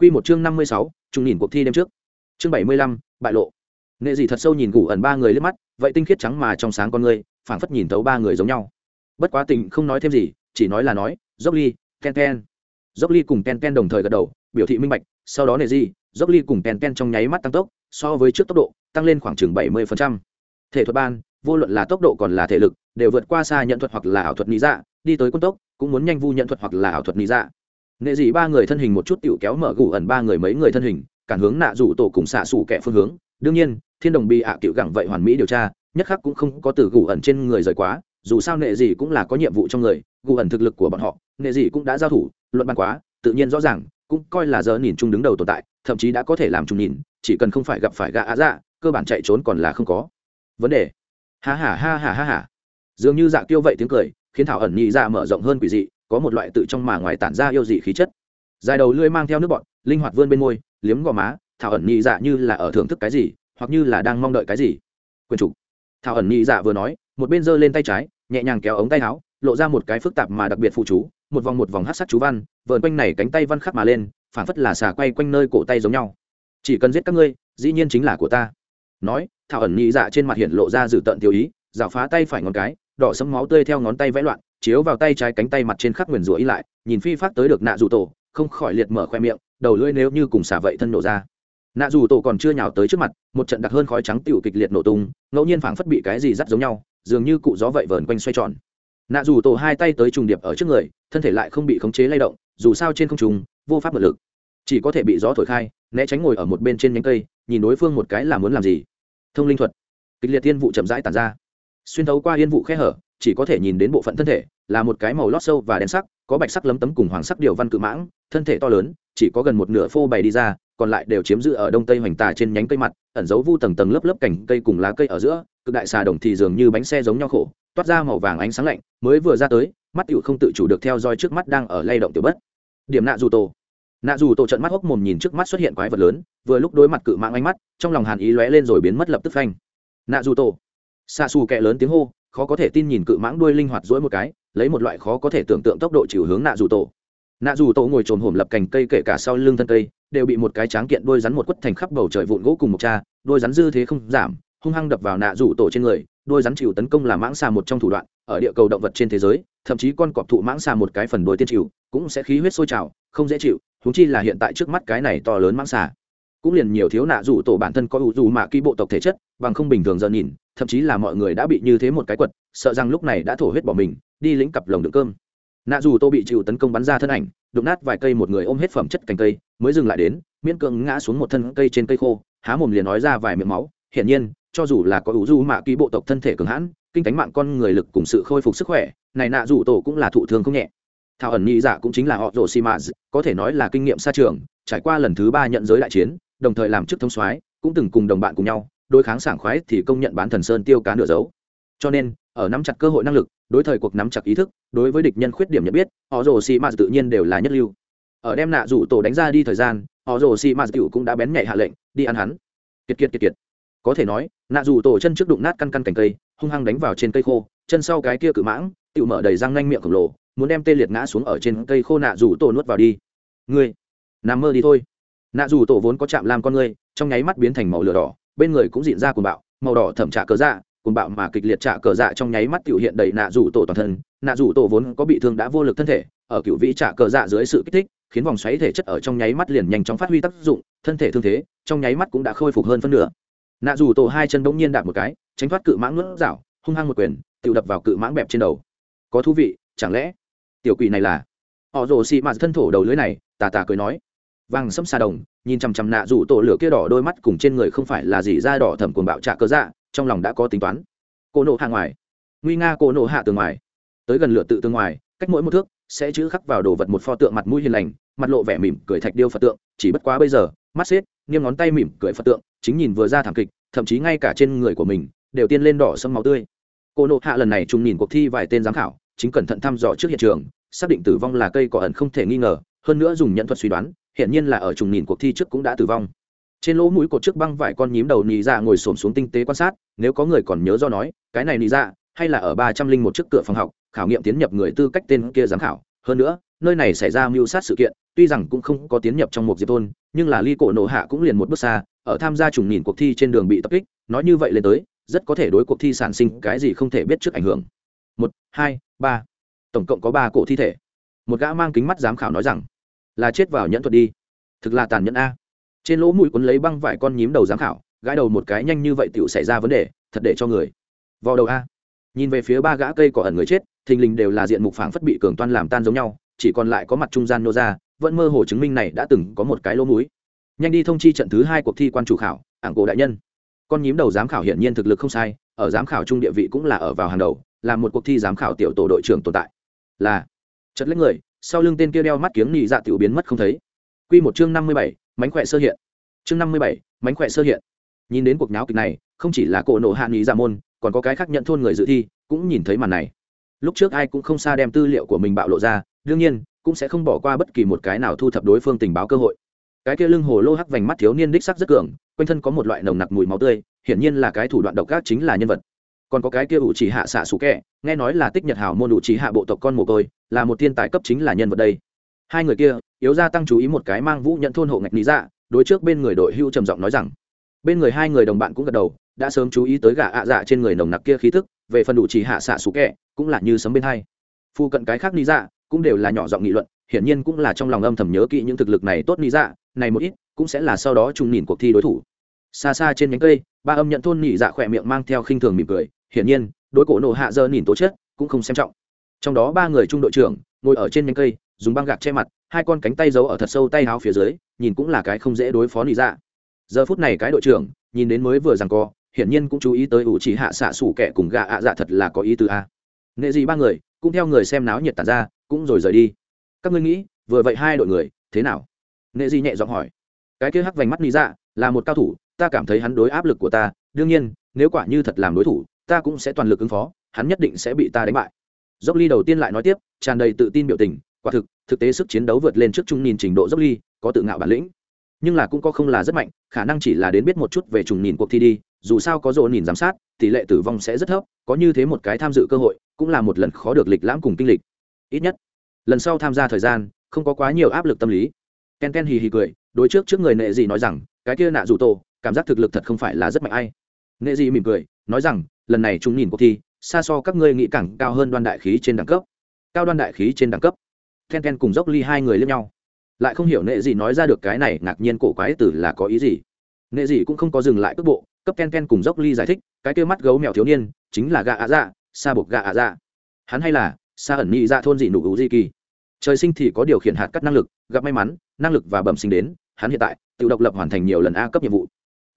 Quy một chương năm mươi sáu, nhìn cuộc thi đêm trước. Chương bảy mươi lăm, bại lộ. Nghệ gì thật sâu nhìn Gù ẩn ba người liếc mắt, vậy tinh khiết trắng mà trong sáng con người, phảng phất nhìn tấu ba người giống nhau. Bất quá tình không nói thêm gì, chỉ nói là nói, Dốc Kenken. Ken Ken. Cùng Ken Ken đồng thời gật đầu, biểu thị minh bạch, sau đó Nghệ gì, Dốc cùng Ken Ken trong nháy mắt tăng tốc, so với trước tốc độ, tăng lên khoảng chừng bảy 70%. Thể thuật ban, vô luận là tốc độ còn là thể lực, đều vượt qua xa nhận thuật hoặc là ảo thuật lý dạ, đi tới quân tốc, cũng muốn nhanh vu nhận thuật hoặc là ảo thuật lý dạ nghệ dị ba người thân hình một chút tựu kéo mở gù ẩn ba người mấy người thân hình, cản hướng nạ rủ tổ cùng xạ xủ kẻ phương hướng. Đương nhiên, thiên đồng bị ạ à cựu gẳng vậy hoàn mỹ điều tra, nhất khắc cũng không có từ gù ẩn trên người rời quá, dù sao nghệ dị cũng là có nhiệm vụ trong người, gù ẩn thực lực của bọn họ, nghệ dị cũng đã giao thủ, luận bàn quá, tự nhiên rõ ràng, cũng coi là giờ nhìn chung đứng đầu tồn tại, thậm chí đã có thể làm chung nhìn, chỉ cần không phải gặp phải gã á dạ cơ bản chạy trốn còn là không có vấn đề. Ha ha ha ha ha ha. Dường như dạ tiêu vậy tiếng cười, khiến thảo ẩn nhị ra mở rộng hơn quỷ dị có một loại tự trong mà ngoài tản ra yêu dị khí chất. Dài đầu lưỡi mang theo nước bọn linh hoạt vươn bên môi, liếm gò má, thảo ẩn nhị dạ như là ở thưởng thức cái gì, hoặc như là đang mong đợi cái gì. Quyền chủ. Thảo ẩn nhị dạ vừa nói, một bên giơ lên tay trái, nhẹ nhàng kéo ống tay áo, lộ ra một cái phức tạp mà đặc biệt phụ chú, một vòng một vòng hát sắc chú văn, vờn quanh này cánh tay văn khắc mà lên phản phất là xà quay quanh nơi cổ tay giống nhau. Chỉ cần giết các ngươi, dĩ nhiên chính là của ta. Nói, thảo ẩn nhị dạ trên mặt hiện lộ ra dự tận tiêu ý, dạo phá tay phải ngón cái, đỏ sấm máu tươi theo ngón tay vẽ loạn chiếu vào tay trái cánh tay mặt trên khắc nguyền rủa ý lại, nhìn phi phát tới được nạ dù tổ, không khỏi liệt mở khoe miệng, đầu lưỡi nếu như cùng xả vậy thân nổ ra. Nạ dù tổ còn chưa nhào tới trước mặt, một trận đặc hơn khói trắng tiểu kịch liệt nổ tung, ngẫu nhiên phảng phất bị cái gì dắt giống nhau, dường như cụ gió vậy vờn quanh xoay tròn. Nạ dù tổ hai tay tới trùng điệp ở trước người, thân thể lại không bị khống chế lay động, dù sao trên không trùng vô pháp vật lực. Chỉ có thể bị gió thổi khai, né tránh ngồi ở một bên trên nhánh cây, nhìn đối phương một cái là muốn làm gì. Thông linh thuật. Kịch liệt thiên vụ chậm rãi tàn ra. Xuyên thấu qua yên vụ khe hở chỉ có thể nhìn đến bộ phận thân thể, là một cái màu lót sâu và đen sắc, có bạch sắc lấm tấm cùng hoàng sắc điều văn cự mãng, thân thể to lớn, chỉ có gần một nửa phô bày đi ra, còn lại đều chiếm giữ ở đông tây hoành tà trên nhánh cây mặt, ẩn giấu vu tầng tầng lớp lớp cành cây cùng lá cây ở giữa, cực đại xà đồng thì dường như bánh xe giống nhau khổ, toát ra màu vàng ánh sáng lạnh, mới vừa ra tới, mắt tựu không tự chủ được theo dõi trước mắt đang ở lay động tiểu bất. Điểm nạ dù tổ. Nạ dù tổ trận mắt hốc mồm nhìn trước mắt xuất hiện quái vật lớn, vừa lúc đối mặt cự mạng ánh mắt, trong lòng hàn ý lóe lên rồi biến mất lập tức phanh. Nạ dù tổ. Xa xù kẹ lớn tiếng hô khó có thể tin nhìn cự mãng đuôi linh hoạt dỗi một cái, lấy một loại khó có thể tưởng tượng tốc độ chiều hướng nạ dù tổ. Nạ dù tổ ngồi trồn hổm lập cành cây kể cả sau lưng thân cây, đều bị một cái tráng kiện đôi rắn một quất thành khắp bầu trời vụn gỗ cùng một cha đôi rắn dư thế không giảm, hung hăng đập vào nạ dù tổ trên người đôi rắn chịu tấn công là mãng xà một trong thủ đoạn, ở địa cầu động vật trên thế giới, thậm chí con cọp thụ mãng xà một cái phần đôi tiên chịu, cũng sẽ khí huyết sôi trào, không dễ chịu húng chi là hiện tại trước mắt cái này to lớn mãng xà cũng liền nhiều thiếu nạ dù tổ bản thân có ủ dù mạ ký bộ tộc thể chất, bằng không bình thường giờ nhìn, thậm chí là mọi người đã bị như thế một cái quật, sợ rằng lúc này đã thổ huyết bỏ mình, đi lĩnh cặp lồng đựng cơm. Nạ dù tô bị chịu tấn công bắn ra thân ảnh, đụng nát vài cây một người ôm hết phẩm chất cành cây, mới dừng lại đến, miễn cưỡng ngã xuống một thân cây trên cây khô, há mồm liền nói ra vài miệng máu, hiển nhiên, cho dù là có ủ du mạ ký bộ tộc thân thể cường hãn, kinh tánh mạng con người lực cùng sự khôi phục sức khỏe, này nạ dù tổ cũng là thụ thương không nhẹ. Thảo ẩn nhị giả cũng chính là họ rồ xi mã có thể nói là kinh nghiệm xa trường, trải qua lần thứ ba nhận giới đại chiến đồng thời làm chức thông soái, cũng từng cùng đồng bạn cùng nhau, đối kháng sảng khoái thì công nhận bán thần sơn tiêu cá nửa dấu. Cho nên, ở nắm chặt cơ hội năng lực, đối thời cuộc nắm chặt ý thức, đối với địch nhân khuyết điểm nhận biết, họ rồ xì mạt tự nhiên đều là nhất lưu. Ở đem nạ rủ tổ đánh ra đi thời gian, họ rồ xì mạt tự cũng đã bén nhảy hạ lệnh, đi ăn hắn. Kiệt kiệt kiệt kiệt. Có thể nói, nạ rủ tổ chân trước đụng nát căn căn cành cây, hung hăng đánh vào trên cây khô, chân sau cái kia cự mãng tự mở đầy răng nanh miệng khổng lồ, muốn đem tê liệt ngã xuống ở trên cây khô nạ rủ tổ nuốt vào đi. Ngươi, nằm mơ đi thôi nạ rủ tổ vốn có chạm làm con ngươi, trong nháy mắt biến thành màu lửa đỏ, bên người cũng diện ra cuồng bạo, màu đỏ thẩm trả cờ dạ cuồng bạo mà kịch liệt trả cờ dạ trong nháy mắt tiểu hiện đầy nạ rủ tổ toàn thân. Nạ rủ tổ vốn có bị thương đã vô lực thân thể, ở cựu vĩ trả cờ dạ dưới sự kích thích, khiến vòng xoáy thể chất ở trong nháy mắt liền nhanh chóng phát huy tác dụng, thân thể thương thế trong nháy mắt cũng đã khôi phục hơn phân nửa. Nạ rủ tổ hai chân bỗng nhiên đạp một cái, tránh thoát cự mãng nuốt rảo, hung hăng một quyền, tự đập vào cự mãng bẹp trên đầu. Có thú vị, chẳng lẽ tiểu quỷ này là? Họ rồ xị mạt thân thổ đầu lưới này, tà tà cười nói vàng sẫm xa đồng, nhìn chằm chằm nạ rủ tổ lửa kia đỏ đôi mắt cùng trên người không phải là gì da đỏ thẩm cuồng bạo trạ cơ dạ trong lòng đã có tính toán. Cô nộ hạ ngoài. Nguy nga cô nộ hạ từ ngoài. Tới gần lửa tự từ ngoài, cách mỗi một thước, sẽ chữ khắc vào đồ vật một pho tượng mặt mũi hiền lành, mặt lộ vẻ mỉm cười thạch điêu phật tượng, chỉ bất quá bây giờ, mắt xếp, nghiêng ngón tay mỉm cười phật tượng, chính nhìn vừa ra thảm kịch, thậm chí ngay cả trên người của mình, đều tiên lên đỏ sâm máu tươi. Cô nộ hạ lần này trùng nhìn cuộc thi vài tên giám khảo, chính cẩn thận thăm dò trước hiện trường, xác định tử vong là cây cỏ ẩn không thể nghi ngờ, hơn nữa dùng nhận thuật suy đoán hiện nhiên là ở trùng nhìn cuộc thi trước cũng đã tử vong. Trên lỗ mũi cột trước băng vải con nhím đầu nị dạ ngồi xổm xuống tinh tế quan sát, nếu có người còn nhớ do nói, cái này nị dạ hay là ở ba trăm linh một trước cửa phòng học, khảo nghiệm tiến nhập người tư cách tên kia giám khảo. Hơn nữa, nơi này xảy ra mưu sát sự kiện, tuy rằng cũng không có tiến nhập trong một diệp thôn nhưng là ly cổ nổ hạ cũng liền một bước xa, ở tham gia trùng nhìn cuộc thi trên đường bị tập kích, nói như vậy lên tới, rất có thể đối cuộc thi sản sinh cái gì không thể biết trước ảnh hưởng. Một, hai, ba. Tổng cộng có ba cổ thi thể. Một gã mang kính mắt giám khảo nói rằng là chết vào nhẫn thuật đi. Thực là tàn nhẫn a. Trên lỗ mũi quấn lấy băng vải con nhím đầu giám khảo, gãi đầu một cái nhanh như vậy tựu xảy ra vấn đề, thật để cho người vào đầu a. Nhìn về phía ba gã cây cỏ ẩn người chết, thình lình đều là diện mục phảng phất bị cường toan làm tan giống nhau, chỉ còn lại có mặt trung gian nô ra, vẫn mơ hồ chứng minh này đã từng có một cái lỗ mũi. Nhanh đi thông chi trận thứ hai cuộc thi quan chủ khảo, ảng cổ đại nhân. Con nhím đầu giám khảo hiển nhiên thực lực không sai, ở giám khảo trung địa vị cũng là ở vào hàng đầu, là một cuộc thi giám khảo tiểu tổ đội trưởng tồn tại. Là chất lấy người sau lưng tên kia đeo mắt kiếng nhị dạ tiểu biến mất không thấy. Quy một chương năm mươi bảy, mánh khỏe sơ hiện. Chương năm mươi bảy, mánh khỏe sơ hiện. Nhìn đến cuộc nháo kịch này, không chỉ là cổ nộ hạ nhị dạ môn, còn có cái khác nhận thôn người dự thi, cũng nhìn thấy màn này. Lúc trước ai cũng không xa đem tư liệu của mình bạo lộ ra, đương nhiên, cũng sẽ không bỏ qua bất kỳ một cái nào thu thập đối phương tình báo cơ hội. Cái kia lưng hồ lô hắc vành mắt thiếu niên đích sắc rất cường, quanh thân có một loại nồng nặc mùi máu tươi, hiển nhiên là cái thủ đoạn độc ác chính là nhân vật còn có cái kia ủ chỉ hạ xạ sủ kẹ, nghe nói là tích nhật hảo môn ủ chỉ hạ bộ tộc con mồ côi, là một thiên tài cấp chính là nhân vật đây. Hai người kia, yếu ra tăng chú ý một cái mang vũ nhận thôn hộ ngạch lý dạ đối trước bên người đội hưu trầm giọng nói rằng. Bên người hai người đồng bạn cũng gật đầu, đã sớm chú ý tới gã ạ dạ trên người nồng nặc kia khí thức, về phần đủ chỉ hạ xạ sủ kẹ, cũng là như sấm bên hai. Phu cận cái khác lý dạ cũng đều là nhỏ giọng nghị luận, hiển nhiên cũng là trong lòng âm thầm nhớ kỹ những thực lực này tốt lý dạ này một ít, cũng sẽ là sau đó trùng nhìn cuộc thi đối thủ. Xa xa trên nhánh cây, ba âm nhận thôn nhị dạ khỏe miệng mang theo khinh thường mỉm cười hiển nhiên, đối cổ nổ hạ dơ nhìn tố chất cũng không xem trọng. Trong đó ba người trung đội trưởng ngồi ở trên nhánh cây, dùng băng gạc che mặt, hai con cánh tay giấu ở thật sâu tay áo phía dưới, nhìn cũng là cái không dễ đối phó nị dạ. Giờ phút này cái đội trưởng nhìn đến mới vừa rằng co, hiển nhiên cũng chú ý tới ủ chỉ hạ xạ sủ kẻ cùng gà ạ dạ thật là có ý tứ a. Nghệ gì ba người, cũng theo người xem náo nhiệt tàn ra, cũng rồi rời đi. Các ngươi nghĩ, vừa vậy hai đội người, thế nào? Nghệ gì nhẹ giọng hỏi. Cái kia hắc vành mắt nị dạ là một cao thủ, ta cảm thấy hắn đối áp lực của ta, đương nhiên, nếu quả như thật làm đối thủ ta cũng sẽ toàn lực ứng phó, hắn nhất định sẽ bị ta đánh bại. Dốc ly đầu tiên lại nói tiếp, tràn đầy tự tin biểu tình, quả thực thực tế sức chiến đấu vượt lên trước trung nhìn trình độ dốc ly, có tự ngạo bản lĩnh. Nhưng là cũng có không là rất mạnh, khả năng chỉ là đến biết một chút về trùng nhìn cuộc thi đi, dù sao có rộ nhìn giám sát, tỷ lệ tử vong sẽ rất thấp, có như thế một cái tham dự cơ hội, cũng là một lần khó được lịch lãm cùng kinh lịch. Ít nhất, lần sau tham gia thời gian, không có quá nhiều áp lực tâm lý. Ken ken hì hì cười, đối trước trước người nệ gì nói rằng, cái kia nạ dù tổ, cảm giác thực lực thật không phải là rất mạnh ai. Nệ gì mỉm cười, nói rằng lần này chúng nhìn cuộc thi, xa so các ngươi nghĩ càng cao hơn đoan đại khí trên đẳng cấp. Cao đoan đại khí trên đẳng cấp. Then then cùng dốc ly hai người lên nhau. Lại không hiểu nệ gì nói ra được cái này, ngạc nhiên cổ quái tử là có ý gì. Nệ gì cũng không có dừng lại cước bộ, cấp ken ken cùng dốc ly giải thích, cái kia mắt gấu mèo thiếu niên, chính là gà ạ dạ xa buộc gà ạ dạ. Hắn hay là xa ẩn nhị dạ thôn dị nụ ủ di kỳ. Trời sinh thì có điều khiển hạt cắt năng lực, gặp may mắn, năng lực và bẩm sinh đến, hắn hiện tại, tự độc lập hoàn thành nhiều lần a cấp nhiệm vụ.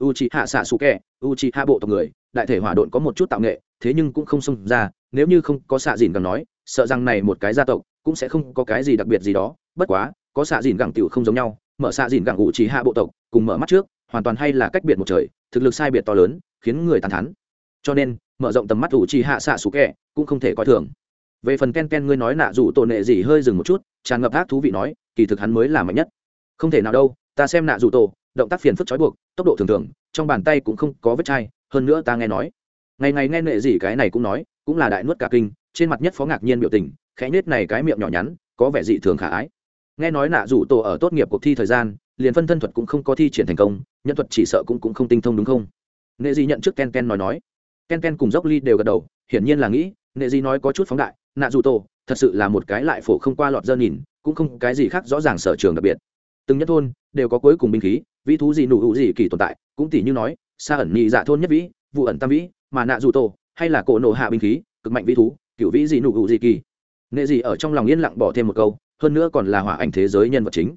U c h i hạ xạ su kẹ u c h i hạ bộ tộc người đại thể hỏa độn có một chút tạo nghệ, thế nhưng cũng không xông ra, nếu như không có xạ dìn gặng nói, sợ rằng này một cái gia tộc cũng sẽ không có cái gì đặc biệt gì đó, bất quá, có xạ dìn gẳng tiểu không giống nhau, mở xạ dìn gẳng u chỉ hạ bộ tộc, cùng mở mắt trước, hoàn toàn hay là cách biệt một trời, thực lực sai biệt to lớn, khiến người tàn thắn cho nên, mở rộng tầm mắt u trì hạ xạ sủ kẹ cũng không thể coi thường. Về phần ken ken ngươi nói nạ dù tổ nệ gì hơi dừng một chút, tràn ngập ác thú vị nói, kỳ thực hắn mới là mạnh nhất. Không thể nào đâu, ta xem nạ dù tổ, động tác phiền phức trói buộc, tốc độ thường thường, trong bàn tay cũng không có vết chai hơn nữa ta nghe nói. Ngày ngày nghe nệ gì cái này cũng nói, cũng là đại nuốt cả kinh, trên mặt nhất phó ngạc nhiên biểu tình, khẽ nết này cái miệng nhỏ nhắn, có vẻ dị thường khả ái. Nghe nói nạ rủ tổ ở tốt nghiệp cuộc thi thời gian, liền phân thân thuật cũng không có thi triển thành công, nhân thuật chỉ sợ cũng cũng không tinh thông đúng không? Nệ gì nhận trước ken ken nói nói. Ken ken cùng dốc ly đều gật đầu, hiển nhiên là nghĩ, nệ gì nói có chút phóng đại, nạ dù tổ, thật sự là một cái lại phổ không qua lọt dơ nhìn, cũng không cái gì khác rõ ràng sở trường đặc biệt. Từng nhất thôn đều có cuối cùng binh khí, vĩ thú gì nụ hữu gì kỳ tồn tại, cũng tỷ như nói xa ẩn nhị dạ thôn nhất vĩ, vụ ẩn tam vĩ, mà nạ dù tổ, hay là cổ nổ hạ binh khí, cực mạnh vĩ thú cựu vĩ gì nụ gù gì kỳ. Nệ dị ở trong lòng yên lặng bỏ thêm một câu, hơn nữa còn là hỏa ảnh thế giới nhân vật chính.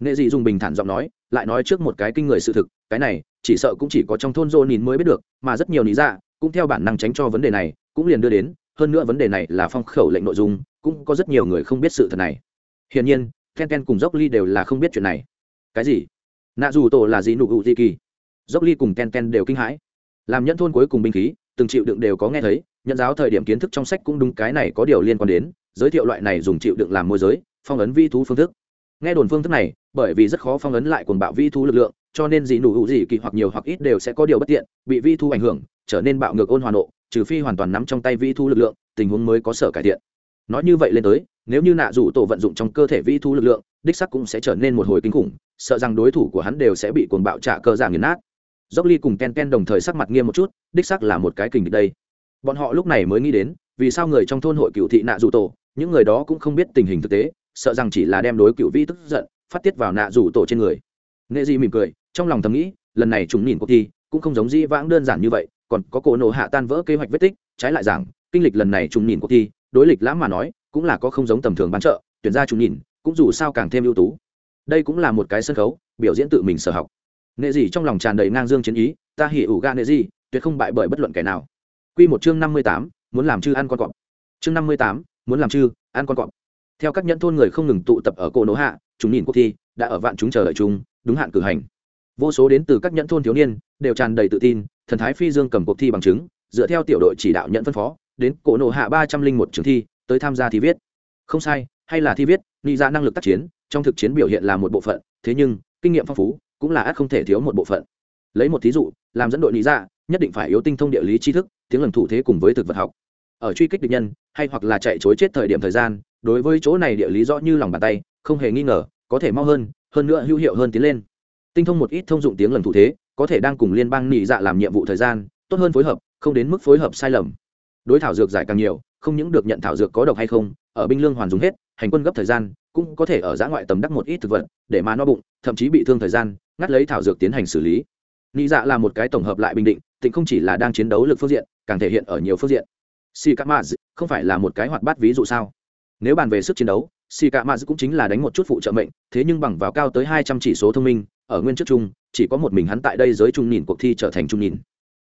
Nệ dị dùng bình thản giọng nói, lại nói trước một cái kinh người sự thực, cái này, chỉ sợ cũng chỉ có trong thôn dô nín mới biết được, mà rất nhiều lý dạ cũng theo bản năng tránh cho vấn đề này, cũng liền đưa đến, hơn nữa vấn đề này là phong khẩu lệnh nội dung, cũng có rất nhiều người không biết sự thật này. Hiển nhiên, ken ken cùng dốc ly đều là không biết chuyện này. Cái gì? Nạ dù tổ là gì nụ gù gì kỳ dốc ly cùng ken ken đều kinh hãi. Làm nhân thôn cuối cùng binh khí, từng chịu đựng đều có nghe thấy nhận giáo thời điểm kiến thức trong sách cũng đúng cái này có điều liên quan đến, giới thiệu loại này dùng chịu đựng làm môi giới, phong ấn vi thú phương thức. Nghe đồn phương thức này, bởi vì rất khó phong ấn lại quần bạo vi thú lực lượng, cho nên gì nụ hữu gì kỳ hoặc nhiều hoặc ít đều sẽ có điều bất tiện, bị vi thú ảnh hưởng, trở nên bạo ngược ôn hòa nộ, trừ phi hoàn toàn nắm trong tay vi thú lực lượng, tình huống mới có sở cải thiện. Nói như vậy lên tới, nếu như nạ rủ tổ vận dụng trong cơ thể vi thú lực lượng, đích sắc cũng sẽ trở nên một hồi kinh khủng, sợ rằng đối thủ của hắn đều sẽ bị cuồng bạo trả cơ giả nghiền nát dốc ly cùng ken ken đồng thời sắc mặt nghiêm một chút, đích sắc là một cái kình địch đây. Bọn họ lúc này mới nghĩ đến, vì sao người trong thôn hội cựu thị nạ rủ tổ, những người đó cũng không biết tình hình thực tế, sợ rằng chỉ là đem đối cựu vi tức giận, phát tiết vào nạ rủ tổ trên người. Nghệ di mỉm cười, trong lòng thầm nghĩ, lần này chúng nhìn cuộc thi, cũng không giống di vãng đơn giản như vậy, còn có cổ nổ hạ tan vỡ kế hoạch vết tích, trái lại rằng, kinh lịch lần này chúng nhìn cuộc thi, đối lịch lãm mà nói, cũng là có không giống tầm thường bán trợ tuyển ra chúng nhìn, cũng dù sao càng thêm ưu tú. Đây cũng là một cái sân khấu, biểu diễn tự mình sở học nghệ gì trong lòng tràn đầy ngang dương chiến ý ta hỉ ủ ga nghệ gì tuyệt không bại bởi bất luận kẻ nào. Quy một chương năm mươi tám, muốn làm chư ăn con cọp. Chương năm mươi tám, muốn làm chư ăn con cọp. Theo các nhẫn thôn người không ngừng tụ tập ở cổ nỗ hạ chúng nhìn cuộc thi đã ở vạn chúng chờ đợi chúng đúng hạn cử hành. Vô số đến từ các nhẫn thôn thiếu niên đều tràn đầy tự tin thần thái phi dương cầm cuộc thi bằng chứng dựa theo tiểu đội chỉ đạo nhận phân phó đến cổ nộ hạ ba trăm linh một trường thi tới tham gia thi viết. Không sai hay là thi viết nghĩ ra dạ năng lực tác chiến trong thực chiến biểu hiện là một bộ phận thế nhưng kinh nghiệm phong phú cũng là ắt không thể thiếu một bộ phận. Lấy một thí dụ, làm dẫn đội lý ra, nhất định phải yếu tinh thông địa lý tri thức, tiếng lần thủ thế cùng với thực vật học. Ở truy kích địch nhân, hay hoặc là chạy chối chết thời điểm thời gian, đối với chỗ này địa lý rõ như lòng bàn tay, không hề nghi ngờ, có thể mau hơn hơn nữa hữu hiệu hơn tiến lên. Tinh thông một ít thông dụng tiếng lần thủ thế, có thể đang cùng liên bang nị dạ làm nhiệm vụ thời gian, tốt hơn phối hợp, không đến mức phối hợp sai lầm. Đối thảo dược giải càng nhiều, không những được nhận thảo dược có độc hay không, ở binh lương hoàn dùng hết, hành quân gấp thời gian cũng có thể ở giã ngoại tầm đắc một ít thực vật, để mà no bụng, thậm chí bị thương thời gian, ngắt lấy thảo dược tiến hành xử lý. Nị dạ là một cái tổng hợp lại bình định, tịnh không chỉ là đang chiến đấu lực phương diện, càng thể hiện ở nhiều phương diện. Si kamaz không phải là một cái hoạt bát ví dụ sao? Nếu bàn về sức chiến đấu si kamaz cũng chính là đánh một chút phụ trợ mệnh, thế nhưng bằng vào cao tới hai trăm chỉ số thông minh, ở nguyên trước chung chỉ có một mình hắn tại đây giới trung nhìn cuộc thi trở thành trung nhìn.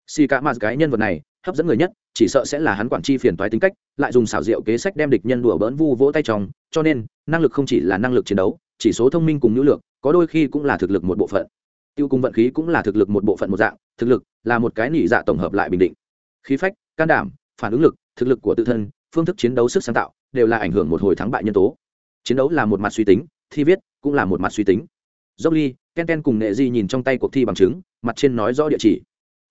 Si kamaz cái nhân vật này hấp dẫn người nhất, chỉ sợ sẽ là hắn quản chi phiền toái tính cách, lại dùng xảo diệu kế sách đem địch nhân đùa bỡn vu vỗ tay trong, cho nên, năng lực không chỉ là năng lực chiến đấu, chỉ số thông minh cùng nữ lược, có đôi khi cũng là thực lực một bộ phận. Tiêu cung vận khí cũng là thực lực một bộ phận một dạng, thực lực là một cái nỉ dạ tổng hợp lại bình định. Khí phách, can đảm, phản ứng lực, thực lực của tự thân, phương thức chiến đấu sức sáng tạo, đều là ảnh hưởng một hồi thắng bại nhân tố. Chiến đấu là một mặt suy tính, thi viết cũng là một mặt suy tính. Dốc ly, ken ken cùng nệ di nhìn trong tay cuộc thi bằng chứng, mặt trên nói rõ địa chỉ.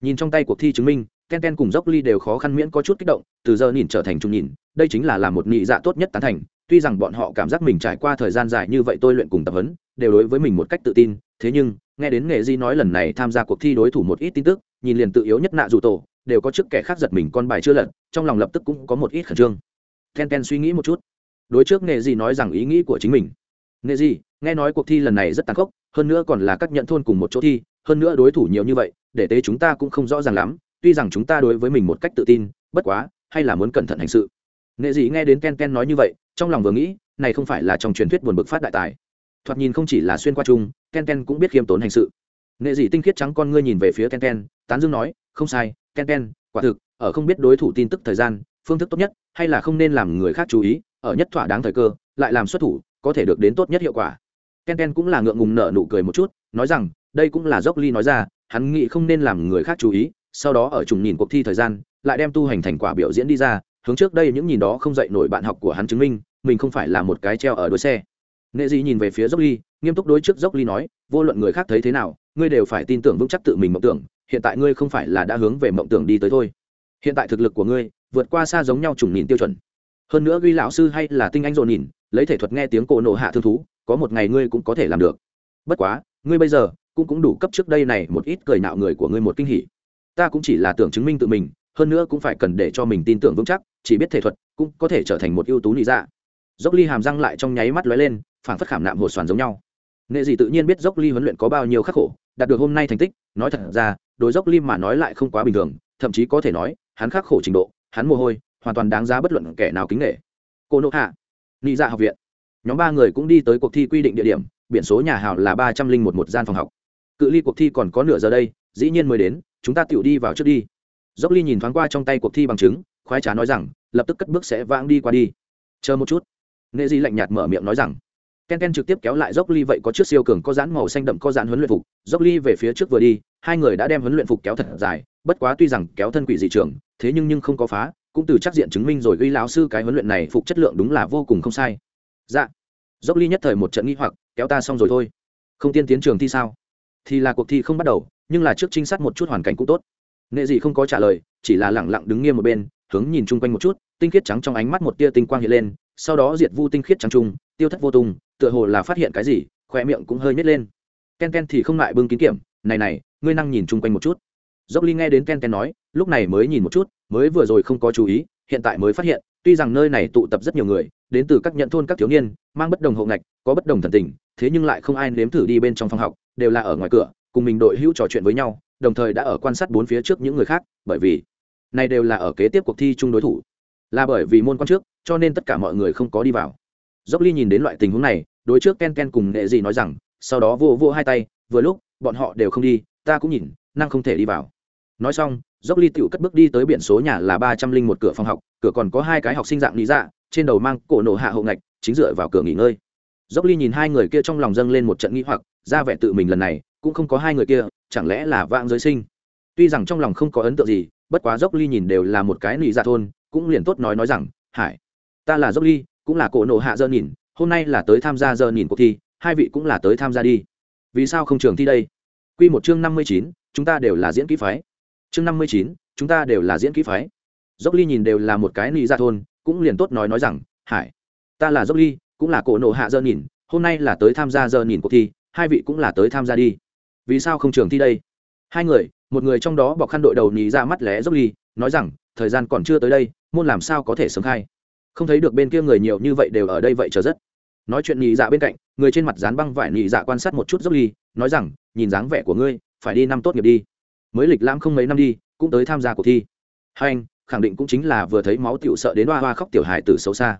Nhìn trong tay cuộc thi chứng minh ken ken cùng dốc ly đều khó khăn miễn có chút kích động, từ giờ nhìn trở thành trung nhìn, đây chính là làm một nhị dạ tốt nhất tán thành. Tuy rằng bọn họ cảm giác mình trải qua thời gian dài như vậy tôi luyện cùng tập huấn, đều đối với mình một cách tự tin, thế nhưng, nghe đến nghệ di nói lần này tham gia cuộc thi đối thủ một ít tin tức, nhìn liền tự yếu nhất nạ dù tổ, đều có trước kẻ khác giật mình con bài chưa lật, trong lòng lập tức cũng có một ít khẩn trương. Ken ken suy nghĩ một chút. Đối trước nghệ di nói rằng ý nghĩ của chính mình. Nghệ di, nghe nói cuộc thi lần này rất tàn khốc, hơn nữa còn là các nhận thôn cùng một chỗ thi, hơn nữa đối thủ nhiều như vậy, để tế chúng ta cũng không rõ ràng lắm tuy rằng chúng ta đối với mình một cách tự tin, bất quá, hay là muốn cẩn thận hành sự. Nghệ dị nghe đến ken ken nói như vậy, trong lòng vừa nghĩ, này không phải là trong truyền thuyết buồn bực phát đại tài. Thoạt nhìn không chỉ là xuyên qua chung, ken ken cũng biết khiêm tốn hành sự. Nghệ dị tinh khiết trắng con ngươi nhìn về phía ken ken, tán dương nói, không sai, ken ken, quả thực, ở không biết đối thủ tin tức thời gian, phương thức tốt nhất, hay là không nên làm người khác chú ý, ở nhất thỏa đáng thời cơ, lại làm xuất thủ, có thể được đến tốt nhất hiệu quả. Ken ken cũng là ngượng ngùng nở nụ cười một chút, nói rằng, đây cũng là dốc ly nói ra, hắn nghĩ không nên làm người khác chú ý sau đó ở trùng nhìn cuộc thi thời gian, lại đem tu hành thành quả biểu diễn đi ra, hướng trước đây những nhìn đó không dạy nổi bạn học của hắn chứng minh, mình không phải là một cái treo ở đuôi xe. Nghệ dị nhìn về phía dốc ly, nghiêm túc đối trước dốc ly nói, vô luận người khác thấy thế nào, ngươi đều phải tin tưởng vững chắc tự mình mộng tưởng, hiện tại ngươi không phải là đã hướng về mộng tưởng đi tới thôi. Hiện tại thực lực của ngươi, vượt qua xa giống nhau trùng nhìn tiêu chuẩn. Hơn nữa ghi lão sư hay là tinh anh dồn nhìn, lấy thể thuật nghe tiếng cổ nổ hạ thương thú, có một ngày ngươi cũng có thể làm được. Bất quá, ngươi bây giờ cũng cũng đủ cấp trước đây này một ít cười nạo người của ngươi một kinh hỉ ta cũng chỉ là tưởng chứng minh tự mình, hơn nữa cũng phải cần để cho mình tin tưởng vững chắc, chỉ biết thể thuật cũng có thể trở thành một ưu tú lý dạ. Dốc ly hàm răng lại trong nháy mắt lóe lên, phảng phất khảm nạm hột xoàn giống nhau. Nghệ gì tự nhiên biết dốc ly huấn luyện có bao nhiêu khắc khổ, đạt được hôm nay thành tích, nói thật ra, đối dốc ly mà nói lại không quá bình thường, thậm chí có thể nói, hắn khắc khổ trình độ, hắn mồ hôi, hoàn toàn đáng giá bất luận kẻ nào kính nghệ cô nộ hạ nghị dạ học viện. Nhóm ba người cũng đi tới cuộc thi quy định địa điểm, biển số nhà hào là ba trăm linh một một gian phòng học. Cự ly cuộc thi còn có nửa giờ đây, dĩ nhiên mới đến chúng ta tiểu đi vào trước đi. Dốc ly nhìn thoáng qua trong tay cuộc thi bằng chứng, khoái trá nói rằng, lập tức cất bước sẽ vãng đi qua đi. Chờ một chút. Nghệ di lạnh nhạt mở miệng nói rằng, ken ken trực tiếp kéo lại dốc ly vậy có chiếc siêu cường có dán màu xanh đậm có dán huấn luyện phục. Dốc ly về phía trước vừa đi, hai người đã đem huấn luyện phục kéo thật dài, bất quá tuy rằng kéo thân quỷ dị trường, thế nhưng nhưng không có phá, cũng từ chắc diện chứng minh rồi ghi lão sư cái huấn luyện này phục chất lượng đúng là vô cùng không sai. Dạ. Dốc ly nhất thời một trận nghi hoặc, kéo ta xong rồi thôi. Không tiên tiến trường thi sao? Thì là cuộc thi không bắt đầu, nhưng là trước trinh sát một chút hoàn cảnh cũng tốt. Nệ dị không có trả lời, chỉ là lẳng lặng đứng nghiêm một bên, hướng nhìn chung quanh một chút, tinh khiết trắng trong ánh mắt một tia tinh quang hiện lên, sau đó diệt vu tinh khiết trắng trung tiêu thất vô tung, tựa hồ là phát hiện cái gì khỏe miệng cũng hơi nhét lên. Ken ken thì không ngại bưng kín kiểm, này này, ngươi năng nhìn chung quanh một chút. Dốc ly nghe đến ken ken nói, lúc này mới nhìn một chút, mới vừa rồi không có chú ý, hiện tại mới phát hiện, tuy rằng nơi này tụ tập rất nhiều người, đến từ các nhận thôn các thiếu niên, mang bất đồng hộ ngạch, có bất đồng thần tình, thế nhưng lại không ai nếm thử đi bên trong phòng học đều là ở ngoài cửa, cùng mình đội hữu trò chuyện với nhau, đồng thời đã ở quan sát bốn phía trước những người khác, bởi vì này đều là ở kế tiếp cuộc thi chung đối thủ. Là bởi vì môn quan trước, cho nên tất cả mọi người không có đi vào. Dốc ly nhìn đến loại tình huống này, đối trước ken ken cùng nghệ gì nói rằng, sau đó vô vô hai tay, vừa lúc, bọn họ đều không đi, ta cũng nhìn, năng không thể đi vào. Nói xong, dốc ly tựu cất bước đi tới biển số nhà là ba trăm linh một cửa phòng học, cửa còn có hai cái học sinh dạng lý dạ trên đầu mang cổ nổ hạ hậu ngạch, chính dựa vào cửa nghỉ ngơi dốc ly nhìn hai người kia trong lòng dâng lên một trận nghĩ hoặc, ra vẻ tự mình lần này, cũng không có hai người kia, chẳng lẽ là vãng giới sinh? Tuy rằng trong lòng không có ấn tượng gì, bất quá dốc ly nhìn đều là một cái nị dạ thôn, cũng liền tốt nói nói rằng, hải, ta là dốc ly, cũng là cổ nộ hạ dơ nhìn, hôm nay là tới tham gia dơ nhìn cuộc thi, hai vị cũng là tới tham gia đi. Vì sao không trường thi đây? Q một chương năm mươi chín, chúng ta đều là diễn kỹ phái. Chương năm mươi chín, chúng ta đều là diễn kỹ phái. Dốc ly nhìn đều là một cái nị dạ thôn, cũng liền tốt nói nói rằng, hải, ta là dốc ly cũng là cổ nộ hạ dơ nhìn, hôm nay là tới tham gia dơ nhìn cuộc thi, hai vị cũng là tới tham gia đi. Vì sao không trường thi đây? Hai người, một người trong đó bọc khăn đội đầu nhì ra mắt lé dốc ly, nói rằng, thời gian còn chưa tới đây, môn làm sao có thể sớm khai? Không thấy được bên kia người nhiều như vậy đều ở đây vậy chờ rất. Nói chuyện nhì dạ bên cạnh, người trên mặt dán băng vải nhì dạ quan sát một chút dốc ly, nói rằng, nhìn dáng vẻ của ngươi, phải đi năm tốt nghiệp đi. Mới lịch lãm không mấy năm đi, cũng tới tham gia cuộc thi. Hai anh, khẳng định cũng chính là vừa thấy máu tiểu sợ đến hoa hoa khóc tiểu hài tử xấu xa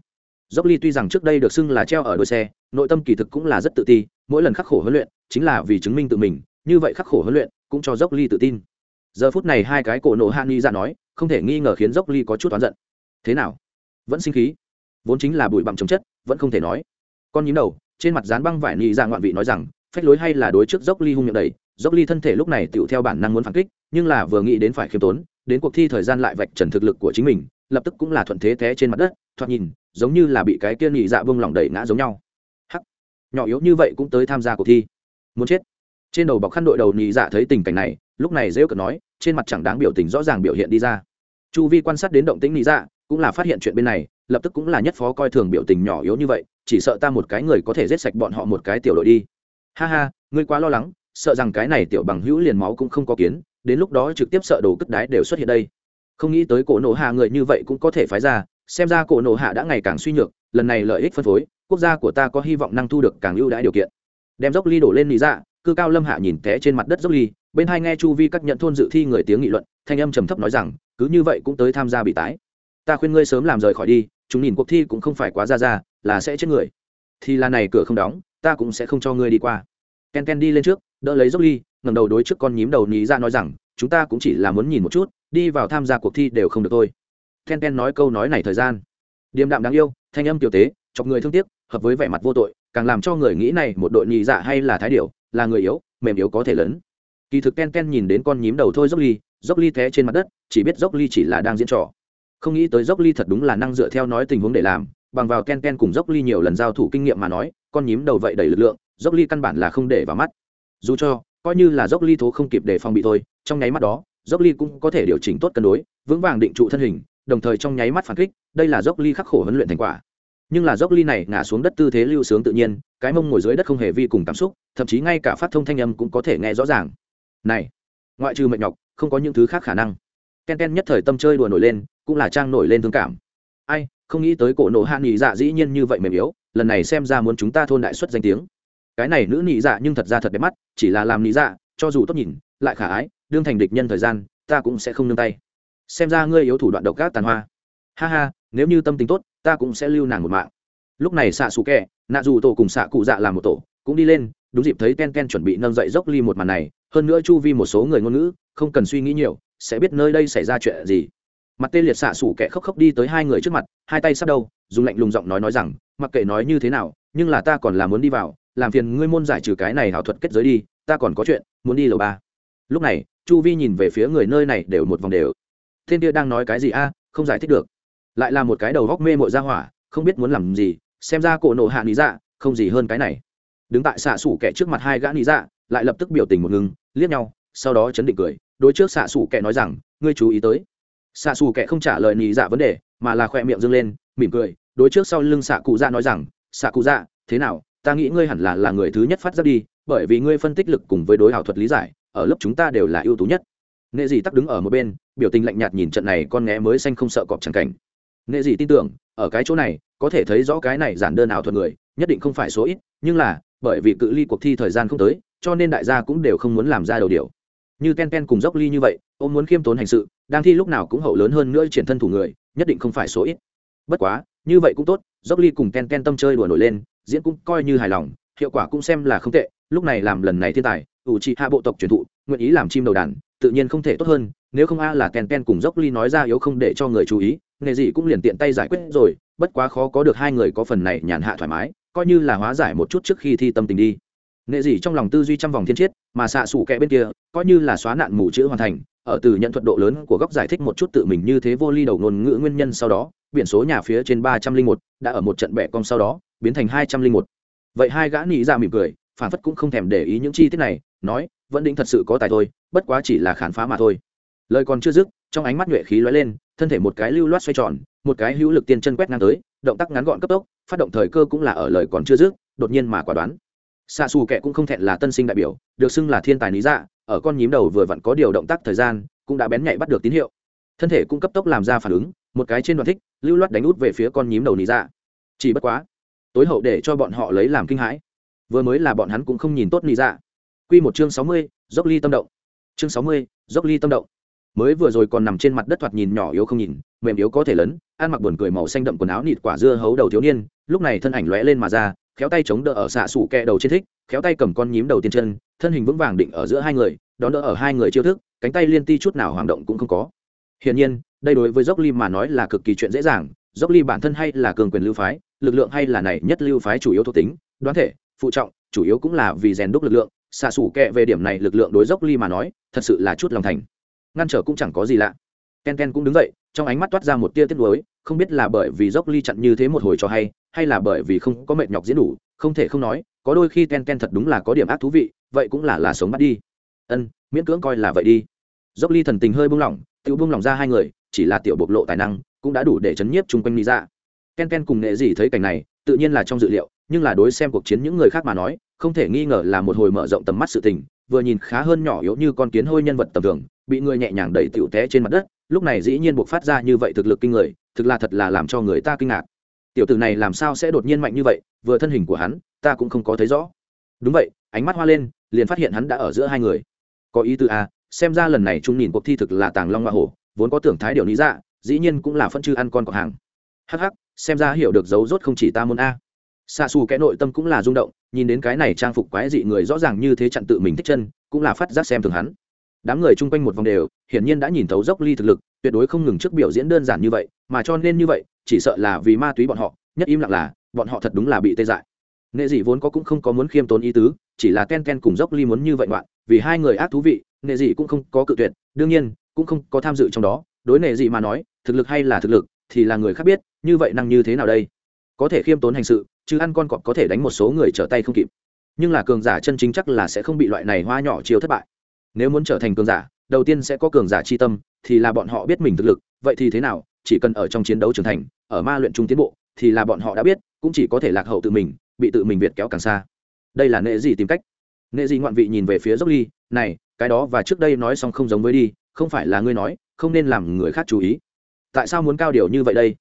dốc ly tuy rằng trước đây được xưng là treo ở đôi xe, nội tâm kỳ thực cũng là rất tự ti, mỗi lần khắc khổ huấn luyện chính là vì chứng minh tự mình, như vậy khắc khổ huấn luyện cũng cho dốc ly tự tin. Giờ phút này hai cái cổ nổ hạ nghi ra nói, không thể nghi ngờ khiến dốc ly có chút oán giận. Thế nào? Vẫn sinh khí? Vốn chính là bụi bặm chống chất, vẫn không thể nói. Con nhím đầu, trên mặt dán băng vải nghi ra ngoạn vị nói rằng, phách lối hay là đối trước dốc ly hung miệng đầy. Dốc ly thân thể lúc này tựu theo bản năng muốn phản kích, nhưng là vừa nghĩ đến phải khiêm tốn, đến cuộc thi thời gian lại vạch trần thực lực của chính mình, lập tức cũng là thuận thế té trên mặt đất, thoạt nhìn giống như là bị cái kia nhị dạ vương lỏng đẩy ngã giống nhau. Hắc. Nhỏ yếu như vậy cũng tới tham gia cuộc thi. Muốn chết. Trên đầu bọc khăn đội đầu nhị dạ thấy tình cảnh này, lúc này dễ cợt nói, trên mặt chẳng đáng biểu tình rõ ràng biểu hiện đi ra. Chu vi quan sát đến động tĩnh nhị dạ cũng là phát hiện chuyện bên này, lập tức cũng là nhất phó coi thường biểu tình nhỏ yếu như vậy, chỉ sợ ta một cái người có thể giết sạch bọn họ một cái tiểu đội đi. Ha ha, ngươi quá lo lắng, sợ rằng cái này tiểu bằng hữu liền máu cũng không có kiến, đến lúc đó trực tiếp sợ đồ cất đái đều xuất hiện đây. Không nghĩ tới cổ nổ hạ người như vậy cũng có thể phái ra xem ra cổ nộ hạ đã ngày càng suy nhược, lần này lợi ích phân phối, quốc gia của ta có hy vọng năng thu được càng ưu đãi điều kiện. Đem dốc ly đổ lên lý dạ cư cao lâm hạ nhìn té trên mặt đất dốc ly, bên hai nghe chu vi các nhận thôn dự thi người tiếng nghị luận, thanh âm trầm thấp nói rằng, cứ như vậy cũng tới tham gia bị tái. Ta khuyên ngươi sớm làm rời khỏi đi, chúng nhìn cuộc thi cũng không phải quá ra ra, là sẽ chết người. Thì là này cửa không đóng, ta cũng sẽ không cho ngươi đi qua. Ken ken đi lên trước, đỡ lấy dốc ly ngầm đầu đối trước con nhím đầu lý ra dạ nói rằng, chúng ta cũng chỉ là muốn nhìn một chút, đi vào tham gia cuộc thi đều không được thôi ken ken nói câu nói này thời gian. Điềm đạm đáng yêu, thanh âm tiểu tế, chọc người thương tiếc, hợp với vẻ mặt vô tội, càng làm cho người nghĩ này một đội nhị dạ hay là thái điểu, là người yếu, mềm yếu có thể lớn. Kỳ thực ken ken nhìn đến con nhím đầu thôi dốc ly dốc ly té trên mặt đất, chỉ biết dốc ly chỉ là đang diễn trò. Không nghĩ tới dốc ly thật đúng là năng dựa theo nói tình huống để làm, bằng vào ken ken cùng dốc ly nhiều lần giao thủ kinh nghiệm mà nói, con nhím đầu vậy đầy lực lượng, dốc ly căn bản là không để vào mắt. Dù cho, coi như là dốc ly thố không kịp để phòng bị thôi, trong nháy mắt đó, dốc ly cũng có thể điều chỉnh tốt cân đối, vững vàng định trụ thân hình đồng thời trong nháy mắt phản kích, đây là dốc ly khắc khổ huấn luyện thành quả. Nhưng là dốc ly này ngã xuống đất tư thế lưu sướng tự nhiên, cái mông ngồi dưới đất không hề vi cùng cảm xúc, thậm chí ngay cả phát thông thanh âm cũng có thể nghe rõ ràng. Này, ngoại trừ mệnh nhọc, không có những thứ khác khả năng. Ken ken nhất thời tâm chơi đùa nổi lên, cũng là trang nổi lên thương cảm. Ai, không nghĩ tới cổ nộ hạ nghỉ dạ dĩ nhiên như vậy mềm yếu, lần này xem ra muốn chúng ta thôn đại xuất danh tiếng. Cái này nữ nghỉ dạ nhưng thật ra thật đẹp mắt, chỉ là làm nghỉ dạ cho dù tốt nhìn, lại khả ái, đương thành địch nhân thời gian, ta cũng sẽ không nương tay xem ra ngươi yếu thủ đoạn độc ác tàn hoa. Ha ha, nếu như tâm tính tốt, ta cũng sẽ lưu nàng một mạng. Lúc này xạ xù kẹ, nạ dù tổ cùng xạ cụ dạ làm một tổ, cũng đi lên, đúng dịp thấy ken ken chuẩn bị nâng dậy dốc ly một màn này, hơn nữa chu vi một số người ngôn ngữ, không cần suy nghĩ nhiều, sẽ biết nơi đây xảy ra chuyện gì. Mặt tê liệt xạ xù kẹ khóc khóc đi tới hai người trước mặt, hai tay sắp đâu, dùng lạnh lùng giọng nói nói rằng, mặc kệ nói như thế nào, nhưng là ta còn là muốn đi vào, làm phiền ngươi môn giải trừ cái này hảo thuật kết giới đi, ta còn có chuyện, muốn đi lầu ba. Lúc này, chu vi nhìn về phía người nơi này đều một vòng đều thiên kia đang nói cái gì a, không giải thích được. Lại là một cái đầu góc mê mội ra hỏa, không biết muốn làm gì, xem ra cổ nộ hạ lý dạ không gì hơn cái này. Đứng tại xạ xủ kẻ trước mặt hai gã lý dạ lại lập tức biểu tình một ngừng, liếc nhau, sau đó chấn định cười, đối trước xạ xủ kẻ nói rằng, ngươi chú ý tới. Xạ xù kẻ không trả lời lý dạ vấn đề, mà là khoe miệng dâng lên, mỉm cười, đối trước sau lưng xạ cụ dạ nói rằng, xạ cụ dạ thế nào? Ta nghĩ ngươi hẳn là là người thứ nhất phát ra đi, bởi vì ngươi phân tích lực cùng với đối ảo thuật lý giải, ở lớp chúng ta đều là ưu tú nhất nghệ dị tắc đứng ở một bên, biểu tình lạnh nhạt nhìn trận này con nghé mới xanh không sợ cọp chẳng cảnh. Nghệ dị tin tưởng, ở cái chỗ này, có thể thấy rõ cái này giản đơn ảo thuật người, nhất định không phải số ít, nhưng là, bởi vì cự ly cuộc thi thời gian không tới, cho nên đại gia cũng đều không muốn làm ra đầu điều như ken ken cùng dốc ly như vậy, ông muốn khiêm tốn hành sự, đang thi lúc nào cũng hậu lớn hơn nữa triển thân thủ người, nhất định không phải số ít. Bất quá, như vậy cũng tốt, dốc ly cùng ken ken tâm chơi đùa nổi lên, diễn cũng coi như hài lòng, hiệu quả cũng xem là không tệ, lúc này làm lần này thiên tài ủ trị hạ bộ tộc truyền thụ, nguyện ý làm chim đầu đàn tự nhiên không thể tốt hơn, nếu không a là ken ken cùng dốc ly nói ra yếu không để cho người chú ý, nghề gì cũng liền tiện tay giải quyết rồi, bất quá khó có được hai người có phần này nhàn hạ thoải mái, coi như là hóa giải một chút trước khi thi tâm tình đi. Nghệ gì trong lòng tư duy trăm vòng thiên chiết, mà xạ xù kẹ bên kia, coi như là xóa nạn mù chữ hoàn thành, ở từ nhận thuật độ lớn của góc giải thích một chút tự mình như thế vô ly đầu ngôn ngữ nguyên nhân sau đó, biển số nhà phía trên ba trăm linh một đã ở một trận bẻ cong sau đó, biến thành hai trăm linh một. Vậy hai gã nghĩ ra dạ mỉm cười, phản phất cũng không thèm để ý những chi tiết này, nói vẫn định thật sự có tài thôi, bất quá chỉ là khán phá mà thôi. Lời còn chưa dứt, trong ánh mắt nhuệ khí lóe lên, thân thể một cái lưu loát xoay tròn, một cái hữu lực tiên chân quét ngang tới, động tác ngắn gọn cấp tốc, phát động thời cơ cũng là ở lời còn chưa dứt, đột nhiên mà quả đoán. Xạ xù kệ cũng không thẹn là tân sinh đại biểu, được xưng là thiên tài lý dạ ở con nhím đầu vừa vặn có điều động tác thời gian, cũng đã bén nhạy bắt được tín hiệu. Thân thể cũng cấp tốc làm ra phản ứng, một cái trên đoạn thích, lưu loát đánh út về phía con nhím đầu lý dạ. Chỉ bất quá, tối hậu để cho bọn họ lấy làm kinh hãi. Vừa mới là bọn hắn cũng không nhìn tốt lý dạ. Quy một chương sáu mươi, dốc ly tâm động. Chương sáu mươi, dốc ly tâm động. Mới vừa rồi còn nằm trên mặt đất thoạt nhìn nhỏ yếu không nhìn, mềm yếu có thể lớn ăn mặc buồn cười màu xanh đậm quần áo nịt quả dưa hấu đầu thiếu niên, lúc này thân ảnh lóe lên mà ra, khéo tay chống đỡ ở xạ sủ kẹ đầu trên thích, khéo tay cầm con nhím đầu tiên chân, thân hình vững vàng định ở giữa hai người, đón đỡ ở hai người chiêu thức, cánh tay liên ti chút nào hoạt động cũng không có. Hiển nhiên, đây đối với dốc ly mà nói là cực kỳ chuyện dễ dàng, dốc ly bản thân hay là cường quyền lưu phái, lực lượng hay là này nhất lưu phái chủ yếu thuộc tính, đoán thể, phụ trọng, chủ yếu cũng là vì rèn đúc lực lượng xạ sủ kẹ về điểm này lực lượng đối dốc ly mà nói, thật sự là chút lòng thành. Ngăn trở cũng chẳng có gì lạ. Ken ken cũng đứng dậy, trong ánh mắt toát ra một tia tiếc nuối, không biết là bởi vì dốc ly chặn như thế một hồi cho hay hay là bởi vì không có mệt nhọc diễn đủ, không thể không nói, có đôi khi ken ken thật đúng là có điểm ác thú vị, vậy cũng là là sống bắt đi. Ân, miễn cưỡng coi là vậy đi. Dốc ly thần tình hơi buông lỏng tự buông lỏng ra hai người, chỉ là tiểu bộc lộ tài năng, cũng đã đủ để chấn nhiếp chung quanh lý ra ken ken cùng nghệ gì thấy cảnh này, tự nhiên là trong dự liệu, nhưng là đối xem cuộc chiến những người khác mà nói không thể nghi ngờ là một hồi mở rộng tầm mắt sự tình, vừa nhìn khá hơn nhỏ yếu như con kiến hôi nhân vật tầm thường, bị người nhẹ nhàng đẩy tiểu té trên mặt đất, lúc này dĩ nhiên buộc phát ra như vậy thực lực kinh người, thực là thật là làm cho người ta kinh ngạc. Tiểu tử này làm sao sẽ đột nhiên mạnh như vậy, vừa thân hình của hắn, ta cũng không có thấy rõ. Đúng vậy, ánh mắt hoa lên, liền phát hiện hắn đã ở giữa hai người. Có ý tư a à, xem ra lần này trung nhìn cuộc thi thực là tàng long hoa hổ, vốn có tưởng thái điều lý dạ dĩ nhiên cũng là phân chư ăn con cọc hàng. Hắc hắc, xem ra hiểu được dấu rốt không chỉ ta môn a xa xù kẽ nội tâm cũng là rung động, nhìn đến cái này trang phục quái dị người rõ ràng như thế chặn tự mình thích chân, cũng là phát giác xem thường hắn. Đám người chung quanh một vòng đều, hiển nhiên đã nhìn thấu dốc ly thực lực, tuyệt đối không ngừng trước biểu diễn đơn giản như vậy, mà cho nên như vậy, chỉ sợ là vì ma túy bọn họ, nhất im lặng là, bọn họ thật đúng là bị tê dại. Nghệ dị vốn có cũng không có muốn khiêm tốn ý tứ, chỉ là ken ken cùng dốc ly muốn như vậy ngoạn, vì hai người ác thú vị nghệ dị cũng không có cự tuyệt, đương nhiên, cũng không có tham dự trong đó. Đối nghệ dị mà nói, thực lực hay là thực lực, thì là người khác biết, như vậy năng như thế nào đây? Có thể khiêm tốn hành sự chứ ăn con cọp có thể đánh một số người trở tay không kịp. Nhưng là cường giả chân chính chắc là sẽ không bị loại này hoa nhỏ chiêu thất bại. Nếu muốn trở thành cường giả, đầu tiên sẽ có cường giả chi tâm, thì là bọn họ biết mình thực lực. Vậy thì thế nào? Chỉ cần ở trong chiến đấu trưởng thành, ở ma luyện trung tiến bộ, thì là bọn họ đã biết, cũng chỉ có thể lạc hậu tự mình, bị tự mình việt kéo càng xa. Đây là nệ gì tìm cách? Nệ gì ngoạn vị nhìn về phía dốc ly, này, cái đó và trước đây nói xong không giống với đi, không phải là ngươi nói, không nên làm người khác chú ý. Tại sao muốn cao điều như vậy đây?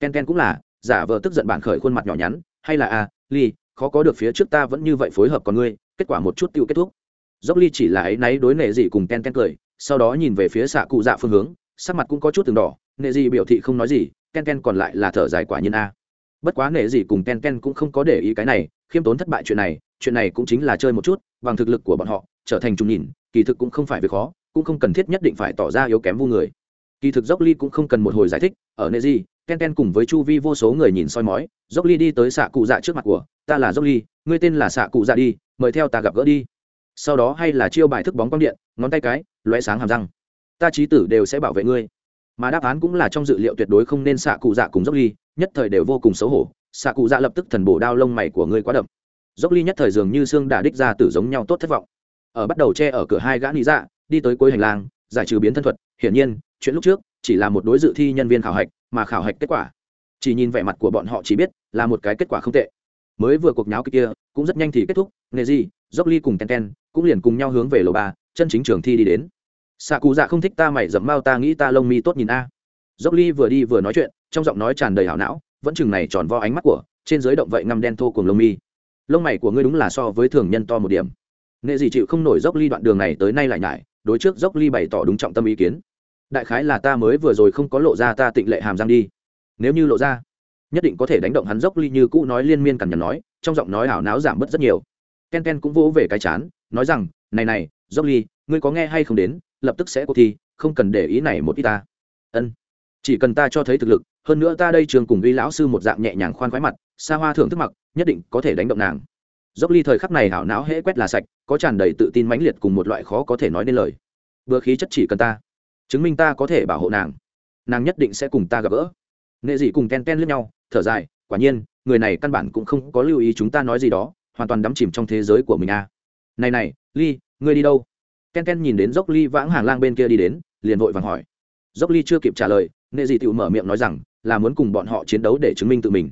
Ken ken cũng là giả vờ tức giận bản khởi khuôn mặt nhỏ nhắn hay là a à, ly khó có được phía trước ta vẫn như vậy phối hợp còn ngươi kết quả một chút tiêu kết thúc. Dốc ly chỉ là ấy náy đối nệ gì cùng ken ken cười sau đó nhìn về phía xạ cụ dạ phương hướng sắc mặt cũng có chút từng đỏ nệ gì biểu thị không nói gì ken ken còn lại là thở dài quả nhiên a. Bất quá nệ gì cùng ken ken cũng không có để ý cái này khiêm tốn thất bại chuyện này chuyện này cũng chính là chơi một chút bằng thực lực của bọn họ trở thành trùng nhìn kỳ thực cũng không phải việc khó cũng không cần thiết nhất định phải tỏ ra yếu kém vu người. Kỳ thực dốc ly cũng không cần một hồi giải thích ở nệ gì ken ken cùng với chu vi vô số người nhìn soi mói dốc ly đi tới xạ cụ dạ trước mặt của, ta là dốc ly ngươi tên là xạ cụ dạ đi, mời theo ta gặp gỡ đi. Sau đó hay là chiêu bài thức bóng quang điện, ngón tay cái loé sáng hàm răng. Ta trí tử đều sẽ bảo vệ ngươi. Mà đáp án cũng là trong dự liệu tuyệt đối không nên xạ cụ dạ cùng dốc ly nhất thời đều vô cùng xấu hổ, xạ cụ dạ lập tức thần bổ đao lông mày của ngươi quá đậm. Dốc ly nhất thời dường như xương đà đích ra tử giống nhau tốt thất vọng. Ở bắt đầu che ở cửa hai gã lý dạ đi tới cuối hành lang, giải trừ biến thân thuật, hiển nhiên, chuyện lúc trước chỉ là một đối dự thi nhân viên khảo hạch, mà khảo hạch kết quả, chỉ nhìn vẻ mặt của bọn họ chỉ biết là một cái kết quả không tệ. Mới vừa cuộc nháo kia, cũng rất nhanh thì kết thúc, nghề gì dốc ly cùng ten ten cũng liền cùng nhau hướng về lầu ba, chân chính trường thi đi đến. Xạ cụ dạ không thích ta mày dẫm mau ta nghĩ ta lông mi tốt nhìn a. Dốc ly vừa đi vừa nói chuyện, trong giọng nói tràn đầy hảo não, vẫn chừng này tròn vo ánh mắt của, trên giới động vậy ngăm đen thô cùng lông mi. Lông mày của ngươi đúng là so với thường nhân to một điểm. Nghệ gì chịu không nổi dốc ly đoạn đường này tới nay lại nhải, đối trước dốc ly bày tỏ đúng trọng tâm ý kiến đại khái là ta mới vừa rồi không có lộ ra ta tịnh lệ hàm răng đi. Nếu như lộ ra, nhất định có thể đánh động hắn dốc ly như cũ nói liên miên cằn nhằn nói, trong giọng nói ảo náo giảm bớt rất nhiều. Ken ken cũng vỗ về cái chán, nói rằng, này này, dốc ly, ngươi có nghe hay không đến, lập tức sẽ cuộc thi, không cần để ý này một ít ta. Ân. Chỉ cần ta cho thấy thực lực, hơn nữa ta đây trường cùng uy lão sư một dạng nhẹ nhàng khoan khoái mặt, xa hoa thưởng thức mặc, nhất định có thể đánh động nàng. Dốc ly thời khắc này hảo não hễ quét là sạch, có tràn đầy tự tin mãnh liệt cùng một loại khó có thể nói nên lời. Vừa khí chất chỉ cần ta chứng minh ta có thể bảo hộ nàng. Nàng nhất định sẽ cùng ta gặp gỡ. Nghệ dị cùng ken ken lướt nhau, thở dài, quả nhiên, người này căn bản cũng không có lưu ý chúng ta nói gì đó, hoàn toàn đắm chìm trong thế giới của mình à. này này, ly, ngươi đi đâu? Ken ken nhìn đến dốc ly vãng hàng lang bên kia đi đến, liền vội vàng hỏi. Dốc ly chưa kịp trả lời nghệ dị tự mở miệng nói rằng, là muốn cùng bọn họ chiến đấu để chứng minh tự mình.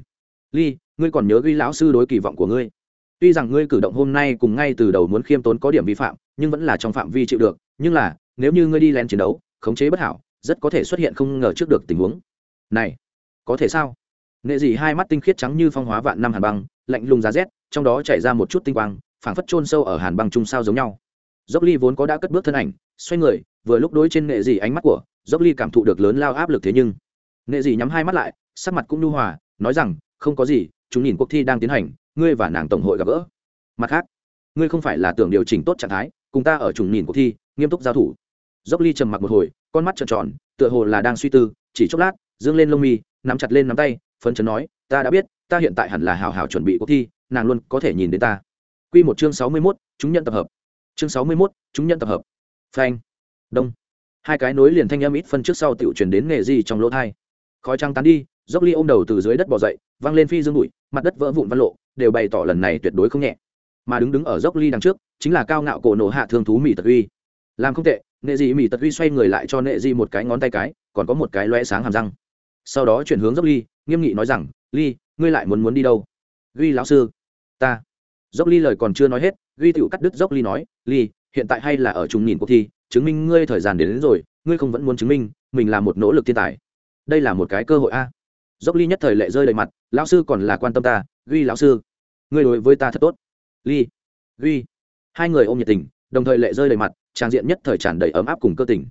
Ly, ngươi còn nhớ ghi lão sư đối kỳ vọng của ngươi? Tuy rằng ngươi cử động hôm nay cùng ngay từ đầu muốn khiêm tốn có điểm vi phạm, nhưng vẫn là trong phạm vi chịu được, nhưng là, nếu như ngươi đi len chiến đấu khống chế bất hảo, rất có thể xuất hiện không ngờ trước được tình huống. Này, có thể sao? Nghệ dị hai mắt tinh khiết trắng như phong hóa vạn năm hàn băng, lạnh lùng giá rét, trong đó chảy ra một chút tinh quang, phảng phất chôn sâu ở hàn băng trung sao giống nhau. Dốc ly vốn có đã cất bước thân ảnh, xoay người, vừa lúc đối trên nghệ dị ánh mắt của, dốc ly cảm thụ được lớn lao áp lực thế nhưng, nghệ dị nhắm hai mắt lại, sắc mặt cũng nhu hòa, nói rằng, không có gì, chúng nhìn cuộc thi đang tiến hành, ngươi và nàng tổng hội gặp gỡ. Mặt khác, ngươi không phải là tưởng điều chỉnh tốt trạng thái, cùng ta ở trùng nhìn cuộc thi, nghiêm túc giao thủ dốc ly trầm mặc một hồi, con mắt trợn tròn, tựa hồ là đang suy tư, chỉ chốc lát, dương lên lông mi, nắm chặt lên nắm tay, phấn chấn nói, ta đã biết, ta hiện tại hẳn là hào hào chuẩn bị cuộc thi, nàng luôn có thể nhìn đến ta. Q một chương sáu mươi mốt, chúng nhận tập hợp. Chương sáu mươi mốt, chúng nhận tập hợp. Phanh. Đông. Hai cái nối liền thanh âm ít phân trước sau tiểu truyền đến nghề gì trong lỗ thai. Khói trăng tán đi, dốc ly ôm đầu từ dưới đất bỏ dậy, văng lên phi dương bụi, mặt đất vỡ vụn văn lộ, đều bày tỏ lần này tuyệt đối không nhẹ. Mà đứng đứng ở dốc ly đằng trước, chính là cao ngạo cổ nổ hạ thương thú mỹ tật uy. Làm không tệ nệ dị mỹ tật huy xoay người lại cho nệ dị một cái ngón tay cái còn có một cái loe sáng hàm răng. Sau đó chuyển hướng dốc ly nghiêm nghị nói rằng ly ngươi lại muốn muốn đi đâu? Ghi lão sư. Ta. Dốc ly lời còn chưa nói hết ghi tựu cắt đứt dốc ly nói ly hiện tại hay là ở chúng nhìn cuộc thi chứng minh ngươi thời gian đến, đến rồi ngươi không vẫn muốn chứng minh mình là một nỗ lực thiên tài. Đây là một cái cơ hội a. Dốc ly nhất thời lệ rơi đầy mặt lão sư còn là quan tâm ta ghi lão sư ngươi đối với ta thật tốt. Ly ghi hai người ôm nhiệt tình đồng thời lệ rơi đầy mặt trang diện nhất thời tràn đầy ấm áp cùng cơ tình.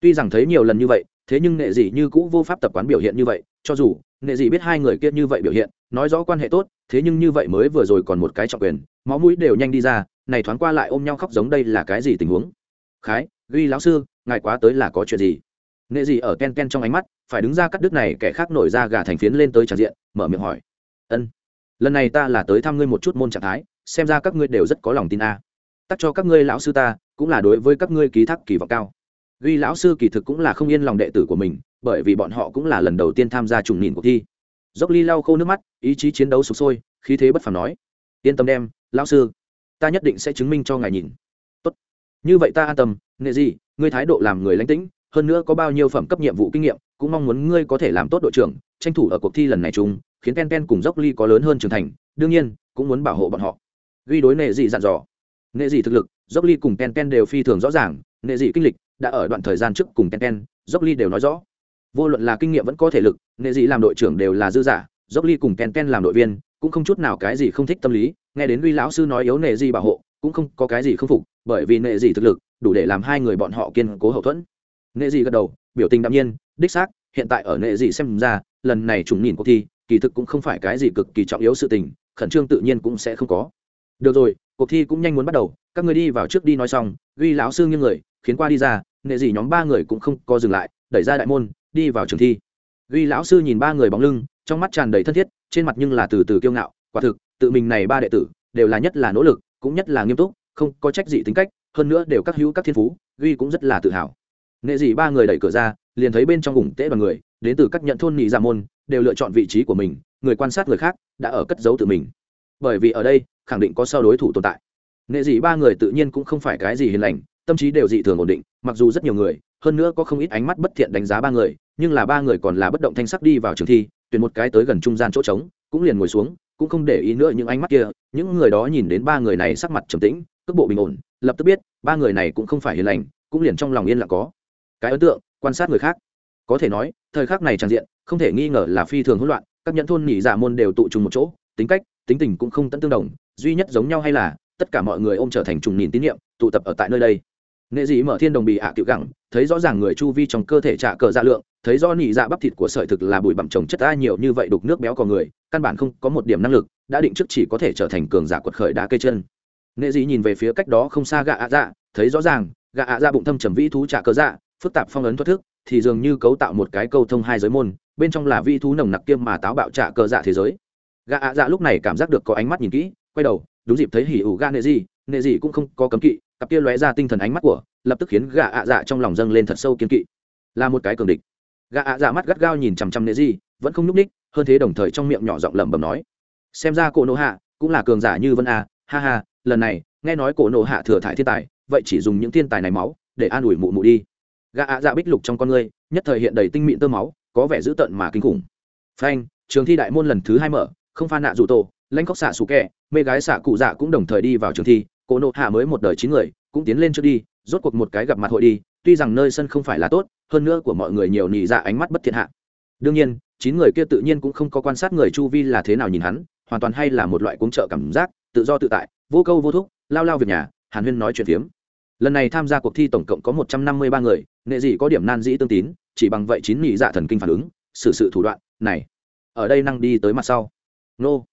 Tuy rằng thấy nhiều lần như vậy, thế nhưng nghệ dị như cũ vô pháp tập quán biểu hiện như vậy, cho dù nghệ dị biết hai người kia như vậy biểu hiện, nói rõ quan hệ tốt, thế nhưng như vậy mới vừa rồi còn một cái trọng quyền, máu mũi đều nhanh đi ra, này thoáng qua lại ôm nhau khóc giống đây là cái gì tình huống? Khái, ghi lão sư, ngài quá tới là có chuyện gì? Nghệ dị ở ken ken trong ánh mắt, phải đứng ra cắt đứt này kẻ khác nổi ra gà thành phiến lên tới tràn diện, mở miệng hỏi. Ân, lần này ta là tới thăm ngươi một chút môn trạng thái, xem ra các ngươi đều rất có lòng tin a. À. tắc cho các ngươi lão sư ta cũng là đối với các ngươi ký thác kỳ vọng cao. Ghi lão sư kỳ thực cũng là không yên lòng đệ tử của mình, bởi vì bọn họ cũng là lần đầu tiên tham gia trùng nhìn cuộc thi. Dốc ly lau khô nước mắt, ý chí chiến đấu sụp sôi, khí thế bất phàm nói, yên tâm đem, lão sư, ta nhất định sẽ chứng minh cho ngài nhìn. Tốt. Như vậy ta an tâm, nghệ gì, ngươi thái độ làm người lãnh tĩnh, hơn nữa có bao nhiêu phẩm cấp nhiệm vụ kinh nghiệm, cũng mong muốn ngươi có thể làm tốt đội trưởng, tranh thủ ở cuộc thi lần này chung, khiến ken ken cùng dốc ly có lớn hơn trưởng thành, đương nhiên, cũng muốn bảo hộ bọn họ. Ghi đối nệ dị dặn dò. Nệ dị thực lực dốc ly cùng ken ken đều phi thường rõ ràng, nghệ dị kinh lịch đã ở đoạn thời gian trước cùng ken ken dốc ly đều nói rõ. Vô luận là kinh nghiệm vẫn có thể lực, nghệ dị làm đội trưởng đều là dư giả dốc ly cùng ken ken làm đội viên cũng không chút nào cái gì không thích tâm lý, nghe đến uy lão sư nói yếu nghệ dị bảo hộ, cũng không có cái gì không phục, bởi vì nghệ dị thực lực đủ để làm hai người bọn họ kiên cố hậu thuẫn. Nghệ dị gật đầu, biểu tình đạm nhiên, đích xác, hiện tại ở nghệ dị xem ra, lần này chúng nhìn cuộc thi, kỳ thực cũng không phải cái gì cực kỳ trọng yếu sự tình, khẩn trương tự nhiên cũng sẽ không có. Được rồi cuộc thi cũng nhanh muốn bắt đầu, các người đi vào trước đi nói xong, ghi lão sư như người, khiến qua đi ra nghệ gì nhóm ba người cũng không co dừng lại, đẩy ra đại môn, đi vào trường thi. Ghi lão sư nhìn ba người bóng lưng, trong mắt tràn đầy thân thiết, trên mặt nhưng là từ từ kiêu ngạo, quả thực, tự mình này ba đệ tử, đều là nhất là nỗ lực, cũng nhất là nghiêm túc, không có trách gì tính cách, hơn nữa đều các hữu các thiên phú, ghi cũng rất là tự hào. Nghệ gì ba người đẩy cửa ra, liền thấy bên trong vùng tễ đoàn người, đến từ các nhận thôn nhị ra môn, đều lựa chọn vị trí của mình, người quan sát người khác, đã ở cất giấu tự mình bởi vì ở đây, khẳng định có sau đối thủ tồn tại. Nghệ dị ba người tự nhiên cũng không phải cái gì hiền lành, tâm trí đều dị thường ổn định, mặc dù rất nhiều người, hơn nữa có không ít ánh mắt bất thiện đánh giá ba người, nhưng là ba người còn là bất động thanh sắc đi vào trường thi, tuyển một cái tới gần trung gian chỗ trống, cũng liền ngồi xuống, cũng không để ý nữa những ánh mắt kia, những người đó nhìn đến ba người này sắc mặt trầm tĩnh, cước bộ bình ổn, lập tức biết, ba người này cũng không phải hiền lành, cũng liền trong lòng yên lặng có. Cái ấn tượng, quan sát người khác. Có thể nói, thời khắc này tràn diện, không thể nghi ngờ là phi thường hỗn loạn, các nhẫn thôn nhị giả môn đều tụ trùng một chỗ, tính cách tính tình cũng không tận tương đồng, duy nhất giống nhau hay là, tất cả mọi người ôm trở thành trùng nhìn tín nhiệm tụ tập ở tại nơi đây. Nghệ dị mở thiên đồng bì ạ à tiểu gẳng, thấy rõ ràng người chu vi trong cơ thể trả cờ dạ lượng, thấy do nị dạ bắp thịt của sợi thực là bụi bặm trồng chất ta nhiều như vậy đục nước béo có người, căn bản không có một điểm năng lực, đã định trước chỉ có thể trở thành cường giả quật khởi đá cây chân. Nghệ dị nhìn về phía cách đó không xa gạ ạ dạ thấy rõ ràng, gạ ạ dạ bụng thâm trầm vĩ thú trả cờ dạ phức tạp phong ấn thoát thức, thì dường như cấu tạo một cái câu thông hai giới môn, bên trong là vĩ thú nồng nặc kiêm mà táo bạo trả cờ dạ thế giới gã ạ dạ lúc này cảm giác được có ánh mắt nhìn kỹ quay đầu đúng dịp thấy hỉ ủ gã nệ gì, nệ gì cũng không có cấm kỵ cặp kia lóe ra tinh thần ánh mắt của lập tức khiến gã ạ dạ trong lòng dâng lên thật sâu kiên kỵ. Là một cái cường địch. Gã ạ dạ mắt gắt gao nhìn chằm chằm nệ gì, vẫn không nhúc ních hơn thế đồng thời trong miệng nhỏ giọng lẩm bẩm nói xem ra cổ nộ hạ cũng là cường giả như vân a ha ha lần này nghe nói cổ nộ hạ thừa thải thiên tài vậy chỉ dùng những thiên tài này máu để an ủi mụ mụ đi. Gã ạ dạ bích lục trong con ngươi nhất thời hiện đầy tinh mịn tơ máu có vẻ dữ tợn mà kinh khủng. Phanh trường thi đại môn lần thứ hai mở không pha nạ dù tổ, lãnh khóc xạ xù kẹ, mê gái xạ cụ dạ cũng đồng thời đi vào trường thi, cổ nộ hạ mới một đời chín người, cũng tiến lên trước đi, rốt cuộc một cái gặp mặt hội đi, tuy rằng nơi sân không phải là tốt, hơn nữa của mọi người nhiều nhị dạ ánh mắt bất thiện hạ. Đương nhiên, chín người kia tự nhiên cũng không có quan sát người chu vi là thế nào nhìn hắn, hoàn toàn hay là một loại cuống trợ cảm giác, tự do tự tại, vô câu vô thúc, lao lao việc nhà, hàn huyên nói chuyện phiếm. Lần này tham gia cuộc thi tổng cộng có một trăm năm mươi ba người nghệ dị có điểm nan dĩ tương tín, chỉ bằng vậy chín nhị dạ thần kinh phản ứng, xử sự thủ đoạn, này, ở đây năng đi tới mặt sau nô.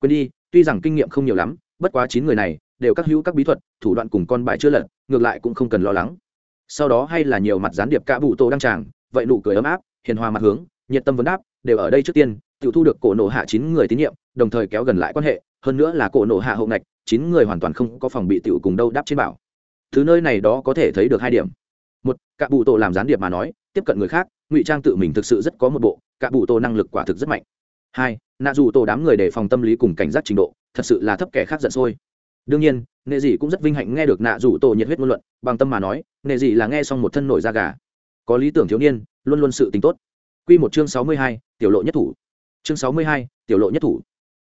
Quên đi, tuy rằng kinh nghiệm không nhiều lắm, bất quá chín người này đều các hữu các bí thuật, thủ đoạn cùng con bài chưa lật, ngược lại cũng không cần lo lắng. Sau đó hay là nhiều mặt gián điệp cả bụ tô đăng tràng, vậy nụ cười ấm áp, hiền hòa mặt hướng, nhiệt tâm vấn đáp, đều ở đây trước tiên tự thu được cổ nổ hạ chín người tín nhiệm, đồng thời kéo gần lại quan hệ, hơn nữa là cổ nổ hạ hậu ngạch, chín người hoàn toàn không có phòng bị tiểu cùng đâu đáp trên bảo. Thứ nơi này đó có thể thấy được hai điểm. Một, cả bụ tổ làm gián điệp mà nói, tiếp cận người khác, ngụy trang tự mình thực sự rất có một bộ, cả bụ tổ năng lực quả thực rất mạnh hai, nạ dù tổ đám người đề phòng tâm lý cùng cảnh giác trình độ, thật sự là thấp kẻ khác giận sôi. Đương nhiên, nệ dị cũng rất vinh hạnh nghe được nạ dù tổ nhiệt huyết ngôn luận, bằng tâm mà nói, nệ dị là nghe xong một thân nổi da gà. Có lý tưởng thiếu niên, luôn luôn sự tính tốt. Q một chương sáu mươi hai, tiểu lộ nhất thủ. Chương sáu mươi hai, tiểu lộ nhất thủ.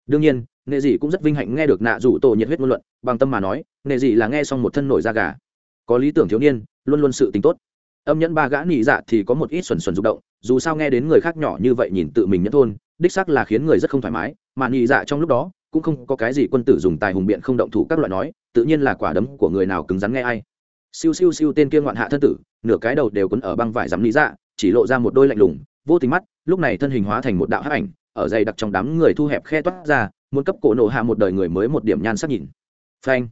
Đương nhiên, nệ dị cũng rất vinh hạnh nghe được nạ dù tổ nhiệt huyết ngôn luận, bằng tâm mà nói, nệ dị là nghe xong một thân nổi da gà. Có lý tưởng thiếu niên, luôn luôn sự tính tốt. Âm nhẫn ba gã nị dạ thì có một ít xuẩn xuẩn rụng động, dù sao nghe đến người khác nhỏ như vậy nhìn tự mình nhẫn thôn đích xác là khiến người rất không thoải mái, mà nhị dạ trong lúc đó cũng không có cái gì quân tử dùng tài hùng biện không động thủ các loại nói, tự nhiên là quả đấm của người nào cứng rắn nghe ai. Siêu siêu siêu tên kia ngoạn hạ thân tử, nửa cái đầu đều quấn ở băng vải dám lý dạ chỉ lộ ra một đôi lạnh lùng, vô tình mắt, lúc này thân hình hóa thành một đạo hắc ảnh, ở dày đặc trong đám người thu hẹp khe toát ra, muốn cấp cổ nổ hạ một đời người mới một điểm nhan sắc nhìn. Phanh.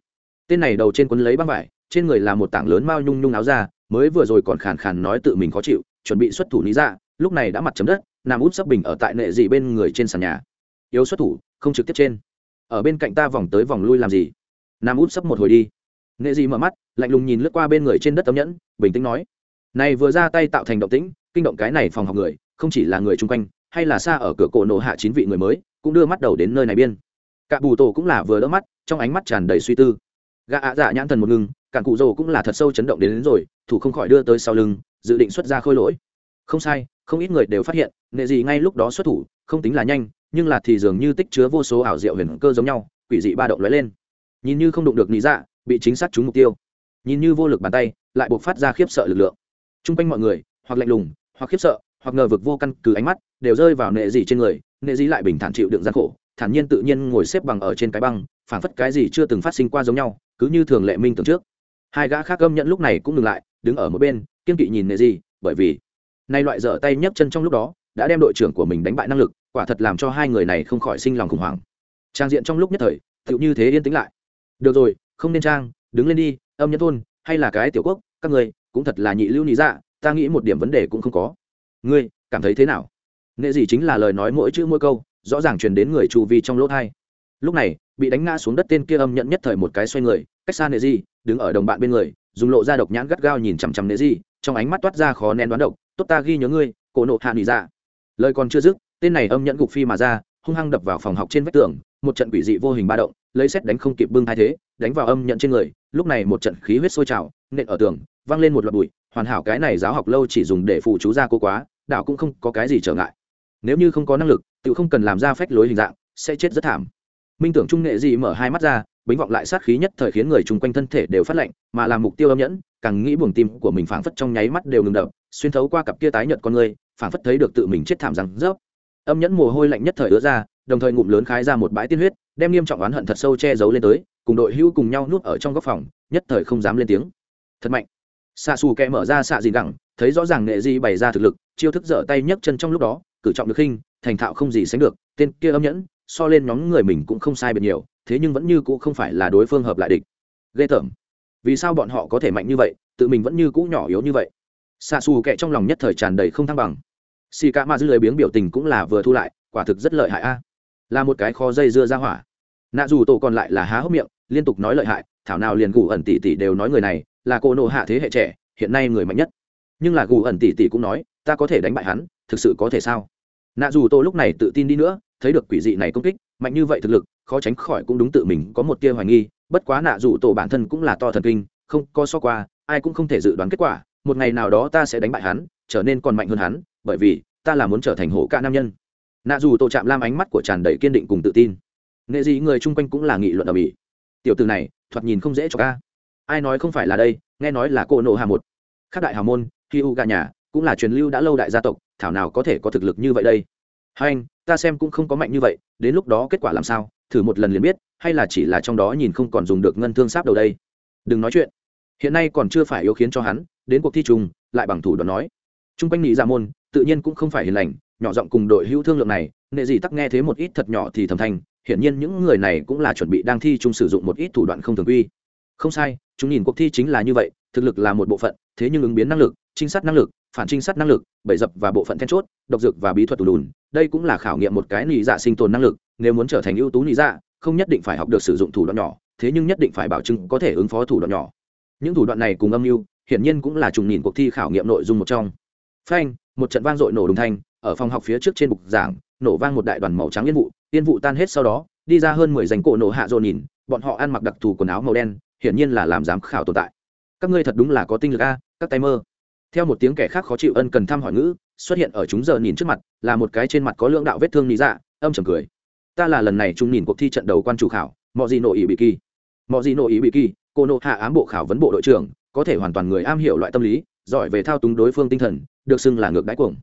Tên này đầu trên quấn lấy băng vải, trên người là một tảng lớn mao nhung nhung áo ra mới vừa rồi còn khàn khàn nói tự mình khó chịu, chuẩn bị xuất thủ lý dạ lúc này đã mặt chấm đất nằm út sấp bình ở tại nệ dị bên người trên sàn nhà. Yếu xuất thủ không trực tiếp trên. Ở bên cạnh ta vòng tới vòng lui làm gì? Nam út sắp một hồi đi. Nệ dị mở mắt lạnh lùng nhìn lướt qua bên người trên đất tấm nhẫn bình tĩnh nói. Này vừa ra tay tạo thành động tĩnh kinh động cái này phòng học người không chỉ là người chung quanh hay là xa ở cửa cổ nổ hạ chín vị người mới cũng đưa mắt đầu đến nơi này biên. Cả bù tổ cũng là vừa đỡ mắt trong ánh mắt tràn đầy suy tư. Gã ạ dạ nhãn thần một ngưng cản cụ rồ cũng là thật sâu chấn động đến, đến rồi thủ không khỏi đưa tới sau lưng dự định xuất ra khôi lỗi. Không sai không ít người đều phát hiện nệ gì ngay lúc đó xuất thủ, không tính là nhanh, nhưng là thì dường như tích chứa vô số ảo diệu huyền cơ giống nhau, quỷ dị ba động lóe lên. Nhìn như không đụng được lý dạ bị chính xác trúng mục tiêu. Nhìn như vô lực bàn tay, lại buộc phát ra khiếp sợ lực lượng. T r u n g quanh mọi người, hoặc lạnh lùng, hoặc khiếp sợ, hoặc ngờ vực vô căn cứ ánh mắt, đều rơi vào nệ dị trên người, nệ dị lại bình thản chịu đựng gian khổ, thản nhiên tự nhiên ngồi xếp bằng ở trên cái băng, phảng phất cái gì chưa từng phát sinh qua giống nhau, cứ như thường lệ minh tưởng trước. Hai gã khác gâm nhận lúc này cũng ngừng lại, đứng ở một bên, kiên kỵ nhìn nệ dị, bởi vì, nay loại dở tay nhấc chân trong lúc đó đã đem đội trưởng của mình đánh bại năng lực, quả thật làm cho hai người này không khỏi sinh lòng khủng hoảng. Trang diện trong lúc nhất thời, tựu như thế yên tĩnh lại. Được rồi, không nên trang, đứng lên đi, âm nhân thôn, hay là cái tiểu quốc, các người, cũng thật là nhị lưu nhị dạ ta nghĩ một điểm vấn đề cũng không có. Ngươi, cảm thấy thế nào? Nghệ gì chính là lời nói mỗi chữ mỗi câu, rõ ràng truyền đến người chu vi trong lỗ thai. Lúc này, bị đánh ngã xuống đất tên kia âm nhận nhất thời một cái xoay người, cách xa nệ di đứng ở đồng bạn bên người, dùng lộ ra độc nhãn gắt gao nhìn chằm chằm nệ di trong ánh mắt toát ra khó nén đoán độc. Tốt ta ghi nhớ ngươi, cổ nộ hạ nghỉ dạ lời còn chưa dứt, tên này âm nhẫn gục phi mà ra, hung hăng đập vào phòng học trên vách tường, một trận quỷ dị vô hình ba động, lấy xét đánh không kịp bưng thay thế, đánh vào âm nhận trên người, lúc này một trận khí huyết sôi trào, nện ở tường văng lên một loạt bụi, hoàn hảo cái này giáo học lâu chỉ dùng để phụ chú ra cô quá đạo cũng không có cái gì trở ngại. Nếu như không có năng lực, tự không cần làm ra phách lối hình dạng, sẽ chết rất thảm. Minh tưởng trung nghệ dị mở hai mắt ra, bính vọng lại sát khí nhất thời khiến người chung quanh thân thể đều phát lạnh, mà làm mục tiêu âm nhẫn, càng nghĩ buồng tim của mình phảng phất trong nháy mắt đều ngừng đập, xuyên thấu qua cặp kia tái nhợt con người phảng phất thấy được tự mình chết thảm rằng rớp. Âm nhẫn mồ hôi lạnh nhất thời ứa ra, đồng thời ngụm lớn khái ra một bãi tiên huyết, đem nghiêm trọng oán hận thật sâu che giấu lên tới, cùng đội hữu cùng nhau nuốt ở trong góc phòng, nhất thời không dám lên tiếng. Thật mạnh. Xạ xù kẹ mở ra xạ gì gẳng thấy rõ ràng nghệ di bày ra thực lực, chiêu thức dở tay nhấc chân trong lúc đó, cử trọng được khinh, thành thạo không gì sánh được, tên kia âm nhẫn, so lên nhóm người mình cũng không sai biệt nhiều, thế nhưng vẫn như cũ không phải là đối phương hợp lại địch. Ghê tởm. Vì sao bọn họ có thể mạnh như vậy, tự mình vẫn như cũ nhỏ yếu như vậy? Xạ xù kẹ trong lòng nhất thời tràn đầy không thăng bằng xì cạ mà dư lời biếng biểu tình cũng là vừa thu lại, quả thực rất lợi hại a. Là một cái kho dây dưa ra hỏa. Nạ dù tổ còn lại là há hốc miệng, liên tục nói lợi hại, thảo nào liền gù ẩn tỷ tỷ đều nói người này, là cô nộ hạ thế hệ trẻ, hiện nay người mạnh nhất. Nhưng là gù ẩn tỷ tỷ cũng nói, ta có thể đánh bại hắn, thực sự có thể sao? Nạ dù tô lúc này tự tin đi nữa, thấy được quỷ dị này công kích, mạnh như vậy thực lực, khó tránh khỏi cũng đúng tự mình có một tia hoài nghi, bất quá nạ dù tổ bản thân cũng là to thần kinh, không có so qua, ai cũng không thể dự đoán kết quả, một ngày nào đó ta sẽ đánh bại hắn, trở nên còn mạnh hơn hắn bởi vì ta là muốn trở thành hổ ca nam nhân. Nạ dù tổ chạm lam ánh mắt của tràn đầy kiên định cùng tự tin. Nghệ gì người chung quanh cũng là nghị luận ở mỹ tiểu từ này, thoạt nhìn không dễ cho ca. Ai nói không phải là đây, nghe nói là cô nộ hà một. Khác đại hào môn khi u gà nhà, cũng là truyền lưu đã lâu đại gia tộc, thảo nào có thể có thực lực như vậy đây? Hai anh, ta xem cũng không có mạnh như vậy, đến lúc đó kết quả làm sao? Thử một lần liền biết, hay là chỉ là trong đó nhìn không còn dùng được ngân thương sáp đầu đây? Đừng nói chuyện. Hiện nay còn chưa phải yếu khiến cho hắn, đến cuộc thi trùng lại bằng thủ đoạn nói. Trung quanh nghĩ ra dạ môn tự nhiên cũng không phải hiền lành nhỏ giọng cùng đội hữu thương lượng này nệ gì tắc nghe thế một ít thật nhỏ thì thầm thành hiển nhiên những người này cũng là chuẩn bị đang thi chung sử dụng một ít thủ đoạn không thường quy. Không sai chúng nhìn cuộc thi chính là như vậy thực lực là một bộ phận thế nhưng ứng biến năng lực trinh sát năng lực phản trinh sát năng lực bẫy dập và bộ phận then chốt độc dược và bí thuật tù lùn, đây cũng là khảo nghiệm một cái nị dạ sinh tồn năng lực nếu muốn trở thành ưu tú nị dạ không nhất định phải học được sử dụng thủ đoạn nhỏ thế nhưng nhất định phải bảo chứng có thể ứng phó thủ đoạn nhỏ. Những thủ đoạn này cùng âm mưu hiển nhiên cũng là trùng nhìn cuộc thi khảo nghiệm nội dung một trong phanh, một trận vang dội nổ đùng thanh, ở phòng học phía trước trên bục giảng, nổ vang một đại đoàn màu trắng yên vụ yên vụ tan hết sau đó, đi ra hơn mười dành cổ nổ hạ dồn nhìn, bọn họ ăn mặc đặc thù quần áo màu đen, hiển nhiên là làm giám khảo tồn tại. Các ngươi thật đúng là có tinh lực a, các tay mơ. Theo một tiếng kẻ khác khó chịu ân cần thăm hỏi ngữ, xuất hiện ở chúng giờ nhìn trước mặt, là một cái trên mặt có lưỡng đạo vết thương lý dạ âm trầm cười. Ta là lần này chúng nhìn cuộc thi trận đầu quan chủ khảo mọi gì nội ý bị kỳ. Mọi gì nội ý bị kỳ, cô nộ hạ ám bộ khảo vấn bộ đội trưởng, có thể hoàn toàn người am hiểu loại tâm lý, giỏi về thao túng đối phương tinh thần được xưng là ngược đáy cuồng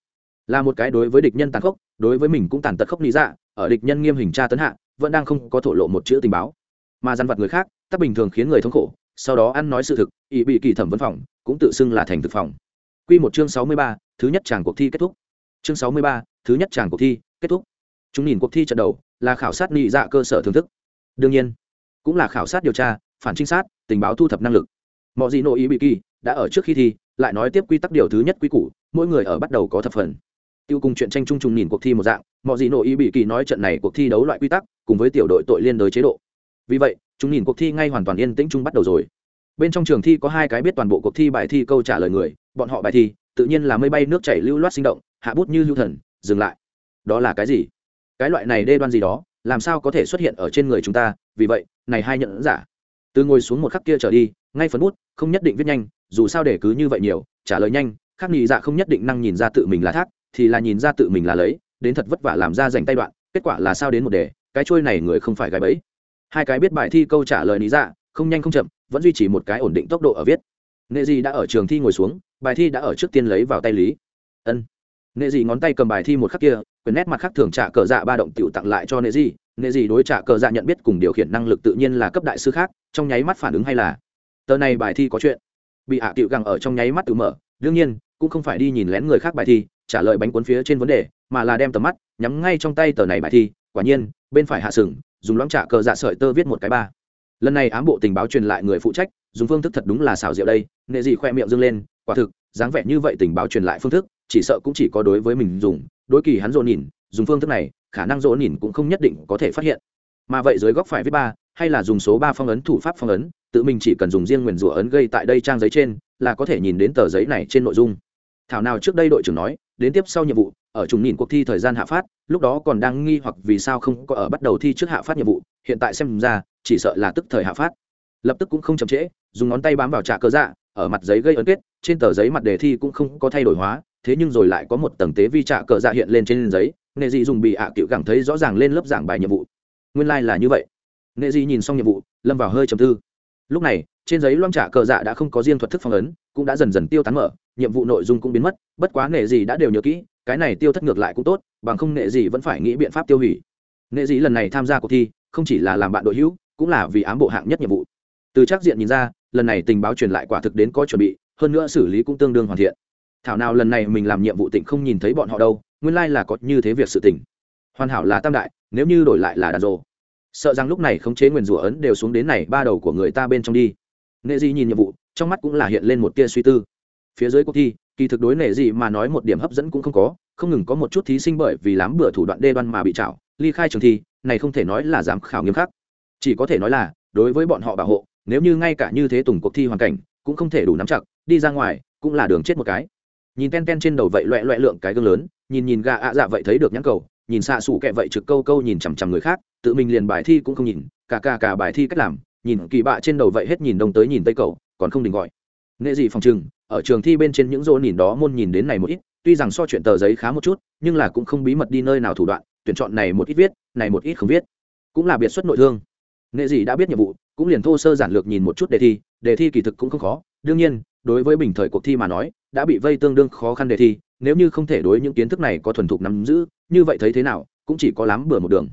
là một cái đối với địch nhân tàn khốc đối với mình cũng tàn tật khốc lý dạ ở địch nhân nghiêm hình tra tấn hạ vẫn đang không có thổ lộ một chữ tình báo mà dằn vặt người khác tắc bình thường khiến người thống khổ sau đó ăn nói sự thực ỵ bị kỳ thẩm vấn phòng cũng tự xưng là thành thực phòng Quy một chương sáu mươi ba, thứ nhất tràng cuộc thi kết thúc. Chương sáu mươi ba, thứ nhất tràng cuộc thi kết thúc. Chúng nhìn cuộc thi trận đầu là khảo sát nhị dạ cơ sở thưởng thức. Đương nhiên, cũng là khảo sát điều tra, phản trinh sát, tình báo thu thập năng lực. Mọi gì nội ý bị kỳ đã ở trước khi thi, lại nói tiếp quy tắc điều thứ nhất quy củ, mỗi người ở bắt đầu có thập phần. Tiêu cùng chuyện tranh chung trùng nhìn cuộc thi một dạng, mọi gì nội ý bị kỳ nói trận này cuộc thi đấu loại quy tắc, cùng với tiểu đội tội liên đối chế độ. Vì vậy, chúng nhìn cuộc thi ngay hoàn toàn yên tĩnh chung bắt đầu rồi. Bên trong trường thi có hai cái biết toàn bộ cuộc thi bài thi câu trả lời người bọn họ bài thi tự nhiên là mây bay nước chảy lưu loát sinh động hạ bút như lưu thần dừng lại. Đó là cái gì? Cái loại này đê đoan gì đó làm sao có thể xuất hiện ở trên người chúng ta? Vì vậy này hai nhận giả từ ngồi xuống một khắc kia trở đi, ngay phấn bút, không nhất định viết nhanh, dù sao để cứ như vậy nhiều, trả lời nhanh, khác nghị dạ không nhất định năng nhìn ra tự mình là thác, thì là nhìn ra tự mình là lấy, đến thật vất vả làm ra dành tay đoạn, kết quả là sao đến một đề, cái trôi này người không phải gái bẫy. Hai cái biết bài thi câu trả lời lý dạ không nhanh không chậm, vẫn duy trì một cái ổn định tốc độ ở viết. Nghệ dị đã ở trường thi ngồi xuống, bài thi đã ở trước tiên lấy vào tay lý. Ân. Nghệ dị ngón tay cầm bài thi một khắc kia, quyền nét mặt khác thường trả cờ dạ ba động tựu tặng lại cho nghệ dị nghệ gì đối trả cờ dạ nhận biết cùng điều khiển năng lực tự nhiên là cấp đại sư khác, trong nháy mắt phản ứng hay là, tờ này bài thi có chuyện. Bị hạ tiệu găng ở trong nháy mắt tự mở, đương nhiên, cũng không phải đi nhìn lén người khác bài thi, trả lời bánh cuốn phía trên vấn đề, mà là đem tầm mắt nhắm ngay trong tay tờ này bài thi, quả nhiên, bên phải hạ sừng, dùng loãng trả cờ dạ sợi tơ viết một cái ba. Lần này ám bộ tình báo truyền lại người phụ trách, dùng phương thức thật đúng là xảo diệu đây nghệ gì khoe miệng dâng lên, quả thực, dáng vẻ như vậy tình báo truyền lại phương thức, chỉ sợ cũng chỉ có đối với mình dùng, đối kỳ hắn dỗ nhìn, dùng phương thức này khả năng rỗ nhìn cũng không nhất định có thể phát hiện. Mà vậy dưới góc phải viết ba, hay là dùng số ba phong ấn, thủ pháp phong ấn, tự mình chỉ cần dùng riêng nguyền rủa ấn gây tại đây trang giấy trên, là có thể nhìn đến tờ giấy này trên nội dung. Thảo nào trước đây đội trưởng nói, đến tiếp sau nhiệm vụ, ở trùng nhìn cuộc thi thời gian hạ phát, lúc đó còn đang nghi hoặc vì sao không có ở bắt đầu thi trước hạ phát nhiệm vụ, hiện tại xem ra, chỉ sợ là tức thời hạ phát. Lập tức cũng không chậm trễ, dùng ngón tay bám vào trà cơ dạ ở mặt giấy gây ấn kết, trên tờ giấy mặt đề thi cũng không có thay đổi hóa, thế nhưng rồi lại có một tầng tế vi trạ cờ dạ hiện lên trên giấy nghệ dị dùng bị ạ à cựu gẳng thấy rõ ràng lên lớp giảng bài nhiệm vụ. Nguyên lai、like、là như vậy. Nghệ dị nhìn xong nhiệm vụ, lâm vào hơi trầm tư. Lúc này, trên giấy loang trả cờ dạ đã không có riêng thuật thức phong ấn, cũng đã dần dần tiêu tán mở, nhiệm vụ nội dung cũng biến mất, bất quá nghệ dị đã đều nhớ kỹ, cái này tiêu thất ngược lại cũng tốt, bằng không nghệ dị vẫn phải nghĩ biện pháp tiêu hủy. Nghệ dị lần này tham gia cuộc thi, không chỉ là làm bạn đội hữu, cũng là vì ám bộ hạng nhất nhiệm vụ. Từ chắc diện nhìn ra, lần này tình báo truyền lại quả thực đến có chuẩn bị, hơn nữa xử lý cũng tương đương hoàn thiện. Thảo nào lần này mình làm nhiệm vụ tỉnh không nhìn thấy bọn họ đâu nguyên lai là có như thế việc sự tình, hoàn hảo là tam đại nếu như đổi lại là đàn rồ. Sợ rằng lúc này khống chế nguyền rủa ấn đều xuống đến này ba đầu của người ta bên trong đi. Nệ di nhìn nhiệm vụ trong mắt cũng là hiện lên một tia suy tư. Phía dưới cuộc thi kỳ thực đối nệ Di mà nói một điểm hấp dẫn cũng không có không ngừng có một chút thí sinh bởi vì lám bừa thủ đoạn đê đoan mà bị trảo ly khai trường thi này không thể nói là giám khảo nghiêm khắc. Chỉ có thể nói là đối với bọn họ bảo hộ nếu như ngay cả như thế tùng cuộc thi hoàn cảnh cũng không thể đủ nắm chặt đi ra ngoài cũng là đường chết một cái nhìn ten ten trên đầu vậy loẹ loẹ lượng cái gương lớn, nhìn nhìn gà ạ dạ vậy thấy được nhãn cầu, nhìn xạ xủ kẹ vậy trực câu câu nhìn chằm chằm người khác, tự mình liền bài thi cũng không nhìn, cả cả cả bài thi cách làm, nhìn kỳ bạ trên đầu vậy hết nhìn đông tới nhìn tây cầu, còn không đình gọi. Nghệ gì phòng trừng ở trường thi bên trên những rô nhìn đó môn nhìn đến này một ít, tuy rằng so chuyện tờ giấy khá một chút, nhưng là cũng không bí mật đi nơi nào thủ đoạn, tuyển chọn này một ít viết, này một ít không viết. Cũng là biệt xuất nội thương. Nghệ gì đã biết nhiệm vụ, cũng liền thô sơ giản lược nhìn một chút đề thi đề thi kỳ thực cũng không khó, đương nhiên đối với bình thời cuộc thi mà nói, đã bị vây tương đương khó khăn đề thi, nếu như không thể đối những kiến thức này có thuần thục nắm giữ, như vậy thấy thế nào, cũng chỉ có lắm bừa một đường.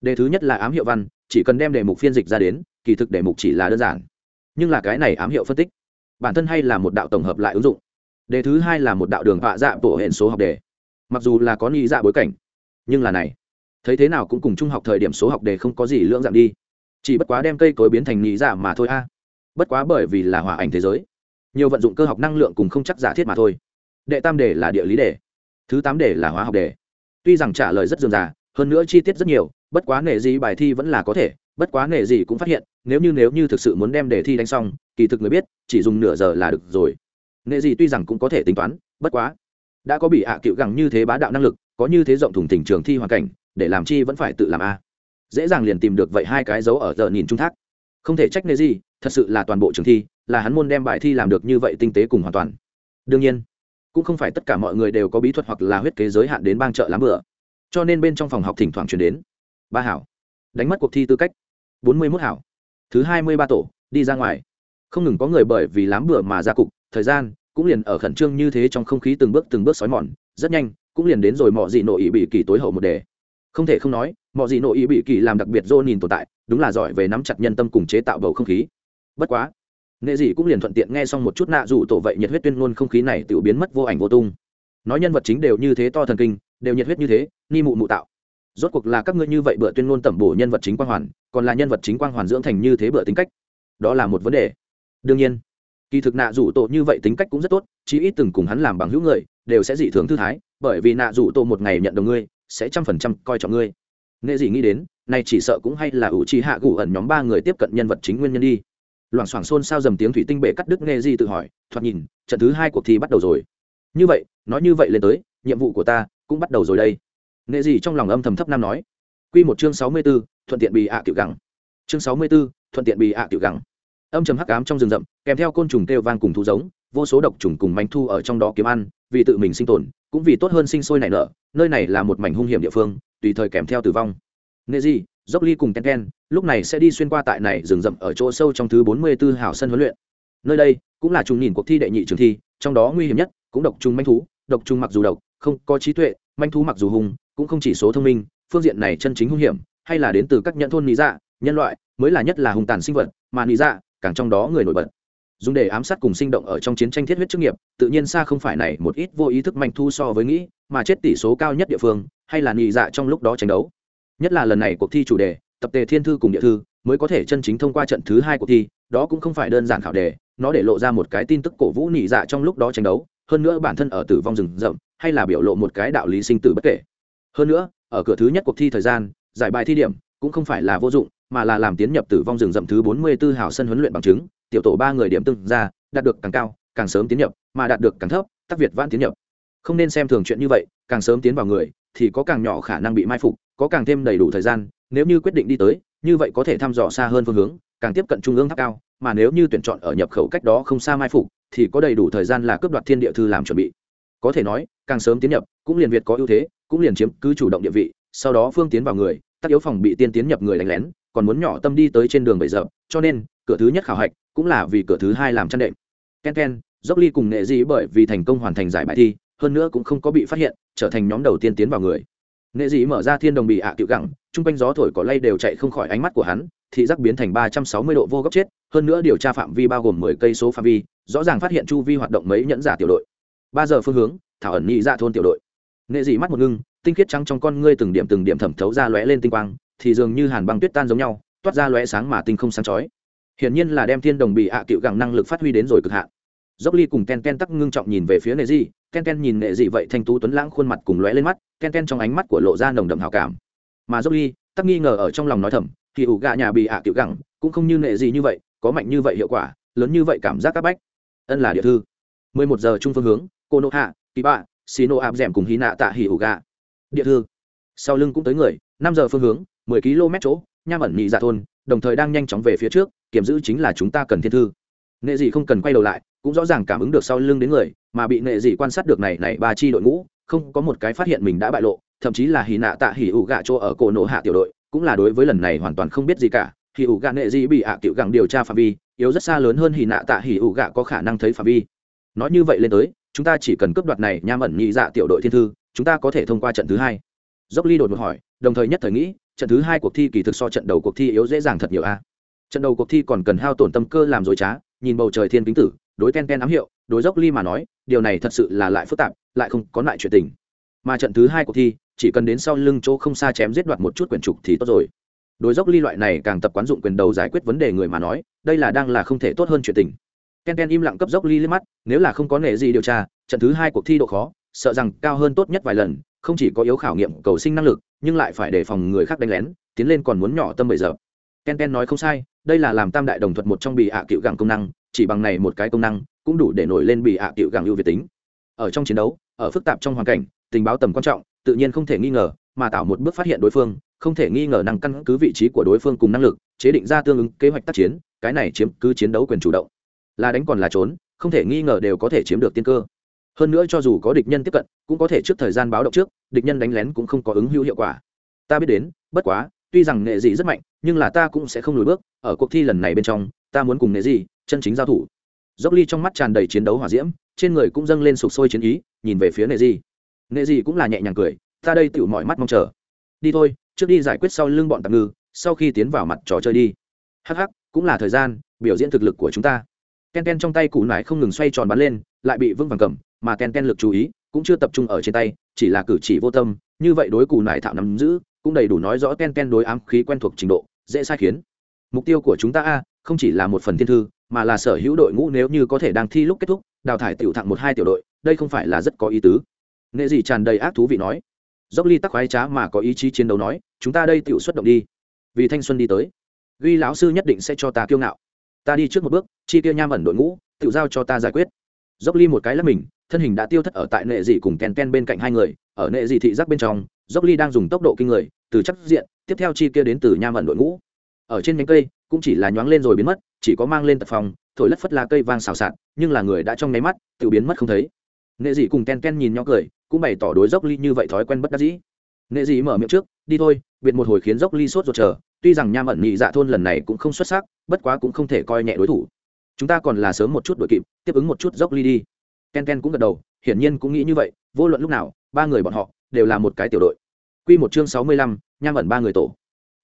Đề thứ nhất là ám hiệu văn, chỉ cần đem đề mục phiên dịch ra đến, kỳ thực đề mục chỉ là đơn giản. Nhưng là cái này ám hiệu phân tích, bản thân hay là một đạo tổng hợp lại ứng dụng. Đề thứ hai là một đạo đường họa dạ tổ hệ số học đề. Mặc dù là có nghi dạ bối cảnh, nhưng là này, thấy thế nào cũng cùng trung học thời điểm số học đề không có gì lưỡng dạng đi. Chỉ bất quá đem cây cối biến thành nghi dạ mà thôi a. Bất quá bởi vì là hòa ảnh thế giới nhiều vận dụng cơ học năng lượng cùng không chắc giả thiết mà thôi. Đệ tam đề là địa lý đề. Thứ tám đề là hóa học đề. Tuy rằng trả lời rất dườm già, hơn nữa chi tiết rất nhiều, bất quá nể gì bài thi vẫn là có thể, bất quá nể gì cũng phát hiện, nếu như nếu như thực sự muốn đem đề thi đánh xong, kỳ thực người biết, chỉ dùng nửa giờ là được rồi. Nể gì tuy rằng cũng có thể tính toán, bất quá, đã có bị hạ à cựu gẳng như thế bá đạo năng lực, có như thế rộng thùng tình trường thi hoàn cảnh, để làm chi vẫn phải tự làm a. Dễ dàng liền tìm được vậy hai cái dấu ở giờ nhìn trung thác. Không thể trách nể gì thật sự là toàn bộ trường thi, là hắn môn đem bài thi làm được như vậy tinh tế cùng hoàn toàn. Đương nhiên, cũng không phải tất cả mọi người đều có bí thuật hoặc là huyết kế giới hạn đến bang chợ lắm bữa. Cho nên bên trong phòng học thỉnh thoảng chuyển đến. Ba hảo, đánh mất cuộc thi tư cách. Bốn mươi mốt hảo, thứ hai mươi ba tổ, đi ra ngoài. Không ngừng có người bởi vì lám bữa mà ra cục, thời gian cũng liền ở khẩn trương như thế trong không khí từng bước từng bước xói mòn, rất nhanh cũng liền đến rồi mọi gì nội ý bị kỳ tối hậu một đề. Không thể không nói mọi gì nội ý bị kỳ làm đặc biệt dô nhìn tồn tại, đúng là giỏi về nắm chặt nhân tâm cùng chế tạo bầu không khí bất quá nghệ dị cũng liền thuận tiện nghe xong một chút nạ dù tổ vậy nhiệt huyết tuyên ngôn không khí này tự biến mất vô ảnh vô tung. Nói nhân vật chính đều như thế to thần kinh, đều nhiệt huyết như thế, ni mụ mụ tạo. Rốt cuộc là các ngươi như vậy bữa tuyên ngôn tẩm bổ nhân vật chính quang hoàn, còn là nhân vật chính quang hoàn dưỡng thành như thế bữa tính cách? Đó là một vấn đề. Đương nhiên, kỳ thực nạ rủ tổ như vậy tính cách cũng rất tốt, chí ít từng cùng hắn làm bằng hữu người, đều sẽ dị thường thư thái, bởi vì nạ rủ tổ một ngày nhận đồng ngươi, sẽ trăm phần trăm coi trọng ngươi. Nghệ dị nghĩ đến này chỉ sợ cũng hay là ủ trì hạ gủ ẩn nhóm ba người tiếp cận nhân vật chính nguyên nhân đi loảng xoảng xôn xao dầm tiếng thủy tinh bể cắt đứt nghe di tự hỏi, thoạt nhìn, trận thứ hai cuộc thi bắt đầu rồi. Như vậy, nói như vậy lên tới, nhiệm vụ của ta cũng bắt đầu rồi đây. Nghệ gì trong lòng âm thầm thấp nam nói. Q một chương sáu mươi b ố thuận tiện bị ạ tiểu gẳng. Chương sáu mươi b ố thuận tiện bị ạ tiểu gẳng. Âm trầm hắc ám trong rừng rậm, kèm theo côn trùng kêu vang cùng thu giống, vô số độc trùng cùng manh thu ở trong đó kiếm ăn, vì tự mình sinh tồn, cũng vì tốt hơn sinh sôi nảy nở, nơi này là một mảnh hung hiểm địa phương, tùy thời kèm theo tử vong nghệ gì, dốc ly cùng Kenken lúc này sẽ đi xuyên qua tại này rừng rậm ở chỗ sâu trong thứ bốn mươi 44 hảo sân huấn luyện. Nơi đây cũng là trùng nhìn cuộc thi đệ nhị trường thi, trong đó nguy hiểm nhất cũng độc trùng manh thú, độc trùng mặc dù độc, không có trí tuệ, manh thú mặc dù hùng, cũng không chỉ số thông minh, phương diện này chân chính hung hiểm, hay là đến từ các nhận thôn lý dạ nhân loại, mới là nhất là hung tàn sinh vật, mà lý dạ càng trong đó người nổi bật. Dùng để ám sát cùng sinh động ở trong chiến tranh thiết huyết chức nghiệp, tự nhiên xa không phải này một ít vô ý thức manh thu so với nghĩ, mà chết tỷ số cao nhất địa phương, hay là nhị dạ trong lúc đó tranh đấu nhất là lần này cuộc thi chủ đề, tập tề thiên thư cùng địa thư mới có thể chân chính thông qua trận thứ hai cuộc thi, đó cũng không phải đơn giản khảo đề, nó để lộ ra một cái tin tức cổ vũ nị dạ trong lúc đó tranh đấu, hơn nữa bản thân ở tử vong rừng rậm, hay là biểu lộ một cái đạo lý sinh tử bất kể. Hơn nữa, ở cửa thứ nhất cuộc thi thời gian, giải bài thi điểm cũng không phải là vô dụng, mà là làm tiến nhập tử vong rừng rậm thứ bốn mươi 44 hào sân huấn luyện bằng chứng, tiểu tổ ba người điểm từng ra, đạt được càng cao, càng sớm tiến nhập, mà đạt được càng thấp, tắc việt vãn tiến nhập. Không nên xem thường chuyện như vậy, càng sớm tiến vào người, thì có càng nhỏ khả năng bị mai phục có càng thêm đầy đủ thời gian, nếu như quyết định đi tới, như vậy có thể thăm dò xa hơn phương hướng, càng tiếp cận trung ương tháp cao, mà nếu như tuyển chọn ở nhập khẩu cách đó không xa mai phục, thì có đầy đủ thời gian là cướp đoạt thiên địa thư làm chuẩn bị. Có thể nói, càng sớm tiến nhập, cũng liền việt có ưu thế, cũng liền chiếm cứ chủ động địa vị, sau đó phương tiến vào người tác yếu phòng bị tiên tiến nhập người đánh lén, còn muốn nhỏ tâm đi tới trên đường bảy giờ cho nên, cửa thứ nhất khảo hạch cũng là vì cửa thứ hai làm chăn đệm. Ken ken, dốc ly cùng nghệ dĩ bởi vì thành công hoàn thành giải bài thi, hơn nữa cũng không có bị phát hiện, trở thành nhóm đầu tiên tiến vào người nệ dị mở ra thiên đồng bị ạ à cựu gẳng, chung quanh gió thổi cỏ lay đều chạy không khỏi ánh mắt của hắn, thị giác biến thành ba trăm sáu mươi độ vô góc chết, hơn nữa điều tra phạm vi bao gồm mười cây số phạm vi, rõ ràng phát hiện chu vi hoạt động mấy nhẫn giả tiểu đội. Ba giờ phương hướng, thảo ẩn nhị ra thôn tiểu đội. Nệ dị mắt một ngưng, tinh khiết trắng trong con ngươi từng điểm từng điểm thẩm thấu ra lóe lên tinh quang, thì dường như hàn băng tuyết tan giống nhau, toát ra lóe sáng mà tinh không sáng chói. Hiển nhiên là đem thiên đồng bị ạ à cựu gẳng năng lực phát huy đến rồi cực hạn. Dốc ly cùng ken ken tắc ngưng trọng nhìn về phía nệ dị ken ken nhìn nệ dị vậy thanh tú tuấn lãng khuôn mặt cùng lóe lên mắt, ken ken trong ánh mắt của lộ ra nồng đậm hào cảm. Mà dốc ly tắc nghi ngờ ở trong lòng nói thầm thì ủ gạ nhà bị ạ à cựu gẳng, cũng không như nệ dị như vậy, có mạnh như vậy hiệu quả, lớn như vậy cảm giác các bách. Ân là địa thư. 11 giờ trung phương hướng, cô nộ hạ, kỳ bạ, xì nộ áp d cùng hí nạ tạ hỉ ủ gạ địa thư. Sau lưng cũng tới người, năm giờ phương hướng 10 km chỗ, nham ẩn nhị dạ thôn, đồng thời đang nhanh chóng về phía trước, kiểm giữ chính là chúng ta cần thiên thư. Nệ dị không cần quay đầu lại, cũng rõ ràng cảm ứng được sau lưng đến người mà bị nệ dị quan sát được này này ba chi đội ngũ, không có một cái phát hiện mình đã bại lộ, thậm chí là hì nạ tạ hỉ ủ gạ chỗ ở cổ nổ hạ tiểu đội, cũng là đối với lần này hoàn toàn không biết gì cả. Hỉ ủ gạ nệ dị bị ạ à cựu gặng điều tra phạm vi, yếu rất xa lớn hơn hì nạ tạ hỉ ủ gạ có khả năng thấy phạm vi. Nói như vậy lên tới, chúng ta chỉ cần cướp đoạt này nham ẩn nhị dạ tiểu đội thiên thư, chúng ta có thể thông qua trận thứ hai. Dốc ly đột một hỏi, đồng thời nhất thời nghĩ, trận thứ hai cuộc thi kỳ thực so trận đầu cuộc thi yếu dễ dàng thật nhiều a. Trận đầu cuộc thi còn cần hao tổn tâm cơ làm dối trá, nhìn bầu trời thiên kính tử đối ten ten ám hiệu, đối dốc ly mà nói, điều này thật sự là lại phức tạp, lại không có lại chuyện tình. Mà trận thứ hai cuộc thi, chỉ cần đến sau lưng chỗ không xa chém giết đoạt một chút quyển trục thì tốt rồi. Đối dốc ly loại này càng tập quán dụng quyền đầu giải quyết vấn đề người mà nói, đây là đang là không thể tốt hơn chuyện tình. Ken ken im lặng cấp dốc ly lên mắt, nếu là không có nể gì điều tra, trận thứ hai cuộc thi độ khó, sợ rằng cao hơn tốt nhất vài lần, không chỉ có yếu khảo nghiệm cầu sinh năng lực, nhưng lại phải đề phòng người khác đánh lén, tiến lên còn muốn nhỏ tâm bậy giờ ken ken nói không sai, đây là làm tam đại đồng thuật một trong bị ạ cựu gẳng công năng chỉ bằng này một cái công năng, cũng đủ để nổi lên bị ạ cựu gàng ưu việt tính. Ở trong chiến đấu, ở phức tạp trong hoàn cảnh, tình báo tầm quan trọng, tự nhiên không thể nghi ngờ, mà tạo một bước phát hiện đối phương, không thể nghi ngờ năng căn cứ vị trí của đối phương cùng năng lực, chế định ra tương ứng kế hoạch tác chiến, cái này chiếm cứ chiến đấu quyền chủ động. Là đánh còn là trốn, không thể nghi ngờ đều có thể chiếm được tiên cơ. Hơn nữa cho dù có địch nhân tiếp cận, cũng có thể trước thời gian báo động trước, địch nhân đánh lén cũng không có ứng hữu hiệu quả. Ta biết đến, bất quá, tuy rằng nghệ dị rất mạnh, nhưng là ta cũng sẽ không lùi bước, ở cuộc thi lần này bên trong ta muốn cùng nghệ gì chân chính giao thủ. Dốc ly trong mắt tràn đầy chiến đấu hỏa diễm trên người cũng dâng lên sục sôi chiến ý nhìn về phía nghệ gì, nghệ gì cũng là nhẹ nhàng cười ta đây tựu mọi mắt mong chờ. Đi thôi trước đi giải quyết sau lưng bọn tạm ngư sau khi tiến vào mặt trò chơi đi. Hh cũng là thời gian biểu diễn thực lực của chúng ta. Ken ken trong tay cụ nải không ngừng xoay tròn bắn lên lại bị vững vàng cầm mà ken ken lực chú ý cũng chưa tập trung ở trên tay chỉ là cử chỉ vô tâm như vậy đối cụ nải thạo nắm giữ cũng đầy đủ nói rõ ken ken đối ám khí quen thuộc trình độ dễ sai khiến. Mục tiêu của chúng ta a không chỉ là một phần thiên thư, mà là sở hữu đội ngũ nếu như có thể đang thi lúc kết thúc, đào thải tiểu thẳng một hai tiểu đội, đây không phải là rất có ý tứ. Nghệ dị tràn đầy ác thú vị nói. Dốc ly tắc khoái trá mà có ý chí chiến đấu nói, chúng ta đây tiểu xuất động đi. Vì thanh xuân đi tới. Ghi lão sư nhất định sẽ cho ta kiêu ngạo. Ta đi trước một bước, chi tiêu nham ẩn đội ngũ tự giao cho ta giải quyết. Dốc ly một cái là mình, thân hình đã tiêu thất ở tại nệ dị cùng kèn ken bên cạnh hai người, ở nệ dị thị giác bên trong, dốc ly đang dùng tốc độ kinh người, từ chắc diện, tiếp theo chi kia đến từ nham ẩn đội ngũ ở trên nhánh cây, cũng chỉ là nhoáng lên rồi biến mất, chỉ có mang lên tật phòng, thổi lất phất lá cây vang xào xạc, nhưng là người đã trong nháy mắt, tự biến mất không thấy. Nghệ dị cùng ken ken nhìn nhau cười, cũng bày tỏ đối dốc ly như vậy thói quen bất đắc dĩ. Nghệ dị mở miệng trước, đi thôi, biệt một hồi khiến dốc ly sốt ruột chờ, tuy rằng nham ẩn nhị dạ thôn lần này cũng không xuất sắc, bất quá cũng không thể coi nhẹ đối thủ. Chúng ta còn là sớm một chút đội kịp, tiếp ứng một chút dốc ly đi. Ken ken cũng gật đầu, hiển nhiên cũng nghĩ như vậy, vô luận lúc nào, ba người bọn họ đều là một cái tiểu đội. Q một chương sáu mươi lăm, nham ẩn ba người tổ.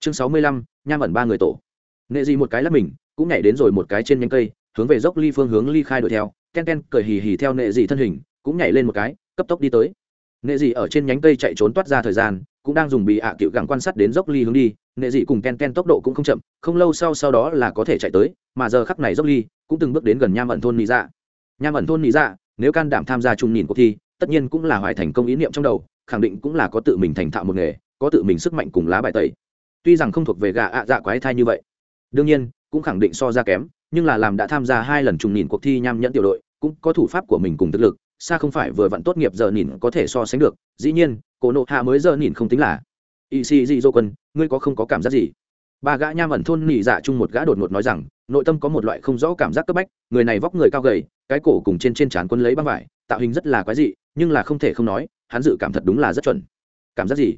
Chương sáu mươi lăm nham ẩn ba người tổ. Nệ dị một cái lắp mình, cũng nhảy đến rồi một cái trên nhánh cây, hướng về dốc ly phương hướng ly khai đuổi theo, ken ken, cười hì hì theo nệ dị thân hình, cũng nhảy lên một cái, cấp tốc đi tới. Nệ dị ở trên nhánh cây chạy trốn toát ra thời gian, cũng đang dùng bị ạ à cựu gẳng quan sát đến dốc ly hướng đi. Nệ dị cùng ken ken tốc độ cũng không chậm, không lâu sau sau đó là có thể chạy tới, mà giờ khắc này dốc ly cũng từng bước đến gần nham ẩn thôn nị dạ. Nham ẩn thôn nị dạ nếu can đảm tham gia chung nhìn cuộc thi, tất nhiên cũng là hoài thành công ý niệm trong đầu, khẳng định cũng là có tự mình thành thạo một nghề, có tự mình sức mạnh cùng lá bài tẩy tuy rằng không thuộc về gà ạ dạ quái thai như vậy. Đương nhiên, cũng khẳng định so ra kém, nhưng là làm đã tham gia hai lần trùng nhìn cuộc thi nham nhẫn tiểu đội, cũng có thủ pháp của mình cùng thực lực, xa không phải vừa vặn tốt nghiệp giờ nhìn có thể so sánh được. Dĩ nhiên, cổ nộ hạ mới giờ nhìn không tính là. Y si dị dô quân ngươi có không có cảm giác gì? Ba gã nham ẩn thôn nỉ dạ chung một gã đột ngột nói rằng, nội tâm có một loại không rõ cảm giác cấp bách, người này vóc người cao gầy, cái cổ cùng trên trên trán quân lấy băng vải, tạo hình rất là quái dị, nhưng là không thể không nói, hắn dự cảm thật đúng là rất chuẩn. Cảm giác gì?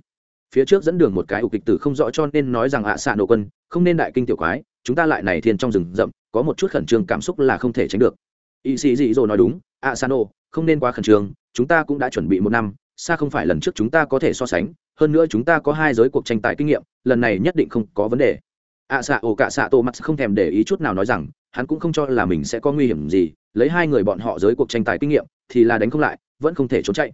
Phía trước dẫn đường một cái ục kịch tử không rõ cho nên nói rằng ạ à xạ nổ quân, không nên đại kinh tiểu quái, chúng ta lại này thiên trong rừng rậm, có một chút khẩn trương cảm xúc là không thể tránh được. Y sĩ dị rồi nói đúng, ạ à xạ nổ, không nên quá khẩn trương, chúng ta cũng đã chuẩn bị một năm, xa không phải lần trước chúng ta có thể so sánh, hơn nữa chúng ta có hai giới cuộc tranh tài kinh nghiệm, lần này nhất định không có vấn đề. Ạ à xạ ổ cả xạ tô mặt không thèm để ý chút nào nói rằng, hắn cũng không cho là mình sẽ có nguy hiểm gì, lấy hai người bọn họ giới cuộc tranh tài kinh nghiệm, thì là đánh không lại, vẫn không thể trốn chạy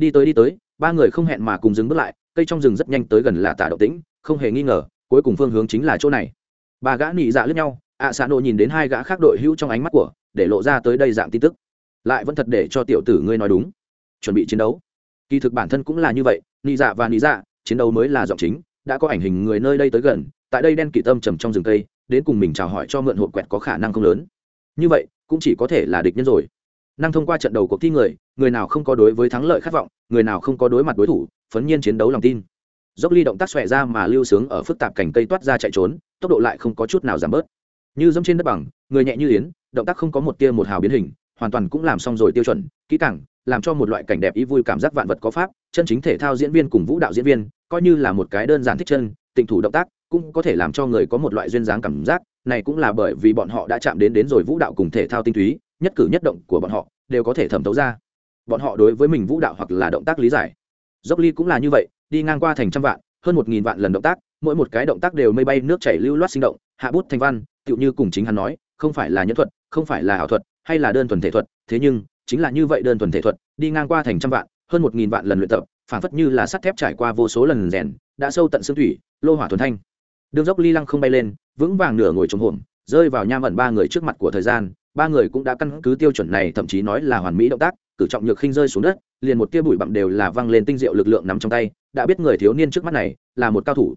đi tới đi tới, ba người không hẹn mà cùng dừng bước lại, cây trong rừng rất nhanh tới gần là tả động tĩnh, không hề nghi ngờ, cuối cùng phương hướng chính là chỗ này. Ba gã nị dạ lướt nhau, ạ à xạ nộ nhìn đến hai gã khác đội hữu trong ánh mắt của, để lộ ra tới đây dạng tin tức. Lại vẫn thật để cho tiểu tử ngươi nói đúng. Chuẩn bị chiến đấu. Kỳ thực bản thân cũng là như vậy, nị dạ và nị dạ chiến đấu mới là giọng chính, đã có ảnh hình người nơi đây tới gần, tại đây đen kỳ tâm trầm trong rừng cây, đến cùng mình chào hỏi cho mượn hộp quẹt có khả năng không lớn. Như vậy, cũng chỉ có thể là địch nhân rồi năng thông qua trận đầu cuộc thi người người nào không có đối với thắng lợi khát vọng, người nào không có đối mặt đối thủ, phấn nhiên chiến đấu lòng tin. Dốc ly động tác xòe ra mà lưu sướng ở phức tạp cảnh cây toát ra chạy trốn, tốc độ lại không có chút nào giảm bớt. Như dẫm trên đất bằng, người nhẹ như yến, động tác không có một tia một hào biến hình, hoàn toàn cũng làm xong rồi tiêu chuẩn, kỹ càng, làm cho một loại cảnh đẹp ý vui cảm giác vạn vật có pháp, chân chính thể thao diễn viên cùng vũ đạo diễn viên, coi như là một cái đơn giản thích chân, tịnh thủ động tác, cũng có thể làm cho người có một loại duyên dáng cảm giác, này cũng là bởi vì bọn họ đã chạm đến đến rồi vũ đạo cùng thể thao tinh túy nhất cử nhất động của bọn họ đều có thể thẩm thấu ra bọn họ đối với mình vũ đạo hoặc là động tác lý giải dốc ly cũng là như vậy, đi ngang qua thành trăm vạn, hơn một nghìn vạn lần động tác, mỗi một cái động tác đều mây bay, nước chảy lưu loát sinh động, hạ bút thành văn, tựu như cùng chính hắn nói, không phải là nhân thuật, không phải là ảo thuật, hay là đơn thuần thể thuật, thế nhưng, chính là như vậy đơn thuần thể thuật, đi ngang qua thành trăm vạn, hơn một nghìn vạn lần luyện tập phản phất như là sắt thép trải qua vô số lần rèn, đã sâu tận xương thủy, lô hỏa thuần thanh đường dốc ly lăng không bay lên, vững vàng nửa ngồi trống hồn rơi vào nham ẩn ba người trước mặt của thời gian, ba người cũng đã căn cứ tiêu chuẩn này, thậm chí nói là hoàn mỹ động tác, cử trọng nhược khinh rơi xuống đất, liền một tia bụi bặm đều là văng lên tinh diệu lực lượng nắm trong tay, đã biết người thiếu niên trước mắt này là một cao thủ.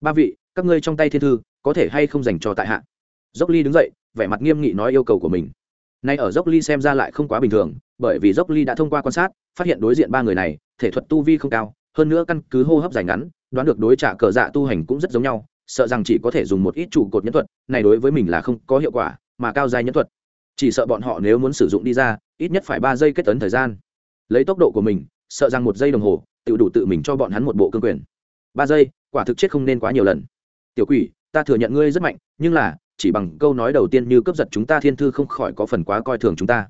Ba vị, các ngươi trong tay thiên thư, có thể hay không dành cho tại hạ? Dốc ly đứng dậy, vẻ mặt nghiêm nghị nói yêu cầu của mình. Nay ở dốc ly xem ra lại không quá bình thường, bởi vì dốc ly đã thông qua quan sát, phát hiện đối diện ba người này, thể thuật tu vi không cao, hơn nữa căn cứ hô hấp dài ngắn, đoán được đối trả cờ dạ tu hành cũng rất giống nhau sợ rằng chỉ có thể dùng một ít trụ cột nhân thuật, này đối với mình là không có hiệu quả, mà cao dài nhân thuật. Chỉ sợ bọn họ nếu muốn sử dụng đi ra, ít nhất phải ba giây kết tấn thời gian. Lấy tốc độ của mình, sợ rằng một giây đồng hồ tự đủ tự mình cho bọn hắn một bộ cương quyền. Ba giây, quả thực chết không nên quá nhiều lần. Tiểu quỷ, ta thừa nhận ngươi rất mạnh, nhưng là, chỉ bằng câu nói đầu tiên như cướp giật chúng ta thiên thư không khỏi có phần quá coi thường chúng ta.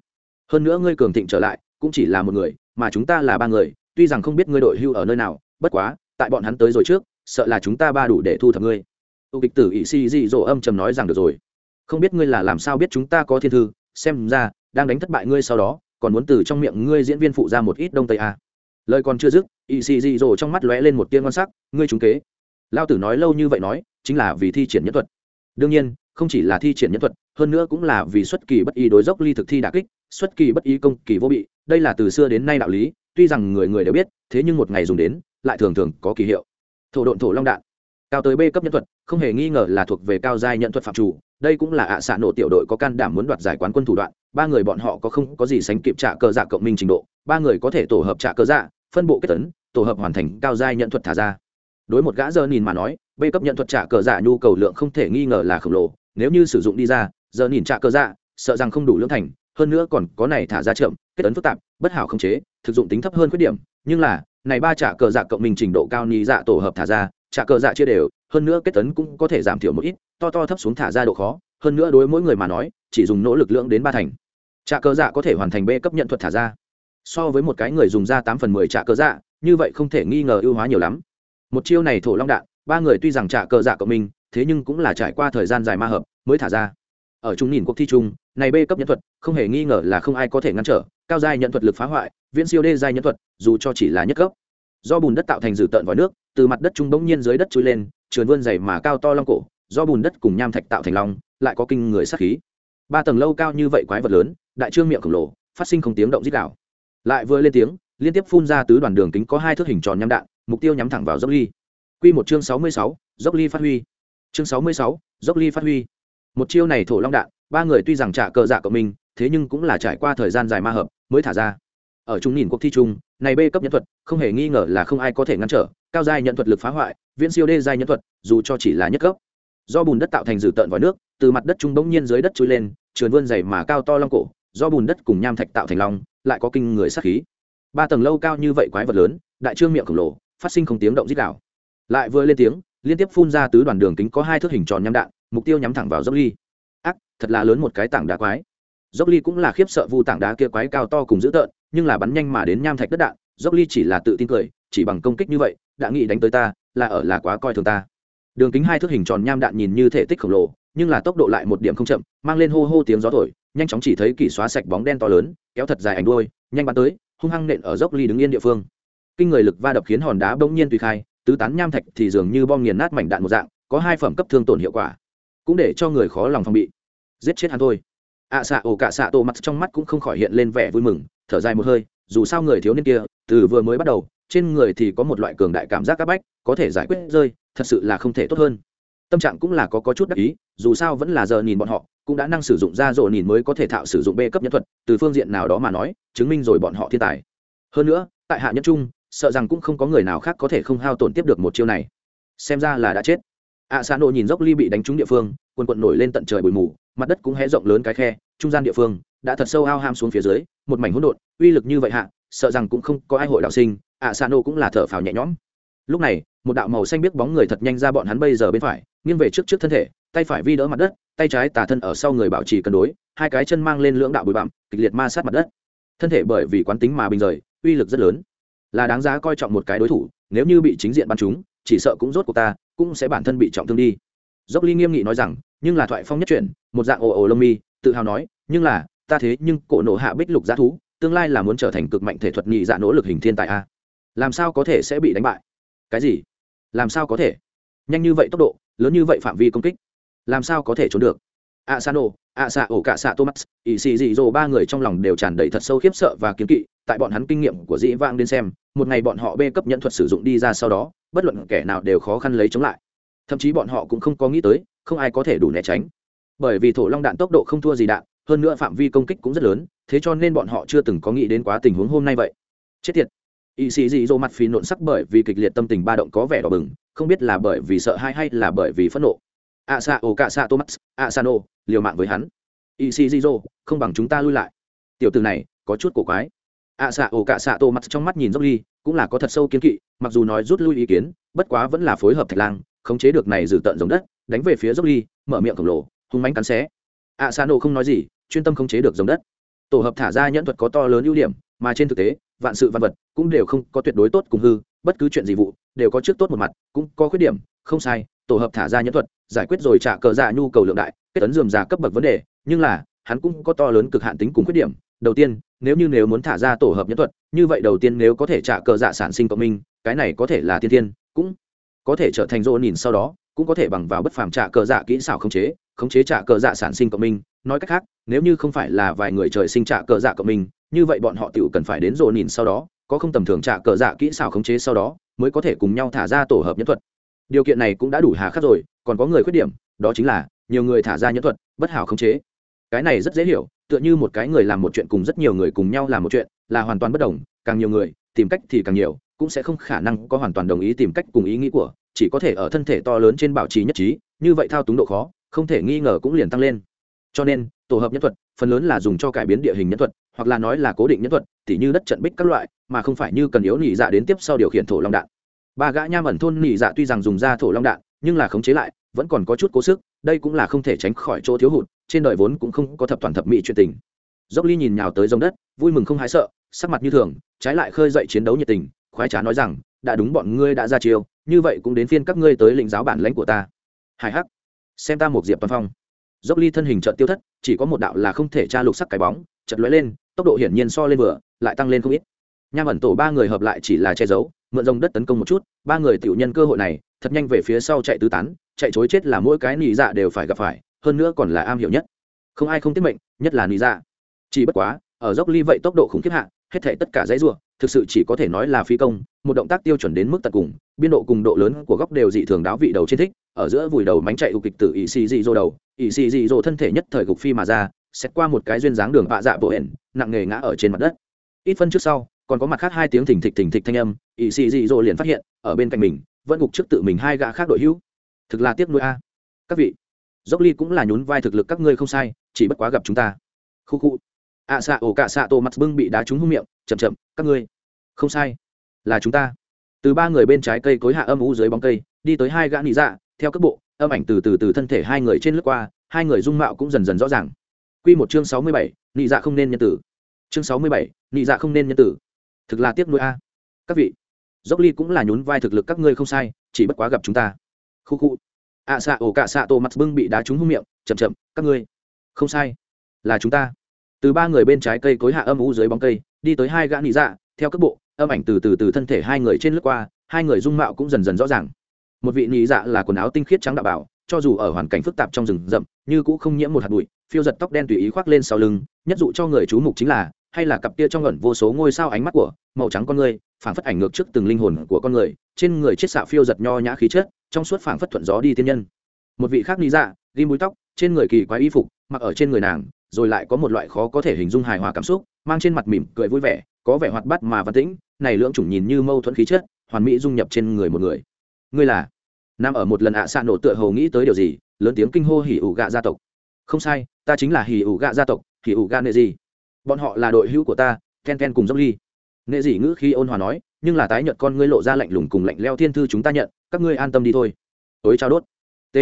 Hơn nữa ngươi cường thịnh trở lại, cũng chỉ là một người, mà chúng ta là ba người, tuy rằng không biết ngươi đội hưu ở nơi nào, bất quá, tại bọn hắn tới rồi trước sợ là chúng ta ba đủ để thu thập ngươi. Tu kịch tử ỵ si dị dỗ âm trầm nói rằng được rồi. Không biết ngươi là làm sao biết chúng ta có thiên thư, xem ra, đang đánh thất bại ngươi sau đó, còn muốn từ trong miệng ngươi diễn viên phụ ra một ít đông tây a à. lời còn chưa dứt ỵ xì dị dỗ trong mắt lóe lên một tiên ngon sắc, ngươi trúng kế. Lao tử nói lâu như vậy nói, chính là vì thi triển nhân thuật. Đương nhiên, không chỉ là thi triển nhân thuật, hơn nữa cũng là vì xuất kỳ bất ý đối dốc ly thực thi đà kích, xuất kỳ bất ý công kỳ vô bị, đây là từ xưa đến nay đạo lý, tuy rằng người người đều biết, thế nhưng một ngày dùng đến, lại thường thường có kỳ hiệu thổ độn thổ long đạn. Cao tới b cấp nhân thuật, không hề nghi ngờ là thuộc về cao giai nhận thuật phạm chủ. Đây cũng là ạ à xạ nổ tiểu đội có can đảm muốn đoạt giải quán quân thủ đoạn. Ba người bọn họ có không có gì sánh kịp trả cờ dạ cộng minh trình độ. Ba người có thể tổ hợp trả cờ dạ phân bộ kết tấn, tổ hợp hoàn thành cao giai nhận thuật thả ra. Đối một gã giờ nhìn mà nói, b cấp nhận thuật trả cờ dạ nhu cầu lượng không thể nghi ngờ là khổng lồ. Nếu như sử dụng đi ra, giờ nhìn trả cờ dạ sợ rằng không đủ lưỡng thành. Hơn nữa còn có này thả ra chậm, kết tấn phức tạp, bất hảo không chế, thực dụng tính thấp hơn khuyết điểm. Nhưng là này ba trả cờ dạ cộng minh trình độ cao ni dạ tổ hợp thả ra, trả cờ dạ chia đều, hơn nữa kết tấn cũng có thể giảm thiểu một ít, to to thấp xuống thả ra độ khó, hơn nữa đối mỗi người mà nói, chỉ dùng nỗ lực lượng đến ba thành. Trả cờ dạ có thể hoàn thành b cấp nhận thuật thả ra. So với một cái người dùng ra tám phần mười trả cờ dạ như vậy không thể nghi ngờ ưu hóa nhiều lắm. Một chiêu này thổ long đạn, ba người tuy rằng trả cờ dạ của mình, thế nhưng cũng là trải qua thời gian dài ma hợp mới thả ra ở chúng nhìn cuộc thi chung, này b cấp nhân thuật, không hề nghi ngờ là không ai có thể ngăn trở, cao giai nhận thuật lực phá hoại, viễn siêu đê giai nhân thuật, dù cho chỉ là nhất cấp. Do bùn đất tạo thành dử tợn vòi nước, từ mặt đất trung bỗng nhiên dưới đất trôi lên, trườn vươn dày mà cao to long cổ, do bùn đất cùng nham thạch tạo thành long, lại có kinh người sát khí. Ba tầng lâu cao như vậy quái vật lớn, đại trương miệng khổng lồ, phát sinh không tiếng động dít đảo lại vừa lên tiếng, liên tiếp phun ra tứ đoàn đường kính có hai thước hình tròn nham đạn, mục tiêu nhắm thẳng vào dốc ly. Q một chương sáu mươi sáu, dốc ly phát huy. Chương sáu mươi sáu, dốc ly phát huy một chiêu này thổ long đạn, ba người tuy rằng trả cờ dạ cộng mình, thế nhưng cũng là trải qua thời gian dài ma hợp mới thả ra. Ở chúng nhìn cuộc thi chung, này b cấp nhân thuật, không hề nghi ngờ là không ai có thể ngăn trở, cao giai nhận thuật lực phá hoại, viễn siêu đê giai nhân thuật, dù cho chỉ là nhất cấp. Do bùn đất tạo thành dử tợn vòi nước, từ mặt đất trung bỗng nhiên dưới đất trôi lên, trườn vươn dày mà cao to long cổ, do bùn đất cùng nham thạch tạo thành long, lại có kinh người sát khí. Ba tầng lâu cao như vậy quái vật lớn, đại trương miệng khổng lồ, phát sinh không tiếng động dít đảo lại vừa lên tiếng, liên tiếp phun ra tứ đoàn đường kính có hai thước hình tròn nham đạn mục tiêu nhắm thẳng vào dốc ly. Ác, thật là lớn một cái tảng đá quái. Dốc ly cũng là khiếp sợ vu tảng đá kia quái cao to cùng dữ tợn, nhưng là bắn nhanh mà đến nham thạch đất đạn, dốc ly chỉ là tự tin cười, chỉ bằng công kích như vậy, đã nghĩ đánh tới ta, là ở là quá coi thường ta. Đường kính hai thước hình tròn nham đạn nhìn như thể tích khổng lồ, nhưng là tốc độ lại một điểm không chậm, mang lên hô hô tiếng gió thổi, nhanh chóng chỉ thấy kỳ xóa sạch bóng đen to lớn, kéo thật dài ảnh đuôi, nhanh bắn tới, hung hăng nện ở dốc ly đứng yên địa phương. Kinh người lực va đập khiến hòn đá bỗng nhiên tùy khai, tứ tán nham thạch thì dường như bom nghiền nát mảnh đạn một dạng, có hai phẩm cấp thương tổn hiệu quả cũng để cho người khó lòng phòng bị. Giết chết hắn thôi. Ạ à, xạ ổ cả xạ tổ mặt trong mắt cũng không khỏi hiện lên vẻ vui mừng thở dài một hơi dù sao người thiếu niên kia từ vừa mới bắt đầu trên người thì có một loại cường đại cảm giác áp bách có thể giải quyết rơi thật sự là không thể tốt hơn. Tâm trạng cũng là có, có chút đắc ý dù sao vẫn là giờ nhìn bọn họ cũng đã năng sử dụng ra rộ nhìn mới có thể thạo sử dụng b cấp nhân thuật từ phương diện nào đó mà nói chứng minh rồi bọn họ thiên tài. Hơn nữa tại hạ nhất trung sợ rằng cũng không có người nào khác có thể không hao tổn tiếp được một chiêu này. Xem ra là đã chết ạ xa nộ nhìn dốc ly bị đánh trúng địa phương, quần quận nổi lên tận trời bụi mù, mặt đất cũng hé rộng lớn cái khe, trung gian địa phương đã thật sâu ao ham xuống phía dưới, một mảnh hỗn độn, uy lực như vậy hạ, sợ rằng cũng không có ai hội đạo sinh, ạ xa nộ cũng là thở phào nhẹ nhõm. Lúc này, một đạo màu xanh biết bóng người thật nhanh ra bọn hắn bây giờ bên phải, nghiêng về trước trước thân thể, tay phải vi đỡ mặt đất, tay trái tả thân ở sau người bảo trì cân đối, hai cái chân mang lên lưỡng đạo bụi bặm, kịch liệt ma sát mặt đất. Thân thể bởi vì quán tính mà bình rời, uy lực rất lớn. Là đáng giá coi trọng một cái đối thủ, nếu như bị chính diện bắn chúng chỉ sợ cũng rốt của ta cũng sẽ bản thân bị trọng thương đi. Dốc ly nghiêm nghị nói rằng, nhưng là thoại phong nhất chuyển, một dạng ồ ồ lông mi, tự hào nói, nhưng là, ta thế nhưng cổ nộ hạ bích lục giá thú, tương lai là muốn trở thành cực mạnh thể thuật nhị dạ nỗ lực hình thiên tài a. Làm sao có thể sẽ bị đánh bại? Cái gì? Làm sao có thể? Nhanh như vậy tốc độ, lớn như vậy phạm vi công kích, làm sao có thể trốn được? A sano a sa ổ cả sa thomas ỵ xì dị dỗ ba người trong lòng đều tràn đầy thật sâu khiếp sợ và kiếm kỵ, tại bọn hắn kinh nghiệm của dĩ vang đến xem, một ngày bọn họ bê cấp nhận thuật sử dụng đi ra sau đó bất luận kẻ nào đều khó khăn lấy chống lại. Thậm chí bọn họ cũng không có nghĩ tới, không ai có thể đủ né tránh. Bởi vì thổ long đạn tốc độ không thua gì đạn, hơn nữa phạm vi công kích cũng rất lớn, thế cho nên bọn họ chưa từng có nghĩ đến quá tình huống hôm nay vậy. Chết tiệt. Y sĩ dị dỗ mặt phì nộn sắc bởi vì kịch liệt tâm tình ba động có vẻ đỏ bừng, không biết là bởi vì sợ hãi hay là bởi vì phẫn nộ. A sa o cả sa thomas a sa no, liều mạng với hắn. Y sĩ dị dỗ không bằng chúng ta lui lại. Tiểu từ này, có chút cổ quái a xạ o cả tô mặt trong mắt nhìn dốc ly, cũng là có thật sâu kiến kỵ, mặc dù nói rút lui ý kiến, bất quá vẫn là phối hợp thạch lang, khống chế được này giữ tận giống đất, đánh về phía dốc ly, mở miệng khổng lồ, hung mánh cắn xé. ạ xạ nổ không nói gì, chuyên tâm khống chế được giống đất. tổ hợp thả ra nhẫn thuật có to lớn ưu điểm, mà trên thực tế, vạn sự văn vật cũng đều không có tuyệt đối tốt cùng hư, bất cứ chuyện gì vụ, đều có trước tốt một mặt, cũng có khuyết điểm, không sai, tổ hợp thả ra nhẫn thuật, giải quyết rồi trả cờ dạ nhu cầu lượng đại, kết tấn dườm già cấp bậc vấn đề, nhưng là, hắn cũng có to lớn cực hạn tính cùng khuyết điểm. đầu tiên nếu như nếu muốn thả ra tổ hợp nhân thuật, như vậy đầu tiên nếu có thể trả cờ dạ sản sinh cộng minh, cái này có thể là tiên thiên cũng có thể trở thành rô nhìn sau đó, cũng có thể bằng vào bất phàm trả cờ dạ kỹ xảo khống chế khống chế trả cờ dạ sản sinh cộng minh. Nói cách khác, nếu như không phải là vài người trời sinh trả cờ dạ cộng minh, như vậy bọn họ tự cần phải đến rô nhìn sau đó, có không tầm thường trả cờ dạ kỹ xảo khống chế sau đó, mới có thể cùng nhau thả ra tổ hợp nhân thuật. Điều kiện này cũng đã đủ hà khắc rồi, còn có người khuyết điểm, đó chính là nhiều người thả ra nhân thuật, bất hảo khống chế cái này rất dễ hiểu, tựa như một cái người làm một chuyện cùng rất nhiều người cùng nhau làm một chuyện, là hoàn toàn bất đồng, càng nhiều người, tìm cách thì càng nhiều, cũng sẽ không khả năng có hoàn toàn đồng ý tìm cách cùng ý nghĩ của, chỉ có thể ở thân thể to lớn trên bảo trì nhất trí, như vậy thao túng độ khó, không thể nghi ngờ cũng liền tăng lên. Cho nên, tổ hợp nhân thuật, phần lớn là dùng cho cải biến địa hình nhân thuật, hoặc là nói là cố định nhân thuật, tỉ như đất trận bích các loại, mà không phải như cần yếu nỉ dạ đến tiếp sau điều khiển thổ long đạn. Ba gã nham ẩn thôn nỉ dạ tuy rằng dùng ra thổ long đạn, nhưng là khống chế lại vẫn còn có chút cố sức, đây cũng là không thể tránh khỏi chỗ thiếu hụt, trên đời vốn cũng không có thập toàn thập mỹ chuyện tình. Dốc ly nhìn nhào tới giống đất, vui mừng không hái sợ, sắc mặt như thường, trái lại khơi dậy chiến đấu nhiệt tình, khoái trá nói rằng, đã đúng bọn ngươi đã ra chiêu, như vậy cũng đến phiên các ngươi tới lĩnh giáo bản lãnh của ta. Hải hắc xem ta một diệp toàn phong. Dốc ly thân hình trận tiêu thất, chỉ có một đạo là không thể tra lục sắc cái bóng chật lóe lên, tốc độ hiển nhiên so lên vừa, lại tăng lên không ít. Nham ẩn tổ ba người hợp lại chỉ là che giấu mượn dòng đất tấn công một chút, ba người tiểu nhân cơ hội này, thật nhanh về phía sau chạy tứ tán, chạy chối chết là mỗi cái nị dạ đều phải gặp phải, hơn nữa còn là am hiểu nhất. Không ai không tiết mệnh, nhất là nị dạ. Chỉ bất quá, ở dốc ly vậy tốc độ khủng khiếp hạ, hết thể tất cả dãy ruộng thực sự chỉ có thể nói là phi công, một động tác tiêu chuẩn đến mức tận cùng, biên độ cùng độ lớn của góc đều dị thường đáo vị đầu trên thích, ở giữa vùi đầu mánh chạy ục kịch từ ỷ xì dị dô đầu ỷ xì dị dô thân thể nhất thời gục phi mà ra xét qua một cái duyên dáng đường vạ dạ bộ hển nặng nghề ngã ở trên mặt đất. Ít phân trước sau còn có mặt khác hai tiếng thình thịch thình thịch thanh âm ỵ xì dị dỗ liền phát hiện ở bên cạnh mình vẫn gục trước tự mình hai gã khác đội hữu. Thực là tiếc nuôi a. Các vị dốc ly cũng là nhún vai thực lực các ngươi không sai chỉ bất quá gặp chúng ta. Khu khu. Ạ xạ ổ cả xạ tổ mặt bưng bị đá trúng hung miệng chậm chậm các ngươi không sai là chúng ta. Từ ba người bên trái cây cối hạ âm u dưới bóng cây đi tới hai gã nị dạ theo cấp bộ âm ảnh từ từ từ thân thể hai người trên lướt qua hai người dung mạo cũng dần dần rõ ràng. Quy một chương sáu mươi bảy, nị dạ không nên nhân tử. Chương sáu mươi bảy, nị dạ không nên nhân tử. Thực là tiếc nuối a. Các vị, Dốc Ly cũng là nhún vai thực lực các ngươi không sai, chỉ bất quá gặp chúng ta. Khu khu. À xạ ổ cả xạ tổ mặt bưng bị đá trúng hung miệng, chậm chậm, các ngươi. Không sai, là chúng ta. Từ ba người bên trái cây cối hạ âm u dưới bóng cây, đi tới hai gã nị dạ, theo cấp bộ, âm ảnh từ từ từ thân thể hai người trên lướt qua, hai người dung mạo cũng dần dần rõ ràng. Một vị nị dạ là quần áo tinh khiết trắng đạo bảo, cho dù ở hoàn cảnh phức tạp trong rừng rậm, như cũng không nhiễm một hạt bụi, phiêu giật tóc đen tùy ý khoác lên sau lưng nhất dụ cho người chú mục chính là hay là cặp kia trong ngẩn vô số ngôi sao ánh mắt của, màu trắng con người, phảng phất ảnh ngược trước từng linh hồn của con người, trên người chết xạ phiêu giật nho nhã khí chất, trong suốt phảng phất thuận gió đi tiên nhân. Một vị khác lý dạ ghi mũi tóc, trên người kỳ quái y phục, mặc ở trên người nàng, rồi lại có một loại khó có thể hình dung hài hòa cảm xúc, mang trên mặt mỉm cười vui vẻ, có vẻ hoạt bát mà văn tĩnh, này lưỡng chủng nhìn như mâu thuẫn khí chất, hoàn mỹ dung nhập trên người một người. Ngươi là? Nam ở một lần ạ xạ nổ tựa hầu nghĩ tới điều gì, lớn tiếng kinh hô hỉ ủ gạ gia tộc. Không sai, ta chính là hỉ ủ gạ gia tộc, hỉ ủ gạ nệ gì? Bọn họ là đội hữu của ta, ken ken cùng dốc ly nghệ gì ngữ khi ôn hòa nói, nhưng là tái nhợt con ngươi lộ ra lạnh lùng cùng lạnh leo thiên thư chúng ta nhận, các ngươi an tâm đi thôi. Tối trao đốt. T.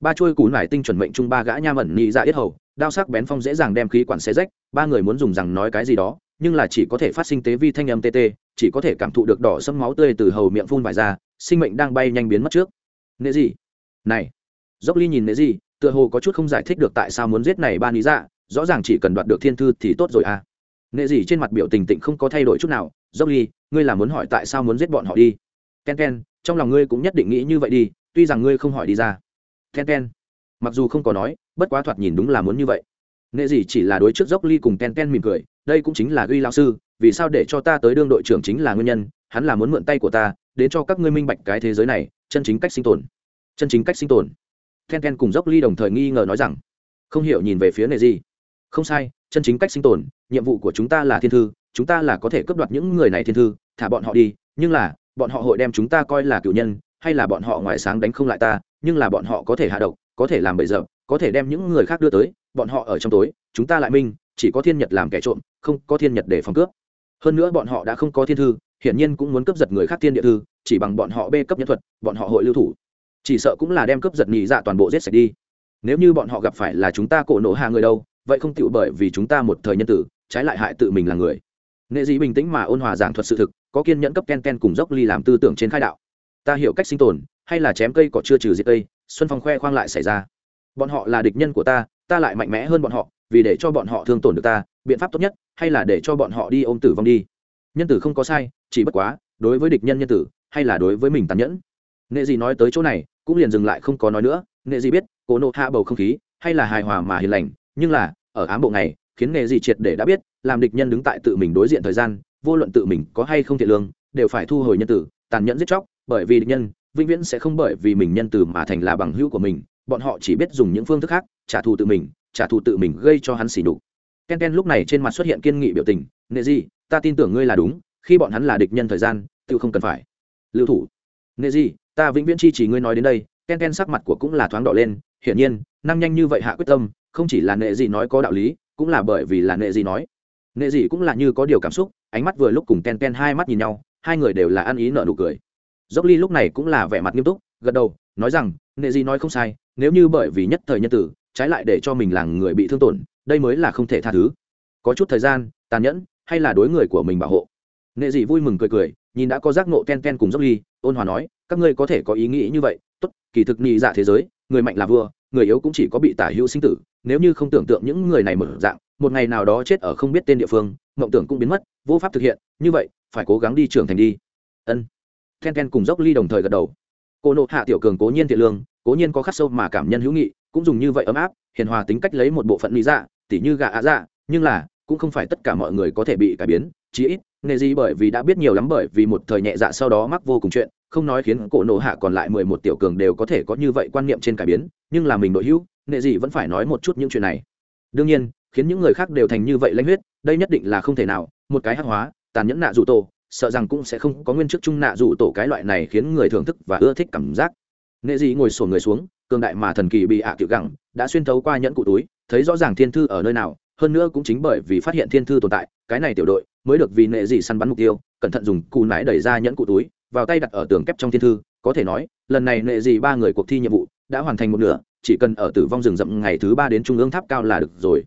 Ba chuôi củ nải tinh chuẩn mệnh chung ba gã nha ẩn nhị dạ yết hầu, đao sắc bén phong dễ dàng đem khí quản xé rách, ba người muốn dùng rằng nói cái gì đó, nhưng là chỉ có thể phát sinh tế vi thanh âm tt chỉ có thể cảm thụ được đỏ sâm máu tươi từ hầu miệng phun vải ra, sinh mệnh đang bay nhanh biến mất trước. Nệ gì này. Dốc ly nhìn nệ gì tựa hồ có chút không giải thích được tại sao muốn giết này ba lý dạ rõ ràng chỉ cần đoạt được thiên thư thì tốt rồi à. Nghệ gì trên mặt biểu tình tịnh không có thay đổi chút nào, dốc ly, ngươi là muốn hỏi tại sao muốn giết bọn họ đi? Ken ken, trong lòng ngươi cũng nhất định nghĩ như vậy đi, tuy rằng ngươi không hỏi đi ra. Ken ken. Mặc dù không có nói, bất quá thoạt nhìn đúng là muốn như vậy. Nghệ gì chỉ là đối trước dốc ly cùng ken ken mỉm cười, đây cũng chính là ghi lao sư, vì sao để cho ta tới đương đội trưởng chính là nguyên nhân, hắn là muốn mượn tay của ta, đến cho các ngươi minh bạch cái thế giới này, chân chính cách sinh tồn. Chân chính cách sinh tồn? Ken ken cùng dốc ly đồng thời nghi ngờ nói rằng, không hiểu nhìn về phía nghệ gì không sai, chân chính cách sinh tồn, nhiệm vụ của chúng ta là thiên thư, chúng ta là có thể cướp đoạt những người này thiên thư, thả bọn họ đi, nhưng là, bọn họ hội đem chúng ta coi là cựu nhân, hay là bọn họ ngoài sáng đánh không lại ta, nhưng là bọn họ có thể hạ độc, có thể làm bậy dập có thể đem những người khác đưa tới, bọn họ ở trong tối, chúng ta lại minh, chỉ có thiên nhật làm kẻ trộm, không có thiên nhật để phòng cướp. Hơn nữa bọn họ đã không có thiên thư, hiển nhiên cũng muốn cướp giật người khác thiên địa thư, chỉ bằng bọn họ bê cấp nhân thuật, bọn họ hội lưu thủ. Chỉ sợ cũng là đem cướp giật nhị dạ toàn bộ giết sạch đi. Nếu như bọn họ gặp phải là chúng ta cổ nổ hạ người đâu vậy không tựu bởi vì chúng ta một thời nhân tử, trái lại hại tự mình là người. Nghệ dị bình tĩnh mà ôn hòa giảng thuật sự thực, có kiên nhẫn cấp ken ken cùng dốc ly làm tư tưởng trên khai đạo. Ta hiểu cách sinh tồn, hay là chém cây cỏ chưa trừ diệt cây, xuân phong khoe khoang lại xảy ra. Bọn họ là địch nhân của ta ta lại mạnh mẽ hơn bọn họ, vì để cho bọn họ thương tổn được ta, biện pháp tốt nhất, hay là để cho bọn họ đi ôm tử vong đi. Nhân tử không có sai, chỉ bất quá, đối với địch nhân nhân tử, hay là đối với mình tàn nhẫn. Nghệ gì nói tới chỗ này, cũng liền dừng lại không có nói nữa. Nghệ gì biết, cố nộ hạ bầu không khí, hay là hài hòa mà hiền lành nhưng là, ở ám bộ này, khiến nghề gì triệt để đã biết, làm địch nhân đứng tại tự mình đối diện thời gian, vô luận tự mình có hay không thiện lương, đều phải thu hồi nhân tử, tàn nhẫn giết chóc, bởi vì địch nhân, vĩnh viễn sẽ không bởi vì mình nhân từ mà thành là bằng hữu của mình, bọn họ chỉ biết dùng những phương thức khác, trả thù tự mình, trả thù tự mình gây cho hắn xỉ đục ken ken lúc này trên mặt xuất hiện kiên nghị biểu tình, nệ Di, ta tin tưởng ngươi là đúng, khi bọn hắn là địch nhân thời gian, tự không cần phải lưu thủ. Nệ Di, ta vĩnh viễn chi chỉ ngươi nói đến đây. Ken ken sắc mặt của cũng là thoáng đỏ lên, hiển nhiên, năng nhanh như vậy hạ quyết tâm không chỉ là nệ Dị nói có đạo lý, cũng là bởi vì là nệ Dị nói. Nệ Dị cũng là như có điều cảm xúc, ánh mắt vừa lúc cùng ken ken hai mắt nhìn nhau, hai người đều là ăn ý nợ nụ cười. Dốc ly lúc này cũng là vẻ mặt nghiêm túc, gật đầu, nói rằng, nệ Dị nói không sai, nếu như bởi vì nhất thời nhân tử, trái lại để cho mình là người bị thương tổn, đây mới là không thể tha thứ. Có chút thời gian, tàn nhẫn, hay là đối người của mình bảo hộ. Nệ dị vui mừng cười cười, nhìn đã có giác nộ ken ken cùng dốc ly, ôn hòa nói, các ngươi có thể có ý nghĩ như vậy, tốt, kỳ thực nhị dạ thế giới, người mạnh là vua người yếu cũng chỉ có bị tả hữu sinh tử, nếu như không tưởng tượng những người này mở dạng, một ngày nào đó chết ở không biết tên địa phương, mộng tưởng cũng biến mất, vô pháp thực hiện, như vậy, phải cố gắng đi trưởng thành đi. Ân. Ken ken cùng dốc ly đồng thời gật đầu. Cô nộ hạ tiểu cường cố nhiên thiện lương, cố nhiên có khắc sâu mà cảm nhân hữu nghị, cũng dùng như vậy ấm áp, hiền hòa tính cách lấy một bộ phận lý dạ tỉ như gà ạ dạ nhưng là, cũng không phải tất cả mọi người có thể bị cải biến, chí ít nghề gì bởi vì đã biết nhiều lắm bởi vì một thời nhẹ dạ sau đó mắc vô cùng chuyện không nói khiến cổ nộ hạ còn lại mười một tiểu cường đều có thể có như vậy quan niệm trên cải biến, nhưng là mình đội hữu nghệ gì vẫn phải nói một chút những chuyện này. Đương nhiên, khiến những người khác đều thành như vậy lãnh huyết, đây nhất định là không thể nào, một cái hắc hóa, tàn nhẫn nạ dù tổ, sợ rằng cũng sẽ không có nguyên chức chung nạ dù tổ cái loại này khiến người thưởng thức và ưa thích cảm giác. Nghệ dị ngồi sổ người xuống, cường đại mà thần kỳ bị ạ à gẳng, đã xuyên thấu qua nhẫn cụ túi, thấy rõ ràng thiên thư ở nơi nào, hơn nữa cũng chính bởi vì phát hiện thiên thư tồn tại, cái này tiểu đội mới được vì nệ dị săn bắn mục tiêu, cẩn thận dùng cù nái đẩy ra nhẫn cụ túi vào tay đặt ở tường kép trong thiên thư, có thể nói, lần này nệ gì ba người cuộc thi nhiệm vụ đã hoàn thành một nửa, chỉ cần ở tử vong rừng rậm ngày thứ ba đến trung ương tháp cao là được rồi.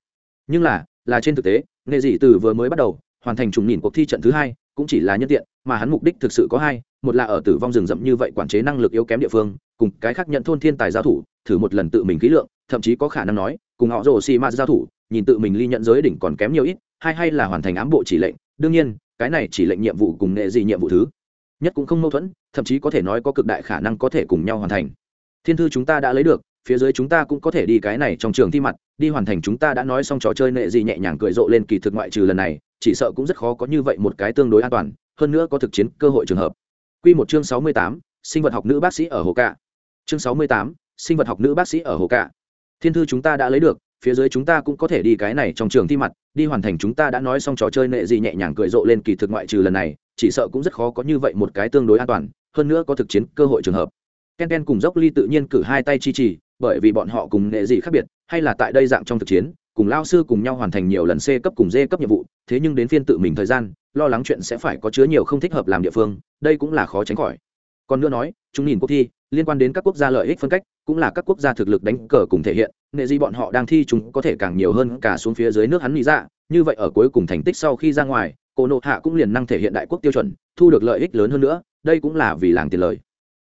Nhưng là là trên thực tế, nệ gì từ vừa mới bắt đầu, hoàn thành trùng nhìn cuộc thi trận thứ hai, cũng chỉ là nhân tiện, mà hắn mục đích thực sự có hai, một là ở tử vong rừng rậm như vậy quản chế năng lực yếu kém địa phương, cùng cái khác nhận thôn thiên tài giao thủ, thử một lần tự mình khí lượng, thậm chí có khả năng nói, cùng họ rồ xì ma giao thủ, nhìn tự mình ly nhận giới đỉnh còn kém nhiều ít, hay hay là hoàn thành ám bộ chỉ lệnh. Đương nhiên, cái này chỉ lệnh nhiệm vụ cùng nghệ gì nhiệm vụ thứ nhất cũng không mâu thuẫn thậm chí có thể nói có cực đại khả năng có thể cùng nhau hoàn thành thiên thư chúng ta đã lấy được phía dưới chúng ta cũng có thể đi cái này trong trường thi mặt đi hoàn thành chúng ta đã nói xong trò chơi nệ gì nhẹ nhàng cười rộ lên kỳ thực ngoại trừ lần này chỉ sợ cũng rất khó có như vậy một cái tương đối an toàn hơn nữa có thực chiến cơ hội trường hợp Quy một chương sáu mươi tám, sinh vật học nữ bác sĩ ở Hồ Cạ. Chương sáu mươi tám, sinh vật học nữ bác sĩ ở Hồ Cạ. Thiên thư chúng ta đã lấy được, phía dưới chúng ta cũng có thể đi cái này trong trường thi mặt, đi hoàn thành chúng ta đã nói xong trò chơi nệ gì nhẹ nhàng cười rộ lên kỳ thực ngoại trừ lần này, chỉ sợ cũng rất khó có như vậy một cái tương đối an toàn, hơn nữa có thực chiến cơ hội trường hợp. Ken Ken cùng Dốc Ly tự nhiên cử hai tay chi trì, bởi vì bọn họ cùng nghệ gì khác biệt, hay là tại đây dạng trong thực chiến, cùng lao sư cùng nhau hoàn thành nhiều lần C cấp cùng D cấp nhiệm vụ, thế nhưng đến phiên tự mình thời gian, lo lắng chuyện sẽ phải có chứa nhiều không thích hợp làm địa phương, đây cũng là khó tránh khỏi. Còn nữa nói, chúng nhìn cuộc thi, liên quan đến các quốc gia lợi ích phân cách, cũng là các quốc gia thực lực đánh cờ cùng thể hiện, nghệ gì bọn họ đang thi chúng có thể càng nhiều hơn cả xuống phía dưới nước hắn nghĩ ra, như vậy ở cuối cùng thành tích sau khi ra ngoài, Cổ nộ hạ cũng liền năng thể hiện đại quốc tiêu chuẩn, thu được lợi ích lớn hơn nữa, đây cũng là vì làng tiền lời.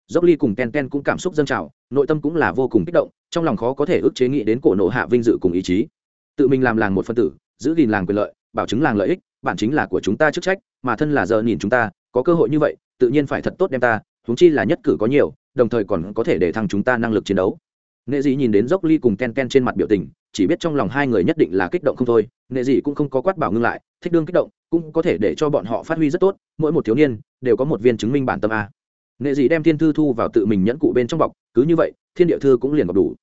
Dốc Ly cùng Ken Ken cũng cảm xúc dâng trào, nội tâm cũng là vô cùng kích động, trong lòng khó có thể ức chế nghĩ đến cổ nộ hạ vinh dự cùng ý chí tự mình làm làng một phân tử giữ gìn làng quyền lợi bảo chứng làng lợi ích bản chính là của chúng ta chức trách mà thân là giờ nhìn chúng ta có cơ hội như vậy tự nhiên phải thật tốt đem ta huống chi là nhất cử có nhiều đồng thời còn có thể để thăng chúng ta năng lực chiến đấu nghệ dị nhìn đến dốc ly cùng ken ken trên mặt biểu tình, chỉ biết trong lòng hai người nhất định là kích động không thôi. Nghệ dị cũng không có quát bảo ngưng lại, thích đương kích động, cũng có thể để cho bọn họ phát huy rất tốt, mỗi một thiếu niên đều có một viên chứng minh bản tâm a. Nghệ dị đem thiên thư thu vào tự mình nhẫn cụ bên trong bọc, cứ như vậy, thiên địa thư cũng liền bọc đủ.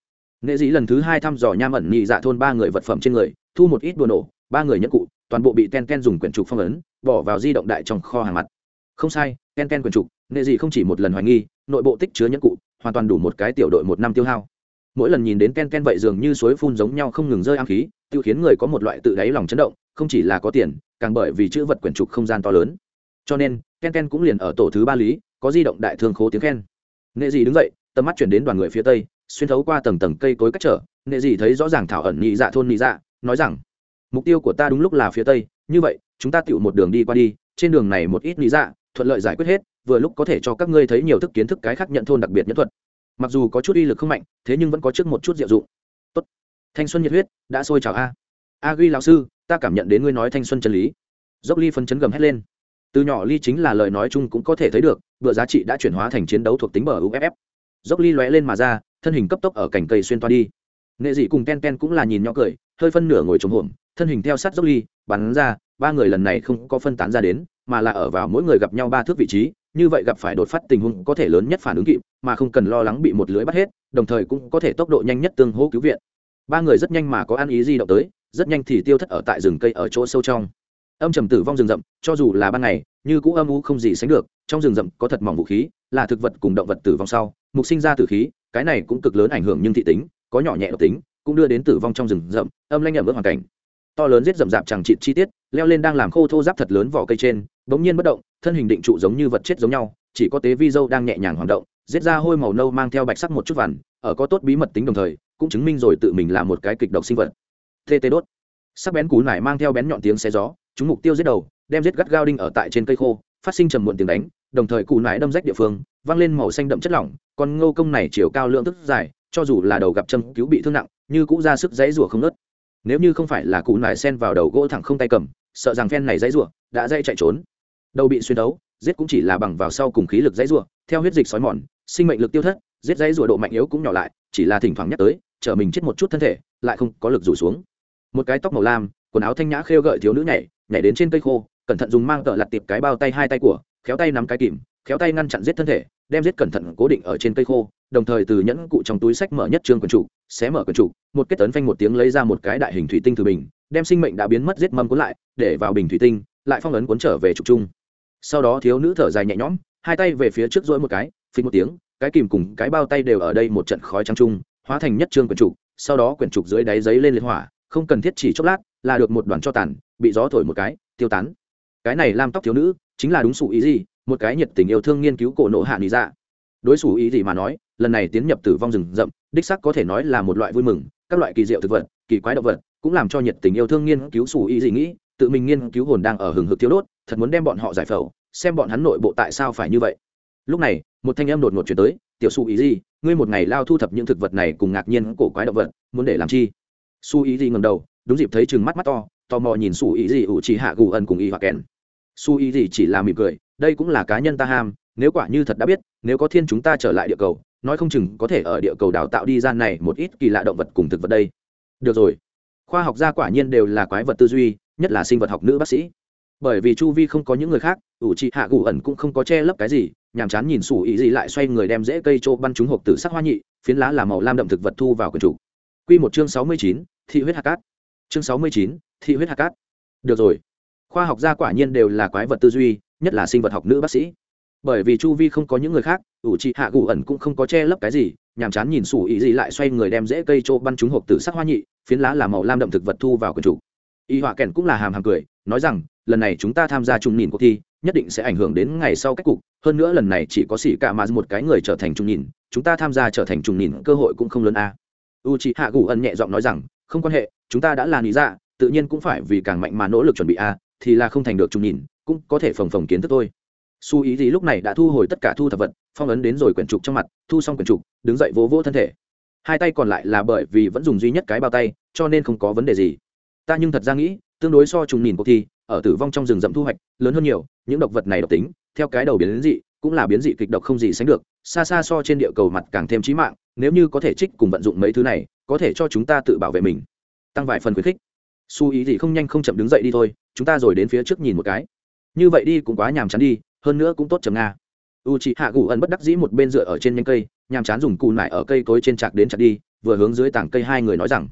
Nghệ dĩ lần thứ hai thăm dò nham ẩn nhị dạ thôn ba người vật phẩm trên người, thu một ít đồ nổ, ba người nhẫn cụ, toàn bộ bị ten ken dùng quyển trục phong ấn, bỏ vào di động đại trong kho hàng mặt. Không sai, ken ken quyển trục nghệ dĩ không chỉ một lần hoài nghi, nội bộ tích chứa nhẫn cụ, hoàn toàn đủ một cái tiểu đội một năm tiêu hao mỗi lần nhìn đến ken ken vậy dường như suối phun giống nhau không ngừng rơi am khí, tiêu khiến người có một loại tự đáy lòng chấn động, không chỉ là có tiền, càng bởi vì chữ vật quyển trục không gian to lớn. Cho nên, ken ken cũng liền ở tổ thứ ba lý, có di động đại thương khố tiếng khen. Nghệ dị đứng dậy, tầm mắt chuyển đến đoàn người phía tây, xuyên thấu qua tầng tầng cây cối cách trở. Nệ dị thấy rõ ràng thảo ẩn nhị dạ thôn nhị dạ nói rằng, mục tiêu của ta đúng lúc là phía tây, như vậy, chúng ta tựu một đường đi qua đi, trên đường này một ít nhị dạ thuận lợi giải quyết hết, vừa lúc có thể cho các ngươi thấy nhiều thức kiến thức cái khác nhận thôn đặc biệt nhất thuật mặc dù có chút uy lực không mạnh, thế nhưng vẫn có trước một chút diệu dụng. Tốt. Thanh xuân nhiệt huyết đã sôi trào a. A ghi lão sư, ta cảm nhận đến ngươi nói thanh xuân chân lý. Dốc ly phân chấn gầm hét lên. Từ nhỏ ly chính là lời nói chung cũng có thể thấy được, bữa giá trị đã chuyển hóa thành chiến đấu thuộc tính bờ uff dốc ly lóe lên mà ra, thân hình cấp tốc ở cành cây xuyên toa đi. Nghệ dị cùng ken ken cũng là nhìn nhỏ cười, hơi phân nửa ngồi trống hổm, thân hình theo sát dốc ly, bắn ra, ba người lần này không có phân tán ra đến, mà là ở vào mỗi người gặp nhau ba thước vị trí như vậy gặp phải đột phát tình huống có thể lớn nhất phản ứng kịp, mà không cần lo lắng bị một lưới bắt hết, đồng thời cũng có thể tốc độ nhanh nhất tương hỗ cứu viện. Ba người rất nhanh mà có ăn ý di động tới, rất nhanh thì tiêu thất ở tại rừng cây ở chỗ sâu trong. Âm trầm tử vong rừng rậm, cho dù là ban ngày, như cũ âm u không gì sánh được, trong rừng rậm có thật mỏng vũ khí, là thực vật cùng động vật tử vong sau, mục sinh ra tử khí, cái này cũng cực lớn ảnh hưởng nhưng thị tính, có nhỏ nhẹ độc tính, cũng đưa đến tử vong trong rừng rậm, âm lanh ẩm ướt hoàn cảnh. To lớn giết rậm rạp chẳng chịt chi tiết, leo lên đang làm khô thô giáp thật lớn vỏ cây trên bỗng nhiên bất động, thân hình định trụ giống như vật chết giống nhau, chỉ có tế vi dâu đang nhẹ nhàng hoạt động, giết ra hôi màu nâu mang theo bạch sắc một chút vằn, ở có tốt bí mật tính đồng thời, cũng chứng minh rồi tự mình là một cái kịch độc sinh vật. Tê tê đốt. Sắc bén cú nải mang theo bén nhọn tiếng xe gió, chúng mục tiêu giết đầu, đem giết gắt gao đinh ở tại trên cây khô, phát sinh trầm muộn tiếng đánh, đồng thời cú nải đâm rách địa phương văng lên màu xanh đậm chất lỏng còn ngô công này chiều cao lượng tức dài, cho dù là đầu gặp châm cứu bị thương nặng, như cũng ra sức dãy rủa không nớt nếu như không phải là cụ nải sen vào đầu gỗ thẳng không tay cầm, sợ rằng phen này dãy rủa, đã dây chạy trốn đầu bị xuyên đấu giết cũng chỉ là bằng vào sau cùng khí lực dãy rủa, theo huyết dịch sói mòn, sinh mệnh lực tiêu thất, giết dãy rủa độ mạnh yếu cũng nhỏ lại, chỉ là thỉnh thoảng nhắc tới, chở mình chết một chút thân thể, lại không có lực rủ xuống. Một cái tóc màu lam, quần áo thanh nhã khêu gợi thiếu nữ nhảy nhảy đến trên cây khô, cẩn thận dùng mang tợ lặt tiệp cái bao tay hai tay của, khéo tay nắm cái kìm, khéo tay ngăn chặn giết thân thể, đem giết cẩn thận cố định ở trên cây khô, đồng thời từ nhẫn cụ trong túi sách mở nhất trương quần trụ, xé mở quần trụ, một kết tấn phanh một tiếng lấy ra một cái đại hình thủy tinh từ bình, đem sinh mệnh đã biến mất giết mâm cuốn lại, để vào bình thủy tinh, lại phong ấn cuốn trở về trục chung sau đó thiếu nữ thở dài nhẹ nhõm hai tay về phía trước dỗi một cái phình một tiếng cái kìm cùng cái bao tay đều ở đây một trận khói trắng trung, hóa thành nhất trương quyển trục sau đó quyển trục dưới đáy giấy lên liệt hỏa không cần thiết chỉ chốc lát là được một đoàn cho tàn bị gió thổi một cái tiêu tán. Cái này làm tóc thiếu nữ chính là đúng sủ ý gì một cái nhiệt tình yêu thương nghiên cứu cổ nộ hạ lý dạ. Đối xử ý gì mà nói lần này tiến nhập tử vong rừng rậm đích sắc có thể nói là một loại vui mừng các loại kỳ diệu thực vật kỳ quái động vật cũng làm cho nhiệt tình yêu thương nghiên cứu sủ ý gì nghĩ tự mình nghiên cứu hồn đang ở hừng hực thiếu đốt, thật muốn đem bọn họ giải phẫu, xem bọn hắn nội bộ tại sao phải như vậy. Lúc này, một thanh em đột ngột chuyển tới, tiểu su ý gì ngươi một ngày lao thu thập những thực vật này cùng ngạc nhiên cổ quái động vật, muốn để làm chi? Su ý gì ngầm đầu, đúng dịp thấy chừng mắt mắt to, tò mò nhìn su ý gì ủ chỉ hạ gù ẩn cùng y hoặc kèn. Su ý gì chỉ là mỉm cười, đây cũng là cá nhân ta ham, nếu quả như thật đã biết, nếu có thiên chúng ta trở lại địa cầu, nói không chừng có thể ở địa cầu đào tạo đi ra này một ít kỳ lạ động vật cùng thực vật đây. Được rồi. Khoa học gia quả nhiên đều là quái vật tư duy nhất là sinh vật học nữ bác sĩ. Bởi vì chu vi không có những người khác, ủ trị hạ gù ẩn cũng không có che lấp cái gì, nhàm chán nhìn sủ ý gì lại xoay người đem rễ cây trô băn trúng hộp tử sắc hoa nhị, phiến lá là màu lam đậm thực vật thu vào quần chủ. Q một chương sáu mươi chín, thị huyết hạt cát. Chương sáu mươi chín, thị huyết hạt cát. Được rồi. Khoa học gia quả nhiên đều là quái vật tư duy, nhất là sinh vật học nữ bác sĩ. Bởi vì chu vi không có những người khác, ủ trị hạ gù ẩn cũng không có che lấp cái gì, nhàm chán nhìn sủ ý gì lại xoay người đem rễ cây trô băn trúng hộp tử sắc hoa nhị, phiến lá là màu lam đậm thực vật thu vào quần chủ y họa kèn cũng là hàm hàm cười, nói rằng, lần này chúng ta tham gia trung nhìn cuộc thi, nhất định sẽ ảnh hưởng đến ngày sau cách cục. Hơn nữa lần này chỉ có xỉ cả mà một cái người trở thành trung nhìn, chúng ta tham gia trở thành trung nhìn cơ hội cũng không lớn a. U chị hạ gù ân nhẹ giọng nói rằng, không quan hệ, chúng ta đã là lý ra dạ, tự nhiên cũng phải vì càng mạnh mà nỗ lực chuẩn bị a, thì là không thành được trung nhìn, cũng có thể phồng phồng kiến thức thôi. Su ý gì lúc này đã thu hồi tất cả thu thập vật, phong ấn đến rồi quyển trục trong mặt, thu xong quyển trục, đứng dậy vỗ vỗ thân thể. Hai tay còn lại là bởi vì vẫn dùng duy nhất cái bao tay, cho nên không có vấn đề gì ta nhưng thật ra nghĩ, tương đối so trùng nhìn cuộc thi, ở tử vong trong rừng rậm thu hoạch, lớn hơn nhiều, những độc vật này độc tính, theo cái đầu biến dị, cũng là biến dị kịch độc không gì sánh được, xa xa so trên địa cầu mặt càng thêm trí mạng, nếu như có thể trích cùng vận dụng mấy thứ này, có thể cho chúng ta tự bảo vệ mình. Tăng vài phần khuyến khích. Su ý gì không nhanh không chậm đứng dậy đi thôi, chúng ta rồi đến phía trước nhìn một cái. Như vậy đi cũng quá nhàm chán đi, hơn nữa cũng tốt chầm nga. U chị hạ gù ẩn bất đắc dĩ một bên dựa ở trên nhanh cây, nhàm chán dùng cù nải ở cây cối trên chạc đến chặt đi, vừa hướng dưới tảng cây hai người nói rằng,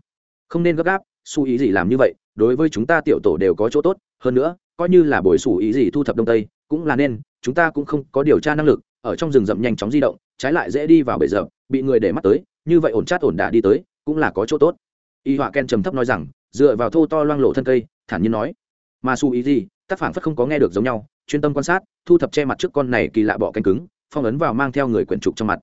không nên gấp gáp su ý gì làm như vậy, đối với chúng ta tiểu tổ đều có chỗ tốt, hơn nữa, coi như là bồi sủ ý gì thu thập đông tây, cũng là nên, chúng ta cũng không có điều tra năng lực, ở trong rừng rậm nhanh chóng di động, trái lại dễ đi vào bể rậm, bị người để mắt tới, như vậy ổn chát ổn đả đi tới, cũng là có chỗ tốt. Y họa ken trầm thấp nói rằng, dựa vào thô to loang lộ thân cây, thản nhiên nói. Mà su ý gì tác phản phất không có nghe được giống nhau, chuyên tâm quan sát, thu thập che mặt trước con này kỳ lạ bọ cánh cứng, phong ấn vào mang theo người quyển trục trong mặt.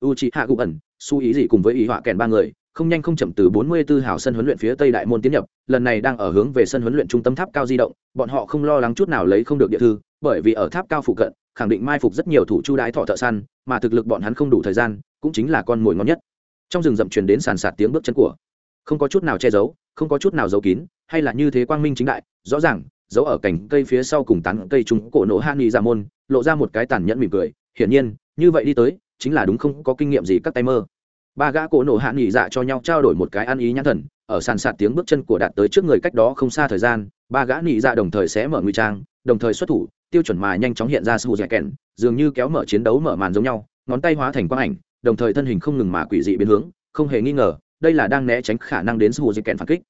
U chị hạ gục ẩn su ý gì cùng với y họa kèn ba người không nhanh không chậm từ 44 hào sân huấn luyện phía Tây Đại môn tiến nhập, lần này đang ở hướng về sân huấn luyện trung tâm tháp cao di động, bọn họ không lo lắng chút nào lấy không được địa thư, bởi vì ở tháp cao phụ cận, khẳng định mai phục rất nhiều thủ chu đái thọ thợ săn, mà thực lực bọn hắn không đủ thời gian, cũng chính là con mồi ngon nhất. Trong rừng rậm truyền đến sàn sạt tiếng bước chân của, không có chút nào che giấu, không có chút nào giấu kín, hay là như thế quang minh chính đại, rõ ràng, giấu ở cành cây phía sau cùng tán cây trung cổ nổ Hàn Nghị Dạ môn, lộ ra một cái tàn nhẫn mỉm cười, hiển nhiên, như vậy đi tới, chính là đúng không có kinh nghiệm gì các tay mơ ba gã cổ nổ hạ nghỉ dạ cho nhau trao đổi một cái ăn ý nhãn thần, ở sàn sạt tiếng bước chân của đạt tới trước người cách đó không xa thời gian, ba gã nghỉ dạ đồng thời sẽ mở nguy trang, đồng thời xuất thủ, tiêu chuẩn mà nhanh chóng hiện ra sự dạy kèn, dường như kéo mở chiến đấu mở màn giống nhau, ngón tay hóa thành quang ảnh, đồng thời thân hình không ngừng mà quỷ dị biến hướng, không hề nghi ngờ, đây là đang né tránh khả năng đến sự dạy kèn phản kích.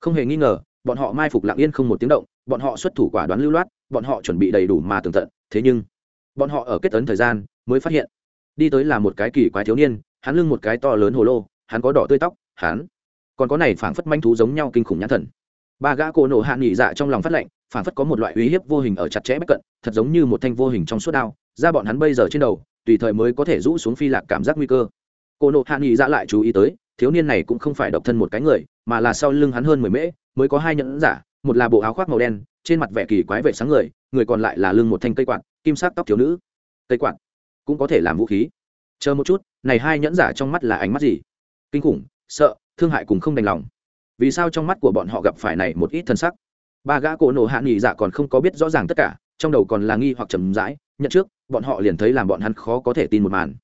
Không hề nghi ngờ, bọn họ mai phục lặng yên không một tiếng động, bọn họ xuất thủ quả đoán lưu loát, bọn họ chuẩn bị đầy đủ mà tường tận, thế nhưng, bọn họ ở kết tấn thời gian mới phát hiện, đi tới là một cái kỳ quái thiếu niên hắn lưng một cái to lớn hồ lô, hắn có đỏ tươi tóc, hắn còn có này phảng phất manh thú giống nhau kinh khủng nhãn thần. Ba gã cổ nổ hạ nghỉ dạ trong lòng phát lệnh, phảng phất có một loại uy hiếp vô hình ở chặt chẽ bất cận, thật giống như một thanh vô hình trong suốt đao, ra bọn hắn bây giờ trên đầu, tùy thời mới có thể rũ xuống phi lạc cảm giác nguy cơ. Cổ nổ hạ nghỉ dạ lại chú ý tới, thiếu niên này cũng không phải độc thân một cái người, mà là sau lưng hắn hơn mười mễ, mới có hai nhẫn giả, một là bộ áo khoác màu đen, trên mặt vẻ kỳ quái vệ sáng người người còn lại là lưng một thanh cây quạt, kim sắc tóc thiếu nữ. Cây quạt cũng có thể làm vũ khí. Chờ một chút này hai nhẫn giả trong mắt là ánh mắt gì? Kinh khủng, sợ, thương hại cùng không đành lòng. Vì sao trong mắt của bọn họ gặp phải này một ít thân sắc? Ba gã cổ nổ hạ nghỉ dạ còn không có biết rõ ràng tất cả, trong đầu còn là nghi hoặc trầm rãi, nhận trước, bọn họ liền thấy làm bọn hắn khó có thể tin một màn.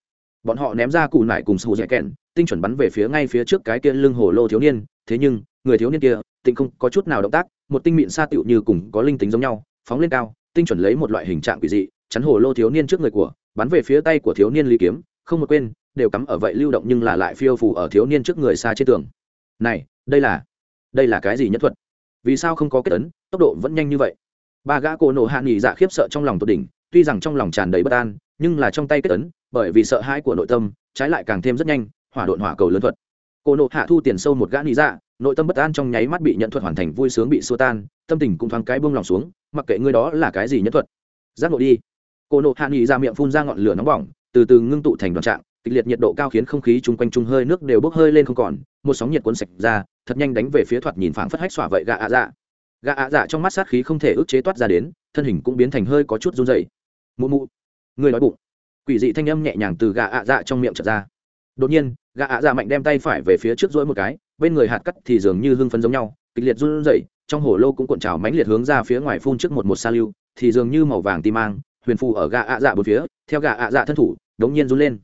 Bọn họ ném ra cù nải cùng sù dẻ kẹn, tinh chuẩn bắn về phía ngay phía trước cái kia lưng hồ lô thiếu niên, thế nhưng, người thiếu niên kia tinh không có chút nào động tác, một tinh mịn xa tựu như cùng có linh tính giống nhau, phóng lên cao, tinh chuẩn lấy một loại hình trạng quỷ dị, chắn hồ lô thiếu niên trước người của, bắn về phía tay của thiếu niên lý kiếm, không một quên đều cắm ở vậy lưu động nhưng là lại phiêu phù ở thiếu niên trước người xa trên tường. Này, đây là đây là cái gì nhất thuật? Vì sao không có kết ấn? Tốc độ vẫn nhanh như vậy. Ba gã cổ nổ hạ nghỉ dạ khiếp sợ trong lòng tột đỉnh, tuy rằng trong lòng tràn đầy bất an, nhưng là trong tay kết ấn, bởi vì sợ hãi của nội tâm, trái lại càng thêm rất nhanh, hỏa độn hỏa cầu lớn thuật. Cổ nộ hạ thu tiền sâu một gã nghỉ dạ nội tâm bất an trong nháy mắt bị nhận thuật hoàn thành vui sướng bị xua tan, tâm tình cũng thoáng cái buông lòng xuống, mặc kệ ngươi đó là cái gì nhất thuật. Giác ngộ đi. Cô nộ hạ nghị ra dạ miệng phun ra ngọn lửa nóng bỏng, từ từ ngưng tụ thành đoàn trạng kịch liệt nhiệt độ cao khiến không khí chung quanh chung hơi nước đều bốc hơi lên không còn, một sóng nhiệt cuốn sạch ra, thật nhanh đánh về phía thoạt nhìn phảng phất hách xỏa vậy gạ ạ dạ. Gạ ạ dạ trong mắt sát khí không thể ức chế toát ra đến, thân hình cũng biến thành hơi có chút run dày mụ mụ người nói bụng. Quỷ dị thanh âm nhẹ nhàng từ gạ ạ dạ trong miệng trở ra. Đột nhiên gạ ạ dạ mạnh đem tay phải về phía trước rỗi một cái, bên người hạt cắt thì dường như hưng phấn giống nhau, kịch liệt run rẩy, trong hồ lô cũng cuộn trào mãnh liệt hướng ra phía ngoài phun trước một một sa lưu, thì dường như màu vàng tim mang, huyền phù ở gạ ạ dạ bốn phía, theo gạ ạ dạ thân thủ, đống nhiên run lên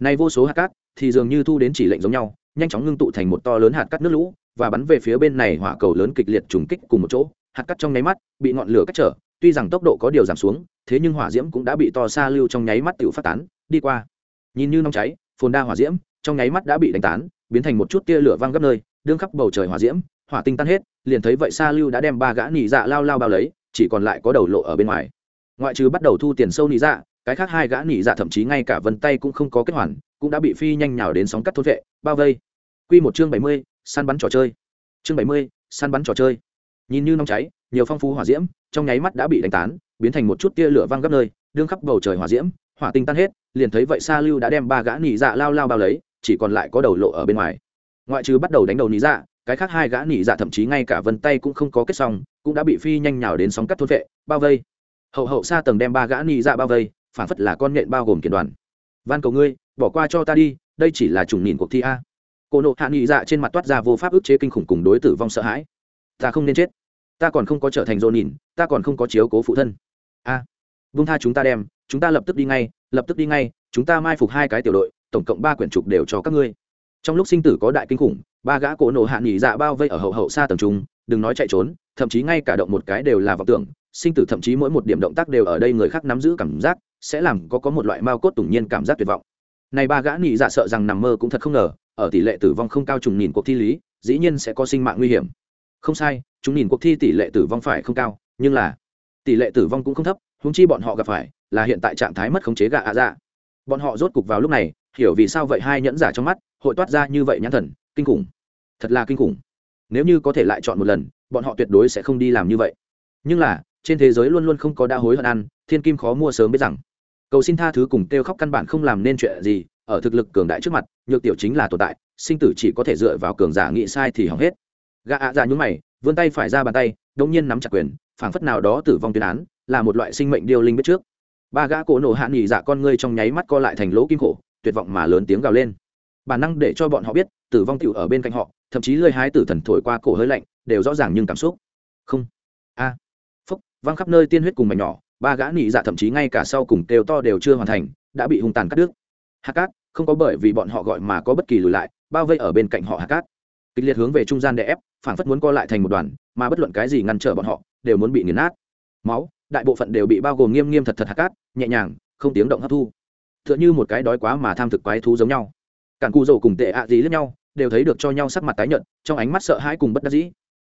nay vô số hạt cát thì dường như thu đến chỉ lệnh giống nhau, nhanh chóng ngưng tụ thành một to lớn hạt cát nước lũ và bắn về phía bên này hỏa cầu lớn kịch liệt trùng kích cùng một chỗ. Hạt cát trong nháy mắt bị ngọn lửa cách trở, tuy rằng tốc độ có điều giảm xuống, thế nhưng hỏa diễm cũng đã bị to xa lưu trong nháy mắt tự phát tán, đi qua. Nhìn như nóng cháy, phồn đa hỏa diễm trong nháy mắt đã bị đánh tán, biến thành một chút tia lửa văng gấp nơi, đương khắp bầu trời hỏa diễm, hỏa tinh tan hết, liền thấy vậy xa lưu đã đem ba gã nỉ dạ lao lao bao lấy, chỉ còn lại có đầu lộ ở bên ngoài. Ngoại trừ bắt đầu thu tiền sâu nỉ dạ cái khác hai gã nỉ dạ thậm chí ngay cả vân tay cũng không có kết hoàn, cũng đã bị phi nhanh nhào đến sóng cắt thốt vệ, bao vây. Q một chương bảy mươi, săn bắn trò chơi. Chương bảy mươi, săn bắn trò chơi. Nhìn như nóng cháy, nhiều phong phú hỏa diễm, trong nháy mắt đã bị đánh tán, biến thành một chút tia lửa văng gấp nơi, đương khắp bầu trời hỏa diễm, hỏa tinh tan hết, liền thấy vậy sa lưu đã đem ba gã nỉ dạ lao lao bao lấy, chỉ còn lại có đầu lộ ở bên ngoài. Ngoại trừ bắt đầu đánh đầu nỉ dạ cái khác hai gã nỉ dạ thậm chí ngay cả vân tay cũng không có kết xong, cũng đã bị phi nhanh nhào đến sóng cắt thốt vệ, bao vây. Hậu hậu xa tầng đem ba gã nỉ dạ bao vây phản phất là con nện bao gồm kiện đoàn. Van cầu ngươi bỏ qua cho ta đi đây chỉ là trùng nhìn cuộc thi a. Cô nộ hạ nghị dạ trên mặt toát ra vô pháp ức chế kinh khủng cùng đối tử vong sợ hãi. Ta không nên chết. Ta còn không có trở thành dồn nhìn ta còn không có chiếu cố phụ thân. A. À, vung tha chúng ta đem chúng ta lập tức đi ngay lập tức đi ngay chúng ta mai phục hai cái tiểu đội tổng cộng ba quyển trục đều cho các ngươi. Trong lúc sinh tử có đại kinh khủng ba gã cổ nổ hạ nghỉ dạ bao vây ở hậu hậu xa tầng trung đừng nói chạy trốn thậm chí ngay cả động một cái đều là vọng tưởng sinh tử thậm chí mỗi một điểm động tác đều ở đây người khác nắm giữ cảm giác sẽ làm có có một loại mao cốt tủng nhiên cảm giác tuyệt vọng. Này ba gã nhị dạ sợ rằng nằm mơ cũng thật không ngờ, ở tỷ lệ tử vong không cao trùng nhìn cuộc thi lý, dĩ nhiên sẽ có sinh mạng nguy hiểm. Không sai chúng nhìn cuộc thi tỷ lệ tử vong phải không cao, nhưng là tỷ lệ tử vong cũng không thấp húng chi bọn họ gặp phải là hiện tại trạng thái mất khống chế gạ ạ dạ. Bọn họ rốt cục vào lúc này, hiểu vì sao vậy hai nhẫn giả trong mắt, hội toát ra như vậy nhãn thần, kinh khủng. Thật là kinh khủng. Nếu như có thể lại chọn một lần, bọn họ tuyệt đối sẽ không đi làm như vậy. Nhưng là, trên thế giới luôn luôn không có đã hối hận ăn, thiên kim khó mua sớm biết rằng cầu xin tha thứ cùng kêu khóc căn bản không làm nên chuyện gì, ở thực lực cường đại trước mặt, nhược tiểu chính là tồn tại, sinh tử chỉ có thể dựa vào cường giả nghĩ sai thì hỏng hết. Gã ạ dạ nhún mày, vươn tay phải ra bàn tay, đống nhiên nắm chặt quyền, phảng phất nào đó tử vong tuyên án, là một loại sinh mệnh điêu linh biết trước. Ba gã cổ nổ hạ nghỉ dạ con ngươi trong nháy mắt co lại thành lỗ kim khổ, tuyệt vọng mà lớn tiếng gào lên. Bản năng để cho bọn họ biết, tử vong tiểu ở bên cạnh họ, thậm chí lơi hái tử thần thổi qua cổ hơi lạnh, đều rõ ràng nhưng cảm xúc. Không. A. À. phúc, văng khắp nơi tiên huyết cùng mảnh nhỏ ba gã nị dạ thậm chí ngay cả sau cùng kêu to đều chưa hoàn thành, đã bị hung tàn cắt đứt. Hạ cát, không có bởi vì bọn họ gọi mà có bất kỳ lùi lại, bao vây ở bên cạnh họ hạ cát. Kịch liệt hướng về trung gian để ép phản phất muốn co lại thành một đoàn, mà bất luận cái gì ngăn trở bọn họ, đều muốn bị nghiền nát. Máu, đại bộ phận đều bị bao gồm nghiêm nghiêm thật thật hạ cát, nhẹ nhàng, không tiếng động hấp thu. Tựa như một cái đói quá mà tham thực quái thú giống nhau. Cản cù dầu cùng tệ ạ gì lẫn nhau, đều thấy được cho nhau sắc mặt tái nhợt, trong ánh mắt sợ hãi cùng bất đắc dĩ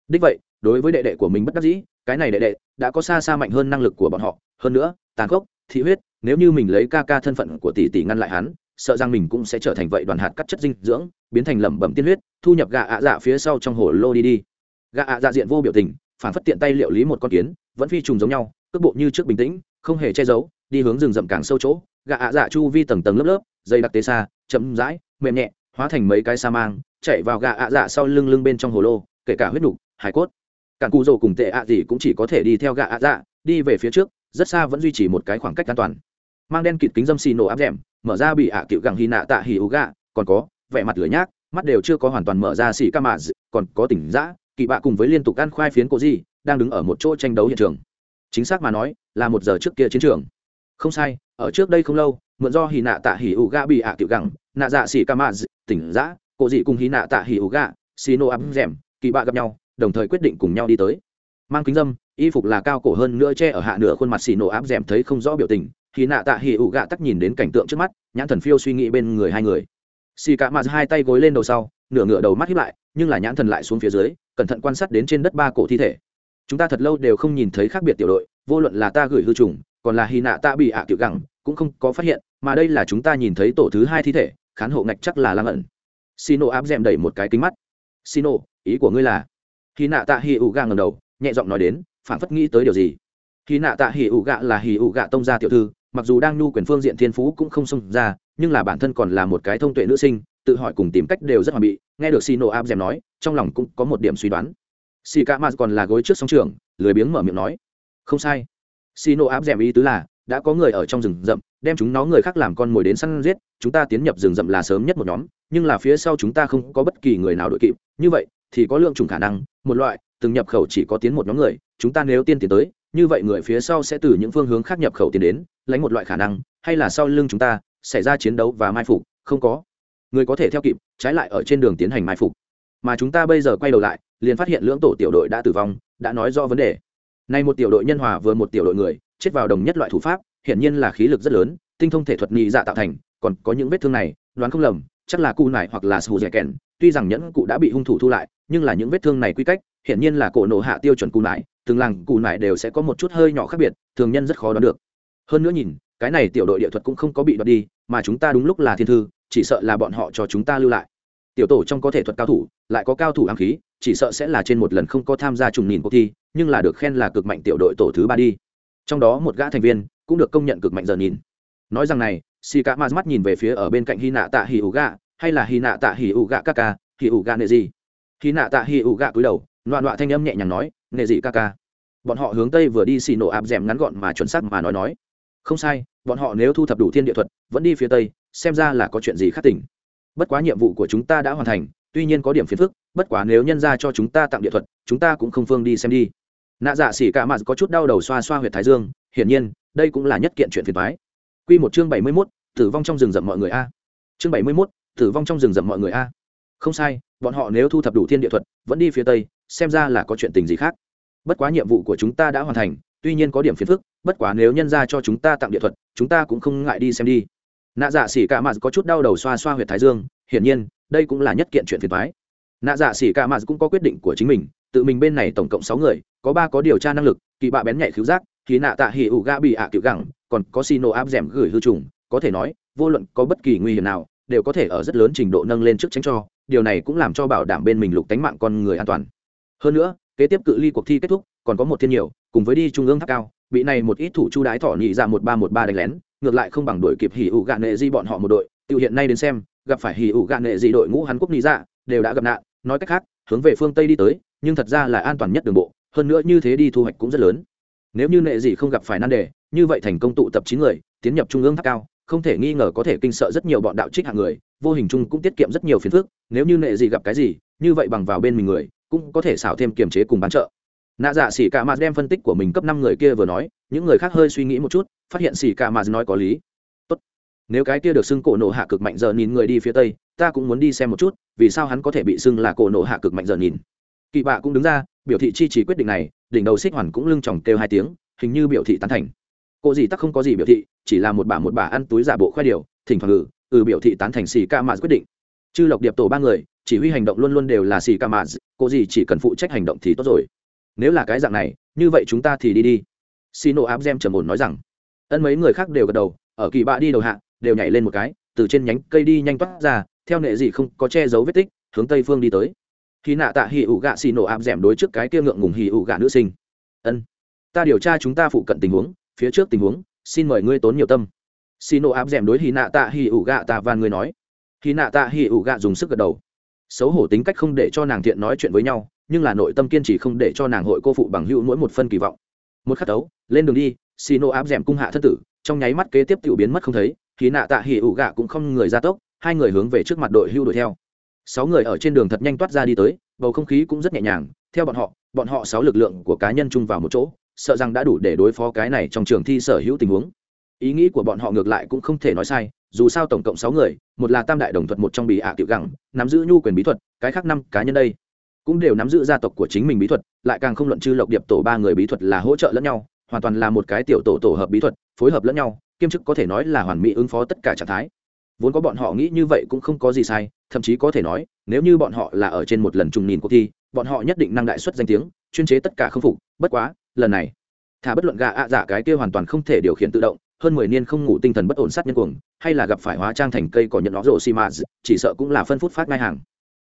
đích vậy, đối với đệ đệ của mình bất đắc dĩ, cái này đệ đệ đã có xa xa mạnh hơn năng lực của bọn họ. Hơn nữa, tàn khốc, thị huyết, nếu như mình lấy ca ca thân phận của tỷ tỷ ngăn lại hắn, sợ rằng mình cũng sẽ trở thành vậy đoàn hạt cắt chất dinh dưỡng, biến thành lẩm bẩm tiên huyết, thu nhập gà ạ dạ phía sau trong hồ lô đi đi. Gà ạ dạ diện vô biểu tình, phản phất tiện tay liệu lý một con kiến, vẫn phi trùng giống nhau, cước bộ như trước bình tĩnh, không hề che giấu, đi hướng rừng rậm càng sâu chỗ. Gạ ạ dạ chu vi tầng tầng lớp lớp dây đặc tế xa, chậm rãi, mềm nhẹ, hóa thành mấy cái sa mang, chạy vào gạ ạ dạ sau lưng lưng bên trong hồ lô, kể cả huyết nục hải cốt. Cản cù rồ cùng tệ ạ gì cũng chỉ có thể đi theo gạ ạ dạ đi về phía trước rất xa vẫn duy trì một cái khoảng cách an toàn. Mang đen kịt kính dâm xì nổ áp rèm, mở ra bị ạ cựu gẳng hy nạ tạ hỉ ú gạ còn có vẻ mặt lửa nhác mắt đều chưa có hoàn toàn mở ra xỉ ca mạ còn có tỉnh dã kỵ bạ cùng với liên tục ăn khoai phiến cổ gì đang đứng ở một chỗ tranh đấu hiện trường. Chính xác mà nói là một giờ trước kia chiến trường. Không sai ở trước đây không lâu mượn do hì nạ tạ hì ủ gạ bị ạ tiểu gẳng nạ dạ xỉ ca mạ tỉnh giã cổ dị cùng hì nạ tạ hì ủ gạ xì nô ấm rèm kỳ bạ gặp nhau đồng thời quyết định cùng nhau đi tới. Mang kính dâm y phục là cao cổ hơn nữa che ở hạ nửa khuôn mặt xì nổ áp rèm thấy không rõ biểu tình khi nạ tạ hì ủ gạ tắc nhìn đến cảnh tượng trước mắt nhãn thần phiêu suy nghĩ bên người hai người. Xì cạ mạ hai tay gối lên đầu sau nửa ngựa đầu mắt hiếp lại nhưng là nhãn thần lại xuống phía dưới cẩn thận quan sát đến trên đất ba cổ thi thể. Chúng ta thật lâu đều không nhìn thấy khác biệt tiểu đội vô luận là ta gửi hư trùng còn là hy nạ ta bị ạ à tiểu gẳng cũng không có phát hiện mà đây là chúng ta nhìn thấy tổ thứ hai thi thể khán hộ ngạch chắc là lang ẩn. Xino áp d ẻ m đẩy một cái kính mắt. Xì nổ, ý của ngươi là hy nạ tạ hì ủ gạ ngầm đầu, nhẹ giọng nói đến phản phất nghĩ tới điều gì. Hy nạ tạ hì ủ gạ là hì ủ gạ tông gia tiểu thư, mặc dù đang nhu quyền phương diện thiên phú cũng không xông ra, nhưng là bản thân còn là một cái thông tuệ nữ sinh, tự hỏi cùng tìm cách đều rất hoàn bị, nghe được xì nổ áp dèm nói, trong lòng cũng có một điểm suy đoán. Xì ca mạt còn là gối trước sóng trường lười biếng mở miệng nói. Không sai. Xì nổ áp dèm ý tứ là, đã có người ở trong rừng rậm, đem chúng nó người khác làm con mồi đến săn giết, chúng ta tiến nhập rừng rậm là sớm nhất một nhóm, nhưng là phía sau chúng ta không có bất kỳ người nào đội kịp, như vậy thì có lượng chủng khả năng, một loại, từng nhập khẩu chỉ có tiến một nhóm người, chúng ta nếu tiên tiến tới, như vậy người phía sau sẽ từ những phương hướng khác nhập khẩu tiến đến lấy một loại khả năng, hay là sau lưng chúng ta xảy ra chiến đấu và mai phục, không có. Người có thể theo kịp, trái lại ở trên đường tiến hành mai phục. Mà chúng ta bây giờ quay đầu lại, liền phát hiện lưỡng tổ tiểu đội đã tử vong, đã nói rõ vấn đề. Nay một tiểu đội nhân hòa vừa một tiểu đội người, chết vào đồng nhất loại thủ pháp, hiển nhiên là khí lực rất lớn, tinh thông thể thuật nhị dạ tạo thành, còn có những vết thương này, đoán không lầm, chắc là cụ nải hoặc là sù dẻ kèn tuy rằng nhẫn cụ đã bị hung thủ thu lại, nhưng là những vết thương này quy cách, hiển nhiên là cổ nổ hạ tiêu chuẩn cụ nải, từng làng cụ nải đều sẽ có một chút hơi nhỏ khác biệt, thường nhân rất khó đoán được. Hơn nữa nhìn, cái này tiểu đội địa thuật cũng không có bị đoạt đi, mà chúng ta đúng lúc là thiên thư, chỉ sợ là bọn họ cho chúng ta lưu lại. Tiểu tổ trong có thể thuật cao thủ, lại có cao thủ ám khí, chỉ sợ sẽ là trên một lần không có tham gia trùng nhìn cuộc thi, nhưng là được khen là cực mạnh tiểu đội tổ thứ ba đi. Trong đó một gã thành viên cũng được công nhận cực mạnh giờ nhìn. Nói rằng này si cá mắt nhìn về phía ở bên cạnh hy nạ tạ hì ủ gạ hay là hy nạ tạ hì ủ gạ ca ca, hì ủ gạ nệ gì hy nạ tạ hì ủ gạ cúi đầu, loạn loạn thanh âm nhẹ nhàng nói, nệ gì ca ca. Bọn họ hướng tây vừa đi xì nổ áp d ngắn gọn mà chuẩn xác mà nói nói. Không sai, bọn họ nếu thu thập đủ thiên địa thuật, vẫn đi phía tây, xem ra là có chuyện gì khác tỉnh. Bất quá nhiệm vụ của chúng ta đã hoàn thành, tuy nhiên có điểm phiền phức, bất quá nếu nhân ra cho chúng ta tặng địa thuật, chúng ta cũng không phương đi xem đi. Nạ dạ xỉ cả mặt có chút đau đầu xoa xoa h u y ệ t thái dương, hiển nhiên, đây cũng là nhất kiện chuyện phiền thoái q một chương bảy mươi mốt, tử vong trong rừng rậm mọi người a. Chương bảy mươi mốt tử vong trong rừng rậm mọi người a. Không sai, bọn họ nếu thu thập đủ thiên địa thuật, vẫn đi phía tây, xem ra là có chuyện tình gì khác. Bất quá nhiệm vụ của chúng ta đã hoàn thành, tuy nhiên có điểm phiền phức, bất quá nếu nhân ra cho chúng ta tặng địa thuật, chúng ta cũng không ngại đi xem đi. Nạ dạ xỉ cả mặt có chút đau đầu xoa xoa h u y ệ t thái dương, hiển nhiên, đây cũng là nhất kiện chuyện phiền thoái nạ dạ xỉ cả mặt cũng có quyết định của chính mình, tự mình bên này tổng cộng sáu người, có ba có điều tra năng lực, kỳ bạ bén nhạy cứu giác khí nạ tạ hỉ ủ ga bị ạ à cựu gẳng, còn có xì nổ áp d gửi hư trùng, có thể nói, vô luận có bất kỳ nguy hiểm nào đều có thể ở rất lớn trình độ nâng lên trước tránh cho, điều này cũng làm cho bảo đảm bên mình lục tánh mạng con người an toàn. Hơn nữa, kế tiếp cự ly cuộc thi kết thúc, còn có một thiên nhiều, cùng với đi trung ương tháp cao bị này một ít thủ chu đái thỏ nhị ra một ba một ba đánh lén, ngược lại không bằng đội kịp hỉ ủ gạn nệ di bọn họ một đội, tự hiện nay đến xem, gặp phải hỉ ủ gạn nệ di đội ngũ hàn quốc nhị ra đều đã gặp nạn, nói cách khác, hướng về phương tây đi tới, nhưng thật ra là an toàn nhất đường bộ, hơn nữa như thế đi thu hoạch cũng rất lớn. Nếu như nệ gì không gặp phải nan đề, như vậy thành công tụ tập chín người, tiến nhập trung ương tháp cao không thể nghi ngờ có thể kinh sợ rất nhiều bọn đạo trích hạng người, vô hình chung cũng tiết kiệm rất nhiều phiền phức, nếu như nệ gì gặp cái gì, như vậy bằng vào bên mình người, cũng có thể xảo thêm kiềm chế cùng bán trợ. Nạ dạ xỉ cả mạt đem phân tích của mình cấp năm người kia vừa nói, những người khác hơi suy nghĩ một chút, phát hiện xỉ cả mạt nói có lý. Tốt. nếu cái kia được xưng cổ nộ hạ cực mạnh giờ nhìn người đi phía tây, ta cũng muốn đi xem một chút, vì sao hắn có thể bị xưng là cổ nộ hạ cực mạnh giờ nhìn. Kỳ bạ cũng đứng ra, biểu thị chi trì quyết định này, đỉnh đầu xích hoàn cũng lưng tròng kêu hai tiếng, hình như biểu thị tán thành cô gì tắc không có gì biểu thị, chỉ là một bà một bà ăn túi giả bộ khoe điều, thỉnh thoảng ngự ừ biểu thị tán thành xì ca mạt quyết định. Chư lộc điệp tổ ba người, chỉ huy hành động luôn luôn đều là xì ca mạt cô gì chỉ cần phụ trách hành động thì tốt rồi. Nếu là cái dạng này, như vậy chúng ta thì đi đi. Xì nổ áp gem trầm ổn nói rằng. Ân mấy người khác đều gật đầu, ở kỳ bạ đi đầu hạ, đều nhảy lên một cái, từ trên nhánh cây đi nhanh toát ra, theo nệ gì không có che giấu vết tích, hướng tây phương đi tới. Khi nạ tạ hì ủ gạ xì nổ áp d đối trước cái kia ngượng ngùng hì ủ gạ nữ sinh. Ân, ta điều tra chúng ta phụ cận tình huống phía trước tình huống xin mời ngươi tốn nhiều tâm. Xin nổ áp d đối hy nạ tạ hy ủ gạ tạ van ngươi nói. Hy nạ tạ hy ủ gạ dùng sức gật đầu. Xấu hổ tính cách không để cho nàng thiện nói chuyện với nhau nhưng là nội tâm kiên trì không để cho nàng hội cô phụ bằng hữu mỗi một phân kỳ vọng. Một khắc tấu, lên đường đi xì Nô áp d cung hạ thất tử trong nháy mắt kế tiếp tiểu biến mất không thấy hì nạ tạ Hỉ ủ gạ cũng không người ra tốc hai người hướng về trước mặt đội hưu đuổi theo. Sáu người ở trên đường thật nhanh toát ra đi tới bầu không khí cũng rất nhẹ nhàng theo bọn họ bọn họ sáu lực lượng của cá nhân chung vào một chỗ sợ rằng đã đủ để đối phó cái này trong trường thi sở hữu tình huống. Ý nghĩ của bọn họ ngược lại cũng không thể nói sai, dù sao tổng cộng sáu người, một là tam đại đồng thuật, một trong bị ạ à tiểu gẳng, nắm giữ nhu quyền bí thuật, cái khác năm cá nhân đây cũng đều nắm giữ gia tộc của chính mình bí thuật, lại càng không luận chư lộc điệp tổ ba người bí thuật là hỗ trợ lẫn nhau, hoàn toàn là một cái tiểu tổ tổ hợp bí thuật, phối hợp lẫn nhau, kiêm chức có thể nói là hoàn mỹ ứng phó tất cả trạng thái. Vốn có bọn họ nghĩ như vậy cũng không có gì sai, thậm chí có thể nói, nếu như bọn họ là ở trên một lần trùng nhìn cuộc thi, bọn họ nhất định năng đại xuất danh tiếng, chuyên chế tất cả không phục, bất quá lần này, thả bất luận gà ạ à dạ cái kia hoàn toàn không thể điều khiển tự động, hơn mười niên không ngủ tinh thần bất ổn sát nhân cuồng, hay là gặp phải hóa trang thành cây cỏ nhận nó rổ xi mã chỉ sợ cũng là phân phút phát ngay hàng.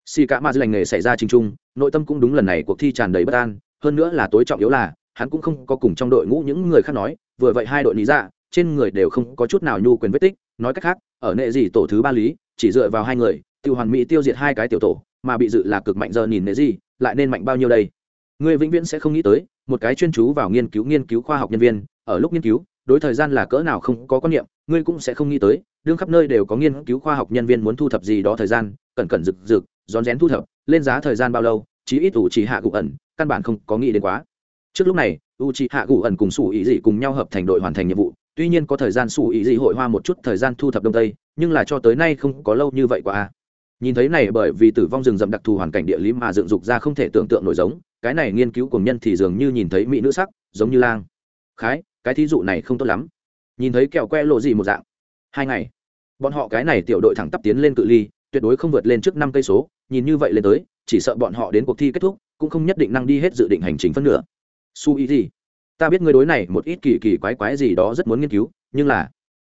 Xì cả ma lành nghề xảy ra trình trung, nội tâm cũng đúng lần này cuộc thi tràn đầy bất an, hơn nữa là tối trọng yếu là, hắn cũng không có cùng trong đội ngũ những người khác nói, vừa vậy hai đội lý ra dạ, trên người đều không có chút nào nhu quyền vết tích, nói cách khác, ở nệ gì tổ thứ ba lý, chỉ dựa vào hai người, tiêu hoàn mỹ tiêu diệt hai cái tiểu tổ, mà bị dự là cực mạnh giờ nhìn nệ gì, lại nên mạnh bao nhiêu đây? Người vĩnh viễn sẽ không nghĩ tới, một cái chuyên chú vào nghiên cứu nghiên cứu khoa học nhân viên, ở lúc nghiên cứu, đối thời gian là cỡ nào không có quan niệm, ngươi cũng sẽ không nghĩ tới, đương khắp nơi đều có nghiên cứu khoa học nhân viên muốn thu thập gì đó thời gian, cẩn cẩn rực rực, rón rén thu thập, lên giá thời gian bao lâu, chí ít ủ chỉ hạ cụ ẩn, căn bản không có nghĩ đến quá. Trước lúc này u chỉ hạ cụ ẩn cùng sủ ý dị cùng nhau hợp thành đội hoàn thành nhiệm vụ, tuy nhiên có thời gian sủ ý dị hội hoa một chút thời gian thu thập đông tây, nhưng là cho tới nay không có lâu như vậy qua nhìn thấy này bởi vì tử vong rừng rậm đặc thù hoàn cảnh địa lý mà dựng dục ra không thể tưởng tượng nổi giống cái này nghiên cứu cùng nhân thì dường như nhìn thấy mỹ nữ sắc, giống như lang. Khái, cái thí dụ này không tốt lắm. Nhìn thấy kẹo que lộ gì một dạng. Hai ngày. Bọn họ cái này tiểu đội thẳng tắp tiến lên cự ly, tuyệt đối không vượt lên trước năm cây số, nhìn như vậy lên tới, chỉ sợ bọn họ đến cuộc thi kết thúc, cũng không nhất định năng đi hết dự định hành trình phân nửa. Su ý gì ta biết ngươi đối này một ít kỳ kỳ quái quái gì đó rất muốn nghiên cứu, nhưng là,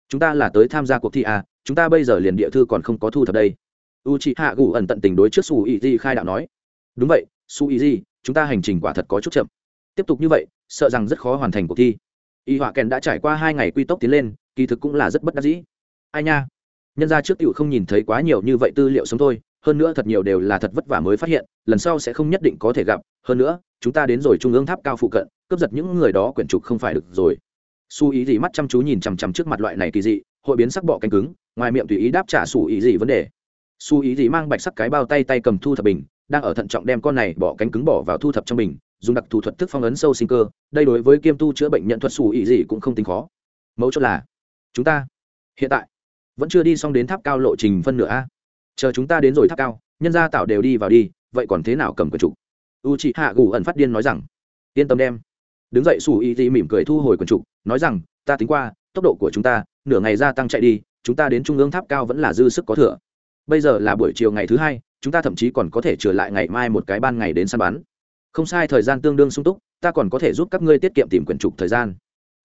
chúng ta là tới tham gia cuộc thi à chúng ta bây giờ liền địa thư còn không có thu thập đây. U chị hạ gù ẩn tận tình đối trước su ý gì khai đạo nói. Đúng vậy, su ý gì chúng ta hành trình quả thật có chút chậm. Tiếp tục như vậy, sợ rằng rất khó hoàn thành cuộc thi. Y họa kèn đã trải qua hai ngày quy tốc tiến lên, kỳ thực cũng là rất bất đắc dĩ. Ai nha, nhân ra trước cựu không nhìn thấy quá nhiều như vậy tư liệu sống thôi, hơn nữa thật nhiều đều là thật vất vả mới phát hiện, lần sau sẽ không nhất định có thể gặp. Hơn nữa, chúng ta đến rồi trung ương tháp cao phụ cận, cướp giật những người đó quyển trục không phải được rồi. Su ý gì mắt chăm chú nhìn chằm chằm trước mặt loại này kỳ dị, hội biến sắc bọ cánh cứng, ngoài miệng tùy ý đáp trả su ý gì vấn đề. Su ý gì mang bạch sắc cái bao tay tay cầm thu thập bình đang ở thận trọng đem con này bỏ cánh cứng bỏ vào thu thập trong mình, dùng đặc thù thuật thức phong ấn sâu sinh cơ, đây đối với kiêm tu chữa bệnh nhận thuật xù ý gì cũng không tính khó. Mấu chốt là, chúng ta hiện tại vẫn chưa đi xong đến tháp cao lộ trình phân nửa a. Chờ chúng ta đến rồi tháp cao, nhân gia tạo đều đi vào đi, vậy còn thế nào cầm quần trục u chị hạ gù ẩn phát điên nói rằng, yên tâm đem. Đứng dậy xù ý gì mỉm cười thu hồi quần trục nói rằng, ta tính qua, tốc độ của chúng ta, nửa ngày gia tăng chạy đi, chúng ta đến trung ương tháp cao vẫn là dư sức có thừa. Bây giờ là buổi chiều ngày thứ hai chúng ta thậm chí còn có thể trở lại ngày mai một cái ban ngày đến săn bắn. Không sai, thời gian tương đương sung túc, ta còn có thể giúp các ngươi tiết kiệm tìm quyển trục thời gian.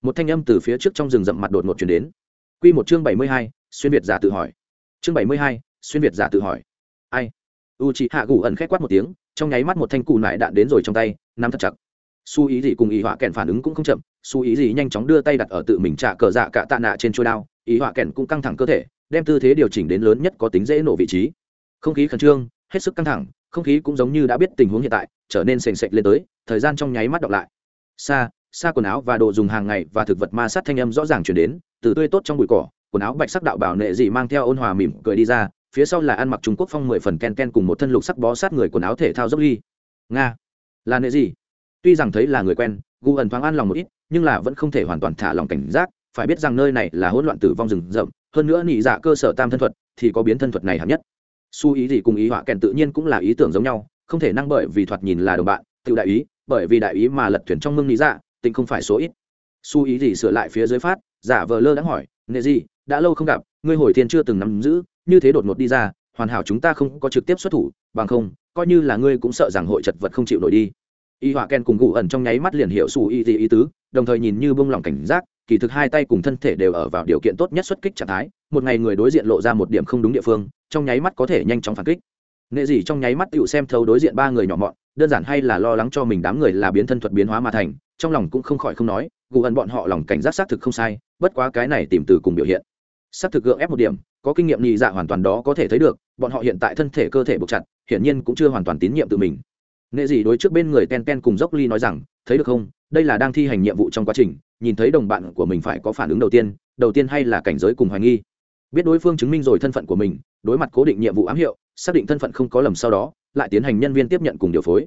Một thanh âm từ phía trước trong rừng rậm mặt đột ngột chuyển đến. Q một chương bảy mươi hai, xuyên việt giả tự hỏi. Chương bảy mươi hai, xuyên việt giả tự hỏi. Ai? U chị hạ gù ẩn k h é c quát một tiếng, trong nháy mắt một thanh cù nại đạn đến rồi trong tay, nắm thật chặt. Su ý gì cùng ý họa kèn phản ứng cũng không chậm, su ý gì nhanh chóng đưa tay đặt ở tự mình trả cờ dạ cả tạ nạ trên trôi đao, ý họa kèn cũng căng thẳng cơ thể, đem tư thế điều chỉnh đến lớn nhất có tính dễ nổ vị trí không khí khẩn trương, hết sức căng thẳng, không khí cũng giống như đã biết tình huống hiện tại, trở nên sềnh sệch lên tới, thời gian trong nháy mắt đọc lại. Xa xa quần áo và đồ dùng hàng ngày và thực vật ma sát thanh âm rõ ràng chuyển đến, từ tươi tốt trong bụi cỏ, quần áo bạch sắc đạo bảo nệ dị mang theo ôn hòa mỉm cười đi ra, phía sau là ăn mặc trung quốc phong mười phần ken ken cùng một thân lục sắc bó sát người quần áo thể thao dốc ly. Nga, là nệ dị. Tuy rằng thấy là người quen, gu ẩn thoáng an lòng một ít, nhưng là vẫn không thể hoàn toàn thả lòng cảnh giác, phải biết rằng nơi này là hỗn loạn tử vong rừng rậm, hơn nữa nị dạ cơ sở tam thân thuật thì có biến thân thuật này hẳn nhất su ý gì cùng ý họa kèn tự nhiên cũng là ý tưởng giống nhau, không thể năng bởi vì thoạt nhìn là đồng bạn, tự đại ý, bởi vì đại ý mà lật thuyền trong mương lý dạ tình không phải số ít. Su ý gì sửa lại phía dưới phát, giả vờ lơ đã hỏi, nệ gì đã lâu không gặp, ngươi hồi thiên chưa từng nắm giữ, như thế đột ngột đi ra, hoàn hảo chúng ta không có trực tiếp xuất thủ, bằng không, coi như là ngươi cũng sợ rằng hội chật vật không chịu nổi đi. Y họa ken cùng gù ẩn trong nháy mắt liền hiệu su ý gì ý tứ, đồng thời nhìn như bông lòng cảnh giác, kỳ thực hai tay cùng thân thể đều ở vào điều kiện tốt nhất xuất kích trạng thái, một ngày người đối diện lộ ra một điểm không đúng địa phương trong nháy mắt có thể nhanh chóng phản kích. Nệ gì trong nháy mắt tựu xem thấu đối diện ba người nhỏ mọn, đơn giản hay là lo lắng cho mình đám người là biến thân thuật biến hóa mà thành, trong lòng cũng không khỏi không nói, gù ẩn bọn họ lòng cảnh giác xác thực không sai, bất quá cái này tìm từ cùng biểu hiện. Xác thực gượng ép một điểm, có kinh nghiệm nhị dạ hoàn toàn đó có thể thấy được, bọn họ hiện tại thân thể cơ thể buộc chặt, hiển nhiên cũng chưa hoàn toàn tín nhiệm tự mình. Nệ gì đối trước bên người ten ten cùng dốc ly nói rằng, thấy được không? Đây là đang thi hành nhiệm vụ trong quá trình, nhìn thấy đồng bạn của mình phải có phản ứng đầu tiên đầu tiên hay là cảnh giới cùng hoài nghi biết đối phương chứng minh rồi thân phận của mình, đối mặt cố định nhiệm vụ ám hiệu, xác định thân phận không có lầm sau đó, lại tiến hành nhân viên tiếp nhận cùng điều phối.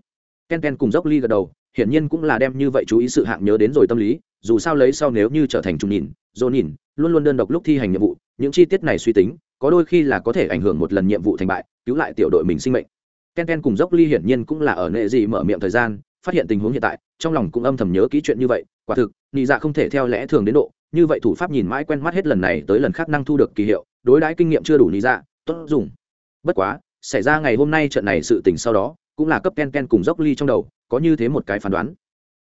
Ken ken cùng dốc ly gật đầu, hiển nhiên cũng là đem như vậy chú ý sự hạng nhớ đến rồi tâm lý, dù sao lấy sau nếu như trở thành trùng nhìn, dồn nhìn, luôn luôn đơn độc lúc thi hành nhiệm vụ, những chi tiết này suy tính, có đôi khi là có thể ảnh hưởng một lần nhiệm vụ thành bại, cứu lại tiểu đội mình sinh mệnh. Ken ken cùng dốc ly hiển nhiên cũng là ở nệ gì mở miệng thời gian, phát hiện tình huống hiện tại, trong lòng cũng âm thầm nhớ kỹ chuyện như vậy, quả thực, nị dạ không thể theo lẽ thường đến độ như vậy thủ pháp nhìn mãi quen mắt hết lần này tới lần khác năng thu được kỳ hiệu, đối đãi kinh nghiệm chưa đủ lý dạ tốt dùng. Bất quá, xảy ra ngày hôm nay trận này sự tình sau đó, cũng là cấp ken ken cùng dốc ly trong đầu, có như thế một cái phán đoán.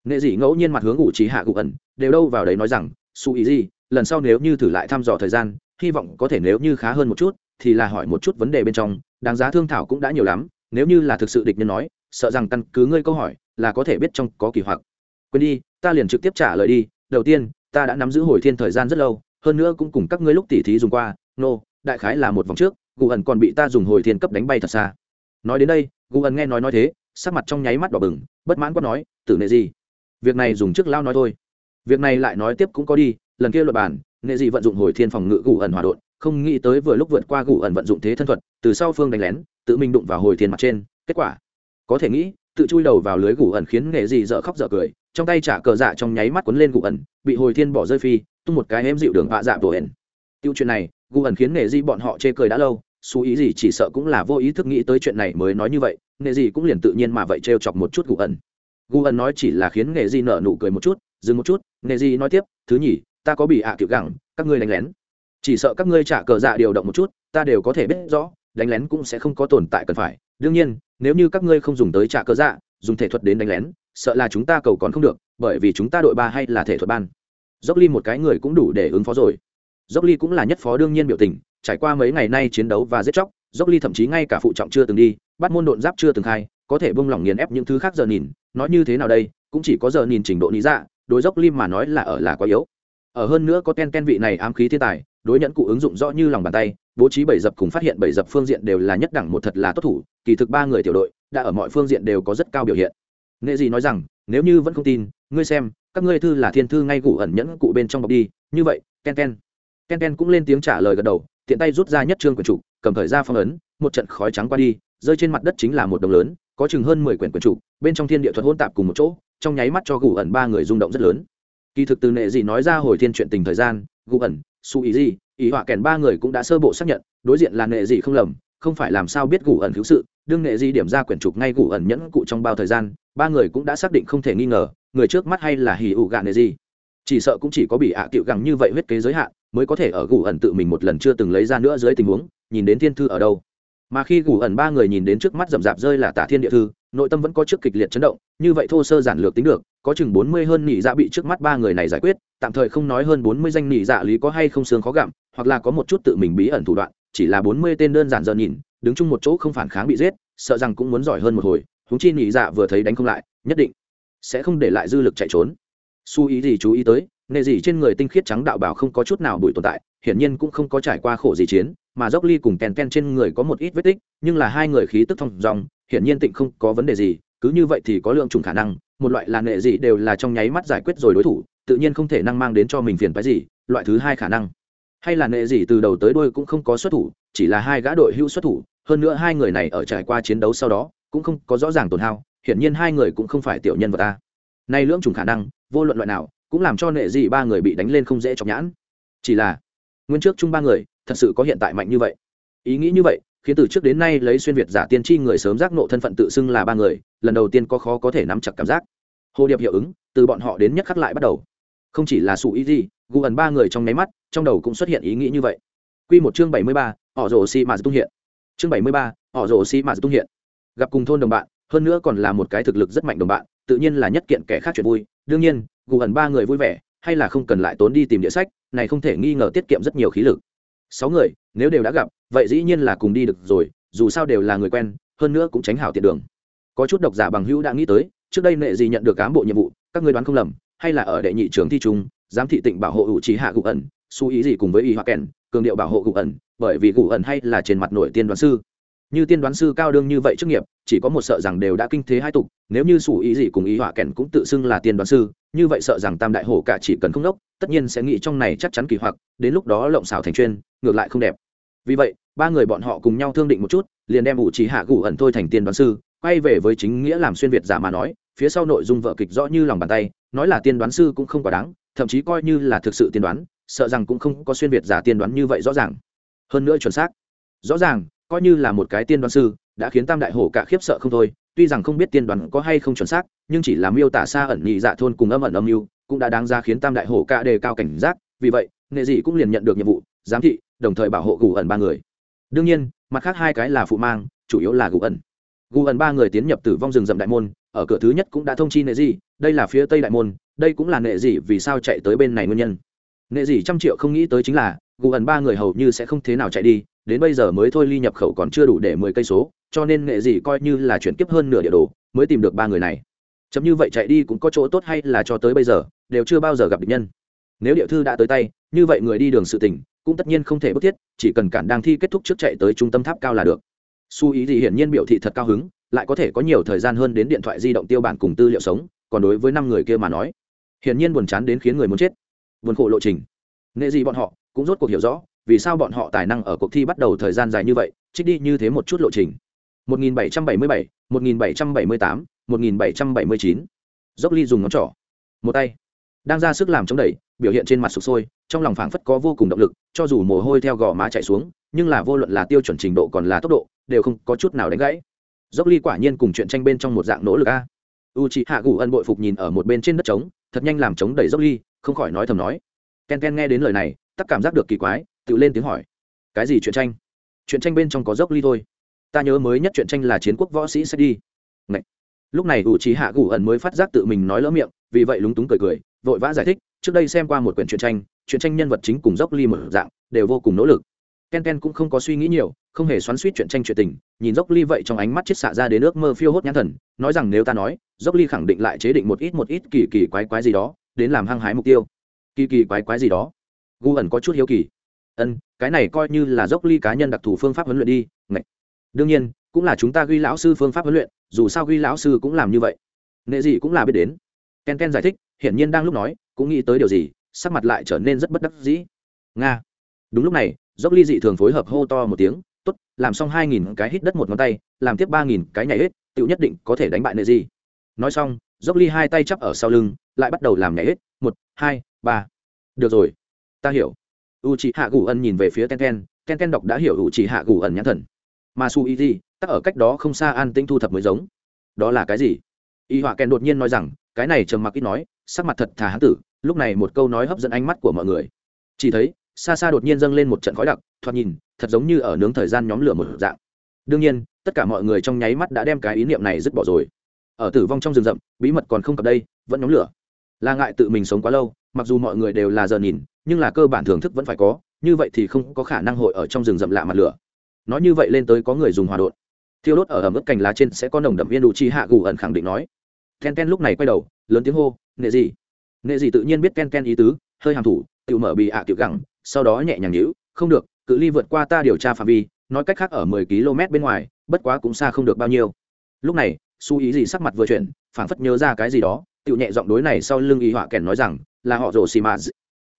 Nghệ dị ngẫu nhiên mặt hướng ủ trí hạ gục ẩn, đều đâu vào đấy nói rằng, su ý gì lần sau nếu như thử lại thăm dò thời gian, hy vọng có thể nếu như khá hơn một chút, thì là hỏi một chút vấn đề bên trong, đáng giá thương thảo cũng đã nhiều lắm, nếu như là thực sự địch nhân nói, sợ rằng căn cứ ngươi câu hỏi, là có thể biết trong có kỳ hoặc. Quên đi, ta liền trực tiếp trả lời đi, đầu tiên ta đã nắm giữ hồi thiên thời gian rất lâu hơn nữa cũng cùng các ngươi lúc tỉ thí dùng qua nô、no, đại khái là một vòng trước gù ẩn còn bị ta dùng hồi thiên cấp đánh bay thật xa. Nói đến đây gù ẩn nghe nói nói thế sắc mặt trong nháy mắt đỏ bừng bất mãn quát nói tử nệ gì việc này dùng trước lao nói thôi. Việc này lại nói tiếp cũng có đi lần kia luật bản nệ gì vận dụng hồi thiên phòng ngự gù ẩn hòa đột không nghĩ tới vừa lúc vượt qua gù ẩn vận dụng thế thân thuật từ sau phương đánh lén tự mình đụng vào hồi thiên mặt trên kết quả có thể nghĩ tự chui đầu vào lưới gù ẩn khiến nghệ dị dở khóc dở cười, trong tay trả cờ dạ trong nháy mắt cuốn lên gù ẩn, bị hồi thiên bỏ rơi phi, tung một cái em dịu đường vạ dạ tổ ẩn. Tiêu chuyện này, gù ẩn khiến nghệ dị bọn họ chê cười đã lâu, xú ý gì chỉ sợ cũng là vô ý thức nghĩ tới chuyện này mới nói như vậy, nghệ dị cũng liền tự nhiên mà vậy trêu chọc một chút gù ẩn. Gù ẩn nói chỉ là khiến nghệ dị nở nụ cười một chút, dừng một chút, nghệ dị nói tiếp, thứ nhì ta có bị ạ à kiểu gẳng, các ngươi đánh lén. Chỉ sợ các ngươi trả cờ dạ điều động một chút, ta đều có thể biết rõ đánh lén cũng sẽ không có tồn tại cần phải. Đương nhiên, nếu như các ngươi không dùng tới trả cơ dạ dùng thể thuật đến đánh lén, sợ là chúng ta cầu còn không được, bởi vì chúng ta đội ba hay là thể thuật ban. Dốc ly một cái người cũng đủ để ứng phó rồi. Dốc ly cũng là nhất phó đương nhiên biểu tình, trải qua mấy ngày nay chiến đấu và giết chóc, dốc ly thậm chí ngay cả phụ trọng chưa từng đi, bắt môn độn giáp chưa từng khai, có thể bông lỏng nghiền ép những thứ khác giờ nhìn, nói như thế nào đây, cũng chỉ có giờ nhìn trình độ lý dạ đối dốc ly mà nói là ở là quá yếu. Ở hơn nữa có ten ten vị này ám khí thiên tài, đối nhẫn cụ ứng dụng rõ như lòng bàn tay bố trí bảy dập cùng phát hiện bảy dập phương diện đều là nhất đẳng một thật là tốt thủ, kỳ thực ba người tiểu đội đã ở mọi phương diện đều có rất cao biểu hiện. Nghệ Dị nói rằng, nếu như vẫn không tin, ngươi xem, các ngươi thư là thiên thư ngay cụ ẩn nhẫn cụ bên trong bọc đi. Như vậy, ken ken ken ken cũng lên tiếng trả lời gật đầu, tiện tay rút ra nhất trương quyển trục cầm thời ra phong ấn, một trận khói trắng qua đi, rơi trên mặt đất chính là một đồng lớn, có chừng hơn mười quyển quyển trục bên trong thiên địa thuật hôn tạp cùng một chỗ, trong nháy mắt cho gù ẩn ba người rung động rất lớn. Kỳ thực từ nệ Dị nói ra hồi thiên chuyện tình thời gian, gù ẩn, su ý gì ý họa kèn ba người cũng đã sơ bộ xác nhận, đối diện là nệ gì không lầm, không phải làm sao biết gù ẩn cứu sự, đương nệ gì điểm ra quyển trục ngay gù ẩn nhẫn cụ trong bao thời gian, ba người cũng đã xác định không thể nghi ngờ, người trước mắt hay là hì ủ gạ nệ gì chỉ sợ cũng chỉ có bị ạ à tiệu gẳng như vậy huyết kế giới hạn, mới có thể ở gù ẩn tự mình một lần chưa từng lấy ra nữa dưới tình huống, nhìn đến thiên thư ở đâu. Mà khi gù ẩn ba người nhìn đến trước mắt rậm rạp rơi là tả thiên địa thư, nội tâm vẫn có trước kịch liệt chấn động, như vậy thô sơ giản lược tính được có chừng bốn mươi hơn nỉ dạ bị trước mắt ba người này giải quyết, tạm thời không nói hơn bốn mươi danh nỉ dạ lý có hay không sướng khó gặm, hoặc là có một chút tự mình bí ẩn thủ đoạn, chỉ là bốn mươi tên đơn giản giờ nhìn, đứng chung một chỗ không phản kháng bị giết, sợ rằng cũng muốn giỏi hơn một hồi húng chi nỉ dạ vừa thấy đánh không lại, nhất định sẽ không để lại dư lực chạy trốn. Su ý gì chú ý tới nề gì trên người tinh khiết trắng đạo bảo không có chút nào bụi tồn tại, hiển nhiên cũng không có trải qua khổ gì chiến, mà dốc ly cùng kèn ken trên người có một ít vết tích, nhưng là hai người khí tức thông dòng, hiển nhiên tịnh không có vấn đề gì cứ như vậy thì có lượng trùng khả năng, một loại là nệ gì đều là trong nháy mắt giải quyết rồi đối thủ, tự nhiên không thể năng mang đến cho mình phiền phái gì, loại thứ hai khả năng. Hay là nệ gì từ đầu tới đuôi cũng không có xuất thủ, chỉ là hai gã đội hưu xuất thủ, hơn nữa hai người này ở trải qua chiến đấu sau đó, cũng không có rõ ràng tổn hao, hiển nhiên hai người cũng không phải tiểu nhân vật ta. Nay lưỡng trùng khả năng, vô luận loại nào, cũng làm cho nệ gì ba người bị đánh lên không dễ chọc nhãn. Chỉ là, nguyên trước chung ba người, thật sự có hiện tại mạnh như vậy. Ý nghĩ như vậy khiến từ trước đến nay lấy xuyên việt giả tiên tri người sớm giác nộ thân phận tự xưng là ba người, lần đầu tiên có khó có thể nắm chặt cảm giác. Hồ điệp hiệu ứng, từ bọn họ đến nhất khắc lại bắt đầu. Không chỉ là sụ ý gì gu ẩn ba người trong nháy mắt, trong đầu cũng xuất hiện ý nghĩ như vậy. Q một chương bảy mươi ba, họ rồ xi mà tung hiện. Chương bảy mươi ba, họ rồ xi mà tung hiện. Gặp cùng thôn đồng bạn, hơn nữa còn là một cái thực lực rất mạnh đồng bạn, tự nhiên là nhất kiện kẻ khác chuyện vui. Đương nhiên, gu ẩn ba người vui vẻ, hay là không cần lại tốn đi tìm địa sách, này không thể nghi ngờ tiết kiệm rất nhiều khí lực sáu người, nếu đều đã gặp, vậy dĩ nhiên là cùng đi được rồi, dù sao đều là người quen, hơn nữa cũng tránh hảo tiện đường. Có chút độc giả bằng hữu đã nghĩ tới, trước đây nệ gì nhận được cán bộ nhiệm vụ, các người đoán không lầm, hay là ở đệ nhị trường thi trung, giám thị tịnh bảo hộ ủ trí hạ gục ẩn su ý gì cùng với y hoa kèn, cường điệu bảo hộ gục ẩn, bởi vì gục ẩn hay là trên mặt nổi tiên đoán sư như tiên đoán sư cao đương như vậy chức nghiệp, chỉ có một sợ rằng đều đã kinh thế hai tục, nếu như sủ ý gì cùng ý họa kèn cũng tự xưng là tiên đoán sư, như vậy sợ rằng tam đại hổ cả chỉ cần không đốc, tất nhiên sẽ nghĩ trong này chắc chắn kỳ hoặc, đến lúc đó lộng xảo thành chuyên, ngược lại không đẹp. Vì vậy, ba người bọn họ cùng nhau thương định một chút, liền đem ủ trí hạ gù ẩn thôi thành tiên đoán sư, quay về với chính nghĩa làm xuyên việt giả mà nói, phía sau nội dung vợ kịch rõ như lòng bàn tay, nói là tiên đoán sư cũng không quá đáng, thậm chí coi như là thực sự tiên đoán, sợ rằng cũng không có xuyên việt giả tiên đoán như vậy rõ ràng. Hơn nữa chuẩn xác. Rõ ràng coi như là một cái tiên đoán sư, đã khiến tam đại hổ cả khiếp sợ không thôi, tuy rằng không biết tiên đoán có hay không chuẩn xác, nhưng chỉ là miêu tả xa ẩn nhị dạ thôn cùng âm ẩn âm mưu, cũng đã đáng ra khiến tam đại hổ cả đề cao cảnh giác, vì vậy, nghệ dị cũng liền nhận được nhiệm vụ, giám thị, đồng thời bảo hộ gù ẩn ba người. Đương nhiên, mặt khác hai cái là phụ mang, chủ yếu là gù ẩn. Gù ẩn ba người tiến nhập từ vong rừng rậm đại môn, ở cửa thứ nhất cũng đã thông chi nệ dị đây là phía tây đại môn, đây cũng là nệ dị vì sao chạy tới bên này nguyên nhân. Nệ dị trăm triệu không nghĩ tới chính là gù ẩn ba người hầu như sẽ không thế nào chạy đi, đến bây giờ mới thôi ly nhập khẩu còn chưa đủ để mười cây số, cho nên nghệ dị coi như là chuyển kiếp hơn nửa địa đồ, mới tìm được ba người này. Chấm như vậy chạy đi cũng có chỗ tốt hay là cho tới bây giờ, đều chưa bao giờ gặp địch nhân. Nếu địa thư đã tới tay, như vậy người đi đường sự tỉnh cũng tất nhiên không thể bức thiết, chỉ cần cản đang thi kết thúc trước chạy tới trung tâm tháp cao là được. Su ý gì hiển nhiên biểu thị thật cao hứng, lại có thể có nhiều thời gian hơn đến điện thoại di động tiêu bản cùng tư liệu sống, còn đối với năm người kia mà nói, hiển nhiên buồn chán đến khiến người muốn chết. Buồn khổ lộ trình. Nghệ gì bọn họ cũng rốt cuộc hiểu rõ vì sao bọn họ tài năng ở cuộc thi bắt đầu thời gian dài như vậy trích đi như thế một chút lộ trình. 1777, 1778, 1779. dốc ly dùng ngón trỏ một tay đang ra sức làm chống đẩy biểu hiện trên mặt sụp sôi trong lòng phảng phất có vô cùng động lực cho dù mồ hôi theo gò má chạy xuống nhưng là vô luận là tiêu chuẩn trình độ còn là tốc độ đều không có chút nào đánh gãy. Dốc ly quả nhiên cùng chuyện tranh bên trong một dạng nỗ lực a. U chị hạ gù ân bội phục nhìn ở một bên trên đất trống thật nhanh làm chống đẩy dốc ly không khỏi nói thầm nói. Ken ken nghe đến lời này tắc cảm giác được kỳ quái, tự lên tiếng hỏi. Cái gì chuyện tranh? Chuyện tranh bên trong có dốc ly thôi. Ta nhớ mới nhất chuyện tranh là chiến quốc võ sĩ sẽ đi. Ngậy. lúc này ủ trí hạ gù ẩn mới phát giác tự mình nói lỡ miệng, vì vậy lúng túng cười cười, vội vã giải thích, trước đây xem qua một quyển truyện tranh truyện tranh nhân vật chính cùng dốc ly mở dạng, đều vô cùng nỗ lực. Ken ken cũng không có suy nghĩ nhiều, không hề xoắn suýt chuyện tranh chuyện tình, nhìn dốc ly vậy trong ánh mắt chết xạ ra đến ước mơ phiêu hốt nhãn thần, nói rằng nếu ta nói, dốc ly khẳng định lại chế định một ít một ít kỳ kỳ quái quái gì đó, đến làm hăng hái mục tiêu. Kỳ kỳ quái quái gì đó? Gu ẩn có chút hiếu kỳ. Ân, cái này coi như là dốc ly cá nhân đặc thù phương pháp huấn luyện đi Ngậy. đương nhiên, cũng là chúng ta ghi lão sư phương pháp huấn luyện, dù sao ghi lão sư cũng làm như vậy. Nghệ gì cũng là biết đến. Ken ken giải thích, hiển nhiên đang lúc nói, cũng nghĩ tới điều gì, sắc mặt lại trở nên rất bất đắc dĩ. Nga. Đúng lúc này, dốc ly dị thường phối hợp hô to một tiếng, tốt, làm xong hai nghìn cái hít đất một ngón tay, làm tiếp ba nghìn cái nhảy hết tựu nhất định có thể đánh bại nệ gì nói xong, dốc ly hai tay chắp ở sau lưng, lại bắt đầu làm nhảy hết. Một, hai, ba. Được rồi ta hiểu. U chị hạ gù ân nhìn về phía ten ten ten ten đọc đã hiểu u chị hạ gù ẩn nhãn thần. Mà su y di tắc ở cách đó không xa an tinh thu thập mới giống. Đó là cái gì? Y họa ken đột nhiên nói rằng, cái này trầm mặc ít nói, sắc mặt thật thà hán tử, lúc này một câu nói hấp dẫn ánh mắt của mọi người. Chỉ thấy, xa xa đột nhiên dâng lên một trận khói đặc, thoạt nhìn, thật giống như ở nướng thời gian nhóm lửa một dạng. Đương nhiên, tất cả mọi người trong nháy mắt đã đem cái ý niệm này dứt bỏ rồi. Ở tử vong trong rừng rậm, bí mật còn không cập đây, vẫn nhóm lửa. Là ngại tự mình sống quá lâu, mặc dù mọi người đều là giờ nhìn nhưng là cơ bản thưởng thức vẫn phải có, như vậy thì không có khả năng hội ở trong rừng rậm lạ mặt lửa. Nói như vậy lên tới có người dùng hòa đột thiêu đốt ở ẩm ướt cành lá trên sẽ có nồng đậm yên đủ chi hạ gù ẩn khẳng định nói. Ken ken lúc này quay đầu, lớn tiếng hô nghệ gì nghệ gì tự nhiên biết ken ken ý tứ, hơi hàm thủ tự mở bị ạ tiểu gẳng, sau đó nhẹ nhàng nhữ không được, cự ly vượt qua ta điều tra phạm vi, nói cách khác ở mười km bên ngoài, bất quá cũng xa không được bao nhiêu. Lúc này, su ý gì sắc mặt vừa chuyển, phảng phất nhớ ra cái gì đó tự nhẹ giọng đối này sau lưng y họa kèn nói rằng, là họ rồ xì mã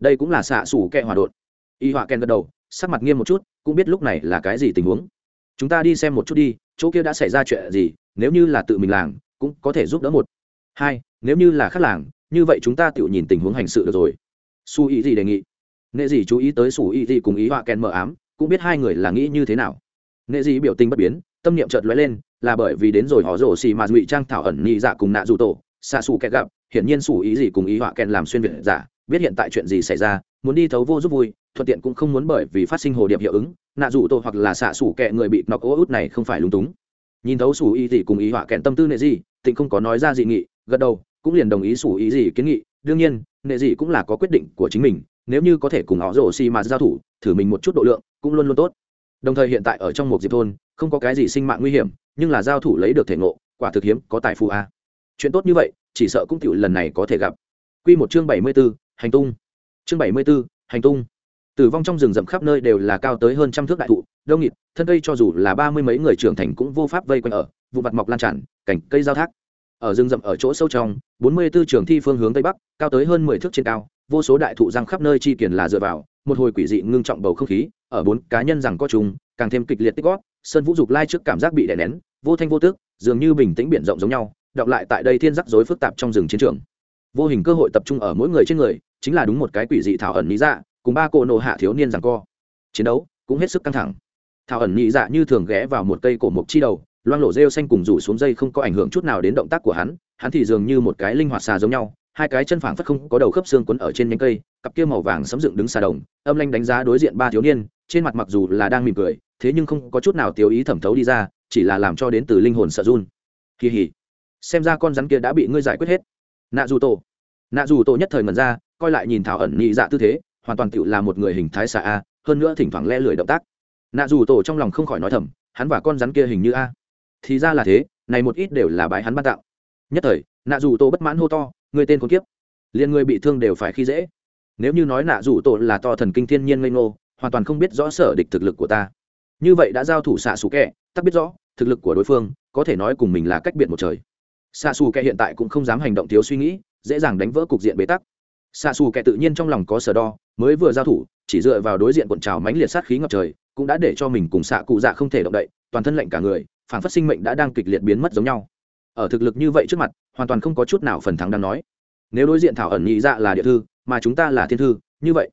đây cũng là xạ xủ kẹ hòa đột. Y họa kèn gật đầu, sắc mặt nghiêm một chút, cũng biết lúc này là cái gì tình huống. Chúng ta đi xem một chút đi, chỗ kia đã xảy ra chuyện gì, nếu như là tự mình làng, cũng có thể giúp đỡ một. Hai, nếu như là khác làng, như vậy chúng ta tự nhìn tình huống hành sự được rồi. Su ý gì đề nghị. Nệ gì chú ý tới su ý gì cùng ý họa kèn mờ ám, cũng biết hai người là nghĩ như thế nào. Nệ gì biểu tình bất biến, tâm niệm chợt lóe lên, là bởi vì đến rồi họ rổ xì mà ngụy trang thảo ẩn nhị dạ cùng nạ dù tổ, xạ xù kẹt gặp, hiển nhiên su ý gì cùng ý họa kèn làm xuyên việt giả biết hiện tại chuyện gì xảy ra muốn đi thấu vô giúp vui thuận tiện cũng không muốn bởi vì phát sinh hồ điệp hiệu ứng nạ rủ tổ hoặc là xạ xủ kẹ người bị nọc ô út này không phải lúng túng. Nhìn thấu su ý gì cùng ý họa kẹn tâm tư nệ gì tịnh không có nói ra dị nghị gật đầu cũng liền đồng ý sủ ý gì kiến nghị. Đương nhiên nệ gì cũng là có quyết định của chính mình nếu như có thể cùng họ rổ xi mà giao thủ thử mình một chút độ lượng cũng luôn luôn tốt. Đồng thời hiện tại ở trong một dịp thôn không có cái gì sinh mạng nguy hiểm nhưng là giao thủ lấy được thể ngộ quả thực hiếm có tài phù a. Chuyện tốt như vậy chỉ sợ cũng tiểu lần này có thể gặp. Quy một chương bảy mươi 74, hành tung. Chương bảy mươi 74, hành tung. Tử vong trong rừng rậm khắp nơi đều là cao tới hơn trăm thước đại thụ đông nghịt thân cây cho dù là ba mươi mấy người trưởng thành cũng vô pháp vây quanh ở vụ mặt mọc lan tràn cảnh cây giao thác. Ở rừng rậm ở chỗ sâu trong bốn mươi 44 trường thi phương hướng tây bắc cao tới hơn mười thước trên cao vô số đại thụ răng khắp nơi chi kiển là dựa vào một hồi quỷ dị ngưng trọng bầu không khí ở bốn cá nhân rằng có chúng càng thêm kịch liệt tích gót sơn vũ dục lai trước cảm giác bị đè nén vô thanh vô tước dường như bình tĩnh biển rộng giống nhau đọc lại tại đây thiên rắc rối phức tạp trong rừng chiến trường. Vô hình cơ hội tập trung ở mỗi người trên người chính là đúng một cái quỷ dị thảo ẩn nhị dạ cùng ba cô nộ hạ thiếu niên rằng co. Chiến đấu cũng hết sức căng thẳng. Thảo ẩn nhị dạ như thường ghé vào một cây cổ mộc chi đầu, loang lộ rêu xanh cùng rủ xuống dây không có ảnh hưởng chút nào đến động tác của hắn hắn thì dường như một cái linh hoạt xà giống nhau, hai cái chân phảng phất không có đầu khớp xương quấn ở trên nhánh cây, cặp kia màu vàng sấm dựng đứng xà đồng, âm lanh đánh giá đối diện ba thiếu niên, trên mặt mặc dù là đang mỉm cười, thế nhưng không có chút nào tiêu ý thẩm thấu đi ra, chỉ là làm cho đến từ linh hồn sợ run. Kỳ hỉ xem ra con rắn kia đã bị ngươi giải quyết hết. Nạ dù tổ nạ dù tổ nhất thời ngần ra, coi lại nhìn thảo ẩn nhị dạ tư thế, hoàn toàn tựu là một người hình thái xà a, hơn nữa thỉnh thoảng le lười động tác. Nạ dù tổ trong lòng không khỏi nói thầm, hắn và con rắn kia hình như a. Thì ra là thế, này một ít đều là bái hắn ban tạo nhất thời, nạ dù tổ bất mãn hô to, người tên con kiếp. Liền người bị thương đều phải khi dễ. Nếu như nói nạ Dù tổ là to thần kinh thiên nhiên ngây ngô, hoàn toàn không biết rõ sở địch thực lực của ta. Như vậy đã giao thủ xạ xù kẹ tắc biết rõ, thực lực của đối phương, có thể nói cùng mình là cách biệt một trời. Xạ xù kẹ hiện tại cũng không dám hành động thiếu suy nghĩ dễ dàng đánh vỡ cục diện bế tắc. Xạ xù kẻ tự nhiên trong lòng có sở đo, mới vừa giao thủ, chỉ dựa vào đối diện cuộn trào mánh liệt sát khí ngập trời, cũng đã để cho mình cùng xạ cụ dạ không thể động đậy, toàn thân lệnh cả người, phản phát sinh mệnh đã đang kịch liệt biến mất giống nhau. Ở thực lực như vậy trước mặt, hoàn toàn không có chút nào phần thắng đang nói. Nếu đối diện thảo ẩn nhị dạ là địa thư, mà chúng ta là thiên thư, như vậy,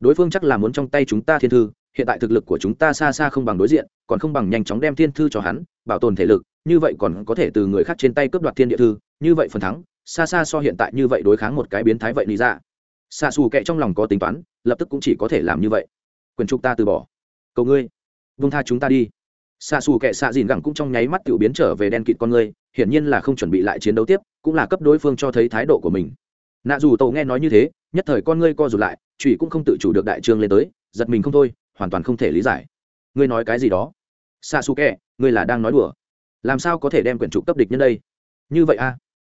đối phương chắc là muốn trong tay chúng ta thiên thư, hiện tại thực lực của chúng ta xa xa không bằng đối diện, còn không bằng nhanh chóng đem thiên thư cho hắn, bảo tồn thể lực, như vậy còn có thể từ người khác trên tay cướp đoạt thiên địa thư, như vậy phần thắng xa xa so hiện tại như vậy đối kháng một cái biến thái vậy lý ra. Xa xù kệ trong lòng có tính toán, lập tức cũng chỉ có thể làm như vậy. Quyền trục ta từ bỏ. Cầu ngươi vung tha chúng ta đi. Xa xù kệ xạ dìn gẳng cũng trong nháy mắt tự biến trở về đen kịt con ngươi hiển nhiên là không chuẩn bị lại chiến đấu tiếp, cũng là cấp đối phương cho thấy thái độ của mình. Nạ dù tàu nghe nói như thế, nhất thời con ngươi co rụt lại trụy cũng không tự chủ được đại trương lên tới, giật mình không thôi, hoàn toàn không thể lý giải. Ngươi nói cái gì đó? Xa xù kệ ngươi là đang nói đùa. Làm sao có thể đem quyển trục cấp địch nhân đây? Như vậy a à?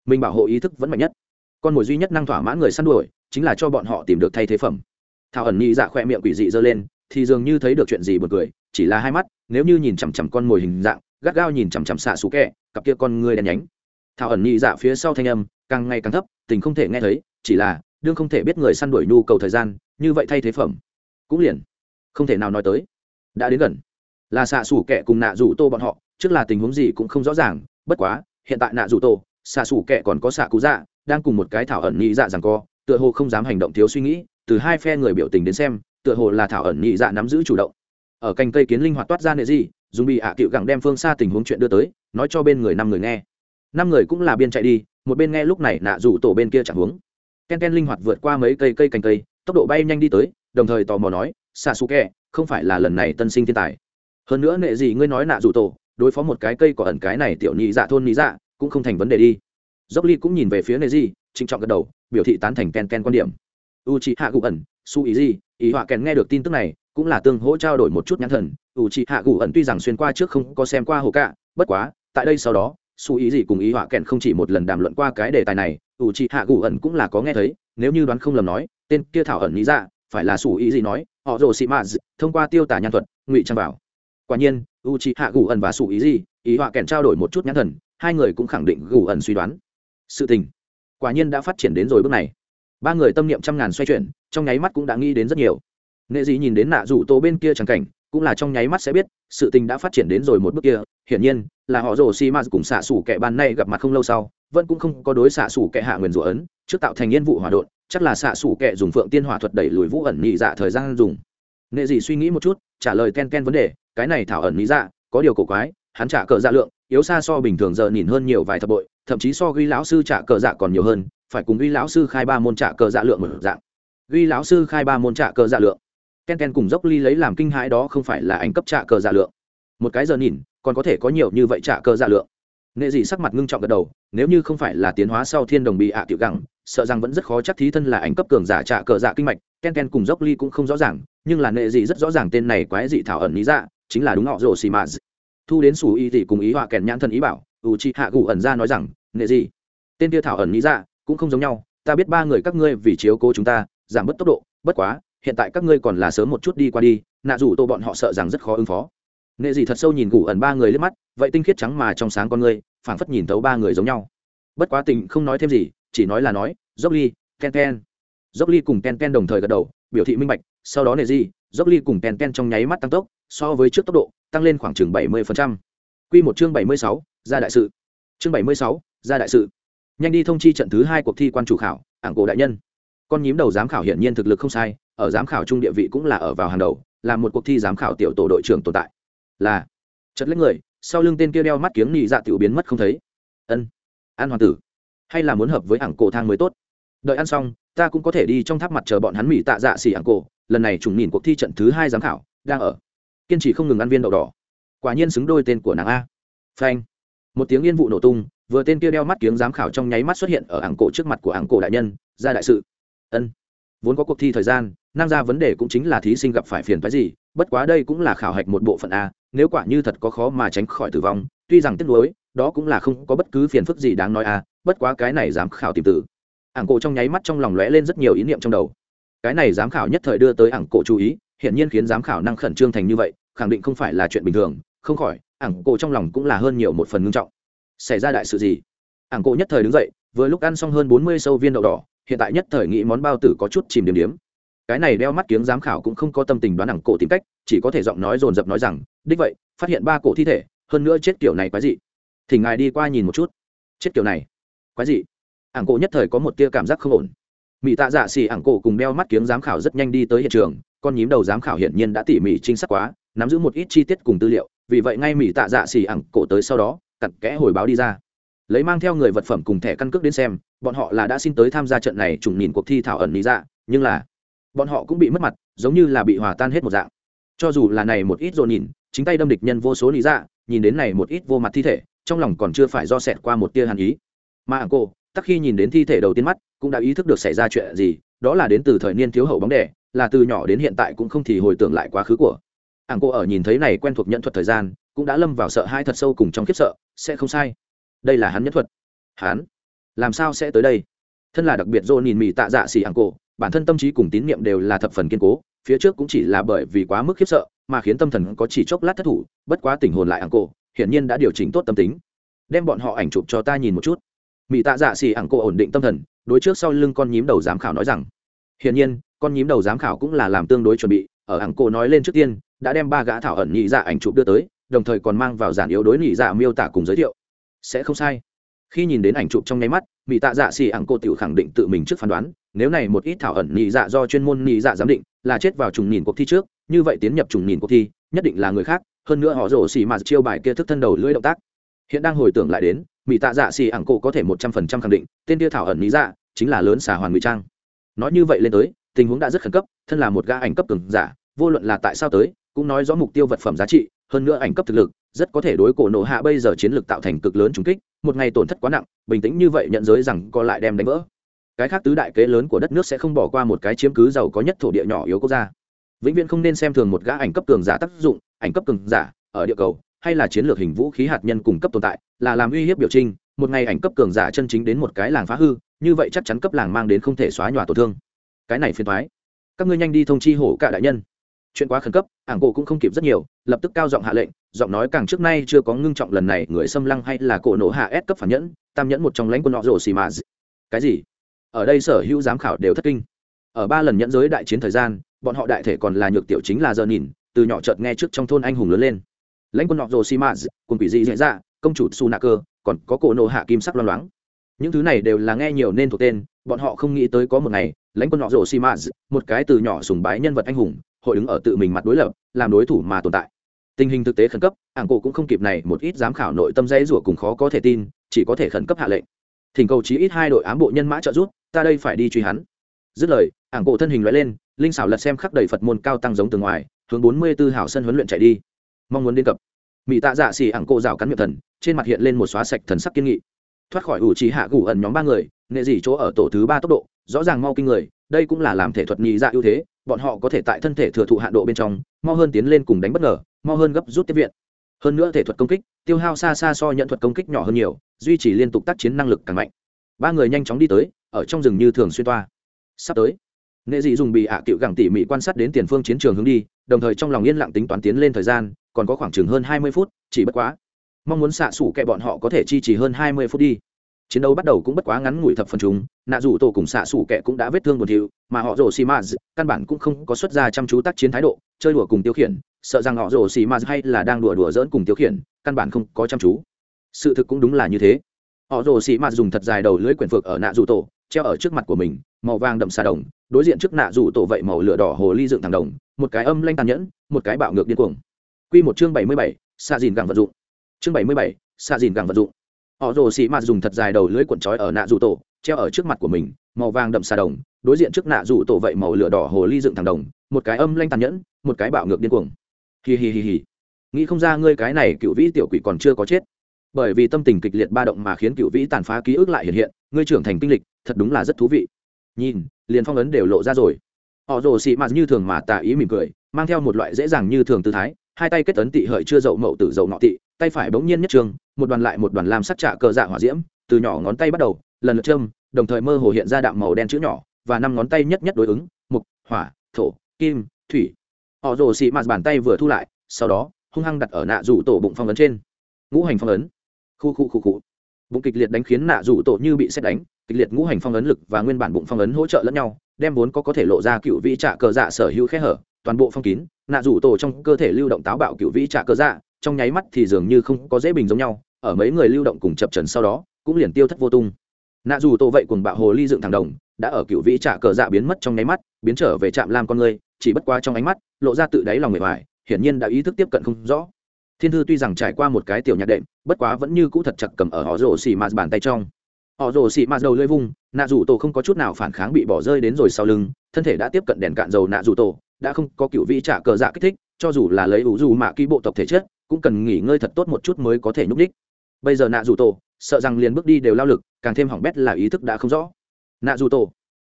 Mình bảo hộ ý thức vẫn mạnh nhất. Con mồi duy nhất năng thỏa mãn người săn đuổi, chính là cho bọn họ tìm được thay thế phẩm. Thảo ẩn nhị dạ khoe miệng quỷ dị giơ lên, thì dường như thấy được chuyện gì bật cười, chỉ là hai mắt, nếu như nhìn chằm chằm con mồi hình dạng, gắt gao nhìn chằm chằm xạ xú kẹ, cặp kia con ngươi đen nhánh. Thảo ẩn nhị dạ phía sau thanh âm, càng ngày càng thấp, tình không thể nghe thấy, chỉ là, đương không thể biết người săn đuổi nhu cầu thời gian, như vậy thay thế phẩm, cũng liền, không thể nào nói tới. Đã đến gần, là xạ xủ kẹ cùng nạ rủ tô bọn họ, trước là tình huống gì cũng không rõ ràng, bất quá, hiện tại nạ rủ tô xạ xủ kẹ còn có xạ cú dạ đang cùng một cái thảo ẩn nhị dạ rằng co, tựa hồ không dám hành động thiếu suy nghĩ, từ hai phe người biểu tình đến xem, tựa hồ là thảo ẩn nhị dạ nắm giữ chủ động. Ở cành cây kiến linh hoạt toát ra nệ gì, dùng bị ạ à cựu gẳng đem phương xa tình huống chuyện đưa tới, nói cho bên người năm người nghe. Năm người cũng là biên chạy đi, một bên nghe lúc này nạ rủ tổ bên kia chẳng hướng. Ken ken linh hoạt vượt qua mấy cây cây cành cây, tốc độ bay nhanh đi tới, đồng thời tò mò nói, xạ xù kẹ, không phải là lần này tân sinh thiên tài. Hơn nữa nệ gì ngươi nói nạ rủ tổ, đối phó một cái cây có ẩn cái này tiểu nhị dạ thôn nhị dạ cũng không thành vấn đề đi. Dốc ly cũng nhìn về phía nệ gì trịnh trọng gật đầu, biểu thị tán thành ken ken quan điểm. U chị hạ cụ ẩn su ý gì ý họa kèn nghe được tin tức này, cũng là tương hỗ trao đổi một chút nhãn thần. U chị hạ cụ ẩn tuy rằng xuyên qua trước không có xem qua hồ cạ, bất quá, tại đây sau đó su ý gì cùng ý họa kèn không chỉ một lần đàm luận qua cái đề tài này u chị hạ cụ ẩn cũng là có nghe thấy, nếu như đoán không lầm nói, tên kia thảo ẩn lý ra, phải là su ý gì nói, họ rồ xị mạ thông qua tiêu tả nhan thuật, ngụy trang vào. Quả nhiên u chị hạ cụ ẩn và su ý gì ý họa kèn trao đổi một chút nhãn thần hai người cũng khẳng định gù ẩn suy đoán. Sự tình, quả nhiên đã phát triển đến rồi bước này. Ba người tâm niệm trăm ngàn xoay chuyển, trong nháy mắt cũng đã nghĩ đến rất nhiều. Nghệ dị nhìn đến nạ rủ tô bên kia chẳng cảnh, cũng là trong nháy mắt sẽ biết, sự tình đã phát triển đến rồi một bước kia. Hiển nhiên, là họ rồ si ma cùng xạ xủ kẻ ban nay gặp mặt không lâu sau, vẫn cũng không có đối xạ xủ kẻ hạ nguyền rủa ấn, trước tạo thành yên vụ hỏa đột chắc là xạ xủ kẻ dùng phượng tiên hỏa thuật đẩy lùi vũ ẩn nhị dạ thời gian dùng. Nghệ dị suy nghĩ một chút, trả lời ken ken vấn đề, cái này thảo ẩn nhị dạ có điều cổ quái, hắn trả cờ dạ lượng yếu xa so bình thường giờ nhìn hơn nhiều vài thập bội, thậm chí so ghi lão sư trả cờ dạ còn nhiều hơn, phải cùng ghi lão sư khai ba môn trả cờ dạ lượng một dạng. Ghi lão sư khai ba môn trả cờ dạ lượng. Ken ken cùng dốc ly lấy làm kinh hãi đó không phải là ảnh cấp trả cờ dạ lượng. Một cái giờ nhìn, còn có thể có nhiều như vậy trả cờ dạ lượng. Nghệ dị sắc mặt ngưng trọng gật đầu, nếu như không phải là tiến hóa sau thiên đồng bị ạ tiểu gẳng, sợ rằng vẫn rất khó chắc thí thân là ảnh cấp cường giả trả cờ dạ kinh mạch, ken ken cùng dốc ly cũng không rõ ràng, nhưng là nghệ dị rất rõ ràng tên này quái dị thảo ẩn lý dạ chính là đúng họ rồ xì mà thu đến sủ y thì cùng ý họa kèn nhãn thân ý bảo u chi hạ gù ẩn ra nói rằng nghệ gì, tên kia thảo ẩn nghĩ ra cũng không giống nhau ta biết ba người các ngươi vì chiếu cố chúng ta giảm bớt tốc độ bất quá hiện tại các ngươi còn là sớm một chút đi qua đi nạ dù tô bọn họ sợ rằng rất khó ứng phó. Nghệ gì thật sâu nhìn gù ẩn ba người lên mắt vậy tinh khiết trắng mà trong sáng con ngươi phảng phất nhìn thấu ba người giống nhau. Bất quá tình không nói thêm gì chỉ nói là nói dốc ly ken ken. Dốc ly cùng ken ken đồng thời gật đầu biểu thị minh bạch sau đó nệ gì dốc ly cùng ken ken trong nháy mắt tăng tốc so với trước tốc độ tăng lên khoảng chừng bảy mươi q một chương bảy mươi sáu, ra đại sự. Chương bảy mươi sáu, ra đại sự. Nhanh đi thông chi trận thứ hai cuộc thi quan chủ khảo, ảng cổ đại nhân. Con nhím đầu giám khảo hiển nhiên thực lực không sai, ở giám khảo trung địa vị cũng là ở vào hàng đầu, là một cuộc thi giám khảo tiểu tổ đội trưởng tồn tại. Là chất lấy người, sau lưng tên kia đeo mắt kiếng nhị dạ tiểu biến mất không thấy. Ân, an hoàng tử. Hay là muốn hợp với ảng cổ thang mới tốt. Đợi ăn xong, ta cũng có thể đi trong tháp mặt chờ bọn hắn mỹ tạ dạ xỉ ảng cổ, lần này trùng nhìn cuộc thi trận thứ hai giám khảo, đang ở kiên trì không ngừng ăn viên đậu đỏ. Quả nhiên xứng đôi tên của nàng a. Phanh. Một tiếng yên vụ nổ tung, vừa tên kia đeo mắt kiếng giám khảo trong nháy mắt xuất hiện ở ảng cổ trước mặt của ảng cổ đại nhân, ra đại sự. Ân. Vốn có cuộc thi thời gian nam ra vấn đề cũng chính là thí sinh gặp phải phiền phái gì, bất quá đây cũng là khảo hạch một bộ phận a, nếu quả như thật có khó mà tránh khỏi tử vong, tuy rằng tiếc nuối, đó cũng là không có bất cứ phiền phức gì đáng nói a, bất quá cái này dám khảo tìm tử ảng cổ trong nháy mắt trong lòng lóe lên rất nhiều ý niệm trong đầu. Cái này giám khảo nhất thời đưa tới ảng cổ chú ý hiển nhiên khiến giám khảo năng khẩn trương thành như vậy, khẳng định không phải là chuyện bình thường, không khỏi, ảng cổ trong lòng cũng là hơn nhiều một phần ngưng trọng. Xảy ra đại sự gì? Ảng cổ nhất thời đứng dậy, vừa lúc ăn xong hơn bốn mươi sâu viên đậu đỏ, hiện tại nhất thời nghĩ món bao tử có chút chìm điểm điểm cái này đeo mắt kiếng giám khảo cũng không có tâm tình đoán ảng cổ tìm cách, chỉ có thể giọng nói dồn dập nói rằng, đích vậy, phát hiện ba cổ thi thể, hơn nữa chết kiểu này quái dị. Thì ngài đi qua nhìn một chút. Chết kiểu này? Quái dị? Ảng cổ nhất thời có một tia cảm giác không ổn. Mỹ tạ dạ xì ảng cổ cùng đeo mắt kiếng giám khảo rất nhanh đi tới hiện trường con nhím đầu giám khảo hiển nhiên đã tỉ mỉ trinh sát quá, nắm giữ một ít chi tiết cùng tư liệu, vì vậy ngay mỹ tạ dạ xì ẳng cổ tới sau đó, cặn kẽ hồi báo đi ra. Lấy mang theo người vật phẩm cùng thẻ căn cước đến xem, bọn họ là đã xin tới tham gia trận này trùng nhìn cuộc thi thảo ẩn lý dạ nhưng là bọn họ cũng bị mất mặt, giống như là bị hòa tan hết một dạng. Cho dù là này một ít rồi nhìn, chính tay đâm địch nhân vô số lý dạ nhìn đến này một ít vô mặt thi thể, trong lòng còn chưa phải do xẹt qua một tia hàn ý. Mà ảng cổ, tắc khi nhìn đến thi thể đầu tiên mắt, cũng đã ý thức được xảy ra chuyện gì, đó là đến từ thời niên thiếu hậu bóng đẻ là từ nhỏ đến hiện tại cũng không thì hồi tưởng lại quá khứ của. Ảng cô ở nhìn thấy này quen thuộc nhận thuật thời gian, cũng đã lâm vào sợ hai thật sâu cùng trong khiếp sợ, sẽ không sai. Đây là hắn nhất thuật. Hắn? Làm sao sẽ tới đây? Thân là đặc biệt dô nhìn mì tạ dạ xỉ ảng cô, bản thân tâm trí cùng tín niệm đều là thập phần kiên cố, phía trước cũng chỉ là bởi vì quá mức khiếp sợ mà khiến tâm thần có chỉ chốc lát thất thủ, bất quá tình hồn lại ảng cô, hiển nhiên đã điều chỉnh tốt tâm tính. Đem bọn họ ảnh chụp cho ta nhìn một chút. Mỹ tạ dạ xỉ ảng cô ổn định tâm thần, đối trước sau lưng con nhím đầu giám khảo nói rằng, hiển nhiên con nhím đầu giám khảo cũng là làm tương đối chuẩn bị, ở ảng cô nói lên trước tiên, đã đem ba gã thảo ẩn nhị dạ ảnh chụp đưa tới, đồng thời còn mang vào giản yếu đối nhị dạ miêu tả cùng giới thiệu. Sẽ không sai. Khi nhìn đến ảnh chụp trong nháy mắt, mỹ tạ dạ xì ảng cô tiểu khẳng định tự mình trước phán đoán, nếu này một ít thảo ẩn nhị dạ do chuyên môn nhị dạ giám định, là chết vào trùng nhìn cuộc thi trước, như vậy tiến nhập trùng nhìn cuộc thi, nhất định là người khác, hơn nữa họ rổ xì mà chiêu bài kia thức thân đầu lưỡi động tác. Hiện đang hồi tưởng lại đến, mỹ tạ dạ xì ảng cô có thể một trăm phần trăm khẳng định, tên tia thảo ẩn nhị dạ chính là lớn xà hoàn ngụy trang. Nói như vậy lên tới tình huống đã rất khẩn cấp, thân là một gã ảnh cấp cường giả, vô luận là tại sao tới, cũng nói rõ mục tiêu vật phẩm giá trị, hơn nữa ảnh cấp thực lực, rất có thể đối cổ nộ hạ bây giờ chiến lược tạo thành cực lớn trúng kích, một ngày tổn thất quá nặng, bình tĩnh như vậy nhận giới rằng co lại đem đánh vỡ cái khác tứ đại kế lớn của đất nước sẽ không bỏ qua một cái chiếm cứ giàu có nhất thổ địa nhỏ yếu quốc gia vĩnh viễn không nên xem thường một gã ảnh cấp cường giả tác dụng, ảnh cấp cường giả, ở địa cầu, hay là chiến lược hình vũ khí hạt nhân cung cấp tồn tại, là làm uy hiếp biểu trinh. một ngày ảnh cấp cường giả chân chính đến một cái làng phá hư, như vậy chắc chắn cấp làng mang đến không thể xóa nhòa tổn thương cái này phiền thoái. Các ngươi nhanh đi thông chi hổ cả đại nhân. Chuyện quá khẩn cấp ảng cổ cũng không kịp rất nhiều lập tức cao giọng hạ lệnh giọng nói càng trước nay chưa có ngưng trọng lần này người xâm lăng hay là cổ nổ hạ ép cấp phản nhẫn tam nhẫn một trong lãnh quân họ rổ xì mà cái gì? Ở đây sở hữu giám khảo đều thất kinh. Ở ba lần nhẫn giới đại chiến thời gian bọn họ đại thể còn là nhược tiểu chính là giờ nhìn từ nhỏ chợt nghe trước trong thôn anh hùng lớn lên. Lãnh quân họ rồ xì mà, cùng quỷ dị dễ dạ công chủ su nạ cơ còn có cổ nộ hạ kim sắc loang loáng. Những thứ này đều là nghe nhiều nên thuộc tên bọn họ không nghĩ tới có một ngày lãnh quân họ rồ simaz một cái từ nhỏ sùng bái nhân vật anh hùng, hội đứng ở tự mình mặt đối lập, làm đối thủ mà tồn tại. Tình hình thực tế khẩn cấp, ảng cổ cũng không kịp này một ít giám khảo nội tâm dây rủa cùng khó có thể tin, chỉ có thể khẩn cấp hạ lệnh. Thỉnh cầu chí ít hai đội ám bộ nhân mã trợ giúp, ta đây phải đi truy hắn. Dứt lời, ảng cổ thân hình loại lên, linh xảo lật xem khắc đầy phật môn cao tăng giống từ ngoài, hướng bốn mươi tư hảo sân huấn luyện chạy đi. Mong muốn đến cập. Mỹ tạ dạ xỉ ảng cổ rào cắn miệng thần, trên mặt hiện lên một xóa sạch thần sắc kiên nghị. Thoát khỏi ủ trí hạ gù ẩn nhóm ba người nghệ gì chỗ ở tổ thứ ba tốc độ rõ ràng mau kinh người, đây cũng là làm thể thuật nhị dạ ưu thế, bọn họ có thể tại thân thể thừa thụ hạ độ bên trong, mau hơn tiến lên cùng đánh bất ngờ, mau hơn gấp rút tiếp viện. Hơn nữa thể thuật công kích, tiêu hao xa xa so nhận thuật công kích nhỏ hơn nhiều, duy trì liên tục tác chiến năng lực càng mạnh. Ba người nhanh chóng đi tới, ở trong rừng như thường xuyên toa. Sắp tới nghệ dị dùng bị ạ à cựu gẳng tỉ mỉ quan sát đến tiền phương chiến trường hướng đi, đồng thời trong lòng yên lặng tính toán tiến lên thời gian, còn có khoảng chừng hơn hai mươi phút, chỉ bất quá. Mong muốn xạ xủ kẹ bọn họ có thể chi trì hơn hai mươi phút đi chiến đấu bắt đầu cũng bất quá ngắn ngủi thập phần chúng nạ dù tổ cùng xạ xủ kẹ cũng đã vết thương buồn thiu mà họ rồ xì ma căn bản cũng không có xuất ra chăm chú tác chiến thái độ chơi đùa cùng tiêu khiển sợ rằng họ rồ xì ma hay là đang đùa đùa dỡn cùng tiêu khiển căn bản không có chăm chú sự thực cũng đúng là như thế họ rồ xì ma dùng thật dài đầu lưỡi quyển phược ở nạ dù tổ treo ở trước mặt của mình màu vàng đậm xà đồng đối diện trước nạ dù tổ vậy màu lửa đỏ hồ ly dựng thẳng đồng một cái âm lanh tàn nhẫn một cái bạo ngược điên cuồng Quy một chương 77, xạ dìn gẳng vật dụng. Chương 77, xạ dìn gẳng vật dụng. Họ rồ xì mạt dùng thật dài đầu lưỡi cuộn trói ở nạ dù tổ, treo ở trước mặt của mình, màu vàng đậm xà đồng, đối diện trước nạ dù tổ vậy màu lửa đỏ hồ ly dựng thẳng đồng, một cái âm lanh tàn nhẫn, một cái bạo ngược điên cuồng. Hì hì hì hì. Nghĩ không ra ngươi cái này cựu vĩ tiểu quỷ còn chưa có chết. Bởi vì tâm tình kịch liệt ba động mà khiến cựu vĩ tàn phá ký ức lại hiện hiện, ngươi trưởng thành kinh lịch, thật đúng là rất thú vị. Nhìn, liền phong ấn đều lộ ra rồi. Họ rồ xì mạt như thường mà tà ý mỉm cười, mang theo một loại dễ dàng như thường tư thái, hai tay kết tấn tị hợi chưa dậu mậu tử dậu ngọ tị tay phải bỗng nhiên nhất trường, một đoàn lại một đoàn làm sắc trả cờ dạ hỏa diễm, từ nhỏ ngón tay bắt đầu, lần lượt châm, đồng thời mơ hồ hiện ra đạm màu đen chữ nhỏ, và năm ngón tay nhất nhất đối ứng, mục, hỏa, thổ, kim, thủy. Họ rồ xị mạt bàn tay vừa thu lại, sau đó, hung hăng đặt ở nạ rủ tổ bụng phong ấn trên. Ngũ hành phong ấn. Khu khu khu khu. Bụng kịch liệt đánh khiến nạ rủ tổ như bị xét đánh, kịch liệt ngũ hành phong ấn lực và nguyên bản bụng phong ấn hỗ trợ lẫn nhau, đem vốn có có thể lộ ra cựu vĩ trạ cờ dạ sở hữu khe hở, toàn bộ phong kín, nạ rủ tổ trong cơ thể lưu động táo bạo cựu vĩ trạ cờ dạ trong nháy mắt thì dường như không có dễ bình giống nhau, ở mấy người lưu động cùng chập trần sau đó, cũng liền tiêu thất vô tung. Nạ dù tổ vậy cùng bạo hồ ly dựng thẳng đồng, đã ở cựu vĩ trả cờ dạ biến mất trong nháy mắt, biến trở về trạm lam con người, chỉ bất qua trong ánh mắt, lộ ra tự đáy lòng người ngoài hiển nhiên đã ý thức tiếp cận không rõ. Thiên thư tuy rằng trải qua một cái tiểu nhạc đệm, bất quá vẫn như cũ thật chặt cầm ở họ rổ xì mạt bàn tay trong. Họ rổ xì mạt đầu lưỡi vung, nạ dù tổ không có chút nào phản kháng bị bỏ rơi đến rồi sau lưng, thân thể đã tiếp cận đèn cạn dầu nạ dù tổ, đã không có cựu vĩ trả cờ dạ kích thích, cho dù là lấy ủ dù mạ ký bộ tộc thể chất cũng cần nghỉ ngơi thật tốt một chút mới có thể nhúc đích bây giờ nạ dù tổ, sợ rằng liền bước đi đều lao lực, càng thêm hỏng bét là ý thức đã không rõ. Nạ dù tổ.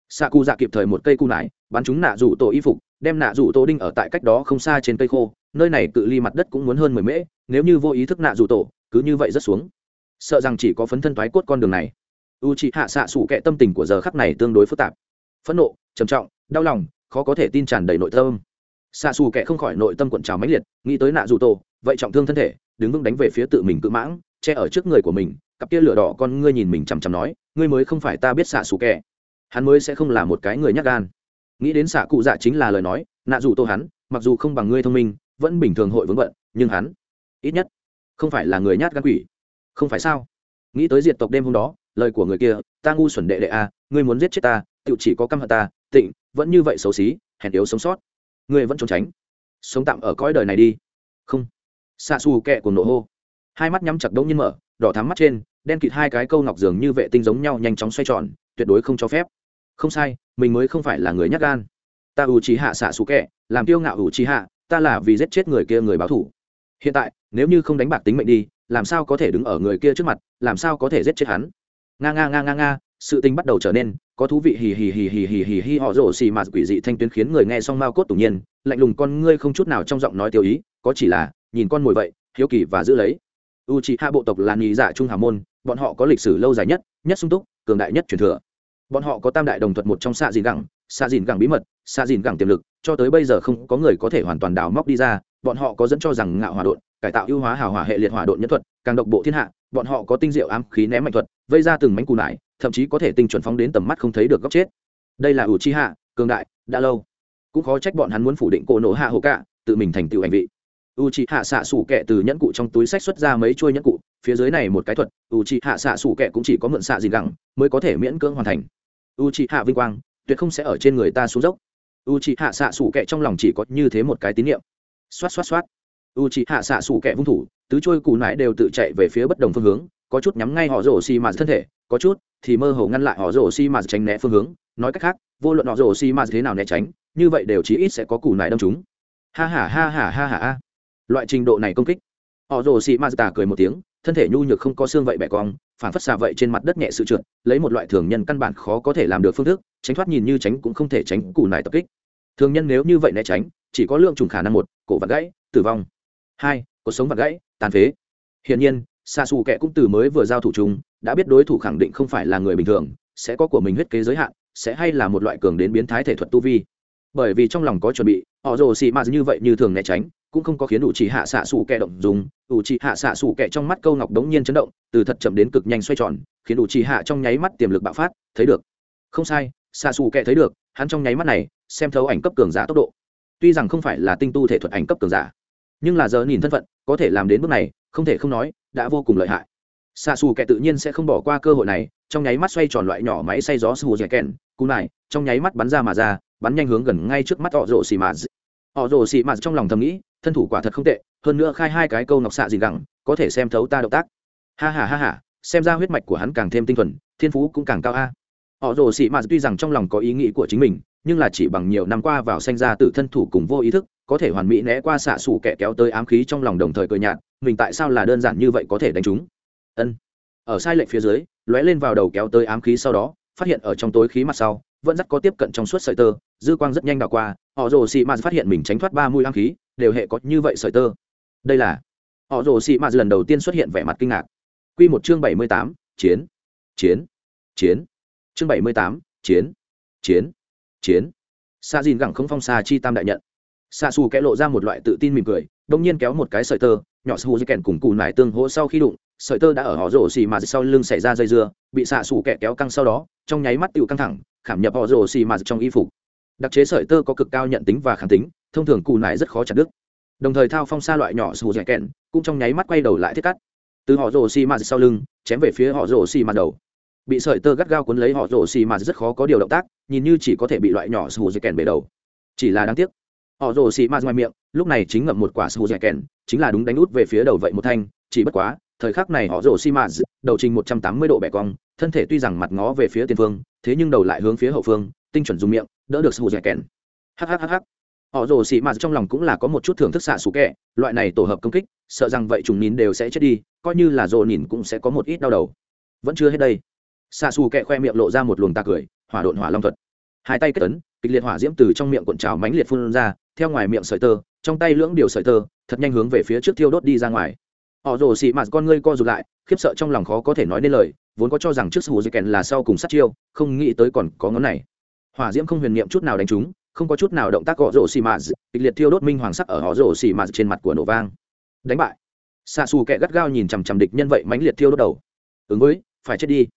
Xạ cụ dạ kịp thời một cây cu nải, bắn chúng nạ dù tổ y phục, đem nạ dù tổ đinh ở tại cách đó không xa trên cây khô, nơi này cự ly mặt đất cũng muốn hơn mười mễ, nếu như vô ý thức nạ dù tổ, cứ như vậy rất xuống. Sợ rằng chỉ có phấn thân thoái cốt con đường này. U chị hạ xạ sủ kệ tâm tình của giờ khắc này tương đối phức tạp. Phẫn nộ, trầm trọng, đau lòng, khó có thể tin tràn đầy nội tâm. Xạ xù kệ không khỏi nội tâm cuộn trào mãnh liệt, nghĩ tới nạ dù tổ vậy trọng thương thân thể, đứng vững đánh về phía tự mình cự mãng, che ở trước người của mình, cặp kia lửa đỏ con ngươi nhìn mình chằm chằm nói, ngươi mới không phải ta biết xạ xù kệ hắn mới sẽ không là một cái người nhắc gan. Nghĩ đến xạ cụ dạ chính là lời nói, nạ dù tô hắn, mặc dù không bằng ngươi thông minh, vẫn bình thường hội vững bận, nhưng hắn, ít nhất, không phải là người nhát gan quỷ. Không phải sao? Nghĩ tới diệt tộc đêm hôm đó, lời của người kia, ta ngu xuẩn đệ đệ a, ngươi muốn giết chết ta tự chỉ có căm hận ta, tịnh, vẫn như vậy xấu xí, hèn yếu sống sót. Ngươi vẫn trốn tránh. Sống tạm ở cõi đời này đi. Không xạ xù kẹ của nổ hô. Hai mắt nhắm chặt đông nhiên mở, đỏ thắm mắt trên, đen kịt hai cái câu ngọc dường như vệ tinh giống nhau nhanh chóng xoay tròn, tuyệt đối không cho phép. Không sai, mình mới không phải là người nhát gan. Ta ủ trí hạ xạ xù kẹ, làm tiêu ngạo ủ trí hạ, ta là vì giết chết người kia người báo thủ. Hiện tại, nếu như không đánh bạc tính mệnh đi, làm sao có thể đứng ở người kia trước mặt, làm sao có thể giết chết hắn? Nga nga nga nga nga, sự tình bắt đầu trở nên có thú vị hì hì hì hì hì hì hì họ rổ xì mà quỷ dị thanh tuyến khiến người nghe xong mao cốt tủng nhiên, lạnh lùng con ngươi không chút nào trong giọng nói tiêu ý, có chỉ là nhìn con mồi vậy, hiếu kỳ và giữ lấy. U c hạ bộ tộc là nhị giả trung hà môn, bọn họ có lịch sử lâu dài nhất nhất sung túc, cường đại nhất truyền thừa. Bọn họ có tam đại đồng thuật một trong xạ dìn gẳng xạ dìn gẳng bí mật xạ dìn gẳng tiềm lực, cho tới bây giờ không có người có thể hoàn toàn đào móc đi ra, bọn họ có dẫn cho rằng ngạo hòa đột cải tạo ưu hóa hào hòa hệ liệt hỏa độn nhân thuật, càng độc bộ thiên hạ, bọn họ có tinh diệu ám khí ném mạnh thuật, vây ra từng mánh cù nải, thậm chí có thể tinh chuẩn phóng đến tầm mắt không thấy được góc chết. Đây là ủ chi hạ cường đại, đã lâu. Cũng khó trách bọn hắn muốn phủ định cổ nổ hạ hồ cạ, tự mình thành tựu hành vị u chi hạ xạ sủ kẹ từ nhẫn cụ trong túi sách xuất ra mấy chuôi nhẫn cụ, phía dưới này một cái thuật u chi hạ xạ sủ kẹ cũng chỉ có mượn xạ gì gẳng mới có thể miễn cưỡng hoàn thành. U chi hạ vinh quang tuyệt không sẽ ở trên người ta xuống dốc. U chi hạ xạ sủ kẹ trong lòng chỉ có như thế một cái tín nhiệm xoát xoát xoát. U c h ị hạ xạ xủ kẹ vung thủ, tứ trôi cù nải đều tự chạy về phía bất đồng phương hướng, có chút nhắm ngay họ rổ xi mà thân thể, có chút thì mơ hồ ngăn lại họ rổ xi mà tránh né phương hướng. Nói cách khác, vô luận họ rổ xi mà thế nào né tránh, như vậy đều chí ít sẽ có cù nải đâm chúng ha ha ha ha ha ha ha loại trình độ này công kích. Họ rồ xi mà tà cười một tiếng, thân thể nhu nhược không có xương vậy bẻ cong, phản phất xà vậy trên mặt đất nhẹ sự trượt, lấy một loại thường nhân căn bản khó có thể làm được phương thức, tránh thoát nhìn như tránh cũng không thể tránh củ nải tập kích. Thường nhân nếu như vậy né tránh, chỉ có lượng trùng khả năng một, cổ vặt gãy, tử vong. Hai cuộc sống vặt gãy, tàn phế. Hiển nhiên xa xù kệ cũng từ mới vừa giao thủ chúng đã biết đối thủ khẳng định không phải là người bình thường, sẽ có của mình huyết kế giới hạn, sẽ hay là một loại cường đến biến thái thể thuật tu vi bởi vì trong lòng có chuẩn bị, họ rồ xì m như vậy như thường né tránh, cũng không có khiến đủ chỉ hạ xạ xù kẹ động dùng. Đủ chỉ hạ xạ xù kẹ trong mắt câu ngọc đống nhiên chấn động, từ thật chậm đến cực nhanh xoay tròn, khiến đủ chỉ hạ trong nháy mắt tiềm lực bạo phát, thấy được. Không sai, xạ xù kẹ thấy được, hắn trong nháy mắt này, xem thấu ảnh cấp cường giả tốc độ. Tuy rằng không phải là tinh tu thể thuật ảnh cấp cường giả, nhưng là giờ nhìn thân phận, có thể làm đến bước này, không thể không nói, đã vô cùng lợi hại. Xạ xù kẻ tự nhiên sẽ không bỏ qua cơ hội này, trong nháy mắt xoay tròn loại nhỏ máy xay gió sù dẻ kèn, cú này, trong nháy mắt bắn ra mà ra bắn nhanh hướng gần ngay trước mắt họ rồ xì mạt. Họ rồ xì mạt trong lòng thầm nghĩ, thân thủ quả thật không tệ, hơn nữa khai hai cái câu nọc xạ gì gẳng, có thể xem thấu ta động tác. Ha ha ha ha, xem ra huyết mạch của hắn càng thêm tinh thuần, thiên phú cũng càng cao a. Họ rồ xì mạt tuy rằng trong lòng có ý nghĩ của chính mình, nhưng là chỉ bằng nhiều năm qua vào sanh ra từ thân thủ cùng vô ý thức, có thể hoàn mỹ né qua xạ xù kẻ kéo tới ám khí trong lòng đồng thời cười nhạt, mình tại sao là đơn giản như vậy có thể đánh chúng? Ân. Ở sai lệch phía dưới, lóe lên vào đầu kéo tới ám khí sau đó, phát hiện ở trong tối khí mặt sau vẫn rất có tiếp cận trong suốt sợi tơ, dư quang rất nhanh đảo qua, họ rồ xị mạt phát hiện mình tránh thoát ba mũi ám khí, đều hệ có như vậy sợi tơ. Đây là, họ rồ xị mạt lần đầu tiên xuất hiện vẻ mặt kinh ngạc. Q một chương bảy mươi tám, chiến chiến chiến. Chương bảy mươi tám, chiến chiến chiến. Xa dìn gẳng không phong xa chi tam đại nhận. Xa xù kẽ lộ ra một loại tự tin mỉm cười, đông nhiên kéo một cái sợi tơ, nhỏ su dây kèn cùng cù nải tương hỗ sau khi đụng sợi tơ đã ở họ rổ xì mà sau lưng xảy ra dây dưa bị xạ xù kẹ kéo căng sau đó trong nháy mắt tựu căng thẳng khảm nhập họ rổ xì mà trong y phục. Đặc chế sợi tơ có cực cao nhận tính và kháng tính thông thường cù nải rất khó chặt đứt. Đồng thời thao phong xa loại nhỏ xù dây kẹn, cũng trong nháy mắt quay đầu lại thiết cắt. Từ họ rổ xì mà sau lưng chém về phía họ rổ xì mà đầu. Bị sợi tơ gắt gao cuốn lấy họ rổ xì mà rất khó có điều động tác nhìn như chỉ có thể bị loại nhỏ xù dây kẹn bể đầu. Chỉ là đáng tiếc họ rồ xì ma ngoài miệng lúc này chính ngậm một quả sù dẻ kèn chính là đúng đánh út về phía đầu vậy một thanh chỉ bất quá thời khắc này họ rồ xi ma đầu trình một trăm tám mươi độ bẻ cong, thân thể tuy rằng mặt ngó về phía tiền phương, thế nhưng đầu lại hướng phía hậu phương, tinh chuẩn dùng miệng, đỡ được sù dẻ kèn hhhh họ rồ xì ma trong lòng cũng là có một chút thưởng thức xạ xù kẹ, loại này tổ hợp công kích, sợ rằng vậy trùng nín đều sẽ chết đi, coi như là rồ nhìn cũng sẽ có một ít đau đầu. Vẫn chưa hết đây. Xạ xù kẹ khoe miệng lộ ra một luồng ta cười, hỏa độn hỏa long thuật. Hai tay kết tấn kịch liệt hỏa diễm từ trong miệng cuộn trào mánh liệt phun ra, theo ngoài miệng sợi tơ, trong tay lưỡng điều sợi tơ, thật nhanh hướng về phía trước thiêu đốt đi ra ngoài họ rồ xị mạt con ngươi co rụt lại, khiếp sợ trong lòng khó có thể nói nên lời, vốn có cho rằng trước sù dây kèn là sau cùng sát chiêu, không nghĩ tới còn có ngón này. Hỏa diễm không huyền niệm chút nào đánh trúng, không có chút nào động tác họ rồ xị mạt kịch liệt thiêu đốt minh hoàng sắc ở họ rồ xị mạt trên mặt của nổ vang. Đánh bại. Xạ xù kẹ gắt gao nhìn chằm chằm địch nhân vậy mãnh liệt thiêu đốt đầu. Ứng với, phải chết đi.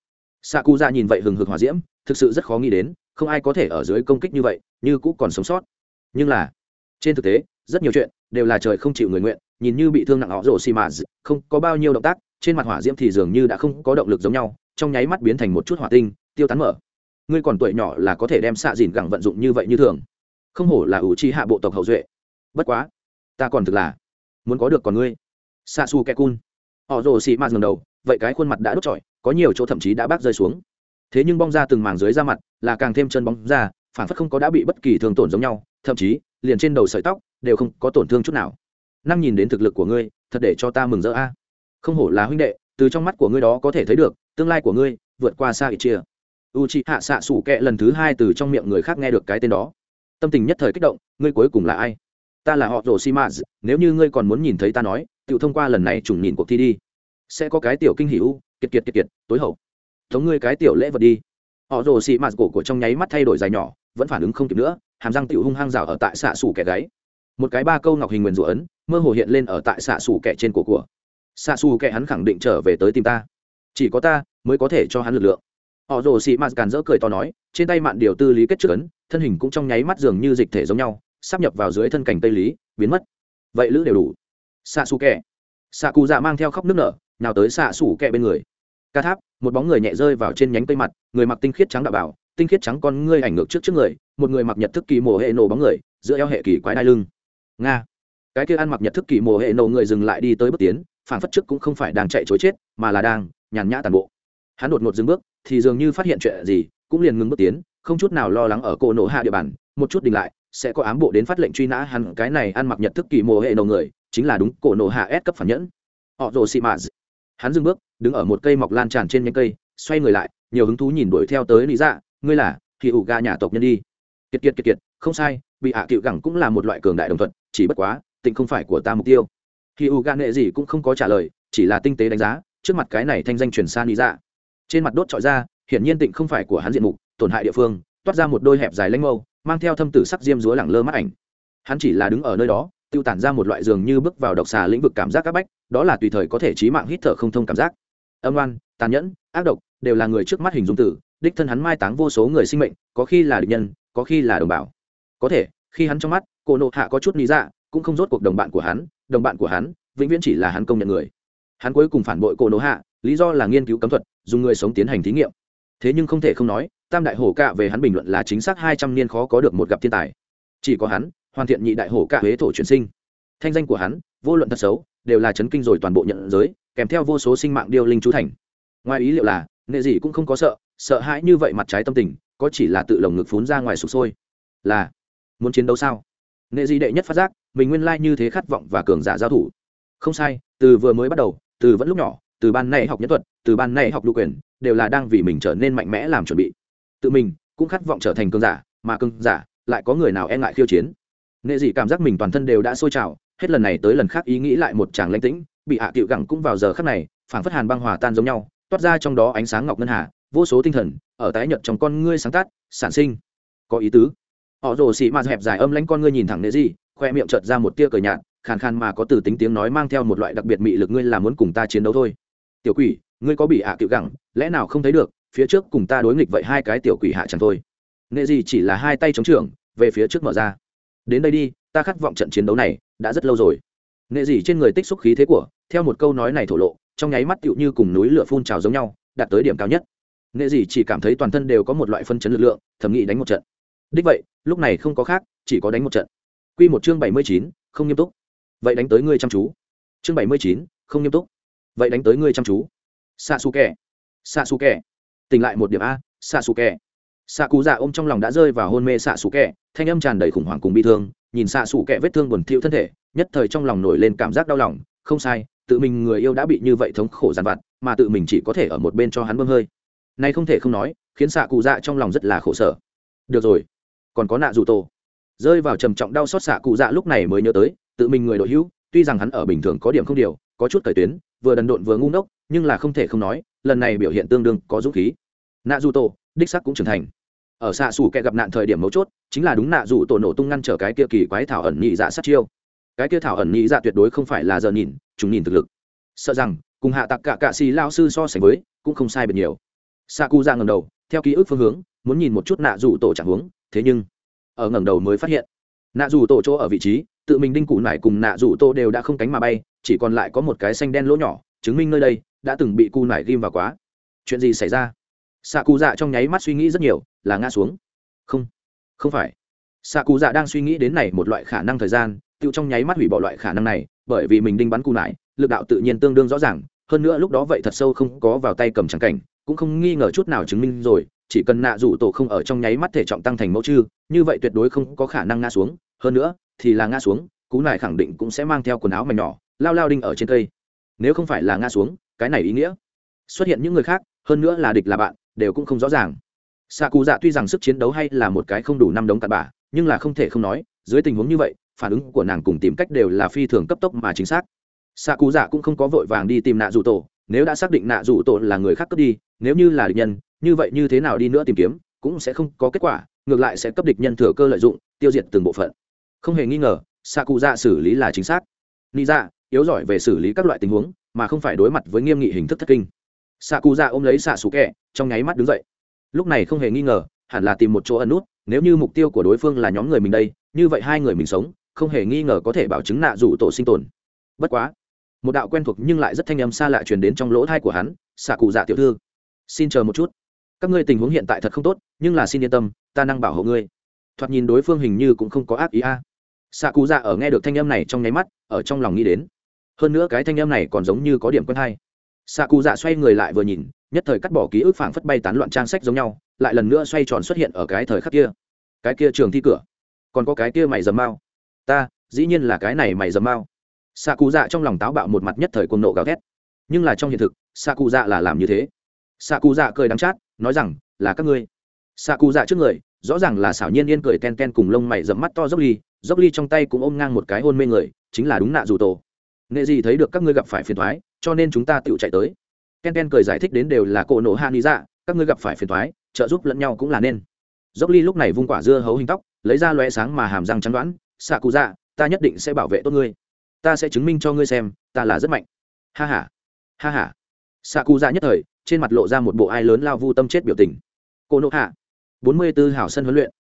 Xạ cụ ra nhìn vậy hừng hực hỏa diễm, thực sự rất khó nghĩ đến, không ai có thể ở dưới công kích như vậy, như cũ còn sống sót. Nhưng là, trên thực tế rất nhiều chuyện đều là trời không chịu người nguyện, nhìn như bị thương nặng họ rổ xì mà không có bao nhiêu động tác, trên mặt hỏa diễm thì dường như đã không có động lực giống nhau, trong nháy mắt biến thành một chút hỏa tinh, tiêu tán mở. Ngươi còn tuổi nhỏ là có thể đem xạ dìn gẳng vận dụng như vậy như thường. Không hổ là ủ chi hạ bộ tộc hậu duệ. Bất quá, ta còn thực là muốn có được còn ngươi. Xạ su kẹ cun. Họ rồ xì ma ngầm đầu, vậy cái khuôn mặt đã đốt trọi, có nhiều chỗ thậm chí đã bác rơi xuống. Thế nhưng bong ra từng mảng dưới da mặt là càng thêm chân bóng ra phản phất không có đã bị bất kỳ thương tổn giống nhau, thậm chí, liền trên đầu sợi tóc đều không có tổn thương chút nào. Năng nhìn đến thực lực của ngươi, thật để cho ta mừng rỡ a. Không hổ là huynh đệ, từ trong mắt của ngươi đó có thể thấy được, tương lai của ngươi vượt qua xa ít chia. U c h ị hạ xạ sủ kệ lần thứ hai từ trong miệng người khác nghe được cái tên đó. Tâm tình nhất thời kích động, ngươi cuối cùng là ai? Ta là họ rồ si maz nếu như ngươi còn muốn nhìn thấy ta nói tự thông qua lần này trùng nhìn cuộc thi đi. Sẽ có cái tiểu kinh hỉ u, kiệt kiệt kiệt kiệt, tối hậu. Thống ngươi cái tiểu lễ vật đi. Họ rồ si maz cổ của trong nháy mắt thay đổi dài nhỏ, vẫn phản ứng không kịp nữa, hàm răng tiểu hung hăng rào ở tại xạ xủ kẻ gáy một cái ba câu ngọc hình nguyền rủa ấn, mơ hồ hiện lên ở tại xạ xù kẻ trên cổ của. Xạ xù kẻ hắn khẳng định trở về tới tìm ta. Chỉ có ta mới có thể cho hắn lực lượng. Họ rồ xị mạt càn dỡ cười to nói, trên tay mạn điều tư lý kết trước ấn, thân hình cũng trong nháy mắt dường như dịch thể giống nhau, sắp nhập vào dưới thân cảnh tây lý, biến mất. Vậy lữ đều đủ. Xạ xù kẻ. Xạ cụ dạ mang theo khóc nước nở, nào tới xạ xù kẻ bên người. Ca tháp, một bóng người nhẹ rơi vào trên nhánh cây mặt, người mặc tinh khiết trắng đạo bảo, tinh khiết trắng con ngươi ảnh ngược trước trước người, một người mặc nhật thức kỳ mồ hệ nổ bóng người, giữa eo hệ kỳ quái đai lưng nga. Cái kia ăn mặc nhật thức kỳ mồ hệ nổ người dừng lại đi tới bước tiến, phản phất trước cũng không phải đang chạy chối chết, mà là đang nhàn nhã tàn bộ. Hắn đột ngột dừng bước, thì dường như phát hiện chuyện gì, cũng liền ngừng bước tiến, không chút nào lo lắng ở cổ nổ hạ địa bàn, một chút đình lại, sẽ có ám bộ đến phát lệnh truy nã hắn. Cái này ăn mặc nhật thức kỳ mồ hệ nổ người, chính là đúng cổ nổ hạ S cấp phản nhẫn. Họ rồ xị mạ hắn dừng bước, đứng ở một cây mọc lan tràn trên nhánh cây, xoay người lại, nhiều hứng thú nhìn đuổi theo tới lý dạ ngươi là thì ủ ga nhà tộc nhân đi. Kiệt kiệt kiệt kiệt, không sai bị hạ à cựu gẳng cũng là một loại cường đại đồng thuận, chỉ bất quá tịnh không phải của ta mục tiêu. Khi u gan nệ gì cũng không có trả lời, chỉ là tinh tế đánh giá, trước mặt cái này thanh danh truyền san lý dạ. Trên mặt đốt trọi ra, hiển nhiên tịnh không phải của hắn diện mục, tổn hại địa phương, toát ra một đôi hẹp dài lanh mâu, mang theo thâm tử sắc diêm rúa lẳng lơ mắt ảnh. Hắn chỉ là đứng ở nơi đó, tiêu tản ra một loại giường như bước vào độc xà lĩnh vực cảm giác các bách, đó là tùy thời có thể trí mạng hít thở không thông cảm giác. Âm oan, tàn nhẫn, ác độc, đều là người trước mắt hình dung tử, đích thân hắn mai táng vô số người sinh mệnh, có khi là địch nhân, có khi là đồng bào có thể, khi hắn trong mắt cô nộ hạ có chút lý dạ cũng không rốt cuộc đồng bạn của hắn, đồng bạn của hắn, vĩnh viễn chỉ là hắn công nhận người. Hắn cuối cùng phản bội cô nộ hạ, lý do là nghiên cứu cấm thuật, dùng người sống tiến hành thí nghiệm. Thế nhưng không thể không nói, tam đại hổ cạ về hắn bình luận là chính xác hai trăm niên khó có được một gặp thiên tài. Chỉ có hắn, hoàn thiện nhị đại hổ cạ huế thổ chuyển sinh. Thanh danh của hắn, vô luận thật xấu, đều là chấn kinh rồi toàn bộ nhận giới, kèm theo vô số sinh mạng điêu linh chú thành. Ngoài ý liệu là, nghệ gì cũng không có sợ sợ hãi như vậy mặt trái tâm tình, có chỉ là tự lồng ngực phún ra ngoài sụp sôi. Là muốn chiến đấu sao? Nghệ gì đệ nhất phát giác, mình nguyên lai như thế khát vọng và cường giả giao thủ. Không sai, từ vừa mới bắt đầu, từ vẫn lúc nhỏ, từ ban này học nhân thuật, từ ban này học lưu quyền, đều là đang vì mình trở nên mạnh mẽ làm chuẩn bị. Tự mình cũng khát vọng trở thành cường giả, mà cường giả lại có người nào e ngại khiêu chiến. Nghệ dị cảm giác mình toàn thân đều đã sôi trào, hết lần này tới lần khác ý nghĩ lại một chàng lãnh tĩnh, bị hạ à cựu gẳng cũng vào giờ khắc này, phảng phất hàn băng hòa tan giống nhau, toát ra trong đó ánh sáng ngọc ngân hà, vô số tinh thần, ở tái nhật trong con ngươi sáng tác, sản sinh. Có ý tứ họ rồ xì mạt hẹp dài âm lãnh con ngươi nhìn thẳng nệ gì khoe miệng chợt ra một tia cờ nhạt, khàn khàn mà có từ tính tiếng nói mang theo một loại đặc biệt mị lực ngươi là muốn cùng ta chiến đấu thôi. Tiểu quỷ, ngươi có bị ạ à cựu gẳng, lẽ nào không thấy được, phía trước cùng ta đối nghịch vậy hai cái tiểu quỷ hạ chẳng thôi. Nệ gì chỉ là hai tay chống trưởng, về phía trước mở ra. Đến đây đi, ta khát vọng trận chiến đấu này đã rất lâu rồi. Nệ gì trên người tích xúc khí thế của, theo một câu nói này thổ lộ, trong nháy mắt tựu như cùng núi lửa phun trào giống nhau, đạt tới điểm cao nhất. Nệ gì chỉ cảm thấy toàn thân đều có một loại phân chấn lực lượng thẩm nghĩ đánh một trận đích vậy, lúc này không có khác, chỉ có đánh một trận. Q một chương bảy mươi chín, không nghiêm túc. Vậy đánh tới ngươi chăm chú. Chương bảy mươi chín, không nghiêm túc. Vậy đánh tới ngươi chăm chú. Xạ xù kẻ xạ xù kẻ tỉnh lại một điểm a xạ xù kẻ xạ cú dạ ôm trong lòng đã rơi vào hôn mê xạ xù kẻ thanh âm tràn đầy khủng hoảng cùng bi thương, nhìn xạ xù kẻ vết thương buồn thiu thân thể, nhất thời trong lòng nổi lên cảm giác đau lòng, không sai, tự mình người yêu đã bị như vậy thống khổ giàn vặt, mà tự mình chỉ có thể ở một bên cho hắn bơm hơi. Nay không thể không nói, khiến xạ cụ dạ trong lòng rất là khổ sở. Được rồi còn có nạ dù tổ. Rơi vào trầm trọng đau xót xạ cụ dạ lúc này mới nhớ tới, tự mình người đội hữu, tuy rằng hắn ở bình thường có điểm không điều, có chút cởi tuyến, vừa đần độn vừa ngu ngốc, nhưng là không thể không nói, lần này biểu hiện tương đương có dũng khí. Nạ dù tổ, đích sắc cũng trưởng thành. Ở xạ xù kẻ gặp nạn thời điểm mấu chốt, chính là đúng nạ dù tổ nổ tung ngăn trở cái kia kỳ quái thảo ẩn nhị dạ sát chiêu. Cái kia thảo ẩn nhị dạ tuyệt đối không phải là giờ nhìn, chúng nhìn thực lực. Sợ rằng, cùng hạ tặc cả cạ xì lao sư so sánh với, cũng không sai biệt nhiều. Xạ cụ dạ ra ngầm đầu, theo ký ức phương hướng, muốn nhìn một chút nạ dù tổ chẳng hướng thế nhưng, ở ngẩng đầu mới phát hiện, nạ dù tổ chỗ ở vị trí, tự mình đinh cụ nải cùng nạ dù tô đều đã không cánh mà bay, chỉ còn lại có một cái xanh đen lỗ nhỏ, chứng minh nơi đây đã từng bị cụ nải ghim vào quá. Chuyện gì xảy ra? Xạ cụ dạ trong nháy mắt suy nghĩ rất nhiều, là ngã xuống. Không không phải. Xạ cụ dạ đang suy nghĩ đến này một loại khả năng thời gian, tự trong nháy mắt hủy bỏ loại khả năng này, bởi vì mình đinh bắn cụ nải, lực đạo tự nhiên tương đương rõ ràng, hơn nữa lúc đó vậy thật sâu không có vào tay cầm trắng cảnh, cũng không nghi ngờ chút nào chứng minh rồi chỉ cần nạ rủ tổ không ở trong nháy mắt thể trọng tăng thành mẫu chư, như vậy tuyệt đối không có khả năng ngã xuống. Hơn nữa, thì là ngã xuống, cú này khẳng định cũng sẽ mang theo quần áo mảnh nhỏ, lao lao đinh ở trên cây. Nếu không phải là ngã xuống, cái này ý nghĩa xuất hiện những người khác, hơn nữa là địch là bạn, đều cũng không rõ ràng. Xạ cụ dạ tuy rằng sức chiến đấu hay là một cái không đủ năm đống cặn bả nhưng là không thể không nói, dưới tình huống như vậy, phản ứng của nàng cùng tìm cách đều là phi thường cấp tốc mà chính xác. Xạ cụ dạ cũng không có vội vàng đi tìm nạ rủ tổ, nếu đã xác định nạ rủ tổ là người khác cướp đi, nếu như là địch nhân như vậy như thế nào đi nữa tìm kiếm, cũng sẽ không có kết quả, ngược lại sẽ cấp địch nhân thừa cơ lợi dụng, tiêu diệt từng bộ phận. Không hề nghi ngờ xạ cụ dạ xử lý là chính xác. Ni dạ yếu giỏi về xử lý các loại tình huống, mà không phải đối mặt với nghiêm nghị hình thức thất kinh. Xạ cụ dạ ôm lấy xạ xù kẹ trong nháy mắt đứng dậy. Lúc này không hề nghi ngờ, hẳn là tìm một chỗ ẩn nút, nếu như mục tiêu của đối phương là nhóm người mình đây, như vậy hai người mình sống, không hề nghi ngờ có thể bảo chứng nạ rủ tổ sinh tồn. Bất quá, một đạo quen thuộc nhưng lại rất thanh âm xa lạ truyền đến trong lỗ thai của hắn xạ cụ dạ tiểu thư. Xin chờ một chút các ngươi tình huống hiện tại thật không tốt, nhưng là xin yên tâm, ta năng bảo hộ ngươi. Thoạt nhìn đối phương hình như cũng không có ác ý a. À. xạ cụ dạ ở nghe được thanh âm này trong nháy mắt, ở trong lòng nghĩ đến. Hơn nữa cái thanh âm này còn giống như có điểm quen hay. Xạ cụ dạ xoay người lại vừa nhìn, nhất thời cắt bỏ ký ức phảng phất bay tán loạn trang sách giống nhau, lại lần nữa xoay tròn xuất hiện ở cái thời khắc kia. Cái kia trường thi cửa. Còn có cái kia mày dầm mao. Ta, dĩ nhiên là cái này mày dầm mao. Xạ cụ dạ trong lòng táo bạo một mặt nhất thời cuồng nộ gào thét. Nhưng là trong hiện thực xạ cụ dạ là làm như thế. Xạ cụ dạ cười đắng chát nói rằng, là các ngươi. Xạ cụ dạ trước người, rõ ràng là xảo nhiên yên cười ten ten cùng lông mày dẫm mắt to dốc ly dốc ly trong tay cũng ôm ngang một cái hôn mê người, chính là đúng nạ dù tổ. Nghệ gì thấy được các ngươi gặp phải phiền thoái, cho nên chúng ta tự chạy tới. Ken ken cười giải thích đến đều là cổ nổ hạ lý dạ các ngươi gặp phải phiền thoái, trợ giúp lẫn nhau cũng là nên. Dốc ly lúc này vung quả dưa hấu hình tóc, lấy ra loé sáng mà hàm răng chắn đoán xạ cụ dạ ta nhất định sẽ bảo vệ tốt ngươi. Ta sẽ chứng minh cho ngươi xem, ta là rất mạnh. Ha h a ha. H a xạ cụ dạ nhất thời trên mặt lộ ra một bộ ai lớn lao vu tâm chết biểu tình. Cô nộ hạ. Bốn mươi b ố hảo sân huấn luyện.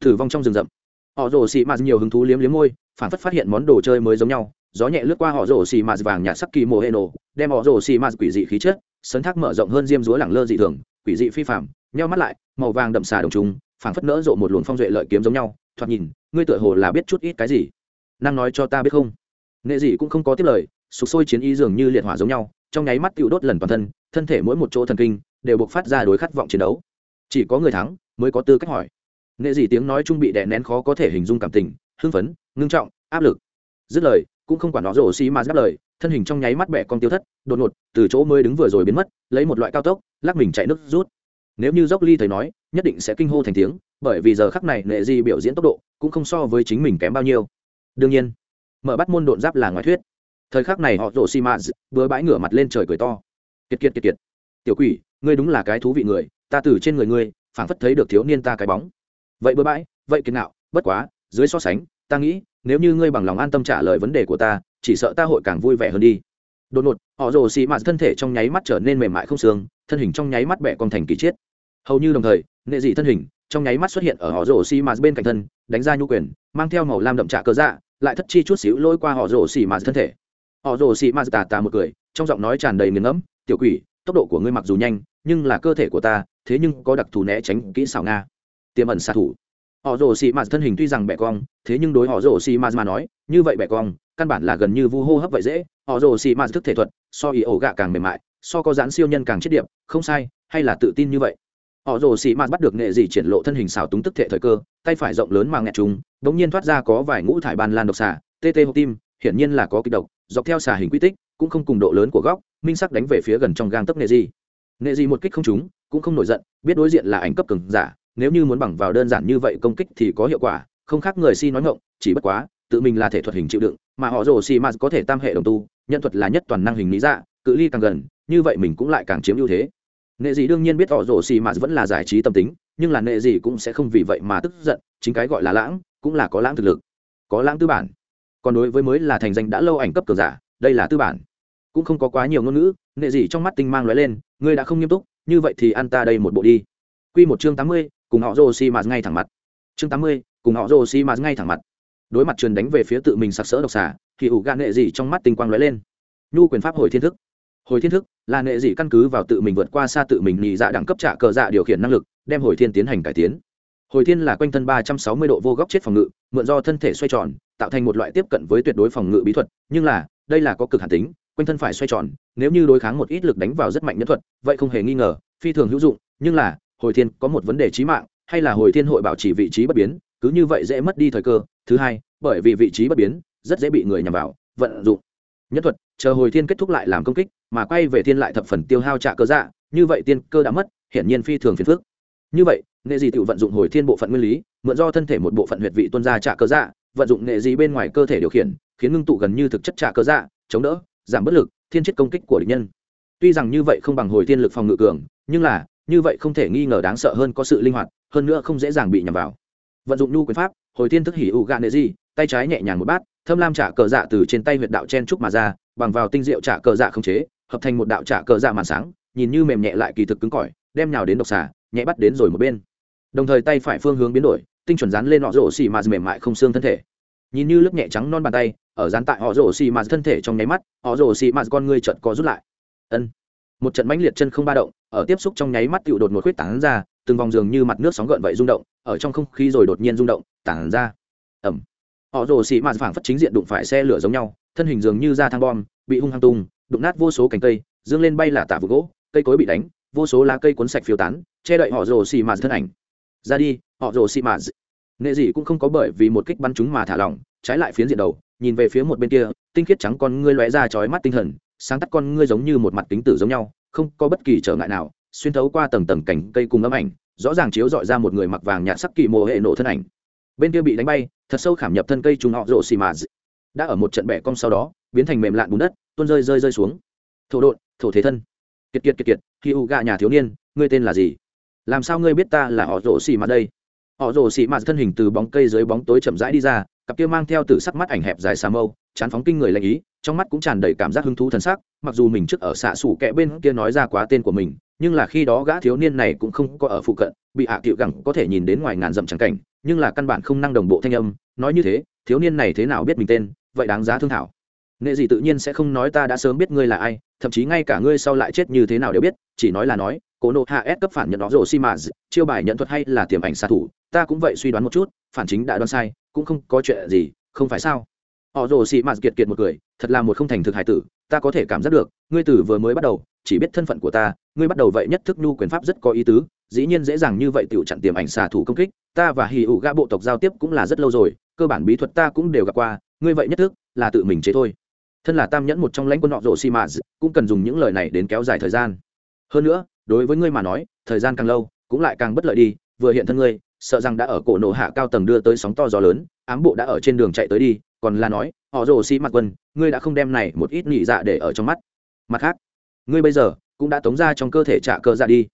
Thử vong trong rừng rậm. Họ rồ xì mạt nhiều hứng thú liếm liếm môi, phản phất phát hiện món đồ chơi mới giống nhau. Gió nhẹ lướt qua họ rồ xì mạt vàng nhạt sắc kỳ mồ hệ nổ, đem họ rồ xì mạt quỷ dị khí chất, sấn thác mở rộng hơn diêm dúa lẳng lơ dị thường, quỷ dị phi phạm nheo mắt lại, màu vàng đậm xà đồng trùng phảng phất nỡ rộ một luồng phong duệ lợi kiếm giống nhau. Thoạt nhìn, ngươi tựa hồ là biết chút ít cái gì. Năng nói cho ta biết không? Nghệ dị cũng không có tiếp lời, sục sôi chiến y dường như liệt hỏa giống nhau, trong nháy mắt tựu đốt lần toàn thân thân thể mỗi một chỗ thần kinh đều buộc phát ra đối khát vọng chiến đấu. Chỉ có người thắng mới có tư cách hỏi. Nghệ dị tiếng nói chung bị đè nén khó có thể hình dung cảm tình, hưng phấn, ngưng trọng, áp lực. Dứt lời, cũng không quản nó rổ xi mà giáp lời, thân hình trong nháy mắt bẻ con tiêu thất, đột ngột, từ chỗ mới đứng vừa rồi biến mất, lấy một loại cao tốc, lắc mình chạy nước rút. Nếu như dốc ly thầy nói, nhất định sẽ kinh hô thành tiếng, bởi vì giờ khắc này nghệ di biểu diễn tốc độ cũng không so với chính mình kém bao nhiêu. Đương nhiên, mở bắt môn độn giáp là ngoài thuyết. Thời khắc này họ rổ xi mã vừa bãi ngửa mặt lên trời cười to kiệt kiệt kiệt kiệt. Tiểu quỷ, ngươi đúng là cái thú vị người, ta từ trên người ngươi, phảng phất thấy được thiếu niên ta cái bóng. Vậy bừa bãi, vậy kiệt ngạo, bất quá, dưới so sánh, ta nghĩ, nếu như ngươi bằng lòng an tâm trả lời vấn đề của ta, chỉ sợ ta hội càng vui vẻ hơn đi. Đột ngột, họ rồ xì mạt thân thể trong nháy mắt trở nên mềm mại không xương, thân hình trong nháy mắt bẻ con thành kỳ chiết. Hầu như đồng thời, nệ dị thân hình trong nháy mắt xuất hiện ở họ rồ xì mạt bên cạnh thân, đánh ra nhu quyền, mang theo màu lam đậm trạ cơ dạ lại thất chi chút xíu lôi qua họ rồ xì mạt thân thể. Họ rồ xì mạt tà tà một cười, trong giọng nói tràn đầy nghiền ngẫm tiểu quỷ, tốc độ của ngươi mặc dù nhanh, nhưng là cơ thể của ta, thế nhưng có đặc thù né tránh kỹ xảo nga. Tiềm ẩn xạ thủ. Họ rồ xì mạt thân hình tuy rằng bẻ cong, thế nhưng đối họ rồ xì mạt mà nói, như vậy bẻ cong, căn bản là gần như vu hô hấp vậy dễ. Họ rồ xì mạt thức thể thuật, so ý ổ gạ càng mềm mại, so có dán siêu nhân càng chết điệp, không sai, hay là tự tin như vậy. Họ rồ xì mạt bắt được nghệ gì triển lộ thân hình xảo túng tức thể thời cơ, tay phải rộng lớn mà nghẹt chúng đ ỗ n g nhiên thoát ra có vài ngũ thải ban lan độc xả tê tê hộp tim, hiển nhiên là có kịch độc, dọc theo xả hình quy tích cũng không cùng độ lớn của góc, minh sắc đánh về phía gần trong gang tấp nghệ gì nghệ gì một kích không trúng, cũng không nổi giận, biết đối diện là ảnh cấp cường giả, nếu như muốn bằng vào đơn giản như vậy công kích thì có hiệu quả, không khác người si nói ngộng chỉ bất quá, tự mình là thể thuật hình chịu đựng, mà họ rồ si m có thể tam hệ đồng tu, nhân thuật là nhất toàn năng hình lý dạ cự ly càng gần, như vậy mình cũng lại càng chiếm ưu thế. Nệ dị đương nhiên biết họ rồ si m vẫn là giải trí tâm tính, nhưng là nệ dị cũng sẽ không vì vậy mà tức giận, chính cái gọi là lãng, cũng là có lãng thực lực, có lãng tư bản. Còn đối với mới là thành danh đã lâu ảnh cấp cường giả đây là tư bản. Cũng không có quá nhiều ngôn ngữ, nệ dị trong mắt tinh mang lóe lên, ngươi đã không nghiêm túc, như vậy thì ăn ta đây một bộ đi. Quy một chương tám mươi, cùng họ rô xi mạt ngay thẳng mặt. Chương tám mươi, cùng họ rô xi mạt ngay thẳng mặt. Đối mặt truyền đánh về phía tự mình sặc sỡ độc xà, thì ủ gạ nghệ gì trong mắt tinh quang lóe lên. Nhu quyền pháp hồi thiên thức. Hồi thiên thức là nghệ dị căn cứ vào tự mình vượt qua xa tự mình nhị dạ đẳng cấp trả cờ dạ điều khiển năng lực, đem hồi thiên tiến hành cải tiến. Hồi thiên là quanh thân ba trăm sáu mươi độ vô góc chết phòng ngự, mượn do thân thể xoay tròn, tạo thành một loại tiếp cận với tuyệt đối phòng ngự bí thuật, nhưng là đây là có cực hạt tính, quanh thân phải xoay tròn, nếu như đối kháng một ít lực đánh vào rất mạnh nhân thuật, vậy không hề nghi ngờ, phi thường hữu dụng, nhưng là, hồi thiên có một vấn đề trí mạng, hay là hồi thiên hội bảo trì vị trí bất biến, cứ như vậy dễ mất đi thời cơ. Thứ hai, bởi vì vị trí bất biến, rất dễ bị người nhằm vào, vận dụng. Nhất thuật, chờ hồi thiên kết thúc lại làm công kích, mà quay về thiên lại thập phần tiêu hao trạ cơ dạ như vậy tiên cơ đã mất, hiển nhiên phi thường phiền phức. Như vậy, nghệ gì tự vận dụng hồi thiên bộ phận nguyên lý, mượn do thân thể một bộ phận huyệt vị tuân ra trạ cơ dạ vận dụng nghệ gì bên ngoài cơ thể điều khiển khiến ngưng tụ gần như thực chất trả cơ dạ chống đỡ, giảm bất lực, thiên chết công kích của địch nhân. Tuy rằng như vậy không bằng hồi thiên lực phòng ngự cường, nhưng là, như vậy không thể nghi ngờ đáng sợ hơn có sự linh hoạt, hơn nữa không dễ dàng bị nhầm vào. Vận dụng nhu quyền pháp, hồi thiên thức hỉ u gạ nệ di, tay trái nhẹ nhàng một bát, thâm lam trả cờ dạ từ trên tay huyệt đạo chen trúc mà ra, bằng vào tinh diệu trả cờ dạ không chế, hợp thành một đạo trả cờ dạ màn sáng, nhìn như mềm nhẹ lại kỳ thực cứng cỏi, đem nhào đến độc xà, nhẹ bắt đến rồi một bên. Đồng thời tay phải phương hướng biến đổi, tinh chuẩn dán lên nọ rổ xì mà mềm mại không xương thân thể. Nhìn như lớp nhẹ trắng non bàn tay ở dán tại họ rổ xì mà thân thể trong nháy mắt, họ rổ xì mà con ngươi chợt có rút lại. Ân. Một trận mãnh liệt chân không ba động, ở tiếp xúc trong nháy mắt tựu đột một khuyết tảng ra, từng vòng giường như mặt nước sóng gợn vậy rung động, ở trong không khí rồi đột nhiên rung động tảng ra. Ẩm. Họ rồ xì mạt phảng phất chính diện đụng phải xe lửa giống nhau, thân hình dường như ra thang bom, bị hung hăng tung, đụng nát vô số cành cây, dương lên bay là tạ vụ gỗ, cây cối bị đánh, vô số lá cây cuốn sạch phiêu tán, che đậy họ rồ xì mạt thân ảnh. Ra đi, họ rồ xì mạt. Nệ dị cũng không có bởi vì một kích bắn chúng mà thả lỏng, trái lại phiến diện đầu nhìn về phía một bên kia, tinh khiết trắng con ngươi lóe ra chói mắt tinh thần, sáng tắt con ngươi giống như một mặt kính tử giống nhau, không có bất kỳ trở ngại nào, xuyên thấu qua tầng tầng cảnh cây cùng ấm ảnh, rõ ràng chiếu dọi ra một người mặc vàng nhạt sắc kỳ mồ hệ nổ thân ảnh. Bên kia bị đánh bay, thật sâu khảm nhập thân cây trùng họ rộ xì mà đã ở một trận bẻ cong sau đó, biến thành mềm lạn bùn đất, tuôn rơi rơi rơi xuống. Thổ độn, thổ thế thân. Kiệt kiệt kiệt kiệt, khi u gà nhà thiếu niên, ngươi tên là gì? Làm sao ngươi biết ta là họ rộ xì mà đây? Họ rồ xì mạt thân hình từ bóng cây dưới bóng tối chậm rãi đi ra cặp kia mang theo từ sắc mắt ảnh hẹp dài xà mâu, chán phóng kinh người lạnh ý, trong mắt cũng tràn đầy cảm giác hứng thú thần sắc, mặc dù mình trước ở xạ xủ kẹ bên kia nói ra quá tên của mình, nhưng là khi đó gã thiếu niên này cũng không có ở phụ cận, bị hạ à tiệu gẳng có thể nhìn đến ngoài ngàn dặm trắng cảnh, nhưng là căn bản không năng đồng bộ thanh âm, nói như thế, thiếu niên này thế nào biết mình tên, vậy đáng giá thương thảo. Nghệ gì tự nhiên sẽ không nói ta đã sớm biết ngươi là ai, thậm chí ngay cả ngươi sau lại chết như thế nào đều biết, chỉ nói là nói, cố nộ hạ s cấp phản nhận đó rồ xi mà, chiêu bài nhận thuật hay là tiềm ảnh xạ thủ, ta cũng vậy suy đoán một chút, phản chính đã đoán sai cũng không có chuyện gì, không phải sao? Họ rồ xị mạt kiệt kiệt một cười, thật là một không thành thực hải tử, ta có thể cảm giác được, ngươi tử vừa mới bắt đầu, chỉ biết thân phận của ta, ngươi bắt đầu vậy nhất thức nhu quyền pháp rất có ý tứ, dĩ nhiên dễ dàng như vậy tự chặn tiềm ảnh xạ thủ công kích, ta và hì ủ gã bộ tộc giao tiếp cũng là rất lâu rồi, cơ bản bí thuật ta cũng đều gặp qua, ngươi vậy nhất thức, là tự mình chế thôi. Thân là tam nhẫn một trong lãnh quân họ rồ xi mạt, cũng cần dùng những lời này đến kéo dài thời gian. Hơn nữa, đối với ngươi mà nói, thời gian càng lâu, cũng lại càng bất lợi đi, vừa hiện thân ngươi sợ rằng đã ở cổ nổ hạ cao tầng đưa tới sóng to gió lớn, ám bộ đã ở trên đường chạy tới đi, còn là nói, họ rồ xi mặt quân, ngươi đã không đem này một ít nhị dạ để ở trong mắt. Mặt khác, ngươi bây giờ cũng đã tống ra trong cơ thể trạ cơ dạ đi.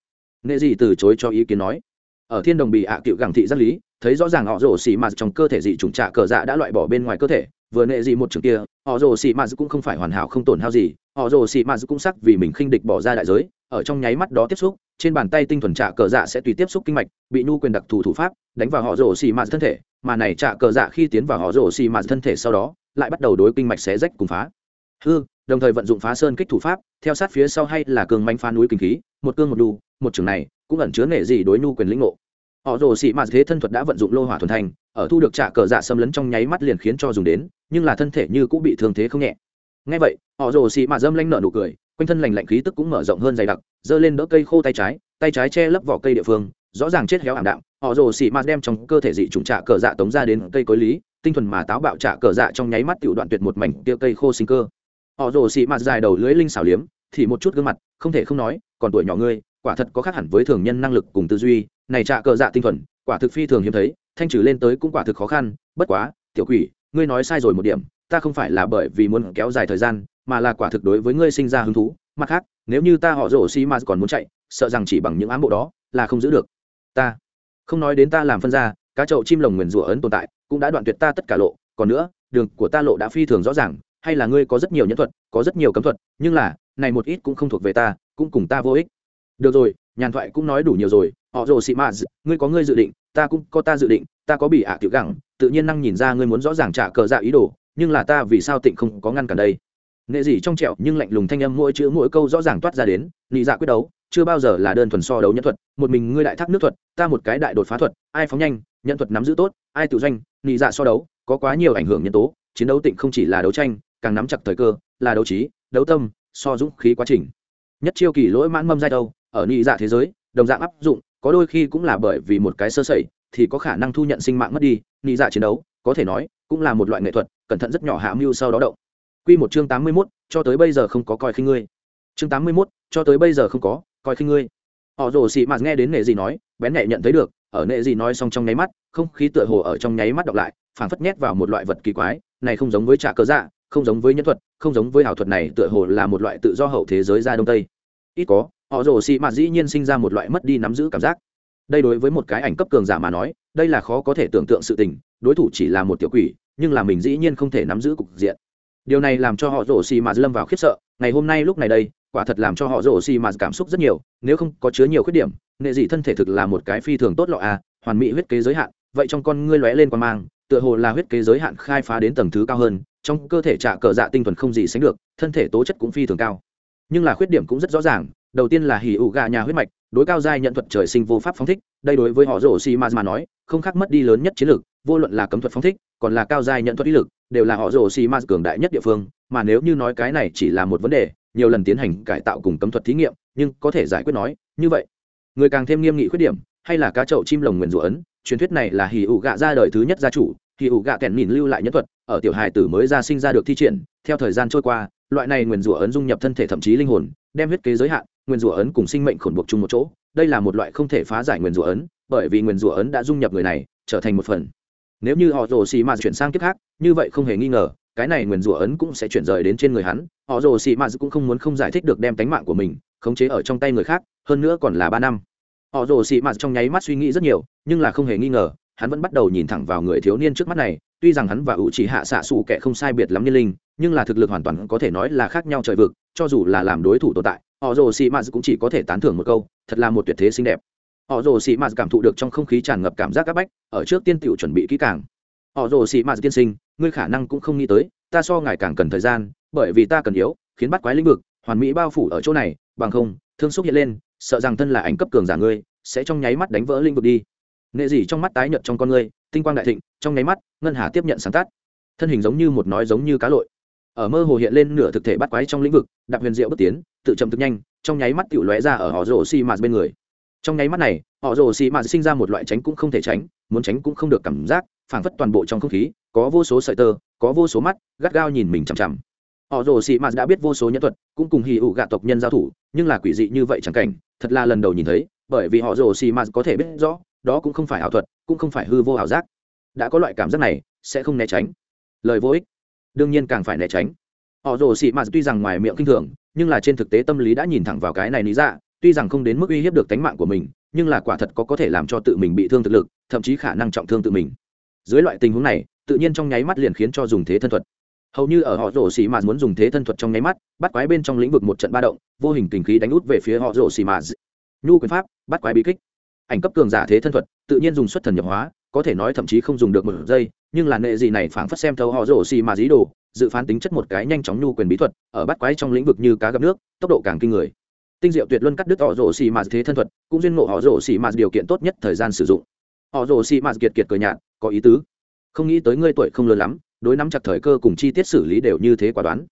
Nghệ dị từ chối cho ý kiến nói. Ở thiên đồng bị ạ à cựu gẳng thị giác lý, thấy rõ ràng họ rồ xì mạt trong cơ thể dị chủng trạ cờ dạ đã loại bỏ bên ngoài cơ thể, vừa nệ dị một trường kia, họ rồ xì mạt cũng không phải hoàn hảo không tổn hao gì, họ rồ xì mạt cũng sắc vì mình khinh địch bỏ ra đại giới ở trong nháy mắt đó tiếp xúc, trên bàn tay tinh thuần trạ cờ dạ sẽ tùy tiếp xúc kinh mạch, bị nhu quyền đặc thù thủ pháp, đánh vào họ rổ xì mạt thân thể, mà này trạ cờ dạ khi tiến vào họ rổ xì mạt thân thể sau đó, lại bắt đầu đối kinh mạch xé rách cùng phá. Hư, đồng thời vận dụng phá sơn kích thủ pháp, theo sát phía sau hay là cường manh phá núi kinh khí, một cương một đu, một trường này, cũng ẩn chứa nể gì đối nhu quyền lĩnh ngộ. Họ rồ xị mạt thế thân thuật đã vận dụng lô hỏa thuần thành, ở thu được trả cờ dạ xâm lấn trong nháy mắt liền khiến cho dùng đến, nhưng là thân thể như cũng bị thương thế không nhẹ. Ngay vậy, họ rồ xị mạt dâm lanh nợ nụ cười quanh thân lành lạnh khí tức cũng mở rộng hơn dày đặc, giơ lên đỡ cây khô tay trái tay trái che lấp vỏ cây địa phương, rõ ràng chết héo ảm đạm, họ rồ xị mạt đem trong cơ thể dị trùng trả cờ dạ tống ra đến cây cối lý, tinh thuần mà táo bạo trả cờ dạ trong nháy mắt tiểu đoạn tuyệt một mảnh tia cây khô sinh cơ. Họ rồ xị mạt dài đầu lưới linh xảo liếm, thì một chút gương mặt, không thể không nói, còn tuổi nhỏ ngươi, quả thật có khác hẳn với thường nhân năng lực cùng tư duy, này trạ cờ dạ tinh thuần, quả thực phi thường hiếm thấy, thanh trừ lên tới cũng quả thực khó khăn, bất quá, tiểu quỷ, ngươi nói sai rồi một điểm, ta không phải là bởi vì muốn kéo dài thời gian mà là quả thực đối với ngươi sinh ra hứng thú. Mặt khác, nếu như ta họ rổ xi mà còn muốn chạy, sợ rằng chỉ bằng những ám bộ đó là không giữ được. Ta không nói đến ta làm phân ra, cá chậu chim lồng nguyền rủa ấn tồn tại, cũng đã đoạn tuyệt ta tất cả lộ. Còn nữa, đường của ta lộ đã phi thường rõ ràng, hay là ngươi có rất nhiều nhân thuật, có rất nhiều cấm thuật, nhưng là, này một ít cũng không thuộc về ta, cũng cùng ta vô ích. Được rồi, nhàn thoại cũng nói đủ nhiều rồi. Họ rồ xị mã ngươi có ngươi dự định, ta cũng có ta dự định, ta có bị ạ à tiểu gẳng, tự nhiên năng nhìn ra ngươi muốn rõ ràng trả cờ dạ ý đồ, nhưng là ta vì sao tịnh không có ngăn cản đây? Nệ gì trong trẹo nhưng lạnh lùng thanh âm mỗi chữ mỗi câu rõ ràng toát ra đến, nị dạ quyết đấu, chưa bao giờ là đơn thuần so đấu nhân thuật, một mình ngươi đại thác nước thuật, ta một cái đại đột phá thuật, ai phóng nhanh, nhân thuật nắm giữ tốt, ai tự doanh, nị dạ so đấu, có quá nhiều ảnh hưởng nhân tố, chiến đấu tịnh không chỉ là đấu tranh, càng nắm chặt thời cơ, là đấu trí, đấu tâm, so dũng khí quá trình. Nhất chiêu kỳ lỗi mãn mâm giai đâu, ở nị dạ thế giới, đồng dạng áp dụng, có đôi khi cũng là bởi vì một cái sơ sẩy, thì có khả năng thu nhận sinh mạng mất đi, nị dạ chiến đấu, có thể nói, cũng là một loại nghệ thuật, cẩn thận rất nhỏ hạ mưu sau đó động. Quy một chương tám mươi 81, cho tới bây giờ không có coi khinh ngươi. Chương tám mươi 81, cho tới bây giờ không có coi khinh ngươi. Họ rồ xì mà nghe đến nệ gì nói, bén nhẹ nhận thấy được, ở nệ gì nói xong trong nháy mắt, không khí tựa hồ ở trong nháy mắt đọc lại, phảng phất nhét vào một loại vật kỳ quái, này không giống với trả cơ dạ, không giống với nhân thuật, không giống với ảo thuật này tựa hồ là một loại tự do hậu thế giới ra đông tây. Ít có, họ rồ xì mà dĩ nhiên sinh ra một loại mất đi nắm giữ cảm giác đây đối với một cái ảnh cấp cường giả mà nói đây là khó có thể tưởng tượng sự tình đối thủ chỉ là một tiểu quỷ nhưng là mình dĩ nhiên không thể nắm giữ cục diện điều này làm cho họ rổ xì mạt lâm vào khiếp sợ, ngày hôm nay lúc này đây, quả thật làm cho họ rổ xì mạt cảm xúc rất nhiều, nếu không có chứa nhiều khuyết điểm, nghệ dị thân thể thực là một cái phi thường tốt lọ à hoàn mỹ huyết kế giới hạn, vậy trong con ngươi lóe lên quan mang, tựa hồ là huyết kế giới hạn khai phá đến tầng thứ cao hơn, trong cơ thể trạ cờ dạ tinh thuần không gì sánh được, thân thể tố chất cũng phi thường cao. Nhưng là khuyết điểm cũng rất rõ ràng, đầu tiên là hỉ ủ gà nhà huyết mạch, đối cao giai nhận thuật trời sinh vô pháp phóng thích, đây đối với họ rổ xì mà mà nói, không khác mất đi lớn nhất chiến lược vô luận là cấm thuật phóng thích, còn là cao giai nhận thuật ý lực, đều là họ rồ xì ma cường đại nhất địa phương, mà nếu như nói cái này chỉ là một vấn đề, nhiều lần tiến hành cải tạo cùng cấm thuật thí nghiệm, nhưng có thể giải quyết nói, như vậy, người càng thêm nghiêm nghị khuyết điểm, hay là cá chậu chim lồng nguyền rủa ấn, truyền thuyết này là hỉ ủ gạ ra đời thứ nhất gia chủ, hỉ ủ gạ kèn nhìn lưu lại nhân thuật, ở tiểu hài tử mới ra sinh ra được thi triển, theo thời gian trôi qua, loại này nguyền rủa ấn dung nhập thân thể thậm chí linh hồn, đem huyết kế giới hạn, nguyền rủa ấn cùng sinh mệnh khổn buộc chung một chỗ, đây là một loại không thể phá giải nguyền rủa ấn, bởi vì nguyền rủa ấn đã dung nhập người này, trở thành một phần nếu như họ rồ xì mà chuyển sang kiếp khác, như vậy không hề nghi ngờ, cái này nguyên rủa ấn cũng sẽ chuyển rời đến trên người hắn. Họ rồ xì mà cũng không muốn không giải thích được đem tánh mạng của mình khống chế ở trong tay người khác, hơn nữa còn là ba năm. Họ rồ xì mà trong nháy mắt suy nghĩ rất nhiều, nhưng là không hề nghi ngờ, hắn vẫn bắt đầu nhìn thẳng vào người thiếu niên trước mắt này. Tuy rằng hắn và ủ chỉ hạ xạ xù kẻ không sai biệt lắm niên linh, nhưng là thực lực hoàn toàn có thể nói là khác nhau trời vực, cho dù là làm đối thủ tồn tại, họ rồ xì mạt cũng chỉ có thể tán thưởng một câu, thật là một tuyệt thế xinh đẹp họ rồ xì mạt cảm thụ được trong không khí tràn ngập cảm giác áp bách, ở trước tiên tiểu chuẩn bị kỹ càng. Họ rồ xì mạt tiên sinh, ngươi khả năng cũng không nghĩ tới, ta so ngài càng cần thời gian, bởi vì ta cần yếu, khiến bắt quái lĩnh vực, hoàn mỹ bao phủ ở chỗ này, bằng không, thương xúc hiện lên, sợ rằng thân là ảnh cấp cường giả ngươi, sẽ trong nháy mắt đánh vỡ lĩnh vực đi. Nghệ gì trong mắt tái nhợt trong con ngươi, tinh quang đại thịnh, trong nháy mắt, ngân hà tiếp nhận sáng tác. Thân hình giống như một nói giống như cá lội. Ở mơ hồ hiện lên nửa thực thể bắt quái trong lĩnh vực, đạp huyền diệu bước tiến, tự chậm thực nhanh, trong nháy mắt tiểu lóe ra ở họ rồ xi mạt bên người trong nháy mắt này, họ rồ xì mạt sinh ra một loại tránh cũng không thể tránh, muốn tránh cũng không được cảm giác, phảng phất toàn bộ trong không khí, có vô số sợi tơ, có vô số mắt, gắt gao nhìn mình chằm chằm. Họ rồ xì mạt đã biết vô số nhân thuật, cũng cùng hì ủ gạ tộc nhân giao thủ, nhưng là quỷ dị như vậy chẳng cảnh, thật là lần đầu nhìn thấy, bởi vì họ rồ xì mạt có thể biết rõ, đó cũng không phải ảo thuật, cũng không phải hư vô ảo giác. Đã có loại cảm giác này, sẽ không né tránh. Lời vô ích, đương nhiên càng phải né tránh. Họ rồ xì mạt tuy rằng ngoài miệng kinh thường, nhưng là trên thực tế tâm lý đã nhìn thẳng vào cái này lý dạ tuy rằng không đến mức uy hiếp được tánh mạng của mình, nhưng là quả thật có có thể làm cho tự mình bị thương thực lực, thậm chí khả năng trọng thương tự mình. Dưới loại tình huống này, tự nhiên trong nháy mắt liền khiến cho dùng thế thân thuật. Hầu như ở họ rổ xì mà muốn dùng thế thân thuật trong nháy mắt, bắt quái bên trong lĩnh vực một trận ba động, vô hình tình khí đánh út về phía họ rổ xì mà. Nhu quyền pháp, bắt quái bí kích. Ảnh cấp cường giả thế thân thuật, tự nhiên dùng xuất thần nhập hóa, có thể nói thậm chí không dùng được một giây, nhưng là nệ gì này phảng phất xem thấu họ rổ xì mà dí đồ, dự phán tính chất một cái nhanh chóng nhu quyền bí thuật, ở bắt quái trong lĩnh vực như cá gặp nước, tốc độ càng kinh người tinh diệu tuyệt luân cắt đứt họ rổ xì mạt thế thân thuật, cũng duyên ngộ họ rổ xì mạt điều kiện tốt nhất thời gian sử dụng. Họ rổ xì mạt kiệt kiệt cờ nhạt, có ý tứ. Không nghĩ tới ngươi tuổi không lớn lắm, đối nắm chặt thời cơ cùng chi tiết xử lý đều như thế quả đoán.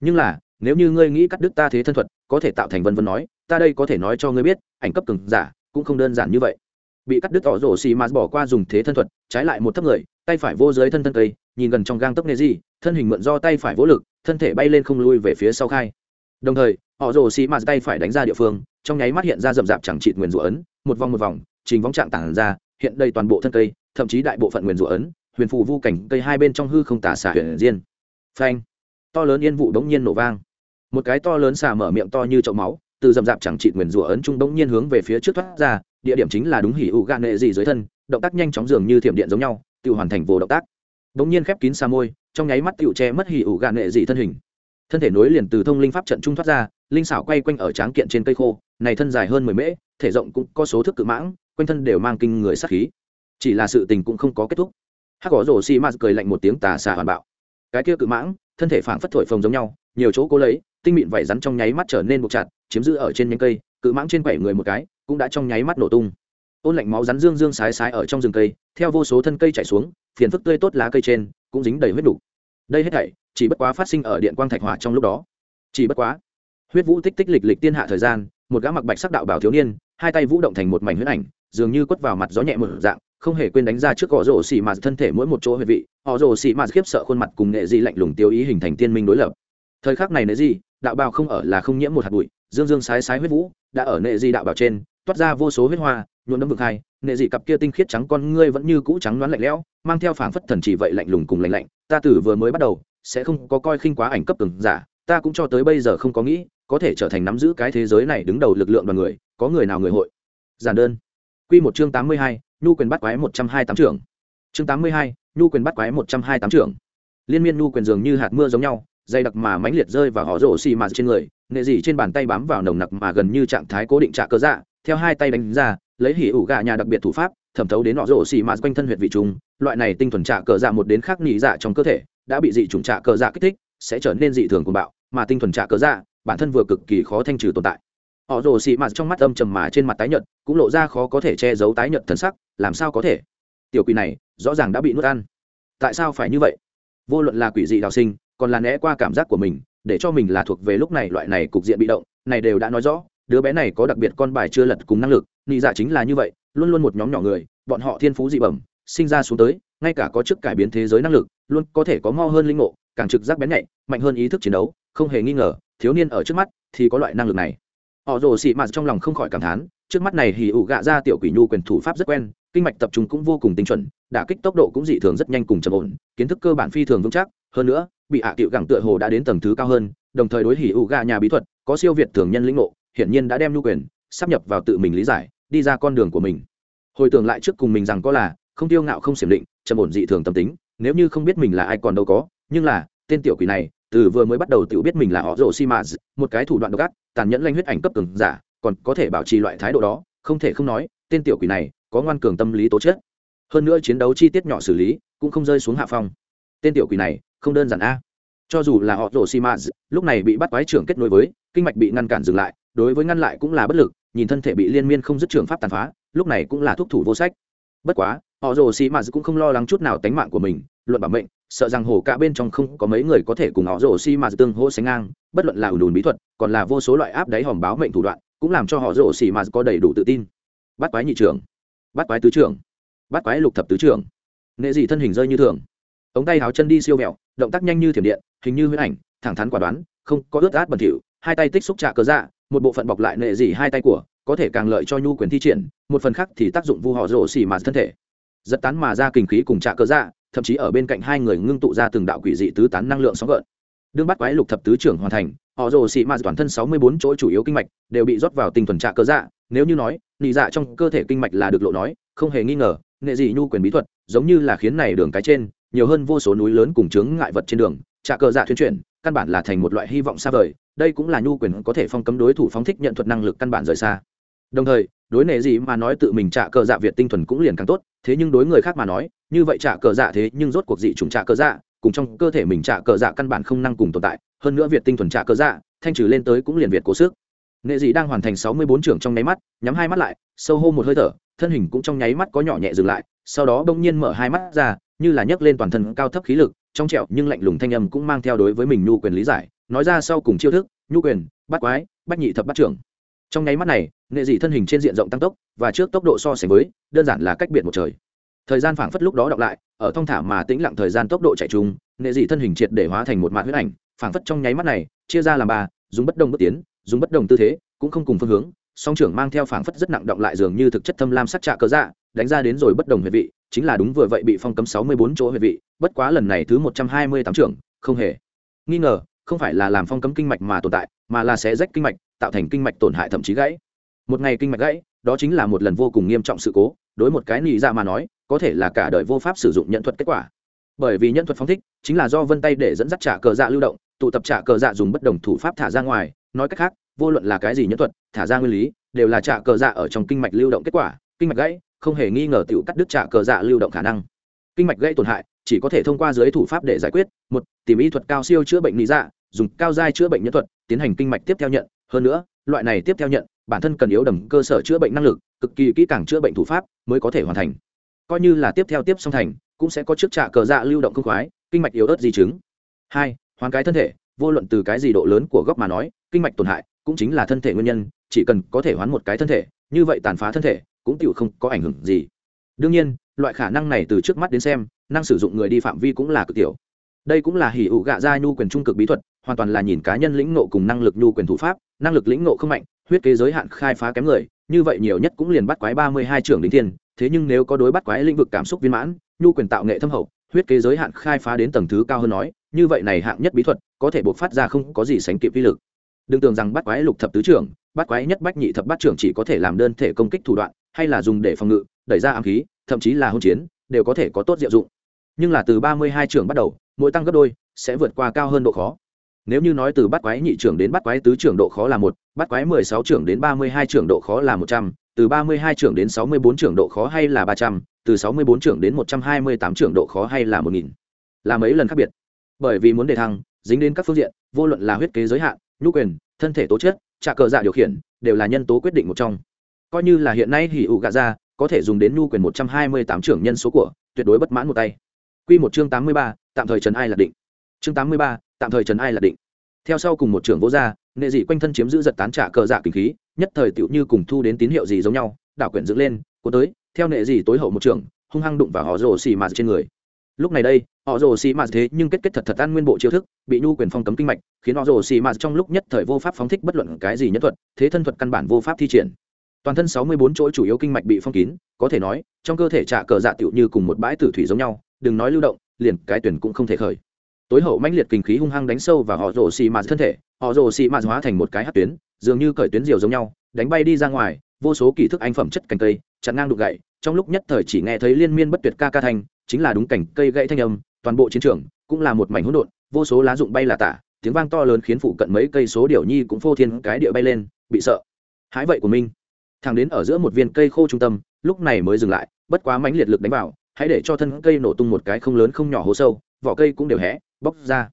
Nhưng là, nếu như ngươi nghĩ cắt đứt ta thế thân thuật, có thể tạo thành vân vân nói, ta đây có thể nói cho ngươi biết, ảnh cấp cường giả cũng không đơn giản như vậy. Bị cắt đứt họ rổ xì mạt bỏ qua dùng thế thân thuật, trái lại một thấp người, tay phải vô dưới thân thân cây, nhìn gần trong gang tấc nề gì thân hình mượn do tay phải vỗ lực, thân thể bay lên không lui về phía sau khai. Đồng thời họ rồ xì mà tay phải đánh ra địa phương, trong nháy mắt hiện ra rậm rạp chẳng trị nguyền rủa ấn, một vòng một vòng, trình vóng trạng tản ra, hiện đây toàn bộ thân cây, thậm chí đại bộ phận nguyền rủa ấn, huyền phù vu cảnh cây hai bên trong hư không tả xả huyền diên. Phanh! To lớn yên vụ đống nhiên nổ vang. Một cái to lớn xả mở miệng to như chậu máu, từ dầm dạp chẳng trị nguyền rủa ấn trung đống nhiên hướng về phía trước thoát ra, địa điểm chính là đúng hỉ ủ gạn nệ gì dưới thân, động tác nhanh chóng dường như thiểm điện giống nhau, tự hoàn thành vô động tác. Đống nhiên khép kín xa môi, trong nháy mắt tựu che mất hỉ ủ gạn nệ gì thân hình thân thể nối liền từ thông linh pháp trận trung thoát ra, linh xảo quay quanh ở tráng kiện trên cây khô, này thân dài hơn mười mễ, thể rộng cũng có số thức cự mãng, quanh thân đều mang kinh người sát khí. Chỉ là sự tình cũng không có kết thúc. Hắc cỏ rổ xi m cười lạnh một tiếng tà xà hoàn bạo. Cái kia cự mãng, thân thể phảng phất thổi phồng giống nhau, nhiều chỗ cố lấy, tinh mịn vảy rắn trong nháy mắt trở nên buộc chặt, chiếm giữ ở trên nhánh cây, cự mãng trên bảy người một cái, cũng đã trong nháy mắt nổ tung. Ôn lạnh máu rắn dương dương sái sái ở trong rừng cây, theo vô số thân cây chảy xuống, phiền phức tươi tốt lá cây trên, cũng dính đầy huyết đủ. đây hết thảy chỉ bất quá phát sinh ở điện quang thạch hỏa trong lúc đó. Chỉ bất quá, huyết vũ tích tích lịch lịch tiên hạ thời gian, một gã mặc bạch sắc đạo bảo thiếu niên, hai tay vũ động thành một mảnh huyết ảnh, dường như quất vào mặt gió nhẹ một dạng, không hề quên đánh ra trước gõ rổ xì mạt thân thể mỗi một chỗ huyệt vị. Họ rổ xì mạt khiếp sợ khuôn mặt cùng nệ di lạnh lùng tiêu ý hình thành tiên minh đối lập. Thời khắc này nệ di, đạo bào không ở là không nhiễm một hạt bụi, dương dương sái sái huyết vũ đã ở nệ di đạo bào trên, toát ra vô số huyết hoa, nhuộm đấm vực hai. Nệ dị cặp kia tinh khiết trắng con ngươi vẫn như cũ trắng đoán lạnh lẽo, mang theo phảng phất thần chỉ vậy lạnh lùng cùng lạnh lạnh. Ta tử vừa mới bắt đầu sẽ không có coi khinh quá ảnh cấp từng giả, ta cũng cho tới bây giờ không có nghĩ, có thể trở thành nắm giữ cái thế giới này đứng đầu lực lượng đoàn người, có người nào người hội. Giản đơn. Quy một chương tám mươi hai, nhu quyền bắt quái một trăm hai tám trưởng. Chương tám mươi hai, nhu quyền bắt quái một trăm hai tám trưởng. Liên miên nhu quyền dường như hạt mưa giống nhau dày đặc mà mãnh liệt rơi và họ rổ xì mà trên người, nệ dị trên bàn tay bám vào nồng nặc mà gần như trạng thái cố định trạ cơ dạ theo hai tay đánh ra, lấy hỉ ủ gà nhà đặc biệt thủ pháp, thẩm thấu đến họ rổ xì mà quanh thân huyệt vị trùng, loại này tinh thuần trạ cờ dạ một đến khác nhị dạ trong cơ thể đã bị dị chủng trạ cờ dạ kích thích, sẽ trở nên dị thường cuồng bạo, mà tinh thuần trạ cờ dạ bản thân vừa cực kỳ khó thanh trừ tồn tại. Họ rồ xì mạt trong mắt âm trầm mà trên mặt tái nhợt, cũng lộ ra khó có thể che giấu tái nhợt thần sắc, làm sao có thể? Tiểu quỷ này, rõ ràng đã bị nuốt ăn. Tại sao phải như vậy? Vô luận là quỷ dị đào sinh, còn là né qua cảm giác của mình, để cho mình là thuộc về lúc này loại này cục diện bị động, này đều đã nói rõ, đứa bé này có đặc biệt con bài chưa lật cùng năng lực nghĩ giả dạ chính là như vậy, luôn luôn một nhóm nhỏ người, bọn họ thiên phú dị bẩm, sinh ra xuống tới ngay cả có chức cải biến thế giới năng lực, luôn có thể có mo hơn linh ngộ, càng trực giác bén nhạy, mạnh hơn ý thức chiến đấu, không hề nghi ngờ, thiếu niên ở trước mắt thì có loại năng lực này. Họ rồ xị mạt trong lòng không khỏi cảm thán, trước mắt này hì ủ gạ ra tiểu quỷ nhu quyền thủ pháp rất quen, kinh mạch tập trung cũng vô cùng tinh chuẩn, đả kích tốc độ cũng dị thường rất nhanh cùng trầm ổn, kiến thức cơ bản phi thường vững chắc, hơn nữa, bị hạ à tiệu gẳng tựa hồ đã đến tầng thứ cao hơn, đồng thời đối hỉ ủ gạ nhà bí thuật, có siêu việt thường nhân lĩnh ngộ, hiển nhiên đã đem nhu quyền sắp nhập vào tự mình lý giải, đi ra con đường của mình. Hồi tưởng lại trước cùng mình rằng có là, không tiêu ngạo không xiểm định trầm ổn dị thường tâm tính, nếu như không biết mình là ai còn đâu có, nhưng là, tên tiểu quỷ này, từ vừa mới bắt đầu tự biết mình là họ rồ Si mã một cái thủ đoạn độc ác, tàn nhẫn lanh huyết ảnh cấp cường giả, còn có thể bảo trì loại thái độ đó, không thể không nói, tên tiểu quỷ này có ngoan cường tâm lý tố chất. Hơn nữa chiến đấu chi tiết nhỏ xử lý cũng không rơi xuống hạ phong. Tên tiểu quỷ này không đơn giản a. Cho dù là họ rồ Si mã lúc này bị bắt quái trưởng kết nối với, kinh mạch bị ngăn cản dừng lại, đối với ngăn lại cũng là bất lực, nhìn thân thể bị liên miên không dứt trường pháp tàn phá, lúc này cũng là thuốc thủ vô sách bất quá, họ rồ xi mã cũng không lo lắng chút nào tánh mạng của mình, luận bảo mệnh, sợ rằng hồ cả bên trong không có mấy người có thể cùng họ rồ xì mà tương hỗ sánh ngang, bất luận là ủ đùn bí thuật, còn là vô số loại áp đáy hòm báo mệnh thủ đoạn, cũng làm cho họ rồ xì mà có đầy đủ tự tin. Bắt quái nhị trưởng, bắt quái tứ trưởng, bắt quái lục thập tứ trưởng. Nghệ dị thân hình rơi như thường. Ống tay háo chân đi siêu mẹo động tác nhanh như thiểm điện, hình như huyết ảnh, thẳng thắn quả đoán, không có ướt át bẩn thỉu, hai tay tích xúc trạ cớ dạ một bộ phận bọc lại nệ dị hai tay của có thể càng lợi cho nhu quyền thi triển, một phần khác thì tác dụng vu họ rổ xỉ mà thân thể. Giật tán mà ra kinh khí cùng trạ cơ dạ thậm chí ở bên cạnh hai người ngưng tụ ra từng đạo quỷ dị tứ tán năng lượng sóng gợn. Đương bắt quái lục thập tứ trưởng hoàn thành, họ rồ xị mạt toàn thân sáu mươi bốn chỗ chủ yếu kinh mạch đều bị rót vào tinh thuần trạ cơ dạ. Nếu như nói, nị dạ trong cơ thể kinh mạch là được lộ nói, không hề nghi ngờ nghệ dị nhu quyền bí thuật giống như là khiến này đường cái trên, nhiều hơn vô số núi lớn cùng chướng ngại vật trên đường, trạ cơ dạ thuyên chuyển, căn bản là thành một loại hy vọng xa vời. Đây cũng là nhu quyền có thể phong cấm đối thủ phóng thích nhận thuật năng lực căn bản rời xa đồng thời, đối nệ gì mà nói tự mình trả cờ dạ việt tinh thuần cũng liền càng tốt, thế nhưng đối người khác mà nói, như vậy trả cờ dạ thế nhưng rốt cuộc dị chủng trả cờ dạ cùng trong cơ thể mình trả cờ dạ căn bản không năng cùng tồn tại, hơn nữa việt tinh thuần trả cờ dạ thanh trừ lên tới cũng liền việt cố sức nệ dị đang hoàn thành sáu mươi bốn trưởng trong nháy mắt, nhắm hai mắt lại, sâu hô một hơi thở, thân hình cũng trong nháy mắt có nhỏ nhẹ dừng lại, sau đó bỗng nhiên mở hai mắt ra, như là nhấc lên toàn thân cao thấp khí lực, trong trẹo nhưng lạnh lùng thanh âm cũng mang theo đối với mình nhu quyền lý giải, nói ra sau cùng chiêu thức, nhu quyền, bắt quái, bắt nhị thập bắt trưởng trong nháy mắt này, nghệ dị thân hình trên diện rộng tăng tốc, và trước tốc độ so sánh với, đơn giản là cách biệt một trời. Thời gian phảng phất lúc đó đọc lại, ở thong thả mà tĩnh lặng thời gian tốc độ chạy chung nghệ dị thân hình triệt để hóa thành một mạng huyết ảnh, phảng phất trong nháy mắt này, chia ra làm ba, dùng bất đồng bước tiến, dùng bất đồng tư thế, cũng không cùng phương hướng, song trưởng mang theo phảng phất rất nặng động lại dường như thực chất thâm lam sắc trạ cớ dạ đánh ra đến rồi bất đồng huyệt vị, chính là đúng vừa vậy bị phong cấm sáu mươi bốn chỗ huyệt vị, bất quá lần này thứ một trăm hai mươi tám trưởng, không hề. Nghi ngờ, không phải là làm phong cấm kinh mạch mà tồn tại, mà là sẽ rách kinh mạch tạo thành kinh mạch tổn hại thậm chí gãy. Một ngày kinh mạch gãy, đó chính là một lần vô cùng nghiêm trọng sự cố, đối một cái nị ra dạ mà nói, có thể là cả đời vô pháp sử dụng nhận thuật kết quả. Bởi vì nhận thuật phong thích, chính là do vân tay để dẫn dắt trả cờ dạ lưu động, tụ tập trả cờ dạ dùng bất đồng thủ pháp thả ra ngoài, nói cách khác, vô luận là cái gì nhận thuật, thả ra nguyên lý, đều là trả cờ dạ ở trong kinh mạch lưu động kết quả, kinh mạch gãy, không hề nghi ngờ t cắt đứt trả cờ dạ lưu động khả năng. Kinh mạch gãy tổn hại, chỉ có thể thông qua dưới thủ pháp để giải quyết, một, tìm y thuật cao siêu chữa bệnh lý dạ dùng cao giai chữa bệnh nhân thuật, tiến hành kinh mạch tiếp theo nhận hơn nữa, loại này tiếp theo nhận, bản thân cần yếu đầm cơ sở chữa bệnh năng lực, cực kỳ kỹ càng chữa bệnh thủ pháp mới có thể hoàn thành. Coi như là tiếp theo tiếp song thành, cũng sẽ có trước trạ cờ dạ lưu động không khoái, kinh mạch yếu ớt di chứng. Hai hoàn cái thân thể, vô luận từ cái gì độ lớn của góc mà nói, kinh mạch tổn hại cũng chính là thân thể nguyên nhân, chỉ cần có thể hoán một cái thân thể, như vậy tàn phá thân thể cũng tựu không có ảnh hưởng gì. Đương nhiên, loại khả năng này từ trước mắt đến xem, năng sử dụng người đi phạm vi cũng là cực tiểu. Đây cũng là hỉ ủ gạ ra nhu quyền trung cực bí thuật, hoàn toàn là nhìn cá nhân lĩnh nộ cùng năng lực nhu quyền thủ pháp năng lực lĩnh ngộ không mạnh, huyết kế giới hạn khai phá kém người, như vậy nhiều nhất cũng liền bắt quái ba mươi hai trưởng đỉnh thiên, thế nhưng nếu có đối bắt quái lĩnh vực cảm xúc viên mãn, nhu quyền tạo nghệ thâm hậu, huyết kế giới hạn khai phá đến tầng thứ cao hơn nói, như vậy này hạng nhất bí thuật, có thể bộc phát ra không có gì sánh kịp vi lực. Đừng tưởng rằng bắt quái lục thập tứ trưởng, bắt quái nhất bách nhị thập bát trưởng chỉ có thể làm đơn thể công kích thủ đoạn, hay là dùng để phòng ngự, đẩy ra ám khí, thậm chí là hôn chiến, đều có thể có tốt diệu dụng. Nhưng là từ ba mươi hai trưởng bắt đầu, mỗi tăng gấp đôi, sẽ vượt qua cao hơn độ khó nếu như nói từ bắt quái nhị trưởng đến bắt quái tứ trưởng độ khó là một, bắt quái mười sáu trưởng đến ba mươi hai trưởng độ khó là một trăm, từ ba mươi hai trưởng đến sáu mươi bốn trưởng độ khó hay là ba trăm, từ sáu mươi bốn trưởng đến một trăm hai mươi tám trưởng độ khó hay là một nghìn. Là mấy lần khác biệt? Bởi vì muốn đề thăng, dính đến các phương diện, vô luận là huyết kế giới hạn, nhu quyền, thân thể tố chất trả cờ dạ điều khiển, đều là nhân tố quyết định một trong. Coi như là hiện nay hỉ ụ gạ ra, có thể dùng đến nhu quyền một trăm hai mươi tám trưởng nhân số của, tuyệt đối bất mãn một tay. Q một chương tám mươi ba, tạm thời trần ai là định chương tám mươi ba, tạm thời trần ai là định. Theo sau cùng một trưởng vô gia, nệ dị quanh thân chiếm giữ giật tán trả cờ dạ kinh khí, nhất thời tựu như cùng thu đến tín hiệu gì giống nhau, đảo quyển dựng lên, cuốn tới, theo nệ dị tối hậu một trưởng, hung hăng đụng vào họ rồ xì mạt trên người. Lúc này đây, họ rồ xì mạt thế nhưng kết kết thật thật ăn nguyên bộ chiêu thức, bị nhu quyền phong cấm kinh mạch, khiến họ rồ xì mạt trong lúc nhất thời vô pháp phóng thích bất luận cái gì nhất thuật, thế thân thuật căn bản vô pháp thi triển. Toàn thân sáu mươi bốn chỗ chủ yếu kinh mạch bị phong kín, có thể nói, trong cơ thể trả cờ dạ tựu như cùng một bãi tử thủy giống nhau, đừng nói lưu động, liền cái tuyển cũng không thể khởi tối hậu mãnh liệt kinh khí hung hăng đánh sâu vào họ rồ xì mạt thân thể, họ rồ xì mạt hóa thành một cái hát tuyến, dường như cởi tuyến diều giống nhau, đánh bay đi ra ngoài, vô số kỳ thức anh phẩm chất cành cây, chặn ngang đục gậy, trong lúc nhất thời chỉ nghe thấy liên miên bất tuyệt ca ca thanh, chính là đúng cảnh cây gãy thanh âm, toàn bộ chiến trường cũng là một mảnh hỗn độn, vô số lá rụng bay là tả, tiếng vang to lớn khiến phụ cận mấy cây số điểu nhi cũng phô thiên cái địa bay lên, bị sợ. Hãi vậy của minh thằng đến ở giữa một viên cây khô trung tâm, lúc này mới dừng lại, bất quá mãnh liệt lực đánh vào, hãy để cho thân cây nổ tung một cái không lớn không nhỏ hố sâu, vỏ cây cũng đều hé bóc ra.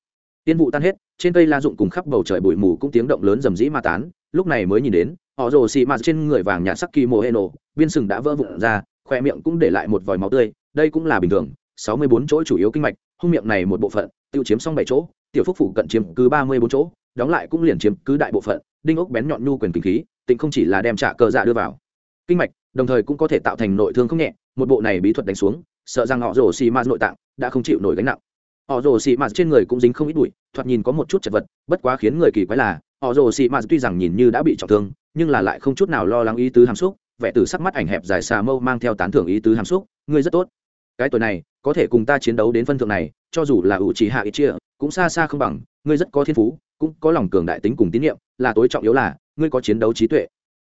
Tiên vụ tan hết, trên cây la dụng cùng khắp bầu trời bụi mù cũng tiếng động lớn rầm rĩ ma tán. Lúc này mới nhìn đến, họ rồ xì ma trên người vàng nhạt sắc kỳ mồ hê nổ viên sừng đã vỡ vụn ra khoe miệng cũng để lại một vòi máu tươi. Đây cũng là bình thường, sáu mươi bốn chỗ chủ yếu kinh mạch, hung miệng này một bộ phận, tiêu chiếm xong bảy chỗ, tiểu phúc phủ cận chiếm cứ ba mươi bốn chỗ, đóng lại cũng liền chiếm cứ đại bộ phận, đinh ốc bén nhọn nhu quyền kinh khí, tịnh không chỉ là đem trả cờ dạ đưa vào. Kinh mạch, đồng thời cũng có thể tạo thành nội thương không nhẹ, một bộ này bí thuật đánh xuống, sợ rằng họ rồ xì ma nội tạng đã không chịu nổi gánh nặng họ rồ xì mạt trên người cũng dính không ít bụi, thoạt nhìn có một chút chật vật, bất quá khiến người kỳ quái là, họ rồ xì mạt tuy rằng nhìn như đã bị trọng thương, nhưng là lại không chút nào lo lắng ý tứ hàm xúc, vẻ từ sắc mắt ảnh hẹp dài xà mâu mang theo tán thưởng ý tứ hàm xúc, ngươi rất tốt. Cái tuổi này, có thể cùng ta chiến đấu đến phân thượng này, cho dù là ủ trí hạ ít chia, cũng xa xa không bằng, ngươi rất có thiên phú, cũng có lòng cường đại tính cùng tín nhiệm, là tối trọng yếu là, ngươi có chiến đấu trí tuệ.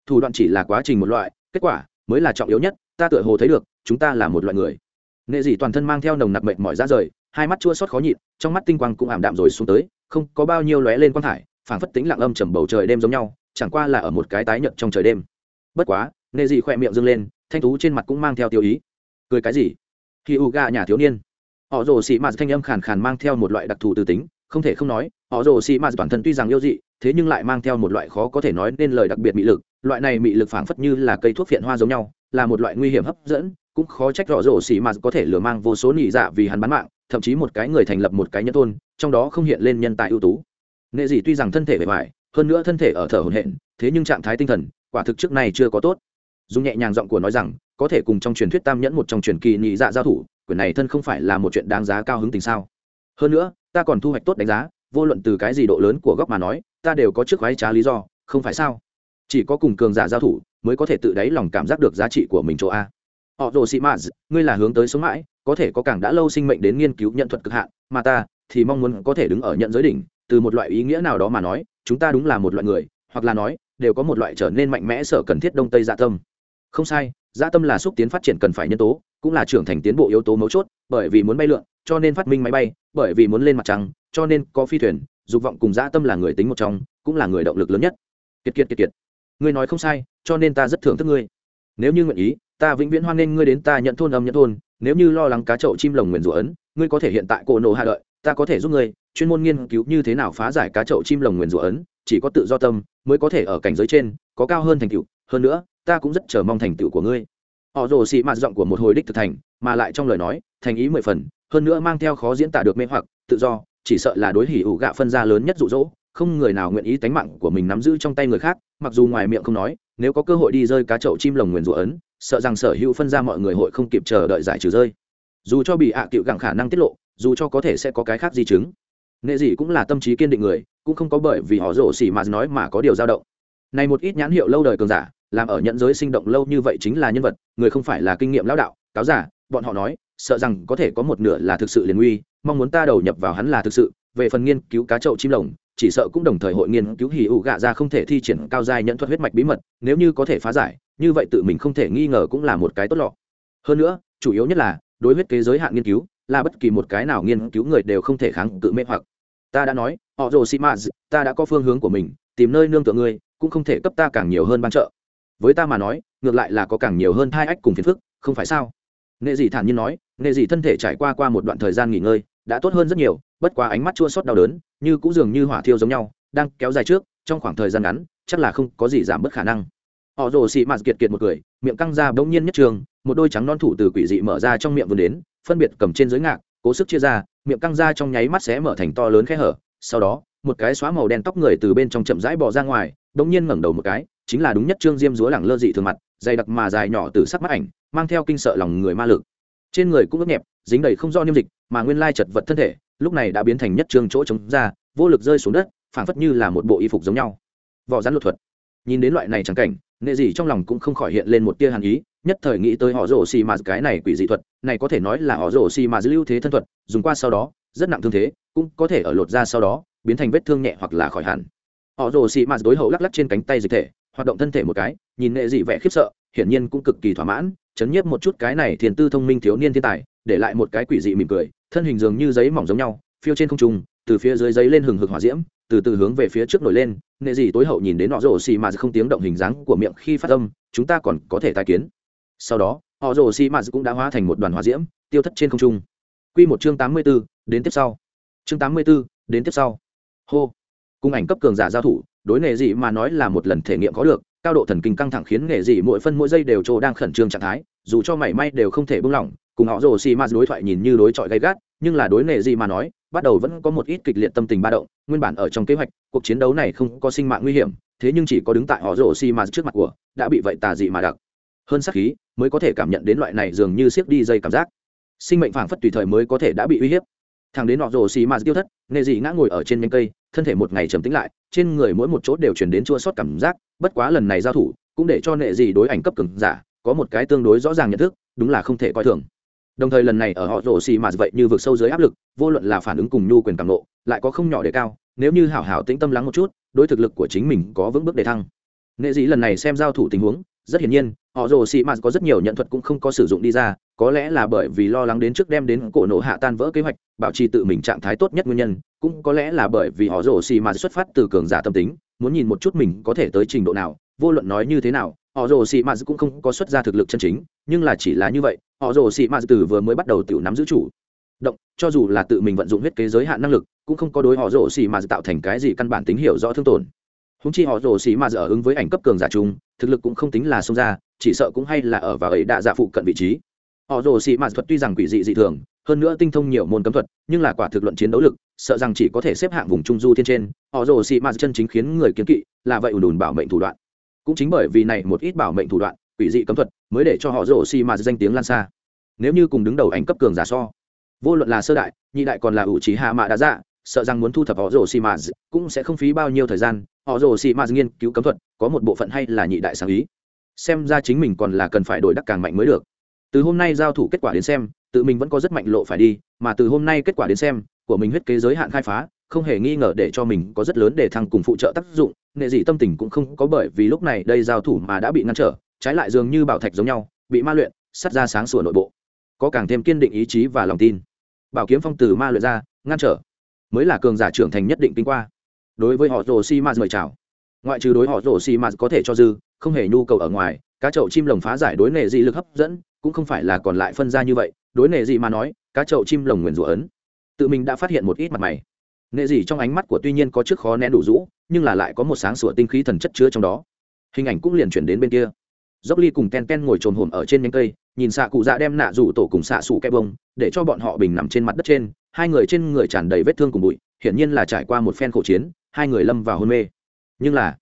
Thủ đoạn chỉ là quá trình một loại, kết quả mới là trọng yếu nhất, ta tựa hồ thấy được, chúng ta là một loại người. Nệ dị toàn thân mang theo nồng nặc mệt mỏi ra rời hai mắt chua xót khó nhịn, trong mắt tinh quang cũng ảm đạm rồi xuống tới, không có bao nhiêu lóe lên quang thải, phảng phất tính lặng âm trầm bầu trời đêm giống nhau, chẳng qua là ở một cái tái nhợt trong trời đêm. Bất quá nệ dị khỏe miệng dâng lên, thanh tú trên mặt cũng mang theo tiêu ý. Cười cái gì? Khi u ga nhà thiếu niên. Họ rồ xị mạt thanh âm khàn khàn mang theo một loại đặc thù từ tính, không thể không nói, họ rồ xị mạt bản thân tuy rằng yêu dị, thế nhưng lại mang theo một loại khó có thể nói nên lời đặc biệt mị lực. Loại này mị lực phảng phất như là cây thuốc phiện hoa giống nhau, là một loại nguy hiểm hấp dẫn cũng khó trách rõ rổ xì mạt có thể lừa mang vô số nị dạ vì hắn bán mạng, thậm chí một cái người thành lập một cái nhân thôn trong đó không hiện lên nhân tài ưu tú. Nghệ dị tuy rằng thân thể bề ngoài, hơn nữa thân thể ở thở hồn hện thế nhưng trạng thái tinh thần, quả thực trước này chưa có tốt. Dùng nhẹ nhàng giọng của nói rằng, có thể cùng trong truyền thuyết tam nhẫn một trong truyền kỳ nhị dạ giao thủ quyền này thân không phải là một chuyện đáng giá cao hứng tình sao. Hơn nữa, ta còn thu hoạch tốt đánh giá, vô luận từ cái gì độ lớn của góc mà nói, ta đều có trước khoái trá lý do, không phải sao? Chỉ có cùng cường giả giao thủ, mới có thể tự đáy lòng cảm giác được giá trị của mình chỗ a họ rồ sĩ mãs ngươi là hướng tới sống mãi, có thể có càng đã lâu sinh mệnh đến nghiên cứu nhận thuật cực hạn, mà ta thì mong muốn có thể đứng ở nhận giới đỉnh, từ một loại ý nghĩa nào đó mà nói, chúng ta đúng là một loại người, hoặc là nói, đều có một loại trở nên mạnh mẽ sở cần thiết đông tây dạ tâm. Không sai dạ tâm là xúc tiến phát triển cần phải nhân tố, cũng là trưởng thành tiến bộ yếu tố mấu chốt, bởi vì muốn bay lượn, cho nên phát minh máy bay, bởi vì muốn lên mặt trăng, cho nên có phi thuyền, dục vọng cùng dạ tâm là người tính một trong, cũng là người động lực lớn nhất. Kiệt kiệt kiệt kiệt. Ngươi nói không sai, cho nên ta rất thưởng thức ngươi. Nếu như nguyện ý ta vĩnh viễn hoan nghênh ngươi đến ta nhận thôn âm nhận thôn, nếu như lo lắng cá chậu chim lồng nguyền rủa ấn, ngươi có thể hiện tại cổ nổ hạ đợi, ta có thể giúp ngươi, chuyên môn nghiên cứu như thế nào phá giải cá chậu chim lồng nguyền rủa ấn, chỉ có tự do tâm mới có thể ở cảnh giới trên, có cao hơn thành tựu, hơn nữa, ta cũng rất chờ mong thành tựu của ngươi. Họ rồ xị mạt giọng của một hồi đích thực thành, mà lại trong lời nói, thành ý mười phần, hơn nữa mang theo khó diễn tả được mê hoặc, tự do, chỉ sợ là đối hỉ ủ gạ phân ra lớn nhất rụ rỗ không người nào nguyện ý tánh mạng của mình nắm giữ trong tay người khác, mặc dù ngoài miệng không nói, nếu có cơ hội đi rơi cá chậu chim lồng nguyền rủa ấn sợ rằng sở hữu phân ra mọi người hội không kịp chờ đợi giải trừ rơi. Dù cho bị ạ à cựu gặng khả năng tiết lộ, dù cho có thể sẽ có cái khác di chứng. Nghệ dị cũng là tâm trí kiên định người, cũng không có bởi vì họ rổ xỉ mà nói mà có điều dao động. Này một ít nhãn hiệu lâu đời cường giả, làm ở nhận giới sinh động lâu như vậy chính là nhân vật, người không phải là kinh nghiệm lão đạo, cáo giả, bọn họ nói, sợ rằng có thể có một nửa là thực sự liền nguy mong muốn ta đầu nhập vào hắn là thực sự, về phần nghiên cứu cá chậu chim lồng chỉ sợ cũng đồng thời hội nghiên cứu hỉ ủ gạ ra không thể thi triển cao giai nhận thuật huyết mạch bí mật, nếu như có thể phá giải, như vậy tự mình không thể nghi ngờ cũng là một cái tốt lọ. Hơn nữa, chủ yếu nhất là, đối huyết kế giới hạn nghiên cứu, là bất kỳ một cái nào nghiên cứu người đều không thể kháng cự mê hoặc. Ta đã nói họ rồ sĩ maz ta đã có phương hướng của mình, tìm nơi nương tựa ngươi, cũng không thể cấp ta càng nhiều hơn ban trợ. Với ta mà nói, ngược lại là có càng nhiều hơn hai ách cùng phiền phức, không phải sao? Nghệ dị thản nhiên nói nghệ dị thân thể trải qua qua một đoạn thời gian nghỉ ngơi đã tốt hơn rất nhiều, bất quá ánh mắt chua xót đau đớn, như cũng dường như hỏa thiêu giống nhau, đang kéo dài trước, trong khoảng thời gian ngắn, chắc là không có gì giảm bớt khả năng. Họ rồ xị mạt kiệt kiệt một cười, miệng căng ra bỗng nhiên nhất trường, một đôi trắng non thủ từ quỷ dị mở ra trong miệng vươn đến, phân biệt cầm trên dưới ngạc, cố sức chia ra, miệng căng ra trong nháy mắt xé mở thành to lớn khe hở, sau đó, một cái xóa màu đen tóc người từ bên trong chậm rãi bò ra ngoài, bỗng nhiên ngẩng đầu một cái, chính là đúng nhất trương diêm dúa lẳng lơ dị thường mặt, dày đặc mà dài nhỏ từ sắc mắt ảnh, mang theo kinh sợ lòng người ma lực. Trên người cũng ướt nhẹp dính đầy không do niêm dịch, mà nguyên lai chật vật thân thể, lúc này đã biến thành nhất trương chỗ chống ra, vô lực rơi xuống đất, phảng phất như là một bộ y phục giống nhau. Vỏ rắn luật thuật. Nhìn đến loại này chẳng cảnh, nghệ gì trong lòng cũng không khỏi hiện lên một tia hàn ý, nhất thời nghĩ tới họ rổ xì mà cái này quỷ dị thuật, này có thể nói là họ rổ xì mà lưu thế thân thuật, dùng qua sau đó, rất nặng thương thế, cũng có thể ở lột ra sau đó, biến thành vết thương nhẹ hoặc là khỏi hẳn. Họ rổ xì mà đối hậu lắc lắc trên cánh tay dịch thể, hoạt động thân thể một cái, nhìn nghệ dị vẻ khiếp sợ, hiển nhiên cũng cực kỳ thỏa mãn, chấn nhiếp một chút cái này thiền tư thông minh thiếu niên thiên tài để lại một cái quỷ dị mỉm cười thân hình dường như giấy mỏng giống nhau phiêu trên không trung từ phía dưới giấy lên hừng hực hỏa diễm từ từ hướng về phía trước nổi lên nghệ dị tối hậu nhìn đến họ rồ xì mạt không tiếng động hình dáng của miệng khi phát âm chúng ta còn có thể tai kiến. Sau đó họ rồ xì mạt cũng đã hóa thành một đoàn hỏa diễm tiêu thất trên không trung. Quy một chương tám mươi 84, đến tiếp sau. Chương tám mươi 84, đến tiếp sau. Hô. Cung ảnh cấp cường giả giao thủ đối nghề gì mà nói là một lần thể nghiệm có được cao độ thần kinh căng thẳng khiến nghề gì mỗi phân mỗi giây đều trô đang khẩn trương trạng thái dù cho mảy may đều không thể buông lỏng cùng họ rồ xì ma đối thoại nhìn như đối chọi gay gắt, nhưng là đối nệ gì mà nói, bắt đầu vẫn có một ít kịch liệt tâm tình ba động, nguyên bản ở trong kế hoạch, cuộc chiến đấu này không có sinh mạng nguy hiểm, thế nhưng chỉ có đứng tại họ rồ xì ma trước mặt của, đã bị vậy tà dị mà đặc. Hơn sắc khí, mới có thể cảm nhận đến loại này dường như siết đi dây cảm giác. Sinh mệnh phảng phất tùy thời mới có thể đã bị uy hiếp. Thằng đến họ rồ xì ma tiêu thất nệ gì ngã ngồi ở trên nhánh cây, thân thể một ngày trầm tĩnh lại, trên người mỗi một chỗ đều chuyển đến chua sót cảm giác, bất quá lần này giao thủ, cũng để cho nệ gì đối ảnh cấp cường giả, có một cái tương đối rõ ràng nhận thức, đúng là không thể coi thường đồng thời lần này ở họ rổ xì mà vậy như vượt sâu dưới áp lực, vô luận là phản ứng cùng nhu quyền cảm nộ, lại có không nhỏ để cao, nếu như hảo hảo tĩnh tâm lắng một chút, đối thực lực của chính mình có vững bước để thăng. Nghệ dĩ lần này xem giao thủ tình huống, rất hiển nhiên, họ rồ xì mạt có rất nhiều nhận thuật cũng không có sử dụng đi ra, có lẽ là bởi vì lo lắng đến trước đem đến cổ nổ hạ tan vỡ kế hoạch, bảo trì tự mình trạng thái tốt nhất nguyên nhân, cũng có lẽ là bởi vì họ rồ xì mạt xuất phát từ cường giả tâm tính, muốn nhìn một chút mình có thể tới trình độ nào, vô luận nói như thế nào, họ rồ xì mạt cũng không có xuất ra thực lực chân chính, nhưng là chỉ là như vậy họ rồ xì mạt từ vừa mới bắt đầu tự nắm giữ chủ. Động, cho dù là tự mình vận dụng huyết kế giới hạn năng lực, cũng không có đối họ rồ xì mạt tạo thành cái gì căn bản tính hiểu rõ thương tổn. Húng chi họ rồ xì mạt ở ứng với ảnh cấp cường giả chung, thực lực cũng không tính là xông ra, chỉ sợ cũng hay là ở và ấy đã giả phụ cận vị trí. Họ rồ xì mạt thuật tuy rằng quỷ dị dị thường, hơn nữa tinh thông nhiều môn cấm thuật, nhưng là quả thực luận chiến đấu lực, sợ rằng chỉ có thể xếp hạng vùng trung du thiên trên. Họ rồ xì mạt chân chính khiến người kiến kỵ là vậy ùn ùn bảo mệnh thủ đoạn. Cũng chính bởi vì này một ít bảo mệnh thủ đoạn quỷ dị cấm thuật, mới để cho họ rổ xì mà danh tiếng lan xa. Nếu như cùng đứng đầu ảnh cấp cường giả so, vô luận là sơ đại, nhị đại còn là ủ trí hạ mạ đã dạ sợ rằng muốn thu thập họ rổ xì mà cũng sẽ không phí bao nhiêu thời gian. Họ rổ xì mà nghiên cứu cấm thuật, có một bộ phận hay là nhị đại sáng ý. Xem ra chính mình còn là cần phải đổi đắc càng mạnh mới được. Từ hôm nay giao thủ kết quả đến xem, tự mình vẫn có rất mạnh lộ phải đi, mà từ hôm nay kết quả đến xem, của mình huyết kế giới hạn khai phá, không hề nghi ngờ để cho mình có rất lớn để thăng cùng phụ trợ tác dụng nghệ dị tâm tình cũng không có bởi vì lúc này đây giao thủ mà đã bị ngăn trở trái lại dường như bảo thạch giống nhau, bị ma luyện sắt ra sáng sủa nội bộ. Có càng thêm kiên định ý chí và lòng tin. Bảo kiếm phong từ ma luyện ra, ngăn trở. Mới là cường giả trưởng thành nhất định kinh qua. Đối với họ rồ si ma mời chào. Ngoại trừ đối họ rồ si ma có thể cho dư, không hề nhu cầu ở ngoài, cá chậu chim lồng phá giải đối nệ dị lực hấp dẫn, cũng không phải là còn lại phân ra như vậy, đối nệ dị mà nói, cá chậu chim lồng nguyền rủa ấn. Tự mình đã phát hiện một ít mặt mày. Nệ dị trong ánh mắt của tuy nhiên có trước khó nén đủ rũ, nhưng là lại có một sáng sủa tinh khí thần chất chứa trong đó. Hình ảnh cũng liền chuyển đến bên kia dốc ly cùng ken ken ngồi trồm hổm ở trên nhánh cây, nhìn xạ cụ dạ đem nạ rủ tổ cùng xạ xù kẹp bông, để cho bọn họ bình nằm trên mặt đất trên, hai người trên người tràn đầy vết thương cùng bụi, hiển nhiên là trải qua một phen khổ chiến, hai người lâm vào hôn mê. Nhưng là,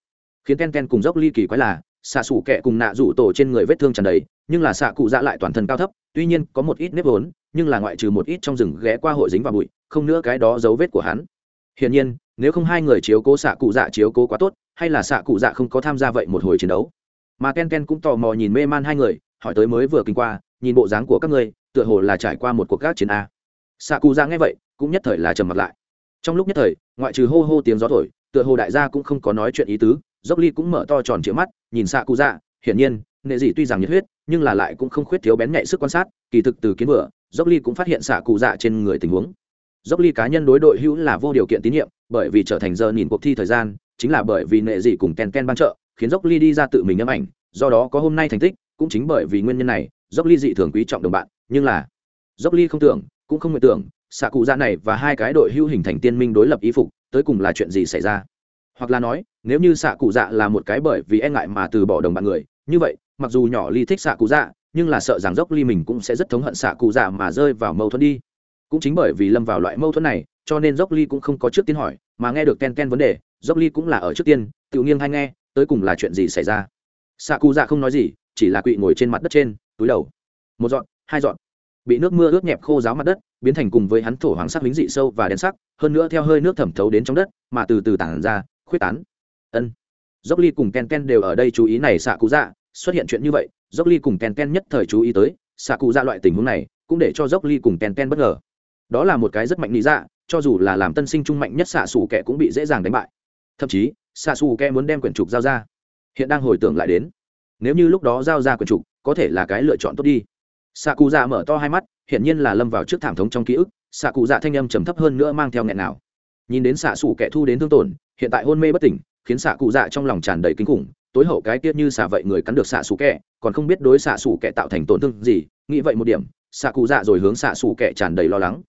khiến ken ken cùng dốc ly kỳ quái là, xạ xù kẹ cùng nạ rủ tổ trên người vết thương tràn đầy, nhưng là xạ cụ dạ lại toàn thân cao thấp, tuy nhiên có một ít nếp vốn, nhưng là ngoại trừ một ít trong rừng ghé qua hội dính vào bụi, không nữa cái đó dấu vết của hắn. Hiển nhiên, nếu không hai người chiếu cố xạ cụ dạ chiếu cố quá tốt, hay là xạ cụ dạ không có tham gia vậy một hồi chiến đấu mà ken ken cũng tò mò nhìn mê man hai người, hỏi tới mới vừa kinh qua, nhìn bộ dáng của các ngươi, tựa hồ là trải qua một cuộc gác chiến a. Xạ cụ ra nghe vậy, cũng nhất thời là trầm mặt lại. Trong lúc nhất thời, ngoại trừ hô hô tiếng gió thổi, tựa hồ đại gia cũng không có nói chuyện ý tứ, dốc ly cũng mở to tròn chĩa mắt, nhìn xạ cụ dạ hiển nhiên, nệ dị tuy rằng nhiệt huyết, nhưng là lại cũng không khuyết thiếu bén nhạy sức quan sát, kỳ thực từ kiến vừa, dốc ly cũng phát hiện xạ cụ dạ trên người tình huống. Dốc ly cá nhân đối đội hữu là vô điều kiện tín nhiệm, bởi vì trở thành giờ nhìn cuộc thi thời gian, chính là bởi vì nệ dị cùng ken ken ban trợ khiến dốc ly đi ra tự mình âm ảnh, do đó có hôm nay thành tích, cũng chính bởi vì nguyên nhân này dốc ly dị thường quý trọng đồng bạn, nhưng là dốc ly không tưởng, cũng không nguyện tưởng xạ cụ dạ này và hai cái đội hữu hình thành tiên minh đối lập ý phục, tới cùng là chuyện gì xảy ra? Hoặc là nói, nếu như xạ cụ dạ là một cái bởi vì e ngại mà từ bỏ đồng bạn người, như vậy, mặc dù nhỏ ly thích xạ cụ dạ nhưng là sợ rằng dốc ly mình cũng sẽ rất thống hận xạ cụ dạ mà rơi vào mâu thuẫn đi. Cũng chính bởi vì lâm vào loại mâu thuẫn này, cho nên dốc ly cũng không có trước tiên hỏi, mà nghe được ken ken vấn đề dốc ly cũng là ở trước tiên, tự nghiêng hay nghe tới cùng là chuyện gì xảy ra? Xạ cụ dạ không nói gì, chỉ là quỵ ngồi trên mặt đất trên, túi đầu. Một dọn hai dọn bị nước mưa ướt nhẹp khô ráo mặt đất, biến thành cùng với hắn thổ hoàng sắc lính dị sâu và đen sắc, hơn nữa theo hơi nước thẩm thấu đến trong đất, mà từ từ tản ra, khuyết tán. Ân. Dốc ly cùng ken ken đều ở đây chú ý này xạ cụ dạ xuất hiện chuyện như vậy, dốc ly cùng ken ken nhất thời chú ý tới xạ cụ dạ loại tình huống này, cũng để cho dốc ly cùng ken ken bất ngờ. Đó là một cái rất mạnh lý dạ cho dù là làm tân sinh trung mạnh nhất xạ xù kẻ cũng bị dễ dàng đánh bại. Thậm chí xạ xù kẻ muốn đem quyển trục giao ra. Hiện đang hồi tưởng lại đến. Nếu như lúc đó giao ra quyển trục, có thể là cái lựa chọn tốt đi. Xạ cụ dạ mở to hai mắt, hiển nhiên là lâm vào trước thảm thống trong ký ức. Xạ cụ dạ thanh âm trầm thấp hơn nữa mang theo nghẹn nào. Nhìn đến xạ xù kẻ thu đến thương tổn, hiện tại hôn mê bất tỉnh, khiến xạ cụ dạ trong lòng tràn đầy kinh khủng. Tối hậu cái tiết như xạ vậy người cắn được xạ xù kẻ, còn không biết đối xạ xù kẻ tạo thành tổn thương gì, nghĩ vậy một điểm xạ cụ dạ rồi hướng xạ xù kẻ tràn đầy lo lắng.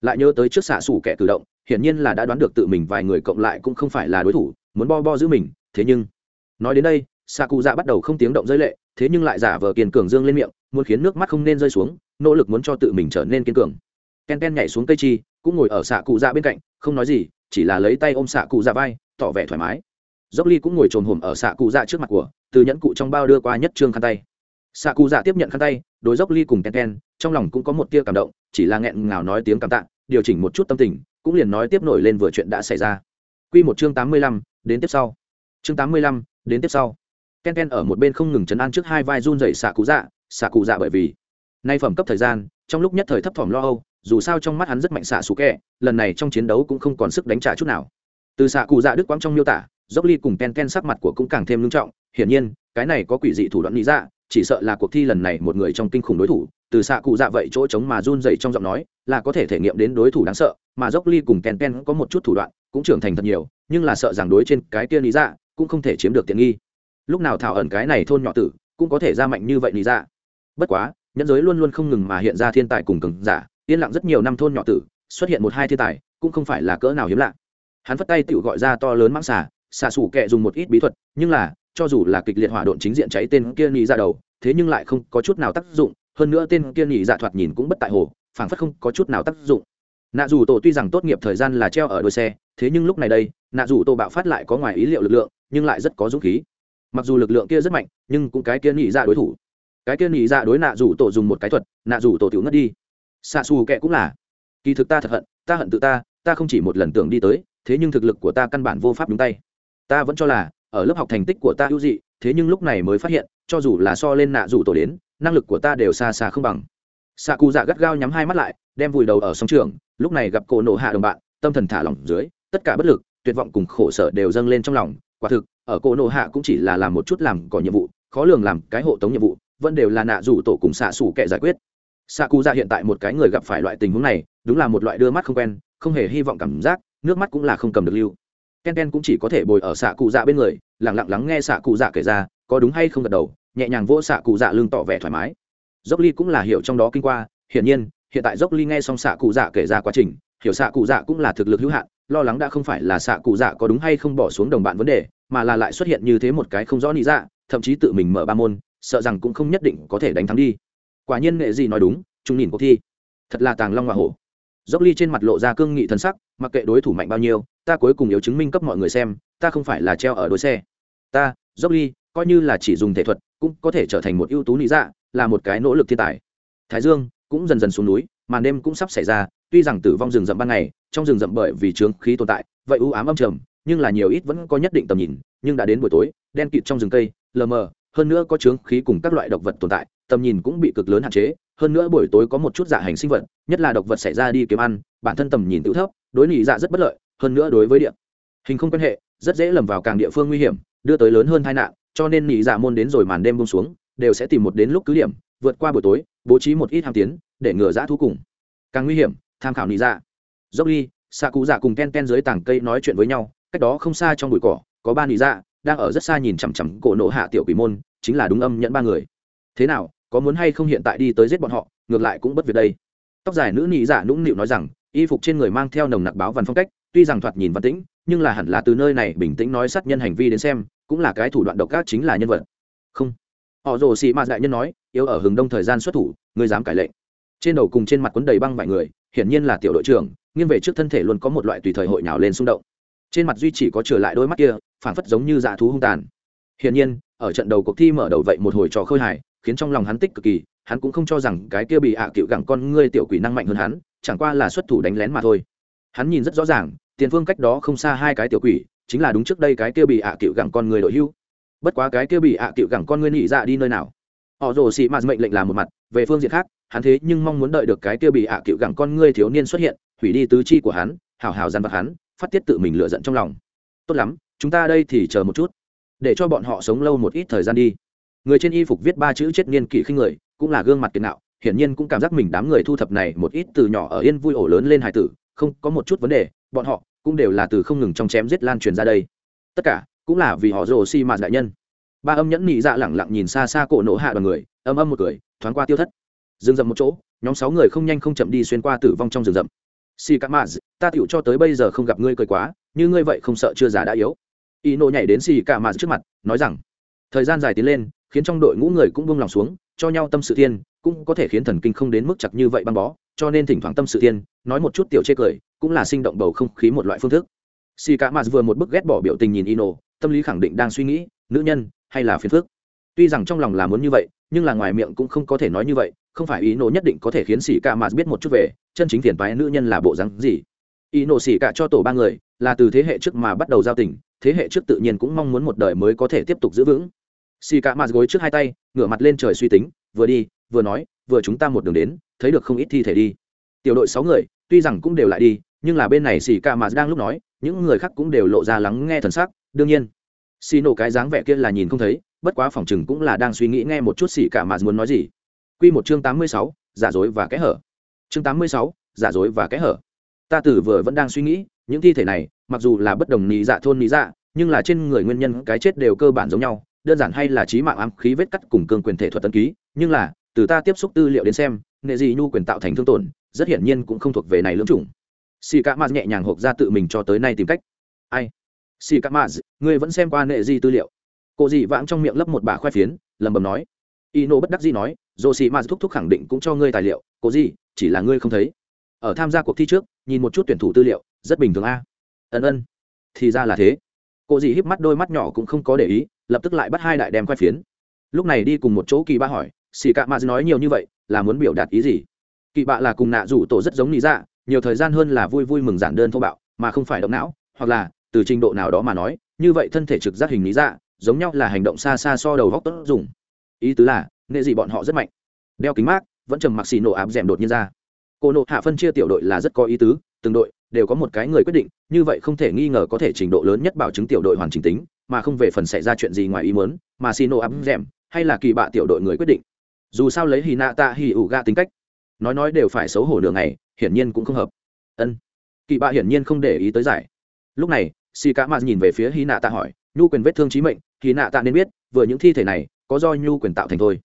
Lại nhớ tới trước xạ xù kẻ cử động, hiển nhiên là đã đoán được tự mình vài người cộng lại cũng không phải là đối thủ muốn bo bo giữ mình, thế nhưng, nói đến đây xạ cụ dạ bắt đầu không tiếng động rơi lệ, thế nhưng lại giả vờ kiên cường dương lên miệng, muốn khiến nước mắt không nên rơi xuống, nỗ lực muốn cho tự mình trở nên kiên cường. Ken ken nhảy xuống cây chi, cũng ngồi ở xạ cụ dạ bên cạnh, không nói gì, chỉ là lấy tay ôm xạ cụ dạ vai, tỏ vẻ thoải mái. Dốc ly cũng ngồi trồn hồm ở xạ cụ dạ trước mặt của, từ nhẫn cụ trong bao đưa qua nhất trương khăn tay. Xạ cụ dạ tiếp nhận khăn tay, đối dốc ly cùng ken ken, trong lòng cũng có một tia cảm động, chỉ là nghẹn ngào nói tiếng cảm tạ, điều chỉnh một chút tâm tình, cũng liền nói tiếp nổi lên vừa chuyện đã xảy ra quy một chương tám mươi lăm, đến tiếp sau. Chương tám mươi lăm, đến tiếp sau. Ken ken ở một bên không ngừng chấn an trước hai vai run rẩy xạ cụ dạ xạ cụ dạ bởi vì nay phẩm cấp thời gian, trong lúc nhất thời thấp thỏm lo âu, dù sao trong mắt hắn rất mạnh xạ sủ kẹ, lần này trong chiến đấu cũng không còn sức đánh trả chút nào. Từ xạ cụ dạ đức quang trong miêu tả, dốc ly cùng ken ken sắc mặt của cũng càng thêm nghiêm trọng, hiển nhiên, cái này có quỷ dị thủ đoạn lý dạ chỉ sợ là cuộc thi lần này một người trong kinh khủng đối thủ từ xạ cụ dạ vậy chỗ trống mà run dậy trong giọng nói, là có thể thể nghiệm đến đối thủ đáng sợ, mà dốc ly cùng kèn pen có một chút thủ đoạn, cũng trưởng thành thật nhiều, nhưng là sợ rằng đối trên cái kia lý dạ cũng không thể chiếm được tiện nghi. Lúc nào thảo ẩn cái này thôn nhỏ tử, cũng có thể ra mạnh như vậy lý dạ. Bất quá nhẫn giới luôn luôn không ngừng mà hiện ra thiên tài cùng cường giả, yên lặng rất nhiều năm thôn nhỏ tử, xuất hiện một hai thiên tài, cũng không phải là cỡ nào hiếm lạ. Hắn phất tay tự gọi ra to lớn mãng xà xà sủ kệ dùng một ít bí thuật, nhưng là, cho dù là kịch liệt hỏa độn chính diện cháy tên kia nhị ra dạ đầu, thế nhưng lại không có chút nào tác dụng hơn nữa tên kia nhị dạ thoạt nhìn cũng bất tại hồ, phảng phất không có chút nào tác dụng. Nạ dù tổ tuy rằng tốt nghiệp thời gian là treo ở đôi xe, thế nhưng lúc này đây, nạ dù tổ bạo phát lại có ngoài ý liệu lực lượng, nhưng lại rất có dũng khí. Mặc dù lực lượng kia rất mạnh, nhưng cũng cái kia nhị dạ đối thủ. Cái kia nhị dạ đối nạ dù tổ dùng một cái thuật, nạ dù tổ tiểu ngất đi. Xạ xù kệ cũng là. Kỳ thực ta thật hận, ta hận tự ta ta không chỉ một lần tưởng đi tới, thế nhưng thực lực của ta căn bản vô pháp đúng tay. Ta vẫn cho là, ở lớp học thành tích của ta ưu dị, thế nhưng lúc này mới phát hiện, cho dù là so lên nạ dù tổ đến năng lực của ta đều xa xa không bằng. Xạ cụ dạ gắt gao nhắm hai mắt lại, đem vùi đầu ở sông trường, lúc này gặp cổ nổ hạ đồng bạn, tâm thần thả lỏng dưới, tất cả bất lực, tuyệt vọng cùng khổ sở đều dâng lên trong lòng. Quả thực, ở cổ nổ hạ cũng chỉ là làm một chút làm có nhiệm vụ, khó lường làm cái hộ tống nhiệm vụ, vẫn đều là nạ rủ tổ cùng xạ xủ kệ giải quyết. Xạ cụ dạ hiện tại một cái người gặp phải loại tình huống này, đúng là một loại đưa mắt không quen, không hề hy vọng cảm giác, nước mắt cũng là không cầm được lưu. Ken ken cũng chỉ có thể bồi ở xạ cụ dạ bên người lẳng lặng lắng nghe xạ cụ dạ kể ra, có đúng hay không gật đầu nhẹ nhàng vỗ xạ cụ dạ lưng tỏ vẻ thoải mái. Dốc ly cũng là hiểu trong đó kinh qua, hiển nhiên, hiện tại dốc ly nghe xong xạ cụ dạ kể ra quá trình, hiểu xạ cụ dạ cũng là thực lực hữu hạn, lo lắng đã không phải là xạ cụ dạ có đúng hay không bỏ xuống đồng bạn vấn đề, mà là lại xuất hiện như thế một cái không rõ lý dạ thậm chí tự mình mở ba môn, sợ rằng cũng không nhất định có thể đánh thắng đi. Quả nhiên nghệ gì nói đúng chúng nhìn cuộc thi. Thật là tàng long hoa hổ. Dốc ly trên mặt lộ ra cương nghị thân sắc, mặc kệ đối thủ mạnh bao nhiêu, ta cuối cùng yếu chứng minh cấp mọi người xem, ta không phải là treo ở đôi xe. Ta, dốc ly, coi như là chỉ dùng thể thuật cũng có thể trở thành một ưu tú lý dạ là một cái nỗ lực thiên tài. Thái dương cũng dần dần xuống núi, màn đêm cũng sắp xảy ra, tuy rằng tử vong rừng rậm ban ngày, trong rừng rậm bởi vì trướng khí tồn tại, vậy ưu ám âm trầm, nhưng là nhiều ít vẫn có nhất định tầm nhìn, nhưng đã đến buổi tối, đen kịt trong rừng cây, lờ mờ, hơn nữa có trướng khí cùng các loại độc vật tồn tại, tầm nhìn cũng bị cực lớn hạn chế, hơn nữa buổi tối có một chút dạ hành sinh vật, nhất là độc vật xảy ra đi kiếm ăn, bản thân tầm nhìn tự thấp, đối nị dạ rất bất lợi, hơn nữa đối với địa hình không quan hệ, rất dễ lầm vào càng địa phương nguy hiểm, đưa tới lớn hơn tai nạn cho nên nhị dạ môn đến rồi màn đêm bông xuống, đều sẽ tìm một đến lúc cứ điểm, vượt qua buổi tối, bố trí một ít hàm tiến, để ngừa dã thú cùng. Càng nguy hiểm, tham khảo nhị dạ. Dốc ly xạ cụ dạ cùng ken ken dưới tảng cây nói chuyện với nhau, cách đó không xa trong bụi cỏ, có ba nhị dạ đang ở rất xa nhìn chằm chằm cổ nộ hạ tiểu quỷ môn, chính là đúng âm nhận ba người. Thế nào, có muốn hay không hiện tại đi tới giết bọn họ, ngược lại cũng bất việc đây. Tóc dài nữ nhị dạ nũng nịu nói rằng, y phục trên người mang theo nồng nặc báo văn phong cách, tuy rằng thoạt nhìn văn tĩnh, nhưng là hẳn là từ nơi này bình tĩnh nói sát nhân hành vi đến xem cũng là cái thủ đoạn độc ác chính là nhân vật. Không. Họ rồ xị mạt đại nhân nói, yếu ở hừng đông thời gian xuất thủ, ngươi dám cải lệnh. Trên đầu cùng trên mặt quấn đầy băng vài người, hiển nhiên là tiểu đội trưởng, nghiêng về trước thân thể luôn có một loại tùy thời hội nhào lên xung động. Trên mặt duy chỉ có trở lại đôi mắt kia phản phất giống như dạ thú hung tàn. Hiển nhiên, ở trận đầu cuộc thi mở đầu vậy một hồi trò khơi hài, khiến trong lòng hắn tích cực kỳ, hắn cũng không cho rằng cái kia bị hạ à cựu gẳng con ngươi tiểu quỷ năng mạnh hơn hắn, chẳng qua là xuất thủ đánh lén mà thôi. Hắn nhìn rất rõ ràng, tiền phương cách đó không xa hai cái tiểu quỷ chính là đúng trước đây cái kia bị hạ à cựu gẳng con người đội hưu. Bất quá cái kia bị hạ à cựu gẳng con người nhị dạ đi nơi nào. Họ rồ xị mạt mệnh lệnh làm một mặt, về phương diện khác, hắn thế nhưng mong muốn đợi được cái kia bị hạ cựu gẳng con ngươi thiếu niên xuất hiện, hủy đi tứ chi của hắn, hào hào dằn vặt hắn, phát tiết tự mình lựa giận trong lòng. Tốt lắm, chúng ta đây thì chờ một chút, để cho bọn họ sống lâu một ít thời gian đi. Người trên y phục viết ba chữ chết niên kỷ khinh người, cũng là gương mặt kiệt nạo, hiển nhiên cũng cảm giác mình đám người thu thập này một ít từ nhỏ ở yên vui ổ lớn lên hải tử, không có một chút vấn đề, bọn họ cũng đều là từ không ngừng trong chém giết lan truyền ra đây. Tất cả cũng là vì họ rồ xi mạt đại nhân. Ba âm nhẫn nhị dạ lẳng lặng nhìn xa xa cổ nổ hạ đoàn người, âm âm một cười, thoáng qua tiêu thất. Dừng dậm một chỗ, nhóm sáu người không nhanh không chậm đi xuyên qua tử vong trong rừng rậm. Xì cà mạt, ta tựu cho tới bây giờ không gặp ngươi cười quá, như ngươi vậy không sợ chưa già đã yếu. Y nộ nhảy đến xì cả mạt trước mặt, nói rằng, thời gian dài tiến lên, khiến trong đội ngũ người cũng buông lòng xuống, cho nhau tâm sự thiên cũng có thể khiến thần kinh không đến mức chặt như vậy băng bó, cho nên thỉnh thoảng tâm sự thiên nói một chút tiểu chê cười cũng là sinh động bầu không khí một loại phương thức. Xì cả maz vừa một bức ghét bỏ biểu tình nhìn Ino, tâm lý khẳng định đang suy nghĩ nữ nhân hay là phiền phức? Tuy rằng trong lòng là muốn như vậy nhưng là ngoài miệng cũng không có thể nói như vậy không phải ý nộ nhất định có thể khiến xì cả mạt biết một chút về chân chính phiền toái nữ nhân là bộ rắn gì. Ý nộ xì cả cho tổ ba người là từ thế hệ trước mà bắt đầu giao tình thế hệ trước tự nhiên cũng mong muốn một đời mới có thể tiếp tục giữ vững. Xì cả mạt gối trước hai tay ngửa mặt lên trời suy tính vừa đi vừa nói vừa chúng ta một đường đến thấy được không ít thi thể đi. Tiểu đội sáu người tuy rằng cũng đều lại đi nhưng là bên này xì ca mà đang lúc nói, những người khác cũng đều lộ ra lắng nghe thần sắc, đương nhiên. Xì nổ cái dáng vẻ kia là nhìn không thấy, bất quá phòng chừng cũng là đang suy nghĩ nghe một chút xì cả mà muốn nói gì. Q một chương tám mươi sáu, giả dối và kẽ hở. Chương tám mươi sáu, giả dối và kẽ hở. Ta tử vừa vẫn đang suy nghĩ, những thi thể này, mặc dù là bất đồng lý dạ thôn lý dạ nhưng là trên người nguyên nhân cái chết đều cơ bản giống nhau, đơn giản hay là trí mạng ám khí vết cắt cùng cương quyền thể thuật tân ký, nhưng là, từ ta tiếp xúc tư liệu đến xem, nệ gì nhu quyền tạo thành thương tổn, rất hiển nhiên cũng không thuộc về này lưỡng chủng xì cạ maz nhẹ nhàng hộp ra tự mình cho tới nay tìm cách. Ai? Xì cạ maz ngươi vẫn xem qua nệ gì tư liệu. Cô dị vãng trong miệng lấp một bả khoe phiến lầm bầm nói. Y nô bất đắc dĩ nói dồ xì maz thúc thúc khẳng định cũng cho ngươi tài liệu, cô gì chỉ là ngươi không thấy. Ở tham gia cuộc thi trước, nhìn một chút tuyển thủ tư liệu, rất bình thường a. Ân ân. Thì ra là thế. Cô dì híp mắt đôi mắt nhỏ cũng không có để ý, lập tức lại bắt hai đại đem khoai phiến. Lúc này đi cùng một chỗ kỳ ba hỏi, xì cạ mạt nói nhiều như vậy, là muốn biểu đạt ý gì? Kỳ bạ là cùng nạ rủ tổ rất giống lý dạ nhiều thời gian hơn là vui vui mừng giản đơn thô bạo, mà không phải động não, hoặc là, từ trình độ nào đó mà nói, như vậy thân thể trực giác hình lý dạ giống nhau là hành động xa xa so đầu góc tốt dùng. Ý tứ là, nghệ gì bọn họ rất mạnh. Đeo kính mát, vẫn trầm mặc xì nổ áp d đột nhiên ra. Cô nộ hạ phân chia tiểu đội là rất có ý tứ, từng đội đều có một cái người quyết định, như vậy không thể nghi ngờ có thể trình độ lớn nhất bảo chứng tiểu đội hoàn chỉnh tính, mà không về phần xảy ra chuyện gì ngoài ý muốn, mà xì nổ áp d hay là kỳ bạ tiểu đội người quyết định. Dù sao lấy hì nạ tạ hì ủ ga tính cách nói nói đều phải xấu hổ đường này hiển nhiên cũng không hợp. Ân. Kỳ bạ hiển nhiên không để ý tới giải. Lúc này si cá mạt nhìn về phía hy nạ tạ hỏi, nhu quyền vết thương trí mệnh hy nạ tạ nên biết, vừa những thi thể này, có do nhu quyền tạo thành thôi.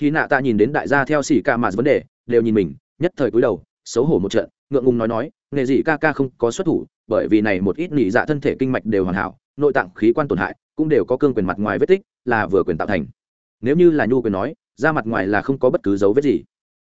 Hy nạ tạ nhìn đến đại gia theo xì ca mạt vấn đề, đều nhìn mình, nhất thời cúi đầu, xấu hổ một trận, ngượng ngùng nói nói, nghề gì ca ca không có xuất thủ, bởi vì này một ít nỉ dạ thân thể kinh mạch đều hoàn hảo, nội tạng khí quan tổn hại, cũng đều có cương quyền mặt ngoài vết tích, là vừa quyền tạo thành. Nếu như là nhu quyền nói ra mặt ngoài là không có bất cứ dấu vết gì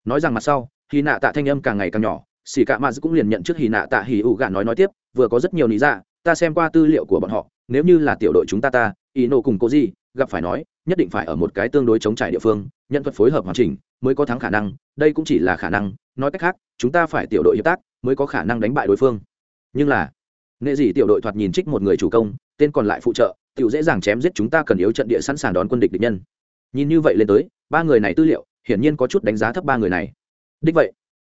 nói rằng mặt sau hy nạ tạ thanh âm càng ngày càng nhỏ xì cạ mã cũng liền nhận trước hy nạ tạ hì ủ gạ nói nói tiếp, vừa có rất nhiều lý dạ ta xem qua tư liệu của bọn họ, nếu như là tiểu đội chúng ta ta, ý nộ cùng cô gì gặp phải nói, nhất định phải ở một cái tương đối chống trải địa phương nhận thuật phối hợp hoàn chỉnh, mới có thắng khả năng, đây cũng chỉ là khả năng, nói cách khác, chúng ta phải tiểu đội hiệp tác, mới có khả năng đánh bại đối phương. Nhưng là nghệ gì tiểu đội thoạt nhìn trích một người chủ công, tên còn lại phụ trợ, tiểu dễ dàng chém giết chúng ta cần yếu trận địa sẵn sàng đón quân địch địch nhân. Nhìn như vậy lên tới, ba người này tư liệu hiển nhiên có chút đánh giá thấp ba người này. Đích vậy,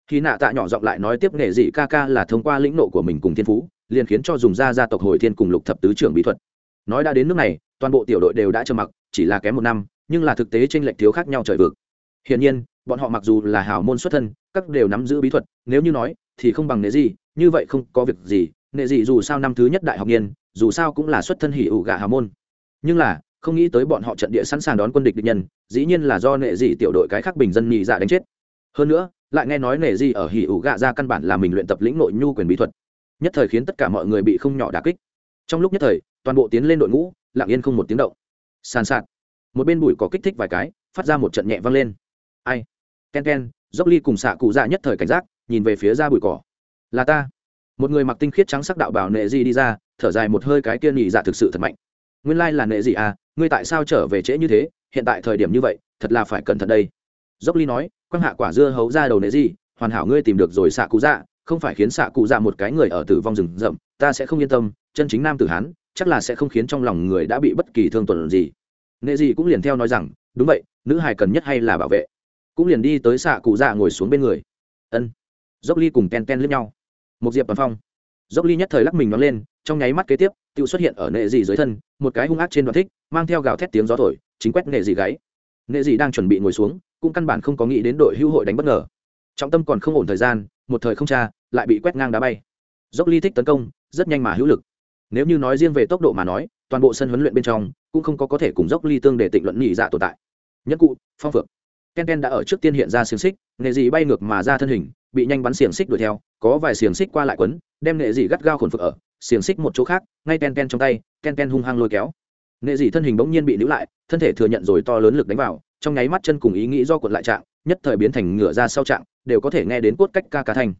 khi nạ tạ nhỏ giọng lại nói tiếp nghệ dị ca ca là thông qua lĩnh nộ của mình cùng thiên phú, liền khiến cho dùng ra gia tộc hồi thiên cùng lục thập tứ trưởng bí thuật. Nói đã đến nước này, toàn bộ tiểu đội đều đã trầm mặc, chỉ là kém một năm, nhưng là thực tế tranh lệch thiếu khác nhau trời vực. Hiển nhiên, bọn họ mặc dù là hào môn xuất thân, các đều nắm giữ bí thuật, nếu như nói, thì không bằng nệ dị. như vậy không có việc gì nệ dị dù sao năm thứ nhất đại học niên, dù sao cũng là xuất thân hỉ ủ gà hào môn. Nhưng là không nghĩ tới bọn họ trận địa sẵn sàng đón quân địch địch nhân, dĩ nhiên là do nệ dị tiểu đội cái khác bình dân nhị dạ đánh chết. Hơn nữa, lại nghe nói nệ dị ở hỉ ủ gạ ra căn bản là mình luyện tập lĩnh nội nhu quyền bí thuật. Nhất thời khiến tất cả mọi người bị không nhỏ đà kích. Trong lúc nhất thời, toàn bộ tiến lên đội ngũ, lặng yên không một tiếng động. Sàn sạt. Một bên bụi có kích thích vài cái, phát ra một trận nhẹ vang lên. Ai? Ken ken dốc ly cùng xạ cụ dạ nhất thời cảnh giác, nhìn về phía ra bụi cỏ. Là ta. Một người mặc tinh khiết trắng sắc đạo bảo nệ Di đi ra, thở dài một hơi cái kia nhị dạ thực sự thật mạnh nguyên lai là nệ gì à ngươi tại sao trở về trễ như thế, hiện tại thời điểm như vậy, thật là phải cẩn thận đây. Dốc ly nói, quăng hạ quả dưa hấu ra đầu nệ gì, hoàn hảo ngươi tìm được rồi xạ cụ dạ không phải khiến xạ cụ dạ một cái người ở tử vong rừng rậm, ta sẽ không yên tâm, chân chính nam tử hán, chắc là sẽ không khiến trong lòng người đã bị bất kỳ thương tổn gì. Nệ gì cũng liền theo nói rằng, đúng vậy, nữ hài cần nhất hay là bảo vệ. Cũng liền đi tới xạ cụ dạ ngồi xuống bên người. Ân. Dốc ly cùng ken ken lướt nhau. Một diệp toàn phong. Dốc ly nhất thời lắc mình nó lên, trong nháy mắt kế tiếp tự xuất hiện ở nệ dị dưới thân, một cái hung ác trên đoạn thích, mang theo gào thét tiếng gió thổi, chính quét nệ dị gáy. Nệ dị đang chuẩn bị ngồi xuống, cũng căn bản không có nghĩ đến đội hưu hội đánh bất ngờ. Trọng tâm còn không ổn thời gian, một thời không cha lại bị quét ngang đá bay. Dốc ly thích tấn công, rất nhanh mà hữu lực. Nếu như nói riêng về tốc độ mà nói, toàn bộ sân huấn luyện bên trong, cũng không có có thể cùng dốc ly tương để tịnh luận nhị dạ tồn tại. Nhất cụ, phong phượng ken ken đã ở trước tiên hiện ra xiềng xích nghệ dị bay ngược mà ra thân hình, bị nhanh bắn xiềng xích đuổi theo, có vài xiềng xích qua lại quấn, đem nghệ dị gắt gao khổn phực ở xiềng xích một chỗ khác, ngay ken ken trong tay ken ken hung hăng lôi kéo. Nghệ dị thân hình bỗng nhiên bị níu lại, thân thể thừa nhận rồi to lớn lực đánh vào, trong nháy mắt chân cùng ý nghĩ do cuộn lại trạng, nhất thời biến thành ngựa ra sau trạng, đều có thể nghe đến cốt cách ca cá thành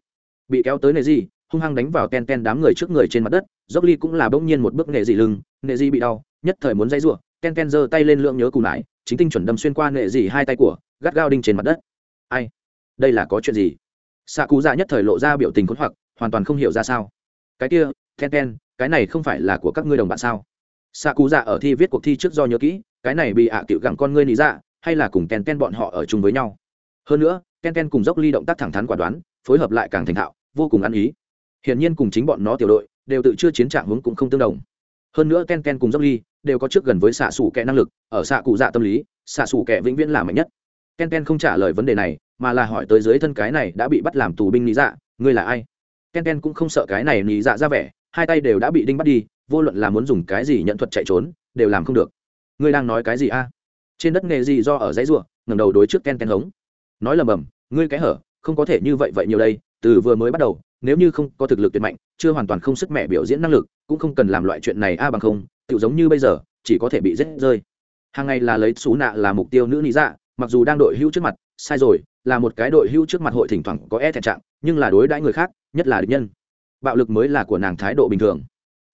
bị kéo tới nghệ dị hung hăng đánh vào ken ken đám người trước người trên mặt đất, dốc ly cũng là bỗng nhiên một bước nghệ dị lưng nghệ dị bị đau, nhất thời muốn dây rủa ken ken giơ tay lên lượng nhớ cùng lại, chính tinh chuẩn đâm xuyên qua nghệ dị hai tay của, gắt gao đinh trên mặt đất. Ai? Đây là có chuyện gì? Xạ cú dạ nhất thời lộ ra biểu tình khốn hoặc, hoàn toàn không hiểu ra sao. Cái kia ken ken cái này không phải là của các ngươi đồng bạn sao? Xạ cú dạ ở thi viết cuộc thi trước do nhớ kỹ, cái này bị ạ à cựu gẳng con ngươi lý dạ hay là cùng ken ken bọn họ ở chung với nhau? Hơn nữa ken ken cùng dốc ly động tác thẳng thắn quả đoán, phối hợp lại càng thành thạo, vô cùng ăn ý. Hiển nhiên cùng chính bọn nó tiểu đội, đều tự chưa chiến trạng hướng cũng không tương đồng. Hơn nữa ken ken cùng dốc ly, đều có trước gần với xạ xủ kẻ năng lực, ở xạ cụ dạ tâm lý, xạ xủ kẻ vĩnh viễn là mạnh nhất. Ken ken không trả lời vấn đề này, mà là hỏi tới dưới thân cái này đã bị bắt làm tù binh lý dạ ngươi là ai? Ken ken cũng không sợ cái này lý dạ ra vẻ hai tay đều đã bị đinh bắt đi, vô luận là muốn dùng cái gì nhận thuật chạy trốn, đều làm không được. Ngươi đang nói cái gì a? Trên đất nghề gì do ở dãy ruộng, ngẩng đầu đối trước ken ken hống. Nói lầm bầm, ngươi cái hở, không có thể như vậy vậy nhiều đây, từ vừa mới bắt đầu, nếu như không có thực lực tuyệt mạnh, chưa hoàn toàn không sức mẹ biểu diễn năng lực, cũng không cần làm loại chuyện này a bằng không tự giống như bây giờ, chỉ có thể bị rết rơi. Hàng ngày là lấy xú nạ là mục tiêu nữ lý dạ mặc dù đang đội hưu trước mặt, sai rồi, là một cái đội hưu trước mặt hội thỉnh thoảng có e thẹn trạng, nhưng là đối đãi người khác, nhất là địch nhân bạo lực mới là của nàng thái độ bình thường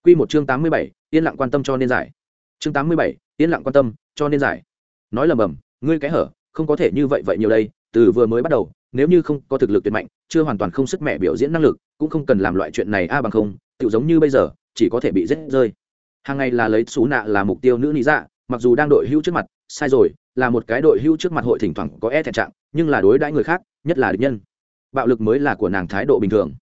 Quy một chương tám mươi bảy, yên lặng quan tâm cho nên giải. Chương tám mươi bảy, yên lặng quan tâm cho nên giải. Nói lầm bầm, ngươi cái hở, không có thể như vậy vậy nhiều đây, từ vừa mới bắt đầu, nếu như không có thực lực tuyệt mạnh, chưa hoàn toàn không sức mẹ biểu diễn năng lực, cũng không cần làm loại chuyện này a bằng không, tự giống như bây giờ, chỉ có thể bị giết rơi. Hàng ngày là lấy sú nạ là mục tiêu nữ lý dạ, mặc dù đang đội hữu trước mặt, sai rồi, là một cái đội hữu trước mặt hội thỉnh thoảng có e thẹn trạng, nhưng là đối đãi người khác, nhất là địch nhân. Bạo lực mới là của nàng thái độ bình thường.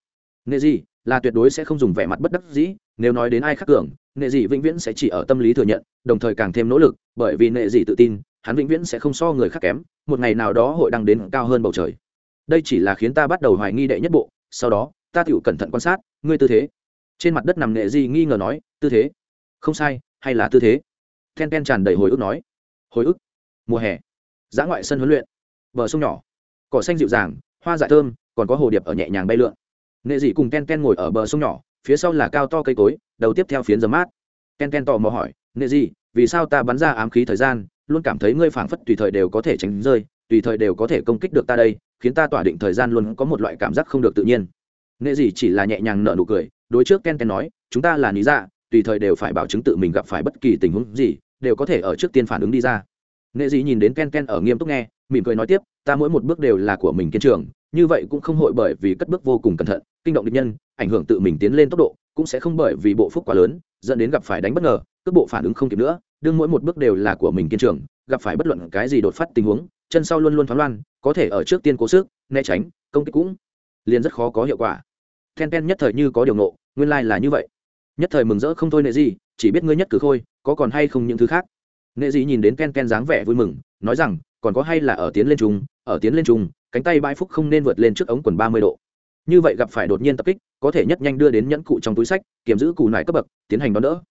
Nghệ gì, là tuyệt đối sẽ không dùng vẻ mặt bất đắc dĩ, nếu nói đến ai khác cường nệ dị vĩnh viễn sẽ chỉ ở tâm lý thừa nhận đồng thời càng thêm nỗ lực bởi vì nệ dị tự tin hắn vĩnh viễn sẽ không so người khác kém một ngày nào đó hội đăng đến cao hơn bầu trời. Đây chỉ là khiến ta bắt đầu hoài nghi đệ nhất bộ sau đó ta tự cẩn thận quan sát ngươi tư thế. Trên mặt đất nằm nệ dị nghi ngờ nói tư thế. Không sai hay là tư thế? Ken ken tràn đầy hồi ức nói. Hồi ức? Mùa hè. Giã ngoại sân huấn luyện. Bờ sông nhỏ. Cỏ xanh dịu dàng hoa dại thơm còn có hồ điệp ở nhẹ nhàng bay lượn nệ dị cùng ken ken ngồi ở bờ sông nhỏ phía sau là cao to cây cối đầu tiếp theo phiến dấm mát. Ken ken tò mò hỏi nệ Dị, vì sao ta bắn ra ám khí thời gian luôn cảm thấy ngươi phảng phất tùy thời đều có thể tránh rơi tùy thời đều có thể công kích được ta đây khiến ta tỏa định thời gian luôn có một loại cảm giác không được tự nhiên. Nệ Dị chỉ là nhẹ nhàng nở nụ cười đối trước ken ken nói chúng ta là lý dạ tùy thời đều phải bảo chứng tự mình gặp phải bất kỳ tình huống gì đều có thể ở trước tiên phản ứng đi ra. Nệ Dị nhìn đến ken ken ở nghiêm túc nghe mỉm cười nói tiếp ta mỗi một bước đều là của mình kiên trường như vậy cũng không hội bởi vì cất bước vô cùng cẩn thận, kinh động địch nhân, ảnh hưởng tự mình tiến lên tốc độ, cũng sẽ không bởi vì bộ phúc quá lớn, dẫn đến gặp phải đánh bất ngờ, cước bộ phản ứng không kịp nữa, đương mỗi một bước đều là của mình kiên trường gặp phải bất luận cái gì đột phát tình huống, chân sau luôn luôn thoáng loan, có thể ở trước tiên cố sức, né tránh, công kích cũng liền rất khó có hiệu quả. Ken ken nhất thời như có điều nộ nguyên lai là như vậy. Nhất thời mừng rỡ không thôi nệ gì, chỉ biết ngươi nhất cử khôi, có còn hay không những thứ khác. Nệ gì nhìn đến ken ken dáng vẻ vui mừng, nói rằng còn có hay là ở tiến lên trùng ở tiến lên trùng cánh tay bãi phúc không nên vượt lên trước ống quần ba mươi độ. Như vậy gặp phải đột nhiên tập kích, có thể nhất nhanh đưa đến nhẫn cụ trong túi sách kiểm giữ cù nải cấp bậc, tiến hành đón đỡ.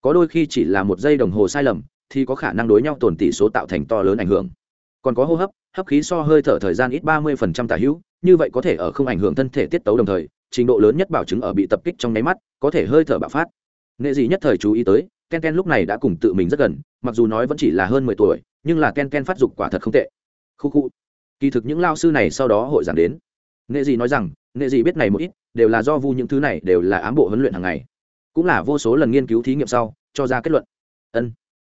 Có đôi khi chỉ là một giây đồng hồ sai lầm, thì có khả năng đối nhau tổn tỷ số tạo thành to lớn ảnh hưởng. Còn có hô hấp hấp khí so hơi thở thời gian ít ba mươi tả hữu, như vậy có thể ở không ảnh hưởng thân thể tiết tấu đồng thời, trình độ lớn nhất bảo chứng ở bị tập kích trong nháy mắt, có thể hơi thở bạo phát. Nghệ gì nhất thời chú ý tới, ken ken lúc này đã cùng tự mình rất gần, mặc dù nói vẫn chỉ là hơn mười tuổi nhưng là ken ken phát dục quả thật không tệ. Khu khu. Kỳ thực những lao sư này sau đó hội giảng đến. Nghệ Dị nói rằng, nghệ Dị biết này một ít, đều là do vu những thứ này đều là ám bộ huấn luyện hàng ngày. Cũng là vô số lần nghiên cứu thí nghiệm sau, cho ra kết luận. Ân.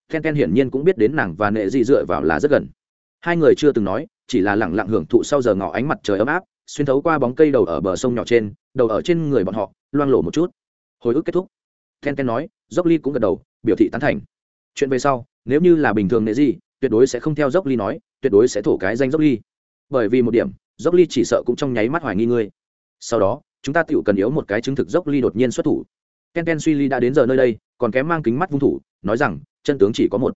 Ken ken hiển nhiên cũng biết đến nàng và nghệ dị dựa vào là rất gần. Hai người chưa từng nói, chỉ là lẳng lặng hưởng thụ sau giờ ngỏ ánh mặt trời ấm áp, xuyên thấu qua bóng cây đầu ở bờ sông nhỏ trên, đầu ở trên người bọn họ, loang lổ một chút. Hồi ức kết thúc. Ken ken nói dốc ly cũng gật đầu, biểu thị tán thành. Chuyện về sau, nếu như là bình thường nghệ dị tuyệt đối sẽ không theo dốc ly nói, tuyệt đối sẽ thổ cái danh dốc ly. Bởi vì một điểm, dốc ly chỉ sợ cũng trong nháy mắt hoài nghi ngươi. Sau đó, chúng ta tự cần yếu một cái chứng thực dốc ly đột nhiên xuất thủ. Ken ken suy ly đã đến giờ nơi đây, còn kém mang kính mắt vung thủ, nói rằng, chân tướng chỉ có một.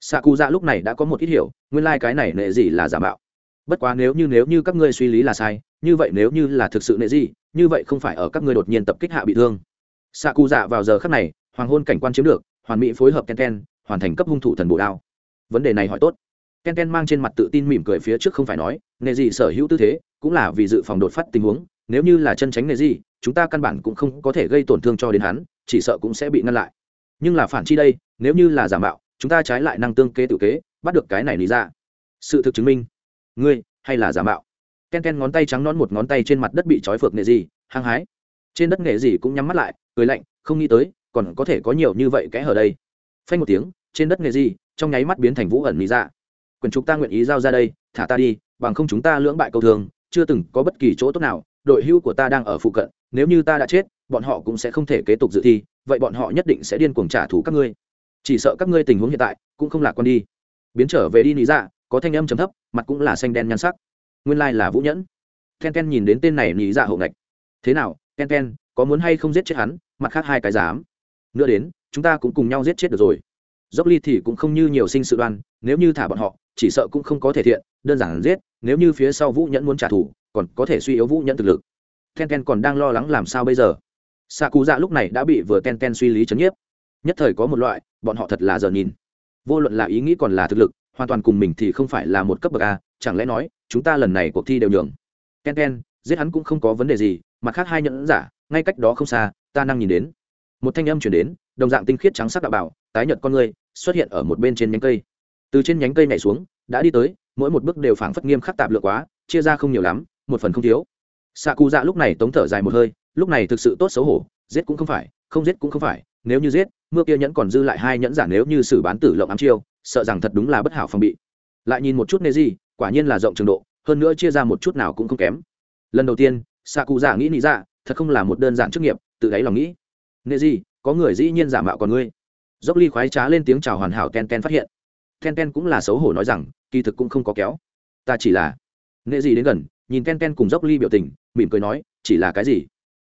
Xạ cụ dạ lúc này đã có một ít hiểu, nguyên lai、like、cái này nệ gì là giả mạo. Bất quá nếu như nếu như các ngươi suy lý là sai, như vậy nếu như là thực sự nệ gì, như vậy không phải ở các ngươi đột nhiên tập kích hạ bị thương. Xạ cụ dạ vào giờ khắc này, hoàng hôn cảnh quan chiếm được, hoàn mỹ phối hợp ken ken, hoàn thành cấp hung thủ thần bộ đao vấn đề này hỏi tốt. Ken ken mang trên mặt tự tin mỉm cười phía trước không phải nói nghề gì sở hữu tư thế, cũng là vì dự phòng đột phát tình huống, nếu như là chân tránh nghề gì chúng ta căn bản cũng không có thể gây tổn thương cho đến hắn, chỉ sợ cũng sẽ bị ngăn lại. Nhưng là phản chi đây, nếu như là giả mạo, chúng ta trái lại năng tương kế tự kế, bắt được cái này lý ra. Sự thực chứng minh. Ngươi, hay là giả mạo? Ken ken ngón tay trắng non một ngón tay trên mặt đất bị trói phược nghề gì hăng hái. Trên đất nghề gì cũng nhắm mắt lại, cười lạnh, không nghĩ tới, còn có thể có nhiều như vậy kẽ hở đây. Phanh một tiếng, trên đất nghề gì trong nháy mắt biến thành vũ ẩn lý dạ, quần chúng ta nguyện ý giao ra đây thả ta đi bằng không chúng ta lưỡng bại câu thường chưa từng có bất kỳ chỗ tốt nào đội hưu của ta đang ở phụ cận nếu như ta đã chết bọn họ cũng sẽ không thể kế tục dự thi vậy bọn họ nhất định sẽ điên cuồng trả thù các ngươi. Chỉ sợ các ngươi tình huống hiện tại cũng không lạc quan đi. Biến trở về đi lý dạ có thanh âm chấm thấp mặt cũng là xanh đen nhan sắc. Nguyên lai là vũ nhẫn. Ken ken nhìn đến tên này lý dạ hậu ngạch. Thế nào ken ken có muốn hay không giết chết hắn? Mặt khác hai cái dám. Nữa đến chúng ta cũng cùng nhau giết chết được rồi dốc ly thì cũng không như nhiều sinh sự đoan, nếu như thả bọn họ, chỉ sợ cũng không có thể thiện, đơn giản giết, nếu như phía sau vũ nhẫn muốn trả thù, còn có thể suy yếu vũ nhẫn thực lực. Ken ken còn đang lo lắng làm sao bây giờ. Xạ cụ dạ lúc này đã bị vừa ken ken suy lý chấn nhiếp. Nhất thời có một loại, bọn họ thật là giờ nhìn. Vô luận là ý nghĩ còn là thực lực, hoàn toàn cùng mình thì không phải là một cấp bậc a, chẳng lẽ nói, chúng ta lần này cuộc thi đều nhường. Ken ken giết hắn cũng không có vấn đề gì, mặt khác hai nhẫn giả, ngay cách đó không xa, ta năng nhìn đến. Một thanh âm chuyển đến, đồng dạng tinh khiết trắng sắc đạo bảo, tái nhợt con người xuất hiện ở một bên trên nhánh cây. Từ trên nhánh cây này xuống, đã đi tới, mỗi một bước đều phảng phất nghiêm khắc tạp lựa quá, chia ra không nhiều lắm, một phần không thiếu. Xạ cụ dạ lúc này tống thở dài một hơi, lúc này thực sự tốt xấu hổ, giết cũng không phải, không giết cũng không phải, nếu như giết, mưa kia nhẫn còn dư lại hai nhẫn giả nếu như xử bán tử lộng ám chiêu, sợ rằng thật đúng là bất hảo phòng bị. Lại nhìn một chút nê gì quả nhiên là rộng trường độ, hơn nữa chia ra một chút nào cũng không kém. Lần đầu tiên xạ cụ dạ nghĩ nghĩ dạ thật không là một đơn giản chức nghiệp, tự đáy lòng nghĩ. Nê gì có người dĩ nhiên giả mạo còn ngươi dốc ly khoái trá lên tiếng chào hoàn hảo ken ken phát hiện. Ken ken cũng là xấu hổ nói rằng, kỳ thực cũng không có kéo. Ta chỉ là nghệ gì đến gần, nhìn ken ken cùng dốc ly biểu tình, mỉm cười nói, chỉ là cái gì?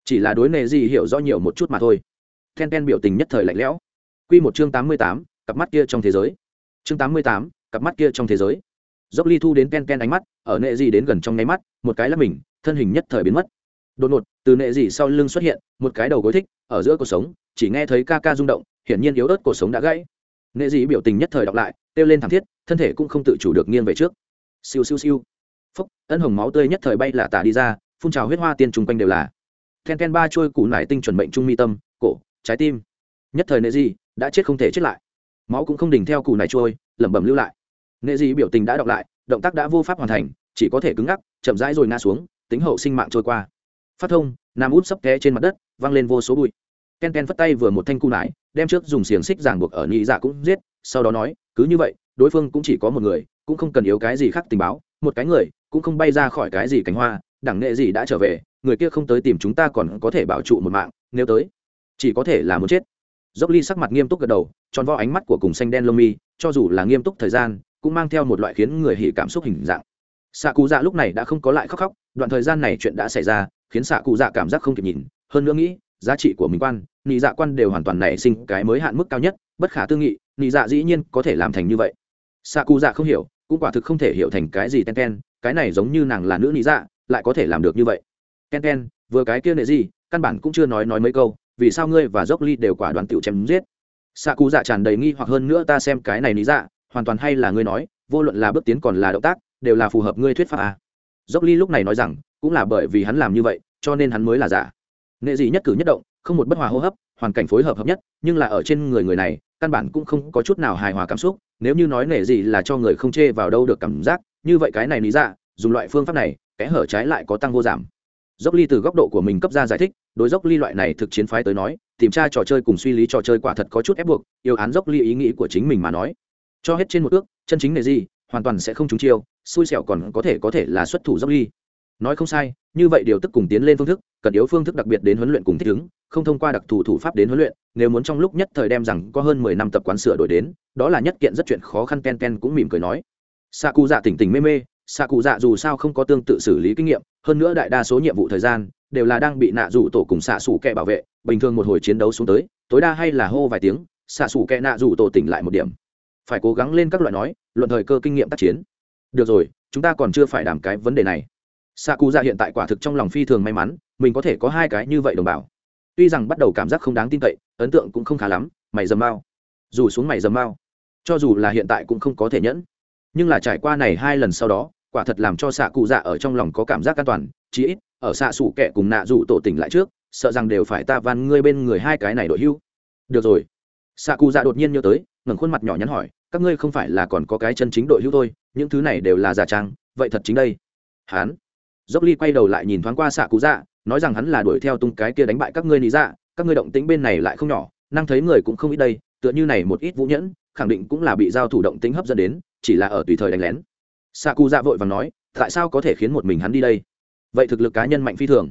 Chỉ là đối nghệ gì hiểu rõ nhiều một chút mà thôi. Ken ken biểu tình nhất thời lạnh lẽo. Q một chương tám mươi tám, cặp mắt kia trong thế giới. Chương tám mươi tám, cặp mắt kia trong thế giới. Dốc ly thu đến ken ken ánh mắt, ở nệ gì đến gần trong nháy mắt, một cái là mình, thân hình nhất thời biến mất đột ngột, từ nệ dị sau lưng xuất hiện một cái đầu gối thích, ở giữa cuộc sống, chỉ nghe thấy ca ca rung động, hiển nhiên yếu ớt cuộc sống đã gãy. Nệ dị biểu tình nhất thời đọc lại, kêu lên thảm thiết, thân thể cũng không tự chủ được nghiêng về trước. Siêu siêu siêu. Phúc, ân hồng máu tươi nhất thời bay là tả đi ra, phun trào huyết hoa tiên trùng quanh đều là. Ken ken ba trôi củ nải tinh chuẩn bệnh trung mi tâm, cổ, trái tim. Nhất thời nệ dị đã chết không thể chết lại. Máu cũng không đình theo củ nải trôi, lẩm bẩm lưu lại. Nệ dị biểu tình đã đọc lại, động tác đã vô pháp hoàn thành, chỉ có thể cứng ngắc, chậm rãi rồi ngã xuống, tính hậu sinh mạng trôi qua phát thông nam út sấp té trên mặt đất văng lên vô số bụi. Ken ken phất tay vừa một thanh cung nải đem trước dùng xiềng xích ràng buộc ở nhị dạ cũng giết, sau đó nói, cứ như vậy, đối phương cũng chỉ có một người, cũng không cần yếu cái gì khác tình báo, một cái người, cũng không bay ra khỏi cái gì cánh hoa, đẳng nghệ gì đã trở về, người kia không tới tìm chúng ta còn có thể bảo trụ một mạng, nếu tới, chỉ có thể là muốn chết. Dốc ly sắc mặt nghiêm túc gật đầu, tròn vo ánh mắt của cùng xanh đen lông mi, cho dù là nghiêm túc thời gian, cũng mang theo một loại khiến người hỉ cảm xúc hình dạng xạ cụ dạ lúc này đã không có lại khóc khóc, đoạn thời gian này chuyện đã xảy ra, khiến xạ cụ dạ cảm giác không kịp nhìn. Hơn nữa nghĩ, giá trị của mình quan, nị dạ quan đều hoàn toàn nảy sinh cái mới hạn mức cao nhất, bất khả tư nghị, nị dạ dĩ nhiên có thể làm thành như vậy. Xạ cụ dạ không hiểu, cũng quả thực không thể hiểu thành cái gì ten ten cái này giống như nàng là nữ nị dạ lại có thể làm được như vậy. Ten ten vừa cái kia nệ gì, căn bản cũng chưa nói nói mấy câu, vì sao ngươi và dốc ly đều quả đoàn tiểu chém giết? Xạ cụ dạ tràn đầy nghi hoặc hơn nữa ta xem cái này nị dạ hoàn toàn hay là ngươi nói, vô luận là bước tiến còn là động tác đều là phù hợp ngươi thuyết pháp à. dốc ly lúc này nói rằng, cũng là bởi vì hắn làm như vậy, cho nên hắn mới là giả. Nệ gì nhất cử nhất động, không một bất hòa hô hấp, hoàn cảnh phối hợp hợp nhất, nhưng là ở trên người người này, căn bản cũng không có chút nào hài hòa cảm xúc, nếu như nói nể gì là cho người không chê vào đâu được cảm giác, như vậy cái này lý ra dùng loại phương pháp này, kẽ hở trái lại có tăng vô giảm. Dốc ly từ góc độ của mình cấp ra giải thích, đối dốc ly loại này thực chiến phái tới nói, tìm tra trò chơi cùng suy lý trò chơi quả thật có chút ép buộc, yêu án dốc ly ý nghĩ của chính mình mà nói. Cho hết trên một ước, chân chính nề gì hoàn toàn sẽ không trúng chiêu, xui xẻo còn có thể có thể là xuất thủ dốc ly. Nói không sai, như vậy điều tức cùng tiến lên phương thức cần yếu phương thức đặc biệt đến huấn luyện cùng thích ứng, không thông qua đặc thù thủ pháp đến huấn luyện, nếu muốn trong lúc nhất thời đem rằng có hơn mười năm tập quán sửa đổi đến, đó là nhất kiện rất chuyện khó khăn ken ken cũng mỉm cười nói. Xạ cụ dạ tỉnh tỉnh mê mê xạ cụ dạ dù sao không có tương tự xử lý kinh nghiệm, hơn nữa đại đa số nhiệm vụ thời gian đều là đang bị nạ rủ tổ cùng xạ xủ kẹ bảo vệ, bình thường một hồi chiến đấu xuống tới, tối đa hay là hô vài tiếng, xạ xủ kẹ nạ rủ tổ tỉnh lại một điểm phải cố gắng lên các loại nói, luận thời cơ kinh nghiệm tác chiến. Được rồi, chúng ta còn chưa phải đảm cái vấn đề này. Xạ cụ dạ hiện tại quả thực trong lòng phi thường may mắn, mình có thể có hai cái như vậy đồng bào. Tuy rằng bắt đầu cảm giác không đáng tin cậy, ấn tượng cũng không khá lắm, mày dầm mau dù xuống mày dầm mau cho dù là hiện tại cũng không có thể nhẫn. Nhưng là trải qua này hai lần sau đó, quả thật làm cho xạ cụ dạ ở trong lòng có cảm giác an toàn, chí ít, ở xạ xủ kẻ cùng nạ dù tổ tỉnh lại trước, sợ rằng đều phải ta van ngươi bên người hai cái này đội hưu. Được rồi. Xạ cụ dạ đột nhiên nhớ tới ngẩng khuôn mặt nhỏ nhắn hỏi, các ngươi không phải là còn có cái chân chính đội hưu thôi những thứ này đều là giả trang, vậy thật chính đây. Hán. Dốc ly quay đầu lại nhìn thoáng qua xạ cụ dạ nói rằng hắn là đuổi theo tung cái kia đánh bại các ngươi lý dạ các ngươi động tính bên này lại không nhỏ, năng thấy người cũng không ít đây, tựa như này một ít vũ nhẫn, khẳng định cũng là bị giao thủ động tính hấp dẫn đến, chỉ là ở tùy thời đánh lén. Xạ cụ dạ vội và nói, tại sao có thể khiến một mình hắn đi đây? Vậy thực lực cá nhân mạnh phi thường.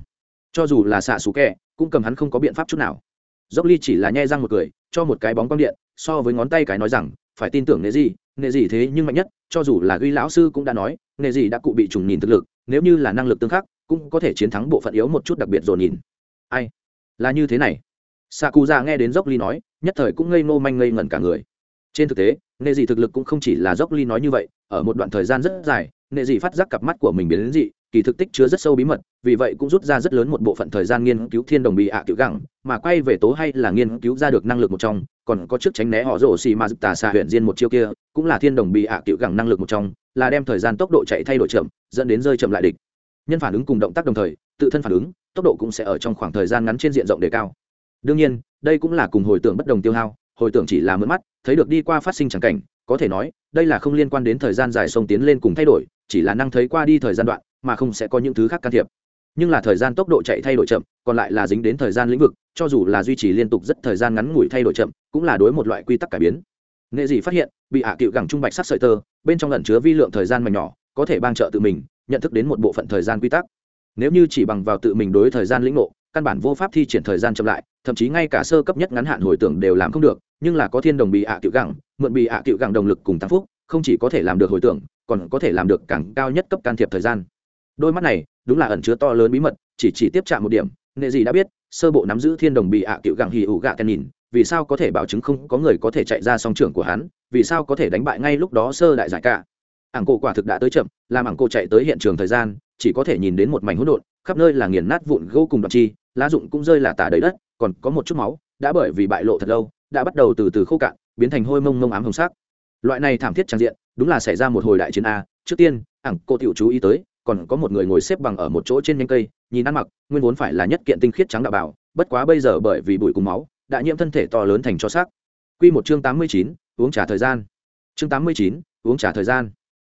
Cho dù là xạ xú kẹ cũng cầm hắn không có biện pháp chút nào. Dốc ly chỉ là nhai răng một cười, cho một cái bóng quang điện so với ngón tay cái nói rằng, phải tin tưởng nệ gì nệ gì thế nhưng mạnh nhất, cho dù là ghi lão sư cũng đã nói, nệ gì đã cụ bị trùng nhìn thực lực, nếu như là năng lực tương khắc, cũng có thể chiến thắng bộ phận yếu một chút đặc biệt dồn nhìn. Ai? Là như thế này. Xạ cụ già nghe đến dốc ly nói, nhất thời cũng ngây ngô manh ngây ngẩn cả người. Trên thực tế, nệ dị thực lực cũng không chỉ là dốc ly nói như vậy, ở một đoạn thời gian rất dài, nệ dị phát giác cặp mắt của mình biến đến dị, kỳ thực tích chứa rất sâu bí mật, vì vậy cũng rút ra rất lớn một bộ phận thời gian nghiên cứu thiên đồng bị ạ à cựu gẳng, mà quay về tố hay là nghiên cứu ra được năng lực một trong còn có trước tránh né họ rổ xì mà tà xạ huyện diên một chiêu kia, cũng là thiên đồng bị ạ à cựu gẳng năng lực một trong, là đem thời gian tốc độ chạy thay đổi chậm, dẫn đến rơi chậm lại địch. Nhân phản ứng cùng động tác đồng thời, tự thân phản ứng, tốc độ cũng sẽ ở trong khoảng thời gian ngắn trên diện rộng đề cao. Đương nhiên, đây cũng là cùng hồi tưởng bất đồng tiêu hao, hồi tưởng chỉ là mướn mắt, thấy được đi qua phát sinh chẳng cảnh, có thể nói, đây là không liên quan đến thời gian dài sông tiến lên cùng thay đổi, chỉ là năng thấy qua đi thời gian đoạn, mà không sẽ có những thứ khác can thiệp nhưng là thời gian tốc độ chạy thay đổi chậm, còn lại là dính đến thời gian lĩnh vực, cho dù là duy trì liên tục rất thời gian ngắn ngủi thay đổi chậm, cũng là đối một loại quy tắc cải biến. Nghệ dị phát hiện, bị hạ cựu gẳng trung bạch sắc sợi tơ, bên trong lẩn chứa vi lượng thời gian mà nhỏ, có thể bang trợ tự mình, nhận thức đến một bộ phận thời gian quy tắc. Nếu như chỉ bằng vào tự mình đối thời gian lĩnh ngộ, căn bản vô pháp thi triển thời gian chậm lại, thậm chí ngay cả sơ cấp nhất ngắn hạn hồi tưởng đều làm không được, nhưng là có thiên đồng bị hạ cựu gẳng, mượn bị hạ cựu gẳng đồng lực cùng tăng phúc, không chỉ có thể làm được hồi tưởng, còn có thể làm được càng cao nhất cấp can thiệp thời gian đôi mắt này, đúng là ẩn chứa to lớn bí mật, chỉ chỉ tiếp chạm một điểm nghệ gì đã biết, sơ bộ nắm giữ thiên đồng bị ạ à cựu gặng hì ủ gạ tên nhìn, vì sao có thể bảo chứng không có người có thể chạy ra song trưởng của hắn, vì sao có thể đánh bại ngay lúc đó sơ đại giải cả. Ảng cổ quả thực đã tới chậm, làm ảng cổ chạy tới hiện trường thời gian, chỉ có thể nhìn đến một mảnh hỗn độn, khắp nơi là nghiền nát vụn gỗ cùng đoạn chi, lá dụng cũng rơi là tả đầy đất, còn có một chút máu, đã bởi vì bại lộ thật lâu, đã bắt đầu từ từ khô cạn, biến thành hôi mông mông ám hồng sắc. Loại này thảm thiết trang diện, đúng là xảy ra một hồi đại chiến a. Trước tiên, ảng cô tiểu chú ý tới còn có một người ngồi xếp bằng ở một chỗ trên nhánh cây, nhìn ăn mặc, nguyên vốn phải là nhất kiện tinh khiết trắng đạo bảo bất quá bây giờ bởi vì bụi cùng máu, đã nhiễm thân thể to lớn thành cho xác. Quy một chương tám mươi chín, uống trà thời gian. Chương tám mươi chín, uống trà thời gian.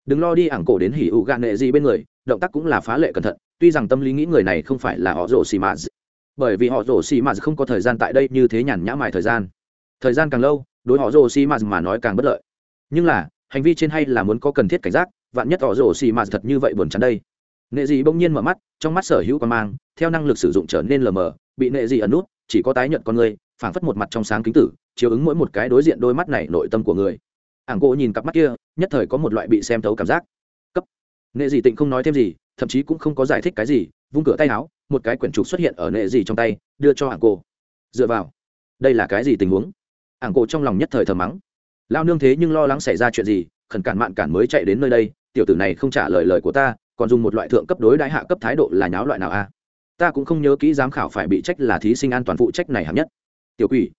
Đừng lo đi ảng cổ đến hỉ ụ gạn nệ gì bên người, động tác cũng là phá lệ cẩn thận, tuy rằng tâm lý nghĩ người này không phải là họ rổ xì mạt bởi vì họ rổ xì mạt không có thời gian tại đây như thế nhàn nhã mài thời gian. Thời gian càng lâu, đối họ rổ xì mạt mà nói càng bất lợi. Nhưng là, hành vi trên hay là muốn có cần thiết cảnh giác vạn nhất họ rổ xì mạt thật như vậy buồn chán đây. Nệ dị bỗng nhiên mở mắt, trong mắt sở hữu quan mang, theo năng lực sử dụng trở nên lờ mờ, bị nệ dị ẩn nút, chỉ có tái nhận con người, phảng phất một mặt trong sáng kính tử, chiếu ứng mỗi một cái đối diện đôi mắt này nội tâm của người. Ảng gỗ nhìn cặp mắt kia, nhất thời có một loại bị xem thấu cảm giác. Cấp. Nệ dị tịnh không nói thêm gì, thậm chí cũng không có giải thích cái gì, vung cửa tay áo, một cái quyển trục xuất hiện ở nệ dị trong tay, đưa cho ảng cổ dựa vào. Đây là cái gì tình huống? Ảng cổ trong lòng nhất thời thờ mắng. Lao nương thế nhưng lo lắng xảy ra chuyện gì khẩn cản mạn cản mới chạy đến nơi đây, tiểu tử này không trả lời lời của ta, còn dùng một loại thượng cấp đối đãi hạ cấp thái độ là nháo loại nào a ta cũng không nhớ kỹ giám khảo phải bị trách là thí sinh an toàn phụ trách này hạng nhất. Tiểu quỷ,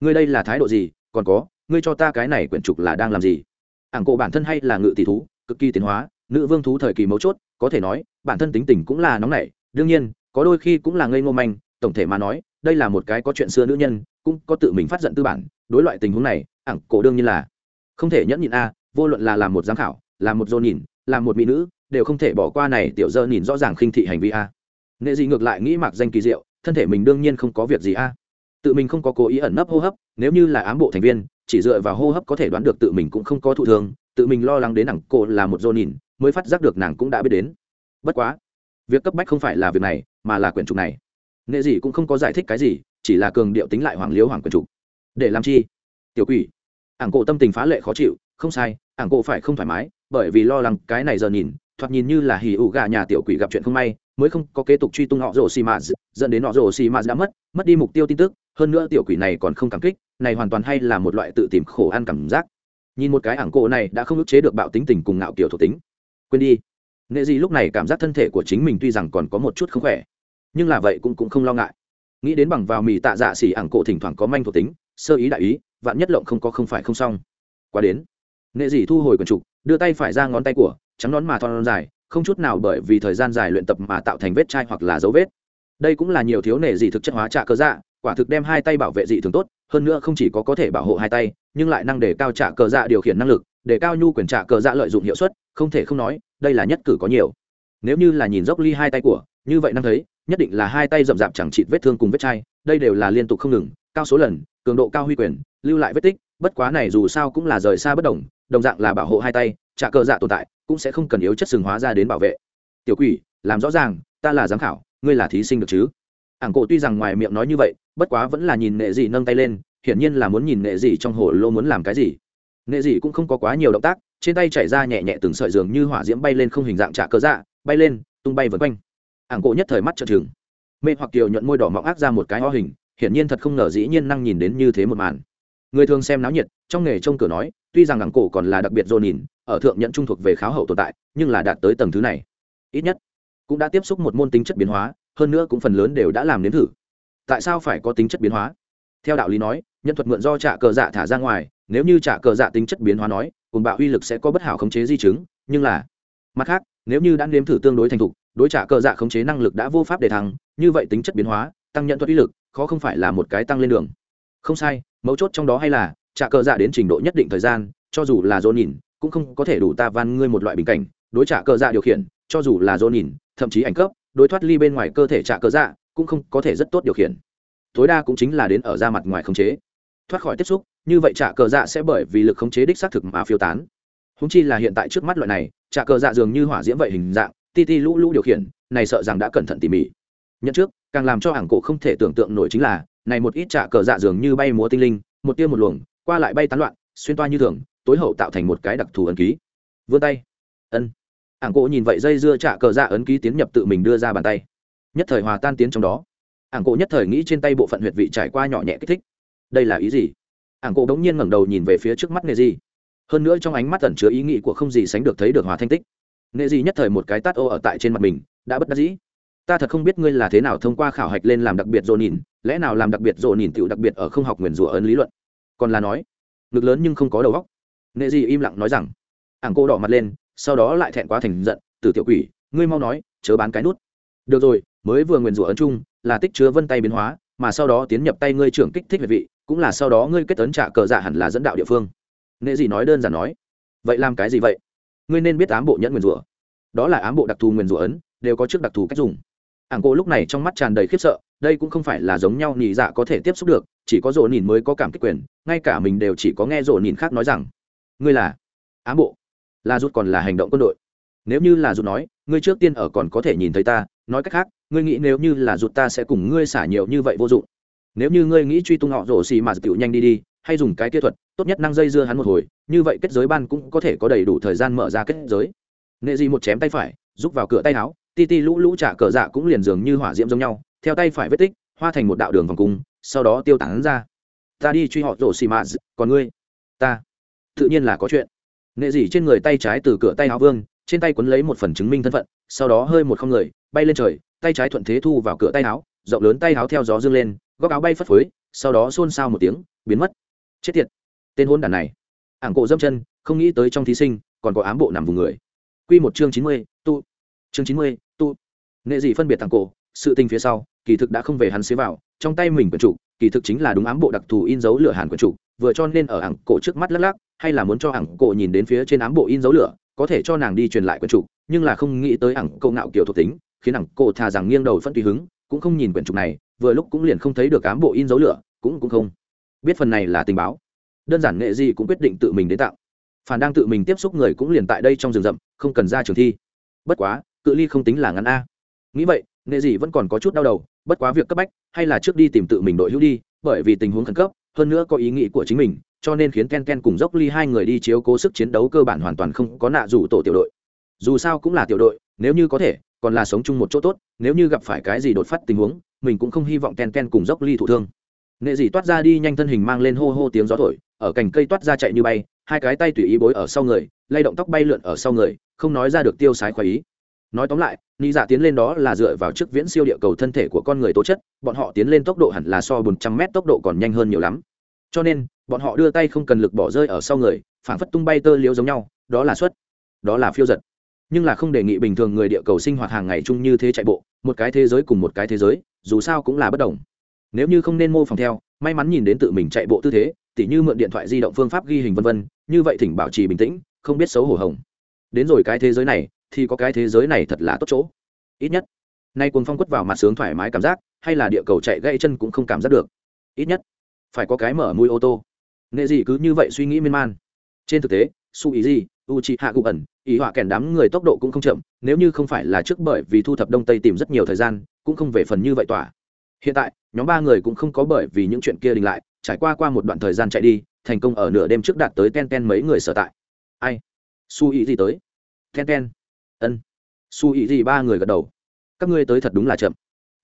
ngươi đây là thái độ gì? Còn có, ngươi cho ta cái này quyển trục là đang làm gì? Ảng cổ bản thân hay là ngự tỷ thú, cực kỳ tiến hóa, nữ vương thú thời kỳ mấu chốt, có thể nói, bản thân tính tình cũng là nóng nảy. Đương nhiên, có đôi khi cũng là ngây ngô manh, tổng thể mà nói, đây là một cái có chuyện xưa nữ nhân, cũng có tự mình phát giận tư bản. Đối loại tình huống này, ảng cổ đương nhiên là không thể nhẫn nhịn a vô luận là làm một giám khảo, làm một dô nhìn, làm một mỹ nữ, đều không thể bỏ qua này tiểu dơ nhìn rõ ràng khinh thị hành vi a. Nghệ dị ngược lại nghĩ mặc danh kỳ diệu, thân thể mình đương nhiên không có việc gì a. Tự mình không có cố ý ẩn nấp hô hấp, nếu như là ám bộ thành viên, chỉ dựa vào hô hấp có thể đoán được tự mình cũng không có thụ thường tự mình lo lắng đến nàng cô là một dô nhìn, mới phát giác được nàng cũng đã biết đến. Bất quá, việc cấp bách không phải là việc này, mà là quyển trục này. Nghệ dị cũng không có giải thích cái gì, chỉ là cường điệu tính lại hoàng liếu hoàng quyển trục. Để làm chi? Tiểu quỷ. Ảng cổ tâm tình phá lệ khó chịu không sai, ảng cổ phải không thoải mái, bởi vì lo lắng cái này giờ nhìn, thoạt nhìn như là hì ụ gà nhà tiểu quỷ gặp chuyện không may, mới không có kế tục truy tung họ rồ xì mạt, dẫn đến họ rồ xì mạt đã mất mất đi mục tiêu tin tức, hơn nữa tiểu quỷ này còn không cảm kích, này hoàn toàn hay là một loại tự tìm khổ ăn cảm giác. Nhìn một cái ảng cổ này đã không ức chế được bạo tính tình cùng ngạo kiểu thuộc tính. Quên đi. Nghệ gì lúc này cảm giác thân thể của chính mình tuy rằng còn có một chút không khỏe, nhưng là vậy cũng cũng không lo ngại. Nghĩ đến bằng vào mì tạ dạ xỉ ảng cổ thỉnh thoảng có manh thuộc tính, sơ ý đại ý, vạn nhất lộng không có không phải không xong. Quá đến nghệ gì thu hồi quần trục, đưa tay phải ra ngón tay của, trắng nón mà thon dài, không chút nào bởi vì thời gian dài luyện tập mà tạo thành vết chai hoặc là dấu vết. Đây cũng là nhiều thiếu nể gì thực chất hóa trạ cơ dạ quả thực đem hai tay bảo vệ dị thường tốt, hơn nữa không chỉ có có thể bảo hộ hai tay, nhưng lại năng để cao trạ cơ dạ điều khiển năng lực, để cao nhu quyền trạ cơ dạ lợi dụng hiệu suất, không thể không nói, đây là nhất cử có nhiều. Nếu như là nhìn dốc ly hai tay của, như vậy năng thấy, nhất định là hai tay rậm rạp chẳng chịt vết thương cùng vết chai, đây đều là liên tục không ngừng, cao số lần, cường độ cao huy quyền, lưu lại vết tích, bất quá này dù sao cũng là rời xa bất đồng đồng dạng là bảo hộ hai tay, trả cờ dạ tồn tại, cũng sẽ không cần yếu chất sừng hóa ra đến bảo vệ. Tiểu quỷ, làm rõ ràng, ta là giám khảo, ngươi là thí sinh được chứ? Ảng cổ tuy rằng ngoài miệng nói như vậy, bất quá vẫn là nhìn nệ dị nâng tay lên, hiển nhiên là muốn nhìn nệ dị trong hồ lô muốn làm cái gì. Nệ dị cũng không có quá nhiều động tác, trên tay chảy ra nhẹ nhẹ từng sợi giường như hỏa diễm bay lên không hình dạng trả cờ dạ bay lên, tung bay vượt quanh. Ảng cổ nhất thời mắt trợn trừng. Mê hoặc kiều nhuận môi đỏ mọng ác ra một cái ho hình, hiển nhiên thật không ngờ dĩ nhiên năng nhìn đến như thế một màn. Người thường xem náo nhiệt, trong nghề trông cửa nói tuy rằng ảng cổ còn là đặc biệt dồn nhìn, ở thượng nhận trung thuộc về kháo hậu tồn tại, nhưng là đạt tới tầng thứ này. Ít nhất, cũng đã tiếp xúc một môn tính chất biến hóa, hơn nữa cũng phần lớn đều đã làm nếm thử. Tại sao phải có tính chất biến hóa? Theo đạo lý nói, nhân thuật mượn do trả cờ dạ thả ra ngoài, nếu như trả cờ dạ tính chất biến hóa nói, cùng bạo uy lực sẽ có bất hảo khống chế di chứng, nhưng là, mặt khác, nếu như đã nếm thử tương đối thành thục, đối trả cờ dạ khống chế năng lực đã vô pháp để thăng, như vậy tính chất biến hóa, tăng nhận thuật uy lực, khó không phải là một cái tăng lên đường. Không sai, mấu chốt trong đó hay là trả cờ dạ đến trình độ nhất định thời gian, cho dù là dồn nhìn cũng không có thể đủ ta van ngươi một loại bình cảnh. Đối trả cờ dạ điều khiển, cho dù là dồn nhìn thậm chí ảnh cấp, đối thoát ly bên ngoài cơ thể trả cờ dạ cũng không có thể rất tốt điều khiển. Tối đa cũng chính là đến ở ra mặt ngoài khống chế. Thoát khỏi tiếp xúc, như vậy trả cờ dạ sẽ bởi vì lực khống chế đích xác thực mà phiêu tán. Húng chi là hiện tại trước mắt loại này, trả cờ dạ dường như hỏa diễm vậy hình dạng, ti ti lũ lũ điều khiển, này sợ rằng đã cẩn thận tỉ mỉ. Nhận trước, càng làm cho hàng cổ không thể tưởng tượng nổi chính là, này một ít trả cờ dạ dường như bay múa tinh linh, một tia một luồng qua lại bay tán loạn, xuyên toa như thường, tối hậu tạo thành một cái đặc thù ấn ký. Vươn tay. Ân. Ảng cổ nhìn vậy dây dưa trả cờ dạ ấn ký tiến nhập tự mình đưa ra bàn tay. Nhất thời hòa tan tiến trong đó. Ảng cổ nhất thời nghĩ trên tay bộ phận huyệt vị trải qua nhỏ nhẹ kích thích. Đây là ý gì? Ảng cổ đống nhiên ngẩng đầu nhìn về phía trước mắt nghề gì hơn nữa trong ánh mắt tẩn chứa ý nghĩ của không gì sánh được thấy được hòa thanh tích. Nghệ gì nhất thời một cái tát ô ở tại trên mặt mình, đã bất đắc dĩ. Ta thật không biết ngươi là thế nào thông qua khảo hạch lên làm đặc biệt dồn nhìn, lẽ nào làm đặc biệt dồn nhìn tựu đặc biệt ở không học nguyền rủa ấn lý luận? Còn là nói, ngực lớn nhưng không có đầu góc nệ dị im lặng nói rằng, ảng cô đỏ mặt lên, sau đó lại thẹn quá thành giận từ tiểu quỷ, ngươi mau nói, chớ bán cái nút. Được rồi, mới vừa nguyền rủa ấn chung, là tích chứa vân tay biến hóa, mà sau đó tiến nhập tay ngươi trưởng kích thích về vị, cũng là sau đó ngươi kết tấn trả cờ dạ hẳn là dẫn đạo địa phương. Nệ dị nói đơn giản nói, vậy làm cái gì vậy? Ngươi nên biết ám bộ nhẫn nguyền rủa. Đó là ám bộ đặc thù nguyền rủa ấn, đều có trước đặc thù cách dùng ảng cô lúc này trong mắt tràn đầy khiếp sợ, đây cũng không phải là giống nhau nhị dạ có thể tiếp xúc được, chỉ có rộ nhìn mới có cảm kích quyền, ngay cả mình đều chỉ có nghe rộ nhìn khác nói rằng, ngươi là ám bộ là rút còn là hành động quân đội. Nếu như là rút nói, ngươi trước tiên ở còn có thể nhìn thấy ta, nói cách khác, ngươi nghĩ nếu như là rút ta sẽ cùng ngươi xả nhiều như vậy vô dụng. Nếu như ngươi nghĩ truy tung họ rổ xì mà tiểu nhanh đi đi, hay dùng cái kỹ thuật, tốt nhất năng dây dưa hắn một hồi, như vậy kết giới ban cũng có thể có đầy đủ thời gian mở ra kết giới. Nệ gì một chém tay phải, rút vào cửa tay áo ti ti lũ lũ trả cờ dạ cũng liền dường như hỏa diễm giống nhau, theo tay phải vết tích, hoa thành một đạo đường vòng cung, sau đó tiêu tán ra. Ta đi truy họ rổ xì mạt, còn ngươi? Ta. Tự nhiên là có chuyện. Nệ gì trên người tay trái từ cửa tay áo vương, trên tay quấn lấy một phần chứng minh thân phận, sau đó hơi một không người, bay lên trời, tay trái thuận thế thu vào cửa tay áo, rộng lớn tay áo theo gió dương lên, góc áo bay phất phới, sau đó xôn xao một tiếng, biến mất. Chết tiệt. Tên hôn đản này. Ảng cổ dâm chân, không nghĩ tới trong thí sinh, còn có ám bộ nằm vùng người. Q một chương chín mươi chương chín mươi, tu. Nghệ gì phân biệt thằng cổ, sự tình phía sau, kỳ thực đã không về hắn xế vào, trong tay mình quyển chủ kỳ thực chính là đúng ám bộ đặc thù in dấu lửa hàn quyển chủ vừa cho nên ở ảng cổ trước mắt lắc lắc, hay là muốn cho ảng cổ nhìn đến phía trên ám bộ in dấu lửa, có thể cho nàng đi truyền lại quyển chủ nhưng là không nghĩ tới ảng cổ ngạo kiểu thuộc tính, khiến ảng cổ thà rằng nghiêng đầu phân tùy hứng, cũng không nhìn quyển trục này, vừa lúc cũng liền không thấy được ám bộ in dấu lửa, cũng cũng không biết phần này là tình báo. Đơn giản nghệ gì cũng quyết định tự mình đến tạo phản đang tự mình tiếp xúc người cũng liền tại đây trong rừng rậm, không cần ra trường thi. Bất quá cự ly không tính là ngắn a. Nghĩ vậy nghệ Dị vẫn còn có chút đau đầu, bất quá việc cấp bách, hay là trước đi tìm tự mình đội hữu đi, bởi vì tình huống khẩn cấp, hơn nữa có ý nghĩ của chính mình, cho nên khiến ken ken cùng dốc ly hai người đi chiếu cố sức chiến đấu cơ bản hoàn toàn không có nạ rủ tổ tiểu đội. Dù sao cũng là tiểu đội, nếu như có thể, còn là sống chung một chỗ tốt, nếu như gặp phải cái gì đột phát tình huống, mình cũng không hy vọng ken ken cùng dốc ly thụ thương. Nệ dị toát ra đi nhanh thân hình mang lên hô hô tiếng gió thổi, ở cành cây toát ra chạy như bay, hai cái tay tùy ý bối ở sau người, lay động tóc bay lượn ở sau người, không nói ra được tiêu sái khoái ý nói tóm lại ni dạ tiến lên đó là dựa vào chức viễn siêu địa cầu thân thể của con người tố chất, bọn họ tiến lên tốc độ hẳn là so bốn trăm mét tốc độ còn nhanh hơn nhiều lắm. Cho nên, bọn họ đưa tay không cần lực bỏ rơi ở sau người phản phất tung bay tơ liếu giống nhau, đó là xuất đó là phiêu giật. Nhưng là không đề nghị bình thường người địa cầu sinh hoạt hàng ngày chung như thế chạy bộ, một cái thế giới cùng một cái thế giới, dù sao cũng là bất đồng. Nếu như không nên mô phỏng theo, may mắn nhìn đến tự mình chạy bộ tư thế, tỉ như mượn điện thoại di động phương pháp ghi hình vân vân, như vậy thỉnh bảo trì bình tĩnh, không biết xấu hổ hồng. Đến rồi cái thế giới này thì có cái thế giới này thật là tốt chỗ. Ít nhất, nay cuồng phong quất vào mặt sướng thoải mái cảm giác, hay là địa cầu chạy gãy chân cũng không cảm giác được. Ít nhất, phải có cái mở mùi ô tô. Nghệ gì cứ như vậy suy nghĩ miên man. Trên thực tế, su ý gì u chị hạ gục ẩn, ý họa kèn đám người tốc độ cũng không chậm, nếu như không phải là trước bởi vì thu thập đông tây tìm rất nhiều thời gian, cũng không về phần như vậy tỏa. Hiện tại, nhóm ba người cũng không có bởi vì những chuyện kia đình lại, trải qua qua một đoạn thời gian chạy đi, thành công ở nửa đêm trước đạt tới ten ten mấy người sở tại. Ai? Su ý gì tới. Ten ten ân. Su ý gì ba người gật đầu. Các ngươi tới thật đúng là chậm.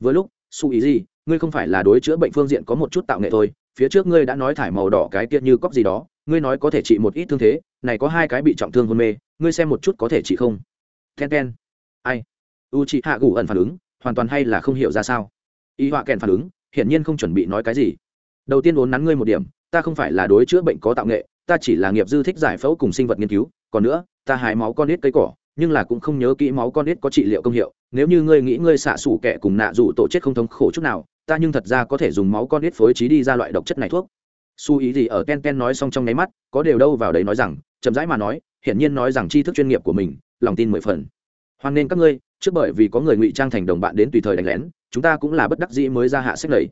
Với lúc, su ý gì ngươi không phải là đối chữa bệnh phương diện có một chút tạo nghệ thôi, phía trước ngươi đã nói thải màu đỏ cái kia như cóc gì đó, ngươi nói có thể trị một ít thương thế, này có hai cái bị trọng thương hôn mê, ngươi xem một chút có thể trị không? Ten ten. Ai? U chị hạ gù ẩn phản ứng, hoàn toàn hay là không hiểu ra sao. Y họa kèn phản ứng, hiển nhiên không chuẩn bị nói cái gì. Đầu tiên vốn nắn ngươi một điểm, ta không phải là đối chữa bệnh có tạo nghệ, ta chỉ là nghiệp dư thích giải phẫu cùng sinh vật nghiên cứu, còn nữa, ta hái máu con ít cây cỏ nhưng là cũng không nhớ kỹ máu con ít có trị liệu công hiệu, nếu như ngươi nghĩ ngươi xạ xủ kẻ cùng nạ dụ tổ chết không thống khổ chút nào, ta nhưng thật ra có thể dùng máu con ít phối trí đi ra loại độc chất này thuốc. Su ý gì ở ken ken nói xong trong nháy mắt, có đều đâu vào đấy nói rằng, chậm rãi mà nói, hiển nhiên nói rằng tri thức chuyên nghiệp của mình, lòng tin mười phần. Hoan nên các ngươi, trước bởi vì có người ngụy trang thành đồng bạn đến tùy thời đánh lén, chúng ta cũng là bất đắc dĩ mới ra hạ sách lầy.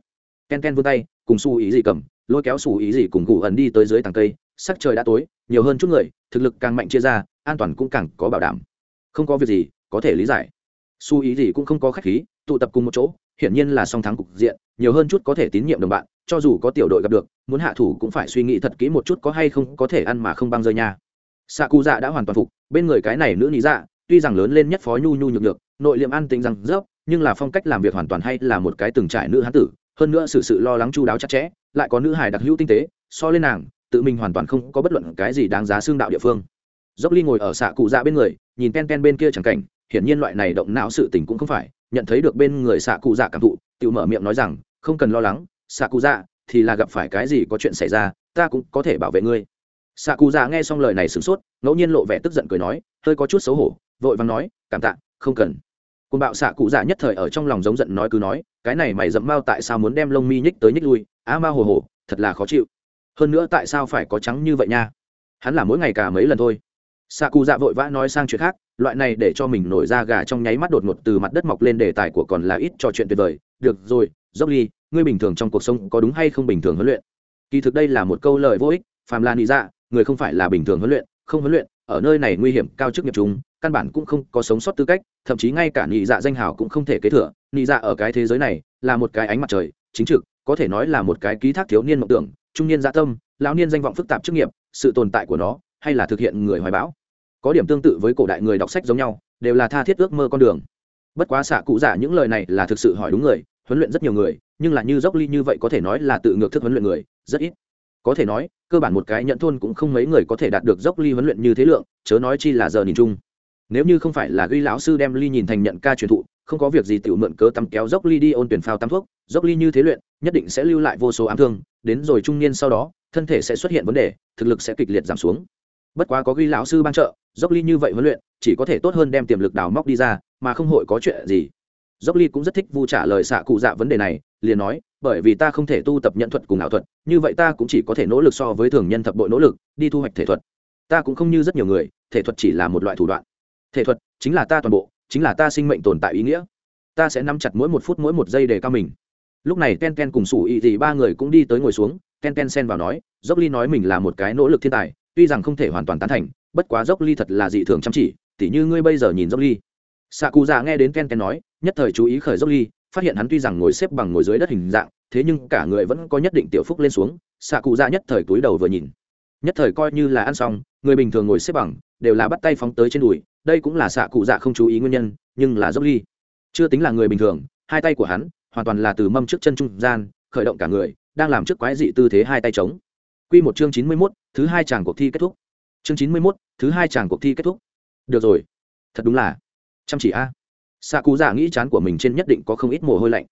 Ken ken vươn tay, cùng su ý gì cầm, lôi kéo su ý gì cùng cụ ẩn đi tới dưới tàng cây. Sắc trời đã tối, nhiều hơn chút người, thực lực càng mạnh chia ra, an toàn cũng càng có bảo đảm không có việc gì có thể lý giải. Su ý gì cũng không có khách khí tụ tập cùng một chỗ hiển nhiên là song thắng cục diện nhiều hơn chút có thể tín nhiệm đồng bạn cho dù có tiểu đội gặp được muốn hạ thủ cũng phải suy nghĩ thật kỹ một chút có hay không có thể ăn mà không băng rơi nha. Xạ cụ dạ đã hoàn toàn phục bên người cái này nữ lý dạ tuy rằng lớn lên nhất phó nhu nhu nhược được, nội liệm an tính rằng dốc nhưng là phong cách làm việc hoàn toàn hay là một cái từng trải nữ hán tử hơn nữa sự sự lo lắng chu đáo chặt chẽ lại có nữ hài đặc hữu tinh tế so lên nàng tự mình hoàn toàn không có bất luận cái gì đáng giá xương đạo địa phương. Dốc ly ngồi ở xạ cụ dạ bên người nhìn ken ken bên kia chẳng cảnh, hiển nhiên loại này động não sự tình cũng không phải, nhận thấy được bên người xạ cụ dạ cảm thụ tự mở miệng nói rằng, không cần lo lắng, xạ cụ dạ thì là gặp phải cái gì có chuyện xảy ra, ta cũng có thể bảo vệ ngươi. Xạ cụ dạ nghe xong lời này sửng sốt, ngẫu nhiên lộ vẻ tức giận cười nói, hơi có chút xấu hổ, vội vàng nói, cảm tạ, không cần. Côn bạo xạ cụ dạ nhất thời ở trong lòng giống giận nói cứ nói, cái này mày dẫm mau tại sao muốn đem lông mi nhích tới nhích lui, á ma hồ hồ, thật là khó chịu. Hơn nữa tại sao phải có trắng như vậy nha? Hắn là mỗi ngày cả mấy lần thôi xạ cụ dạ vội vã nói sang chuyện khác, loại này để cho mình nổi ra gà trong nháy mắt đột ngột từ mặt đất mọc lên đề tài của còn là ít trò chuyện tuyệt vời. Được rồi, dốc ly, ngươi bình thường trong cuộc sống có đúng hay không bình thường huấn luyện? Kỳ thực đây là một câu lời vô ích, phàm là nghĩ dạ người không phải là bình thường huấn luyện, không huấn luyện, ở nơi này nguy hiểm cao chức nghiệp chúng, căn bản cũng không có sống sót tư cách, thậm chí ngay cả nhị dạ danh hào cũng không thể kế thừa. Nhị dạ ở cái thế giới này, là một cái ánh mặt trời, chính trực, có thể nói là một cái ký thác thiếu niên mộng tưởng, trung niên dạ tâm, lão niên danh vọng phức tạp chức nghiệp, sự tồn tại của nó, hay là thực hiện người hoài bão có điểm tương tự với cổ đại người đọc sách giống nhau, đều là tha thiết ước mơ con đường. Bất quá xạ cụ giả những lời này là thực sự hỏi đúng người, huấn luyện rất nhiều người, nhưng là như dốc ly như vậy có thể nói là tự ngược thức huấn luyện người, rất ít. Có thể nói, cơ bản một cái nhận thôn cũng không mấy người có thể đạt được dốc ly huấn luyện như thế lượng, chớ nói chi là giờ nhìn chung. Nếu như không phải là ghi lão sư đem ly nhìn thành nhận ca truyền thụ, không có việc gì tự mượn cớ tắm kéo dốc ly đi ôn tuyển phao tắm thuốc, dốc ly như thế luyện, nhất định sẽ lưu lại vô số ám thương, đến rồi trung niên sau đó, thân thể sẽ xuất hiện vấn đề, thực lực sẽ kịch liệt giảm xuống. Bất quá có ghi lão sư ban trợ dốc ly như vậy huấn luyện, chỉ có thể tốt hơn đem tiềm lực đào móc đi ra, mà không hội có chuyện gì. Dốc ly cũng rất thích vu trả lời xạ cụ dạ vấn đề này, liền nói, bởi vì ta không thể tu tập nhận thuật cùng ảo thuật, như vậy ta cũng chỉ có thể nỗ lực so với thường nhân thập bội nỗ lực, đi thu hoạch thể thuật. Ta cũng không như rất nhiều người, thể thuật chỉ là một loại thủ đoạn. Thể thuật chính là ta toàn bộ, chính là ta sinh mệnh tồn tại ý nghĩa. Ta sẽ nắm chặt mỗi một phút mỗi một giây để cao mình. Lúc này ken ken cùng sủ ý thì ba người cũng đi tới ngồi xuống, ken ken xen vào nói, dốc ly nói mình là một cái nỗ lực thiên tài, tuy rằng không thể hoàn toàn tán thành bất quá dốc ly thật là dị thường chăm chỉ tỉ như ngươi bây giờ nhìn dốc ly. Xạ cụ già nghe đến ken ken nói nhất thời chú ý khởi dốc ly phát hiện hắn tuy rằng ngồi xếp bằng ngồi dưới đất hình dạng thế nhưng cả người vẫn có nhất định tiểu phúc lên xuống xạ cụ già nhất thời túi đầu vừa nhìn. Nhất thời coi như là ăn xong người bình thường ngồi xếp bằng đều là bắt tay phóng tới trên đùi đây cũng là xạ cụ dạ không chú ý nguyên nhân nhưng là dốc ly. Chưa tính là người bình thường hai tay của hắn hoàn toàn là từ mâm trước chân trung gian khởi động cả người đang làm trước quái dị tư thế hai tay trống Quy một chương chín mươi 91, thứ hai chàng cuộc thi kết thúc. Chương chín mươi mốt thứ hai chàng cuộc thi kết thúc. Được rồi, thật đúng là chăm chỉ a. xạ cụ Dạ nghĩ chán của mình trên nhất định có không ít mồ hôi lạnh.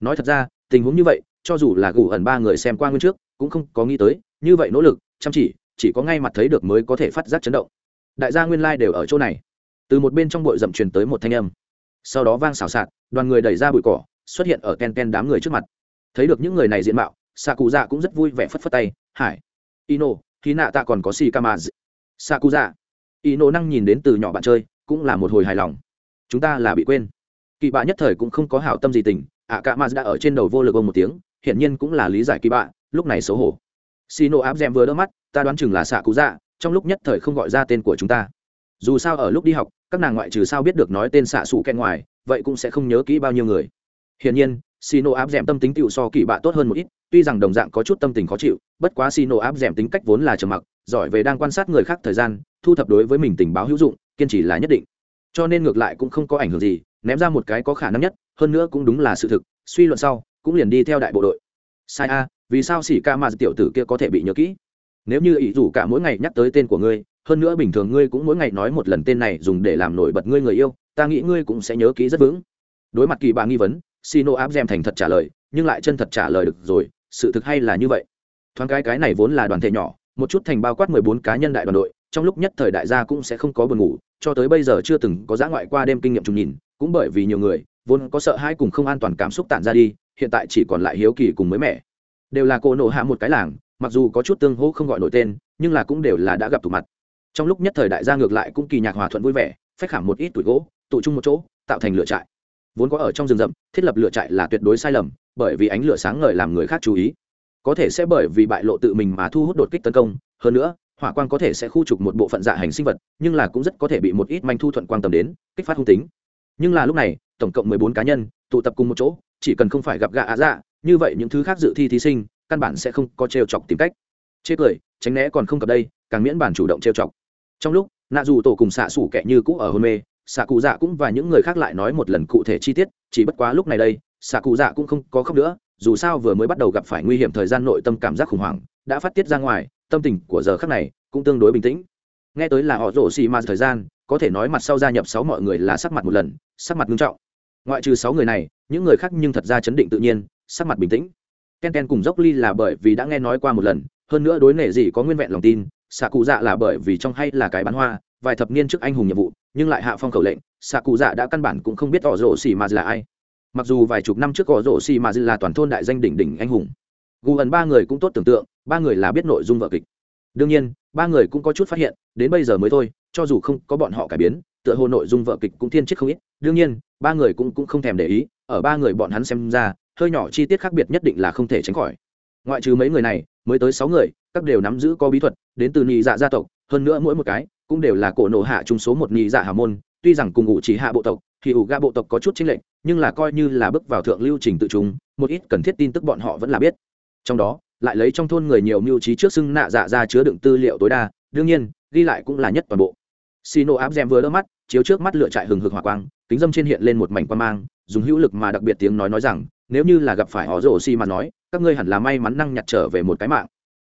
Nói thật ra, tình huống như vậy, cho dù là gù ẩn ba người xem qua nguyên trước, cũng không có nghĩ tới, như vậy nỗ lực, chăm chỉ, chỉ có ngay mặt thấy được mới có thể phát giác chấn động. Đại gia nguyên lai đều ở chỗ này. Từ một bên trong bụi rậm truyền tới một thanh âm. Sau đó vang xào xạc, đoàn người đẩy ra bụi cỏ, xuất hiện ở ken ken đám người trước mặt. Thấy được những người này diện mạo, xạ Cụ Dạ cũng rất vui vẻ phất phất tay, "Hải, ino khi nạ tạ còn có xì ca Dạ, sakuza. Ino năng nhìn đến từ nhỏ bạn chơi cũng là một hồi hài lòng. Chúng ta là bị quên. Kỳ bạ nhất thời cũng không có hảo tâm gì tình ạ cả maz đã ở trên đầu vô lực ông một tiếng hiển nhiên cũng là lý giải kỳ bạ lúc này xấu hổ. Xì áp d vừa đỡ mắt ta đoán chừng là xạ cú dạ trong lúc nhất thời không gọi ra tên của chúng ta. Dù sao ở lúc đi học các nàng ngoại trừ sao biết được nói tên xạ xù kẹn ngoài vậy cũng sẽ không nhớ kỹ bao nhiêu người. Hiển nhiên xì áp d tâm tính tựu so kỳ bạ tốt hơn một ít tuy rằng đồng dạng có chút tâm tình khó chịu bất quá xì nổ áp d tính cách vốn là trầm mặc giỏi về đang quan sát người khác thời gian, thu thập đối với mình tình báo hữu dụng, kiên trì là nhất định. Cho nên ngược lại cũng không có ảnh hưởng gì, ném ra một cái có khả năng nhất, hơn nữa cũng đúng là sự thực, suy luận sau, cũng liền đi theo đại bộ đội. Sai a, vì sao xỉ ca mà tiểu tử kia có thể bị nhớ kỹ? Nếu như ý rủ cả mỗi ngày nhắc tới tên của ngươi, hơn nữa bình thường ngươi cũng mỗi ngày nói một lần tên này dùng để làm nổi bật ngươi người yêu, ta nghĩ ngươi cũng sẽ nhớ kỹ rất vững. Đối mặt kỳ bà nghi vấn, sino áp gem thành thật trả lời, nhưng lại chân thật trả lời được rồi, sự thực hay là như vậy. Thoáng cái cái này vốn là đoàn thể nhỏ một chút thành bao quát mười bốn cá nhân đại đoàn đội, trong lúc nhất thời đại gia cũng sẽ không có buồn ngủ, cho tới bây giờ chưa từng có giã ngoại qua đêm kinh nghiệm trùng nhìn, cũng bởi vì nhiều người, vốn có sợ hãi cùng không an toàn cảm xúc tản ra đi, hiện tại chỉ còn lại hiếu kỳ cùng mới mẻ. Đều là cô nộ hạ một cái làng, mặc dù có chút tương hỗ không gọi nổi tên, nhưng là cũng đều là đã gặp tụ mặt. Trong lúc nhất thời đại gia ngược lại cũng kỳ nhạc hòa thuận vui vẻ, phách khảm một ít tuổi gỗ, tụ chung một chỗ, tạo thành lửa trại. Vốn có ở trong rừng rậm, thiết lập lửa trại là tuyệt đối sai lầm, bởi vì ánh lửa sáng ngời làm người khác chú ý có thể sẽ bởi vì bại lộ tự mình mà thu hút đột kích tấn công. Hơn nữa, hỏa quang có thể sẽ khu trục một bộ phận dạ hành sinh vật, nhưng là cũng rất có thể bị một ít manh thu thuận quang tầm đến, kích phát hung tính. Nhưng là lúc này, tổng cộng mười bốn cá nhân, tụ tập cùng một chỗ, chỉ cần không phải gặp gạ ạ dạ như vậy những thứ khác dự thi thí sinh, căn bản sẽ không có trêu chọc tìm cách. Chê cười, tránh né còn không cập đây, càng miễn bản chủ động trêu chọc. Trong lúc, nạ dù tổ cùng xạ xủ kẻ như cũ ở hôn mê, xạ cụ dạ cũng và những người khác lại nói một lần cụ thể chi tiết, chỉ bất quá lúc này đây, xạ cụ dạ cũng không có khóc nữa dù sao vừa mới bắt đầu gặp phải nguy hiểm thời gian nội tâm cảm giác khủng hoảng, đã phát tiết ra ngoài, tâm tình của giờ khác này cũng tương đối bình tĩnh. Nghe tới là họ rổ xì ma thời gian, có thể nói mặt sau gia nhập sáu mọi người là sắc mặt một lần, sắc mặt nghiêm trọng. Ngoại trừ sáu người này, những người khác nhưng thật ra chấn định tự nhiên, sắc mặt bình tĩnh. Ken ken cùng dốc ly là bởi vì đã nghe nói qua một lần, hơn nữa đối nể gì có nguyên vẹn lòng tin xạ cụ dạ là bởi vì trong hay là cái bán hoa, vài thập niên trước anh hùng nhiệm vụ, nhưng lại hạ phong khẩu lệnh xạ cụ dạ đã căn bản cũng không biết tỏ rổ xì ma là ai mặc dù vài chục năm trước tỏ rổ xì mà là toàn thôn đại danh đỉnh đỉnh anh hùng. Gù ẩn ba người cũng tốt tưởng tượng ba người là biết nội dung vợ kịch. Đương nhiên ba người cũng có chút phát hiện đến bây giờ mới thôi cho dù không có bọn họ cải biến tựa hồ nội dung vợ kịch cũng thiên chết không ít. Đương nhiên ba người cũng, cũng không thèm để ý ở ba người bọn hắn xem ra hơi nhỏ chi tiết khác biệt nhất định là không thể tránh khỏi. Ngoại trừ mấy người này mới tới sáu người các đều nắm giữ có bí thuật đến từ nhị dạ gia tộc hơn nữa mỗi một cái cũng đều là cổ nổ hạ chung số một nhị dạ hà môn tuy rằng cùng ngụ chỉ hạ bộ tộc thì ủ ga bộ tộc có chút chính lệnh, nhưng là coi như là bước vào thượng lưu trình tự chúng một ít cần thiết tin tức bọn họ vẫn là biết. Trong đó lại lấy trong thôn người nhiều mưu trí trước xưng nạ dạ ra chứa đựng tư liệu tối đa đương nhiên ghi lại cũng là nhất toàn bộ. Xì áp dèm vừa đỡ mắt chiếu trước mắt lựa trại hừng hực hỏa quang kính dâm trên hiện lên một mảnh quan mang dùng hữu lực mà đặc biệt tiếng nói nói rằng nếu như là gặp phải họ rổ xi mà nói các ngươi hẳn là may mắn năng nhặt trở về một cái mạng.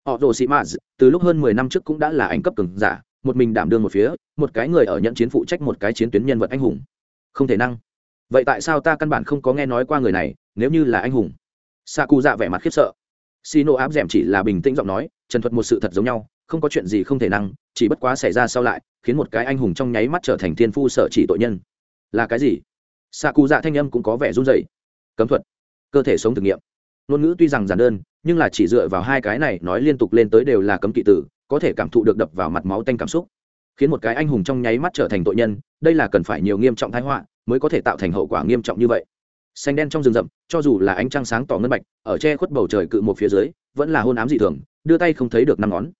Họ rồ xi mà từ lúc hơn mười năm trước cũng đã là ảnh cấp cường giả một mình đảm đương một phía, một cái người ở nhận chiến phụ trách một cái chiến tuyến nhân vật anh hùng. Không thể năng. Vậy tại sao ta căn bản không có nghe nói qua người này, nếu như là anh hùng? Sa cu dạ vẻ mặt khiếp sợ. Xi nô áp d chỉ là bình tĩnh giọng nói, trần thuật một sự thật giống nhau, không có chuyện gì không thể năng, chỉ bất quá xảy ra sau lại, khiến một cái anh hùng trong nháy mắt trở thành thiên phu sợ chỉ tội nhân. Là cái gì? Sa cụ dạ thanh âm cũng có vẻ run rẩy. Cấm thuật. Cơ thể sống thử nghiệm. Ngôn ngữ tuy rằng giản đơn, nhưng là chỉ dựa vào hai cái này nói liên tục lên tới đều là cấm kỵ tử có thể cảm thụ được đập vào mặt máu tanh cảm xúc. Khiến một cái anh hùng trong nháy mắt trở thành tội nhân, đây là cần phải nhiều nghiêm trọng thái họa mới có thể tạo thành hậu quả nghiêm trọng như vậy. Xanh đen trong rừng rậm, cho dù là ánh trăng sáng tỏ ngân bạch, ở che khuất bầu trời cự một phía dưới, vẫn là hôn ám dị thường, đưa tay không thấy được năm ngón.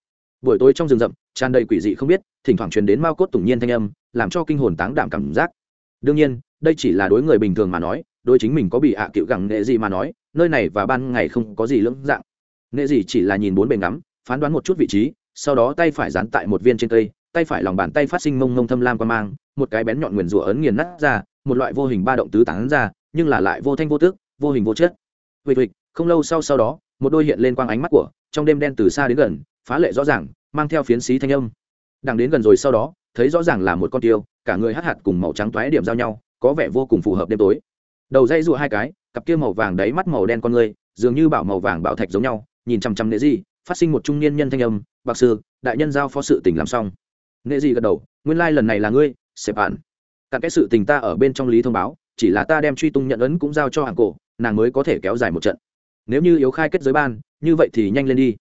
Buổi tối trong rừng rậm, tràn đầy quỷ dị không biết, thỉnh thoảng truyền đến mao cốt tủng nhiên thanh âm, làm cho kinh hồn táng đảm cảm giác. Đương nhiên, đây chỉ là đối người bình thường mà nói, đối chính mình có bị ạ à cựu gẳng nghệ gì mà nói, nơi này và ban ngày không có gì lưỡng dạng. Nghệ gì chỉ là nhìn bốn bề ngắm, phán đoán một chút vị trí sau đó tay phải dán tại một viên trên cây, tay phải lòng bàn tay phát sinh mông mông thâm lam qua mang, một cái bén nhọn nguyền rủa ấn nghiền nát ra, một loại vô hình ba động tứ tán ra, nhưng là lại vô thanh vô tước vô hình vô chất. Vịt vịt không lâu sau sau đó, một đôi hiện lên quang ánh mắt của, trong đêm đen từ xa đến gần, phá lệ rõ ràng, mang theo phiến xí thanh âm. Đằng đến gần rồi sau đó, thấy rõ ràng là một con tiêu, cả người hắt hạt cùng màu trắng toái điểm giao nhau, có vẻ vô cùng phù hợp đêm tối. Đầu dây rụa hai cái, cặp kia màu vàng đáy mắt màu đen con người, dường như bảo màu vàng bảo thạch giống nhau, nhìn chằm chằm nệ gì phát sinh một trung niên nhân thanh âm bạc sư đại nhân giao phó sự tình làm xong. Nghệ gì gật đầu nguyên lai lần này là ngươi xếp bạn cặn cái sự tình ta ở bên trong lý thông báo chỉ là ta đem truy tung nhận ấn cũng giao cho hàng cổ nàng mới có thể kéo dài một trận. Nếu như yếu khai kết giới ban như vậy thì nhanh lên đi.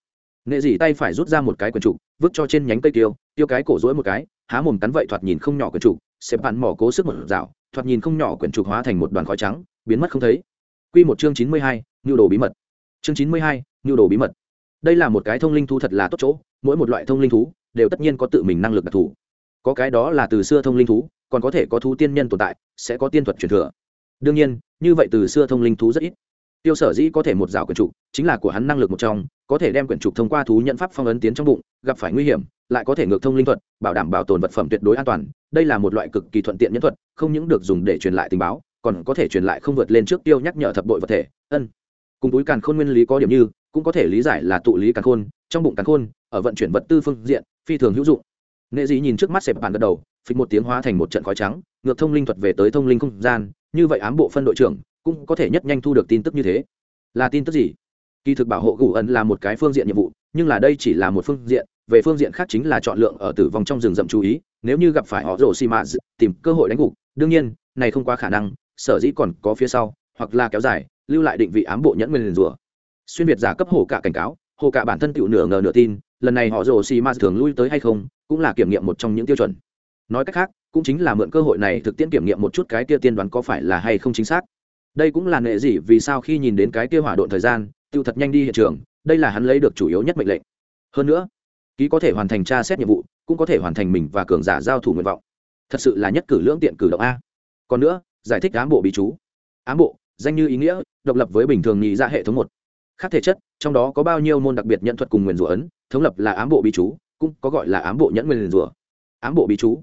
Nghệ dị tay phải rút ra một cái quần trục vứt cho trên nhánh cây tiêu tiêu cái cổ rỗi một cái há mồm cắn vậy thoạt nhìn không nhỏ quyển trục xếp bạn mỏ cố sức một rào thoạt nhìn không nhỏ quyển trục hóa thành một đoàn khói trắng biến mất không thấy. Quy một chương chín mươi hai, nhu đồ bí mật. Chương chín mươi hai, nhu đồ bí mật. Đây là một cái thông linh thu thật là tốt chỗ, mỗi một loại thông linh thú đều tất nhiên có tự mình năng lực đặc thù. Có cái đó là từ xưa thông linh thú, còn có thể có thú tiên nhân tồn tại, sẽ có tiên thuật truyền thừa. Đương nhiên, như vậy từ xưa thông linh thú rất ít. Tiêu Sở Dĩ có thể một rào quyển trục, chính là của hắn năng lực một trong, có thể đem quyển trục thông qua thú nhận pháp phong ấn tiến trong bụng, gặp phải nguy hiểm, lại có thể ngược thông linh thuật, bảo đảm bảo tồn vật phẩm tuyệt đối an toàn. Đây là một loại cực kỳ thuận tiện nhân thuật, không những được dùng để truyền lại tình báo, còn có thể truyền lại không vượt lên trước tiêu nhắc nhở thập đội vật thể ân cùng túi càn khôn nguyên lý có điểm như cũng có thể lý giải là tụ lý càn khôn trong bụng càn khôn ở vận chuyển vật tư phương diện, phi thường hữu dụng. Nghệ dị nhìn trước mắt xẹp bàn gật đầu, phịch một tiếng hóa thành một trận khói trắng, ngược thông linh thuật về tới thông linh không gian, như vậy ám bộ phân đội trưởng cũng có thể nhất nhanh thu được tin tức như thế. Là tin tức gì? Kỳ thực bảo hộ gù ẩn là một cái phương diện nhiệm vụ, nhưng là đây chỉ là một phương diện, về phương diện khác chính là chọn lượng ở tử vong trong rừng rậm chú ý, nếu như gặp phải họ rổ xì mạ tìm cơ hội đánh gục, đương nhiên, này không quá khả năng, sở dĩ còn có phía sau, hoặc là kéo dài, lưu lại định vị ám bộ nhẫn nguyên rủa xuyên việt giả cấp hồ cả cảnh cáo, hồ cả bản thân tựu nửa ngờ nửa tin lần này họ rồ xì ma thường lui tới hay không, cũng là kiểm nghiệm một trong những tiêu chuẩn. Nói cách khác, cũng chính là mượn cơ hội này thực tiễn kiểm nghiệm một chút cái kia tiên đoán có phải là hay không chính xác. Đây cũng là nệ gì vì sao khi nhìn đến cái kia hỏa độn thời gian, tiêu thật nhanh đi hiện trường, đây là hắn lấy được chủ yếu nhất mệnh lệnh. Hơn nữa, ký có thể hoàn thành tra xét nhiệm vụ, cũng có thể hoàn thành mình và cường giả giao thủ nguyện vọng. Thật sự là nhất cử lưỡng tiện cử động a. Còn nữa, giải thích ám bộ bí chú. Ám bộ, danh như ý nghĩa, độc lập với bình thường nhị ra hệ thống một. Khác thể chất, trong đó có bao nhiêu môn đặc biệt nhận thuật cùng nguyền rủa ấn thống lập là ám bộ bí chú, cũng có gọi là ám bộ nhẫn nguyền rủa. Ám bộ bí chú,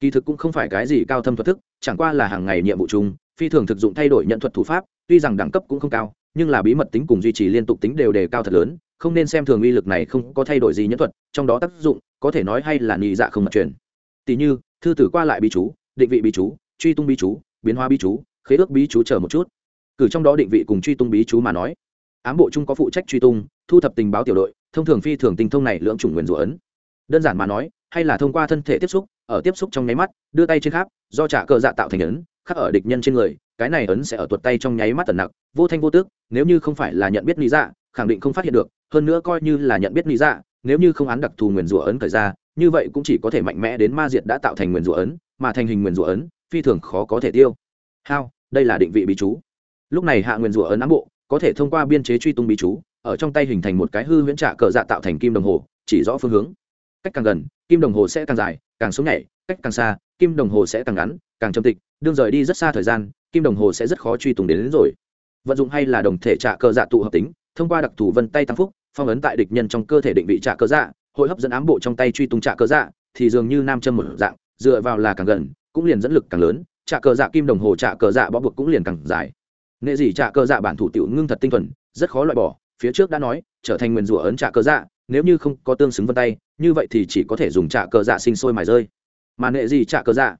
kỳ thực cũng không phải cái gì cao thâm thuật thức, chẳng qua là hàng ngày nhiệm vụ chung, phi thường thực dụng thay đổi nhận thuật thủ pháp, tuy rằng đẳng cấp cũng không cao, nhưng là bí mật tính cùng duy trì liên tục tính đều đề cao thật lớn, không nên xem thường uy lực này không có thay đổi gì nhẫn thuật, trong đó tác dụng, có thể nói hay là nhị dạ không mặt truyền. Tỷ như, thư tử qua lại bí chú, định vị bí chú, truy tung bí chú, biến hóa bí chú, khế ước bí chú chờ một chút. Cử trong đó định vị cùng truy tung bí chú mà nói. Ám bộ chung có phụ trách truy tung, thu thập tình báo tiểu đội thông thường phi thường tinh thông này lưỡng chủng nguyền rủa ấn. Đơn giản mà nói, hay là thông qua thân thể tiếp xúc, ở tiếp xúc trong nháy mắt, đưa tay trên khắp, do trả cờ dạ tạo thành ấn, khắc ở địch nhân trên người, cái này ấn sẽ ở tuột tay trong nháy mắt tần nặc vô thanh vô tước nếu như không phải là nhận biết lý dạ khẳng định không phát hiện được, hơn nữa coi như là nhận biết lý dạ nếu như không án đặc thù nguyền rủa ấn thời ra, như vậy cũng chỉ có thể mạnh mẽ đến ma diệt đã tạo thành nguyền rủa ấn, mà thành hình nguyền rủa ấn, phi thường khó có thể tiêu. Hao, đây là định vị bí chú. Lúc này hạ nguyền rủa ấn ám bộ, có thể thông qua biên chế truy tung bí chú ở trong tay hình thành một cái hư huyễn trạ cờ dạ tạo thành kim đồng hồ chỉ rõ phương hướng. Cách càng gần kim đồng hồ sẽ càng dài càng sống nhảy cách càng xa kim đồng hồ sẽ càng ngắn càng châm tịch đương rời đi rất xa thời gian kim đồng hồ sẽ rất khó truy tùng đến, đến rồi. Vận dụng hay là đồng thể trạ cờ dạ tụ hợp tính thông qua đặc thù vân tay tăng phúc phong ấn tại địch nhân trong cơ thể định vị trạ cờ dạ hội hấp dẫn ám bộ trong tay truy tung trạ cờ dạ thì dường như nam châm một dạng dựa vào là càng gần cũng liền dẫn lực càng lớn trạ cờ dạ kim đồng hồ trạ cờ dạ bó buộc cũng liền càng dài. Nghệ gì trạ cờ dạ bản thủ tiểu ngưng thật tinh thuần rất khó loại bỏ phía trước đã nói, trở thành nguyên rủa ấn trạ cờ dạ nếu như không có tương xứng vân tay, như vậy thì chỉ có thể dùng trạ cờ dạ sinh sôi mài rơi. Mà nệ gì trạ cờ dạ?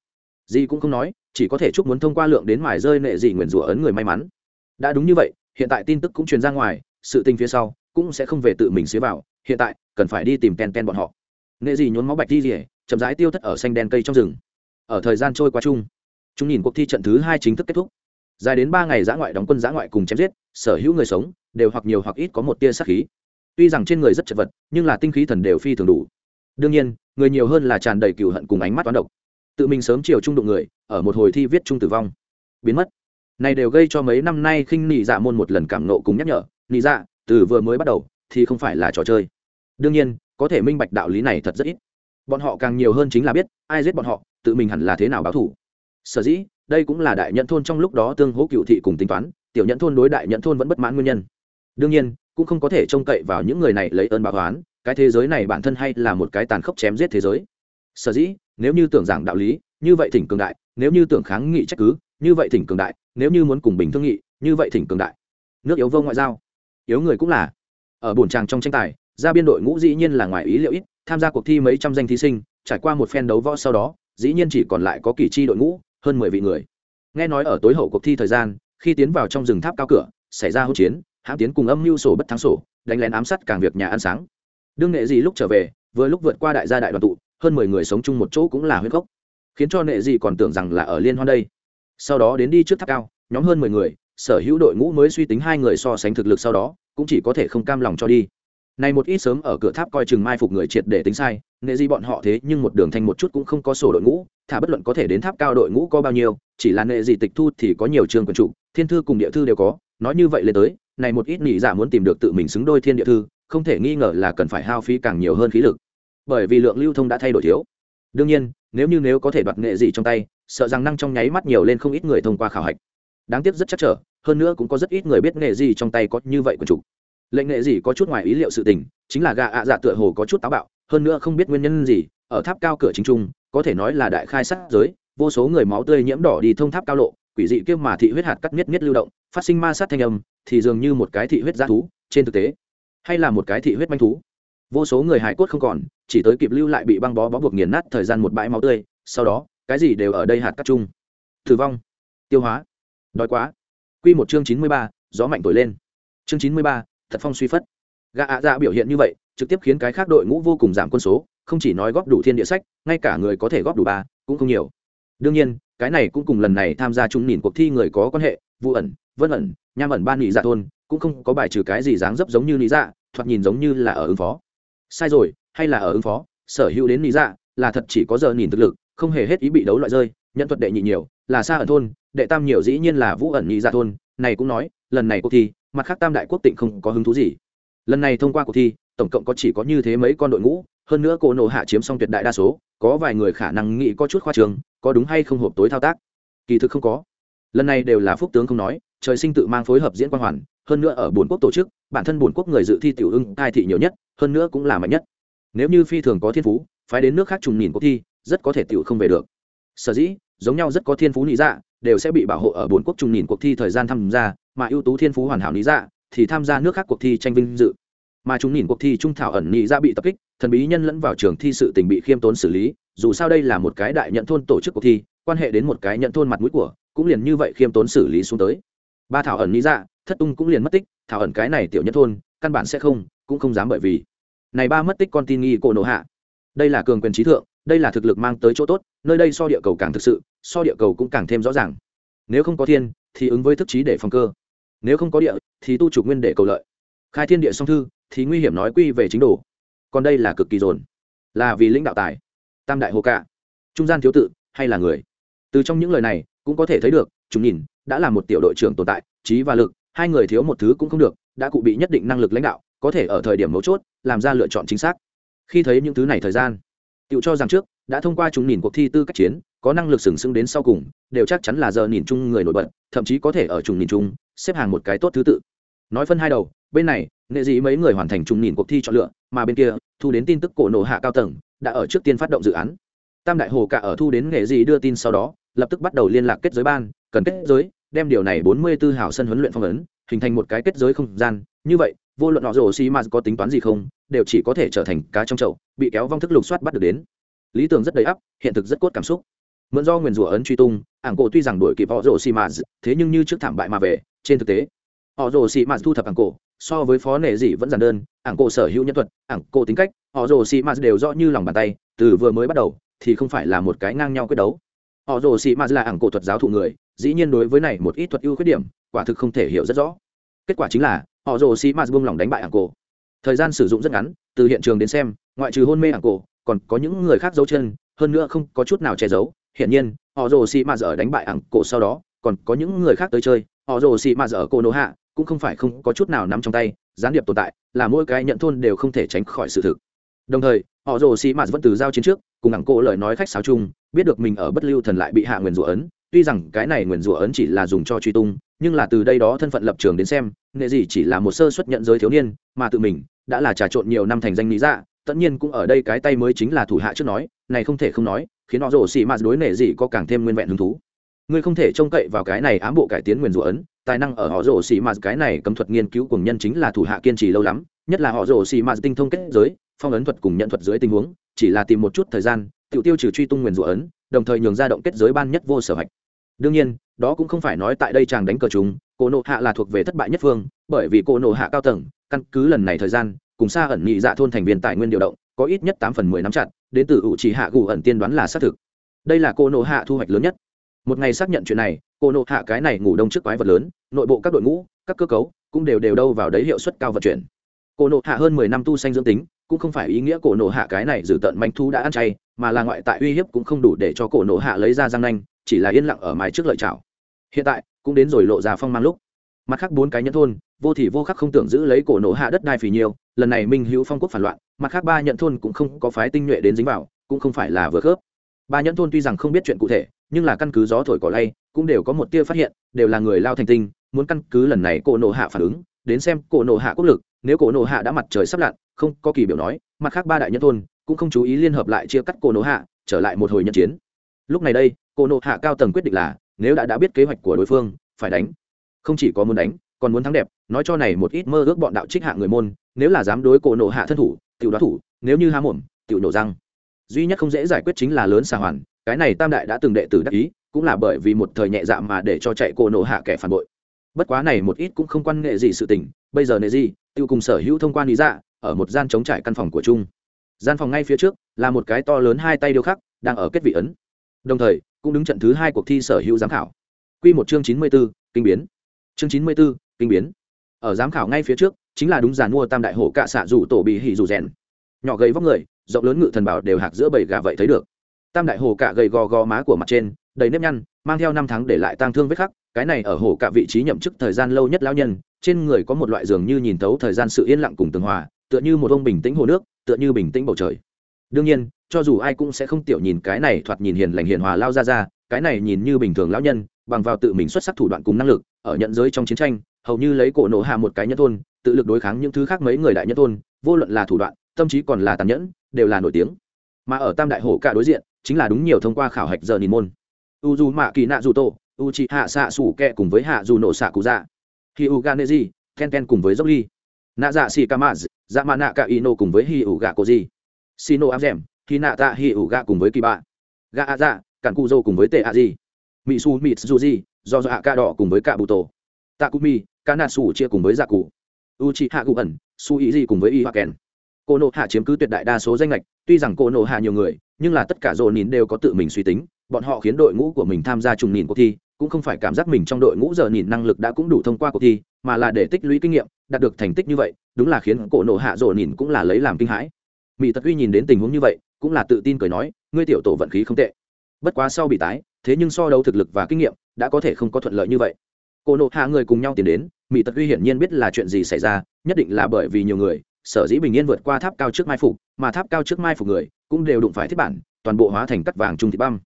Gì cũng không nói, chỉ có thể chúc muốn thông qua lượng đến mài rơi nệ gì nguyền rủa ấn người may mắn. Đã đúng như vậy, hiện tại tin tức cũng truyền ra ngoài, sự tình phía sau cũng sẽ không về tự mình xế vào, hiện tại cần phải đi tìm ken ken bọn họ. Nệ gì nhốn máu bạch đi rỉa chậm rãi tiêu thất ở xanh đen cây trong rừng. Ở thời gian trôi qua chung, chúng nhìn cuộc thi trận thứ hai chính thức kết thúc dài đến ba ngày giã ngoại đóng quân giã ngoại cùng chém giết, sở hữu người sống đều hoặc nhiều hoặc ít có một tia sát khí. Tuy rằng trên người rất chật vật, nhưng là tinh khí thần đều phi thường đủ. Đương nhiên, người nhiều hơn là tràn đầy cựu hận cùng ánh mắt toán độc. Tự mình sớm chiều trung đụng người, ở một hồi thi viết trung tử vong. Biến mất. Này đều gây cho mấy năm nay khinh nị dạ môn một lần cảm nộ cùng nhắc nhở. Nị dạ từ vừa mới bắt đầu, thì không phải là trò chơi. Đương nhiên, có thể minh bạch đạo lý này thật rất ít. Bọn họ càng nhiều hơn chính là biết, ai giết bọn họ, tự mình hẳn là thế nào báo thủ sở dĩ đây cũng là đại nhận thôn trong lúc đó tương hỗ cựu thị cùng tính toán, tiểu nhận thôn đối đại nhận thôn vẫn bất mãn nguyên nhân. Đương nhiên, cũng không có thể trông cậy vào những người này lấy ơn báo oán, cái thế giới này bản thân hay là một cái tàn khốc chém giết thế giới. Sở dĩ, nếu như tưởng giảng đạo lý, như vậy thỉnh cường đại, nếu như tưởng kháng nghị trách cứ, như vậy thỉnh cường đại, nếu như muốn cùng bình thương nghị, như vậy thỉnh cường đại. Nước yếu vô ngoại giao. Yếu người cũng là. Ở bổn tràng trong tranh tài ra biên đội ngũ dĩ nhiên là ngoài ý liệu ít, tham gia cuộc thi mấy trăm danh thí sinh, trải qua một phen đấu võ sau đó, dĩ nhiên chỉ còn lại có kỳ chi đội ngũ hơn mười vị người. Nghe nói ở tối hậu cuộc thi thời gian, khi tiến vào trong rừng tháp cao cửa, xảy ra hỗn chiến, hãng tiến cùng âm mưu sổ bất thắng sổ, đánh lén ám sát càng việc nhà ăn sáng. Đương nghệ dị lúc trở về, vừa lúc vượt qua đại gia đại đoàn tụ, hơn mười người sống chung một chỗ cũng là huyết gốc. Khiến cho nệ dị còn tưởng rằng là ở liên hoan đây. Sau đó đến đi trước tháp cao, nhóm hơn mười người, sở hữu đội ngũ mới suy tính hai người so sánh thực lực sau đó, cũng chỉ có thể không cam lòng cho đi này một ít sớm ở cửa tháp coi chừng mai phục người triệt để tính sai, nệ gì bọn họ thế nhưng một đường thành một chút cũng không có sổ đội ngũ, thả bất luận có thể đến tháp cao đội ngũ có bao nhiêu, chỉ là nệ gì tịch thu thì có nhiều trường quần trụ, thiên thư cùng địa thư đều có, nói như vậy lên tới, này một ít nhị giả dạ muốn tìm được tự mình xứng đôi thiên địa thư, không thể nghi ngờ là cần phải hao phí càng nhiều hơn khí lực. Bởi vì lượng lưu thông đã thay đổi thiếu. Đương nhiên, nếu như nếu có thể đoạt nghệ gì trong tay, sợ rằng năng trong nháy mắt nhiều lên không ít người thông qua khảo hạch. Đáng tiếc rất chắc trở, hơn nữa cũng có rất ít người biết nghệ gì trong tay có như vậy của chủ lệnh nghệ gì có chút ngoài ý liệu sự tình, chính là gà ạ dạ tựa hồ có chút táo bạo, hơn nữa không biết nguyên nhân gì, ở tháp cao cửa chính trung, có thể nói là đại khai sát giới, vô số người máu tươi nhiễm đỏ đi thông tháp cao lộ, quỷ dị kia mà thị huyết hạt cắt miết miết lưu động, phát sinh ma sát thanh âm, thì dường như một cái thị huyết g thú, trên thực tế, hay là một cái thị huyết manh thú. Vô số người hải cốt không còn, chỉ tới kịp lưu lại bị băng bó bó buộc nghiền nát thời gian một bãi máu tươi, sau đó, cái gì đều ở đây hạt cắt chung. Thử vong. Tiêu hóa. Đói quá. Q một chương chín mươi ba, gió mạnh thổi lên. Chương chín mươi ba thật phong suy phất. Gà ạ dạ biểu hiện như vậy, trực tiếp khiến cái khác đội ngũ vô cùng giảm quân số, không chỉ nói góp đủ thiên địa sách, ngay cả người có thể góp đủ ba, cũng không nhiều. Đương nhiên, cái này cũng cùng lần này tham gia trung nhìn cuộc thi người có quan hệ vụ ẩn, vân ẩn, nham ẩn, ban nghị dạ thôn, cũng không có bài trừ cái gì dáng dấp giống như lý dạ thoạt nhìn giống như là ở ứng phó. Sai rồi, hay là ở ứng phó, sở hữu đến lý dạ là thật chỉ có giờ nhìn thực lực, không hề hết ý bị đấu loại rơi, nhận thuật đệ nhị nhiều, là xa ở thôn, đệ tam nhiều dĩ nhiên là vũ ẩn nhị dạ thôn, này cũng nói, lần này cuộc thi mặt khác tam đại quốc tịnh không có hứng thú gì. Lần này thông qua cuộc thi, tổng cộng có chỉ có như thế mấy con đội ngũ, hơn nữa cô nộ hạ chiếm xong tuyệt đại đa số, có vài người khả năng nghĩ có chút khoa trường, có đúng hay không hộp tối thao tác. Kỳ thực không có. Lần này đều là phúc tướng không nói, trời sinh tự mang phối hợp diễn quan hoàn, hơn nữa ở bốn quốc tổ chức, bản thân bốn quốc người dự thi tiểu ưng thai thị nhiều nhất, hơn nữa cũng là mạnh nhất. Nếu như phi thường có thiên phú, phái đến nước khác trùng nhìn cuộc thi, rất có thể tiểu không về được. Sở dĩ, giống nhau rất có thiên phú lý dạ đều sẽ bị bảo hộ ở bốn quốc trùng nhìn cuộc thi thời gian tham gia mà ưu tú thiên phú hoàn hảo lý dạ thì tham gia nước khác cuộc thi tranh vinh dự. Mà chúng nhìn cuộc thi trung thảo ẩn nhị ra bị tập kích, thần bí nhân lẫn vào trường thi sự tình bị khiêm tốn xử lý, dù sao đây là một cái đại nhận thôn tổ chức cuộc thi, quan hệ đến một cái nhận thôn mặt mũi của, cũng liền như vậy khiêm tốn xử lý xuống tới. Ba thảo ẩn nhị ra thất tung cũng liền mất tích, thảo ẩn cái này tiểu nhất thôn, căn bản sẽ không, cũng không dám bởi vì. Này ba mất tích con tin nghi cổ nổ hạ. Đây là cường quyền trí thượng, đây là thực lực mang tới chỗ tốt, nơi đây so địa cầu càng thực sự, so địa cầu cũng càng thêm rõ ràng. Nếu không có thiên, thì ứng với thức trí để phòng cơ nếu không có địa, thì tu trục nguyên để cầu lợi. Khai thiên địa song thư, thì nguy hiểm nói quy về chính đồ. Còn đây là cực kỳ dồn. Là vì lãnh đạo tài. Tam đại hồ cạ. Trung gian thiếu tự, hay là người? Từ trong những lời này, cũng có thể thấy được, chúng nhìn, đã là một tiểu đội trưởng tồn tại, trí và lực, hai người thiếu một thứ cũng không được, đã cụ bị nhất định năng lực lãnh đạo, có thể ở thời điểm mấu chốt, làm ra lựa chọn chính xác. Khi thấy những thứ này thời gian tự cho rằng trước, đã thông qua chúng nhìn cuộc thi tư cách chiến có năng lực sừng sững đến sau cùng, đều chắc chắn là giờ nhìn chung người nổi bật, thậm chí có thể ở trùng nhìn chung, xếp hàng một cái tốt thứ tự. Nói phân hai đầu, bên này, nghệ dị mấy người hoàn thành trùng nhìn cuộc thi chọn lựa, mà bên kia, thu đến tin tức cổ nổ hạ cao tầng, đã ở trước tiên phát động dự án. Tam đại hồ cả ở thu đến nghệ dị đưa tin sau đó, lập tức bắt đầu liên lạc kết giới ban, cần kết giới, đem điều này bốn mươi 44 hảo sân huấn luyện phong ấn, hình thành một cái kết giới không gian. Như vậy, vô luận họ rồ xi mà có tính toán gì không, đều chỉ có thể trở thành cá trong chậu, bị kéo vong thức lục soát bắt được đến. Lý tưởng rất đầy ắp, hiện thực rất cốt cảm xúc mượn do nguyền rủa ấn truy tung ảng cổ tuy rằng đuổi kịp họ rồ xì mạt, thế nhưng như trước thảm bại mà về trên thực tế họ rồ xì mạt thu thập ảng cổ so với phó nệ dị vẫn giản đơn ảng cổ sở hữu nhân thuật ảng cổ tính cách họ rồ xì mạt đều rõ như lòng bàn tay từ vừa mới bắt đầu thì không phải là một cái ngang nhau quyết đấu. Họ rồ xì mạt là ảng cổ thuật giáo thụ người dĩ nhiên đối với này một ít thuật ưu khuyết điểm quả thực không thể hiểu rất rõ. Kết quả chính là họ rồ xì mạt buông lỏng đánh bại ảng cổ. Thời gian sử dụng rất ngắn từ hiện trường đến xem ngoại trừ hôn mê ảng cổ còn có những người khác giấu chân hơn nữa không có chút nào che giấu hiển nhiên, họ rồ xì mạt ở đánh bại ảng cổ sau đó, còn có những người khác tới chơi, họ rồ xì mạt ở cô nô hạ, cũng không phải không có chút nào nắm trong tay, gián điệp tồn tại, là mỗi cái nhận thôn đều không thể tránh khỏi sự thực. Đồng thời, họ rồ xì mạt vẫn từ giao chiến trước, cùng ảng cô lời nói khách sáo chung, biết được mình ở bất lưu thần lại bị hạ nguyền rủa ấn, tuy rằng cái này nguyền rủa ấn chỉ là dùng cho truy tung, nhưng là từ đây đó thân phận lập trường đến xem, nghệ gì chỉ là một sơ xuất nhận giới thiếu niên, mà tự mình đã là trà trộn nhiều năm thành danh lý dạ tất nhiên cũng ở đây cái tay mới chính là thủ hạ trước nói, này không thể không nói khiến họ rồ xì mạt đối nệ gì có càng thêm nguyên vẹn hứng thú ngươi không thể trông cậy vào cái này ám bộ cải tiến nguyền rủa ấn, tài năng ở họ rồ xì mạt cái này cấm thuật nghiên cứu cùng nhân chính là thủ hạ kiên trì lâu lắm, nhất là họ rồ xì mạt tinh thông kết giới, phong ấn thuật cùng nhận thuật dưới tình huống, chỉ là tìm một chút thời gian tự tiêu trừ truy tung nguyền rủa ấn, đồng thời nhường ra động kết giới ban nhất vô sở hạch đương nhiên, đó cũng không phải nói tại đây chàng đánh cờ chúng cô nộ hạ là thuộc về thất bại nhất phương, bởi vì cô nộ hạ cao tầng, căn cứ lần này thời gian, cùng xa ẩn nhị dạ thôn thành viên tài nguyên điều động, có ít nhất tám phần mười năm chặt đến từ ủ chỉ hạ gù ẩn tiên đoán là xác thực. Đây là cô nộ hạ thu hoạch lớn nhất. Một ngày xác nhận chuyện này, cô nộ hạ cái này ngủ đông trước quái vật lớn, nội bộ các đội ngũ, các cơ cấu, cũng đều đều đâu vào đấy hiệu suất cao vận chuyển. Cô nộ hạ hơn mười năm tu sanh dưỡng tính, cũng không phải ý nghĩa cổ nộ hạ cái này giữ tận manh thu đã ăn chay, mà là ngoại tại uy hiếp cũng không đủ để cho cổ nộ hạ lấy ra răng nanh, chỉ là yên lặng ở mái trước lợi chảo. Hiện tại, cũng đến rồi lộ ra phong mang lúc mặt khác bốn cái nhẫn thôn, vô thì vô khắc không tưởng giữ lấy cổ nổ hạ đất đai phì nhiều, lần này minh hữu phong quốc phản loạn, mặt khác ba nhận thôn cũng không có phái tinh nhuệ đến dính vào, cũng không phải là vừa khớp. Ba nhẫn thôn tuy rằng không biết chuyện cụ thể, nhưng là căn cứ gió thổi cỏ lay, cũng đều có một tia phát hiện, đều là người lao thành tinh, muốn căn cứ lần này cổ nổ hạ phản ứng, đến xem cổ nổ hạ quốc lực, nếu cổ nổ hạ đã mặt trời sắp lặn, không có kỳ biểu nói, mặt khác ba đại nhân thôn cũng không chú ý liên hợp lại chia cắt cổ nổ hạ, trở lại một hồi nhân chiến. Lúc này đây, cổ nổ hạ cao tầng quyết định là, nếu đã đã biết kế hoạch của đối phương, phải đánh không chỉ có muốn đánh, còn muốn thắng đẹp, nói cho này một ít mơ ước bọn đạo trích hạ người môn, nếu là dám đối cổ nộ hạ thân thủ, tiểu đoá thủ, nếu như há mồm, tiểu nổ răng. Duy nhất không dễ giải quyết chính là lớn xà hoàn, cái này tam đại đã từng đệ tử đắc ý, cũng là bởi vì một thời nhẹ dạ mà để cho chạy cổ nộ hạ kẻ phản bội. Bất quá này một ít cũng không quan nghệ gì sự tình, bây giờ nệ gì, tiêu cùng sở hữu thông quan lý dạ ở một gian chống trải căn phòng của trung gian phòng ngay phía trước, là một cái to lớn hai tay điêu khắc, đang ở kết vị ấn. Đồng thời, cũng đứng trận thứ hai cuộc thi sở hữu giám khảo. Quy một chương chín mươi b ố kinh biến chương chín mươi b ố kinh biến. Ở giám khảo ngay phía trước, chính là đúng giàn mua tam đại hổ cạ xạ rủ tổ bị hỉ rủ rèn. Nhỏ gầy vóc người, rộng lớn ngự thần bảo đều hạc giữa bầy gà vậy thấy được. Tam đại hổ cạ gầy gò gò má của mặt trên, đầy nếp nhăn, mang theo năm tháng để lại tang thương vết khắc, cái này ở hổ cạ vị trí nhậm chức thời gian lâu nhất lão nhân, trên người có một loại dường như nhìn thấu thời gian sự yên lặng cùng tường hòa, tựa như một ông bình tĩnh hồ nước, tựa như bình tĩnh bầu trời. Đương nhiên, cho dù ai cũng sẽ không tiểu nhìn cái này thoạt nhìn hiền lành hiền hòa lao ra ra, cái này nhìn như bình thường lão nhân bằng vào tự mình xuất sắc thủ đoạn cùng năng lực, ở nhận giới trong chiến tranh, hầu như lấy cổ nổ hạ một cái nhân thôn, tự lực đối kháng những thứ khác mấy người đại nhân thôn, vô luận là thủ đoạn, tâm trí còn là tàn nhẫn, đều là nổi tiếng. Mà ở tam đại hổ cả đối diện, chính là đúng nhiều thông qua khảo hạch giờ nhìn môn. U dù mạ kỳ nạ dù tổ u chị hạ xạ sủ kẹ cùng với hạ dù nổ xạ cụ dạ hi u ganezi ken ken cùng với dốc ly nạ dạ xì kamaz dạ mạ nạ cả ino cùng với hi u gà cô di sino áp dẻm hi nạ tạ hi u gà cùng với kỳ bạ gà a dạ cản cụ dô cùng với tệ a di mỹ su mỹ su di do do hạ ca đỏ cùng với cả bụ tổ takumi kana su chia cùng với dạ cụ u chị hạ cụ ẩn su ý gì cùng với y hoa kèn cô nộ hạ chiếm cứ tuyệt đại đa số danh lệch tuy rằng cô nộ hạ nhiều người, nhưng là tất cả dồn nín đều có tự mình suy tính, bọn họ khiến đội ngũ của mình tham gia trùng nhìn cuộc thi, cũng không phải cảm giác mình trong đội ngũ giờ nhìn năng lực đã cũng đủ thông qua cuộc thi, mà là để tích lũy kinh nghiệm, đạt được thành tích như vậy, đúng là khiến cổ nộ hạ dồn nhìn cũng là lấy làm kinh hãi. Mỹ tật uy nhìn đến tình huống như vậy, cũng là tự tin cười nói, ngươi tiểu tổ vận khí không tệ. Bất quá sau bị tái thế nhưng so đấu thực lực và kinh nghiệm đã có thể không có thuận lợi như vậy. Cô nộ hạ người cùng nhau tiến đến mỹ tật uy hiển nhiên biết là chuyện gì xảy ra, nhất định là bởi vì nhiều người, sở dĩ bình yên vượt qua tháp cao trước mai phục, mà tháp cao trước mai phục người cũng đều đụng phải thiết bản, toàn bộ hóa thành cắt vàng trung thị băm.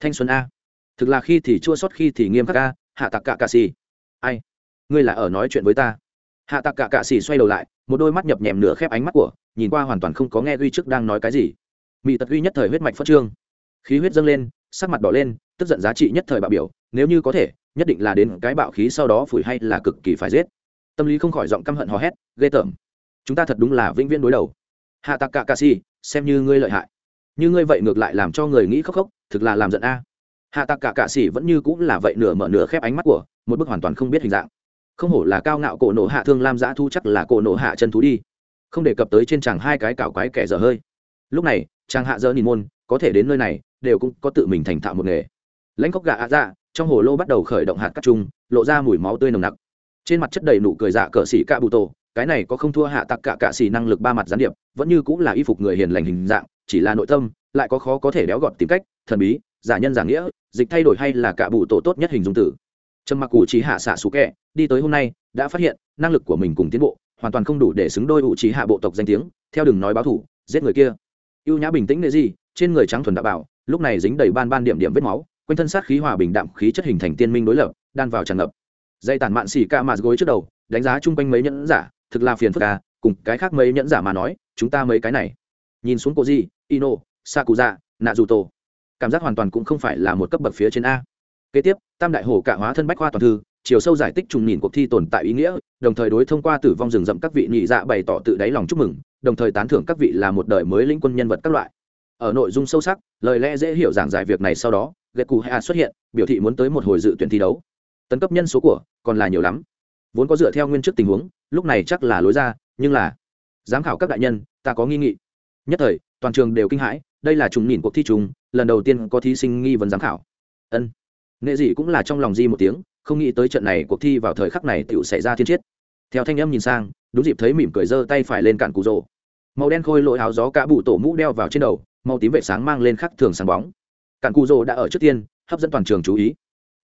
Thanh xuân a. Thực là khi thì chua sót khi thì nghiêm khắc a, hạ tặc cạ cạ xì. Ai? Ngươi là ở nói chuyện với ta. Hạ tặc cạ cạ xì xoay đầu lại, một đôi mắt nhập nhèm nửa khép ánh mắt của, nhìn qua hoàn toàn không có nghe duy trước đang nói cái gì. Mỹ tật duy nhất thời huyết mạch phất trương. Khí huyết dâng lên sắc mặt đỏ lên, tức giận giá trị nhất thời bạo biểu, nếu như có thể, nhất định là đến cái bạo khí sau đó phủi hay là cực kỳ phải giết. Tâm lý không khỏi giọng căm hận hò hét, ghê tởm. Chúng ta thật đúng là vĩnh viễn đối đầu. Hạ tạc cạ cà si xem như ngươi lợi hại. Như ngươi vậy ngược lại làm cho người nghĩ khóc khóc, thực là làm giận a. Hạ tạc cạ cạ si vẫn như cũng là vậy nửa mở nửa khép ánh mắt của, một bức hoàn toàn không biết hình dạng. Không hổ là cao ngạo cổ nổ hạ thương lam giã thu chắc là cổ nổ hạ chân thú đi. Không đề cập tới trên chàng hai cái cạo quái kẻ dở hơi. Lúc này, chàng hạ dơ nhìn môn, có thể đến nơi này đều cũng có tự mình thành thạo một nghề. Lãnh cốc gà ạ dạ trong hồ lô bắt đầu khởi động hạt cắt chung lộ ra mùi máu tươi nồng nặc. Trên mặt chất đầy nụ cười dạ cờ xỉ cạ bụ tổ, cái này có không thua hạ tặc cả cạ xỉ năng lực ba mặt gián điệp, vẫn như cũng là y phục người hiền lành hình dạng, chỉ là nội tâm, lại có khó có thể đéo gọt tìm cách, thần bí, giả nhân giả nghĩa, dịch thay đổi hay là cả bụ tổ tốt nhất hình dung tử. Trầm mặc cụ chỉ hạ xạ xú kẹ, đi tới hôm nay, đã phát hiện, năng lực của mình cùng tiến bộ, hoàn toàn không đủ để xứng đôi ủ trí hạ bộ tộc danh tiếng, theo đừng nói báo thủ, giết người kia. Ưu nhã bình tĩnh nệ gì trên người trắng thuần đạo bảo, lúc này dính đầy ban ban điểm điểm vết máu, quanh thân sát khí hòa bình đạm khí chất hình thành tiên minh đối lập, đan vào tràn ngập. Dây tàn mạn xỉ ca mạt gối trước đầu, đánh giá chung quanh mấy nhẫn giả, thực là phiền phức ca cùng cái khác mấy nhẫn giả mà nói, chúng ta mấy cái này. Nhìn xuống cô di ino, sakuza nạ dù tổ cảm giác hoàn toàn cũng không phải là một cấp bậc phía trên a. Kế tiếp, tam đại hồ cả hóa thân bách khoa toàn thư, chiều sâu giải tích trùng nhìn cuộc thi tồn tại ý nghĩa, đồng thời đối thông qua tử vong rừng rậm các vị nhị dạ bày tỏ tự đáy lòng chúc mừng, đồng thời tán thưởng các vị là một đời mới lĩnh quân nhân vật các loại ở nội dung sâu sắc, lời lẽ dễ hiểu giảng giải việc này sau đó ghét cụ hạ xuất hiện, biểu thị muốn tới một hồi dự tuyển thi đấu. Tấn cấp nhân số của, còn là nhiều lắm. Vốn có dựa theo nguyên chức tình huống, lúc này chắc là lối ra, nhưng là, giám khảo các đại nhân, ta có nghi nghị. Nhất thời, toàn trường đều kinh hãi, đây là trùng nhìn cuộc thi trùng, lần đầu tiên có thí sinh nghi vấn giám khảo. Ân. Nghệ dị cũng là trong lòng di một tiếng, không nghĩ tới trận này cuộc thi vào thời khắc này tựu xảy ra thiên chiết. Theo thanh âm nhìn sang, đúng dịp thấy mỉm cười giơ tay phải lên cạn cụ rồ. Màu đen khôi lội áo gió cả bụ tổ mũ đeo vào trên đầu màu tím vệ sáng mang lên khắc thường sáng bóng. Cản cụ rỗ đã ở trước tiên, hấp dẫn toàn trường chú ý.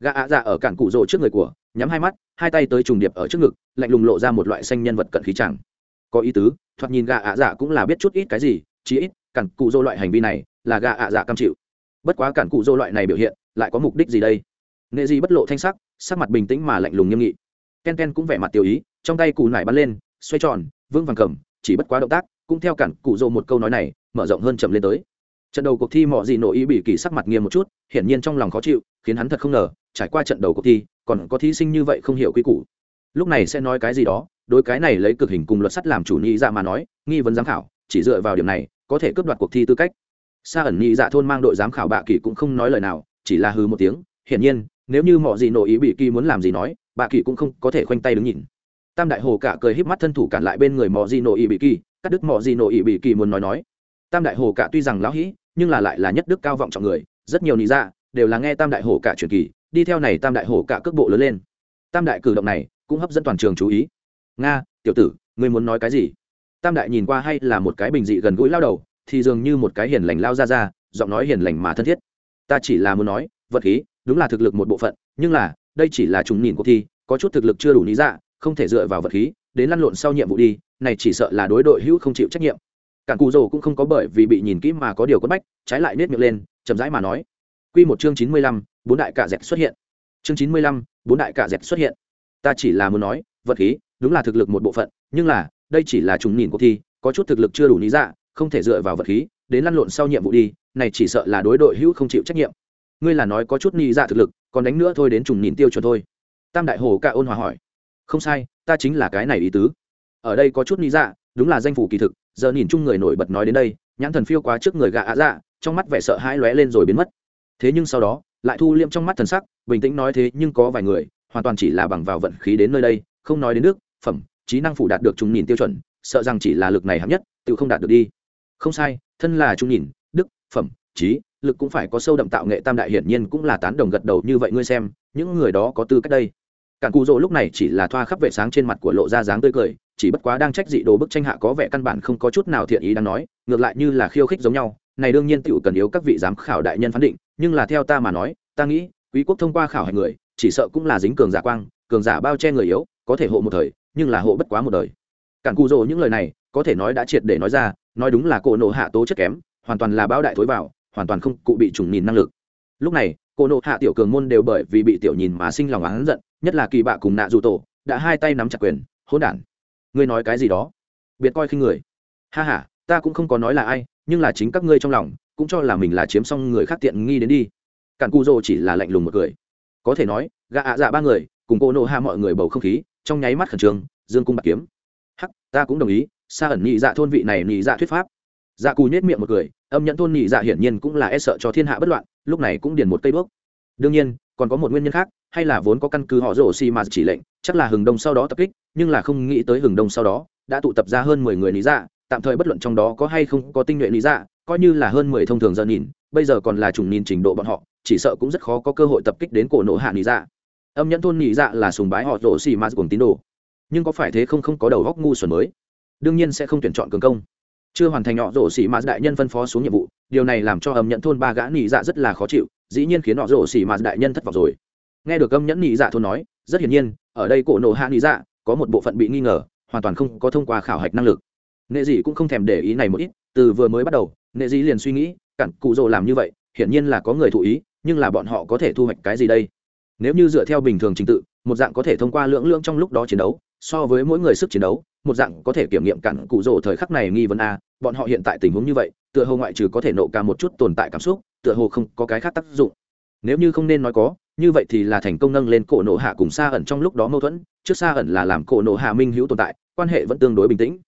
Gã ạ dạ ở cản cụ rỗ trước người của, nhắm hai mắt, hai tay tới trùng điệp ở trước ngực, lạnh lùng lộ ra một loại xanh nhân vật cận khí chẳng. Có ý tứ, thoạt nhìn gã ạ dạ cũng là biết chút ít cái gì, chí ít, Cản cụ rỗ loại hành vi này là gã ạ dạ cam chịu. Bất quá Cản cụ rỗ loại này biểu hiện, lại có mục đích gì đây? Nghệ gì bất lộ thanh sắc sắc mặt bình tĩnh mà lạnh lùng nghiêm nghị. Ken ken cũng vẻ mặt tiêu ý, trong tay cù nải bắn lên, xoay tròn vương vàng cầm, chỉ bất quá động tác, cũng theo cản cụ rỗ một câu nói này, mở rộng hơn chậm lên tới trận đầu cuộc thi mọi gì nội ý bị kỳ sắc mặt nghiêm một chút, hiển nhiên trong lòng khó chịu, khiến hắn thật không ngờ, trải qua trận đầu cuộc thi, còn có thí sinh như vậy không hiểu quy củ. Lúc này sẽ nói cái gì đó, đối cái này lấy cực hình cùng luật sắt làm chủ nghĩ dạ mà nói, nghi vấn giám khảo, chỉ dựa vào điểm này, có thể cướp đoạt cuộc thi tư cách. Sa ẩn nghĩ dạ thôn mang đội giám khảo bạ kỳ cũng không nói lời nào, chỉ là hư một tiếng, hiển nhiên, nếu như mọi gì nội ý bị kỳ muốn làm gì nói, bạ kỳ cũng không có thể khoanh tay đứng nhìn. Tam đại hồ cả cười híp mắt thân thủ cản lại bên người mọi gì nội ý bị kỳ, cắt đứt mọi gì nội ý bị kỳ muốn nói nói. Tam đại hồ cả tuy rằng lão hĩ nhưng là lại là nhất đức cao vọng trọng người, rất nhiều lý dạ đều là nghe tam đại hổ cả truyền kỳ, đi theo này tam đại hổ cả cước bộ lớn lên. Tam đại cử động này cũng hấp dẫn toàn trường chú ý. Nga, tiểu tử, ngươi muốn nói cái gì? Tam đại nhìn qua hay là một cái bình dị gần gũi lao đầu, thì dường như một cái hiền lành lao ra ra, giọng nói hiền lành mà thân thiết. Ta chỉ là muốn nói, vật khí, đúng là thực lực một bộ phận, nhưng là, đây chỉ là chúng nhìn cuộc thi, có chút thực lực chưa đủ lý dạ không thể dựa vào vật khí, đến lăn lộn sau nhiệm vụ đi, này chỉ sợ là đối đội hữu không chịu trách nhiệm cản cù rồ cũng không có bởi vì bị nhìn kỹ mà có điều quất bách, trái lại nết miệng lên, chậm rãi mà nói, quy một chương chín mươi lăm, bốn đại cả dẹt xuất hiện. Chương chín mươi lăm, bốn đại cả dẹt xuất hiện. Ta chỉ là muốn nói, vật khí, đúng là thực lực một bộ phận, nhưng là, đây chỉ là chúng nhìn cuộc thi, có chút thực lực chưa đủ lý dạ không thể dựa vào vật khí, đến lăn lộn sau nhiệm vụ đi, này chỉ sợ là đối đội hữu không chịu trách nhiệm. Ngươi là nói có chút lý dạ thực lực, còn đánh nữa thôi đến trùng nhìn tiêu chuẩn thôi. Tam đại hồ ca ôn hòa hỏi. Không sai, ta chính là cái này ý tứ. Ở đây có chút lý dạ đúng là danh phủ kỳ thực giờ nhìn chung người nổi bật nói đến đây, nhãn thần phiêu quá trước người gạ ạ dạ trong mắt vẻ sợ hãi lóe lên rồi biến mất. Thế nhưng sau đó, lại thu liệm trong mắt thần sắc, bình tĩnh nói thế nhưng có vài người, hoàn toàn chỉ là bằng vào vận khí đến nơi đây, không nói đến nước, phẩm, trí năng phủ đạt được chúng nhìn tiêu chuẩn, sợ rằng chỉ là lực này hạng nhất, tự không đạt được đi. Không sai, thân là chúng nhìn, đức, phẩm, trí, lực cũng phải có sâu đậm tạo nghệ tam đại hiển nhiên cũng là tán đồng gật đầu như vậy ngươi xem, những người đó có tư cách đây. Cản cù dỗ lúc này chỉ là thoa khắp vệ sáng trên mặt của lộ ra dáng tươi cười chỉ bất quá đang trách dị đồ bức tranh hạ có vẻ căn bản không có chút nào thiện ý đang nói, ngược lại như là khiêu khích giống nhau, này đương nhiên tựu cần yếu các vị giám khảo đại nhân phán định, nhưng là theo ta mà nói, ta nghĩ, quý quốc thông qua khảo hạch người, chỉ sợ cũng là dính cường giả quang, cường giả bao che người yếu, có thể hộ một thời, nhưng là hộ bất quá một đời. Cản cù rồ những lời này, có thể nói đã triệt để nói ra, nói đúng là cổ nộ hạ tố chất kém, hoàn toàn là bao đại thối vào, hoàn toàn không cụ bị trùng nhìn năng lực. Lúc này, cổ nộ hạ tiểu cường môn đều bởi vì bị tiểu nhìn mà sinh lòng oán giận, nhất là kỳ bạ cùng nạ dù tổ, đã hai tay nắm chặt quyền, hỗn đản ngươi nói cái gì đó? Biệt coi khinh người. Ha ha, ta cũng không có nói là ai, nhưng là chính các ngươi trong lòng, cũng cho là mình là chiếm xong người khác tiện nghi đến đi. Cản cu dô chỉ là lạnh lùng một cười. Có thể nói gạ ạ dạ ba người, cùng cô nộ hạ mọi người bầu không khí, trong nháy mắt khẩn trương, dương cung bạc kiếm. Hắc, ta cũng đồng ý xa ẩn nhị dạ thôn vị này nhị dạ thuyết pháp. Dạ cù nhét miệng một cười, âm nhận thôn nhị dạ hiển nhiên cũng là e sợ cho thiên hạ bất loạn, lúc này cũng điền một cây bước đương nhiên, còn có một nguyên nhân khác hay là vốn có căn cứ họ rổ xì mà chỉ lệnh, chắc là hừng đông sau đó tập kích, nhưng là không nghĩ tới hừng đông sau đó đã tụ tập ra hơn mười người lý dạ tạm thời bất luận trong đó có hay không có tinh nhuệ lý dạ coi như là hơn mười thông thường giờ nhìn, bây giờ còn là trùng nhìn trình độ bọn họ, chỉ sợ cũng rất khó có cơ hội tập kích đến cổ nổ hạ lý dạ. Âm nhẫn thôn lý dạ là sùng bái họ rổ xì mà cùng tín đồ, nhưng có phải thế không không có đầu góc ngu xuẩn mới? Đương nhiên sẽ không tuyển chọn cường công. Chưa hoàn thành họ rổ xì mà đại nhân phân phó xuống nhiệm vụ, điều này làm cho âm nhẫn thôn ba gã nị dạ rất là khó chịu, dĩ nhiên khiến họ rổ xì mà đại nhân thất vọng rồi nghe được âm nhẫn nị dạ thôn nói, rất hiển nhiên, ở đây cổ nộ hạ nị dạ có một bộ phận bị nghi ngờ, hoàn toàn không có thông qua khảo hạch năng lực. Nệ dị cũng không thèm để ý này một ít, từ vừa mới bắt đầu, nệ dị liền suy nghĩ, cặn cụ rồ làm như vậy, hiển nhiên là có người thụ ý, nhưng là bọn họ có thể thu hoạch cái gì đây? Nếu như dựa theo bình thường trình tự, một dạng có thể thông qua lưỡng lưỡng trong lúc đó chiến đấu, so với mỗi người sức chiến đấu, một dạng có thể kiểm nghiệm cặn cụ rồ thời khắc này nghi vấn a, bọn họ hiện tại tình huống như vậy, tựa hồ ngoại trừ có thể nộ ca một chút tồn tại cảm xúc, tựa hồ không có cái khác tác dụng nếu như không nên nói có, như vậy thì là thành công nâng lên cổ nộ hạ cùng xa ẩn trong lúc đó mâu thuẫn, trước xa ẩn là làm cổ nộ hạ minh hữu tồn tại, quan hệ vẫn tương đối bình tĩnh.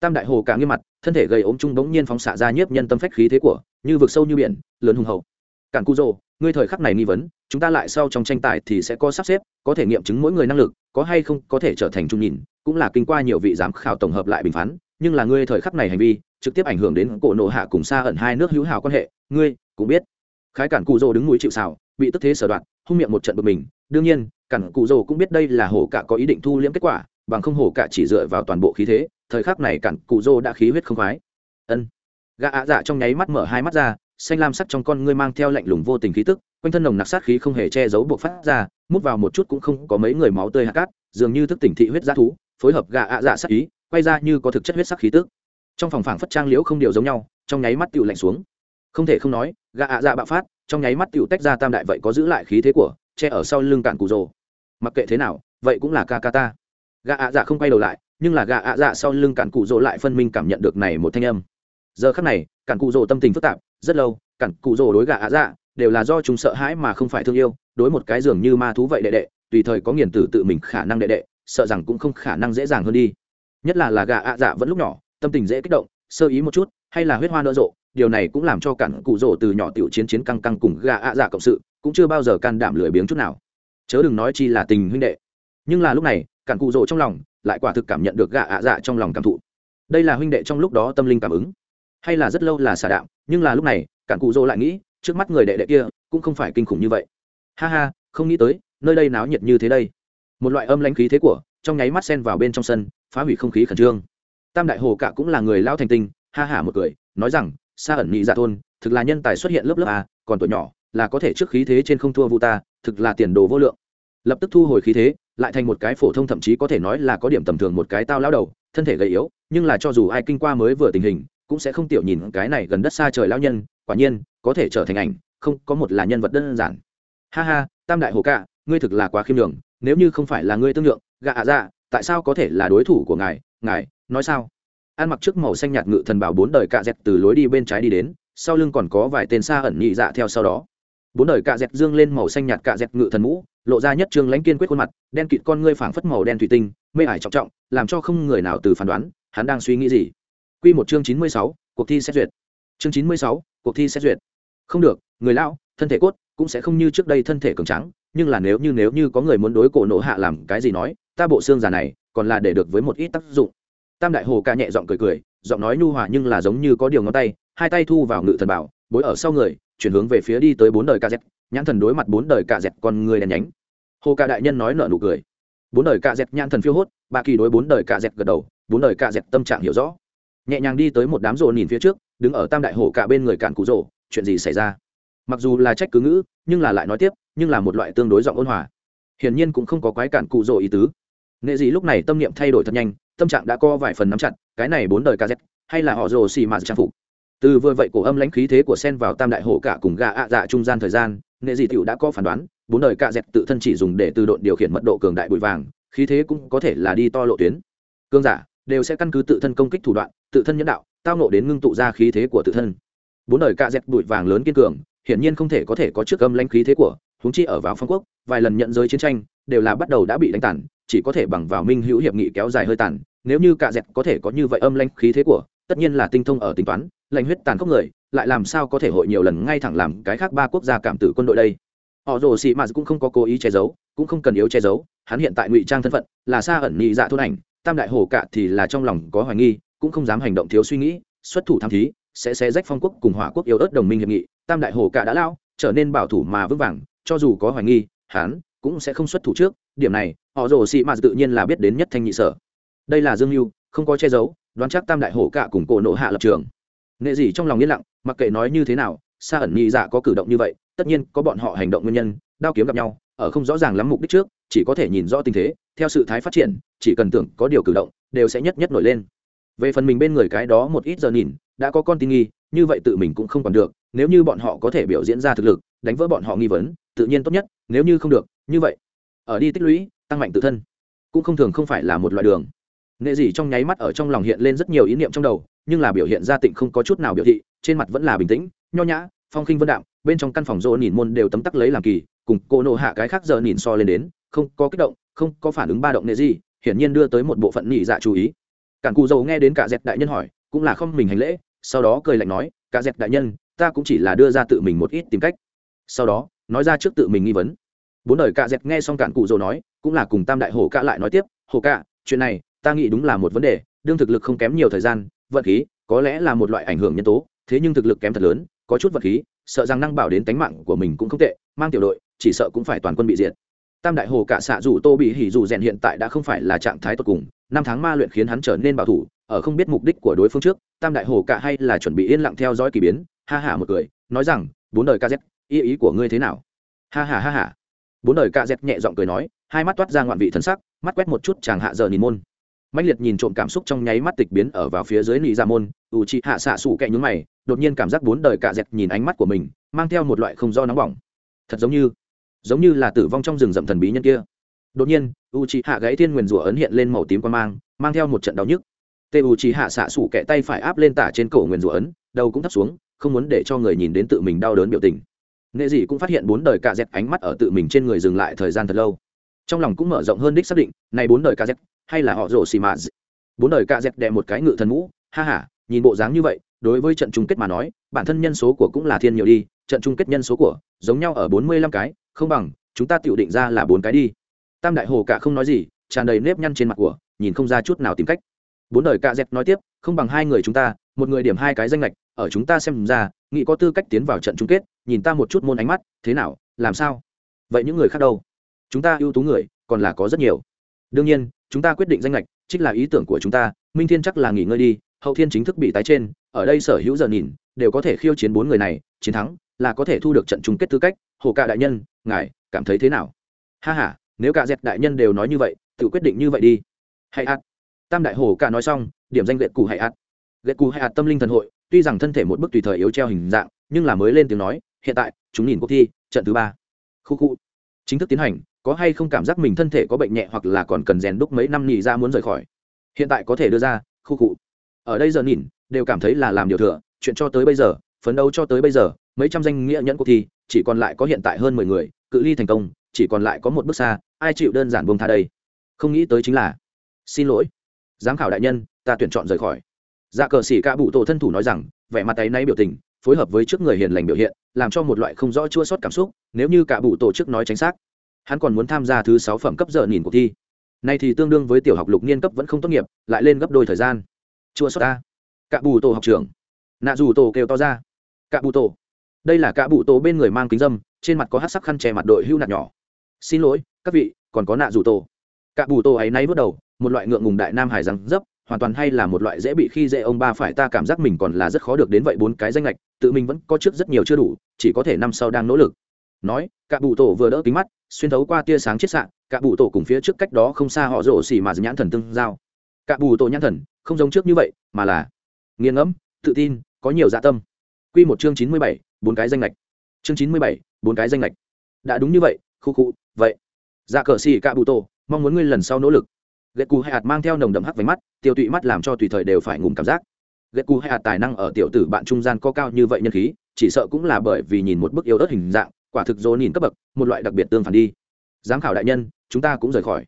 Tam đại hồ cả nghiêm mặt, thân thể gây ốm trung bỗng nhiên phóng xạ ra nhiếp nhân tâm phách khí thế của, như vực sâu như biển, lớn hùng hậu. Cản cu rồ ngươi thời khắc này nghi vấn, chúng ta lại sau trong tranh tài thì sẽ có sắp xếp, có thể nghiệm chứng mỗi người năng lực, có hay không có thể trở thành trung nhìn, cũng là kinh qua nhiều vị giám khảo tổng hợp lại bình phán, nhưng là ngươi thời khắc này hành vi, trực tiếp ảnh hưởng đến cổ nộ hạ cùng xa ẩn hai nước hữu hào quan hệ, ngươi cũng biết. Khái cản cụ rồ đứng núi chịu xào bị tức thế sở đoạn hung miệng một trận bực mình. Đương nhiên, cản cụ rồ cũng biết đây là hổ cả có ý định thu liễm kết quả, bằng không hổ cả chỉ dựa vào toàn bộ khí thế. Thời khắc này cản cụ rồ đã khí huyết không khoái. Ân. Gã ạ dạ trong nháy mắt mở hai mắt ra, xanh lam sắc trong con ngươi mang theo lạnh lùng vô tình khí tức, quanh thân nồng nặc sát khí không hề che giấu buộc phát ra, mút vào một chút cũng không có mấy người máu tươi hạt cát, dường như thức tỉnh thị huyết g thú, phối hợp gã ạ dạ sát ý, quay ra như có thực chất huyết sắc khí tức. Trong phòng phảng phất trang liễu không điều giống nhau, trong nháy mắt tựu lạnh xuống. Không thể không nói, gã ạ dạ bạo phát trong nháy mắt tựu tách ra tam đại vậy có giữ lại khí thế của, che ở sau lưng cạn cụ rồ. Mặc kệ thế nào, vậy cũng là ca ca ta. Gà ạ dạ không quay đầu lại, nhưng là gà ạ dạ sau lưng cạn cụ rồ lại phân minh cảm nhận được này một thanh âm. Giờ khắc này cạn cụ rồ tâm tình phức tạp, rất lâu cạn cụ rồ đối gà ạ dạ đều là do chúng sợ hãi mà không phải thương yêu, đối một cái giường như ma thú vậy đệ đệ, tùy thời có nghiền tử tự mình khả năng đệ đệ, sợ rằng cũng không khả năng dễ dàng hơn đi. Nhất là là gà ạ dạ vẫn lúc nhỏ, tâm tình dễ kích động, sơ ý một chút, hay là huyết hoa nở rộ điều này cũng làm cho cản cụ rỗ từ nhỏ tiểu chiến chiến căng căng cùng gà ạ dạ cộng sự, cũng chưa bao giờ can đảm lười biếng chút nào. Chớ đừng nói chi là tình huynh đệ. Nhưng là lúc này, cản cụ rỗ trong lòng lại quả thực cảm nhận được gà ạ dạ trong lòng cảm thụ. Đây là huynh đệ trong lúc đó tâm linh cảm ứng. Hay là rất lâu là xả đạo nhưng là lúc này, cản cụ rỗ lại nghĩ, trước mắt người đệ đệ kia cũng không phải kinh khủng như vậy. Ha ha, không nghĩ tới, nơi đây náo nhiệt như thế đây. Một loại âm lãnh khí thế của, trong nháy mắt xen vào bên trong sân, phá hủy không khí khẩn trương. Tam đại hồ cả cũng là người lao thành tinh, ha hả một cười, nói rằng xa ẩn nhị dạ thôn, thực là nhân tài xuất hiện lớp lớp a, còn tuổi nhỏ, là có thể trước khí thế trên không thua vu ta, thực là tiền đồ vô lượng. Lập tức thu hồi khí thế, lại thành một cái phổ thông thậm chí có thể nói là có điểm tầm thường một cái tao lao đầu, thân thể gầy yếu, nhưng là cho dù ai kinh qua mới vừa tình hình, cũng sẽ không tiểu nhìn cái này gần đất xa trời lao nhân, quả nhiên, có thể trở thành ảnh, không có một là nhân vật đơn giản. Ha ha, tam đại hồ cả ngươi thực là quá khiêm đường nếu như không phải là ngươi tương lượng, gạ à dạ tại sao có thể là đối thủ của ngài ngài, nói sao? Ăn mặc trước màu xanh nhạt ngự thần bảo bốn đời cạ dẹt từ lối đi bên trái đi đến sau lưng còn có vài tên xa ẩn nhị dạ theo sau đó bốn đời cạ dẹt dương lên màu xanh nhạt cạ dẹt ngự thần mũ lộ ra nhất trương lãnh kiên quyết khuôn mặt đen kịt con ngươi phảng phất màu đen thủy tinh mê ải trọng trọng làm cho không người nào từ phán đoán hắn đang suy nghĩ gì Quy một chương chín mươi sáu, cuộc thi xét duyệt. Chương chín mươi sáu, cuộc thi xét duyệt. Không được, người lão, thân thể cốt cũng sẽ không như trước đây thân thể cường trắng, nhưng là nếu như nếu như có người muốn đối cổ nổ hạ làm cái gì nói, ta bộ xương già này, còn là để được với một ít tác dụng. Tam đại hồ ca nhẹ giọng cười cười, giọng nói nhu hòa nhưng là giống như có điều ngón tay, hai tay thu vào ngự thần bảo, bối ở sau người, chuyển hướng về phía đi tới bốn đời ca dẹt, nhãn thần đối mặt bốn đời ca dẹt con người đèn nhánh. Hồ ca đại nhân nói nở nụ cười. Bốn đời ca dẹt nhãn thần phiêu hốt, ba kỳ đối bốn đời ca dẹt gật đầu, bốn đời ca dẹt tâm trạng hiểu rõ. Nhẹ nhàng đi tới một đám rộ nhìn phía trước, đứng ở tam đại hồ cả bên người cản cụ rộ chuyện gì xảy ra? mặc dù là trách cứ ngữ nhưng là lại nói tiếp nhưng là một loại tương đối giọng ôn hòa hiển nhiên cũng không có quái cản cụ rộ ý tứ nghệ gì lúc này tâm niệm thay đổi thật nhanh tâm trạng đã co vài phần nắm chặt, cái này bốn đời kz hay là họ rồ xì mà trang phục. Từ vừa vậy cổ âm lãnh khí thế của sen vào tam đại hổ cả cùng gà ạ dạ trung gian thời gian, nghệ gì tiểu đã có phán đoán, bốn đời cạ dẹt tự thân chỉ dùng để từ độn điều khiển mật độ cường đại bụi vàng, khí thế cũng có thể là đi to lộ tuyến. Cương giả đều sẽ căn cứ tự thân công kích thủ đoạn, tự thân nhân đạo, tao nộ đến ngưng tụ ra khí thế của tự thân. Bốn đời cạ dẹt bụi vàng lớn kiên cường, hiển nhiên không thể có thể có trước âm lãnh khí thế của, huống chi ở vào phong quốc, vài lần nhận giới chiến tranh, đều là bắt đầu đã bị đánh tàn chỉ có thể bằng vào minh hữu hiệp nghị kéo dài hơi tàn, nếu như cả dẹt có thể có như vậy âm lãnh khí thế của, tất nhiên là tinh thông ở tính toán lệnh huyết tàn khốc người, lại làm sao có thể hội nhiều lần ngay thẳng làm cái khác ba quốc gia cảm tử quân đội đây? Họ rồ sĩ mạt cũng không có cố ý che giấu, cũng không cần yếu che giấu, hắn hiện tại ngụy trang thân phận, là xa ẩn nhị dạ thôn ảnh, tam đại hồ cạ thì là trong lòng có hoài nghi, cũng không dám hành động thiếu suy nghĩ, xuất thủ tham thí, sẽ xé rách phong quốc cùng hỏa quốc yêu ớt đồng minh hiệp nghị, tam đại hồ cả đã lao, trở nên bảo thủ mà vững vàng, cho dù có hoài nghi, hắn cũng sẽ không xuất thủ trước, điểm này họ rồ xị mạt tự nhiên là biết đến nhất thanh nhị sở. Đây là dương mưu không có che giấu, đoán chắc tam đại hổ cả cùng cổ nộ hạ lập trường. Nghệ gì trong lòng yên lặng, mặc kệ nói như thế nào xa ẩn nhị dạ có cử động như vậy, tất nhiên có bọn họ hành động nguyên nhân, đao kiếm gặp nhau, ở không rõ ràng lắm mục đích trước, chỉ có thể nhìn rõ tình thế, theo sự thái phát triển, chỉ cần tưởng có điều cử động, đều sẽ nhất nhất nổi lên. Về phần mình bên người cái đó một ít giờ nhìn, đã có con tin nghi, như vậy tự mình cũng không còn được, nếu như bọn họ có thể biểu diễn ra thực lực, đánh vỡ bọn họ nghi vấn, tự nhiên tốt nhất, nếu như không được, như vậy. Ở đi tích lũy tăng mạnh tự thân cũng không thường không phải là một loại đường. Nghệ gì trong nháy mắt ở trong lòng hiện lên rất nhiều ý niệm trong đầu, nhưng là biểu hiện ra tịnh không có chút nào biểu thị, trên mặt vẫn là bình tĩnh, nho nhã, phong khinh vân đạm, bên trong căn phòng rô nhìn môn đều tấm tắc lấy làm kỳ, cùng cô nộ hạ cái khác giờ nhìn so lên đến, không có kích động, không có phản ứng ba động nghệ gì hiển nhiên đưa tới một bộ phận nhị dạ chú ý. Cản cù dầu nghe đến cả dẹt đại nhân hỏi, cũng là không mình hành lễ, sau đó cười lạnh nói, cả dẹt đại nhân, ta cũng chỉ là đưa ra tự mình một ít tìm cách. Sau đó, nói ra trước tự mình nghi vấn bốn đời cạ dẹt nghe xong cạn cụ rồ nói, cũng là cùng tam đại Hổ cạ lại nói tiếp, Hổ cạ, chuyện này, ta nghĩ đúng là một vấn đề, đương thực lực không kém nhiều thời gian, vận khí, có lẽ là một loại ảnh hưởng nhân tố, thế nhưng thực lực kém thật lớn, có chút vật khí, sợ rằng năng bảo đến tánh mạng của mình cũng không tệ, mang tiểu đội, chỉ sợ cũng phải toàn quân bị diệt. Tam đại hồ cạ xạ dù tô bị hỉ dù rèn hiện tại đã không phải là trạng thái tốt cùng, năm tháng ma luyện khiến hắn trở nên bảo thủ, ở không biết mục đích của đối phương trước, tam đại hồ cạ hay là chuẩn bị yên lặng theo dõi k ỳ biến, ha hả một cười, nói rằng, bốn đời kz ý ý của ngươi thế nào? Ha hả ha hả bốn đời kz nhẹ giọng cười nói, hai mắt toát ra ngoạn vị thân sắc, mắt quét một chút chàng hạ giờ nhìn môn. Mạnh liệt nhìn trộm cảm xúc trong nháy mắt tịch biến ở vào phía dưới nị ra môn, ủ chị hạ xạ sủ kẹ nhún mày, đột nhiên cảm giác bốn đời cạ dẹt nhìn ánh mắt của mình, mang theo một loại không do nóng bỏng. Thật giống như giống như là tử vong trong rừng rậm thần bí nhân kia. Đột nhiên u chị hạ gãy thiên nguyền rủa ấn hiện lên màu tím quan mang mang theo một trận đau nhức. Tê u chị hạ xạ sủ kẹ tay phải áp lên tả trên cổ nguyền rủa ấn, đầu cũng thấp xuống, không muốn để cho người nhìn đến tự mình đau đớn biểu tình nghệ dị cũng phát hiện bốn đời cạ dẹp ánh mắt ở tự mình trên người dừng lại thời gian thật lâu. Trong lòng cũng mở rộng hơn đích xác định, này bốn đời kz hay là họ rổ xì mạ bốn đời kz đè một cái ngự thần mũ, ha ha, nhìn bộ dáng như vậy, đối với trận chung kết mà nói, bản thân nhân số của cũng là thiên nhiều đi, trận chung kết nhân số của, giống nhau ở bốn mươi lăm cái, không bằng, chúng ta tự định ra là bốn cái đi. Tam đại hồ cả không nói gì, tràn đầy nếp nhăn trên mặt của, nhìn không ra chút nào tìm cách. Bốn đời cạ dẹp nói tiếp, không bằng hai người chúng ta một người điểm hai cái danh lệch ở chúng ta xem ra, nghĩ có tư cách tiến vào trận chung kết, nhìn ta một chút môn ánh mắt, thế nào, làm sao? Vậy những người khác đâu? Chúng ta ưu tú người, còn là có rất nhiều. Đương nhiên, chúng ta quyết định danh lệch trích là ý tưởng của chúng ta, minh thiên chắc là nghỉ ngơi đi, hậu thiên chính thức bị tái trên, ở đây sở hữu giờ nhìn, đều có thể khiêu chiến bốn người này, chiến thắng, là có thể thu được trận chung kết tư cách, hồ cả đại nhân, ngài, cảm thấy thế nào? Ha ha, nếu cả dẹp đại nhân đều nói như vậy, tự quyết định như vậy đi. Hãy ạt tam đại hồ cả nói xong, điểm danh lệch cụ hãy ạt lệch cù hay hạt tâm linh thần hội, tuy rằng thân thể một bức tùy thời yếu treo hình dạng, nhưng là mới lên tiếng nói, hiện tại, chúng nhìn cuộc thi, trận thứ ba. Khu khu. Chính thức tiến hành, có hay không cảm giác mình thân thể có bệnh nhẹ hoặc là còn cần rèn đúc mấy năm nghỉ ra muốn rời khỏi? Hiện tại có thể đưa ra, khu cụ ở đây giờ nhìn, đều cảm thấy là làm điều thừa, chuyện cho tới bây giờ, phấn đấu cho tới bây giờ, mấy trăm danh nghĩa nhẫn cuộc thi, chỉ còn lại có hiện tại hơn mười người, cự ly thành công, chỉ còn lại có một bước xa, ai chịu đơn giản buông tha đây? Không nghĩ tới chính là, xin lỗi. Giám khảo đại nhân, ta tuyển chọn rời khỏi dạ cờ xỉ ca bụ tổ thân thủ nói rằng, vẻ mặt tay nay biểu tình, phối hợp với trước người hiền lành biểu hiện, làm cho một loại không rõ chua sót cảm xúc, nếu như cả bụ tổ chức nói chính xác, hắn còn muốn tham gia thứ sáu phẩm cấp giờ nhìn cuộc thi. Nay thì tương đương với tiểu học lục niên cấp vẫn không tốt nghiệp, lại lên gấp đôi thời gian. Chua sót ta. Cả bù tổ học trưởng. Nạ dù tổ kêu to ra. Cả bù tổ. Đây là cả bụ tổ bên người mang kính dâm, trên mặt có hát sắc khăn che mặt đội hưu nạt nhỏ. Xin lỗi, các vị, còn có nạ dù tổ. Cả bù tổ ấy nay bước đầu, một loại ngượng ngùng đại nam hải rằng dấp hoàn toàn hay là một loại dễ bị khi dễ ông ba phải ta cảm giác mình còn là rất khó được đến vậy bốn cái danh lệch, tự mình vẫn có trước rất nhiều chưa đủ, chỉ có thể năm sau đang nỗ lực. Nói, cả bụ tổ vừa đỡ kính mắt, xuyên thấu qua tia sáng chiết sạn cả bụ tổ cùng phía trước cách đó không xa họ rổ xỉ mà nhãn thần tương giao. Cả bù tổ nhãn thần, không giống trước như vậy, mà là nghiền ngẫm, tự tin, có nhiều dạ tâm. Quy một chương chín mươi bảy, bốn cái danh lệch. Chương chín mươi bảy, bốn cái danh lệch. Đã đúng như vậy, khu khu, vậy. Dạ cờ xỉ cả bụ tổ, mong muốn ngươi lần sau nỗ lực ghét cù hay hạt mang theo nồng đậm hắc váy mắt, tiêu tụy mắt làm cho tùy thời đều phải ngủm cảm giác. Ghét cù hay hạt tài năng ở tiểu tử bạn trung gian có cao như vậy nhân khí, chỉ sợ cũng là bởi vì nhìn một bức yêu đất hình dạng, quả thực dỗ nhìn cấp bậc, một loại đặc biệt tương phản đi. Giám khảo đại nhân, chúng ta cũng rời khỏi.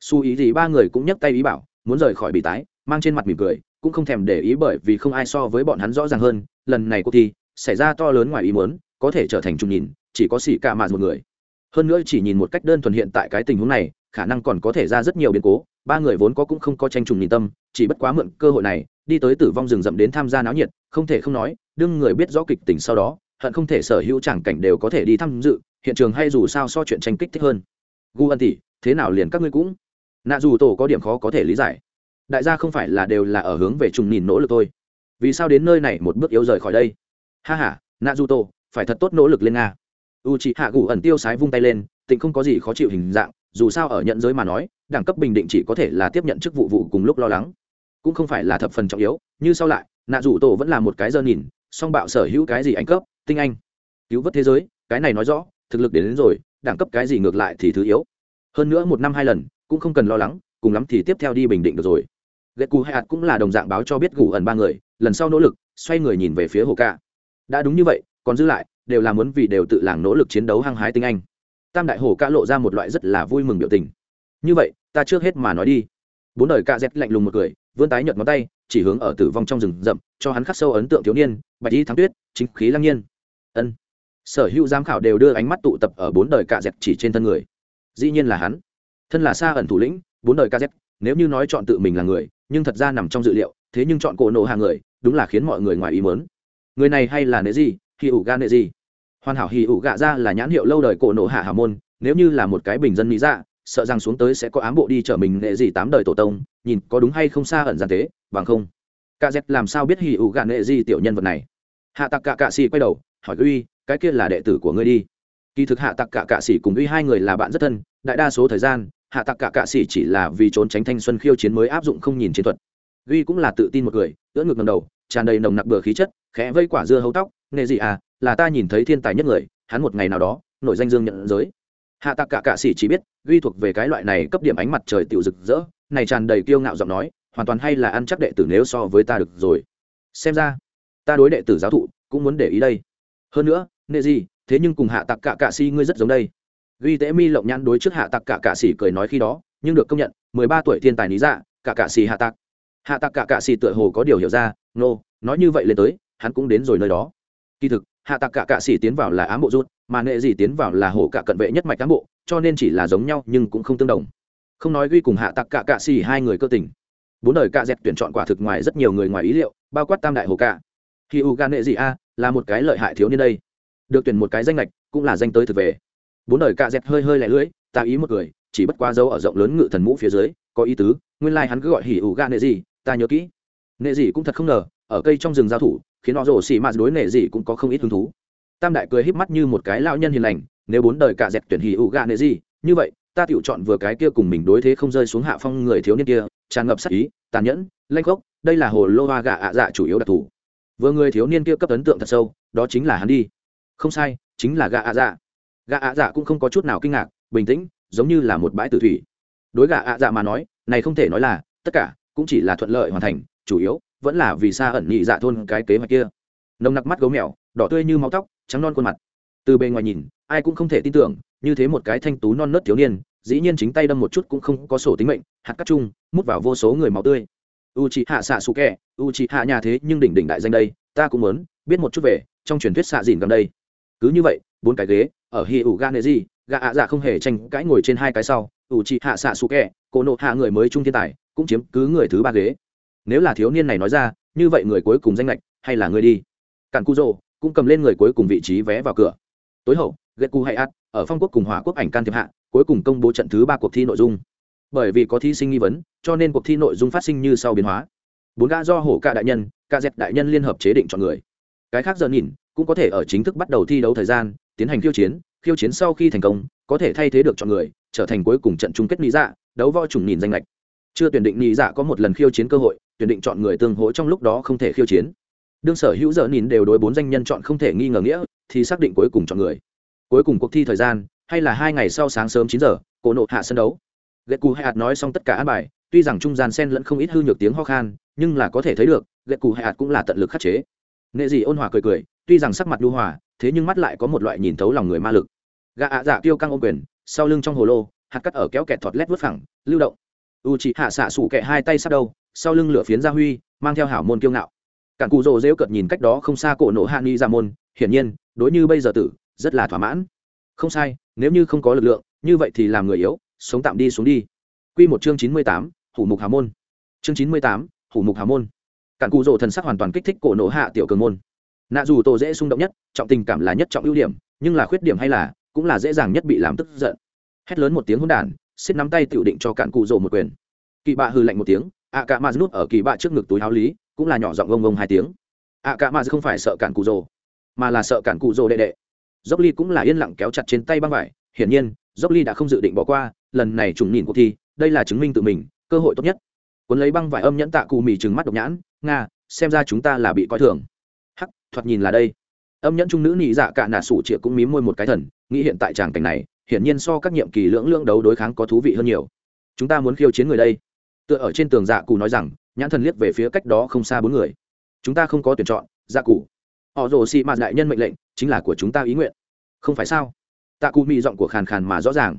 Su ý gì ba người cũng nhấc tay ý bảo, muốn rời khỏi bị tái, mang trên mặt mỉm cười, cũng không thèm để ý bởi vì không ai so với bọn hắn rõ ràng hơn, lần này cuộc thi xảy ra to lớn ngoài ý muốn, có thể trở thành trung nhìn, chỉ có xỉ ca mà một người. Hơn nữa chỉ nhìn một cách đơn thuần hiện tại cái tình huống này, khả năng còn có thể ra rất nhiều biến cố ba người vốn có cũng không có tranh trùng nhìn tâm, chỉ bất quá mượn cơ hội này, đi tới tử vong rừng rậm đến tham gia náo nhiệt, không thể không nói, đương người biết rõ kịch tình sau đó, hận không thể sở hữu chẳng cảnh đều có thể đi tham dự, hiện trường hay dù sao so chuyện tranh kích thích hơn. Gu ân tỷ, thế nào liền các ngươi cũng? Nạ dù tổ có điểm khó có thể lý giải. Đại gia không phải là đều là ở hướng về trùng nhìn nỗ lực thôi. Vì sao đến nơi này một bước yếu rời khỏi đây? Ha h a nạ dù tổ, phải thật tốt nỗ lực lên nga. U chị hạ gù ẩn tiêu sái vung tay lên, tịnh không có gì khó chịu hình dạng, dù sao ở nhận giới mà nói đẳng cấp bình định chỉ có thể là tiếp nhận chức vụ vụ cùng lúc lo lắng. Cũng không phải là thập phần trọng yếu như sau lại nạ rủ tổ vẫn là một cái dơ nhìn song bạo sở hữu cái gì anh cấp tinh anh cứu vớt thế giới cái này nói rõ thực lực đến, đến rồi đẳng cấp cái gì ngược lại thì thứ yếu. Hơn nữa một năm hai lần cũng không cần lo lắng cùng lắm thì tiếp theo đi bình định được rồi. Ghét cù hay hạt cũng là đồng dạng báo cho biết gù ẩn ba người lần sau nỗ lực xoay người nhìn về phía hồ ca. Đã đúng như vậy còn giữ lại đều là muốn vì đều tự làng nỗ lực chiến đấu hăng hái tinh anh. Tam đại hồ ca lộ ra một loại rất là vui mừng biểu tình như vậy, ta trước hết mà nói đi. Bốn đời ca dép lạnh lùng một cười, vươn tái nhợt ngón tay, chỉ hướng ở tử vong trong rừng rậm, cho hắn khắc sâu ấn tượng thiếu niên, bạch y thắng tuyết, chính khí lăng nhiên. Ân. Sở hữu giám khảo đều đưa ánh mắt tụ tập ở bốn đời cạ dẹt chỉ trên thân người. Dĩ nhiên là hắn. Thân là xa ẩn thủ lĩnh, bốn đời ca dẹt nếu như nói chọn tự mình là người, nhưng thật ra nằm trong dự liệu, thế nhưng chọn cổ nộ hàng người, đúng là khiến mọi người ngoài ý mớn người này hay là nệ gì? Hì ủ ga nệ gì? Hoàn hảo hì ủ gạ ra là nhãn hiệu lâu đời cổ nộ hạ hà môn, nếu như là một cái bình dân mỹ dạ sợ rằng xuống tới sẽ có ám bộ đi chở mình nghệ gì tám đời tổ tông, nhìn có đúng hay không xa ẩn gian tế bằng không. Cạ dẹt làm sao biết hì ủ gạn nghệ gì tiểu nhân vật này? Hạ tặc cạ cạ xì quay đầu, hỏi uy, cái kia là đệ tử của ngươi đi. Kỳ thực hạ tặc cạ cạ xì cùng uy hai người là bạn rất thân, đại đa số thời gian, hạ tặc cạ cạ xì chỉ là vì trốn tránh thanh xuân khiêu chiến mới áp dụng không nhìn chiến thuật. Uy cũng là tự tin một người, ưỡn ngực ngầm đầu, tràn đầy nồng nặc bừa khí chất, khẽ vây quả dưa hấu tóc, nghệ gì à là ta nhìn thấy thiên tài nhất người, hắn một ngày nào đó, nổi danh dương nhận giới hạ Tạc cạ cạ xỉ chỉ biết ghi thuộc về cái loại này cấp điểm ánh mặt trời tiểu rực rỡ này tràn đầy kiêu ngạo giọng nói hoàn toàn hay là ăn chắc đệ tử nếu so với ta được rồi. Xem ra ta đối đệ tử giáo thụ cũng muốn để ý đây. Hơn nữa nệ gì thế nhưng cùng hạ tặc cạ cạ si ngươi rất giống đây. Ghi tế mi lộng nhãn đối trước hạ tặc cả cạ xỉ cười nói khi đó nhưng được công nhận mười ba tuổi thiên tài lý dạ cả cạ xỉ hạ tặc hạ tặc cả cạ xỉ tựa hồ có điều hiểu ra nô、no, nói như vậy lên tới hắn cũng đến rồi nơi đó. Kỳ thực hạ tặc cả cạ xỉ tiến vào là ám bộ rút, mà nệ gì tiến vào là hổ cả cận vệ nhất mạch cán bộ, cho nên chỉ là giống nhau nhưng cũng không tương đồng. Không nói ghi cùng hạ tặc cả cạ xỉ hai người cơ tình. Bốn đời cạ dẹt tuyển chọn quả thực ngoài rất nhiều người ngoài ý liệu, bao quát tam đại hồ cả. Khi u gan nệ gì a, là một cái lợi hại thiếu niên đây. Được tuyển một cái danh lệch cũng là danh tới thực về. Bốn đời cạ dẹt hơi hơi lẻ lưỡi ta ý một người, chỉ bất qua dấu ở rộng lớn ngự thần mũ phía dưới, có ý tứ, nguyên lai、like、hắn cứ gọi hỉ ủ ga nệ gì, ta nhớ kỹ. Nệ gì cũng thật không ngờ, ở cây trong rừng giao thủ khiến họ rổ xì mạt đối nệ gì cũng có không ít hứng thú. Tam đại cười híp mắt như một cái lao nhân hiền lành, nếu bốn đời cả dẹp tuyển hì ủ ga nệ gì, như vậy, ta tự chọn vừa cái kia cùng mình đối thế không rơi xuống hạ phong người thiếu niên kia, tràn ngập sắc ý, tàn nhẫn, lanh gốc đây là hồ lô hoa gạ ạ dạ chủ yếu đặc thù. Vừa người thiếu niên kia cấp ấn tượng thật sâu, đó chính là hắn đi. Không sai, chính là gạ ạ dạ. Gạ ạ dạ cũng không có chút nào kinh ngạc, bình tĩnh, giống như là một bãi tử thủy. Đối gạ ạ dạ mà nói, này không thể nói là, tất cả cũng chỉ là thuận lợi hoàn thành, chủ yếu vẫn là vì xa ẩn nhị dạ thôn cái kế hoạch kia. Nồng nặc mắt gấu mèo, đỏ tươi như máu tóc, trắng non khuôn mặt. Từ bề ngoài nhìn, ai cũng không thể tin tưởng, như thế một cái thanh tú non nớt thiếu niên, dĩ nhiên chính tay đâm một chút cũng không có sổ tính mệnh, hạt cắt chung, mút vào vô số người máu tươi. U chị hạ xạ xù kẹ u chị hạ nhà thế nhưng đỉnh đỉnh đại danh đây, ta cũng muốn biết một chút về, trong truyền thuyết xạ dìn gần đây. Cứ như vậy, bốn cái ghế, ở hi ủ ga nệ gì gạ ạ dạ không hề tranh cãi ngồi trên hai cái sau u chị hạ xạ xù kẹ cổ nộ hạ người mới trung thiên tài, cũng chiếm cứ người thứ ba ghế nếu là thiếu niên này nói ra, như vậy người cuối cùng danh lệch hay là người đi. Cản cu rồ cũng cầm lên người cuối cùng vị trí vé vào cửa. Tối hậu ghét cu hay át, ở phong quốc cùng hỏa quốc ảnh can thiệp hạ, cuối cùng công bố trận thứ ba cuộc thi nội dung. Bởi vì có thí sinh nghi vấn, cho nên cuộc thi nội dung phát sinh như sau biến hóa. Bốn gã do hổ ca đại nhân ca dẹp đại nhân liên hợp chế định chọn người. Cái khác giờ nhìn, cũng có thể ở chính thức bắt đầu thi đấu thời gian, tiến hành khiêu chiến khiêu chiến sau khi thành công, có thể thay thế được chọn người, trở thành cuối cùng trận chung kết lý dạ đấu võ trùng nhìn danh lệch chưa tuyển định nhị dạ có một lần khiêu chiến cơ hội, tuyển định chọn người tương hỗ trong lúc đó không thể khiêu chiến. Đương sở hữu giờ nhìn đều đối bốn danh nhân chọn không thể nghi ngờ nghĩa, thì xác định cuối cùng chọn người. Cuối cùng cuộc thi thời gian, hay là hai ngày sau sáng sớm chín giờ, cổ nộ hạ sân đấu. Ghét cù hay hạt nói xong tất cả an bài, tuy rằng trung gian sen lẫn không ít hư nhược tiếng ho khan, nhưng là có thể thấy được ghét cù hay hạt cũng là tận lực khắc chế. Nghệ dị ôn hòa cười cười, tuy rằng sắc mặt lưu hòa, thế nhưng mắt lại có một loại nhìn thấu lòng người ma lực. Gà ạ dạ tiêu căng ôm quyền, sau lưng trong hồ lô, hạt cắt ở kéo kẹt thọt lét vớt phẳng, lưu động u chị hạ xạ sủ kẹ hai tay sát đâu sau lưng lửa phiến gia huy, mang theo hảo môn kiêu ngạo. Cản cụ rồ rêu cợt nhìn cách đó không xa cổ nổ hạ ni ra môn, hiển nhiên, đối như bây giờ tử, rất là thỏa mãn. Không sai, nếu như không có lực lượng, như vậy thì làm người yếu, sống tạm đi xuống đi. Quy một chương chín mươi tám, hủ mục hào môn. Chương chín mươi tám, hủ mục hào môn. Cản cụ rồ thần sắc hoàn toàn kích thích cổ nổ hạ tiểu cường môn. Nạ dù tổ dễ xung động nhất, trọng tình cảm là nhất trọng ưu điểm, nhưng là khuyết điểm hay là, cũng là dễ dàng nhất bị làm tức giận. Hét lớn một tiếng hỗn đản xiết nắm tay tự định cho cản cụ rồ một quyền. Kỳ bạ hư lạnh một tiếng, ạ cả mà nút ở kỳ bạ trước ngực túi áo lý, cũng là nhỏ giọng vông vông hai tiếng. Ạ cả mà không phải sợ cản cụ rồ, mà là sợ cản cụ rồ đệ đệ. Dốc ly cũng là yên lặng kéo chặt trên tay băng vải, hiển nhiên, dốc ly đã không dự định bỏ qua, lần này trùng nhìn cuộc thi, đây là chứng minh tự mình, cơ hội tốt nhất. Cuốn lấy băng vải âm nhẫn tạ cụ mì trừng mắt độc nhãn, nga, xem ra chúng ta là bị coi thường. Hắc, thoạt nhìn là đây. Âm nhẫn trung nữ nị dạ cả nà sủ chĩa cũng mím môi một cái thần, nghĩ hiện tại tràng cảnh này hiển nhiên so các nhiệm kỳ lưỡng lưỡng đấu đối kháng có thú vị hơn nhiều. Chúng ta muốn khiêu chiến người đây. Tựa ở trên tường dạ cụ nói rằng, nhãn thần liếc về phía cách đó không xa bốn người. Chúng ta không có tuyển chọn dạ cụ. Họ rồ xị mạt đại nhân mệnh lệnh, chính là của chúng ta ý nguyện. Không phải sao? Tạ cụ mị giọng của khàn khàn mà rõ ràng.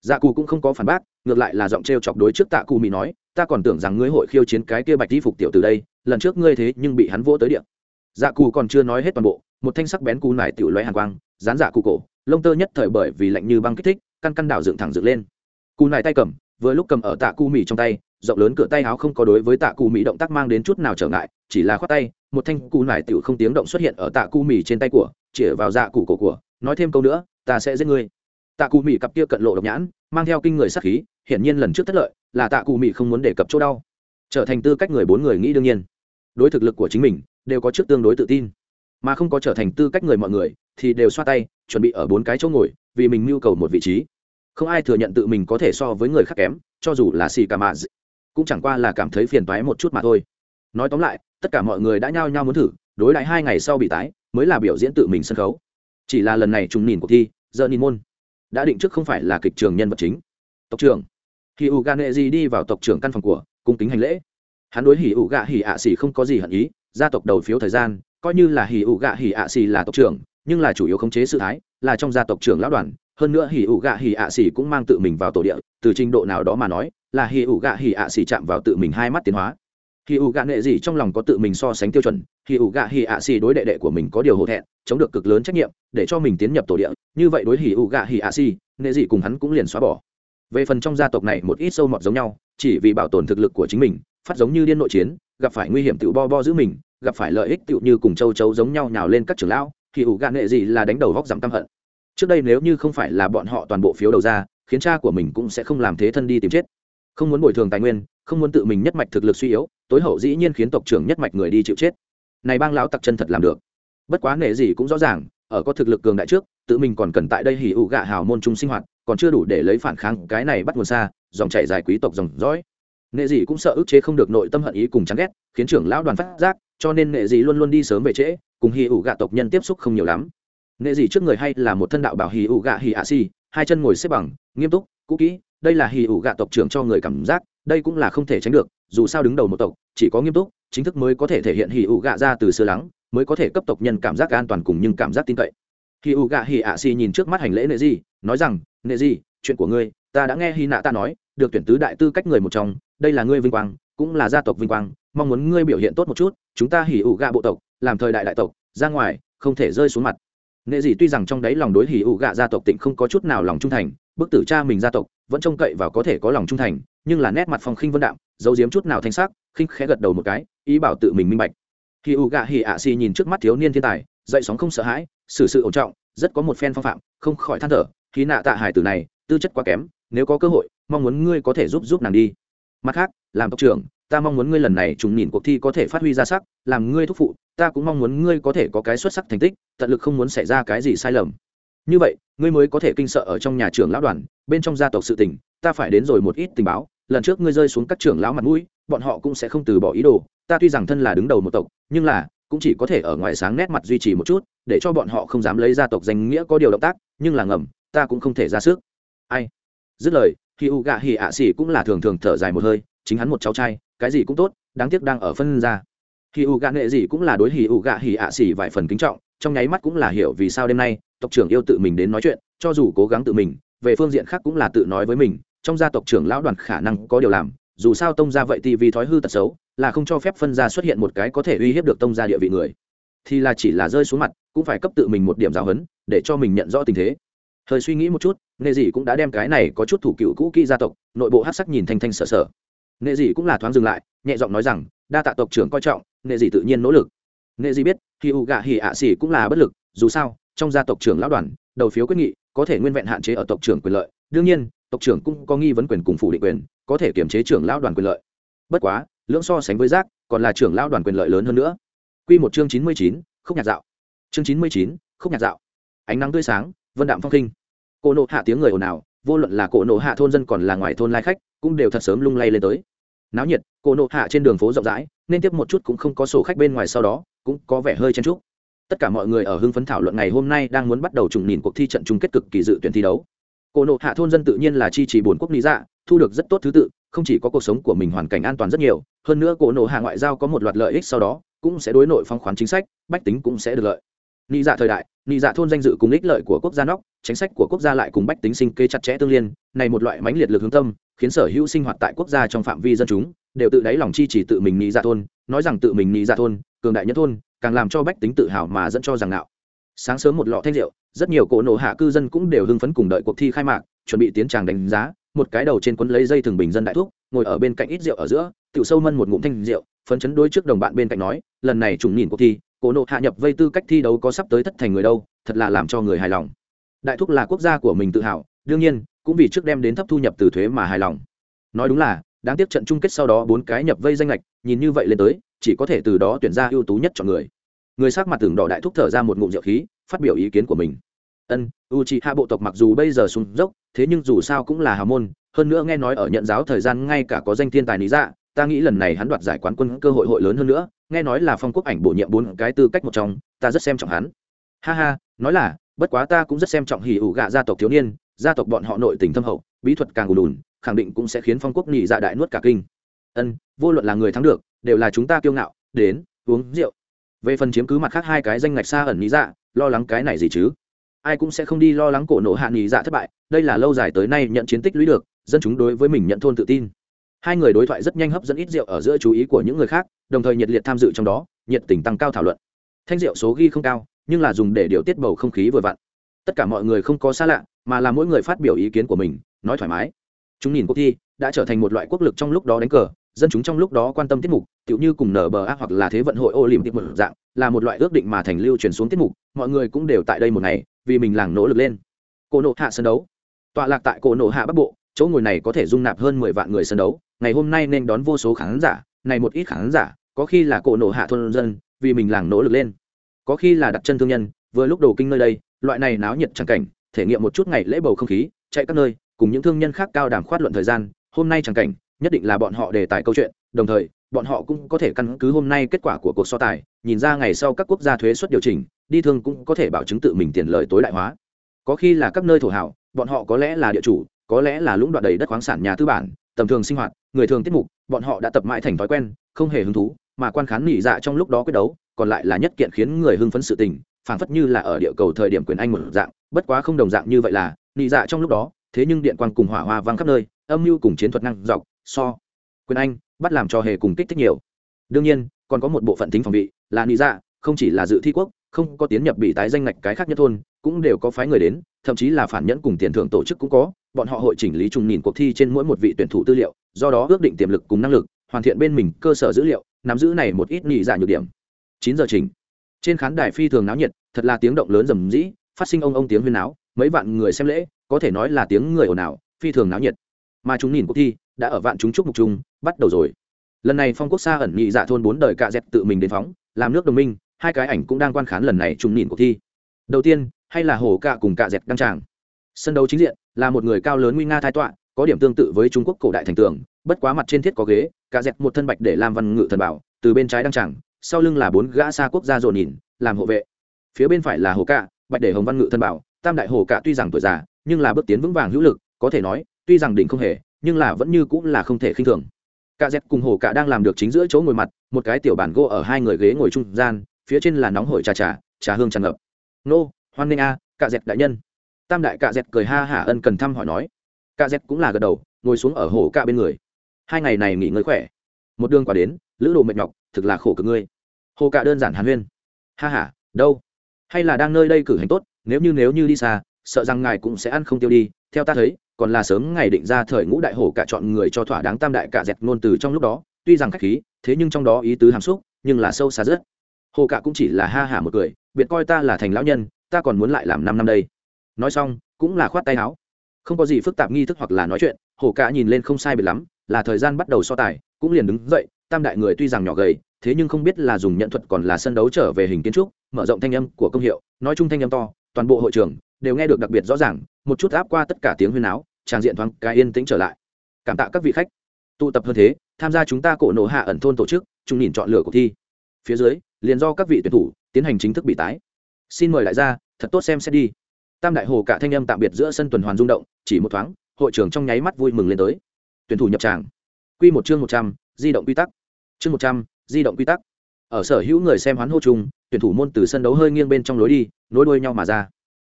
Dạ cụ cũng không có phản bác, ngược lại là giọng t r e o chọc đối trước tạ cụ mị nói, ta còn tưởng rằng ngươi hội khiêu chiến cái kia bạch đi phục tiểu từ đây, lần trước ngươi thế nhưng bị hắn vỗ tới điện dạ cụ còn chưa nói hết toàn bộ, một thanh sắc bén cù nải tiểu loé hàn quang, dán dạ cụ cổ lông tơ nhất thời bởi vì lạnh như băng kích thích, căn căn đảo dựng thẳng dựng lên. Cù nải tay cầm, vừa lúc cầm ở tạ cù mì trong tay, rộng lớn cửa tay áo không có đối với tạ cù mì động tác mang đến chút nào trở ngại, chỉ là khoát tay, một thanh cù nải tiểu không tiếng động xuất hiện ở tạ cù mì trên tay của, chĩa vào dạ cụ cổ của, nói thêm câu nữa, ta sẽ giết ngươi. Tạ cù mì cặp kia cận lộ độc nhãn, mang theo kinh người sát khí, hiển nhiên lần trước thất lợi, là tạ cù mì không muốn đề cập chỗ đau. Trở thành tư cách người bốn người nghĩ đương nhiên. Đối thực lực của chính mình, đều có trước tương đối tự tin mà không có trở thành tư cách người mọi người, thì đều xoa tay, chuẩn bị ở bốn cái chỗ ngồi, vì mình mưu cầu một vị trí. Không ai thừa nhận tự mình có thể so với người khác kém, cho dù là xì cà mà cũng chẳng qua là cảm thấy phiền toái một chút mà thôi. Nói tóm lại, tất cả mọi người đã nhao nhao muốn thử, đối lại hai ngày sau bị tái, mới là biểu diễn tự mình sân khấu. Chỉ là lần này trùng nhìn cuộc thi, giờ nhìn môn, đã định trước không phải là kịch trường nhân vật chính. Tộc trưởng khi u gan nệ gì đi vào tộc trưởng căn phòng của, cung kính hành lễ. Hắn đối hỉ ủ gạ hỉ ạ xỉ không có gì hận ý, gia tộc đầu phiếu thời gian coi như là hỉ ủ gạ hỉ ạ xỉ là tộc trưởng, nhưng là chủ yếu khống chế sự thái, là trong gia tộc trưởng lão đoàn. Hơn nữa hỉ ủ gạ hỉ ạ xỉ cũng mang tự mình vào tổ địa, từ trình độ nào đó mà nói, là hỉ ủ gạ hỉ ạ xỉ chạm vào tự mình hai mắt tiến hóa. Hỉ ủ gạ nệ gì trong lòng có tự mình so sánh tiêu chuẩn, hỉ ủ gạ hỉ ạ xỉ đối đệ đệ của mình có điều hổ thẹn, chống được cực lớn trách nhiệm, để cho mình tiến nhập tổ địa. Như vậy đối hỉ ủ gạ hỉ ạ xỉ nệ gì cùng hắn cũng liền xóa bỏ. Về phần trong gia tộc này một ít sâu mọt giống nhau, chỉ vì bảo tồn thực lực của chính mình, phát giống như điên nội chiến, gặp phải nguy hiểm tự bo bo giữ mình gặp phải lợi ích tựu như cùng châu chấu giống nhau nhào lên các trưởng lão, thì ủ gạn nghệ gì là đánh đầu vóc giảm tâm hận. Trước đây nếu như không phải là bọn họ toàn bộ phiếu đầu ra, khiến cha của mình cũng sẽ không làm thế thân đi tìm chết. Không muốn bồi thường tài nguyên, không muốn tự mình nhất mạch thực lực suy yếu, tối hậu dĩ nhiên khiến tộc trưởng nhất mạch người đi chịu chết. Này bang lão tặc chân thật làm được. Bất quá nể gì cũng rõ ràng, ở có thực lực cường đại trước, tự mình còn cần tại đây hỉ ủ gạ hào môn chung sinh hoạt, còn chưa đủ để lấy phản kháng cái này bắt nguồn xa, dòng chảy dài quý tộc dòng dõi. Nệ dị cũng sợ ức chế không được nội tâm hận ý cùng chán ghét, khiến trưởng lão đoàn phát giác cho nên nghệ dị luôn luôn đi sớm về trễ, cùng hì ủ gạ tộc nhân tiếp xúc không nhiều lắm. Nghệ dị trước người hay là một thân đạo bảo hì ủ gạ hì ạ xì, hai chân ngồi xếp bằng, nghiêm túc, cũ kỹ, đây là hì ủ gạ tộc trưởng cho người cảm giác, đây cũng là không thể tránh được, dù sao đứng đầu một tộc, chỉ có nghiêm túc, chính thức mới có thể thể hiện hì ủ gạ ra từ xưa lắng, mới có thể cấp tộc nhân cảm giác an toàn cùng nhưng cảm giác tin cậy. Hì ủ gạ hì ạ xì nhìn trước mắt hành lễ nệ dị nói rằng nệ dị chuyện của ngươi, ta đã nghe hy nạ ta nói, được tuyển tứ đại tư cách người một trong, đây là ngươi vinh quang, cũng là gia tộc vinh quang mong muốn ngươi biểu hiện tốt một chút, chúng ta hỉ ủ gạ bộ tộc, làm thời đại đại tộc, ra ngoài, không thể rơi xuống mặt. Nệ dị tuy rằng trong đấy lòng đối hỉ ủ gạ gia tộc tịnh không có chút nào lòng trung thành, bức tử cha mình gia tộc vẫn trông cậy vào có thể có lòng trung thành, nhưng là nét mặt phong khinh vân đạm, giấu giếm chút nào thanh sắc, khinh khẽ gật đầu một cái, ý bảo tự mình minh bạch. Hỉ ủ gạ hỉ ạ xì nhìn trước mắt thiếu niên thiên tài, dậy sóng không sợ hãi, xử sự ổn trọng, rất có một phen phong phạm, không khỏi than thở, khí nạ tạ hải tử này, tư chất quá kém, nếu có cơ hội, mong muốn ngươi có thể giúp giúp nàng đi. Mặt khác, làm tộc trưởng ta mong muốn ngươi lần này trùng nhìn cuộc thi có thể phát huy ra sắc, làm ngươi thúc phụ, ta cũng mong muốn ngươi có thể có cái xuất sắc thành tích, tận lực không muốn xảy ra cái gì sai lầm. Như vậy, ngươi mới có thể kinh sợ ở trong nhà trưởng lão đoàn, bên trong gia tộc sự tình, ta phải đến rồi một ít tình báo, lần trước ngươi rơi xuống các trưởng lão mặt mũi, bọn họ cũng sẽ không từ bỏ ý đồ, ta tuy rằng thân là đứng đầu một tộc, nhưng là, cũng chỉ có thể ở ngoài sáng nét mặt duy trì một chút, để cho bọn họ không dám lấy gia tộc danh nghĩa có điều động tác, nhưng là ngầm, ta cũng không thể ra sức. Ai? Dứt lời khi u gạ hỉ ạ xỉ cũng là thường thường thở dài một hơi, chính hắn một cháu trai cái gì cũng tốt, đáng tiếc đang ở phân ra. Hì ủ gạ nghệ gì cũng là đối hì ủ gạ hì ạ xỉ vài phần kính trọng, trong nháy mắt cũng là hiểu vì sao đêm nay, tộc trưởng yêu tự mình đến nói chuyện, cho dù cố gắng tự mình, về phương diện khác cũng là tự nói với mình, trong gia tộc trưởng lão đoàn khả năng có điều làm, dù sao tông gia vậy thì vì thói hư tật xấu, là không cho phép phân gia xuất hiện một cái có thể uy hiếp được tông gia địa vị người. Thì là chỉ là rơi xuống mặt, cũng phải cấp tự mình một điểm giáo huấn, để cho mình nhận rõ tình thế. Hơi suy nghĩ một chút, nghệ dị cũng đã đem cái này có chút thủ cựu cũ kỹ gia tộc, nội bộ hát sắc nhìn thanh thanh sợ sợ nghệ dị cũng là thoáng dừng lại, nhẹ giọng nói rằng, đa tạ tộc trưởng coi trọng nghệ dị tự nhiên nỗ lực. Nghệ dị biết khi u gạ hỉ ạ xỉ cũng là bất lực, dù sao, trong gia tộc trưởng lão đoàn, đầu phiếu quyết nghị, có thể nguyên vẹn hạn chế ở tộc trưởng quyền lợi. Đương nhiên, tộc trưởng cũng có nghi vấn quyền cùng phủ định quyền, có thể kiểm chế trưởng lão đoàn quyền lợi. Bất quá, lưỡng so sánh với giác, còn là trưởng lão đoàn quyền lợi lớn hơn nữa. Quy một chương chín mươi chín, khúc nhạc dạo. Chương chín mươi chín, khúc nhạc dạo. Ánh nắng tươi sáng, vân đạm phong khinh. Cô nộ hạ tiếng người ồn ào, vô luận là cổ nộ hạ thôn dân còn là ngoài thôn lai khách cũng đều thật sớm lung lay lên tới. Náo nhiệt, cô nộ hạ trên đường phố rộng rãi, nên tiếp một chút cũng không có sổ khách bên ngoài sau đó, cũng có vẻ hơi chen trúc tất cả mọi người ở hưng phấn thảo luận ngày hôm nay đang muốn bắt đầu trùng nhìn cuộc thi trận chung kết cực kỳ dự tuyển thi đấu. Cô nộ hạ thôn dân tự nhiên là chi trì bồn quốc lý dạ thu được rất tốt thứ tự, không chỉ có cuộc sống của mình hoàn cảnh an toàn rất nhiều, hơn nữa cổ nộ hạ ngoại giao có một loạt lợi ích sau đó, cũng sẽ đối nội phong khoán chính sách, bách tính cũng sẽ được lợi. Nị dạ thời đại nị dạ thôn danh dự cùng ích lợi của quốc gia nóc, chính sách của quốc gia lại cùng bách tính sinh kế chặt chẽ tương liên, này một loại mãnh liệt lực hướng tâm khiến sở hữu sinh hoạt tại quốc gia trong phạm vi dân chúng đều tự đáy lòng chi chỉ tự mình nghĩ ra thôn, nói rằng tự mình nghĩ ra thôn, cường đại nhất thôn, càng làm cho bách tính tự hào mà dẫn cho rằng nào sáng sớm một lọ thanh rượu, rất nhiều cỗ nổ hạ cư dân cũng đều hưng phấn cùng đợi cuộc thi khai mạc, chuẩn bị tiến tràng đánh giá, một cái đầu trên quấn lấy dây thường bình dân đại thuốc ngồi ở bên cạnh ít rượu ở giữa, tiểu sâu mân một ngụm thanh rượu, phấn chấn đối trước đồng bạn bên cạnh nói, lần này trùng nhìn cuộc thi cỗ nộ hạ nhập vây tư cách thi đấu có sắp tới thất thành người đâu, thật là làm cho người hài lòng. Đại thúc là quốc gia của mình tự hào, đương nhiên cũng vì trước đem đến thấp thu nhập từ thuế mà hài lòng. Nói đúng là, đáng tiếc trận chung kết sau đó bốn cái nhập vây danh lệch, nhìn như vậy lên tới, chỉ có thể từ đó tuyển ra ưu tú nhất chọn người. Người sắc mặt tưởng đỏ đại thúc thở ra một ngụm rượu khí, phát biểu ý kiến của mình. Ân u c hạ bộ tộc mặc dù bây giờ xuống dốc, thế nhưng dù sao cũng là hào môn, hơn nữa nghe nói ở nhận giáo thời gian ngay cả có danh thiên tài lý dạ ta nghĩ lần này hắn đoạt giải quán quân cơ hội hội lớn hơn nữa, nghe nói là phong quốc ảnh bổ nhiệm bốn cái tư cách một trong, ta rất xem trọng hắn. Ha ha, nói là, bất quá ta cũng rất xem trọng hỉ ủ gạ gia tộc thiếu niên gia tộc bọn họ nội tình thâm hậu, bí thuật càng ùn ùn, khẳng định cũng sẽ khiến phong quốc nhị dạ đại nuốt cả kinh. Ân, vô luận là người thắng được, đều là chúng ta kiêu ngạo, đến, uống rượu. Về phần chiếm cứ mặt khác hai cái danh ngạch xa ẩn nhị dạ lo lắng cái này gì chứ? Ai cũng sẽ không đi lo lắng cổ nộ hạ nghỉ dạ thất bại, đây là lâu dài tới nay nhận chiến tích lũy được, dân chúng đối với mình nhận thôn tự tin. Hai người đối thoại rất nhanh hấp dẫn ít rượu ở giữa chú ý của những người khác, đồng thời nhiệt liệt tham dự trong đó, nhiệt tình tăng cao thảo luận. Thanh rượu số ghi không cao, nhưng là dùng để điều tiết bầu không khí vừa vặn. Tất cả mọi người không có xa lạ mà là mỗi người phát biểu ý kiến của mình, nói thoải mái. Chúng nhìn cuộc thi, đã trở thành một loại quốc lực trong lúc đó đánh cờ, dân chúng trong lúc đó quan tâm tiết mục, tựu như cùng nở bờ ác hoặc là thế vận hội ô liềm tiết một dạng, là một loại ước định mà thành lưu truyền xuống tiết mục, mọi người cũng đều tại đây một ngày, vì mình làng nỗ lực lên. Cổ nộ hạ sân đấu. Tọa lạc tại cổ nộ hạ bắc bộ, chỗ ngồi này có thể dung nạp hơn mười vạn người sân đấu, ngày hôm nay nên đón vô số khán giả, này một ít khán giả, có khi là cổ nộ hạ thôn dân, vì mình làng nỗ lực lên. Có khi là đặt chân thương nhân, vừa lúc đầu kinh nơi đây, loại này náo nhiệt chẳng cảnh thể nghiệm một chút ngày lễ bầu không khí, chạy các nơi, cùng những thương nhân khác cao đàm khoát luận thời gian, hôm nay chẳng cảnh, nhất định là bọn họ đề tài câu chuyện, đồng thời, bọn họ cũng có thể căn cứ hôm nay kết quả của cuộc so tài, nhìn ra ngày sau các quốc gia thuế suất điều chỉnh, đi thương cũng có thể bảo chứng tự mình tiền lời tối đại hóa. Có khi là các nơi thổ hảo, bọn họ có lẽ là địa chủ, có lẽ là lũng đoạn đầy đất khoáng sản nhà tư bản, tầm thường sinh hoạt, người thường tiết mục, bọn họ đã tập mãi thành thói quen, không hề hứng thú, mà quan khán nghỉ dạ trong lúc đó quyết đấu, còn lại là nhất kiện khiến người hưng phấn sự tình phảng phất như là ở địa cầu thời điểm quyền anh một dạng, bất quá không đồng dạng như vậy là, nị dạ trong lúc đó, thế nhưng điện quang cùng hỏa hoa vang khắp nơi, âm mưu cùng chiến thuật năng dọc, so, quyền anh, bắt làm cho hề cùng kích thích nhiều. Đương nhiên, còn có một bộ phận tính phòng bị là nị dạ không chỉ là dự thi quốc, không có tiến nhập bị tái danh ngạch cái khác nhất thôn, cũng đều có phái người đến, thậm chí là phản nhẫn cùng tiền thưởng tổ chức cũng có, bọn họ hội chỉnh lý trùng nhìn cuộc thi trên mỗi một vị tuyển thủ tư liệu, do đó ước định tiềm lực cùng năng lực, hoàn thiện bên mình cơ sở dữ liệu, nắm giữ này một ít nhị dạ nhược điểm. Chín giờ chỉnh trên khán đài phi thường náo nhiệt, thật là tiếng động lớn rầm rĩ, phát sinh ông ông tiếng huyên náo, mấy vạn người xem lễ, có thể nói là tiếng người ồn ào, phi thường náo nhiệt. Mà chúng nhìn cuộc thi, đã ở vạn chúng chúc mục chung, bắt đầu rồi. Lần này phong quốc xa ẩn nhị dạ thôn bốn đời cạ dẹt tự mình đến phóng, làm nước đồng minh, hai cái ảnh cũng đang quan khán lần này chúng nhìn cuộc thi. Đầu tiên, hay là hồ cạ cùng cạ dẹt đăng tràng. Sân đấu chính diện, là một người cao lớn nguy nga thái tọa, có điểm tương tự với trung quốc cổ đại thành tường, bất quá mặt trên thiết có ghế, cạ dẹt một thân bạch để làm văn ngự thần bảo, từ bên trái đăng tràng sau lưng là bốn gã xa quốc gia dồn nhìn làm hộ vệ. Phía bên phải là hồ cạ bạch để hồng văn ngự thần bảo tam đại hồ cạ tuy rằng tuổi già nhưng là bước tiến vững vàng hữu lực có thể nói tuy rằng đỉnh không hề nhưng là vẫn như cũng là không thể khinh thường. Cả dẹp cùng hồ cả đang làm được chính giữa chỗ ngồi mặt một cái tiểu bản gỗ ở hai người ghế ngồi trung gian phía trên là nóng hổi trà trà trà hương tràn ngập. Nô hoan nghênh a à, cả dẹt đại nhân. Tam đại cả dẹp cười ha hả ân cần thăm hỏi nói. Cả dẹp cũng là gật đầu ngồi xuống ở hồ cả bên người. Hai ngày này nghỉ ngơi khỏe một đường quả đến, lữ đồ mệt nhọc, thực là khổ cực ngươi. Hồ cả đơn giản hàn huyên. Ha hả đâu? Hay là đang nơi đây cử hành tốt, nếu như nếu như đi xa, sợ rằng ngài cũng sẽ ăn không tiêu đi. Theo ta thấy, còn là sớm ngày định ra thời ngũ đại hổ cả chọn người cho thỏa đáng tam đại cả dẹt ngôn từ trong lúc đó. Tuy rằng khách khí, thế nhưng trong đó ý tứ hàm xúc, nhưng là sâu xa rất. Hồ cả cũng chỉ là ha hả một cười, biệt coi ta là thành lão nhân, ta còn muốn lại làm năm năm đây. Nói xong, cũng là khoát tay áo. Không có gì phức tạp nghi thức hoặc là nói chuyện, hồ cả nhìn lên không sai biệt lắm, là thời gian bắt đầu so tài cũng liền đứng dậy, tam đại người tuy rằng nhỏ gầy, thế nhưng không biết là dùng nhận thuật còn là sân đấu trở về hình kiến trúc, mở rộng thanh âm của công hiệu, nói chung thanh âm to, toàn bộ hội trường đều nghe được đặc biệt rõ ràng, một chút áp qua tất cả tiếng huyên áo trang diện thoáng cái yên tĩnh trở lại. Cảm tạ các vị khách tụ tập hơn thế, tham gia chúng ta cổ nổ hạ ẩn thôn tổ chức chung nhìn chọn lựa cuộc thi. Phía dưới, liền do các vị tuyển thủ tiến hành chính thức bị tái. Xin mời đại gia, thật tốt xem xét đi. Tam đại hồ cả thanh âm tạm biệt giữa sân tuần hoàn rung động, chỉ một thoáng, hội trưởng trong nháy mắt vui mừng lên tới. Tuyển thủ nhập tràng. Quy một chương một trăm, di động quy tắc. Chương một trăm, di động quy tắc. Ở sở hữu người xem hoán hô chung, tuyển thủ môn từ sân đấu hơi nghiêng bên trong lối đi, nối đuôi nhau mà ra.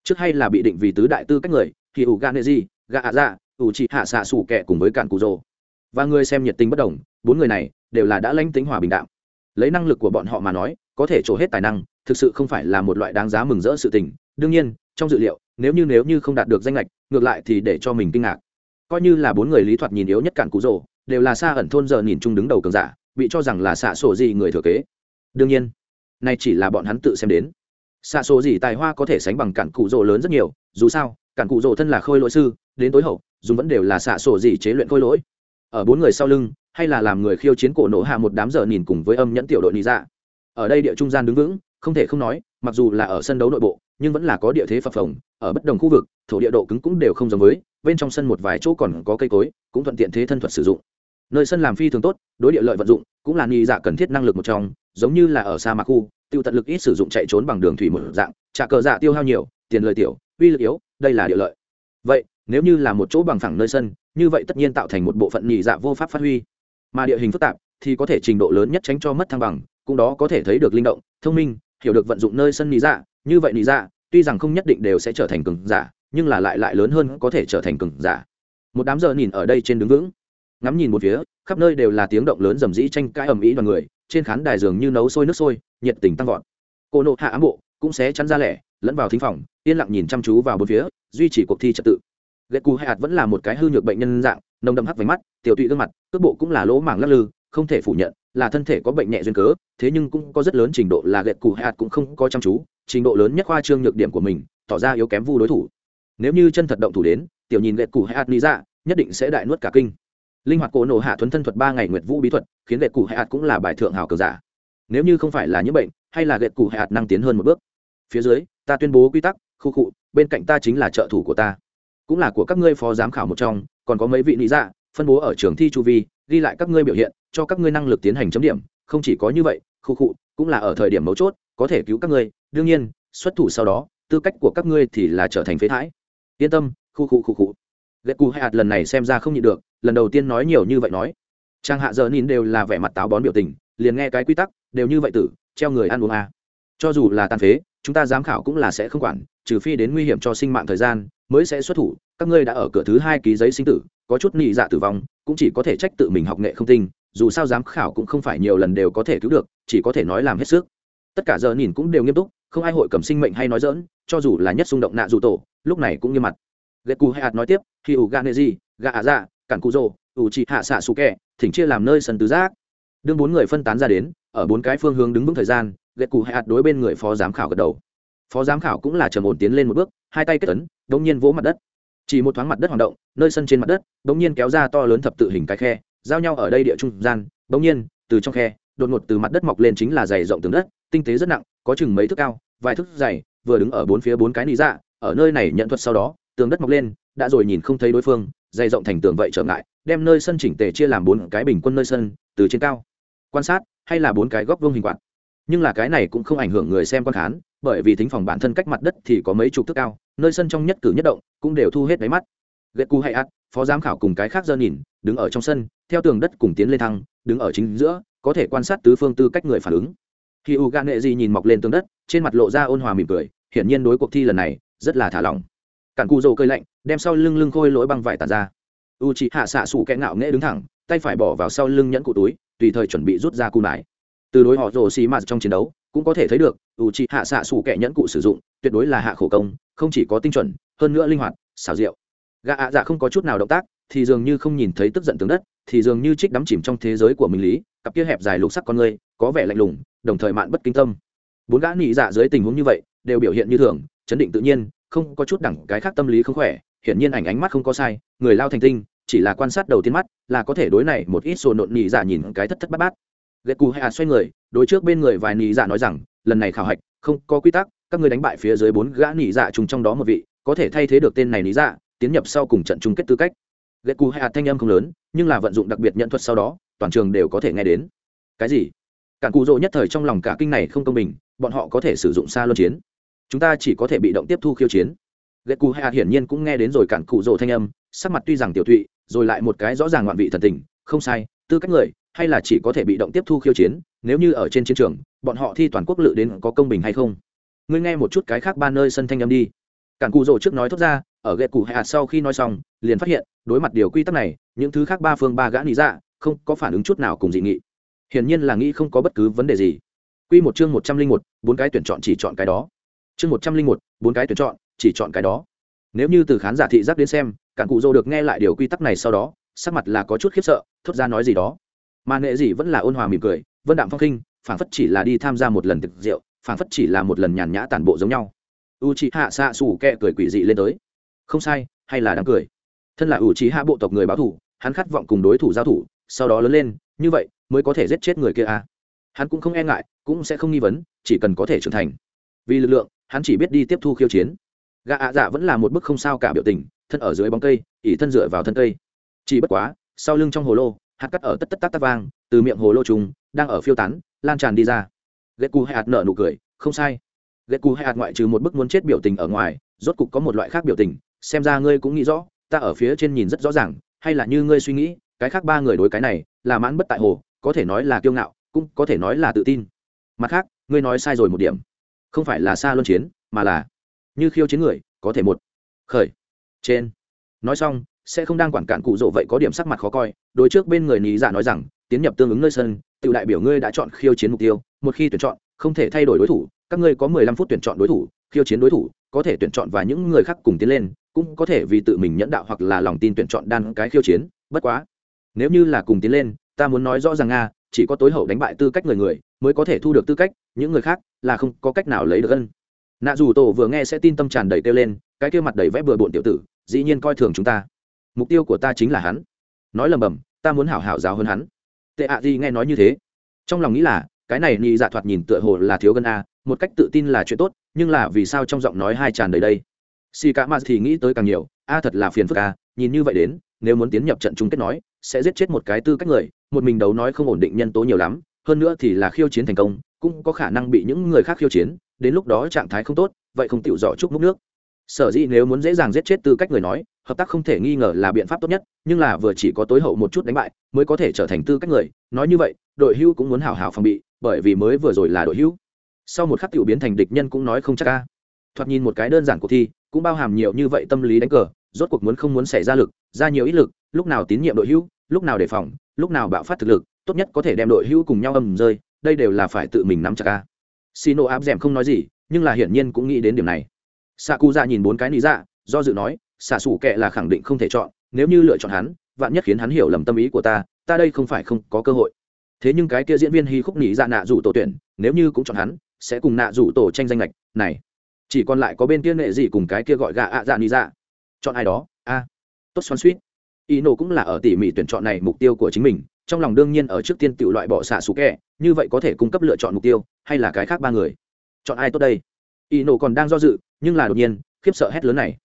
Trước hay là bị định vì tứ đại tư cách người, thì ủ gan nệ gì gà ạ dạ ủ trị hạ xạ sủ kẹ cùng với cạn cụ rồ. Và người xem nhiệt tình bất đồng, bốn người này đều là đã lãnh tính hòa bình đạo. Lấy năng lực của bọn họ mà nói, có thể trổ hết tài năng, thực sự không phải là một loại đáng giá mừng rỡ sự tình. Đương nhiên, trong dự liệu, nếu như nếu như không đạt được danh lệch, ngược lại thì để cho mình kinh ngạc. Coi như là bốn người lý thoạt nhìn yếu nhất cạn cụ rồ đều là xa ẩn thôn giờ nhìn chung đứng đầu cường giả, bị cho rằng là xạ sổ gì người thừa kế. Đương nhiên, nay chỉ là bọn hắn tự xem đến. Xạ sổ gì tài hoa có thể sánh bằng cản cụ rồ lớn rất nhiều, dù sao, cản cụ rồ thân là khôi lỗi sư, đến tối hậu, dùng vẫn đều là xạ sổ gì chế luyện khôi lỗi. Ở bốn người sau lưng, hay là làm người khiêu chiến cổ nổ hạ một đám giờ nhìn cùng với âm nhẫn tiểu đội nị dạ. Ở đây địa trung gian đứng vững, không thể không nói, mặc dù là ở sân đấu nội bộ, nhưng vẫn là có địa thế phập phồng, ở bất đồng khu vực, thổ địa độ cứng cũng đều không giống với, bên trong sân một vài chỗ còn có cây cối, cũng thuận tiện thế thân thuật sử dụng nơi sân làm phi thường tốt, đối địa lợi vận dụng, cũng là nghi dạ cần thiết năng lực một trong, giống như là ở sa mạc khu, tiêu tận lực ít sử dụng chạy trốn bằng đường thủy một dạng, trả cờ dạ tiêu hao nhiều, tiền lợi tiểu, uy lực yếu, đây là địa lợi. Vậy, nếu như là một chỗ bằng phẳng nơi sân, như vậy tất nhiên tạo thành một bộ phận nhị dạ vô pháp phát huy. Mà địa hình phức tạp, thì có thể trình độ lớn nhất tránh cho mất thăng bằng, cũng đó có thể thấy được linh động, thông minh, hiểu được vận dụng nơi sân nhị dạ như vậy nhị dạ tuy rằng không nhất định đều sẽ trở thành cường giả, nhưng là lại lại lớn hơn có thể trở thành cường giả. Một đám giờ nhìn ở đây trên đứng vững ngắm nhìn một phía, khắp nơi đều là tiếng động lớn rầm rĩ tranh cãi ầm ĩ đoàn người, trên khán đài dường như nấu sôi nước sôi, nhiệt tình tăng vọt. Cô nộ hạ ám bộ cũng sẽ chắn ra lẻ, lẫn vào thính phòng, yên lặng nhìn chăm chú vào bốn phía, duy trì cuộc thi trật tự. Ghét cù hạt vẫn là một cái hư nhược bệnh nhân dạng, nồng đậm hắc váy mắt, tiểu tụy gương mặt, cước bộ cũng là lỗ mảng lắc lư, không thể phủ nhận là thân thể có bệnh nhẹ duyên cớ, thế nhưng cũng có rất lớn trình độ là ghét cù hạt cũng không có chăm chú, trình độ lớn nhất khoa trương nhược điểm của mình, tỏ ra yếu kém vu đối thủ. Nếu như chân thật động thủ đến, tiểu nhìn ghét cù hạt lý ra, nhất định sẽ đại nuốt cả kinh linh hoạt cổ nổ hạ thuấn thân thuật ba ngày nguyệt vũ bí thuật, khiến gậy cụ hạ hạt cũng là bài thượng hào cờ giả. Nếu như không phải là những bệnh, hay là gậy cụ hạ hạt năng tiến hơn một bước. Phía dưới, ta tuyên bố quy tắc, khu cụ bên cạnh ta chính là trợ thủ của ta. Cũng là của các ngươi phó giám khảo một trong, còn có mấy vị lý dạ phân bố ở trường thi chu vi, ghi lại các ngươi biểu hiện, cho các ngươi năng lực tiến hành chấm điểm. Không chỉ có như vậy, khu cụ cũng là ở thời điểm mấu chốt, có thể cứu các ngươi. Đương nhiên, xuất thủ sau đó, tư cách của các ngươi thì là trở thành phế thải. Yên tâm, khu cụ khu cụ ghét cù hạt lần này xem ra không nhịn được lần đầu tiên nói nhiều như vậy nói. Trang hạ giờ nhìn đều là vẻ mặt táo bón biểu tình, liền nghe cái quy tắc, đều như vậy tử, treo người ăn uống à. cho dù là tàn phế, chúng ta giám khảo cũng là sẽ không quản, trừ phi đến nguy hiểm cho sinh mạng thời gian, mới sẽ xuất thủ. Các ngươi đã ở cửa thứ hai ký giấy sinh tử, có chút nị dạ tử vong, cũng chỉ có thể trách tự mình học nghệ không tinh, dù sao giám khảo cũng không phải nhiều lần đều có thể cứu được, chỉ có thể nói làm hết sức. Tất cả giờ nhìn cũng đều nghiêm túc, không ai hội cầm sinh mệnh hay nói dỡn cho dù là nhất xung động nạ dù tổ, lúc này cũng nghiêm mặt. Ghét cù hay hạt nói tiếp khi ủ gà nệ gì gà ạ dạ cản cụ rồ, ủ trị hạ xạ xù kẹ, thỉnh chia làm nơi sân tứ giác. Đương bốn người phân tán ra đến, ở bốn cái phương hướng đứng vững thời gian lệ cụ hạt đối bên người phó giám khảo gật đầu. Phó giám khảo cũng là trầm ổn tiến lên một bước, hai tay kết ấn, đống nhiên vỗ mặt đất. Chỉ một thoáng mặt đất hoạt động, nơi sân trên mặt đất, đống nhiên kéo ra to lớn thập tự hình cái khe, giao nhau ở đây địa trung gian, đống nhiên, từ trong khe, đột ngột từ mặt đất mọc lên chính là dày rộng tường đất, tinh tế rất nặng, có chừng mấy thước cao, vài thước dày, vừa đứng ở bốn phía bốn cái nị dạ ở nơi này nhận thuật sau đó, tường đất mọc lên, đã rồi nhìn không thấy đối phương dày rộng thành tường vậy trở ngại, đem nơi sân chỉnh tề chia làm bốn cái bình quân nơi sân, từ trên cao, quan sát, hay là bốn cái góc vương hình quạt. Nhưng là cái này cũng không ảnh hưởng người xem quan khán, bởi vì thính phòng bản thân cách mặt đất thì có mấy chục thước cao, nơi sân trong nhất cử nhất động cũng đều thu hết đáy mắt. Ghét cu hay ắt phó giám khảo cùng cái khác dơ nhìn, đứng ở trong sân, theo tường đất cùng tiến lên thăng, đứng ở chính giữa, có thể quan sát tứ phương tư cách người phản ứng. Khi u gan nệ gì nhìn mọc lên tường đất, trên mặt lộ ra ôn hòa mỉm cười, hiển nhiên đối cuộc thi lần này rất là thả lỏng. Cản cu rồ cơi lạnh đem sau lưng lưng khôi lỗi băng vải tàn ra. U chị hạ xạ sủ kẽ ngạo nghễ đứng thẳng, tay phải bỏ vào sau lưng nhẫn cụ túi, tùy thời chuẩn bị rút ra cù nải. Từ đối họ rồ xì mạt trong chiến đấu, cũng có thể thấy được, u c hạ xạ xù kẻ nhẫn cụ sử dụng, tuyệt đối là hạ khổ công, không chỉ có tinh chuẩn, hơn nữa linh hoạt, xảo diệu. Gã ạ dạ không có chút nào động tác, thì dường như không nhìn thấy tức giận tướng đất, thì dường như trích đắm chìm trong thế giới của mình lý, cặp kia hẹp dài lục sắc con người có vẻ lạnh lùng, đồng thời mạn bất kinh tâm. Bốn gã nị dạ dưới tình huống như vậy, đều biểu hiện như thường, chấn định tự nhiên, không có chút đẳng cái khác tâm lý không khỏe hiển nhiên ảnh ánh mắt không có sai, người lao thành tinh, chỉ là quan sát đầu tiên mắt, là có thể đối này một ít sổ nộn nhị giả dạ nhìn cái thất thất bát bát. Ghét cù hạ à xoay người, đối trước bên người vài nhị giả dạ nói rằng, lần này khảo hạch, không có quy tắc, các người đánh bại phía dưới bốn gã nhị giả dạ chung trong đó một vị, có thể thay thế được tên này nhị giả tiến nhập sau cùng trận chung kết tư cách. Ghét cù hạ à thanh âm không lớn, nhưng là vận dụng đặc biệt nhận thuật sau đó, toàn trường đều có thể nghe đến. Cái gì? Cản cụ rỗ nhất thời trong lòng cả kinh này không công bình, bọn họ có thể sử dụng xa luân chiến. Chúng ta chỉ có thể bị động tiếp thu khiêu chiến ghét cù hạ hiển nhiên cũng nghe đến rồi cản cụ rỗ thanh âm sắc mặt tuy rằng tiểu thụy rồi lại một cái rõ ràng ngoạn vị thần tình không sai tư cách người hay là chỉ có thể bị động tiếp thu khiêu chiến nếu như ở trên chiến trường bọn họ thi toàn quốc lự đến có công bình hay không? Ngươi nghe một chút cái khác ba nơi sân thanh âm đi. Cản cụ rồ trước nói thốt ra ở ghệ cụ hạ sau khi nói xong liền phát hiện đối mặt điều quy tắc này những thứ khác ba phương ba gã lý ra dạ, không có phản ứng chút nào cùng dị nghị. Hiển nhiên là nghĩ không có bất cứ vấn đề gì. Quy một chương một trăm linh một, bốn cái tuyển chọn chỉ chọn cái đó. Chương một trăm linh một, bốn cái tuyển chọn, chỉ chọn cái đó. Nếu như từ khán giả thị giác đến xem, cản cụ Dô được nghe lại điều quy tắc này sau đó, sắc mặt là có chút khiếp sợ, thốt ra nói gì đó. Mà nệ gì vẫn là ôn hòa mỉm cười vân đạm phong khinh phảng phất chỉ là đi tham gia một lần thực rượu phảng phất chỉ là một lần nhàn nhã tản bộ giống nhau. U chị hạ xạ xù kẹ cười quỷ dị lên tới. Không sai hay là đáng cười. Thân là u chị hạ bộ tộc người báo thủ hắn khát vọng cùng đối thủ giao thủ sau đó lớn lên như vậy mới có thể giết chết người kia à. hắn cũng không e ngại cũng sẽ không nghi vấn chỉ cần có thể trưởng thành. Vì lực lượng hắn chỉ biết đi tiếp thu khiêu chiến gã ạ dạ vẫn là một bức không sao cả biểu tình, thân ở dưới bóng cây ỉ thân dựa vào thân cây. Chỉ bất quá, sau lưng trong hồ lô, hạt cắt ở tất tất tắc tắc vang, từ miệng hồ lô trùng, đang ở phiêu tán, lan tràn đi ra. Ghét cù hay hạt nở nụ cười, không sai. Ghét cù hay hạt ngoại trừ một bức muốn chết biểu tình ở ngoài, rốt cục có một loại khác biểu tình, xem ra ngươi cũng nghĩ rõ, ta ở phía trên nhìn rất rõ ràng, hay là như ngươi suy nghĩ, cái khác ba người đối cái này, là mãn bất tại hồ, có thể nói là kiêu ngạo, cũng có thể nói là tự tin. Mặt khác, ngươi nói sai rồi một điểm. Không phải là xa luân chiến, mà là như khiêu chiến người, có thể một, khởi, trên. Nói xong, sẽ không đang quản cản cụ rỗ vậy có điểm sắc mặt khó coi, đối trước bên người nhí dạ nói rằng, tiến nhập tương ứng nơi sân, tự đại biểu ngươi đã chọn khiêu chiến mục tiêu, một khi tuyển chọn, không thể thay đổi đối thủ, các ngươi có mười lăm phút tuyển chọn đối thủ, khiêu chiến đối thủ, có thể tuyển chọn và những người khác cùng tiến lên, cũng có thể vì tự mình nhẫn đạo hoặc là lòng tin tuyển chọn đan cái khiêu chiến, bất quá. Nếu như là cùng tiến lên, ta muốn nói rõ ràng nga, chỉ có tối hậu đánh bại tư cách người người, mới có thể thu được tư cách, những người khác là không có cách nào lấy được ân nạ dù tổ vừa nghe sẽ tin tâm tràn đầy kêu lên, cái kêu mặt đầy vẽ bừa bộn tiểu tử, dĩ nhiên coi thường chúng ta. Mục tiêu của ta chính là hắn. Nói lầm bầm, ta muốn hảo hảo giáo hơn hắn. Tệ ạ gì nghe nói như thế. Trong lòng nghĩ là, cái này nhị dạ thoạt nhìn tựa hồ là thiếu gân a, một cách tự tin là chuyện tốt, nhưng là vì sao trong giọng nói hai tràn đầy đây? Si cả ma thì nghĩ tới càng nhiều, a thật là phiền phức a, nhìn như vậy đến, nếu muốn tiến nhập trận chung kết nói, sẽ giết chết một cái tư cách người, một mình đấu nói không ổn định nhân tố nhiều lắm, hơn nữa thì là khiêu chiến thành công cũng có khả năng bị những người khác khiêu chiến, đến lúc đó trạng thái không tốt, vậy không chịu dọ chúc múc nước. Sở dĩ nếu muốn dễ dàng giết chết tư cách người nói, hợp tác không thể nghi ngờ là biện pháp tốt nhất, nhưng là vừa chỉ có tối hậu một chút đánh bại, mới có thể trở thành tư cách người. Nói như vậy, đội hưu cũng muốn hào hào phòng bị, bởi vì mới vừa rồi là đội hưu. Sau một khắc tiểu biến thành địch nhân cũng nói không chắc ca thoạt nhìn một cái đơn giản cuộc thi, cũng bao hàm nhiều như vậy tâm lý đánh cờ, rốt cuộc muốn không muốn xảy ra lực, ra nhiều ít lực, lúc nào tín nhiệm đội hưu, lúc nào đề phòng, lúc nào bạo phát thực lực, tốt nhất có thể đem đội hưu cùng nhau âm rơi đây đều là phải tự mình nắm chặt ca xì áp d không nói gì, nhưng là hiển nhiên cũng nghĩ đến điểm này. Xạ cụ dạ nhìn bốn cái lý dạ do dự nói xạ xủ kệ là khẳng định không thể chọn, nếu như lựa chọn hắn, vạn nhất khiến hắn hiểu lầm tâm ý của ta ta đây không phải không có cơ hội. Thế nhưng cái kia diễn viên hy khúc nhị dạ nạ rủ tổ tuyển, nếu như cũng chọn hắn, sẽ cùng nạ rủ tổ tranh danh lệch, này. Chỉ còn lại có bên kia nghệ gì cùng cái kia gọi gạ ạ dạ nhị dạ chọn ai đó? A. Tốt xoắn suýt ý nổ cũng là ở tỉ mỉ tuyển chọn này mục tiêu của chính mình trong lòng đương nhiên ở trước tiên tự loại bỏ xạ xù kẹ, như vậy có thể cung cấp lựa chọn mục tiêu, hay là cái khác ba người? Chọn ai tốt đây? Y nổ còn đang do dự, nhưng là đột nhiên, khiếp sợ hét lớn này.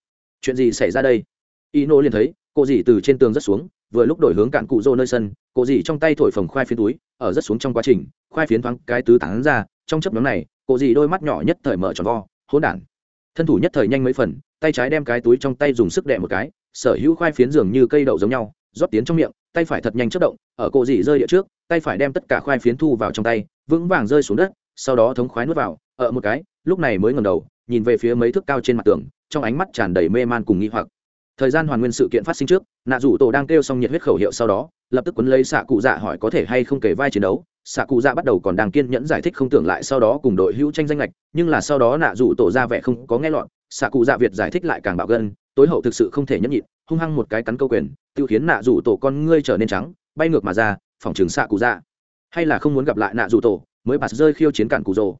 Chuyện gì xảy ra đây? Y nổ liền thấy, cô dì từ trên tường rất xuống, vừa lúc đổi hướng cạn cụ rô nơi sân, cô dì trong tay thổi phồng khoai phiến túi, ở rất xuống trong quá trình, khoai phiến thoáng cái tứ tán ra, trong chấp nhóm này, cô dì đôi mắt nhỏ nhất thời mở tròn vo, hỗn đản. Thân thủ nhất thời nhanh mấy phần, tay trái đem cái túi trong tay dùng sức đè một cái, sở hữu khoai phiến dường như cây đậu giống nhau, rót tiến trong miệng tay phải thật nhanh chất động, ở cô dì rơi địa trước, tay phải đem tất cả khoai phiến thu vào trong tay, vững vàng rơi xuống đất, sau đó thống khoái nuốt vào, ở một cái, lúc này mới ngầm đầu, nhìn về phía mấy thước cao trên mặt tường, trong ánh mắt tràn đầy mê man cùng nghi hoặc. Thời gian hoàn nguyên sự kiện phát sinh trước, nạ rủ tổ đang kêu xong nhiệt huyết khẩu hiệu sau đó, lập tức quấn lấy xạ cụ dạ hỏi có thể hay không kể vai chiến đấu. Xạ cụ dạ bắt đầu còn đang kiên nhẫn giải thích không tưởng lại sau đó cùng đội hữu tranh danh lệch, nhưng là sau đó nạ rủ tổ ra vẻ không có nghe lọt, xạ cụ dạ việt giải thích lại càng bạo gân tối hậu thực sự không thể nhẫn nhịn hung hăng một cái cắn câu quyền tiêu khiến nạ rủ tổ con ngươi trở nên trắng bay ngược mà ra phòng trường xạ cụ ra hay là không muốn gặp lại nạ rủ tổ mới bạt rơi khiêu chiến cản cụ rồ.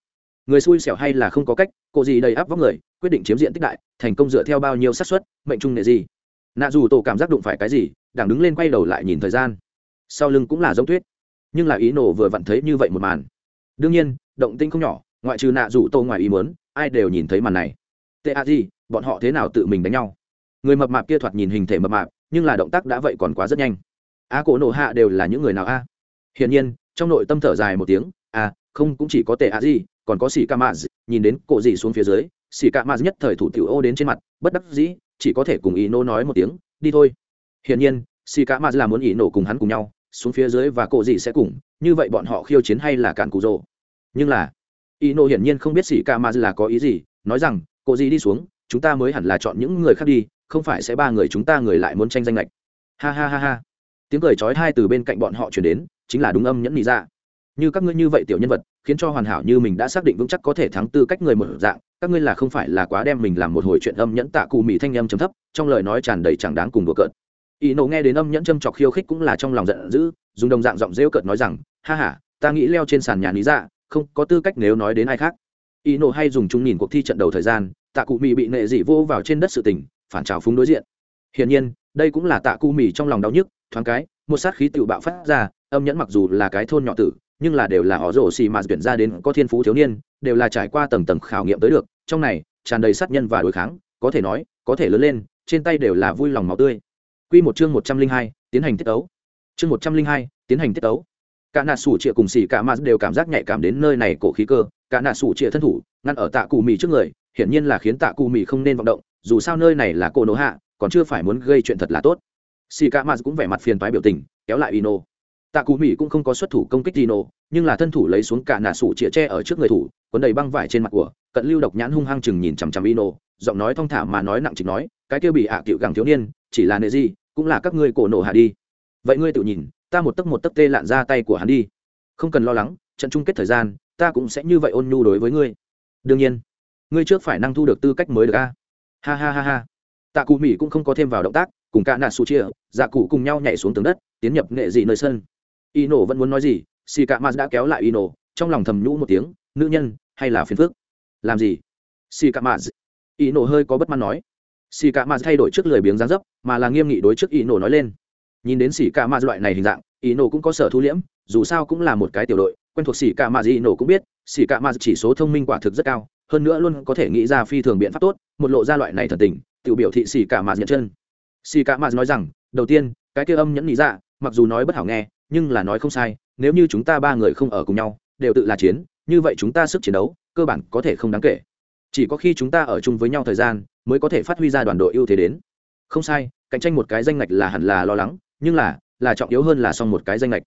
Người xui xẻo hay là không có cách cô gì đầy áp vóc người quyết định chiếm diện tích đại thành công dựa theo bao nhiêu xác suất mệnh trung nệ gì. Nạ dù tổ cảm giác đụng phải cái gì đảng đứng lên quay đầu lại nhìn thời gian. Sau lưng cũng là giống tuyết. Nhưng là ý nổ vừa vặn thấy như vậy một màn. Đương nhiên động tinh không nhỏ ngoại trừ nạ dù tô ngoài ý muốn, ai đều nhìn thấy màn này. Tệ a gì bọn họ thế nào tự mình đánh nhau? Người mập mạp kia thoạt nhìn hình thể mập mạp, nhưng là động tác đã vậy còn quá rất nhanh. A cổ nổ hạ đều là những người nào a? Hiển nhiên, trong nội tâm thở dài một tiếng a không cũng chỉ có tệ a gì còn có xì ca maz nhìn đến cổ gì xuống phía dưới xì ca maz nhất thời thủ tiểu ô đến trên mặt, bất đắc dĩ, chỉ có thể cùng ý nô nói một tiếng, đi thôi. Hiển nhiên xì ca maz là muốn ý nổ cùng hắn cùng nhau, xuống phía dưới và cổ gì sẽ cùng, như vậy bọn họ khiêu chiến hay là cản cụ rồ? Nhưng là, ý nô hiển nhiên không biết xì ca maz là có ý gì, nói rằng, cổ gì đi xuống, chúng ta mới hẳn là chọn những người khác đi không phải sẽ ba người chúng ta người lại muốn tranh danh lệch. Ha ha ha ha. Tiếng cười trói thai từ bên cạnh bọn họ chuyển đến, chính là đúng âm nhẫn nhị ra dạ. như các ngươi như vậy tiểu nhân vật, khiến cho hoàn hảo như mình đã xác định vững chắc có thể thắng tư cách người một dạng, các ngươi là không phải là quá đem mình làm một hồi chuyện âm nhẫn tạ cụ mỹ thanh âm chấm thấp, trong lời nói tràn đầy chẳng đáng cùng đùa cợt. Ý nổ nghe đến âm nhẫn châm chọc khiêu khích cũng là trong lòng giận dữ, dùng đồng dạng giọng rêu cợt nói rằng, ha ha, ta nghĩ leo trên sàn nhà lý dạ không có tư cách nếu nói đến ai khác. Ý nổ hay dùng chúng nhìn cuộc thi trận đầu thời gian, tạ cụ mỹ bị nệ dị vô vào trên đất sự tình phản trào phúng đối diện. Hiển nhiên, đây cũng là tạ cụ mỹ trong lòng đau nhức, thoáng cái, một sát khí tự bạo phát ra, âm nhẫn mặc dù là cái thôn nhỏ tử, nhưng là đều là họ rổ xì mà tuyển ra đến có thiên phú thiếu niên, đều là trải qua tầng tầng khảo nghiệm tới được, trong này, tràn đầy sát nhân và đối kháng, có thể nói, có thể lớn lên, trên tay đều là vui lòng máu tươi. Quy một chương một trăm linh hai, tiến hành tiết tấu. Chương một trăm linh hai, tiến hành tiết tấu. Cả nạ sủ trịa cùng xì cả mà đều cảm giác nhạy cảm đến nơi này cổ khí cơ, cả nạ sủ trịa thân thủ, ngăn ở tạ cụ mì trước người, hiển nhiên là khiến tạ cụ mì không nên vọng động dù sao nơi này là cổ nổ hạ, còn chưa phải muốn gây chuyện thật là tốt. Xì cả mà cũng vẻ mặt phiền toái biểu tình, kéo lại ino. Tạ Cú mỹ cũng không có xuất thủ công kích ino, nhưng là thân thủ lấy xuống cả nạ sủ chĩa tre ở trước người thủ, quấn đầy băng vải trên mặt của, cận lưu độc nhãn hung hăng chừng nhìn chằm chằm ino, giọng nói thong thả mà nói nặng trịch nói, cái kia bị ạ à cựu gẳng thiếu niên, chỉ là nệ gì, cũng là các ngươi cổ nổ hạ đi. Vậy ngươi tự nhìn, ta một tấc một tấc tê lạn ra tay của hắn đi. Không cần lo lắng, trận chung kết thời gian, ta cũng sẽ như vậy ôn nhu đối với ngươi. Đương nhiên, ngươi trước phải năng thu được tư cách mới được a ha ha ha ha. Tạ cụ mỹ cũng không có thêm vào động tác, cùng cả nạ su chia dạ cụ cùng nhau nhảy xuống tường đất, tiến nhập nghệ dị nơi sân. Y nổ vẫn muốn nói gì xì cả maz đã kéo lại y nổ trong lòng thầm nhũ một tiếng, nữ nhân, hay là phiền phước làm gì? Xì cả maz y nổ hơi có bất mãn nói. Xì cả maz thay đổi trước lời biếng dáng dấp, mà là nghiêm nghị đối trước y nổ nói lên. Nhìn đến xì cả maz loại này hình dạng y nổ cũng có sở thu liễm, dù sao cũng là một cái tiểu đội, quen thuộc xì cả maz y nổ cũng biết xì cả maz chỉ số thông minh quả thực rất cao hơn nữa luôn có thể nghĩ ra phi thường biện pháp tốt, một lộ ra loại này thần tình tự biểu thị xì cả mạt nhận chân. Xì cả mạt nói rằng, đầu tiên, cái kia âm nhẫn lý dạ mặc dù nói bất hảo nghe, nhưng là nói không sai, nếu như chúng ta ba người không ở cùng nhau, đều tự là chiến, như vậy chúng ta sức chiến đấu, cơ bản có thể không đáng kể. Chỉ có khi chúng ta ở chung với nhau thời gian, mới có thể phát huy ra đoàn đội ưu thế đến. Không sai, cạnh tranh một cái danh ngạch là hẳn là lo lắng, nhưng là là trọng yếu hơn là xong một cái danh lệch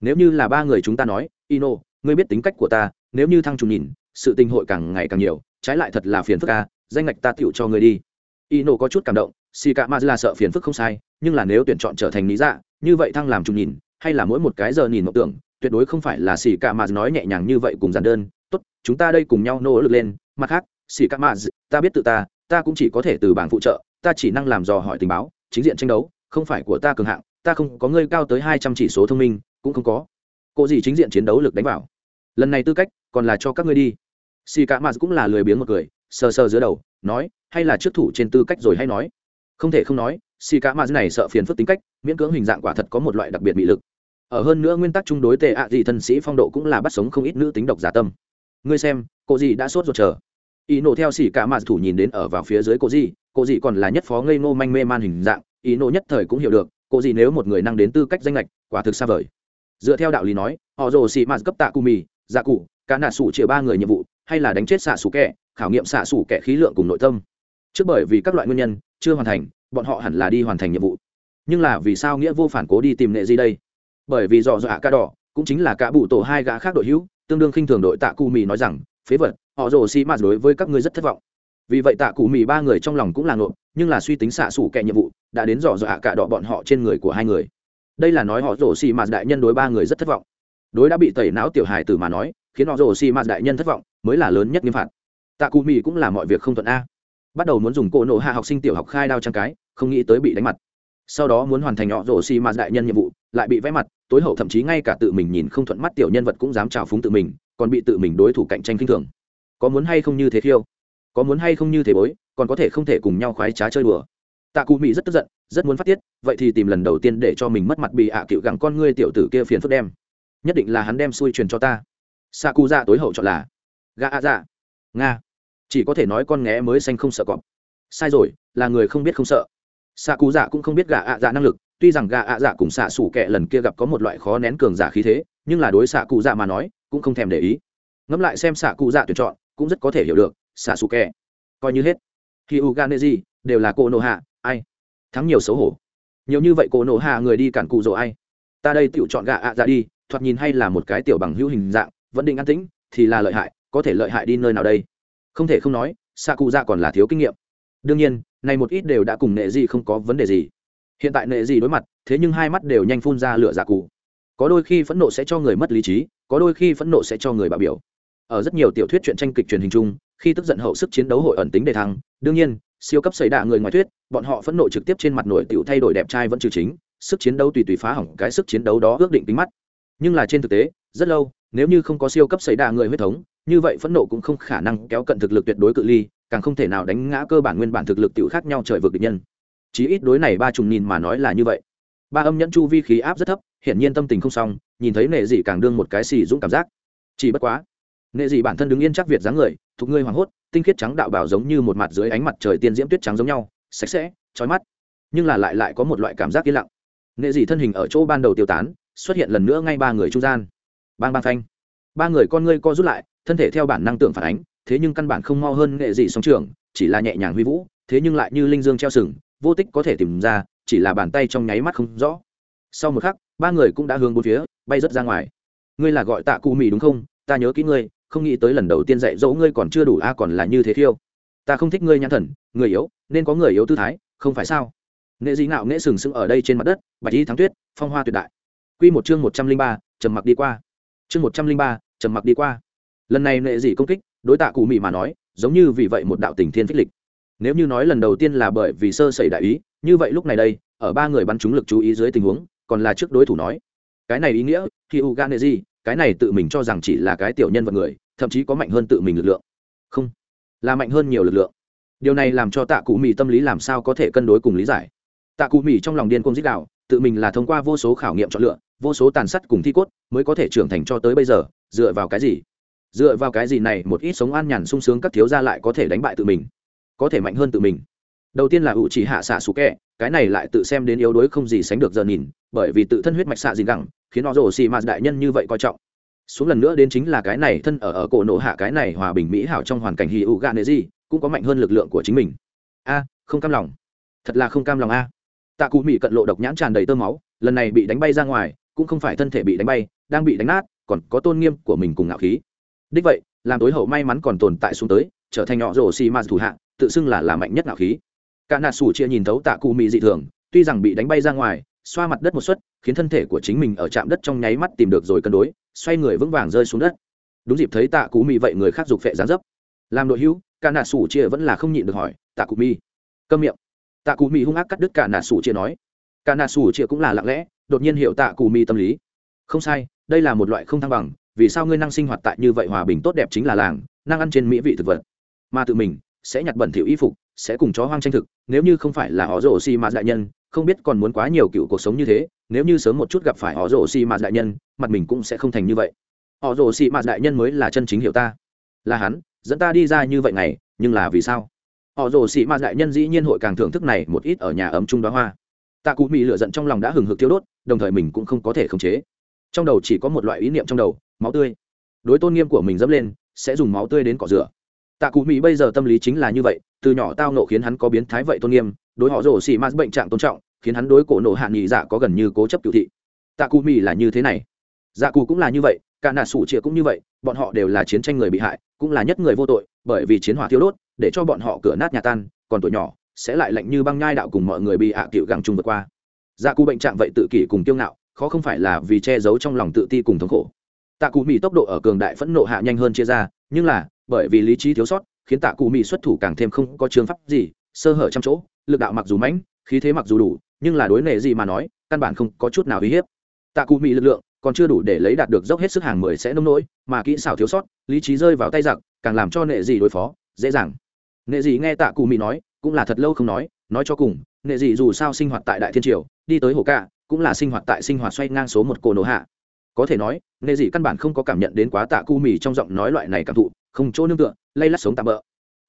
nếu như là ba người chúng ta nói, ino, ngươi biết tính cách của ta, nếu như thăng trùng nhìn sự tình hội càng ngày càng nhiều, trái lại thật là phiền phức ca danh ngạch ta tựu cho ngươi đi. Ino có chút cảm động si cả ma là sợ phiền phức không sai, nhưng là nếu tuyển chọn trở thành lý dạ như vậy thăng làm chung nhìn, hay là mỗi một cái giờ nhìn mộng tưởng, tuyệt đối không phải là xì cả ma nói nhẹ nhàng như vậy cùng giản đơn. Tốt, chúng ta đây cùng nhau nỗ lực lên, mặt khác, xì cả mà, ta biết tự ta ta cũng chỉ có thể từ bảng phụ trợ, ta chỉ năng làm dò hỏi tình báo, chính diện tranh đấu, không phải của ta cường hạng, ta không có ngươi cao tới hai trăm chỉ số thông minh, cũng không có. Cô gì chính diện chiến đấu lực đánh vào. Lần này tư cách, còn là cho các ngươi đi xì cả mạt cũng là lười biếng một người sờ sờ giữa đầu, nói, hay là trước thủ trên tư cách rồi hay nói? Không thể không nói, xì cả mạt này sợ phiền phức tính cách, miễn cưỡng hình dạng quả thật có một loại đặc biệt bị lực. Ở hơn nữa nguyên tắc chung đối tệ ạ à gì thân sĩ phong độ cũng là bắt sống không ít nữ tính độc giả tâm. Ngươi xem, cô gì đã sốt ruột chờ. Ý nổ theo xỉ cả mạt thủ nhìn đến ở vào phía dưới cô gì cô gì còn là nhất phó ngây ngô manh mê man hình dạng, ý nổ nhất thời cũng hiểu được, cô gì nếu một người năng đến tư cách danh lệch, quả thực xa vời. Dựa theo đạo lý nói, họ rồ xỉ mạt cấp tạ cù mì dạ cụ, cả nạ sủ chia ba người nhiệm vụ hay là đánh chết xạ sủ kẻ, khảo nghiệm xạ sủ kẻ khí lượng cùng nội tâm. Trước bởi vì các loại nguyên nhân, chưa hoàn thành, bọn họ hẳn là đi hoàn thành nhiệm vụ. Nhưng là vì sao nghĩa vô phản cố đi tìm nệ gì đây? Bởi vì dò dọa ca đỏ, cũng chính là cả bụ tổ hai gã khác đội hữu, tương đương khinh thường đội tạ cụ mì nói rằng, phế vật, họ rồ xi mạt đối với các ngươi rất thất vọng. Vì vậy tạ cụ mì ba người trong lòng cũng là nộp nhưng là suy tính xạ xủ kẻ nhiệm vụ, đã đến dò dọa cả đỏ bọn họ trên người của hai người. Đây là nói họ rồ xi mạt đại nhân đối ba người rất thất vọng. Đối đã bị tẩy não tiểu hài tử mà nói khiến họ rồ xi mạt đại nhân thất vọng, mới là lớn nhất nghiêm phạt. Tạ cụ mì cũng là mọi việc không thuận a. Bắt đầu muốn dùng cỗ nổ hạ học sinh tiểu học khai đao trang cái, không nghĩ tới bị đánh mặt. Sau đó muốn hoàn thành họ rổ xì mạt đại nhân nhiệm vụ, lại bị vẽ mặt, tối hậu thậm chí ngay cả tự mình nhìn không thuận mắt tiểu nhân vật cũng dám trào phúng tự mình, còn bị tự mình đối thủ cạnh tranh kinh thường. Có muốn hay không như thế khiêu? Có muốn hay không như thế bối? Còn có thể không thể cùng nhau khoái trá chơi đùa. Tạ cụ mỹ rất tức giận, rất muốn phát tiết, vậy thì tìm lần đầu tiên để cho mình mất mặt bị ạ à cựu gặng con ngươi tiểu tử kia phiền phức đem. Nhất định là hắn đem xui truyền cho ta xạ cụ dạ tối hậu chọn là gà ạ dạ nga. Chỉ có thể nói con nghé mới xanh không sợ cọp. Sai rồi, là người không biết không sợ. Xạ cụ dạ cũng không biết gà ạ dạ năng lực, tuy rằng gà ạ dạ cùng xạ xủ kệ lần kia gặp có một loại khó nén cường giả khí thế, nhưng là đối xạ cụ dạ mà nói, cũng không thèm để ý. Ngẫm lại xem xạ cụ dạ tuyển chọn, cũng rất có thể hiểu được, xạ xủ kẹ. Coi như hết. Khi u ganezi đều là cô nộ hạ ai? Thắng nhiều xấu hổ. Nhiều như vậy cô nộ hạ người đi cản cụ rồi ai? Ta đây tự chọn gạ ạ dạ đi, thoạt nhìn hay là một cái tiểu bằng hữu hình dạng vẫn định an tĩnh, thì là lợi hại, có thể lợi hại đi nơi nào đây? Không thể không nói xạ cụ dạ còn là thiếu kinh nghiệm. Đương nhiên, này một ít đều đã cùng nệ gì không có vấn đề gì. Hiện tại nệ gì đối mặt, thế nhưng hai mắt đều nhanh phun ra lửa dạ cụ có đôi khi phẫn nộ sẽ cho người mất lý trí, có đôi khi phẫn nộ sẽ cho người bạo biểu. Ở rất nhiều tiểu thuyết truyện tranh kịch truyền hình chung, khi tức giận hậu sức chiến đấu hội ẩn tính đề thăng, đương nhiên, siêu cấp xảy đạ người ngoài thuyết, bọn họ phẫn nộ trực tiếp trên mặt nổi tiểu thay đổi đẹp trai vẫn trừ chính, sức chiến đấu tùy tùy phá hỏng cái sức chiến đấu đó ước định tính mắt. Nhưng là trên thực tế, rất lâu nếu như không có siêu cấp xảy đà người huyết thống, như vậy phẫn nộ cũng không khả năng kéo cận thực lực tuyệt đối cự ly, càng không thể nào đánh ngã cơ bản nguyên bản thực lực tiểu khác nhau trời vực địch nhân. Chí ít đối này ba trùng nhìn mà nói là như vậy. Ba âm nhẫn chu vi khí áp rất thấp, hiển nhiên tâm tình không xong, nhìn thấy nệ dị càng đương một cái xì dũng cảm giác. Chỉ bất quá, nệ dị bản thân đứng yên chắc việt dáng người, thuộc ngươi hoảng hốt, tinh khiết trắng đạo bảo giống như một mặt dưới ánh mặt trời tiên diễm tuyết trắng giống nhau, sạch sẽ trói mắt. Nhưng là lại lại có một loại cảm giác yên lặng. Nệ dị thân hình ở chỗ ban đầu tiêu tán, xuất hiện lần nữa ngay ba người trung gian bang bang phanh. Ba người con ngươi co rút lại, thân thể theo bản năng tượng phản ánh, thế nhưng căn bản không mo hơn nghệ dị sóng trường, chỉ là nhẹ nhàng huy vũ, thế nhưng lại như linh dương treo sừng, vô tích có thể tìm ra, chỉ là bàn tay trong nháy mắt không rõ. Sau một khắc, ba người cũng đã hướng bốn phía, bay rớt ra ngoài. Ngươi là gọi tạ cụ mì đúng không? Ta nhớ kỹ ngươi, không nghĩ tới lần đầu tiên dạy dỗ ngươi còn chưa đủ a à, còn là như thế thiêu. Ta không thích ngươi nhãn thần, người yếu, nên có người yếu tư thái, không phải sao? Nghệ dị ngạo nghệ sừng sững ở đây trên mặt đất, bạch y thắng tuyết, phong hoa tuyệt đại. Q một chương một trăm linh ba, trầm mặc đi qua chương một trăm linh ba, trầm mặc đi qua. Lần này nệ dị công kích, đối tạ cụ mỹ mà nói, giống như vì vậy một đạo tình thiên phích lịch. Nếu như nói lần đầu tiên là bởi vì sơ sẩy đại ý, như vậy lúc này đây, ở ba người bắn trúng lực chú ý dưới tình huống, còn là trước đối thủ nói. Cái này ý nghĩa, khi u gan gì cái này tự mình cho rằng chỉ là cái tiểu nhân vật người, thậm chí có mạnh hơn tự mình lực lượng. Không, là mạnh hơn nhiều lực lượng. Điều này làm cho tạ cụ mỹ tâm lý làm sao có thể cân đối cùng lý giải. Tạ cụ mỹ trong lòng điên cuồng dích đạo, tự mình là thông qua vô số khảo nghiệm chọn lựa vô số tàn sắt cùng thi cốt mới có thể trưởng thành cho tới bây giờ, dựa vào cái gì? Dựa vào cái gì này một ít sống an nhàn sung sướng các thiếu gia lại có thể đánh bại tự mình, có thể mạnh hơn tự mình? Đầu tiên là ủ chỉ hạ xạ xú kẹ, cái này lại tự xem đến yếu đuối không gì sánh được giờ nhìn, bởi vì tự thân huyết mạch xạ gì gẳng, khiến họ rồ xì mạt đại nhân như vậy coi trọng. Xuống lần nữa đến chính là cái này thân ở ở cổ nổ hạ cái này hòa bình mỹ hảo trong hoàn cảnh hì ụ gạ nệ gì, cũng có mạnh hơn lực lượng của chính mình. A, không cam lòng. Thật là không cam lòng a. Tạ cụ mỹ cận lộ độc nhãn tràn đầy tơ máu, lần này bị đánh bay ra ngoài cũng không phải thân thể bị đánh bay, đang bị đánh nát, còn có tôn nghiêm của mình cùng ngạo khí. Đích vậy, làm tối hậu may mắn còn tồn tại xuống tới, trở thành nhỏ rổ xì ma thủ hạ, tự xưng là là mạnh nhất ngạo khí. Cả nạt sủ chia nhìn thấu tạ cụ mị dị thường, tuy rằng bị đánh bay ra ngoài, xoa mặt đất một suất, khiến thân thể của chính mình ở trạm đất trong nháy mắt tìm được rồi cân đối, xoay người vững vàng rơi xuống đất. Đúng dịp thấy tạ cụ mị vậy người khác dục phệ gián dấp. Làm đội hữu, cả nạt sủ chia vẫn là không nhịn được hỏi, tạ cụ mị? Câm miệng. Tạ cụ mị hung ác cắt đứt cả nạt sủ chia nói. Cả nạt sủ chia cũng là lặng lẽ đột nhiên hiểu tạ cù mi tâm lý. Không sai, đây là một loại không thăng bằng, vì sao ngươi năng sinh hoạt tại như vậy hòa bình tốt đẹp chính là làng, năng ăn trên mỹ vị thực vật. Mà tự mình sẽ nhặt bẩn thiểu y phục, sẽ cùng chó hoang tranh thực, nếu như không phải là họ rổ xi mạt đại nhân, không biết còn muốn quá nhiều cựu cuộc sống như thế, nếu như sớm một chút gặp phải họ rổ xi mạt đại nhân, mặt mình cũng sẽ không thành như vậy. Họ rổ xi mạt đại nhân mới là chân chính hiểu ta. Là hắn, dẫn ta đi ra như vậy này nhưng là vì sao? Họ rổ xi mạt đại nhân dĩ nhiên hội càng thưởng thức này một ít ở nhà ấm trung đó hoa tạ cụ mỹ lựa giận trong lòng đã hừng hực tiêu đốt, đồng thời mình cũng không có thể khống chế. Trong đầu chỉ có một loại ý niệm trong đầu, máu tươi. Đối tôn nghiêm của mình dẫm lên, sẽ dùng máu tươi đến cọ rửa. Tạ cụ mỹ bây giờ tâm lý chính là như vậy, từ nhỏ tao nộ khiến hắn có biến thái vậy tôn nghiêm, đối họ rổ xì mạt bệnh trạng tôn trọng, khiến hắn đối cổ nộ hạ nghị dạ có gần như cố chấp cựu thị. Tạ cụ mỹ là như thế này. Dạ cụ cũng là như vậy, cả nà sủ chĩa cũng như vậy, bọn họ đều là chiến tranh người bị hại, cũng là nhất người vô tội, bởi vì chiến hỏa thiếu đốt, để cho bọn họ cửa nát nhà tan, còn tuổi nhỏ sẽ lại lạnh như băng nhai đạo cùng mọi người bị hạ à cựu gặng chung vượt qua. Dạ cụ bệnh trạng vậy tự kỷ cùng kiêu ngạo, khó không phải là vì che giấu trong lòng tự ti cùng thống khổ. Tạ cụ mỹ tốc độ ở cường đại phẫn nộ hạ nhanh hơn chia ra, nhưng là, bởi vì lý trí thiếu sót, khiến tạ cụ mỹ xuất thủ càng thêm không có trường pháp gì, sơ hở trăm chỗ, lực đạo mặc dù mãnh, khí thế mặc dù đủ, nhưng là đối nệ gì mà nói, căn bản không có chút nào uy hiếp. Tạ cụ mỹ lực lượng còn chưa đủ để lấy đạt được dốc hết sức hàng mười sẽ nông nỗi, mà kỹ xảo thiếu sót, lý trí rơi vào tay giặc, càng làm cho nệ gì đối phó, dễ dàng. Nệ gì nghe tạ cụ mỹ nói cũng là thật lâu không nói nói cho cùng nệ dị dù sao sinh hoạt tại đại thiên triều, đi tới hồ cạ cũng là sinh hoạt tại sinh hoạt xoay ngang số một cổ nổ hạ. Có thể nói nệ dị căn bản không có cảm nhận đến quá tạ cu mì trong giọng nói loại này cảm thụ, không chỗ nương tựa, lay lắt sống tạm bỡ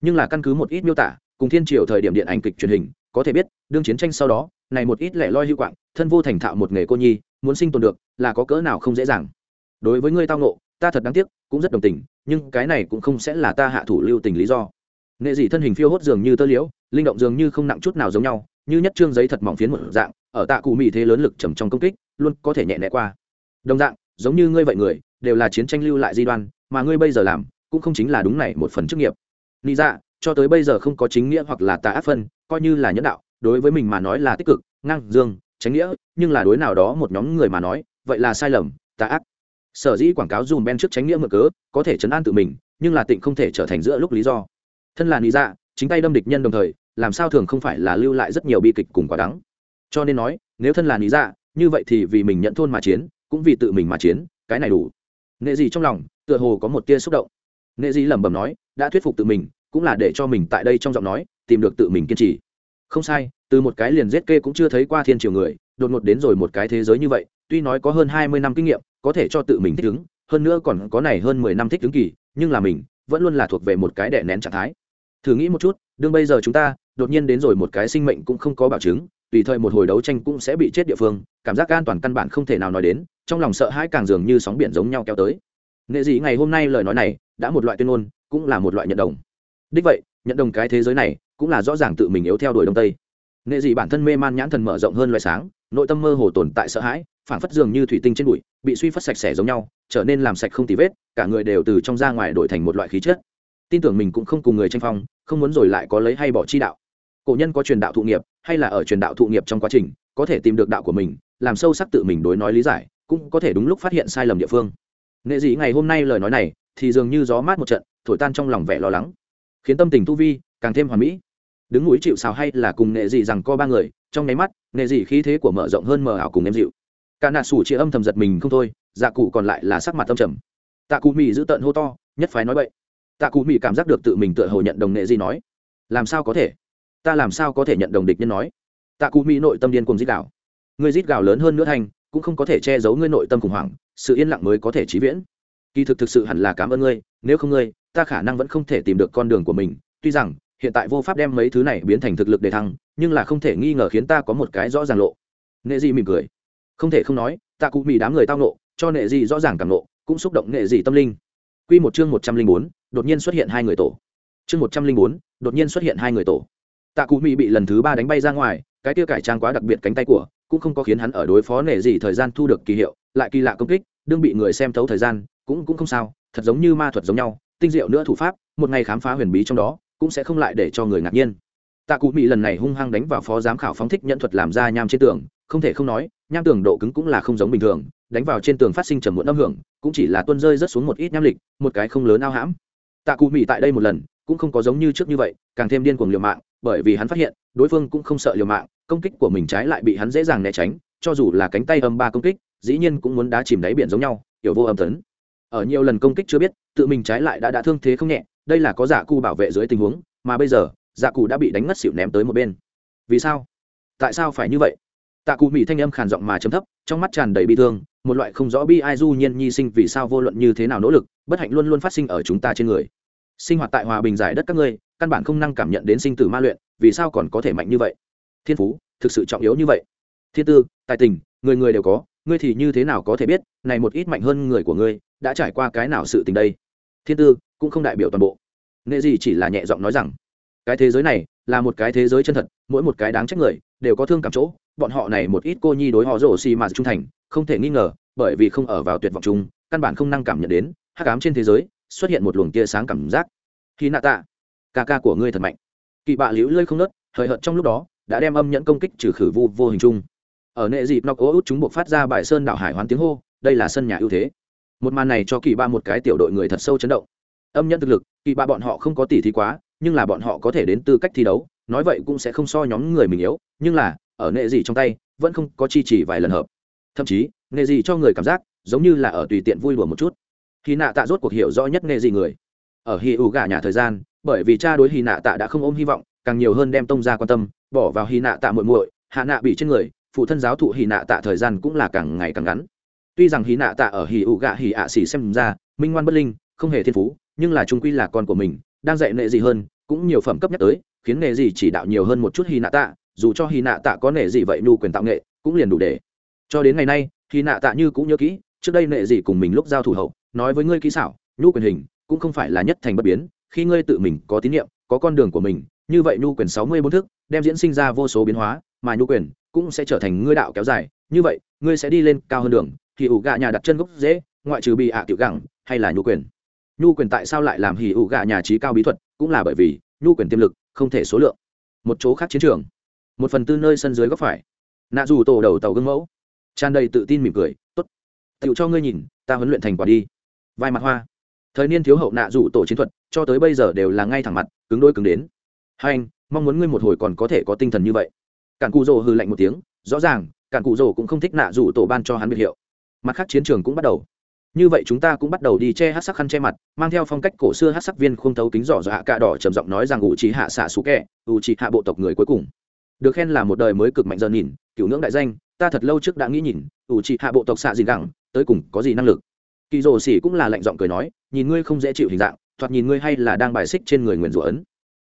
nhưng là căn cứ một ít miêu tả, cùng thiên triều thời điểm điện ảnh kịch truyền hình, có thể biết, đương chiến tranh sau đó, này một ít lẻ loi hữu quạng, thân vô thành thạo một nghề cô nhi, muốn sinh tồn được, là có cỡ nào không dễ dàng. Đối với ngươi tao nộ ta thật đáng tiếc, cũng rất đồng tình, nhưng cái này cũng không sẽ là ta hạ thủ lưu tình lý do nghệ dị thân hình phiêu hốt dường như tơ liễu, linh động dường như không nặng chút nào giống nhau, như nhất trương giấy thật mỏng phiến một dạng, ở tạ cụ mỹ thế lớn lực trầm trong công kích, luôn có thể nhẹ nhẹ qua. Đồng dạng, giống như ngươi vậy người, đều là chiến tranh lưu lại di đoan, mà ngươi bây giờ làm, cũng không chính là đúng này một phần chức nghiệp. Lý ra dạ, cho tới bây giờ không có chính nghĩa hoặc là tà ác phân, coi như là nhân đạo, đối với mình mà nói là tích cực, ngang dương, tránh nghĩa, nhưng là đối nào đó một nhóm người mà nói, vậy là sai lầm, tà ác. Sở dĩ quảng cáo dùm ben trước tránh nghĩa mượn cớ, có thể chấn an tự mình, nhưng là tịnh không thể trở thành giữa lúc lý do thân là lý dạ chính tay đâm địch nhân đồng thời, làm sao thường không phải là lưu lại rất nhiều bi kịch cùng quả đắng. Cho nên nói, nếu thân là lý dạ như vậy thì vì mình nhận thôn mà chiến, cũng vì tự mình mà chiến, cái này đủ. Nghệ gì trong lòng, tựa hồ có một tia xúc động. Nghệ gì lẩm bẩm nói, đã thuyết phục tự mình, cũng là để cho mình tại đây trong giọng nói, tìm được tự mình kiên trì. Không sai, từ một cái liền giết kê cũng chưa thấy qua thiên triều người, đột ngột đến rồi một cái thế giới như vậy, tuy nói có hơn hai mươi năm kinh nghiệm, có thể cho tự mình thích ứng, hơn nữa còn có này hơn mười năm thích ứng kỳ, nhưng là mình vẫn luôn là thuộc về một cái đẻ nén trạng thái thử nghĩ một chút, đương bây giờ chúng ta, đột nhiên đến rồi một cái sinh mệnh cũng không có bảo chứng, tùy thời một hồi đấu tranh cũng sẽ bị chết địa phương, cảm giác an toàn căn bản không thể nào nói đến, trong lòng sợ hãi càng dường như sóng biển giống nhau kéo tới. Nghệ dị ngày hôm nay lời nói này, đã một loại tuyên ngôn, cũng là một loại nhận đồng. Đích vậy, nhận đồng cái thế giới này, cũng là rõ ràng tự mình yếu theo đuổi đông tây. Nghệ dị bản thân mê man nhãn thần mở rộng hơn loài sáng, nội tâm mơ hồ tồn tại sợ hãi phản phất dường như thủy tinh trên bụi, bị suy phất sạch sẽ giống nhau, trở nên làm sạch không tì vết, cả người đều từ trong ra ngoài đổi thành một loại khí chất tin tưởng mình cũng không cùng người tranh phong, không muốn rồi lại có lấy hay bỏ chi đạo. Cổ nhân có truyền đạo thụ nghiệp, hay là ở truyền đạo thụ nghiệp trong quá trình, có thể tìm được đạo của mình, làm sâu sắc tự mình đối nói lý giải, cũng có thể đúng lúc phát hiện sai lầm địa phương. Nghệ dị ngày hôm nay lời nói này, thì dường như gió mát một trận, thổi tan trong lòng vẻ lo lắng. Khiến tâm tình tu vi càng thêm hoàn mỹ. Đứng núi chịu xào hay là cùng nghệ dị rằng co ba người, trong nháy mắt, nghệ dị khí thế của mở rộng hơn mờ ảo cùng em dịu. Cả nạ sủ chia âm thầm giật mình không thôi dạ cụ còn lại là sắc mặt tâm trầm. Tạ cụ mỹ giữ tận hô to, nhất phái nói vậy tạ cụ mỹ cảm giác được tự mình tựa hồ nhận đồng nghệ Di nói. Làm sao có thể? Ta làm sao có thể nhận đồng địch nhân nói? Tạ cụ mỹ nội tâm điên cùng dít gạo người dít gạo lớn hơn nữa thành, cũng không có thể che giấu ngươi nội tâm khủng hoảng, sự yên lặng mới có thể trí viễn. Kỳ thực thực sự hẳn là cảm ơn ngươi, nếu không ngươi, ta khả năng vẫn không thể tìm được con đường của mình. Tuy rằng, hiện tại vô pháp đem mấy thứ này biến thành thực lực để thăng, nhưng là không thể nghi ngờ khiến ta có một cái rõ ràng lộ. Nệ dị mỉm cười. Không thể không nói, tạ cụ mỹ đám người tao nộ cho nệ dị rõ ràng càng nộ cũng xúc động nệ dị tâm linh. Q một chương một trăm linh bốn đột nhiên xuất hiện hai người tổ. Chương một trăm linh bốn, đột nhiên xuất hiện hai người tổ. Tạ cụ mỹ bị lần thứ ba đánh bay ra ngoài, cái tiêu cải trang quá đặc biệt cánh tay của, cũng không có khiến hắn ở đối phó nể gì thời gian thu được kỳ hiệu, lại kỳ lạ công kích, đương bị người xem thấu thời gian, cũng cũng không sao, thật giống như ma thuật giống nhau, tinh diệu nữa thủ pháp, một ngày khám phá huyền bí trong đó, cũng sẽ không lại để cho người ngạc nhiên. Tạ cụ mỹ lần này hung hăng đánh vào phó giám khảo phóng thích nhận thuật làm ra nham trên tường, không thể không nói, nham tường độ cứng cũng là không giống bình thường, đánh vào trên tường phát sinh trầm muộn âm hưởng, cũng chỉ là tuân rơi rất xuống một ít nham lịch, một cái không lớn ao hãm tạ cụ mỹ tại đây một lần, cũng không có giống như trước như vậy, càng thêm điên cuồng liều mạng, bởi vì hắn phát hiện, đối phương cũng không sợ liều mạng, công kích của mình trái lại bị hắn dễ dàng né tránh, cho dù là cánh tay âm ba công kích, dĩ nhiên cũng muốn đá chìm đáy biển giống nhau hiểu vô âm tấn. Ở nhiều lần công kích chưa biết, tự mình trái lại đã đã thương thế không nhẹ, đây là có giả cụ bảo vệ dưới tình huống, mà bây giờ giả cụ đã bị đánh ngất xỉu ném tới một bên. Vì sao? Tại sao phải như vậy? Tạ cụ mỹ thanh âm khàn giọng mà chấm thấp, trong mắt tràn đầy bi thương một loại không rõ bi ai du nhiên nhi sinh vì sao vô luận như thế nào nỗ lực, bất hạnh luôn luôn phát sinh ở chúng ta trên người. Sinh hoạt tại hòa bình giải đất các ngươi, căn bản không năng cảm nhận đến sinh tử ma luyện, vì sao còn có thể mạnh như vậy? Thiên phú, thực sự trọng yếu như vậy. Thiên tư, tài tình, người người đều có, ngươi thì như thế nào có thể biết, này một ít mạnh hơn người của ngươi, đã trải qua cái nào sự tình đây? Thiên tư, cũng không đại biểu toàn bộ. Nghệ gì chỉ là nhẹ giọng nói rằng, cái thế giới này là một cái thế giới chân thật, mỗi một cái đáng trách người, đều có thương cảm chỗ bọn họ này một ít cô nhi đối họ rổ xì mà trung thành, không thể nghi ngờ, bởi vì không ở vào tuyệt vọng chung, căn bản không năng cảm nhận đến hát cám trên thế giới, xuất hiện một luồng tia sáng cảm giác. Khi nạ tạ ca ca của ngươi thật mạnh. Kỳ bạ liễu lơi không nớt, hời hợt trong lúc đó, đã đem âm nhận công kích trừ khử vu vô hình chung. Ở nệ dịp nó cố út chúng buộc phát ra bài sơn đạo hải hoán tiếng hô, đây là sân nhà ưu thế. Một màn này cho kỳ ba một cái tiểu đội người thật sâu chấn động. Âm nhận thực lực kỳ ba bọn họ không có tỉ thí quá, nhưng là bọn họ có thể đến tư cách thi đấu, nói vậy cũng sẽ không so nhóm người mình yếu, nhưng là ở nệ gì trong tay, vẫn không có chi chỉ vài lần hợp. Thậm chí nệ gì cho người cảm giác, giống như là ở tùy tiện vui đùa một chút. Hy nạ tạ rốt cuộc hiểu rõ nhất nệ gì người. Ở hy ủ gà nhà thời gian, bởi vì cha đối hy nạ tạ đã không ôm hy vọng, càng nhiều hơn đem tông ra quan tâm, bỏ vào hy nạ tạ muội muội, hạ nạ bị trên người, phụ thân giáo thụ hy nạ tạ thời gian cũng là càng ngày càng ngắn. Tuy rằng hy nạ tạ ở hì ủ gà hì ạ xỉ xem ra, minh ngoan bất linh, không hề thiên phú, nhưng là trung quy là con của mình, đang dạy nệ gì hơn, cũng nhiều phẩm cấp nhắc tới, khiến nệ gì chỉ đạo nhiều hơn một chút hy nạ tạ dù cho hy nạ tạ có nể gì vậy nhu quyền tạo nghệ, cũng liền đủ để. Cho đến ngày nay, hy nạ tạ như cũng nhớ kỹ, trước đây nệ gì cùng mình lúc giao thủ hậu, nói với ngươi kỹ xảo, nhu quyền hình cũng không phải là nhất thành bất biến, khi ngươi tự mình có tín nhiệm có con đường của mình, như vậy nhu quyền sáu mươi bốn thức đem diễn sinh ra vô số biến hóa, mà nhu quyền cũng sẽ trở thành ngươi đạo kéo dài. Như vậy, ngươi sẽ đi lên cao hơn đường thì ủ gạ nhà đặt chân gốc dễ ngoại trừ bị ạ tiểu gẳng hay là nhu quyền. Nhu quyền tại sao lại làm hì ủ gạ nhà trí cao bí thuật, cũng là bởi vì nhu quyền tiềm lực không thể số lượng. Một chỗ khác chiến trường một phần tư nơi sân dưới góc phải. Nạ dù tổ đầu tàu gương mẫu. Tràn đầy tự tin mỉm cười t ố t tựu cho ngươi nhìn, ta huấn luyện thành quả đi. Vai mặt hoa. Thời niên thiếu hậu nạ dù tổ chiến thuật, cho tới bây giờ đều là ngay thẳng mặt, cứng đôi cứng đến. Hai anh, mong muốn ngươi một hồi còn có thể có tinh thần như vậy. Cản cụ rồ hư lạnh một tiếng, rõ ràng, cản cụ rồ cũng không thích nạ dù tổ ban cho hắn biệt hiệu. Mặt khác chiến trường cũng bắt đầu. Như vậy chúng ta cũng bắt đầu đi che hát sắc khăn che mặt, mang theo phong cách cổ xưa hát sắc viên không thấu kính giỏ hạ cạ đỏ trầm giọng nói rằng ủ trí hạ xạ xú kẹ, ủ trí hạ bộ tộc người cuối cùng được khen là một đời mới cực mạnh dần nhìn, cựu ngưỡng đại danh, ta thật lâu trước đã nghĩ nhìn, ủ trị hạ bộ tộc xạ gì gẳng, tới cùng có gì năng lực? Kỳ rồ xỉ cũng là lạnh giọng cười nói, nhìn ngươi không dễ chịu hình dạng, thoạt nhìn ngươi hay là đang bài xích trên người nguyền rủa ấn.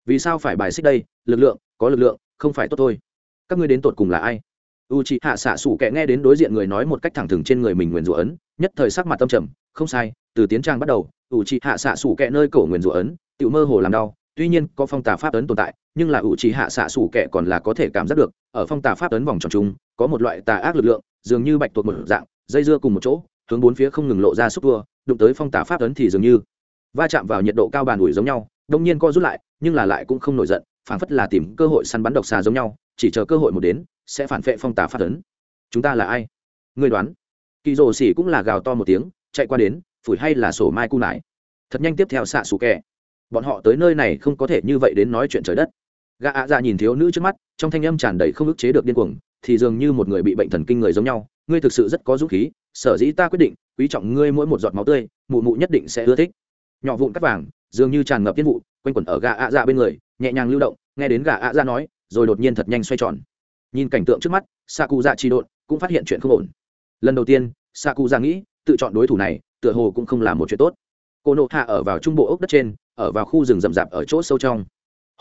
Vì sao phải bài xích đây? Lực lượng, có lực lượng, không phải tốt thôi. Các ngươi đến tột cùng là ai? U c h ị hạ xạ xủ kẻ nghe đến đối diện người nói một cách thẳng thừng trên người mình nguyền rủa ấn, nhất thời sắc mặt tâm trầm, không sai, từ tiến trang bắt đầu u c h ị hạ xạ xủ kẻ nơi cổ nguyền rủa ấn tự mơ hồ làm đau, tuy nhiên có phong tà pháp ấn tồn tại nhưng là ủ c hạ xạ xủ kẻ còn là có thể cảm giác được, ở phong tà pháp ấn vòng tròn chung, có một loại tà ác lực lượng, dường như bạch tuộc một dạng, dây dưa cùng một chỗ, hướng bốn phía không ngừng lộ ra xúc tua đụng tới phong tà pháp ấn thì dường như va chạm vào nhiệt độ cao bàn ủi giống nhau, đông nhiên co rút lại, nhưng là lại cũng không nổi giận, phảng phất là tìm cơ hội săn bắn độc xà giống nhau, chỉ chờ cơ hội một đến, sẽ phản vệ phong tà pháp ấn chúng ta là ai? Người đoán. Kỳ rồ xỉ cũng là gào to một tiếng, chạy qua đến, phủi hay là sổ mai cu nải. Thật nhanh tiếp theo xạ xù kẹ bọn họ tới nơi này không có thể như vậy đến nói chuyện trời đất gã ạ dạ nhìn thiếu nữ trước mắt, trong thanh âm tràn đầy không ức chế được điên cuồng, thì dường như một người bị bệnh thần kinh người giống nhau. Ngươi thực sự rất có dũng khí, sở dĩ ta quyết định, quý trọng ngươi mỗi một giọt máu tươi, mụ mụ nhất định sẽ ưa thích. Nhỏ vụn cắt vàng, dường như tràn ngập tiên vụ, quanh quẩn ở gà ạ dạ bên người, nhẹ nhàng lưu động, nghe đến gà ạ dạ nói, rồi đột nhiên thật nhanh xoay tròn. Nhìn cảnh tượng trước mắt sa cụ dạ chi độn, cũng phát hiện chuyện không ổn. Lần đầu tiên sa cụ dạ nghĩ, tự chọn đối thủ này, tựa hồ cũng không là một chuyện tốt. Cô nộ hạ ở vào trung bộ ốc đất trên, ở vào khu rừng rậm rạp ở chỗ sâu trong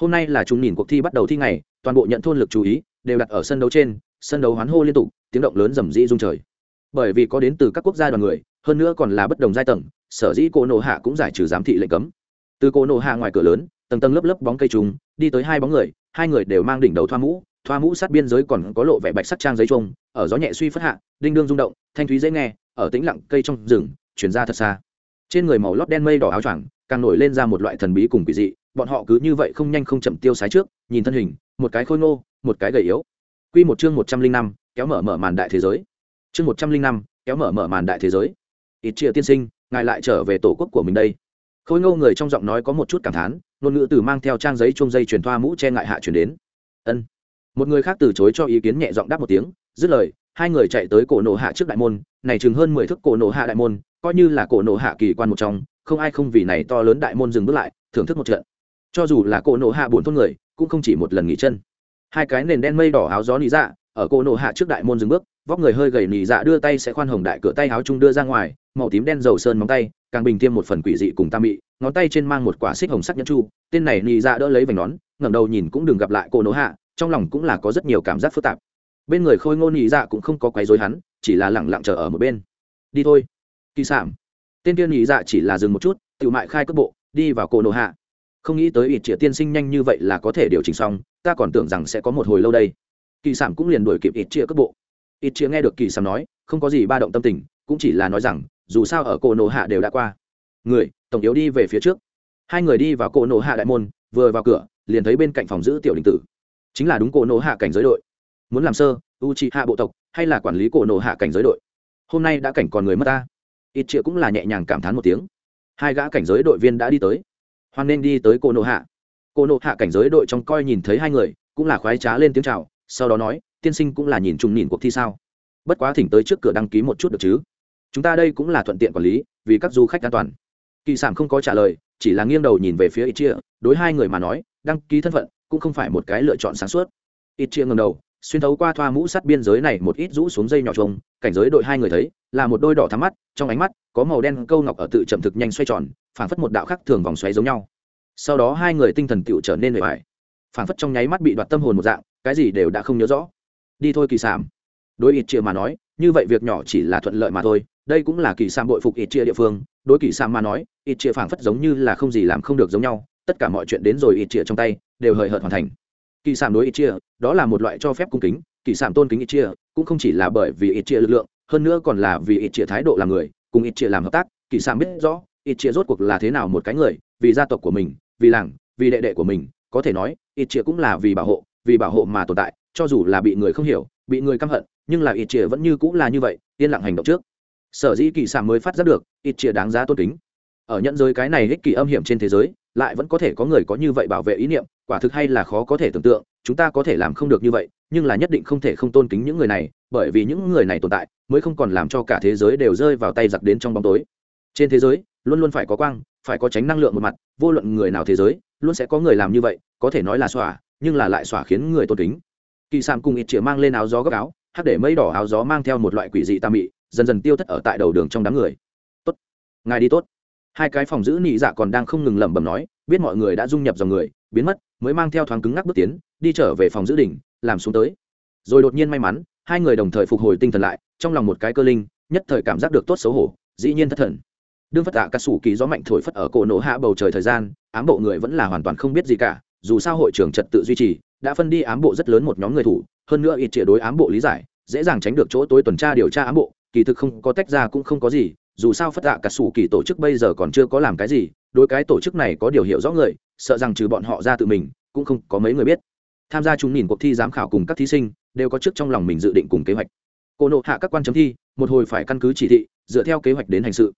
hôm nay là chúng nhìn cuộc thi bắt đầu thi ngày, toàn bộ nhận thôn lực chú ý đều đặt ở sân đấu trên, sân đấu hoán hô liên tục, tiếng động lớn rầm rĩ rung trời. Bởi vì có đến từ các quốc gia đoàn người, hơn nữa còn là bất đồng giai tầng, sở dĩ cô nộ hạ cũng giải trừ giám thị lệnh cấm. Từ cô nộ hạ ngoài cửa lớn, tầng tầng lớp lớp bóng cây trùng, đi tới hai bóng người, hai người đều mang đỉnh đầu thoa mũ thoa mũ sát biên giới còn có lộ vẻ bạch sắc trang giấy trông ở gió nhẹ suy phất hạ, đinh đương rung động, thanh thúy dễ nghe, ở tĩnh lặng cây trong rừng, chuyển ra thật xa. Trên người màu lót đen mây đỏ áo choàng, càng nổi lên ra một loại thần bí cùng quỷ dị bọn họ cứ như vậy không nhanh không chậm tiêu sái trước, nhìn thân hình, một cái khôi ngô, một cái gầy yếu. Quy một chương một trăm linh năm, kéo mở mở màn đại thế giới. Chương một trăm linh năm, kéo mở mở màn đại thế giới. Ít chia tiên sinh, ngài lại trở về tổ quốc của mình đây. Khôi ngô người trong giọng nói có một chút cảm thán, ngôn ngữ từ mang theo trang giấy chung dây truyền thoa mũ che ngại hạ chuyển đến. Ân. Một người khác từ chối cho ý kiến nhẹ giọng đáp một tiếng, dứt lời, hai người chạy tới cổ nổ hạ trước đại môn, này chừng hơn mười thước cổ nổ hạ đại môn, coi như là cổ nổ hạ kỳ quan một trong, không ai không vì này to lớn đại môn dừng bước lại, thưởng thức một trận cho dù là cỗ nộ hạ buồn thôn người, cũng không chỉ một lần nghỉ chân. Hai cái nền đen mây đỏ áo gió nỉ dạ ở cỗ nộ hạ trước đại môn dừng bước, vóc người hơi gầy nỉ dạ đưa tay sẽ khoan hồng đại cửa tay áo trung đưa ra ngoài, màu tím đen dầu sơn móng tay, càng bình tiêm một phần quỷ dị cùng tam mị, ngón tay trên mang một quả xích hồng sắc nhẫn chu, tên này nỉ dạ đỡ lấy vành nón, ngẩng đầu nhìn cũng đừng gặp lại cỗ nộ hạ, trong lòng cũng là có rất nhiều cảm giác phức tạp. Bên người khôi ngô nỉ dạ cũng không có quấy rối hắn, chỉ là lẳng lặng chờ ở một bên. Đi thôi. Kỳ sản tên kia nỉ dạ chỉ là dừng một chút tự mại khai cước bộ, đi vào cỗ nộ hạ không nghĩ tới ít triệt tiên sinh nhanh như vậy là có thể điều chỉnh xong, ta còn tưởng rằng sẽ có một hồi lâu đây. Kỳ sản cũng liền đuổi kịp ít chia cước bộ. Ít chia nghe được kỳ sản nói, không có gì ba động tâm tình, cũng chỉ là nói rằng, dù sao ở cổ nổ hạ đều đã qua. Người, tổng yếu đi về phía trước. Hai người đi vào cổ nổ hạ đại môn, vừa vào cửa, liền thấy bên cạnh phòng giữ tiểu đình tử. Chính là đúng cổ nổ hạ cảnh giới đội. Muốn làm sơ u trị hạ bộ tộc, hay là quản lý cổ nổ hạ cảnh giới đội? Hôm nay đã cảnh còn người mất ta. Ít chia cũng là nhẹ nhàng cảm thán một tiếng. Hai gã cảnh giới đội viên đã đi tới hoan nên đi tới cô nộ hạ. Cô nộ hạ cảnh giới đội trong coi nhìn thấy hai người, cũng là khoái trá lên tiếng chào, sau đó nói, tiên sinh cũng là nhìn chung nhìn cuộc thi sao? Bất quá thỉnh tới trước cửa đăng ký một chút được chứ? Chúng ta đây cũng là thuận tiện quản lý, vì các du khách an toàn. Kỳ sản không có trả lời, chỉ là nghiêng đầu nhìn về phía ít chia đối hai người mà nói, đăng ký thân phận cũng không phải một cái lựa chọn sáng suốt. Ít chia ngầm đầu xuyên thấu qua thoa mũ sắt biên giới này một ít rũ xuống dây nhỏ trông cảnh giới đội hai người thấy, là một đôi đỏ thắm mắt, trong ánh mắt, có màu đen câu ngọc ở tự chậm thực nhanh xoay tròn, phảng phất một đạo khác thường vòng xoáy giống nhau. Sau đó hai người tinh thần tựu trở nên bề bài phảng phất trong nháy mắt bị đoạt tâm hồn một dạng, cái gì đều đã không nhớ rõ. Đi thôi kỳ sảm đối ít chia mà nói, như vậy việc nhỏ chỉ là thuận lợi mà thôi, đây cũng là kỳ sảm bội phục ít chia địa phương. Đối kỳ sảm mà nói ít chia phảng phất giống như là không gì làm không được giống nhau, tất cả mọi chuyện đến rồi ít chia trong tay, đều hời hợt hoàn thành kỳ sảm đối ít chia đó là một loại cho phép cung kính, kỳ sảm tôn kính ít chia cũng không chỉ là bởi vì ít chia lực lượng, hơn nữa còn là vì ít chia thái độ làm người, cùng ít chia làm hợp tác. Kỳ sảm biết rõ ít chia rốt cuộc là thế nào một cái người, vì gia tộc của mình, vì làng, vì đệ đệ của mình, có thể nói ít chia cũng là vì bảo hộ, vì bảo hộ mà tồn tại, cho dù là bị người không hiểu, bị người căm hận, nhưng là ít chia vẫn như cũng là như vậy, yên lặng hành động trước. Sở dĩ kỳ sảm mới phát giác được ít chia đáng giá tôn kính. Ở nhận giới cái này ích kỳ âm hiểm trên thế giới lại vẫn có thể có người có như vậy bảo vệ ý niệm, quả thực hay là khó có thể tưởng tượng, chúng ta có thể làm không được như vậy, nhưng là nhất định không thể không tôn kính những người này, bởi vì những người này tồn tại, mới không còn làm cho cả thế giới đều rơi vào tay giặc đến trong bóng tối. Trên thế giới, luôn luôn phải có quang, phải có tránh năng lượng một mặt, vô luận người nào thế giới, luôn sẽ có người làm như vậy, có thể nói là xỏa, nhưng là lại xỏa khiến người tôn kính. Kỳ sàm cùng ít chĩa mang lên áo gió gấp áo, hắc để mây đỏ áo gió mang theo một loại quỷ dị tà mị, dần dần tiêu thất ở tại đầu đường trong đám người. Tốt, ngài đi tốt hai cái phòng giữ nị dạ còn đang không ngừng lẩm bẩm nói, biết mọi người đã dung nhập dòng người, biến mất, mới mang theo thoáng cứng ngắc bước tiến, đi trở về phòng giữ đỉnh, làm xuống tới. Rồi đột nhiên may mắn, hai người đồng thời phục hồi tinh thần lại, trong lòng một cái cơ linh, nhất thời cảm giác được tốt xấu hổ, dĩ nhiên thất thần. Đương phất tạ cà sủ kỳ gió mạnh thổi phất ở cổ nổ hạ bầu trời thời gian, ám bộ người vẫn là hoàn toàn không biết gì cả, dù sao hội trưởng trật tự duy trì, đã phân đi ám bộ rất lớn một nhóm người thủ, hơn nữa ít triệt đối ám bộ lý giải, dễ dàng tránh được chỗ tối tuần tra điều tra ám bộ, kỳ thực không có tách ra cũng không có gì dù sao phất tạ cả sủ kỳ tổ chức bây giờ còn chưa có làm cái gì, đối cái tổ chức này có điều hiểu rõ người, sợ rằng trừ bọn họ ra tự mình, cũng không có mấy người biết. Tham gia chúng nhìn cuộc thi giám khảo cùng các thí sinh, đều có trước trong lòng mình dự định cùng kế hoạch. Cô nộ hạ các quan chấm thi, một hồi phải căn cứ chỉ thị, dựa theo kế hoạch đến hành sự.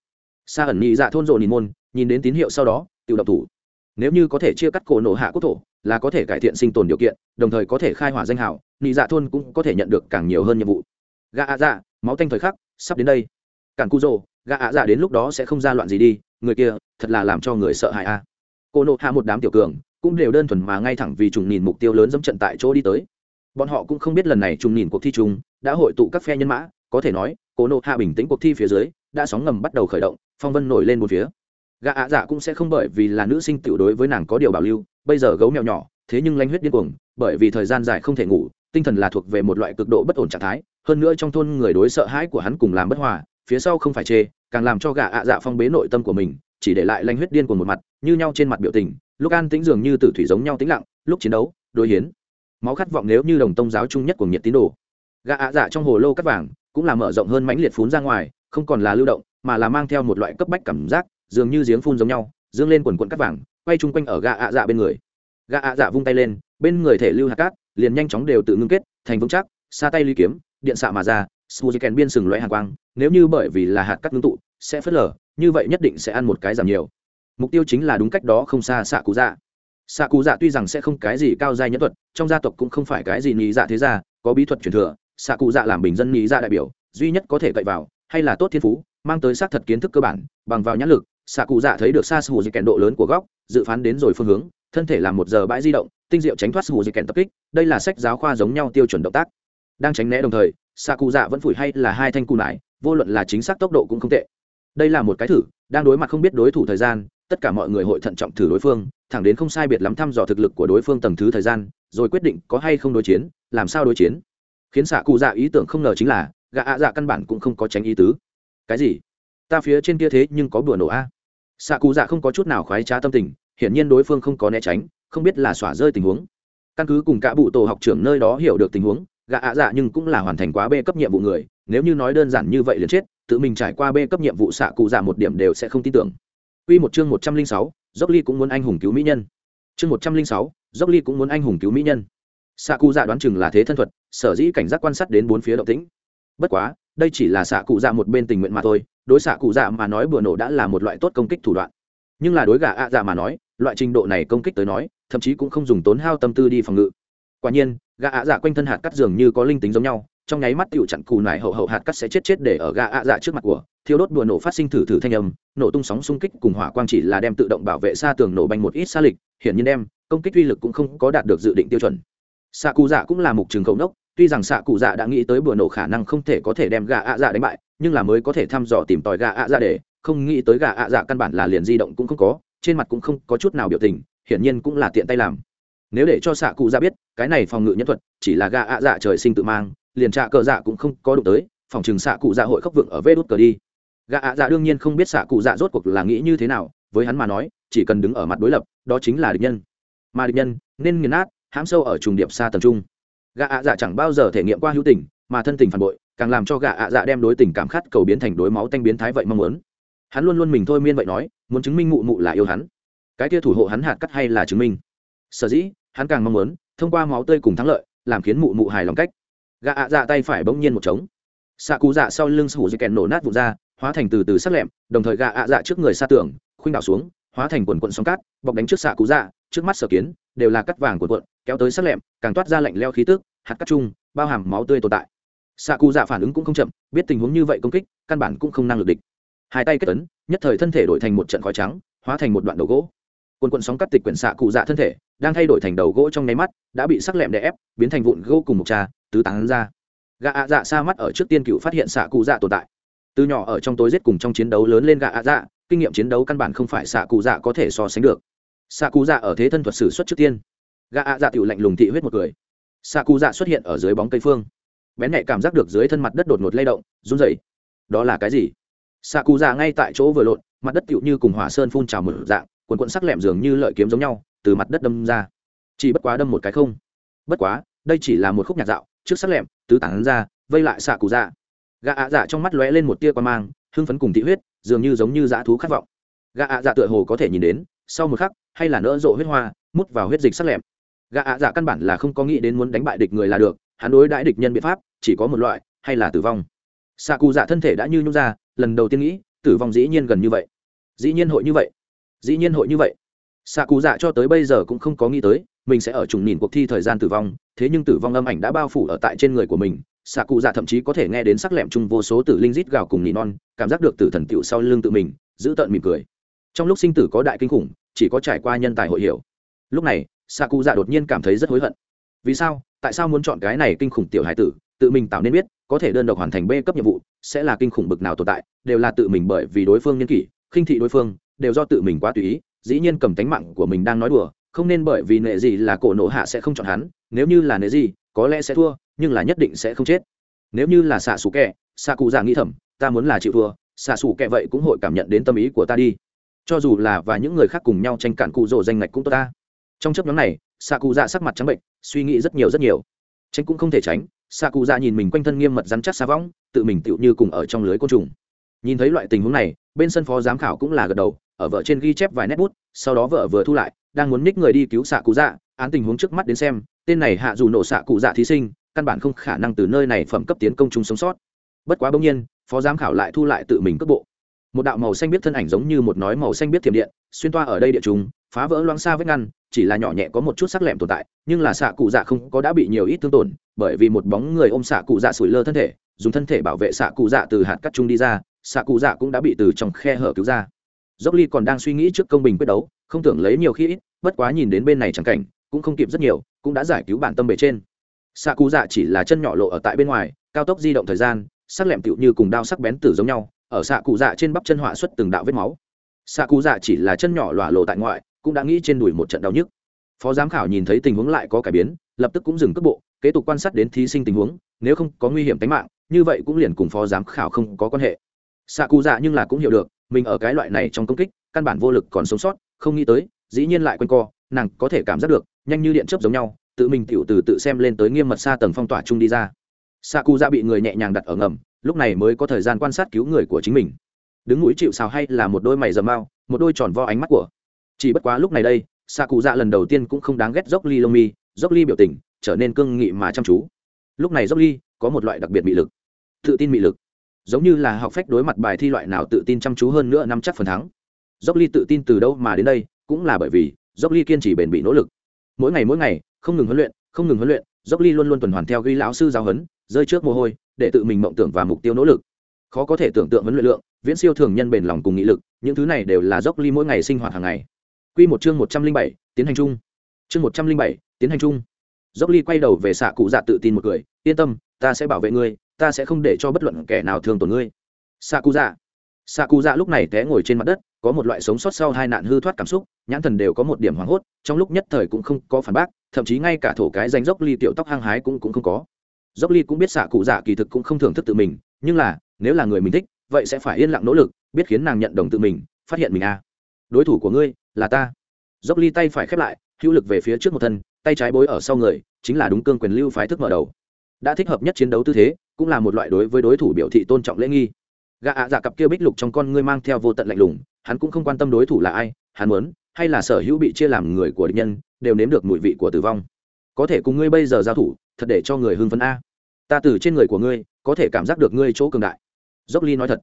Sa ẩn nhị dạ thôn rộ nhìn môn, nhìn đến tín hiệu sau đó, tự độc thủ. Nếu như có thể chia cắt cổ nộ hạ quốc thổ, là có thể cải thiện sinh tồn điều kiện, đồng thời có thể khai hỏa danh hảo, nhị dạ thôn cũng có thể nhận được càng nhiều hơn nhiệm vụ. Gà ạ dạ máu tanh thời khắc, sắp đến đây. Cản cu rồ Gã ạ dạ đến lúc đó sẽ không ra loạn gì đi, người kia, thật là làm cho người sợ hãi a à. cô nộ hạ một đám tiểu cường, cũng đều đơn thuần mà ngay thẳng vì trùng nhìn mục tiêu lớn dẫm trận tại chỗ đi tới bọn họ cũng không biết lần này trùng nhìn cuộc thi chung, đã hội tụ các phe nhân mã, có thể nói, cô nộ hạ bình tĩnh cuộc thi phía dưới, đã sóng ngầm bắt đầu khởi động, phong vân nổi lên một phía gã ạ dạ cũng sẽ không bởi vì là nữ sinh tiểu đối với nàng có điều bảo lưu, bây giờ gấu mèo nhỏ, thế nhưng lanh huyết điên cuồng, bởi vì thời gian dài không thể ngủ, tinh thần là thuộc về một loại cực độ bất ổn trạng thái, hơn nữa trong thôn người đối sợ hãi của hắn cùng làm bất hòa phía sau không phải chê, càng làm cho gã ạ dạ phong bế nội tâm của mình, chỉ để lại lanh huyết điên cuồng một mặt, như nhau trên mặt biểu tình, lúc an tĩnh dường như tử thủy giống nhau tĩnh lặng, lúc chiến đấu, đối hiến. Máu khát vọng nếu như đồng tông giáo chung nhất của nhiệt tín đồ. Gã ạ dạ trong hồ lô cắt vàng, cũng là mở rộng hơn mãnh liệt phún ra ngoài, không còn là lưu động, mà là mang theo một loại cấp bách cảm giác, dường như giếng phun giống nhau, dương lên quần quận cắt vàng, quay chung quanh ở gã ạ dạ bên người. Gã ạ dạ vung tay lên, bên người thể lưu hạt cát, liền nhanh chóng đều tự ngưng kết, thành vững chắc xa tay ly kiếm, điện xạ mà ra suzuken biên sừng loại hàn quang, nếu như bởi vì là hạt cắt ngưng tụ, sẽ phớt lờ, như vậy nhất định sẽ ăn một cái giảm nhiều. Mục tiêu chính là đúng cách đó không xa xạ cụ dạ xạ cụ dạ tuy rằng sẽ không cái gì cao giai nhẫn thuật, trong gia tộc cũng không phải cái gì nhị dạ thế gia, có bí thuật truyền thừa xạ cụ dạ làm bình dân nhị dạ đại biểu, duy nhất có thể cậy vào, hay là tốt thiên phú, mang tới xác thật kiến thức cơ bản, bằng vào nhãn lực xạ cụ dạ thấy được xa sù dịch kèn độ lớn của góc, dự phán đến rồi phương hướng, thân thể làm một giờ bãi di động, tinh diệu tránh thoát sù dịch kèn tập kích, đây là sách giáo khoa giống nhau tiêu chuẩn động tác đang tránh né đồng thời xạ cụ dạ vẫn phủi hay là hai thanh cù nải, vô luận là chính xác tốc độ cũng không tệ. Đây là một cái thử, đang đối mặt không biết đối thủ thời gian, tất cả mọi người hội thận trọng thử đối phương, thẳng đến không sai biệt lắm thăm dò thực lực của đối phương tầng thứ thời gian, rồi quyết định có hay không đối chiến, làm sao đối chiến. Khiến xạ cụ dạ ý tưởng không ngờ chính là gạ ạ dạ căn bản cũng không có tránh ý tứ. Cái gì? Ta phía trên kia thế nhưng có bừa nổ a. Xạ cụ dạ không có chút nào khoái trá tâm tình, hiển nhiên đối phương không có né tránh, không biết là xỏa rơi tình huống. Căn cứ cùng cả bụ tổ học trưởng nơi đó hiểu được tình huống gạ ạ dạ nhưng cũng là hoàn thành quá b cấp nhiệm vụ người nếu như nói đơn giản như vậy liền chết tự mình trải qua b cấp nhiệm vụ xạ cụ dạ một điểm đều sẽ không tin tưởng Quy một chương một trăm linh sáu, Dốc Ly cũng muốn anh hùng cứu mỹ nhân. Chương một trăm linh sáu, Dốc Ly cũng muốn anh hùng cứu mỹ nhân. Xạ cụ dạ đoán chừng là thế thân thuật, sở dĩ cảnh giác quan sát đến bốn phía động tĩnh. Bất quá, đây chỉ là xạ cụ dạ một bên tình nguyện mà thôi, đối xạ cụ dạ mà nói bừa nổ đã là một loại tốt công kích thủ đoạn nhưng là đối gạ ạ dạ mà nói loại trình độ này công kích tới nói thậm chí cũng không dùng tốn hao tâm tư đi phòng ngự quả nhiên gà ạ dạ quanh thân hạt cắt dường như có linh tính giống nhau, trong nháy mắt tựu chặn cù nải hậu hậu hạt cắt sẽ chết chết để ở gà ạ dạ trước mặt của. Thiếu đốt đùa nổ phát sinh thử thử thanh âm, nổ tung sóng xung kích cùng hỏa quang chỉ là đem tự động bảo vệ xa tường nổ banh một ít xa lịch, hiển nhiên đem công kích uy lực cũng không có đạt được dự định tiêu chuẩn. Xạ cụ dạ cũng là mục trường khẩu nốc, tuy rằng xạ cụ dạ đã nghĩ tới bùa nổ khả năng không thể có thể đem gà ạ dạ đánh bại, nhưng là mới có thể thăm dò tìm tòi gà ạ dạ để, không nghĩ tới gà ạ dạ căn bản là liền di động cũng không có, trên mặt cũng không có chút nào biểu tình, hiển nhiên cũng là tiện tay làm nếu để cho xạ cụ dạ biết, cái này phòng ngự nhân thuật chỉ là gà ạ dạ trời sinh tự mang, liền trạ cờ dạ cũng không có đụng tới, phòng chừng xạ cụ dạ hội khốc vượng ở vê đốt cờ đi. Gà ạ dạ đương nhiên không biết xạ cụ dạ rốt cuộc là nghĩ như thế nào, với hắn mà nói, chỉ cần đứng ở mặt đối lập, đó chính là địch nhân. Mà địch nhân nên nghiền nát, hãm sâu ở trùng điệp xa tầm trung. Gà ạ dạ chẳng bao giờ thể nghiệm qua hữu tình, mà thân tình phản bội, càng làm cho gà ạ dạ đem đối tình cảm khát cầu biến thành đối máu tanh biến thái vậy mong muốn. Hắn luôn luôn mình thôi miên vậy nói, muốn chứng minh mụ mụ là yêu hắn. Cái kia thủ hộ hắn hạt cắt hay là chứng minh? Sở dĩ hắn càng mong muốn thông qua máu tươi cùng thắng lợi làm khiến mụ mụ hài lòng cách. Gạ ạ dạ tay phải bỗng nhiên một trống. Xạ cú dạ sau lưng sủ dây kèn nổ nát vụn ra, hóa thành từ từ sắc lẹm, đồng thời gạ ạ dạ trước người xa tường, khuynh đảo xuống, hóa thành quần quận sóng cát, bọc đánh trước xạ cú dạ trước mắt sở kiến, đều là cắt vàng quần quận kéo tới sắc lẹm, càng toát ra lạnh leo khí tức, hạt cắt chung, bao hàm máu tươi tồn tại. Xạ cụ dạ phản ứng cũng không chậm, biết tình huống như vậy công kích, căn bản cũng không năng lực địch. Hai tay kết tấn nhất thời thân thể đổi thành một trận khói trắng, hóa thành một đoạn đầu gỗ. Quần quần sóng cắt tịch quyển xạ cụ dạ thân thể đang thay đổi thành đầu gỗ trong nháy mắt, đã bị sắc lẹm đè ép, biến thành vụn gỗ cùng một trà, tứ tán ra. Gạ ạ dạ xa mắt ở trước tiên cựu phát hiện xạ cụ dạ tồn tại. Từ nhỏ ở trong tối giết cùng trong chiến đấu lớn lên gạ ạ dạ kinh nghiệm chiến đấu căn bản không phải xạ cụ dạ có thể so sánh được. Xạ cụ dạ ở thế thân thuật sử xuất trước tiên. Gạ ạ dạ tựu lạnh lùng thị huyết một người. Xạ cụ dạ xuất hiện ở dưới bóng cây phương. Bén nhẹ cảm giác được dưới thân mặt đất đột ngột lay động, run rẩy. Đó là cái gì? Xạ cụ dạ ngay tại chỗ vừa lộn, mặt đất tựu như cùng hỏa sơn phun trào mở dạng, quần quận sắc lẹm dường như lợi kiếm giống nhau từ mặt đất đâm ra. Chỉ bất quá đâm một cái không. Bất quá, đây chỉ là một khúc nhạc dạo, trước sắc lẹm, tứ tản ra, vây lại xạ cụ dạ. Gạ ạ dạ trong mắt lóe lên một tia qua mang, hưng phấn cùng thị huyết, dường như giống như dã thú khát vọng. Gà ạ dạ tựa hồ có thể nhìn đến, sau một khắc, hay là nỡ rộ huyết hoa, mút vào huyết dịch sắc lẹm. Gà ạ dạ căn bản là không có nghĩ đến muốn đánh bại địch người là được, hắn đối đãi địch nhân biện pháp, chỉ có một loại, hay là tử vong. Xạ cụ dạ thân thể đã như nhung ra, lần đầu tiên nghĩ, tử vong dĩ nhiên gần như vậy. Dĩ nhiên hội như vậy. Dĩ nhiên hội như vậy xạ cụ dạ cho tới bây giờ cũng không có nghĩ tới, mình sẽ ở trùng nhìn cuộc thi thời gian tử vong, thế nhưng tử vong âm ảnh đã bao phủ ở tại trên người của mình. Xạ cụ dạ thậm chí có thể nghe đến sắc lẹm chung vô số tử linh rít gào cùng nỉ non, cảm giác được tử thần tựu sau lưng tự mình, giữ tợn mỉm cười. Trong lúc sinh tử có đại kinh khủng, chỉ có trải qua nhân tài hội hiểu. Lúc này, xạ cụ dạ đột nhiên cảm thấy rất hối hận. Vì sao? Tại sao muốn chọn cái này kinh khủng tiểu hải tử? Tự mình tạo nên biết, có thể đơn độc hoàn thành b cấp nhiệm vụ, sẽ là kinh khủng bực nào tồn tại, đều là tự mình bởi vì đối phương nhân kỷ, khinh thị đối phương, đều do tự mình quá tùy ý dĩ nhiên cầm tánh mạng của mình đang nói đùa, không nên bởi vì nệ gì là cổ nộ hạ sẽ không chọn hắn, nếu như là nệ gì, có lẽ sẽ thua, nhưng là nhất định sẽ không chết. Nếu như là xạ xù kẹ xạ cụ già nghĩ thầm, ta muốn là chịu thua, xạ xù kẹ vậy cũng hội cảm nhận đến tâm ý của ta đi. Cho dù là và những người khác cùng nhau tranh cản cụ rỗ danh ngạch cũng tốt ta. Trong chấp nhóm này, xạ cụ dạ sắc mặt trắng bệnh, suy nghĩ rất nhiều rất nhiều. Tránh cũng không thể tránh, xạ cụ dạ nhìn mình quanh thân nghiêm mật rắn chắc xa võng tự mình tựu như cùng ở trong lưới côn trùng. Nhìn thấy loại tình huống này, bên sân phó giám khảo cũng là gật đầu ở vợ trên ghi chép vài nét bút, sau đó vợ vừa thu lại, đang muốn ních người đi cứu xạ cụ dạ án tình huống trước mắt đến xem, tên này hạ dù nổ xạ cụ dạ thí sinh, căn bản không khả năng từ nơi này phẩm cấp tiến công chúng sống sót. Bất quá bỗng nhiên, phó giám khảo lại thu lại tự mình cước bộ. Một đạo màu xanh biết thân ảnh giống như một nói màu xanh biết thiểm điện, xuyên toa ở đây địa chúng phá vỡ loang xa vết ngăn, chỉ là nhỏ nhẹ có một chút sắc lẹm tồn tại, nhưng là xạ cụ dạ không có đã bị nhiều ít thương tổn, bởi vì một bóng người ôm xạ cụ dạ sủi lơ thân thể, dùng thân thể bảo vệ xạ cụ dạ từ hạt cắt chung đi ra, xạ cụ dạ cũng đã bị từ trong khe hở cứu ra dốc ly còn đang suy nghĩ trước công bình quyết đấu, không tưởng lấy nhiều khi ít, bất quá nhìn đến bên này chẳng cảnh, cũng không kịp rất nhiều, cũng đã giải cứu bản tâm bề trên. Xạ cụ dạ chỉ là chân nhỏ lộ ở tại bên ngoài, cao tốc di động thời gian, sắc lẹm tựu như cùng đao sắc bén tử giống nhau, ở xạ cụ dạ trên bắp chân họa xuất từng đạo vết máu. Xạ cụ dạ chỉ là chân nhỏ lọa lộ tại ngoại, cũng đã nghĩ trên đùi một trận đau nhức. Phó giám khảo nhìn thấy tình huống lại có cải biến, lập tức cũng dừng cước bộ, kế tục quan sát đến thí sinh tình huống, nếu không có nguy hiểm tính mạng, như vậy cũng liền cùng phó giám khảo không có quan hệ. Xạ cụ dạ nhưng là cũng hiểu được mình ở cái loại này trong công kích, căn bản vô lực còn sống sót, không nghĩ tới, dĩ nhiên lại quanh co, nàng có thể cảm giác được, nhanh như điện chớp giống nhau, tự mình tiểu từ tự xem lên tới nghiêm mật xa tầng phong tỏa chung đi ra. Xạ cụ ra bị người nhẹ nhàng đặt ở ngầm, lúc này mới có thời gian quan sát cứu người của chính mình. Đứng mũi chịu xào hay là một đôi mày dầm mau, một đôi tròn vo ánh mắt của. Chỉ bất quá lúc này đây xạ cụ dạ lần đầu tiên cũng không đáng ghét dốc ly lông mi dốc ly biểu tình, trở nên cương nghị mà chăm chú. Lúc này dốc ly có một loại đặc biệt mị lực. Tự tin mị lực giống như là học phách đối mặt bài thi loại nào tự tin chăm chú hơn nữa năm chắc phần thắng. Dốc ly tự tin từ đâu mà đến đây, cũng là bởi vì dốc ly kiên trì bền bỉ nỗ lực. Mỗi ngày mỗi ngày, không ngừng huấn luyện, không ngừng huấn luyện, dốc ly luôn luôn tuần hoàn theo ghi lão sư giáo huấn, rơi trước mồ hôi, để tự mình mộng tưởng và mục tiêu nỗ lực. Khó có thể tưởng tượng huấn luyện lượng, viễn siêu thường nhân bền lòng cùng nghị lực, những thứ này đều là dốc ly mỗi ngày sinh hoạt hàng ngày. Q một chương một trăm linh bảy, tiến hành chung. Chương một trăm linh bảy, tiến hành chung. Dốc ly quay đầu về xạ cụ dạ tự tin một cười, yên tâm ta sẽ bảo vệ ngươi, ta sẽ không để cho bất luận kẻ nào thương tổn ngươi. Xạ cụ dạ xạ cụ dạ lúc này té ngồi trên mặt đất, có một loại sống sót sau hai nạn hư thoát cảm xúc, nhãn thần đều có một điểm hoảng hốt, trong lúc nhất thời cũng không có phản bác, thậm chí ngay cả thổ cái danh dốc ly tiểu tóc hăng hái cũng cũng không có. Dốc ly cũng biết xạ cụ dạ kỳ thực cũng không thưởng thức tự mình, nhưng là, nếu là người mình thích, vậy sẽ phải yên lặng nỗ lực, biết khiến nàng nhận đồng tự mình, phát hiện mình a à. đối thủ của ngươi là ta. Dốc ly tay phải khép lại, hữu lực về phía trước một thân, tay trái bối ở sau người, chính là đúng cương quyền lưu phái thức mở đầu đã thích hợp nhất chiến đấu tư thế, cũng là một loại đối với đối thủ biểu thị tôn trọng lễ nghi. Gã ạ dạ cặp kia bích lục trong con ngươi mang theo vô tận lạnh lùng, hắn cũng không quan tâm đối thủ là ai, hắn muốn, hay là sở hữu bị chia làm người của địch nhân, đều nếm được mùi vị của tử vong. Có thể cùng ngươi bây giờ giao thủ, thật để cho người hưng phấn a. Ta từ trên người của ngươi, có thể cảm giác được ngươi chỗ cường đại. Dốc ly nói thật.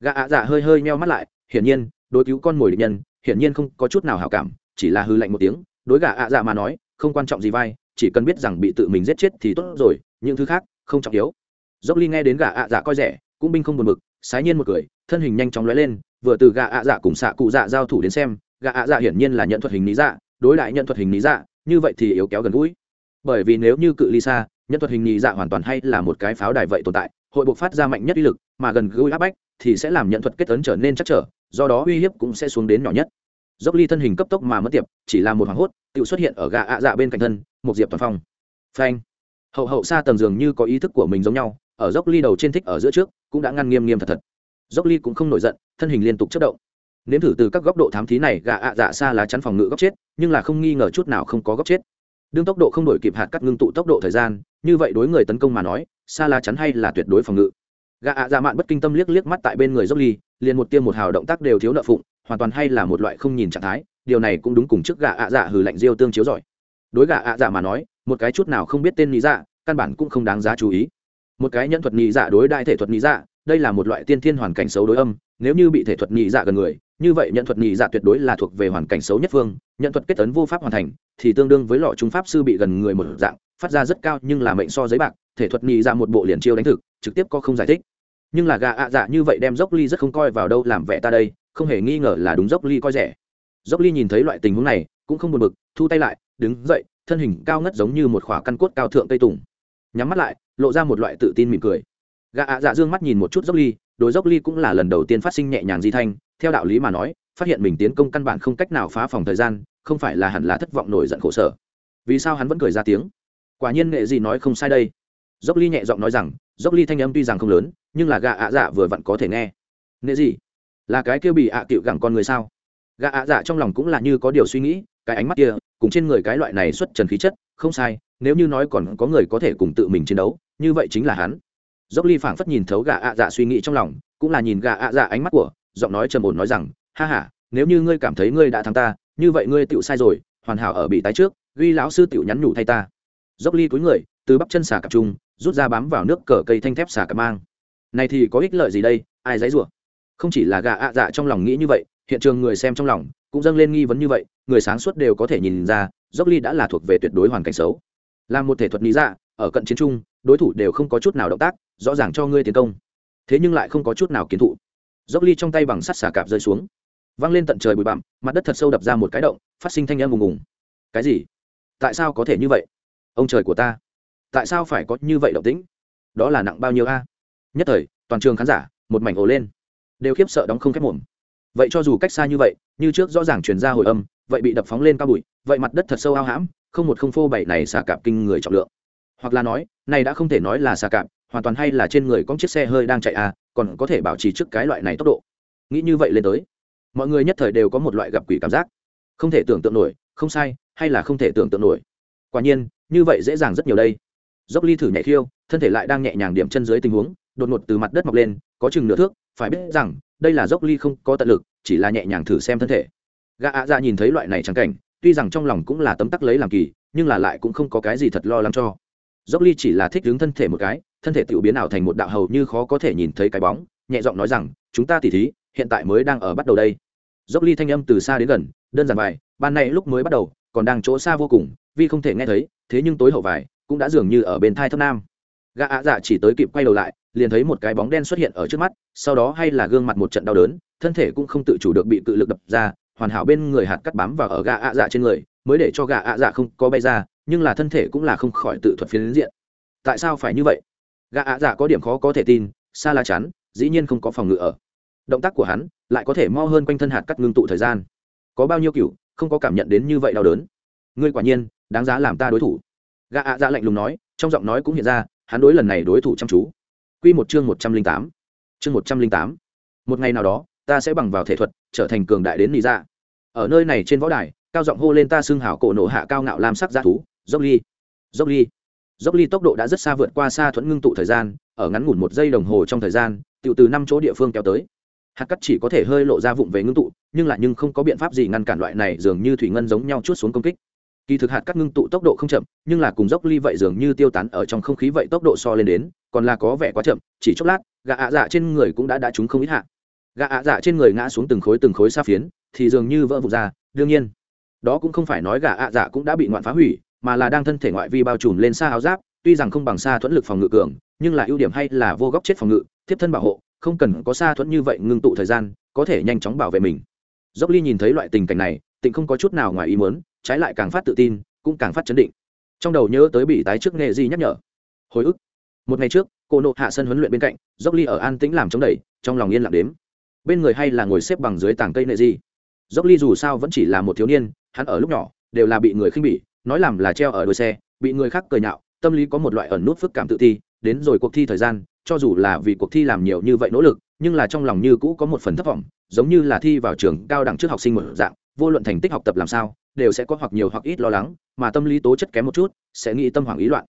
Gã ạ dạ hơi hơi meo mắt lại, hiển nhiên, đối cứu con mồi địch nhân, hiển nhiên không có chút nào hảo cảm, chỉ là hư lạnh một tiếng, đối gã ạ dạ mà nói, không quan trọng gì vai, chỉ cần biết rằng bị tự mình giết chết thì tốt rồi những thứ khác không trọng yếu. Dốc ly nghe đến gà ạ dạ coi rẻ, cũng binh không buồn bực, sái nhiên một cười, thân hình nhanh chóng lóe lên, vừa từ gà ạ dạ cùng xạ cụ dạ giao thủ đến xem, gà ạ dạ hiển nhiên là nhận thuật hình lý dạ đối lại nhận thuật hình lý dạ như vậy thì yếu kéo gần gũi. Bởi vì nếu như cự ly xa nhân thuật hình nhị dạ hoàn toàn hay là một cái pháo đài vậy tồn tại, hội buộc phát ra mạnh nhất uy lực, mà gần gũi áp bách thì sẽ làm nhận thuật kết tấn trở nên chắc trở, do đó uy hiếp cũng sẽ xuống đến nhỏ nhất. Dốc ly thân hình cấp tốc mà mất tiệp, chỉ là một hoàng hốt tự xuất hiện ở gà ạ dạ bên cạnh thân, một diệp toàn phong. Phanh hậu hậu xa tầng giường như có ý thức của mình giống nhau, ở dốc ly đầu trên thích ở giữa trước, cũng đã ngăn nghiêm nghiêm thật thật. Dốc ly cũng không nổi giận, thân hình liên tục chất động. Nếm thử từ các góc độ thám thí này gà ạ dạ xa là chắn phòng ngự góc chết, nhưng là không nghi ngờ chút nào không có góc chết. Đương tốc độ không đổi kịp hạt cắt ngưng tụ tốc độ thời gian, như vậy đối người tấn công mà nói, xa lá chắn hay là tuyệt đối phòng ngự. Gà ạ dạ mạn bất kinh tâm liếc liếc mắt tại bên người dốc ly, liền một tiêm một hào động tác đều thiếu nợ phụng, hoàn toàn hay là một loại không nhìn trạng thái, điều này cũng đúng cùng trước gà ạ dạ hừ lạnh diêu tương chiếu giỏi. Đối gà ạ dạ mà nói một cái chút nào không biết tên lý dạ căn bản cũng không đáng giá chú ý. Một cái nhân thuật nhị dạ đối đại thể thuật nhị dạ đây là một loại tiên thiên hoàn cảnh xấu đối âm, nếu như bị thể thuật nhị dạ gần người, như vậy nhận thuật nhị dạ tuyệt đối là thuộc về hoàn cảnh xấu nhất phương nhận thuật kết tấn vô pháp hoàn thành, thì tương đương với lọ trung pháp sư bị gần người một dạng, phát ra rất cao nhưng là mệnh so giấy bạc, thể thuật nhị dạ một bộ liền chiêu đánh thực, trực tiếp có không giải thích. Nhưng là gà ạ dạ như vậy đem dốc ly rất không coi vào đâu làm vẻ ta đây, không hề nghi ngờ là đúng dốc ly coi rẻ. Dốc ly nhìn thấy loại tình huống này, cũng không buồn bực, thu tay lại, đứng dậy thân hình cao ngất giống như một khỏa căn cốt cao thượng cây tùng. Nhắm mắt lại, lộ ra một loại tự tin mỉm cười. Gã ạ dạ dương mắt nhìn một chút dốc ly, đối dốc ly cũng là lần đầu tiên phát sinh nhẹ nhàng di thanh, theo đạo lý mà nói, phát hiện mình tiến công căn bản không cách nào phá phòng thời gian, không phải là hẳn là thất vọng nổi giận khổ sở. Vì sao hắn vẫn cười ra tiếng? Quả nhiên nghệ gì nói không sai đây. Dốc ly nhẹ giọng nói rằng, dốc ly thanh âm tuy rằng không lớn, nhưng là gã ạ dạ vừa vặn có thể nghe. Nghệ gì? Là cái kia bị ạ à cựu gẳng con người sao? Gã ạ dạ trong lòng cũng là như có điều suy nghĩ, cái ánh mắt kia cùng trên người cái loại này xuất trần khí chất, không sai, nếu như nói còn có người có thể cùng tự mình chiến đấu, như vậy chính là hắn. Dốc ly phảng phất nhìn thấu gà ạ dạ suy nghĩ trong lòng, cũng là nhìn gà ạ dạ ánh mắt của, giọng nói trầm ổn nói rằng, ha ha, nếu như ngươi cảm thấy ngươi đã thắng ta, như vậy ngươi tựu sai rồi, hoàn hảo ở bị tái trước, ghi lão sư tựu nhắn nhủ thay ta. Dốc ly cúi người, từ bắp chân xà cặp trung rút ra bám vào nước cờ cây thanh thép xà cặp mang. Này thì có ích lợi gì đây, ai dãy rủa? Không chỉ là gà ạ dạ trong lòng nghĩ như vậy, hiện trường người xem trong lòng cũng dâng lên nghi vấn như vậy, người sáng suốt đều có thể nhìn ra, dốc ly đã là thuộc về tuyệt đối hoàn cảnh xấu. Là một thể thuật lý dạ ở cận chiến trung, đối thủ đều không có chút nào động tác, rõ ràng cho ngươi tiến công. Thế nhưng lại không có chút nào kiến thụ dốc ly trong tay bằng sắt xà cạp rơi xuống. Văng lên tận trời bụi bặm, mặt đất thật sâu đập ra một cái động, phát sinh thanh âm ùng ùng. Cái gì? Tại sao có thể như vậy? Ông trời của ta, tại sao phải có như vậy động tĩnh? Đó là nặng bao nhiêu a? Nhất thời, toàn trường khán giả, một mảnh ồ lên. Đều khiếp sợ đóng không khép mồm vậy cho dù cách xa như vậy, như trước rõ ràng chuyển ra hồi âm, vậy bị đập phóng lên cao bụi, vậy mặt đất thật sâu ao hãm, không một không phô bảy này xà cạp kinh người trọng lượng. Hoặc là nói, này đã không thể nói là xà cạp, hoàn toàn hay là trên người có chiếc xe hơi đang chạy à còn có thể bảo trì trước cái loại này tốc độ. Nghĩ như vậy lên tới, mọi người nhất thời đều có một loại gặp quỷ cảm giác. Không thể tưởng tượng nổi, không sai, hay là không thể tưởng tượng nổi. Quả nhiên, như vậy dễ dàng rất nhiều đây. Dốc ly thử nhảy khiêu, thân thể lại đang nhẹ nhàng điểm chân dưới tình huống đột ngột từ mặt đất mọc lên, có chừng nửa thước, phải biết rằng, đây là dốc ly không có tận lực, chỉ là nhẹ nhàng thử xem thân thể. Gã ạ Dạ nhìn thấy loại này trắng cảnh, tuy rằng trong lòng cũng là tấm tắc lấy làm kỳ, nhưng là lại cũng không có cái gì thật lo lắng cho. Dốc ly chỉ là thích đứng thân thể một cái, thân thể tự biến ảo thành một đạo hầu như khó có thể nhìn thấy cái bóng, nhẹ giọng nói rằng, chúng ta tỉ thí, hiện tại mới đang ở bắt đầu đây. Dốc ly thanh âm từ xa đến gần, đơn giản vài ban nay lúc mới bắt đầu, còn đang chỗ xa vô cùng vì không thể nghe thấy, thế nhưng tối hậu vài, cũng đã dường như ở bên thai thấp nam gã ạ dạ chỉ tới kịp quay đầu lại, liền thấy một cái bóng đen xuất hiện ở trước mắt, sau đó hay là gương mặt một trận đau đớn, thân thể cũng không tự chủ được bị cự lực đập ra, hoàn hảo bên người hạt cắt bám vào ở gã ạ dạ trên người, mới để cho gã ạ dạ không có bay ra, nhưng là thân thể cũng là không khỏi tự thuật phiến diện. Tại sao phải như vậy? Gã ạ dạ có điểm khó có thể tin, xa la chắn, dĩ nhiên không có phòng ngự ở. Động tác của hắn lại có thể mo hơn quanh thân hạt cắt ngưng tụ thời gian. Có bao nhiêu cựu không có cảm nhận đến như vậy đau đớn. Ngươi quả nhiên, đáng giá làm ta đối thủ. Gã ạ dạ lạnh lùng nói, trong giọng nói cũng hiện ra hắn đối lần này đối thủ chăm chú. Q một chương một trăm linh tám. Chương một trăm linh tám. Một ngày nào đó, ta sẽ bằng vào thể thuật, trở thành cường đại đến nị dạ. Ở nơi này trên võ đài, cao giọng hô lên ta xưng hảo cổ nổ hạ cao ngạo lam sắc g thú, dốc ly. Dốc ly. Dốc ly tốc độ đã rất xa vượt qua xa thuẫn ngưng tụ thời gian, ở ngắn ngủn một giây đồng hồ trong thời gian tự từ năm chỗ địa phương kéo tới. Hạt cắt chỉ có thể hơi lộ ra vụng về ngưng tụ, nhưng lại nhưng không có biện pháp gì ngăn cản loại này dường như thủy ngân giống nhau chút xuống công kích kỳ thực hạt cắt ngưng tụ tốc độ không chậm, nhưng là cùng dốc ly vậy dường như tiêu tán ở trong không khí vậy tốc độ so lên đến, còn là có vẻ quá chậm, chỉ chốc lát gà ạ dạ trên người cũng đã đã trúng không ít hạ. Gà ạ dạ trên người ngã xuống từng khối từng khối xa phiến, thì dường như vỡ vụt ra, đương nhiên, đó cũng không phải nói gà ạ dạ cũng đã bị ngoạn phá hủy, mà là đang thân thể ngoại vi bao trùm lên xa áo giáp, tuy rằng không bằng xa thuẫn lực phòng ngự cường, nhưng là ưu điểm hay là vô góc chết phòng ngự, thiếp thân bảo hộ, không cần có xa thuẫn như vậy ngưng tụ thời gian, có thể nhanh chóng bảo vệ mình. Dốc ly nhìn thấy loại tình cảnh này, tịnh không có chút nào ngoài ý muốn trái lại càng phát tự tin, cũng càng phát chấn định. Trong đầu nhớ tới bị tái trước nghệ di nhắc nhở. Hồi ức. Một ngày trước, cô nộp hạ sân huấn luyện bên cạnh, dốc ly ở an tĩnh làm chống đẩy, trong lòng yên lặng đếm. Bên người hay là ngồi xếp bằng dưới tảng cây nệ di dốc ly dù sao vẫn chỉ là một thiếu niên, hắn ở lúc nhỏ, đều là bị người khinh bỉ, nói làm là treo ở đuôi xe, bị người khác cười nhạo, tâm lý có một loại ẩn nút phức cảm tự ti, đến rồi cuộc thi thời gian, cho dù là vì cuộc thi làm nhiều như vậy nỗ lực, nhưng là trong lòng như cũ có một phần thất vọng, giống như là thi vào trường cao đẳng trước học sinh một dạng vô luận thành tích học tập làm sao, đều sẽ có hoặc nhiều hoặc ít lo lắng, mà tâm lý tố chất kém một chút, sẽ nghĩ tâm hoảng ý loạn.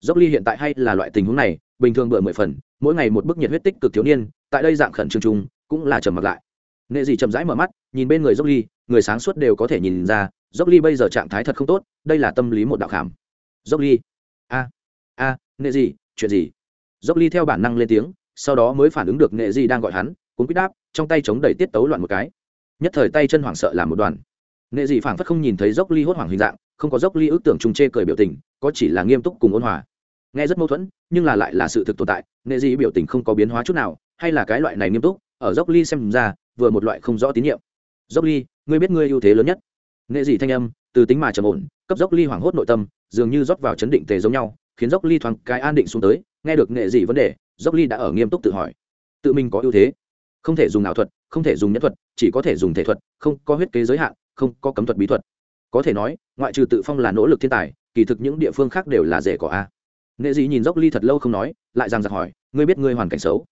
Dốc ly hiện tại hay là loại tình huống này, bình thường bựa mười phần, mỗi ngày một bức nhiệt huyết tích cực thiếu niên, tại đây dạng khẩn trương chung, cũng là trầm mặc lại. Nghệ dị chậm rãi mở mắt, nhìn bên người dốc ly, người sáng suốt đều có thể nhìn ra, dốc ly bây giờ trạng thái thật không tốt, đây là tâm lý một đạo khảm. Dốc ly, a a nghệ dị chuyện gì? Dốc ly theo bản năng lên tiếng, sau đó mới phản ứng được nghệ dị đang gọi hắn, cuốn quýt đáp, trong tay chống đẩy tiết tấu loạn một cái nhất thời tay chân hoảng sợ làm một đoàn. Nghệ dị phảng phất không nhìn thấy dốc ly hốt hoảng hình dạng, không có dốc ly ước tưởng trùng chê cười biểu tình, có chỉ là nghiêm túc cùng ôn hòa. Nghe rất mâu thuẫn, nhưng là lại là sự thực tồn tại nghệ dị biểu tình không có biến hóa chút nào, hay là cái loại này nghiêm túc, ở dốc ly xem ra, vừa một loại không rõ tín nhiệm. Dốc ly, ngươi biết ngươi ưu thế lớn nhất? Nghệ dị thanh âm, từ tính mà trầm ổn, cấp dốc ly hoảng hốt nội tâm, dường như rót vào chấn định tề giống nhau, khiến dốc ly thoáng cái an định xuống tới, nghe được nghệ dị vấn đề, dốc ly đã ở nghiêm túc tự hỏi, tự mình có ưu thế? Không thể dùng ảo thuật không thể dùng nhân thuật, chỉ có thể dùng thể thuật, không có huyết kế giới hạn, không có cấm thuật bí thuật. Có thể nói, ngoại trừ tự phong là nỗ lực thiên tài, kỳ thực những địa phương khác đều là rể cỏ a. Nghệ dị nhìn dốc ly thật lâu không nói, lại rằng giặc hỏi, ngươi biết ngươi hoàn cảnh xấu?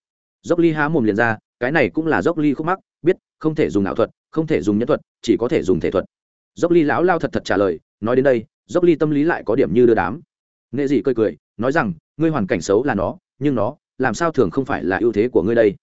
Dốc ly há mồm liền ra, cái này cũng là dốc ly khúc mắc, biết, không thể dùng ảo thuật, không thể dùng nhân thuật, chỉ có thể dùng thể thuật. Dốc ly lão lao thật thật trả lời, nói đến đây, dốc ly tâm lý lại có điểm như đưa đám. Nghệ dị cười cười, nói rằng, ngươi hoàn cảnh xấu là nó, nhưng nó, làm sao thường không phải là ưu thế của ngươi đây?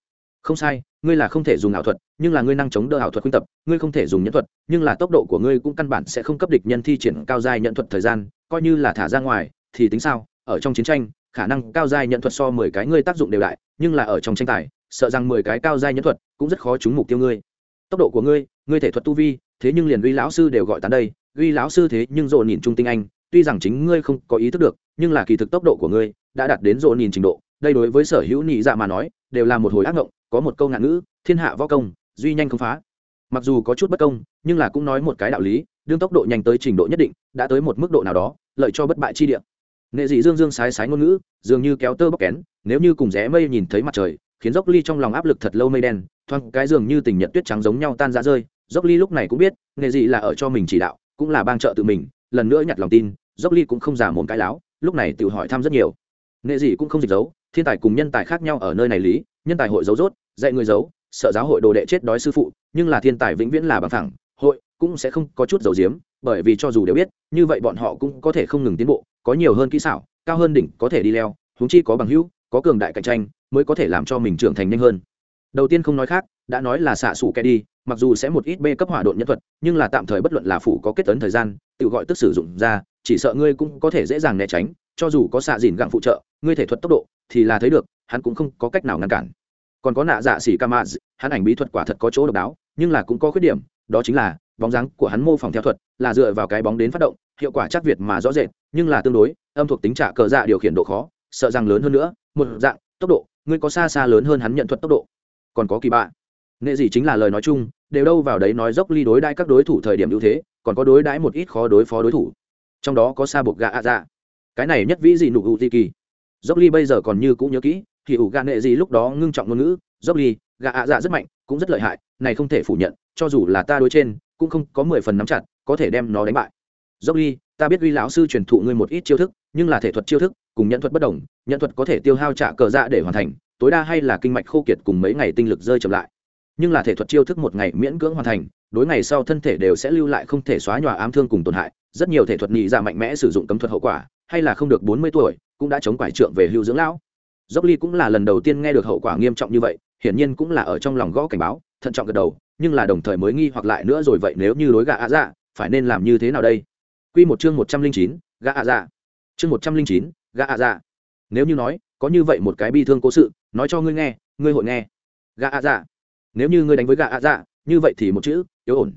Không sai, ngươi là không thể dùng ảo thuật, nhưng là ngươi năng chống đỡ ảo thuật khuyên tập, ngươi không thể dùng nhân thuật, nhưng là tốc độ của ngươi cũng căn bản sẽ không cấp địch nhân thi triển cao giai nhận thuật thời gian, coi như là thả ra ngoài, thì tính sao? Ở trong chiến tranh, khả năng cao giai nhận thuật so mười cái ngươi tác dụng đều đại, nhưng là ở trong tranh tài, sợ rằng mười cái cao giai nhân thuật cũng rất khó trúng mục tiêu ngươi. Tốc độ của ngươi ngươi thể thuật tu vi, thế nhưng liền uy lão sư đều gọi tán đây. Uy lão sư thế nhưng rộ nhìn trung tinh anh, tuy rằng chính ngươi không có ý thức được, nhưng là kỳ thực tốc độ của ngươi đã đạt đến rộ nhìn trình độ. Đây đối với sở hữu nhị dạ mà nói, đều là một hồi ác ngộng có một câu ngạn ngữ, thiên hạ võ công, duy nhanh không phá. Mặc dù có chút bất công, nhưng là cũng nói một cái đạo lý, đương tốc độ nhanh tới trình độ nhất định, đã tới một mức độ nào đó, lợi cho bất bại chi địa. Nghệ dị dương dương sái sái ngôn ngữ, dường như kéo tơ bóc kén, nếu như cùng rẽ mây nhìn thấy mặt trời, khiến dốc ly trong lòng áp lực thật lâu mây đen, thoáng cái dường như tình nhật tuyết trắng giống nhau tan ra rơi. Dốc ly lúc này cũng biết, nghệ dị là ở cho mình chỉ đạo, cũng là bang trợ tự mình, lần nữa nhặt lòng tin, dốc ly cũng không giả mồm cái láo, lúc này tự hỏi thăm rất nhiều. Nghệ dị cũng không dịch giấu thiên tài cùng nhân tài khác nhau ở nơi này lý nhân tài hội giấu rốt, dạy người giấu, sợ giáo hội đồ đệ chết đói sư phụ, nhưng là thiên tài vĩnh viễn là bằng thẳng hội cũng sẽ không có chút dầu diếm bởi vì cho dù đều biết, như vậy bọn họ cũng có thể không ngừng tiến bộ, có nhiều hơn kỹ xảo, cao hơn đỉnh có thể đi leo, huống chi có bằng hữu, có cường đại cạnh tranh, mới có thể làm cho mình trưởng thành nhanh hơn. Đầu tiên không nói khác, đã nói là xạ xủ kẻ đi, mặc dù sẽ một ít bê cấp hỏa độn nhân thuật, nhưng là tạm thời bất luận là phủ có kết tấn thời gian, tự gọi tức sử dụng ra, chỉ sợ ngươi cũng có thể dễ dàng né tránh, cho dù có xạ dìn gặng phụ trợ, ngươi thể thuật tốc độ thì là thấy được hắn cũng không có cách nào ngăn cản. Còn có nạ dạ xỉ ca maz hắn ảnh bí thuật quả thật có chỗ độc đáo, nhưng là cũng có khuyết điểm, đó chính là, bóng dáng của hắn mô phỏng theo thuật, là dựa vào cái bóng đến phát động, hiệu quả chắc việt mà rõ rệt, nhưng là tương đối, âm thuộc tính trả cờ dạ điều khiển độ khó, sợ rằng lớn hơn nữa, một dạng, tốc độ, ngươi có xa xa lớn hơn hắn nhận thuật tốc độ. Còn có kỳ bạ. Nghệ gì chính là lời nói chung, đều đâu vào đấy nói dốc ly đối đãi các đối thủ thời điểm ưu thế, còn có đối đãi một ít khó đối phó đối thủ. Trong đó có xa buộc gạ ạ dạ. Cái này nhất vĩ gì nụ hữu di kỳ. Dốc ly bây giờ còn như cũng nhớ kỹ thì ủ gạ nệ gì lúc đó ngưng trọng ngôn ngữ, dốc ly, gạ ạ dạ rất mạnh, cũng rất lợi hại, này không thể phủ nhận, cho dù là ta đối trên, cũng không có mười phần nắm chặt, có thể đem nó đánh bại. Dốc ly, ta biết uy lão sư truyền thụ ngươi một ít chiêu thức, nhưng là thể thuật chiêu thức, cùng nhận thuật bất đồng, nhận thuật có thể tiêu hao trả cờ dạ để hoàn thành, tối đa hay là kinh mạch khô kiệt cùng mấy ngày tinh lực rơi chậm lại. Nhưng là thể thuật chiêu thức một ngày miễn cưỡng hoàn thành, đối ngày sau thân thể đều sẽ lưu lại không thể xóa nhòa ám thương cùng tổn hại, rất nhiều thể thuật nhị ra mạnh mẽ sử dụng cấm thuật hậu quả, hay là không được bốn mươi tuổi, cũng đã chống quải trượng về hưu dưỡng lão dốc ly cũng là lần đầu tiên nghe được hậu quả nghiêm trọng như vậy, hiển nhiên cũng là ở trong lòng gõ cảnh báo, thận trọng gật đầu, nhưng là đồng thời mới nghi hoặc lại nữa rồi vậy nếu như đối gà ạ dạ phải nên làm như thế nào đây? Quy một chương một trăm linh chín gà ạ dạ. Chương một trăm linh chín gà ạ dạ. Nếu như nói, có như vậy một cái bi thương cố sự, nói cho ngươi nghe, ngươi hội nghe. Gà ạ dạ. Nếu như ngươi đánh với gà ạ dạ như vậy thì một chữ, yếu ổn.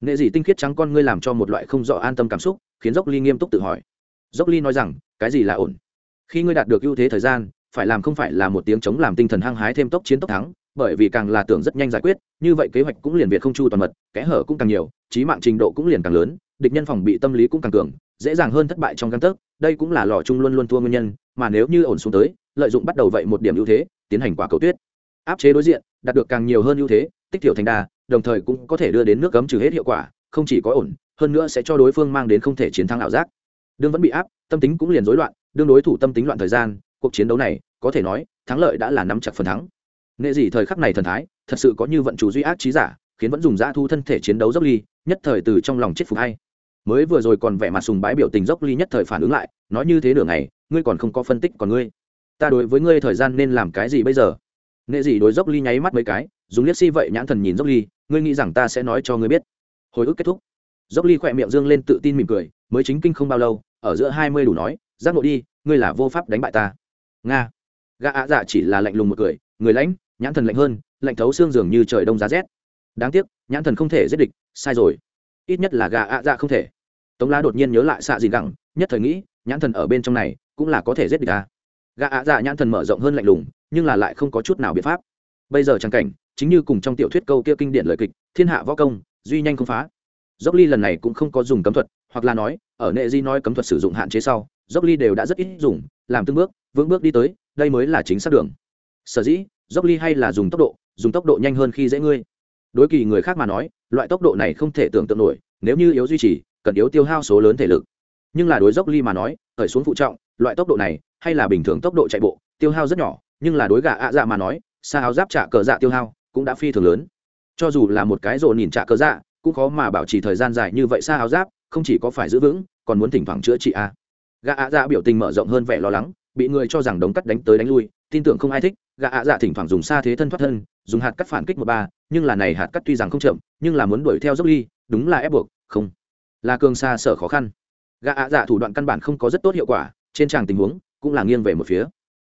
Nghệ dị tinh khiết trắng con ngươi làm cho một loại không rõ an tâm cảm xúc, khiến dốc ly nghiêm túc tự hỏi. Dốc ly nói rằng, cái gì là ổn? Khi ngươi đạt được ưu thế thời gian phải làm không phải là một tiếng chống làm tinh thần hăng hái thêm tốc chiến tốc thắng, bởi vì càng là tưởng rất nhanh giải quyết, như vậy kế hoạch cũng liền việt không chu toàn mật, kẽ hở cũng càng nhiều trí mạng trình độ cũng liền càng lớn, địch nhân phòng bị tâm lý cũng càng cường, dễ dàng hơn thất bại trong căn tấc, đây cũng là lò chung luôn luôn thua nguyên nhân, mà nếu như ổn xuống tới, lợi dụng bắt đầu vậy một điểm ưu thế, tiến hành quả cầu tuyết. Áp chế đối diện, đạt được càng nhiều hơn ưu thế, tích tiểu thành đa đồng thời cũng có thể đưa đến nước cấm trừ hết hiệu quả, không chỉ có ổn, hơn nữa sẽ cho đối phương mang đến không thể chiến thắng ảo giác. Đương vẫn bị áp, tâm tính cũng liền rối loạn, đương đối thủ tâm tính loạn thời gian cuộc chiến đấu này, có thể nói, thắng lợi đã là nắm chặt phần thắng. Nghệ gì thời khắc này thần thái, thật sự có như vận chủ duy ác trí giả, khiến vẫn dùng dã thu thân thể chiến đấu dốc ly, nhất thời từ trong lòng chết phục hay. Mới vừa rồi còn vẻ mặt sùng bái biểu tình dốc ly nhất thời phản ứng lại, nói như thế nửa ngày, ngươi còn không có phân tích còn ngươi. Ta đối với ngươi thời gian nên làm cái gì bây giờ? Nghệ gì đối dốc ly nháy mắt mấy cái, dùng liếc si vậy nhãn thần nhìn dốc ly, ngươi nghĩ rằng ta sẽ nói cho ngươi biết. Hồi ức kết thúc. Dốc ly khỏe miệng dương lên tự tin mỉm cười, mới chính kinh không bao lâu, ở giữa hai mươi đủ nói, giác ngộ đi, ngươi là vô pháp đánh bại ta nga. Gã ạ dạ chỉ là lạnh lùng một cười, người lãnh, nhãn thần lạnh hơn, lạnh thấu xương dường như trời đông giá rét. Đáng tiếc, nhãn thần không thể giết địch, sai rồi. Ít nhất là gã ạ dạ không thể. Tống lá đột nhiên nhớ lại xạ gì gẳng, nhất thời nghĩ, nhãn thần ở bên trong này, cũng là có thể giết địch ta gã ạ dạ nhãn thần mở rộng hơn lạnh lùng, nhưng là lại không có chút nào biện pháp. Bây giờ trang cảnh, chính như cùng trong tiểu thuyết câu kia kinh điển lời kịch, thiên hạ võ công, duy nhanh không phá. Dốc ly lần này cũng không có dùng cấm thuật, hoặc là nói, ở nệ di nói cấm thuật sử dụng hạn chế sau dốc ly đều đã rất ít dùng, làm từng bước, vững bước đi tới, đây mới là chính xác đường. Sở dĩ, dốc ly hay là dùng tốc độ, dùng tốc độ nhanh hơn khi dễ ngươi. Đối kỳ người khác mà nói, loại tốc độ này không thể tưởng tượng nổi, nếu như yếu duy trì, cần yếu tiêu hao số lớn thể lực. Nhưng là đối dốc ly mà nói, khởi xuống phụ trọng, loại tốc độ này, hay là bình thường tốc độ chạy bộ, tiêu hao rất nhỏ, nhưng là đối gà ạ dạ mà nói, xa áo giáp trả cờ dạ tiêu hao cũng đã phi thường lớn. Cho dù là một cái rộ nhìn trả cờ dạ cũng khó mà bảo trì thời gian dài như vậy xa áo giáp, không chỉ có phải giữ vững, còn muốn thỉnh thoảng chữa trị a. à. Gã ạ dạ biểu tình mở rộng hơn vẻ lo lắng, bị người cho rằng đống cắt đánh tới đánh lui, tin tưởng không ai thích, Gã ạ dạ thỉnh thoảng dùng xa thế thân thoát thân, dùng hạt cắt phản kích một ba, nhưng là này hạt cắt tuy rằng không chậm, nhưng là muốn đuổi theo dốc ly, đúng là ép buộc, không. Là cường xa sở khó khăn. Gã ạ dạ thủ đoạn căn bản không có rất tốt hiệu quả, trên tràng tình huống cũng là nghiêng về một phía.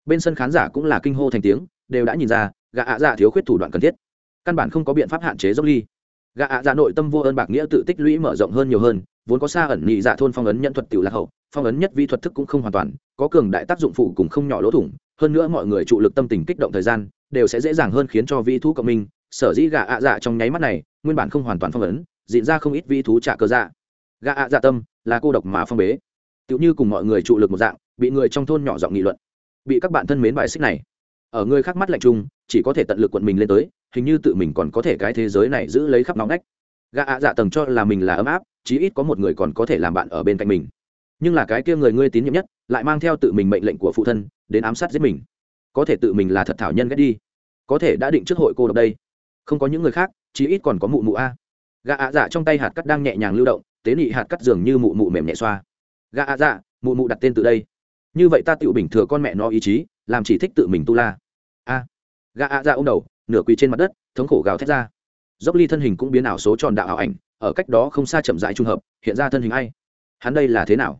Bên sân khán giả cũng là kinh hô thành tiếng, đều đã nhìn ra, gã ạ dạ thiếu khuyết thủ đoạn cần thiết. Căn bản không có biện pháp hạn chế dốc ly. Gã ạ dạ nội tâm vô ơn bạc nghĩa tự tích lũy mở rộng hơn nhiều hơn vốn có xa ẩn nhị dạ thôn phong ấn nhận thuật tiểu lạc hậu, phong ấn nhất vi thuật thức cũng không hoàn toàn, có cường đại tác dụng phụ cùng không nhỏ lỗ thủng, hơn nữa mọi người trụ lực tâm tình kích động thời gian, đều sẽ dễ dàng hơn khiến cho vi thú cộng minh. Sở dĩ gà ạ dạ trong nháy mắt này, nguyên bản không hoàn toàn phong ấn, diễn ra không ít vi thú trả cơ dạ. Gà ạ dạ tâm là cô độc mà phong bế. Tựu như cùng mọi người trụ lực một dạng, bị người trong thôn nhỏ giọng nghị luận. Bị các bạn thân mến bài xích này. Ở người khác mắt lạnh chung, chỉ có thể tận lực quận mình lên tới, hình như tự mình còn có thể cái thế giới này giữ lấy khắp nóng nách gã ạ dạ tầng cho là mình là ấm áp, chí ít có một người còn có thể làm bạn ở bên cạnh mình. Nhưng là cái kia người ngươi tín nhiệm nhất, lại mang theo tự mình mệnh lệnh của phụ thân, đến ám sát giết mình. Có thể tự mình là thật thảo nhân ghét đi. Có thể đã định trước hội cô độc đây. Không có những người khác, chí ít còn có mụ mụ a. Gã ạ dạ trong tay hạt cắt đang nhẹ nhàng lưu động, tế nị hạt cắt dường như mụ mụ mềm nhẹ xoa. Gã ạ dạ mụ mụ đặt tên từ đây. Như vậy ta tự bình thừa con mẹ nó ý chí, làm chỉ thích tự mình tu la. A. Gã ạ dạ ô m đầu, nửa quỳ trên mặt đất, thống khổ gào thét ra dốc ly thân hình cũng biến ảo số tròn đạo ảo ảnh, ở cách đó không xa chậm rãi trung hợp, hiện ra thân hình ai? Hắn đây là thế nào?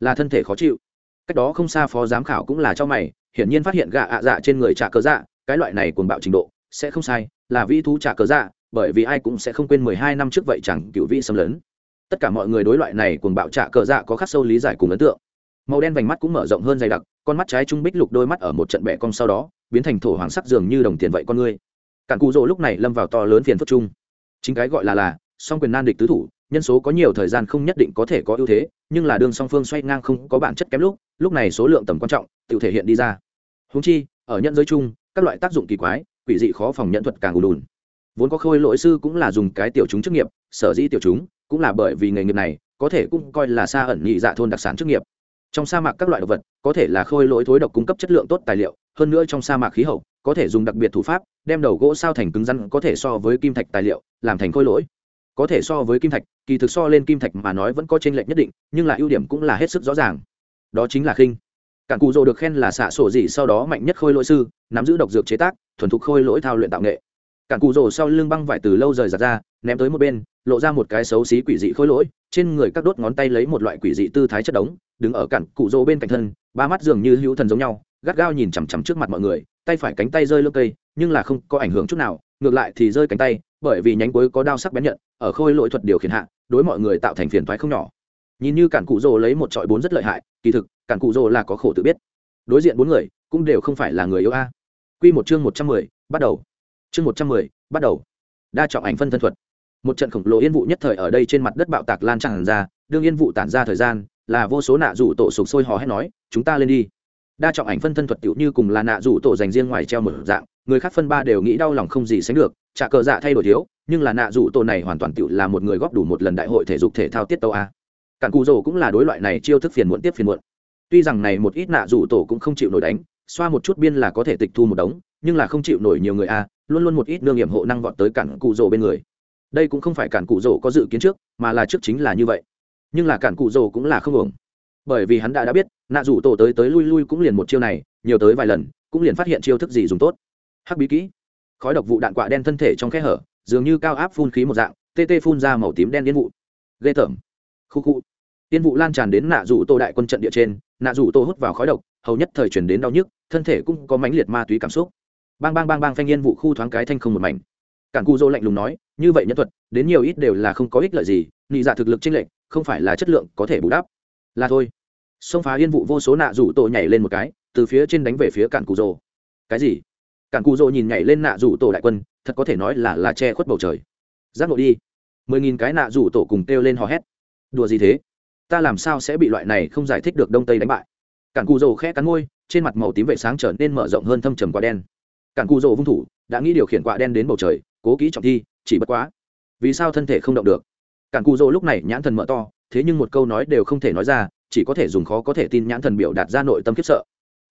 Là thân thể khó chịu. Cách đó không xa phó giám khảo cũng là cho mày, hiển nhiên phát hiện gạ ạ dạ trên người trả cớ dạ cái loại này cuồng bạo trình độ, sẽ không sai, là vi thú trả cớ dạ bởi vì ai cũng sẽ không quên mười hai năm trước vậy chẳng cựu vị xâm lấn. Tất cả mọi người đối loại này cuồng bạo trả cờ dạ có khắc sâu lý giải cùng ấn tượng. Màu đen vành mắt cũng mở rộng hơn dày đặc, con mắt trái trung bích lục đôi mắt ở một trận bẻ cong sau đó, biến thành thổ hoàng sắc dường như đồng tiền vậy con ngươi cản cụ rỗ lúc này lâm vào to lớn phiền phức chung. Chính cái gọi là là, song quyền nan địch tứ thủ, nhân số có nhiều thời gian không nhất định có thể có ưu thế, nhưng là đường song phương xoay ngang không có bản chất kém lúc lúc này số lượng tầm quan trọng, tự thể hiện đi ra. Húng chi, ở nhận giới chung, các loại tác dụng kỳ quái, quỷ dị khó phòng nhận thuật càng ù đùn. Vốn có khôi lỗi sư cũng là dùng cái tiểu chúng chức nghiệp, sở dĩ tiểu chúng, cũng là bởi vì nghề nghiệp này, có thể cũng coi là xa ẩn nhị dạ thôn đặc sản chức nghiệp. Trong sa mạc các loại động vật, có thể là khôi lỗi thối độc cung cấp chất lượng tốt tài liệu, hơn nữa trong sa mạc khí hậu có thể dùng đặc biệt thủ pháp, đem đầu gỗ sao thành cứng rắn có thể so với kim thạch tài liệu, làm thành khôi lỗi. Có thể so với kim thạch, kỳ thực so lên kim thạch mà nói vẫn có tranh lệch nhất định, nhưng là ưu điểm cũng là hết sức rõ ràng. Đó chính là khinh. Cản cụ rồ được khen là xạ sổ gì sau đó mạnh nhất khôi lỗi sư, nắm giữ độc dược chế tác, thuần thục khôi lỗi thao luyện tạo nghệ. Cản cụ rồ sau lưng băng vải từ lâu rời giặt ra, ném tới một bên, lộ ra một cái xấu xí quỷ dị khôi lỗi, trên người các đốt ngón tay lấy một loại quỷ dị tư thái chất đống, đứng ở cản cụ rồ bên cạnh thân, ba mắt dường như hữu thần giống nhau, gắt gao nhìn chằm chằm trước mặt mọi người tay phải cánh tay rơi lưng cây, nhưng là không có ảnh hưởng chút nào, ngược lại thì rơi cánh tay, bởi vì nhánh cuối có đao sắc bén nhận, ở khôi lỗi thuật điều khiển hạ, đối mọi người tạo thành phiền thoái không nhỏ. Nhìn như cản cụ rồ lấy một trọi bốn rất lợi hại, kỳ thực, cản cụ rồ là có khổ tự biết. Đối diện bốn người, cũng đều không phải là người yêu a. Q một chương một trăm mười, bắt đầu. Chương một trăm mười, bắt đầu. Đa trọng ảnh phân thân thuật. Một trận khổng lồ yên vụ nhất thời ở đây trên mặt đất bạo tạc lan tràn ra, đương yên vụ tản ra thời gian, là vô số nạ rủ tổ sục sôi hò hét nói, chúng ta lên đi đa trọng ảnh phân thân thuật tiểu như cùng là nạ rủ tổ dành riêng ngoài treo một dạng, người khác phân ba đều nghĩ đau lòng không gì sánh được trả cờ dạ thay đổi thiếu, nhưng là nạ rủ tổ này hoàn toàn tiểu là một người góp đủ một lần đại hội thể dục thể thao tiết tâu a. Cản cù rồ cũng là đối loại này chiêu thức phiền muộn tiếp phiền muộn. Tuy rằng này một ít nạ rủ tổ cũng không chịu nổi đánh, xoa một chút biên là có thể tịch thu một đống, nhưng là không chịu nổi nhiều người a, luôn luôn một ít nương nghiệm hộ năng vọt tới cản cụ rồ bên người. Đây cũng không phải cản cụ rồ có dự kiến trước, mà là trước chính là như vậy. Nhưng là cản cụ rồ cũng là không ổng bởi vì hắn đã đã biết, nạ rủ tổ tới tới lui lui cũng liền một chiêu này, nhiều tới vài lần, cũng liền phát hiện chiêu thức gì dùng tốt. Hắc bí kỹ. Khói độc vụ đạn quạ đen thân thể trong khe hở, dường như cao áp phun khí một dạng, tê tê phun ra màu tím đen yên vụ. Ghê tởm. Khu khu. Yên vụ lan tràn đến nạ rủ tô đại quân trận địa trên, nạ rủ tô hút vào khói độc, hầu nhất thời chuyển đến đau nhức, thân thể cũng có mãnh liệt ma túy cảm xúc. Bang bang bang bang, phanh yên vụ khu thoáng cái thanh không một mảnh. Cản cu dô lạnh lùng nói, như vậy nhân thuật, đến nhiều ít đều là không có ích lợi gì, nị dạ thực lực chênh lệch, không phải là chất lượng có thể bù đắp. Là thôi xông phá yên vụ vô số nạ rủ tổ nhảy lên một cái, từ phía trên đánh về phía cản cụ rồ. Cái gì? Cản cụ rồ nhìn nhảy lên nạ rủ tổ đại quân, thật có thể nói là là che khuất bầu trời. Giác ngộ đi. Mười nghìn cái nạ rủ tổ cùng kêu lên hò hét. Đùa gì thế? Ta làm sao sẽ bị loại này không giải thích được đông tây đánh bại? Cản cụ rồ khẽ cắn môi, trên mặt màu tím vệ sáng trở nên mở rộng hơn thâm trầm quả đen. Cản cụ rồ vung thủ, đã nghĩ điều khiển quả đen đến bầu trời, cố kỹ trọng thi, chỉ bất quá. Vì sao thân thể không động được? Cản cụ rồ lúc này nhãn thần mở to, thế nhưng một câu nói đều không thể nói ra chỉ có thể dùng khó có thể tin nhãn thần biểu đạt ra nội tâm khiếp sợ.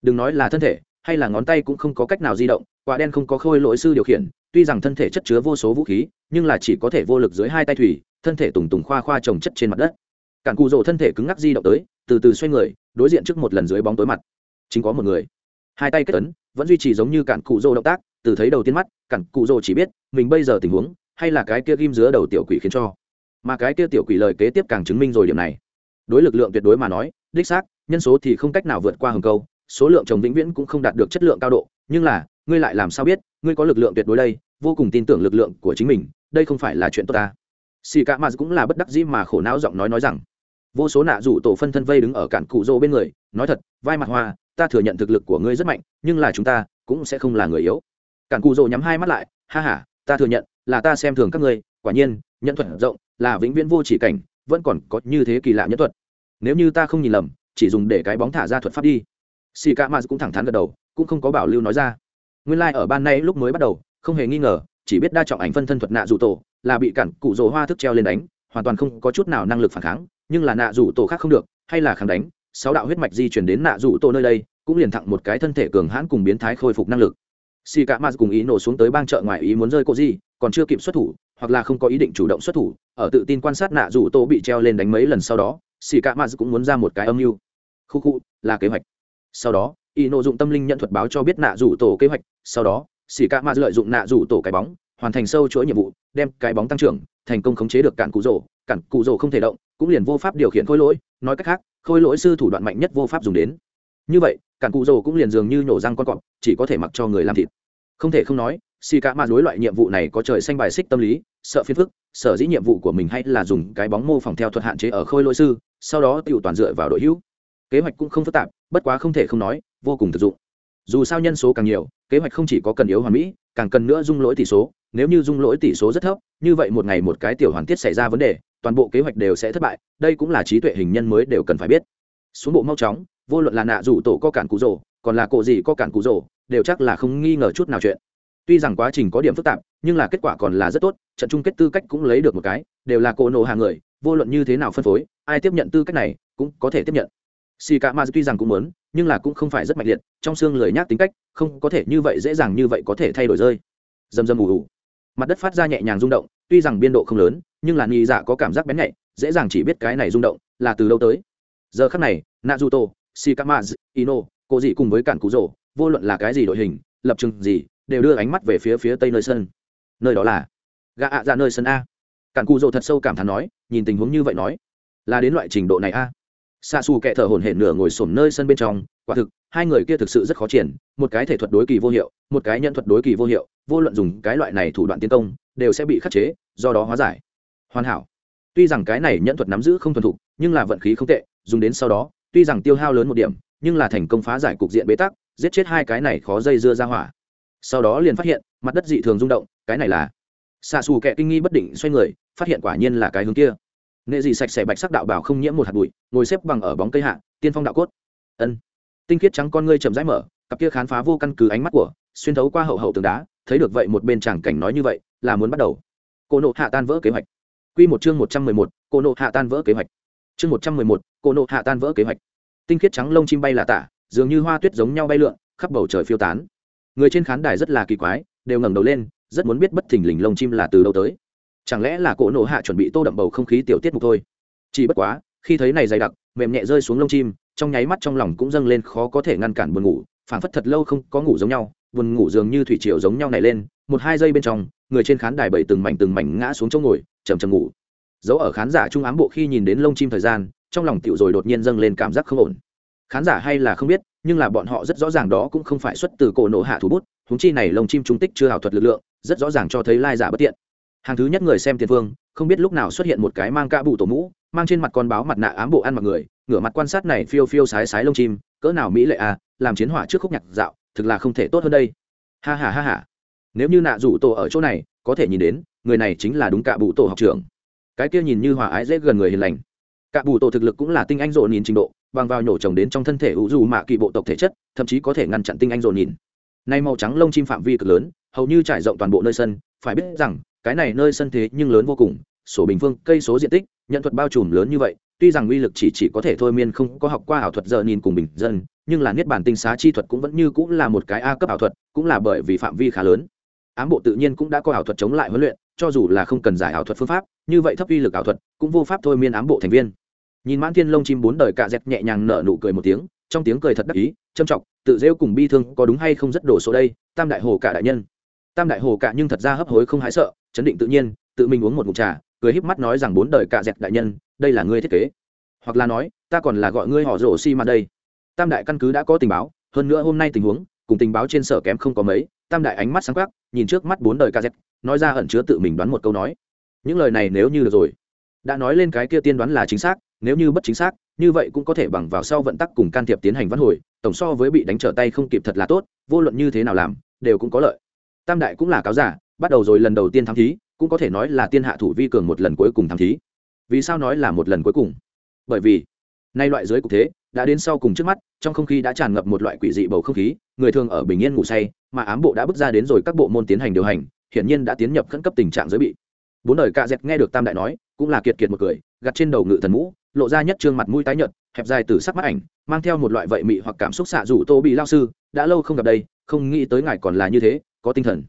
Đừng nói là thân thể, hay là ngón tay cũng không có cách nào di động, quả đen không có khôi lỗi sư điều khiển, tuy rằng thân thể chất chứa vô số vũ khí, nhưng là chỉ có thể vô lực dưới hai tay thủy, thân thể tùng tùng khoa khoa trồng chất trên mặt đất. Cản cụ rồ thân thể cứng ngắc di động tới, từ từ xoay người, đối diện trước một lần dưới bóng tối mặt. Chính có một người. Hai tay kết tấn vẫn duy trì giống như cản cụ rồ động tác, từ thấy đầu tiên mắt, cản cụ rồ chỉ biết, mình bây giờ tình huống, hay là cái kia ghim giữa đầu tiểu quỷ khiến cho. Mà cái kia tiểu quỷ lời kế tiếp càng chứng minh rồi điểm này đối lực lượng tuyệt đối mà nói, đích xác, nhân số thì không cách nào vượt qua hầm câu, số lượng chồng vĩnh viễn cũng không đạt được chất lượng cao độ. Nhưng là, ngươi lại làm sao biết, ngươi có lực lượng tuyệt đối đây, vô cùng tin tưởng lực lượng của chính mình, đây không phải là chuyện tốt ta. Xì cả mà cũng là bất đắc dĩ mà khổ não giọng nói nói rằng, vô số nạ rủ tổ phân thân vây đứng ở cản cụ rô bên người, nói thật, vai mặt hoa, ta thừa nhận thực lực của ngươi rất mạnh, nhưng là chúng ta cũng sẽ không là người yếu. Cản cụ rô nhắm hai mắt lại, ha ha, ta thừa nhận, là ta xem thường các ngươi, quả nhiên nhận thuật rộng, là vĩnh viễn vô chỉ cảnh vẫn còn có như thế kỳ lạ nhất thuật. Nếu như ta không nhìn lầm, chỉ dùng để cái bóng thả ra thuật pháp đi. Xì ca maz cũng thẳng thắn gật đầu, cũng không có bảo lưu nói ra. Nguyên lai、like、ở ban nay lúc mới bắt đầu, không hề nghi ngờ, chỉ biết đa trọng ảnh phân thân thuật nạ dù tổ, là bị cản cụ rồ hoa thức treo lên đánh, hoàn toàn không có chút nào năng lực phản kháng, nhưng là nạ dù tổ khác không được, hay là kháng đánh, sáu đạo huyết mạch di chuyển đến nạ dù tổ nơi đây, cũng liền thẳng một cái thân thể cường hãn cùng biến thái khôi phục năng lực. Xì cả maz cùng ý nổ xuống tới bang chợ ngoài ý muốn rơi cô di còn chưa kịp xuất thủ hoặc là không có ý định chủ động xuất thủ, ở tự tin quan sát nạ dù tô bị treo lên đánh mấy lần sau đó, xì cả maz cũng muốn ra một cái âm mưu. Khu khu, là kế hoạch. Sau đó, y nộ dụng tâm linh nhận thuật báo cho biết nạ rủ tổ kế hoạch, sau đó, xì cả maz lợi dụng nạ rủ tổ cái bóng, hoàn thành sâu chuỗi nhiệm vụ, đem cái bóng tăng trưởng, thành công khống chế được cản cụ rổ cản cụ rổ không thể động, cũng liền vô pháp điều khiển khôi lỗi. Nói cách khác, khôi lỗi sư thủ đoạn mạnh nhất vô pháp dùng đến. Như vậy, cản cụ rổ cũng liền dường như nhổ răng con cọp, chỉ có thể mặc cho người làm thịt. Không thể không nói xì cả mà đối loại nhiệm vụ này có trời xanh bài xích tâm lý, sợ phiền phức, sở dĩ nhiệm vụ của mình hay là dùng cái bóng mô phỏng theo thuật hạn chế ở khôi lỗi sư, sau đó tiểu toàn dựa vào đội hữu. Kế hoạch cũng không phức tạp, bất quá không thể không nói, vô cùng thực dụng. Dù sao nhân số càng nhiều, kế hoạch không chỉ có cần yếu hoàn mỹ, càng cần nữa dung lỗi tỷ số. Nếu như dung lỗi tỷ số rất thấp, như vậy một ngày một cái tiểu hoàn tiết xảy ra vấn đề, toàn bộ kế hoạch đều sẽ thất bại, đây cũng là trí tuệ hình nhân mới đều cần phải biết. Xuống bộ mau chóng, vô luận là nạ rủ tổ có cản cụ rồ, còn là cổ gì có cản cụ rồ, đều chắc là không nghi ngờ chút nào chuyện tuy rằng quá trình có điểm phức tạp, nhưng là kết quả còn là rất tốt, trận chung kết tư cách cũng lấy được một cái, đều là cổ nổ hàng người, vô luận như thế nào phân phối, ai tiếp nhận tư cách này cũng có thể tiếp nhận. Xì cả ma tuy rằng cũng muốn, nhưng là cũng không phải rất mạnh liệt, trong xương lười nhác tính cách, không có thể như vậy dễ dàng như vậy có thể thay đổi rơi. Dầm dầm ù ù. Mặt đất phát ra nhẹ nhàng rung động, tuy rằng biên độ không lớn, nhưng là nghi dạ có cảm giác bén nhạy, dễ dàng chỉ biết cái này rung động là từ đâu tới. Giờ khắc này, naruto shikamazu ino cô dị cùng với cản cú rổ vô luận là cái gì đội hình, lập trường gì đều đưa ánh mắt về phía phía tây nơi sân. Nơi đó là gạ ạ ra nơi sân a. Cản cù rồ thật sâu cảm thán nói, nhìn tình huống như vậy nói, là đến loại trình độ này a. Xa xù kệ thở hổn hển nửa ngồi xổm nơi sân bên trong, quả thực, hai người kia thực sự rất khó triển, một cái thể thuật đối kỳ vô hiệu, một cái nhận thuật đối kỳ vô hiệu, vô luận dùng cái loại này thủ đoạn tiến công, đều sẽ bị khắc chế, do đó hóa giải. Hoàn hảo. Tuy rằng cái này nhận thuật nắm giữ không thuần thục, nhưng là vận khí không tệ, dùng đến sau đó, tuy rằng tiêu hao lớn một điểm, nhưng là thành công phá giải cục diện bế tắc, giết chết hai cái này khó dây dưa ra hỏa sau đó liền phát hiện mặt đất dị thường rung động, cái này là xạ xù kẹ kinh nghi bất định xoay người, phát hiện quả nhiên là cái hướng kia. Nghệ dị sạch sẽ bạch sắc đạo bảo không nhiễm một hạt bụi, ngồi xếp bằng ở bóng cây hạ, tiên phong đạo cốt. Ân. Tinh khiết trắng con ngươi chậm rãi mở, cặp kia khán phá vô căn cứ ánh mắt của, xuyên thấu qua hậu hậu tường đá, thấy được vậy một bên chàng cảnh nói như vậy, là muốn bắt đầu. Cô nộ hạ tan vỡ kế hoạch. Q một chương một trăm mười một, cô nộ hạ tan vỡ kế hoạch. Chương một trăm mười một, cô nộ hạ tan vỡ kế hoạch. Tinh khiết trắng lông chim bay là tả, dường như hoa tuyết giống nhau bay lượn, khắp bầu trời phiêu tán người trên khán đài rất là kỳ quái, đều ngẩng đầu lên, rất muốn biết bất thình lình lông chim là từ đâu tới. Chẳng lẽ là cỗ nổ hạ chuẩn bị tô đậm bầu không khí tiểu tiết mục thôi? Chỉ bất quá, khi thấy này dày đặc, mềm nhẹ rơi xuống lông chim, trong nháy mắt trong lòng cũng dâng lên khó có thể ngăn cản buồn ngủ, phảng phất thật lâu không có ngủ giống nhau, buồn ngủ dường như thủy triều giống nhau này lên, một hai giây bên trong, người trên khán đài bảy từng mảnh từng mảnh ngã xuống chỗ ngồi chầm chầm ngủ. Dấu ở khán giả trung ám bộ khi nhìn đến lông chim thời gian, trong lòng tiểu rồi đột nhiên dâng lên cảm giác không ổn khán giả hay là không biết, nhưng là bọn họ rất rõ ràng đó cũng không phải xuất từ cổ nổ hạ thủ bút húng chi này lông chim trung tích chưa hảo thuật lực lượng, rất rõ ràng cho thấy lai giả bất tiện. Hàng thứ nhất người xem tiền phương, không biết lúc nào xuất hiện một cái mang ca bụ tổ mũ, mang trên mặt con báo mặt nạ ám bộ ăn mặc người, ngửa mặt quan sát này phiêu phiêu sái sái lông chim, cỡ nào mỹ lệ à làm chiến hỏa trước khúc nhạc dạo, thực là không thể tốt hơn đây. Ha ha ha ha. Nếu như nạ rủ tổ ở chỗ này, có thể nhìn đến, người này chính là đúng cả bụ tổ học trưởng. Cái kia nhìn như hòa ái dễ gần người hiền lành. Cả bụ tổ thực lực cũng là tinh anh rộn nhìn trình độ bằng vào nhổ trồng đến trong thân thể ủ dù mạ kỳ bộ tộc thể chất, thậm chí có thể ngăn chặn tinh anh dồn nhìn. Nay màu trắng lông chim phạm vi cực lớn, hầu như trải rộng toàn bộ nơi sân, phải biết rằng, cái này nơi sân thế nhưng lớn vô cùng, sổ bình phương, cây số diện tích nhận thuật bao trùm lớn như vậy, tuy rằng uy lực chỉ chỉ có thể thôi miên không có học qua ảo thuật giờ nhìn cùng bình dân, nhưng là niết bản tinh xá chi thuật cũng vẫn như cũng là một cái a cấp ảo thuật, cũng là bởi vì phạm vi khá lớn. Ám bộ tự nhiên cũng đã có ảo thuật chống lại huấn luyện, cho dù là không cần giải ảo thuật phương pháp, như vậy thấp uy lực ảo thuật cũng vô pháp thôi miên ám bộ thành viên nhìn mãn thiên lông chim bốn đời cạ dẹt nhẹ nhàng nở nụ cười một tiếng, trong tiếng cười thật đắc ý châm trọng, tự rêu cùng bi thương có đúng hay không rất đổ số đây, tam đại hồ cả đại nhân. Tam đại hồ cả nhưng thật ra hấp hối không hãi sợ, chấn định tự nhiên, tự mình uống một ngụm trà, cười híp mắt nói rằng bốn đời cạ dẹt đại nhân, đây là ngươi thiết kế. Hoặc là nói, ta còn là gọi ngươi họ rổ xi mà đây. Tam đại căn cứ đã có tình báo, hơn nữa hôm nay tình huống, cùng tình báo trên sở kém không có mấy, tam đại ánh mắt sáng khắc nhìn trước mắt bốn đời kz nói ra ẩn chứa tự mình đoán một câu nói. Những lời này nếu như được rồi, đã nói lên cái kia tiên đoán là chính xác nếu như bất chính xác, như vậy cũng có thể bằng vào sau vận tắc cùng can thiệp tiến hành văn hồi, tổng so với bị đánh trở tay không kịp thật là tốt, vô luận như thế nào làm, đều cũng có lợi. Tam đại cũng là cáo giả, bắt đầu rồi lần đầu tiên thám thí, cũng có thể nói là tiên hạ thủ vi cường một lần cuối cùng thám thí. Vì sao nói là một lần cuối cùng? Bởi vì, nay loại giới cục thế, đã đến sau cùng trước mắt, trong không khí đã tràn ngập một loại quỷ dị bầu không khí, người thường ở bình yên ngủ say, mà ám bộ đã bước ra đến rồi các bộ môn tiến hành điều hành, hiển nhiên đã tiến nhập khẩn cấp tình trạng giới bị. Bốn đời cạ dẹt nghe được tam đại nói, cũng là kiệt kiệt một cười gặt trên đầu ngự thần mũ lộ ra nhất trương mặt mũi tái nhợt, hẹp dài từ sắc mắt ảnh, mang theo một loại vậy mị hoặc cảm xúc xạ rủ tô bị lao sư, đã lâu không gặp đây, không nghĩ tới ngài còn là như thế, có tinh thần.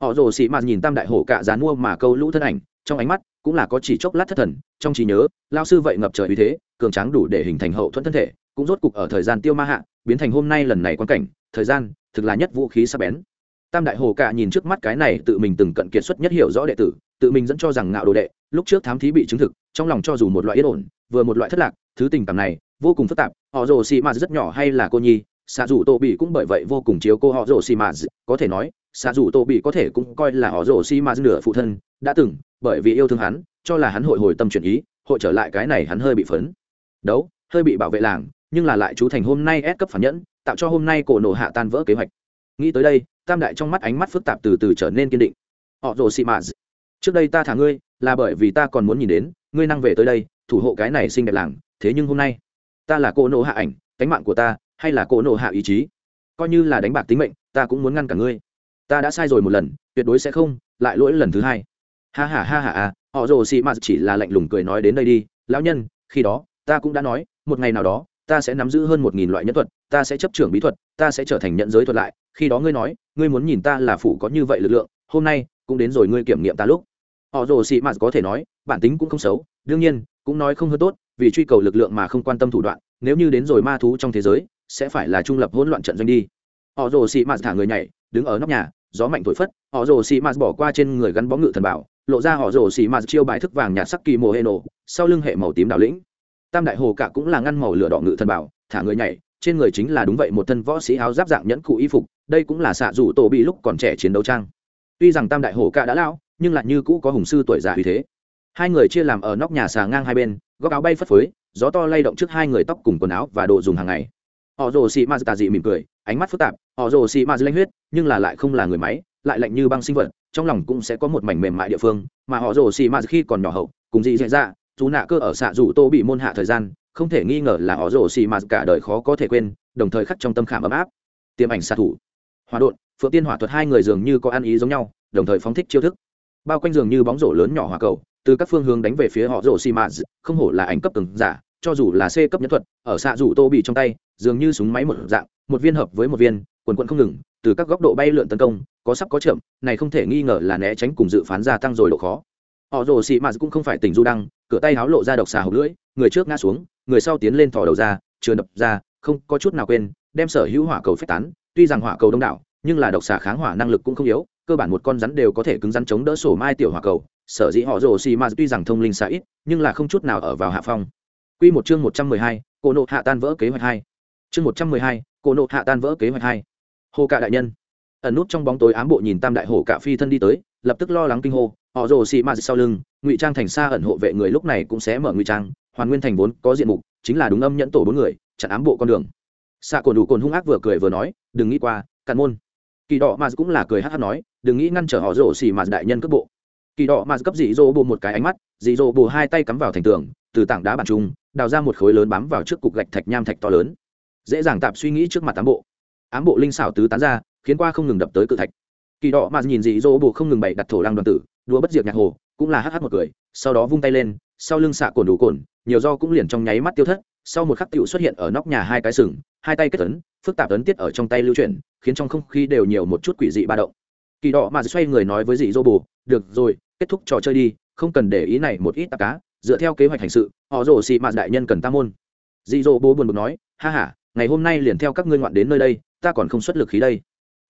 Họ rồ xị mạt nhìn tam đại hổ cạ dán mua mà câu lũ thân ảnh, trong ánh mắt cũng là có chỉ chốc lát thất thần, trong trí nhớ, lao sư vậy ngập trời uy thế, cường tráng đủ để hình thành hậu thuẫn thân thể, cũng rốt cục ở thời gian tiêu ma hạ, biến thành hôm nay lần này quan cảnh, thời gian thực là nhất vũ khí sắc bén tam đại hồ cả nhìn trước mắt cái này tự mình từng cận kiệt xuất nhất hiểu rõ đệ tử, tự mình dẫn cho rằng ngạo đồ đệ, lúc trước thám thí bị chứng thực, trong lòng cho dù một loại yên ổn, vừa một loại thất lạc, thứ tình cảm này, vô cùng phức tạp, họ rồ xì mạt rất nhỏ hay là cô nhi xạ dù tô bị cũng bởi vậy vô cùng chiếu cô họ rồ xì mạt, có thể nói xạ dù tô bị có thể cũng coi là họ rồ xì mạt nửa phụ thân, đã từng, bởi vì yêu thương hắn, cho là hắn hội hồi tâm chuyển ý, hội trở lại cái này hắn hơi bị phấn. Đấu, hơi bị bảo vệ làng, nhưng là lại chú thành hôm nay ép cấp phản nhẫn, tạo cho hôm nay cổ nổ hạ tan vỡ kế hoạch. Nghĩ tới đây tam đại trong mắt ánh mắt phức tạp từ từ trở nên kiên định. Họ rồ xị mạ trước đây ta thả ngươi, là bởi vì ta còn muốn nhìn đến, ngươi năng về tới đây, thủ hộ cái này xinh đẹp làng, thế nhưng hôm nay, ta là cổ nổ hạ ảnh, cánh mạng của ta, hay là cổ nổ hạ ý chí? Coi như là đánh bạc tính mệnh, ta cũng muốn ngăn cả ngươi. Ta đã sai rồi một lần, tuyệt đối sẽ không, lại lỗi lần thứ hai. Ha ha ha ha họ rồ xị mạ chỉ là lạnh lùng cười nói đến đây đi. Lão nhân, khi đó, ta cũng đã nói, một ngày nào đó, ta sẽ nắm giữ hơn một nghìn loại nhân thuật, ta sẽ chấp trưởng bí thuật, ta sẽ trở thành nhận giới thuật lại khi đó ngươi nói, ngươi muốn nhìn ta là phụ có như vậy lực lượng, hôm nay, cũng đến rồi ngươi kiểm nghiệm ta lúc. Họ rồ sĩ mạt có thể nói, bản tính cũng không xấu, đương nhiên, cũng nói không hơn tốt, vì truy cầu lực lượng mà không quan tâm thủ đoạn, nếu như đến rồi ma thú trong thế giới, sẽ phải là trung lập hỗn loạn trận doanh đi. Họ rồ sĩ mạt thả người nhảy, đứng ở nóc nhà, gió mạnh thổi phất, họ rồ sĩ mạt bỏ qua trên người gắn bó ngự thần bảo, lộ ra họ rồ xì mạt chiêu bài thức vàng nhạt sắc kỳ mồ hê nổ, sau lưng hệ màu tím đạo lĩnh. Tam đại hồ cả cũng là ngăn màu lửa đỏ ngự thần bảo, thả người nhảy trên người chính là đúng vậy một thân võ sĩ áo giáp dạng nhẫn cụ y phục, đây cũng là xạ rủ tổ bị lúc còn trẻ chiến đấu trang. Tuy rằng tam đại hổ ca đã lão, nhưng lại như cũ có hùng sư tuổi già vì thế. Hai người chia làm ở nóc nhà xà ngang hai bên, góc áo bay phất phới, gió to lay động trước hai người tóc cùng quần áo và đồ dùng hàng ngày. Họ rồ xị ma tà dị mỉm cười, ánh mắt phức tạp, họ rồ xị ma lanh huyết, nhưng là lại không là người máy, lại lạnh như băng sinh vật, trong lòng cũng sẽ có một mảnh mềm mại địa phương, mà họ rồ xị ma khi còn nhỏ hậu, cùng dị dạ dạ dù nạ cơ ở xạ rủ tô bị môn hạ thời gian không thể nghi ngờ là họ rồ xì mà cả đời khó có thể quên, đồng thời khắc trong tâm khảm ấm áp. Tiềm ảnh xạ thủ. Hòa đột phượng tiên hỏa thuật hai người dường như có ăn ý giống nhau, đồng thời phóng thích chiêu thức. Bao quanh dường như bóng rổ lớn nhỏ hòa cầu, từ các phương hướng đánh về phía họ rồ xì mà, không hổ là ảnh cấp từng giả, cho dù là c cấp nhân thuật, ở xạ rủ tô bị trong tay, dường như súng máy một dạng, một viên hợp với một viên, quần quận không ngừng, từ các góc độ bay lượn tấn công, có sắp có chậm, này không thể nghi ngờ là né tránh cùng dự phán gia tăng rồi độ khó. Họ rồ xì mạt cũng không phải tỉnh du đăng, cửa tay háo lộ ra độc xà hộp lưỡi người trước ngã xuống người sau tiến lên thò đầu ra chưa đập ra không có chút nào quên đem sở hữu hỏa cầu phách tán tuy rằng hỏa cầu đông đảo nhưng là độc xà kháng hỏa năng lực cũng không yếu cơ bản một con rắn đều có thể cứng rắn chống đỡ sổ mai tiểu hỏa cầu sở dĩ họ rồ xì ma tuy rằng thông linh xa ít nhưng là không chút nào ở vào hạ phong Quy một chương một trăm mười hai, cô nộ hạ tan vỡ kế hoạch hai. Chương một trăm mười hai, cô nộ hạ tan vỡ kế hoạch hai. Hồ Cạ đại nhân. Ẩn nút trong bóng tối ám bộ nhìn Tam đại hổ cạ phi thân đi tới, lập tức lo lắng kinh hô, họ rồ xì ma sau lưng, ngụy trang thành xa ẩn hộ vệ người lúc này cũng sẽ mở ngụy trang, hoàn nguyên thành vốn có diện mục, chính là đúng âm nhẫn tổ bốn người, chặn ám bộ con đường. Xạ cổ đủ cồn hung ác vừa cười vừa nói, đừng nghĩ qua, cạn môn. Kỳ đỏ mà cũng là cười hát hát nói, đừng nghĩ ngăn trở họ rồ xì mà đại nhân cướp bộ. Kỳ đỏ mà cấp dị dỗ bộ một cái ánh mắt, dị dỗ bộ hai tay cắm vào thành tường, từ tảng đá bản trung đào ra một khối lớn bám vào trước cục gạch thạch nham thạch to lớn dễ dàng tạp suy nghĩ trước mặt ám bộ ám bộ linh xảo tứ tán ra khiến qua không ngừng đập tới cự thạch kỳ đỏ mà nhìn dị dỗ bộ không ngừng bày đặt thổ lăng đoàn tử đua bất diệt nhạc hồ cũng là hắc hắc một cười sau đó vung tay lên sau lưng xạ cồn đủ cồn, nhiều do cũng liền trong nháy mắt tiêu thất, sau một khắc tựu xuất hiện ở nóc nhà hai cái sừng, hai tay kết tấn phức tạp ấn tiết ở trong tay lưu chuyển, khiến trong không khí đều nhiều một chút quỷ dị ba động. Kỳ đỏ mà xoay người nói với dị dô bù được rồi, kết thúc trò chơi đi, không cần để ý này một ít tạp cá, dựa theo kế hoạch hành sự, họ rồ xị mạt đại nhân cần tam môn. Dị dô bố buồn bực nói, ha h a ngày hôm nay liền theo các ngươi ngoạn đến nơi đây, ta còn không xuất lực khí đây.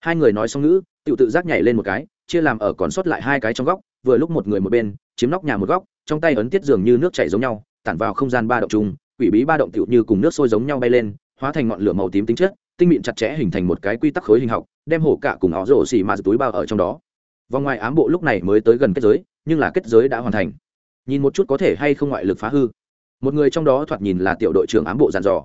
Hai người nói xong ngữ tự tự giác nhảy lên một cái, chia làm ở còn sót lại hai cái trong góc, vừa lúc một người một bên, chiếm nóc nhà một góc trong tay ấn tiết dường như nước chảy giống nhau, tản vào không gian ba động chung, quỷ bí ba động tựu như cùng nước sôi giống nhau bay lên, hóa thành ngọn lửa màu tím tính chất, tinh mịn chặt chẽ hình thành một cái quy tắc khối hình học, đem hổ cả cùng áo rổ xì mà túi bao ở trong đó. Vòng ngoài ám bộ lúc này mới tới gần kết giới, nhưng là kết giới đã hoàn thành. Nhìn một chút có thể hay không ngoại lực phá hư. Một người trong đó thoạt nhìn là tiểu đội trưởng ám bộ dàn dò.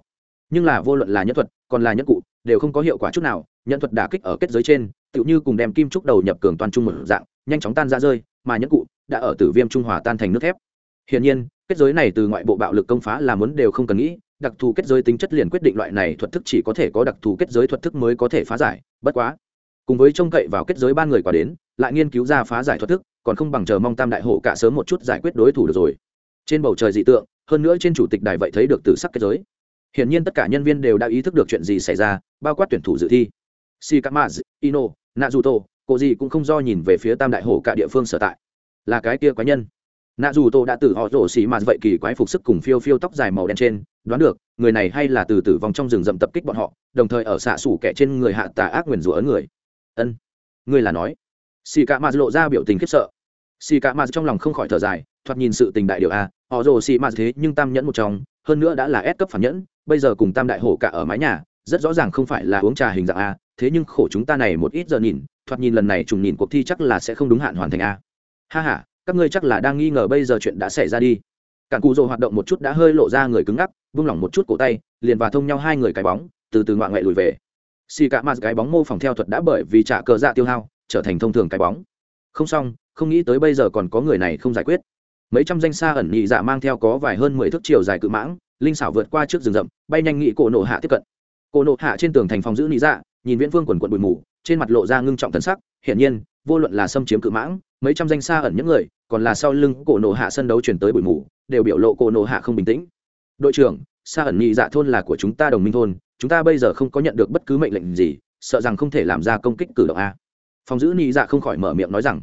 Nhưng là vô luận là nhân thuật, còn là nhân cụ, đều không có hiệu quả chút nào, nhân thuật đả kích ở kết giới trên, tựu như cùng đem kim trúc đầu nhập cường toàn trung một dạng, nhanh chóng tan ra rơi, mà nhân cụ đã ở tử viêm trung hòa tan thành nước thép. Hiển nhiên, kết giới này từ ngoại bộ bạo lực công phá là muốn đều không cần nghĩ, đặc thù kết giới tính chất liền quyết định loại này thuật thức chỉ có thể có đặc thù kết giới thuật thức mới có thể phá giải, bất quá. Cùng với trông cậy vào kết giới ba người qua đến, lại nghiên cứu ra phá giải thuật thức, còn không bằng chờ mong tam đại hộ cả sớm một chút giải quyết đối thủ được rồi. Trên bầu trời dị tượng, hơn nữa trên chủ tịch đài vậy thấy được từ sắc kết giới. Hiển nhiên tất cả nhân viên đều đã ý thức được chuyện gì xảy ra, bao quát tuyển thủ dự thi. Shikamaz ino, naruto cô gì cũng không do nhìn về phía tam đại hộ cả địa phương sở tại là cái kia quái nhân. Nạ dù tô đã từ họ rổ xì mà vậy kỳ quái phục sức cùng phiêu phiêu tóc dài màu đen trên, đoán được, người này hay là từ tử vong trong rừng rậm tập kích bọn họ, đồng thời ở xạ xủ kẻ trên người hạ tà ác nguyền rủa ấn người. Ân, ngươi là nói. Xì cả mà lộ ra biểu tình khiếp sợ. Xì cả mà trong lòng không khỏi thở dài, thoạt nhìn sự tình đại điều a, họ rồ xì mà thế nhưng tam nhẫn một trong hơn nữa đã là ép cấp phản nhẫn, bây giờ cùng tam đại hổ cả ở mái nhà, rất rõ ràng không phải là uống trà hình dạng a, thế nhưng khổ chúng ta này một ít giờ nhìn, thoạt nhìn lần này trùng nhìn cuộc thi chắc là sẽ không đúng hạn hoàn thành a ha ha, các ngươi chắc là đang nghi ngờ bây giờ chuyện đã xảy ra đi. Cản cù dồ hoạt động một chút đã hơi lộ ra người cứng ngắc, vung lỏng một chút cổ tay, liền và thông nhau hai người cái bóng, từ từ ngoại ngoại lùi về. Xì cả mặt cái bóng mô phỏng theo thuật đã bởi vì trả cờ dạ tiêu hao, trở thành thông thường cái bóng. Không xong, không nghĩ tới bây giờ còn có người này không giải quyết. Mấy trăm danh xa ẩn nhị dạ mang theo có vài hơn mười thước chiều dài cự mãng, linh xảo vượt qua trước rừng rậm, bay nhanh nghị cổ nổ hạ tiếp cận. Cổ nổ hạ trên tường thành phòng giữ nhị dạ nhìn viễn vương quần quận bụi mù, trên mặt lộ ra ngưng trọng thân sắc, hiển nhiên, vô luận là xâm chiếm cự mãng mấy trăm danh xa ẩn những người, còn là sau lưng cổ nổ hạ sân đấu chuyển tới bụi mù, đều biểu lộ cổ nổ hạ không bình tĩnh. Đội trưởng, xa ẩn nhị dạ thôn là của chúng ta đồng minh thôn, chúng ta bây giờ không có nhận được bất cứ mệnh lệnh gì, sợ rằng không thể làm ra công kích cử động a. Phòng giữ nhị dạ không khỏi mở miệng nói rằng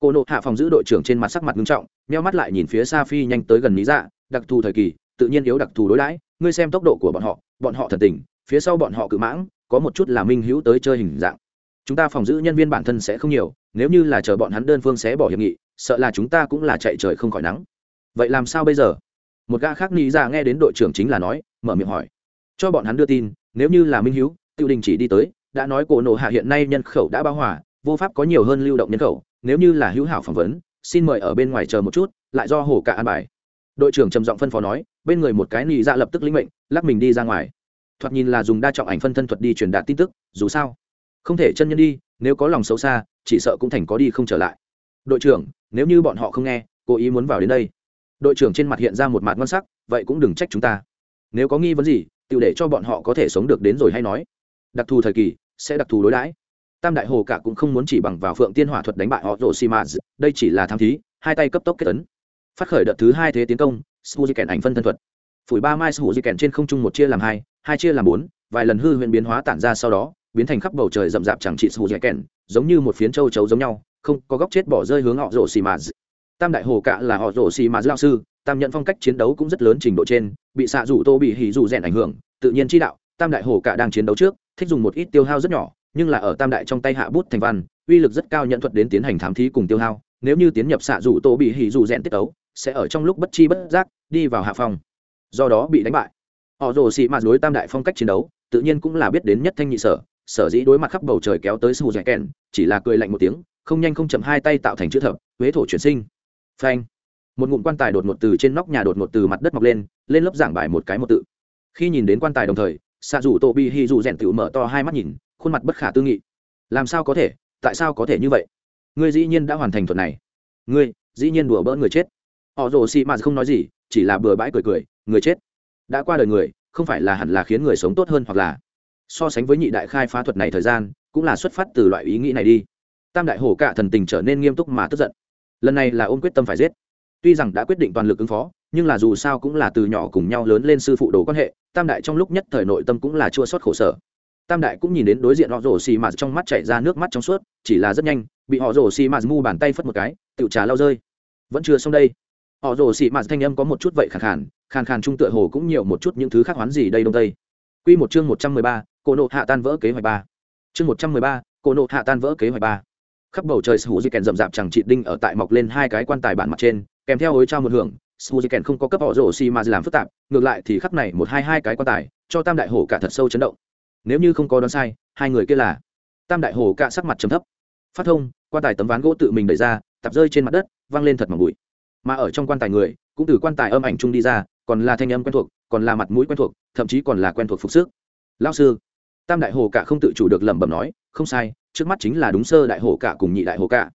cô nộ hạ phòng giữ đội trưởng trên mặt sắc mặt nghiêm trọng meo mắt lại nhìn phía xa phi nhanh tới gần lý dạ đặc thù thời kỳ, tự nhiên yếu đặc thù đối đãi, ngươi xem tốc độ của bọn họ bọn họ thần tình, phía sau bọn họ cự mãng, có một chút là minh hữu tới chơi hình dạng. Chúng ta phòng giữ nhân viên bản thân sẽ không nhiều nếu như là chờ bọn hắn đơn phương sẽ bỏ hiệp nghị, sợ là chúng ta cũng là chạy trời không khỏi nắng. Vậy làm sao bây giờ? Một gã khác nghĩ ra nghe đến đội trưởng chính là nói, mở miệng hỏi. Cho bọn hắn đưa tin, nếu như là minh hữu tiêu đình chỉ đi tới, đã nói cổ nộ hạ hiện nay nhân khẩu đã bao hòa, vô pháp có nhiều hơn lưu động nhân khẩu, nếu như là hữu hảo phỏng vấn, xin mời ở bên ngoài chờ một chút, lại do hồ cả an bài. Đội trưởng trầm giọng phân phó nói, bên người một cái nị ra lập tức lĩnh mệnh, lắc mình đi ra ngoài. Thoạt nhìn là dùng đa trọng ảnh phân thân thuật đi truyền đạt tin tức, dù sao không thể chân nhân đi, nếu có lòng xấu xa, chỉ sợ cũng thành có đi không trở lại. Đội trưởng, nếu như bọn họ không nghe, cố ý muốn vào đến đây. Đội trưởng trên mặt hiện ra một mặt ngon sắc, vậy cũng đừng trách chúng ta. Nếu có nghi vấn gì, tự để cho bọn họ có thể sống được đến rồi hay nói. Đặc thù thời kỳ, sẽ đặc thù đối đãi. Tam đại hồ cả cũng không muốn chỉ bằng vào phượng tiên hỏa thuật đánh bại họ rổ xi đây chỉ là tham thí, hai tay cấp tốc kết tấn phát khởi đợt thứ hai thế tiến công suzy kèn ảnh phân thân thuật. Phủi ba mai suzy kèn trên không trung một chia làm hai hai chia làm bốn, vài lần hư huyện biến hóa tản ra sau đó biến thành khắp bầu trời rậm rạp chẳng trị suzy kèn, giống như một phiến châu chấu giống nhau, không có góc chết bỏ rơi hướng họ rổ xì mà tam đại hồ cả là họ rổ xì mà lao sư, tam nhận phong cách chiến đấu cũng rất lớn trình độ trên, bị xạ rủ tô bị hỉ rủ rèn ảnh hưởng, tự nhiên chi đạo, tam đại hồ cả đang chiến đấu trước, thích dùng một ít tiêu hao rất nhỏ, nhưng là ở tam đại trong tay hạ bút thành văn, uy lực rất cao nhận thuật đến tiến hành thám thí cùng tiêu hao, nếu như tiến nhập xạ rủ tô bị hỉ rủ rèn tiết tấu, sẽ ở trong lúc bất chi bất giác đi vào hạ phòng do đó bị đánh bại. Họ rồ xị mạt đối tam đại phong cách chiến đấu, tự nhiên cũng là biết đến nhất thanh nhị sở sở dĩ đối mặt khắp bầu trời kéo tới sù dẻ kèn chỉ là cười lạnh một tiếng, không nhanh không chậm hai tay tạo thành chữ thập, huế thổ chuyển sinh. Phanh. Một ngụm quan tài đột ngột từ trên nóc nhà đột ngột từ mặt đất mọc lên lên lớp giảng bài một cái một tự. Khi nhìn đến quan tài đồng thời xạ dù tô bi hi dù rèn tựu mở to hai mắt nhìn, khuôn mặt bất khả tư nghị. Làm sao có thể? Tại sao có thể như vậy? Ngươi dĩ nhiên đã hoàn thành thuật này. Ngươi dĩ nhiên đùa bỡ người chết. Họ rồ xị mạt không nói gì, chỉ là bừa bãi cười cười, người chết. Đã qua đời người, không phải là hẳn là khiến người sống tốt hơn hoặc là so sánh với nhị đại khai phá thuật này thời gian, cũng là xuất phát từ loại ý nghĩ này đi. Tam đại hổ cả thần tình trở nên nghiêm túc mà tức giận. Lần này là ôm quyết tâm phải giết. Tuy rằng đã quyết định toàn lực ứng phó, nhưng là dù sao cũng là từ nhỏ cùng nhau lớn lên sư phụ đồ quan hệ, tam đại trong lúc nhất thời nội tâm cũng là chua xót khổ sở. Tam đại cũng nhìn đến đối diện họ rổ xì mạt trong mắt chảy ra nước mắt trong suốt, chỉ là rất nhanh, bị họ rổ xì mạt mu bàn tay phất một cái tự trà lao rơi. Vẫn chưa xong đây. Họ rổ xì mạt thanh âm có một chút vậy khàn khàn khàn khàn trung tựa hồ cũng nhiều một chút những thứ khác hoán gì đây đông tây. Quy một chương một trăm mười ba cô nộ hạ tan vỡ kế hoạch ba. Chương một trăm mười ba, cô nộ hạ tan vỡ kế hoạch ba. Khắp bầu trời sù di kèn rậm rạp chẳng chị đinh ở tại mọc lên hai cái quan tài bản mặt trên, kèm theo hối trao một hưởng sù di kèn không có cấp họ rổ xì mà làm phức tạp, ngược lại thì khắp này một hai hai cái quan tài, cho tam đại hổ cả thật sâu chấn động. Nếu như không có đoán sai, hai người kia là tam đại hổ cả sắc mặt chấm thấp. Phát thông, quan tài tấm ván gỗ tự mình đẩy ra tập rơi trên mặt đất, văng lên thật mỏng bụi. Mà ở trong quan tài người, cũng từ quan tài âm ảnh chung đi ra, còn là thanh âm quen thuộc, còn là mặt mũi quen thuộc, thậm chí còn là quen thuộc phục sức. Lao sư tam đại hồ cả không tự chủ được lẩm bẩm nói, không sai, trước mắt chính là đúng sơ đại hồ cả cùng nhị đại hồ cả.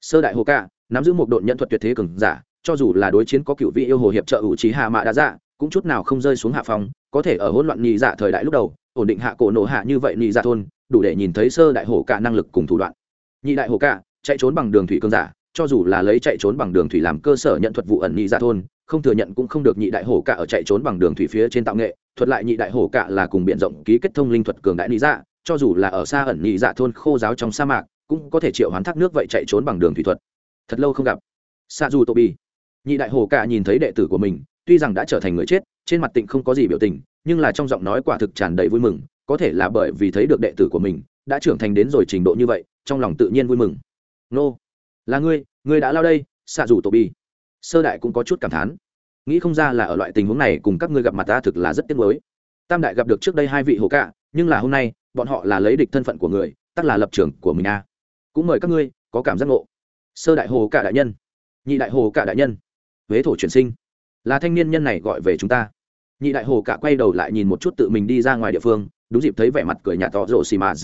Sơ đại hồ cả, nắm giữ một đội nhận thuật tuyệt thế cường giả, cho dù là đối chiến có cựu vị yêu hồ hiệp trợ ủ trí hạ mạ đã dạ cũng chút nào không rơi xuống hạ phòng có thể ở hỗn loạn nhị dạ thời đại lúc đầu, ổn định hạ cổ nổ hạ như vậy nhị dạ thôn, đủ để nhìn thấy sơ đại hồ cả năng lực cùng thủ đoạn. Nhị đại hồ cả, chạy trốn bằng đường thủy cường giả, cho dù là lấy chạy trốn bằng đường thủy làm cơ sở nhận thuật vụ ẩn nhị dạ thôn không thừa nhận cũng không được nhị đại hổ cả ở chạy trốn bằng đường thủy phía trên tạo nghệ, thuật lại nhị đại hổ cả là cùng biện rộng ký kết thông linh thuật cường đại lý dạ cho dù là ở xa ẩn nhị dạ thôn khô giáo trong sa mạc, cũng có thể triệu hoán thác nước vậy chạy trốn bằng đường thủy thuật. Thật lâu không gặp. Xa dù tô bi. Nhị đại hổ cả nhìn thấy đệ tử của mình, tuy rằng đã trở thành người chết, trên mặt tịnh không có gì biểu tình, nhưng là trong giọng nói quả thực tràn đầy vui mừng, có thể là bởi vì thấy được đệ tử của mình, đã trưởng thành đến rồi trình độ như vậy, trong lòng tự nhiên vui mừng. Nô, là ngươi ngươi đã lao đây xạ dù tổ bi sơ đại cũng có chút cảm thán. Nghĩ không ra là ở loại tình huống này cùng các ngươi gặp mặt ta thực là rất tiếc nuối. Tam đại gặp được trước đây hai vị hồ cạ, nhưng là hôm nay, bọn họ là lấy địch thân phận của người, tắc là lập trường của mình a cũng mời các ngươi, có cảm giác ngộ. Sơ đại hồ cả đại nhân. Nhị đại hồ cả đại nhân. Huế thổ chuyển sinh. Là thanh niên nhân này gọi về chúng ta. Nhị đại hồ cả quay đầu lại nhìn một chút tự mình đi ra ngoài địa phương, đúng dịp thấy vẻ mặt cười nhạt tỏ rộ xì mà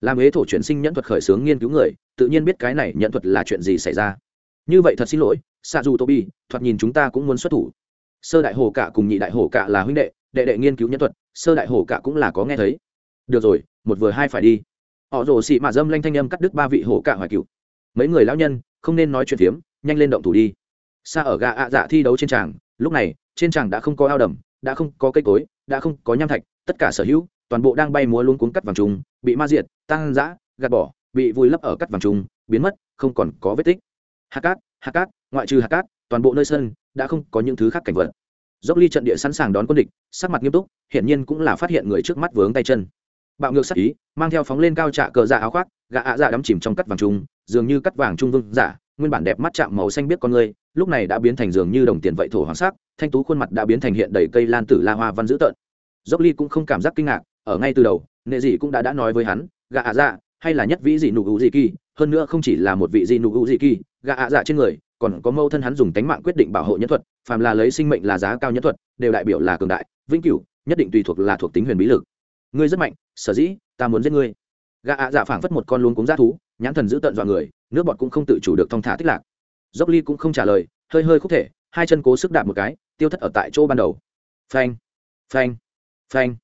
làm huế thổ chuyển sinh nhẫn thuật khởi xướng nghiên cứu người, tự nhiên biết cái này nhẫn thuật là chuyện gì xảy ra như vậy thật xin lỗi xạ dù tô bi thoạt nhìn chúng ta cũng muốn xuất thủ. Sơ đại hồ cả cùng nhị đại hồ cả là huynh đệ đệ đệ nghiên cứu nhân thuật, sơ đại hồ cả cũng là có nghe thấy. Được rồi, một vừa hai phải đi. Họ rồ xị mạ dâm lanh thanh âm cắt đứt ba vị hồ cả hoài cựu mấy người lão nhân, không nên nói chuyện phiếm, nhanh lên động thủ đi. Xa ở gà ạ dạ thi đấu trên tràng, lúc này, trên tràng đã không có ao đầm, đã không có cây cối, đã không có nham thạch, tất cả sở hữu, toàn bộ đang bay múa luôn cuốn cắt vàng trùng, bị ma diệt, tăng giã gạt bỏ, bị vùi lấp ở cắt vàng trùng, biến mất, không còn có vết tích hạt cát hạt cát, ngoại trừ hạt cát, toàn bộ nơi sân đã không có những thứ khác cảnh vật. Dốc ly trận địa sẵn sàng đón quân địch, sắc mặt nghiêm túc, hiển nhiên cũng là phát hiện người trước mắt vướng tay chân. Bạo ngược sắc ý, mang theo phóng lên cao trạ cờ dạ áo khoác, gã ạ dạ đắm chìm trong cắt vàng trung, dường như cắt vàng trung vương giả, nguyên bản đẹp mắt chạm màu xanh biết con người, lúc này đã biến thành dường như đồng tiền vậy thổ hoàng sắc, thanh tú khuôn mặt đã biến thành hiện đầy cây lan tử la hoa văn dữ tợn. Dốc ly cũng không cảm giác kinh ngạc, ở ngay từ đầu, nệ dị cũng đã đã nói với hắn, gã ạ dạ hay là nhất vĩ dị nụ hữu dị kỳ, hơn nữa không chỉ là một vị dị nụ hữu dị kỳ gạ ạ dạ trên người, còn có mâu thân hắn dùng tánh mạng quyết định bảo hộ nhân thuật, phàm là lấy sinh mệnh là giá cao nhân thuật, đều đại biểu là cường đại, vĩnh cửu, nhất định tùy thuộc là thuộc tính huyền bí lực. Ngươi rất mạnh, sở dĩ, ta muốn giết ngươi. Gạ ạ dạ phảng phất một con luống cúng g thú, nhãn thần giữ tận dọa người, nước bọt cũng không tự chủ được thong thả tích lạc. Dốc ly cũng không trả lời, hơi hơi khúc thể, hai chân cố sức đạp một cái, tiêu thất ở tại chỗ ban đầu. Phanh phanh phanh.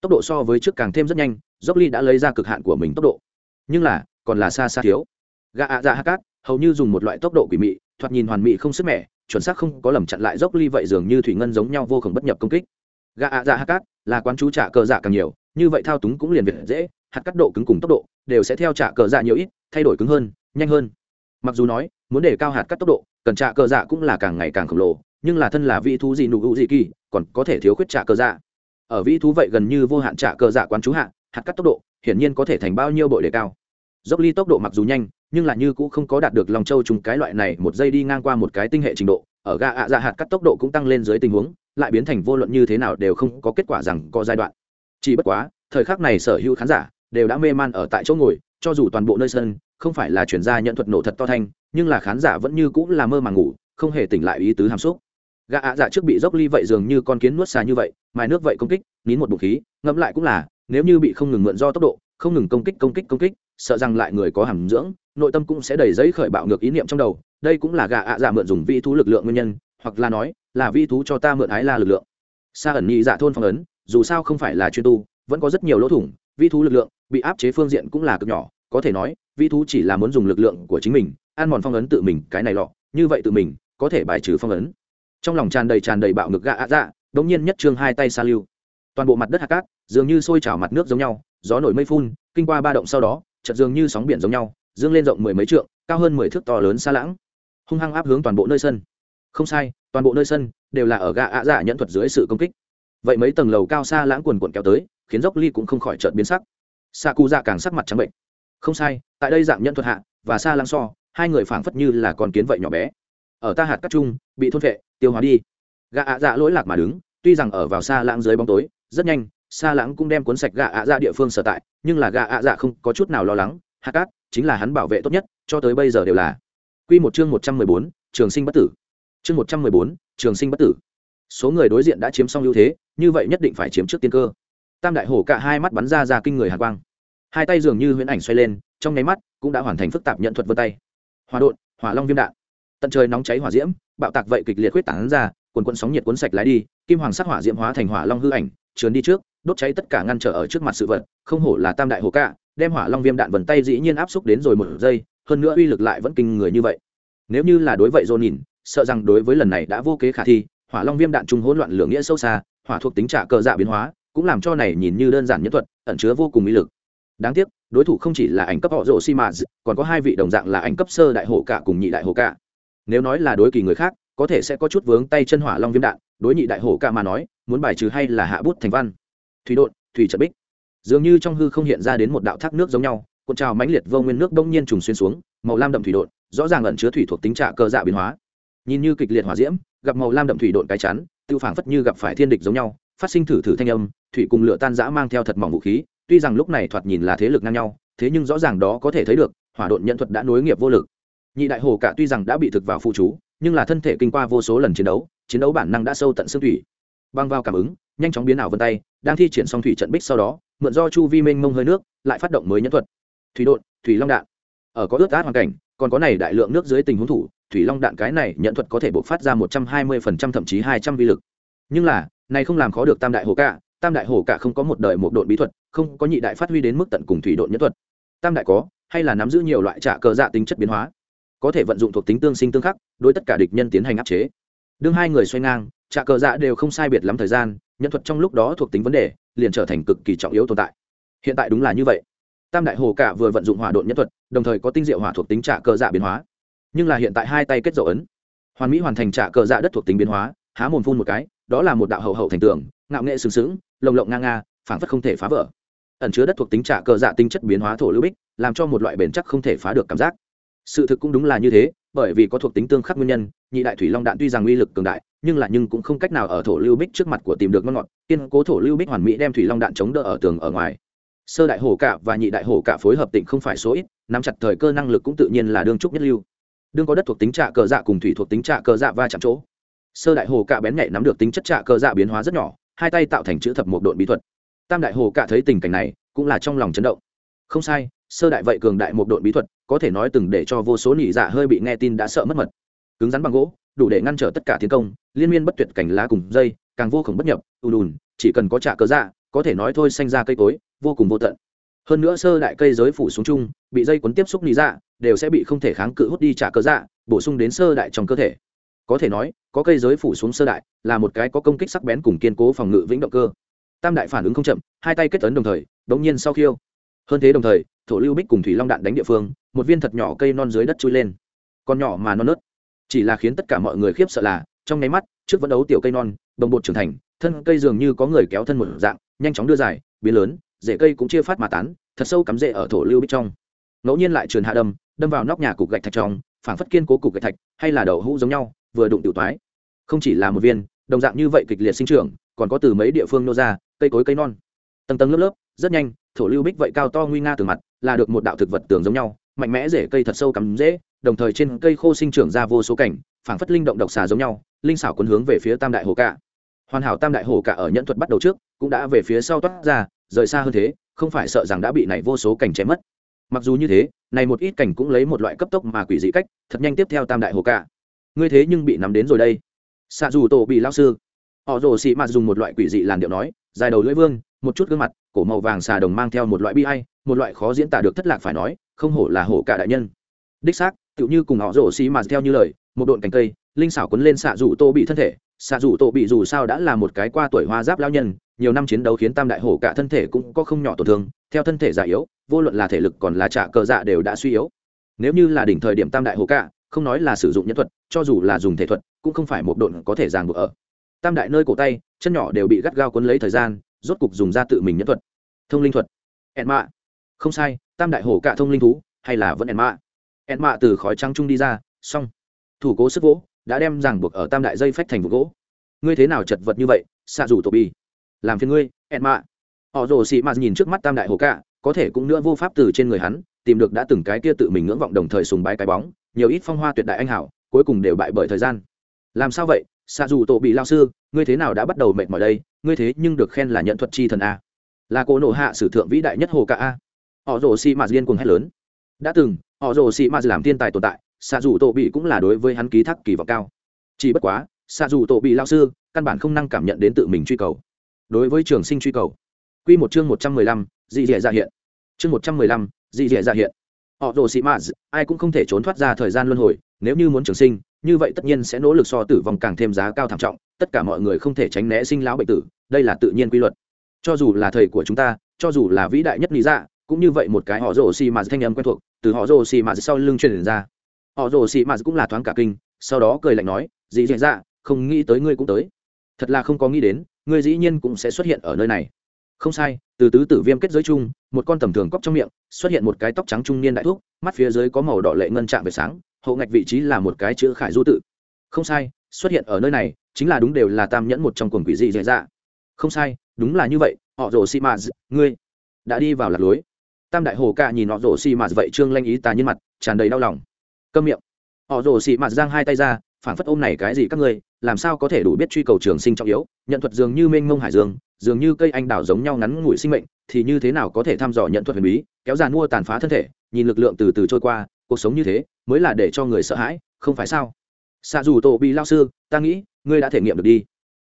Tốc độ so với trước càng thêm rất nhanh, dốc ly đã lấy ra cực hạn của mình tốc độ. Nhưng là, còn là xa xa thiếu. Gà ạ dạ hát cát hầu như dùng một loại tốc độ quỷ mị, thoạt nhìn hoàn mỹ không sức mẻ, chuẩn xác không có lầm chặn lại dốc ly vậy dường như thủy ngân giống nhau vô khổng bất nhập công kích. Gà ạ dạ hạt cát là quán chú trả cờ dạ càng nhiều, như vậy thao túng cũng liền việc dễ hạt cắt độ cứng cùng tốc độ đều sẽ theo trả cờ dạ nhiều ít, thay đổi cứng hơn, nhanh hơn. Mặc dù nói, muốn để cao hạt cắt tốc độ, cần trả cờ dạ cũng là càng ngày càng khổng lồ, nhưng là thân là vị thú gì nụ hữu gì kỳ, còn có thể thiếu khuyết trả cờ dạ. Ở vị thú vậy gần như vô hạn trả cờ dạ quán chú hạ, hạt cắt tốc độ hiển nhiên có thể thành bao nhiêu bội đề cao. Dốc ly tốc độ mặc dù nhanh nhưng là như cũng không có đạt được lòng châu trùng cái loại này, một giây đi ngang qua một cái tinh hệ trình độ, ở ga ạ dạ hạt cắt tốc độ cũng tăng lên dưới tình huống, lại biến thành vô luận như thế nào đều không có kết quả rằng có giai đoạn. Chỉ bất quá, thời khắc này sở hữu khán giả đều đã mê man ở tại chỗ ngồi, cho dù toàn bộ nơi sân không phải là chuyển gia nhận thuật nổ thật to thanh, nhưng là khán giả vẫn như cũng là mơ màng ngủ, không hề tỉnh lại ý tứ hàm xúc. Gã ạ dạ trước bị dốc ly vậy dường như con kiến nuốt xà như vậy, mài nước vậy công kích, nín một bụng khí, ngẫm lại cũng là, nếu như bị không ngừng mượn do tốc độ không ngừng công kích công kích công kích, sợ rằng lại người có hàm dưỡng, nội tâm cũng sẽ đầy giấy khởi bạo ngược ý niệm trong đầu. Đây cũng là gà ạ dạ mượn dùng vi thú lực lượng nguyên nhân, hoặc là nói, là vi thú cho ta mượn ái la lực lượng. Xa ẩn nhị dạ thôn phong ấn, dù sao không phải là chuyên tu, vẫn có rất nhiều lỗ thủng vi thú lực lượng bị áp chế phương diện cũng là cực nhỏ, có thể nói vi thú chỉ là muốn dùng lực lượng của chính mình, ăn mòn phong ấn tự mình, cái này lọ, như vậy tự mình, có thể bài trừ phong ấn. Trong lòng tràn đầy tràn đầy bạo ngực gạ ạ dạ đống nhiên nhất trương hai tay xa lưu toàn bộ mặt đất hạt cát, dường như sôi trào mặt nước giống nhau, gió nổi mây phun, kinh qua ba động sau đó, chợt dường như sóng biển giống nhau, dương lên rộng mười mấy trượng, cao hơn mười thước to lớn xa lãng. Hung hăng áp hướng toàn bộ nơi sân. Không sai, toàn bộ nơi sân đều là ở gạ ạ dạ nhận thuật dưới sự công kích. Vậy mấy tầng lầu cao xa lãng quần quần kéo tới, khiến dốc ly cũng không khỏi trợt biến sắc. Xa cụ dạ càng sắc mặt trắng bệnh. Không sai, tại đây dạng nhận thuật hạ và xa lãng so, hai người phảng phất như là con kiến vậy nhỏ bé. Ở ta hạt cắt chung, bị thôn vệ tiêu hóa đi. Gạ ạ dạ lỗi lạc mà đứng tuy rằng ở vào xa lãng dưới bóng tối, rất nhanh, xa lãng cũng đem cuốn sạch gạ ạ dạ địa phương sở tại, nhưng là gạ ạ dạ không có chút nào lo lắng, hạ cát chính là hắn bảo vệ tốt nhất, cho tới bây giờ đều là. Q một chương một trăm mười bốn, trường sinh bất tử. Chương một trăm mười bốn, trường sinh bất tử. Số người đối diện đã chiếm xong ưu thế, như vậy nhất định phải chiếm trước tiên cơ. Tam đại hổ cả hai mắt bắn ra ra kinh người hạ quang. Hai tay dường như huyễn ảnh xoay lên, trong nháy mắt cũng đã hoàn thành phức tạp nhận thuật vân tay. Hòa đột hỏa long viêm đạn. Tận trời nóng cháy hỏa diễm, bạo tạc vậy kịch liệt huyết tản ra quần quần sóng nhiệt cuốn sạch lái đi, kim hoàng sắc hỏa diễm hóa thành hỏa long hư ảnh, trườn đi trước, đốt cháy tất cả ngăn trở ở trước mặt sự vật, không hổ là tam đại hồ cạ, đem hỏa long viêm đạn vần tay dĩ nhiên áp xúc đến rồi một giây, hơn nữa uy lực lại vẫn kinh người như vậy. Nếu như là đối vậy dồn nhìn sợ rằng đối với lần này đã vô kế khả thi, hỏa long viêm đạn trung hỗn loạn lượng nghĩa sâu xa, hỏa thuộc tính trả cờ dạ biến hóa, cũng làm cho này nhìn như đơn giản nhất thuật, ẩn chứa vô cùng uy lực. Đáng tiếc, đối thủ không chỉ là ảnh cấp họ rổ xi mà, còn có hai vị đồng dạng là ảnh cấp sơ đại hộ cả cùng nhị đại hộ cả nếu nói là đối kỳ người khác có thể sẽ có chút vướng tay chân hỏa long viêm đạn, đối nhị đại hổ ca mà nói, muốn bài trừ hay là hạ bút thành văn. Thủy đột thủy trận bích. Dường như trong hư không hiện ra đến một đạo thác nước giống nhau, cuộn trào mãnh liệt vô nguyên nước đông nhiên trùng xuyên xuống, màu lam đậm thủy đột rõ ràng ẩn chứa thủy thuộc tính trạ cơ dạ biến hóa. Nhìn như kịch liệt hỏa diễm, gặp màu lam đậm thủy đột cái chắn tự phảng phất như gặp phải thiên địch giống nhau, phát sinh thử thử thanh âm, thủy cùng lửa tan giã mang theo thật mỏng vũ khí, tuy rằng lúc này thoạt nhìn là thế lực ngang nhau, thế nhưng rõ ràng đó có thể thấy được, hỏa độn nhận thuật đã nối nghiệp vô lực. Nhị đại hồ cả tuy rằng đã bị thực vào phụ chú nhưng là thân thể kinh qua vô số lần chiến đấu chiến đấu bản năng đã sâu tận xương thủy. Băng vào cảm ứng, nhanh chóng biến ảo vân tay, đang thi triển xong thủy trận bích sau đó, mượn do chu vi mênh mông hơi nước, lại phát động mới nhẫn thuật. Thủy đột thủy long đạn. Ở có ướt át hoàn cảnh, còn có này đại lượng nước dưới tình huống thủ, thủy long đạn cái này nhận thuật có thể bộc phát ra một trăm hai mươi phần trăm thậm chí hai trăm vi lực. Nhưng là, này không làm khó được tam đại hồ cả, tam đại hồ cả không có một đời một đội bí thuật, không có nhị đại phát huy đến mức tận cùng thủy độn nhân thuật. Tam đại có, hay là nắm giữ nhiều loại trả cờ dạ tính chất biến hóa? Có thể vận dụng thuộc tính tương sinh tương khắc, đối tất cả địch nhân tiến hành áp chế. Đương hai người xoay ngang trả cờ dạ đều không sai biệt lắm thời gian, nhân thuật trong lúc đó thuộc tính vấn đề, liền trở thành cực kỳ trọng yếu tồn tại. Hiện tại đúng là như vậy. Tam đại hồ cả vừa vận dụng hỏa độn nhân thuật, đồng thời có tinh diệu hỏa thuộc tính trả cờ dạ biến hóa. Nhưng là hiện tại hai tay kết dấu ấn. Hoàn mỹ hoàn thành trả cờ dạ đất thuộc tính biến hóa, há mồm phun một cái, đó là một đạo hậu hậu thành tường, ngạo nghệ sừng sững, lồng lộng ngang nga, phảng phất không thể phá vỡ. Ẩn chứa đất thuộc tính trả cờ dạ tinh chất biến hóa thổ lưu bích, làm cho một loại bền chắc không thể phá được cảm giác sự thực cũng đúng là như thế, bởi vì có thuộc tính tương khắc nguyên nhân, nhị đại thủy long đạn tuy rằng uy lực cường đại, nhưng là nhưng cũng không cách nào ở thổ lưu bích trước mặt của tìm được ngon ngọt, kiên cố thổ lưu bích hoàn mỹ đem thủy long đạn chống đỡ ở tường ở ngoài. Sơ đại hồ cả và nhị đại hồ cả phối hợp tỉnh không phải số ít, nắm chặt thời cơ năng lực cũng tự nhiên là đương trúc nhất lưu. Đương có đất thuộc tính trạ cờ dạ cùng thủy thuộc tính trạ cờ dạ va chạm chỗ. Sơ đại hồ cả bén nhạy nắm được tính chất trạ cờ dạ biến hóa rất nhỏ, hai tay tạo thành chữ thập một độn bí thuật. Tam đại hồ cả thấy tình cảnh này, cũng là trong lòng chấn động. Không sai sơ đại vậy cường đại một độn bí thuật, có thể nói từng để cho vô số nỉ dạ hơi bị nghe tin đã sợ mất mật. Cứng rắn bằng gỗ, đủ để ngăn trở tất cả tiến công, liên miên bất tuyệt cảnh lá cùng dây, càng vô khổng bất nhập ù đùn chỉ cần có trả cớ dạ có thể nói thôi xanh ra cây cối, vô cùng vô tận. Hơn nữa sơ đại cây giới phủ xuống chung, bị dây cuốn tiếp xúc nỉ dạ đều sẽ bị không thể kháng cự hút đi trả cớ dạ bổ sung đến sơ đại trong cơ thể. Có thể nói, có cây giới phủ xuống sơ đại là một cái có công kích sắc bén cùng kiên cố phòng ngự vĩnh động cơ. Tam đại phản ứng không chậm, hai tay kết ấn đồng thời, đống nhiên sau khiêu. Hơn thế đồng thời thổ lưu bích cùng thủy long đạn đánh địa phương, một viên thật nhỏ cây non dưới đất chui lên. Con nhỏ mà non nớt. Chỉ là khiến tất cả mọi người khiếp sợ là, trong nháy mắt, trước vẫn đấu tiểu cây non, đồng bột trưởng thành, thân cây dường như có người kéo thân một dạng, nhanh chóng đưa dài, biến lớn, rễ cây cũng chia phát mà tán, thật sâu cắm rễ ở thổ lưu bích trong. Ngẫu nhiên lại truyền hạ đâm đâm vào nóc nhà cục gạch thạch trong, phảng phất kiên cố cục gạch thạch, hay là đậu hũ giống nhau, vừa đụng tiểu toái. Không chỉ là một viên, đồng dạng như vậy kịch liệt sinh trưởng, còn có từ mấy địa phương nô ra, cây cối cây non. Tầng tầng lớp lớp, rất nhanh thổ lưu bích vậy cao to nguy nga từ mặt, là được một đạo thực vật tường giống nhau, mạnh mẽ rễ cây thật sâu cắm rễ, đồng thời trên cây khô sinh trưởng ra vô số cảnh, phảng phất linh động độc xà giống nhau, linh xảo cuốn hướng về phía tam đại hồ cả hoàn hảo tam đại hồ cả ở nhẫn thuật bắt đầu trước, cũng đã về phía sau toát ra, rời xa hơn thế, không phải sợ rằng đã bị này vô số cảnh chém mất. Mặc dù như thế, này một ít cảnh cũng lấy một loại cấp tốc mà quỷ dị cách, thật nhanh tiếp theo tam đại hồ cả ngươi thế nhưng bị nắm đến rồi đây. Xạ dù tổ bị lao sư. Họ rồ xị mạt dùng một loại quỷ dị làn điệu nói, dài đầu lưỡi vương, một chút gương mặt cổ màu vàng xà đồng mang theo một loại bi hay một loại khó diễn tả được thất lạc phải nói, không hổ là hổ cả đại nhân. Đích xác, tựu như cùng họ rổ xì mà theo như lời, một độn cành cây, linh xảo quấn lên xạ rủ tô bị thân thể. Xạ rủ tô bị dù sao đã là một cái qua tuổi hoa giáp lao nhân, nhiều năm chiến đấu khiến tam đại hổ cả thân thể cũng có không nhỏ tổn thương, theo thân thể già yếu, vô luận là thể lực còn là trả cờ dạ đều đã suy yếu. Nếu như là đỉnh thời điểm tam đại hổ cả, không nói là sử dụng nhân thuật, cho dù là dùng thể thuật, cũng không phải một độn có thể ràng buộc ở. Tam đại nơi cổ tay, chân nhỏ đều bị gắt gao quấn lấy thời gian rốt cục dùng ra tự mình nhân thuật. Thông linh thuật. Ẹn mạ. Không sai, tam đại hổ cả thông linh thú, hay là vẫn ẹn mạ. Ẹn mạ từ khói trắng trung đi ra, xong. Thủ cố sức vỗ, đã đem ràng buộc ở tam đại dây phách thành vụ gỗ. Ngươi thế nào chật vật như vậy, xạ rủ tổ bi làm phiền ngươi, ẹn mạ. Họ rồ xị mạt nhìn trước mắt tam đại Hổ cạ có thể cũng nữa vô pháp từ trên người hắn, tìm được đã từng cái kia tự mình ngưỡng vọng đồng thời sùng bái cái bóng, nhiều ít phong hoa tuyệt đại anh hảo, cuối cùng đều bại bởi thời gian. Làm sao vậy? Xạ dù tổ bị lao sư, ngươi thế nào đã bắt đầu mệt mỏi đây? Ngươi thế nhưng được khen là nhận thuật chi thần a. Là cô nộ hạ sử thượng vĩ đại nhất hồ cả a. Họ rồ xị mạt liên cùng hét lớn. Đã từng, họ rồ xị mạt làm thiên tài tồn tại xạ dù tổ bị cũng là đối với hắn ký thác kỳ vọng cao. Chỉ bất quá xạ dù tổ bị lao sư, căn bản không năng cảm nhận đến tự mình truy cầu. Đối với trường sinh truy cầu. Quy một chương một trăm mười lăm, dị dẻ ra dạ hiện. Chương một trăm mười lăm, dị dẻ ra dạ hiện. Họ rồ xị mạt, ai cũng không thể trốn thoát ra thời gian luân hồi nếu như muốn trường sinh, như vậy tất nhiên sẽ nỗ lực so tử vong càng thêm giá cao thảm trọng, tất cả mọi người không thể tránh né sinh lão bệnh tử, đây là tự nhiên quy luật. Cho dù là thầy của chúng ta, cho dù là vĩ đại nhất lý dạ cũng như vậy một cái họ rồ xì mà thanh âm quen thuộc, từ họ rồ xì mà sau lưng truyền ra. Họ rồ xì mà cũng là thoáng cả kinh, sau đó cười lạnh nói dĩ dạ dạ không nghĩ tới ngươi cũng tới. Thật là không có nghĩ đến, ngươi dĩ nhiên cũng sẽ xuất hiện ở nơi này. Không sai, từ tứ tử viêm kết giới chung một con tầm thường cóc trong miệng, xuất hiện một cái tóc trắng trung niên đại thuốc mắt phía dưới có màu đỏ lệ ngân chạm về sáng, hậu ngạch vị trí là một cái chữ khải du tự. Không sai, xuất hiện ở nơi này, chính là đúng đều là tam nhẫn một trong cuồng quỷ dị dạy dạ. Không sai, đúng là như vậy, họ rồ xi mạt ngươi đã đi vào lạc lối. Tam đại hồ ca nhìn họ rồ xi mạt vậy trương lanh ý tà nhân mặt, tràn đầy đau lòng. Câm miệng. Họ rồ xi mạt giang hai tay ra phản phất ôm này cái gì các ngươi, làm sao có thể đủ biết truy cầu trường sinh trọng yếu, nhận thuật dường như mênh mông hải dương, dường như cây anh đào giống nhau ngắn ngủi sinh mệnh thì như thế nào có thể thăm dò nhận thuật huyền bí, kéo dàn mua tàn phá thân thể, nhìn lực lượng từ từ trôi qua, cuộc sống như thế mới là để cho người sợ hãi, không phải sao? Xạ dù tổ bị lao sư, ta nghĩ, ngươi đã thể nghiệm được đi.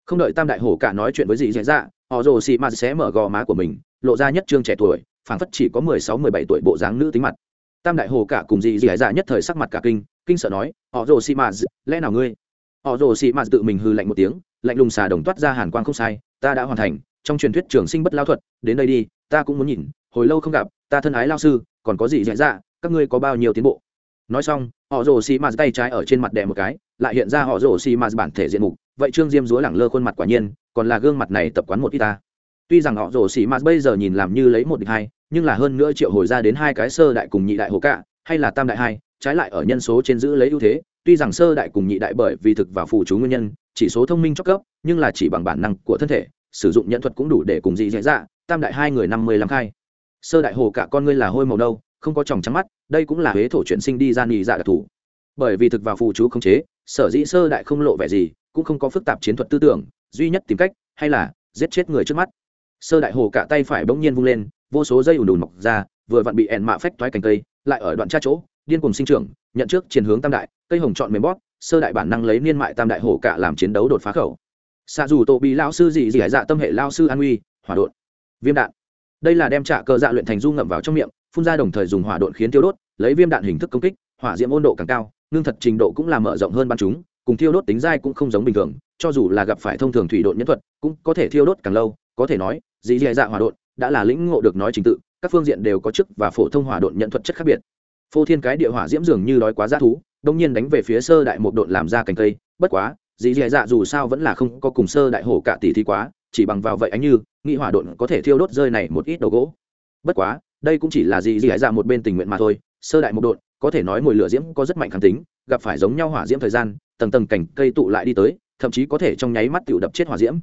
Không đợi tam đại hổ cả nói chuyện với dì dạy dạ họ rồ xì mạt sẽ mở gò má của mình, lộ ra nhất trương trẻ tuổi, phảng phất chỉ có mười sáu, mười bảy tuổi bộ dáng nữ tính mặt. Tam đại hồ cả cùng dì dì dạ nhất thời sắc mặt cả kinh kinh sợ nói, họ rồ xì mạt lẽ nào ngươi? Họ rồ xì mạt tự mình hư lạnh một tiếng, lạnh lùng xà đồng toát ra hàn quang không sai, ta đã hoàn thành trong truyền thuyết trường sinh bất lao thuật, đến đây đi, ta cũng muốn nhìn, hồi lâu không gặp, ta thân ái lao sư, còn có gì dạy dạ các ngươi có bao nhiêu tiến bộ? Nói xong, họ rồ xì mạt tay trái ở trên mặt đè một cái, lại hiện ra họ rồ xì mạt bản thể diện mục. Vậy trương diêm dúa lẳng lơ khuôn mặt quả nhiên, còn là gương mặt này tập quán một ít ta. Tuy rằng họ rồ xì mạt bây giờ nhìn làm như lấy một địch hai, nhưng là hơn nữa triệu hồi ra đến hai cái sơ đại cùng nhị đại hồ cạ, hay là tam đại hai, trái lại ở nhân số trên giữ lấy ưu thế. Tuy rằng sơ đại cùng nhị đại bởi vì thực và phù chú nguyên nhân, chỉ số thông minh cho cấp, nhưng là chỉ bằng bản năng của thân thể sử dụng nhận thuật cũng đủ để cùng dị dạy dạ tam đại hai người năm mươi lăm khai. Sơ đại hồ cả con ngươi là hôi màu đâu không có tròng trắng mắt, đây cũng là huế thổ chuyển sinh đi ra nghỉ dạ đặc thù. Bởi vì thực vào phù chú không chế, sở dĩ sơ đại không lộ vẻ gì, cũng không có phức tạp chiến thuật tư tưởng, duy nhất tìm cách hay là giết chết người trước mắt. Sơ đại hồ cả tay phải bỗng nhiên vung lên, vô số dây ùn đùn mọc ra, vừa vặn bị ẻn mạ phách thoái cành cây, lại ở đoạn tra chỗ, điên cùng sinh trưởng, nhận trước chiến hướng tam đại, cây hồng chọn mềm bóp, sơ đại bản năng lấy niên mại tam đại hồ cả làm chiến đấu đột phá khẩu xạ dù tổ bị lao sư gì gì hải dạ tâm hệ lao sư an uy hỏa đột viêm đạn. Đây là đem trả cờ dạ luyện thành du ngậm vào trong miệng, phun ra đồng thời dùng hỏa đột khiến tiêu đốt, lấy viêm đạn hình thức công kích, hỏa diễm ôn độ càng cao nương thật trình độ cũng là mở rộng hơn ban chúng, cùng thiêu đốt tính dai cũng không giống bình thường, cho dù là gặp phải thông thường thủy độn nhân thuật, cũng có thể thiêu đốt càng lâu, có thể nói, dị dì dạ hỏa độn đã là lĩnh ngộ được nói trình tự, các phương diện đều có chức và phổ thông hỏa độn nhận thuật chất khác biệt. Phô thiên cái địa hỏa diễm dường như đói quá g thú, đông nhiên đánh về phía sơ đại một độn làm ra cành cây, bất quá dì dì dạ dù sao vẫn là không có cùng sơ đại hổ cả tỷ thi quá, chỉ bằng vào vậy ánh như, nghĩ hỏa độn có thể thiêu đốt rơi này một ít đầu gỗ. Bất quá, đây cũng chỉ là dì dì dạ một bên tình nguyện mà thôi, sơ đại một độn, có thể nói mùi lửa diễm có rất mạnh kháng tính, gặp phải giống nhau hỏa diễm thời gian, tầng tầng cảnh cây tụ lại đi tới, thậm chí có thể trong nháy mắt tự đập chết hỏa diễm.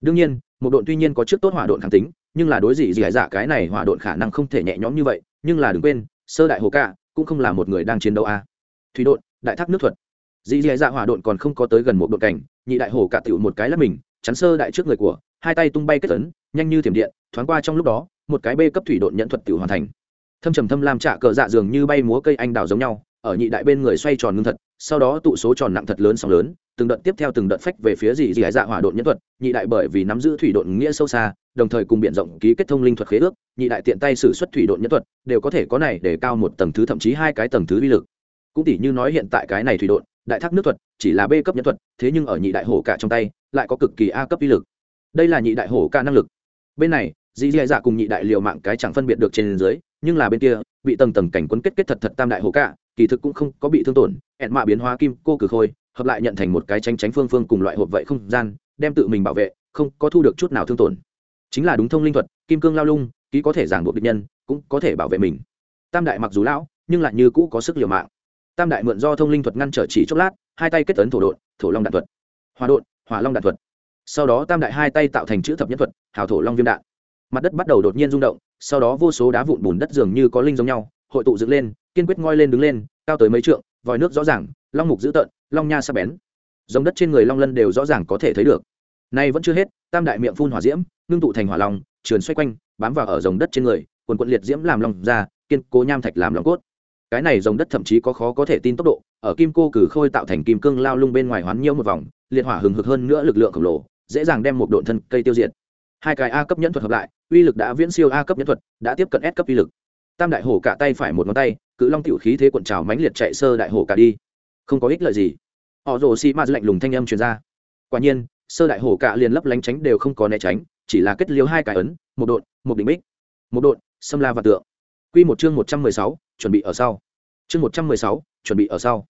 Đương nhiên, một độn tuy nhiên có trước tốt hỏa độn kháng tính, nhưng là đối Dì gì dạ cái này hỏa độn khả năng không thể nhẹ nhõm như vậy, nhưng là đừng quên, sơ đại hồ ca cũng không là một người đang chiến đấu a. Thủy độn, đại thác nước thuật dì dì dạ hỏa độn còn không có tới gần một độn cảnh, nhị đại hổ cả tựu một cái là mình, chắn sơ đại trước người của, hai tay tung bay kết tấn nhanh như thiểm điện, thoáng qua trong lúc đó, một cái bê cấp thủy độn nhận thuật tựu hoàn thành. Thâm trầm thâm lam trả cờ dạ dường như bay múa cây anh đào giống nhau, ở nhị đại bên người xoay tròn ngưng thật, sau đó tụ số tròn nặng thật lớn sóng lớn, từng đợt tiếp theo từng đợt phách về phía dì dì dạ hỏa độn nhân thuật, nhị đại bởi vì nắm giữ thủy độn nghĩa sâu xa, đồng thời cùng biện rộng ký kết thông linh thuật khế ước, nhị đại tiện tay xử xuất thủy độn nhân thuật, đều có thể có này để cao một tầng thứ thậm chí hai cái tầng thứ vi lực. Cũng tỷ như nói hiện tại cái này thủy độn đại thác nước thuật, chỉ là b cấp nhân thuật, thế nhưng ở nhị đại hổ cả trong tay, lại có cực kỳ a cấp uy lực. Đây là nhị đại hổ ca năng lực. Bên này dì dì dạ cùng nhị đại liều mạng cái chẳng phân biệt được trên dưới, nhưng là bên kia, bị tầng tầng cảnh quấn kết kết thật thật tam đại hổ ca kỳ thực cũng không có bị thương tổn, ẹn mạ biến hóa kim, cô cử khôi, hợp lại nhận thành một cái tranh tránh phương phương cùng loại hộp vậy không gian, đem tự mình bảo vệ, không có thu được chút nào thương tổn. Chính là đúng thông linh thuật, kim cương lao lung, ký có thể giảng buộc địch nhân, cũng có thể bảo vệ mình. Tam đại mặc dù lão, nhưng lại như cũ có sức liều mạng tam đại mượn do thông linh thuật ngăn trở chỉ chốc lát, hai tay kết tấn thổ đột thổ long đạn thuật. Hòa đột hỏa long đạn thuật. Sau đó tam đại hai tay tạo thành chữ thập nhất thuật, hào thổ long viêm đạn. Mặt đất bắt đầu đột nhiên rung động, sau đó vô số đá vụn bùn đất dường như có linh giống nhau, hội tụ dựng lên, kiên quyết ngoi lên đứng lên, cao tới mấy trượng, vòi nước rõ ràng, long mục dữ tợn, long nha sắp bén. Giống đất trên người long lân đều rõ ràng có thể thấy được. Nay vẫn chưa hết, tam đại miệng phun hỏa diễm, ngưng tụ thành hỏa long, trườn xoay quanh, bám vào ở dòng đất trên người, quần quận liệt diễm làm lòng ra, kiên cố nham thạch làm lòng cốt cái này dòng đất thậm chí có khó có thể tin tốc độ, ở kim cô cử khôi tạo thành kim cương lao lung bên ngoài hoán nhiễu một vòng, liệt hỏa hừng hực hơn nữa lực lượng khổng lồ, dễ dàng đem một độn thân cây tiêu diệt. Hai cái a cấp nhẫn thuật hợp lại, uy lực đã viễn siêu a cấp nhẫn thuật, đã tiếp cận s cấp uy lực. Tam đại hổ cả tay phải một ngón tay, cự long tiểu khí thế cuộn trào mãnh liệt chạy sơ đại hổ cả đi. Không có ích lợi gì. Họ rồ xi ma lạnh lùng thanh âm truyền ra. Quả nhiên, sơ đại hổ cả liền lấp lánh tránh đều không có né tránh, chỉ là kết liêu hai cái ấn, một độn, một đỉnh bích, một độn, xâm la và tượng quy một chương một trăm mười sáu, chuẩn bị ở sau. Chương một trăm mười sáu, chuẩn bị ở sau.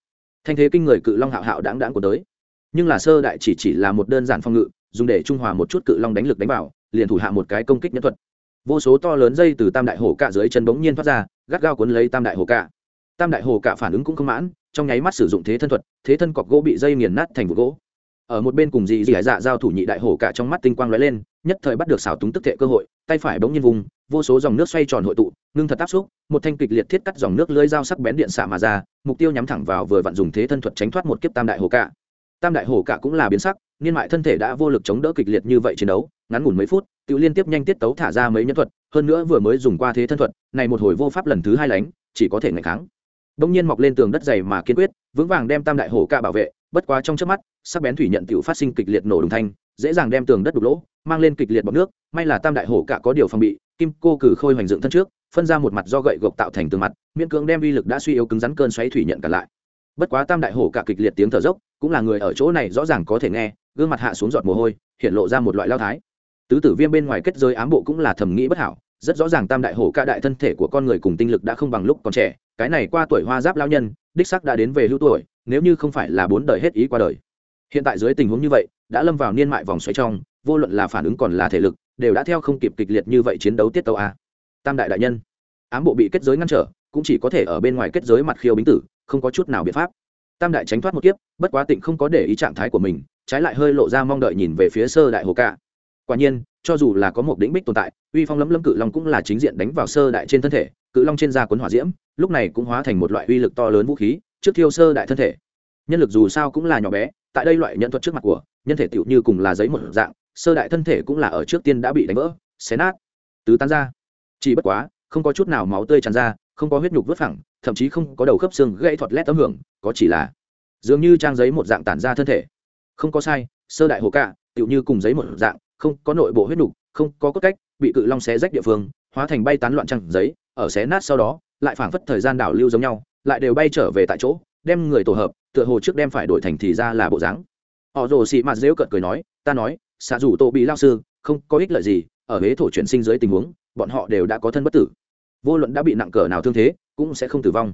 Thanh thế kinh người cự long hạo hạo đãng đãng của tới. Nhưng là sơ đại chỉ chỉ là một đơn giản phong ngự, dùng để trung hòa một chút cự long đánh lực đánh vào, liền thủ hạ một cái công kích nhân thuật. Vô số to lớn dây từ tam đại hổ cạ dưới chân bỗng nhiên thoát ra, gắt gao cuốn lấy tam đại hổ cạ. Tam đại hổ cạ phản ứng cũng không mãn, trong nháy mắt sử dụng thế thân thuật, thế thân cọc gỗ bị dây nghiền nát thành vụ gỗ ở một bên cùng dị dị dạ giao thủ nhị đại hổ cả trong mắt tinh quang lóe lên, nhất thời bắt được xảo túng tức thệ cơ hội, tay phải bỗng nhiên vùng, vô số dòng nước xoay tròn hội tụ, ngưng thật áp xúc, một thanh kịch liệt thiết cắt dòng nước lưới dao sắc bén điện xạ mà ra, mục tiêu nhắm thẳng vào vừa vặn dùng thế thân thuật tránh thoát một kiếp tam đại hổ cả. Tam đại hổ cả cũng là biến sắc, niên mại thân thể đã vô lực chống đỡ kịch liệt như vậy chiến đấu, ngắn ngủn mấy phút tự liên tiếp nhanh tiết tấu thả ra mấy nhân thuật, hơn nữa vừa mới dùng qua thế thân thuật, này một hồi vô pháp lần thứ hai lánh, chỉ có thể ngày kháng. Đông nhiên mọc lên tường đất dày mà kiên quyết, vững vàng đem tam đại hổ cả bảo vệ bất quá trong trước mắt, sắc bén thủy nhận tiểu phát sinh kịch liệt nổ đồng thanh, dễ dàng đem tường đất đục lỗ, mang lên kịch liệt bọc nước. May là tam đại hổ cạ có điều phòng bị, kim cô cử khôi hoành dựng thân trước, phân ra một mặt do gậy gộc tạo thành tường mặt, miễn cưỡng đem uy lực đã suy yếu cứng rắn cơn xoáy thủy nhận cả lại. Bất quá tam đại hổ cạ kịch liệt tiếng thở dốc, cũng là người ở chỗ này rõ ràng có thể nghe, gương mặt hạ xuống giọt mồ hôi, hiện lộ ra một loại lao thái. Tứ tử viêm bên ngoài kết giới ám bộ cũng là thầm nghĩ bất hảo rất rõ ràng tam đại hổ ca đại thân thể của con người cùng tinh lực đã không bằng lúc còn trẻ, cái này qua tuổi hoa giáp lao nhân, đích sắc đã đến về hưu tuổi, nếu như không phải là bốn đời hết ý qua đời. Hiện tại dưới tình huống như vậy, đã lâm vào niên mại vòng xoáy trong, vô luận là phản ứng còn là thể lực, đều đã theo không kịp kịch liệt như vậy chiến đấu tiết tàu a. Tam đại đại nhân, ám bộ bị kết giới ngăn trở, cũng chỉ có thể ở bên ngoài kết giới mặt khiêu bính tử, không có chút nào biện pháp. Tam đại tránh thoát một kiếp, bất quá tịnh không có để ý trạng thái của mình, trái lại hơi lộ ra mong đợi nhìn về phía sơ đại hồ ca quả nhiên, cho dù là có một đỉnh bích tồn tại, uy phong lấm lấm cự long cũng là chính diện đánh vào sơ đại trên thân thể, cự long trên da cuốn hỏa diễm, lúc này cũng hóa thành một loại uy lực to lớn vũ khí, trước thiêu sơ đại thân thể. Nhân lực dù sao cũng là nhỏ bé, tại đây loại nhận thuật trước mặt của, nhân thể tựu như cùng là giấy một dạng, sơ đại thân thể cũng là ở trước tiên đã bị đánh vỡ, xé nát. Tứ tán ra. Chỉ bất quá, không có chút nào máu tươi tràn ra, không có huyết nhục vớt phẳng, thậm chí không có đầu khớp xương gãy thuật lét tấm hưởng, có chỉ là dường như trang giấy một dạng tản ra thân thể. Không có sai, sơ đại hồ cạ, tựu như cùng giấy một dạng không có nội bộ huyết đủ, không có cốt cách bị cự long xé rách địa phương hóa thành bay tán loạn trăng giấy ở xé nát sau đó lại phảng phất thời gian đảo lưu giống nhau lại đều bay trở về tại chỗ đem người tổ hợp tựa hồ trước đem phải đổi thành thì ra là bộ dáng. Họ rồ xì mặt dễu cợt cười nói ta nói xạ rủ tô bị lao sư không có ích lợi gì ở hế thổ chuyển sinh dưới tình huống bọn họ đều đã có thân bất tử. Vô luận đã bị nặng cỡ nào thương thế cũng sẽ không tử vong.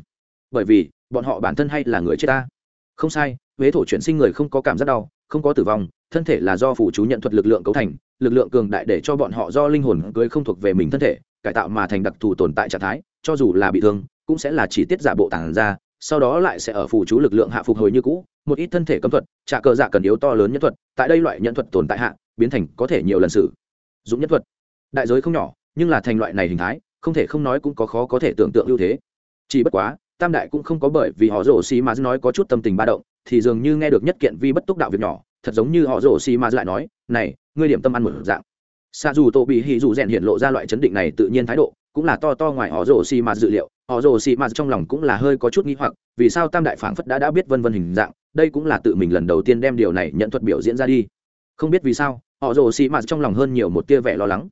Bởi vì bọn họ bản thân hay là người chết ta. Không sai hế thổ chuyển sinh người không có cảm giác đau không có tử vong thân thể là do phụ chú nhận thuật lực lượng cấu thành, lực lượng cường đại để cho bọn họ do linh hồn cưới không thuộc về mình thân thể, cải tạo mà thành đặc thù tồn tại trạng thái, cho dù là bị thương, cũng sẽ là chỉ tiết giả bộ tản ra, sau đó lại sẽ ở phụ chú lực lượng hạ phục hồi như cũ, một ít thân thể cấm thuật trả cờ dạ cần yếu to lớn nhân thuật, tại đây loại nhân thuật tồn tại hạ, biến thành có thể nhiều lần sử dụng nhân thuật. Đại giới không nhỏ, nhưng là thành loại này hình thái, không thể không nói cũng có khó có thể tưởng tượng ưu thế. Chỉ bất quá, tam đại cũng không có bởi vì họ rổ xì mà nói có chút tâm tình ba động, thì dường như nghe được nhất kiện vi bất túc đạo việc nhỏ thật giống như họ rổ xì mà lại nói, này, ngươi điểm tâm ăn một dạng. Xa dù tổ bị hì dù rèn hiện lộ ra loại chấn định này tự nhiên thái độ, cũng là to to ngoài họ rổ xì mà dự liệu, họ rồ xì ma trong lòng cũng là hơi có chút nghi hoặc, vì sao tam đại phảng phất đã đã biết vân vân hình dạng, đây cũng là tự mình lần đầu tiên đem điều này nhận thuật biểu diễn ra đi. Không biết vì sao, họ rồ xì mạt trong lòng hơn nhiều một tia vẻ lo lắng.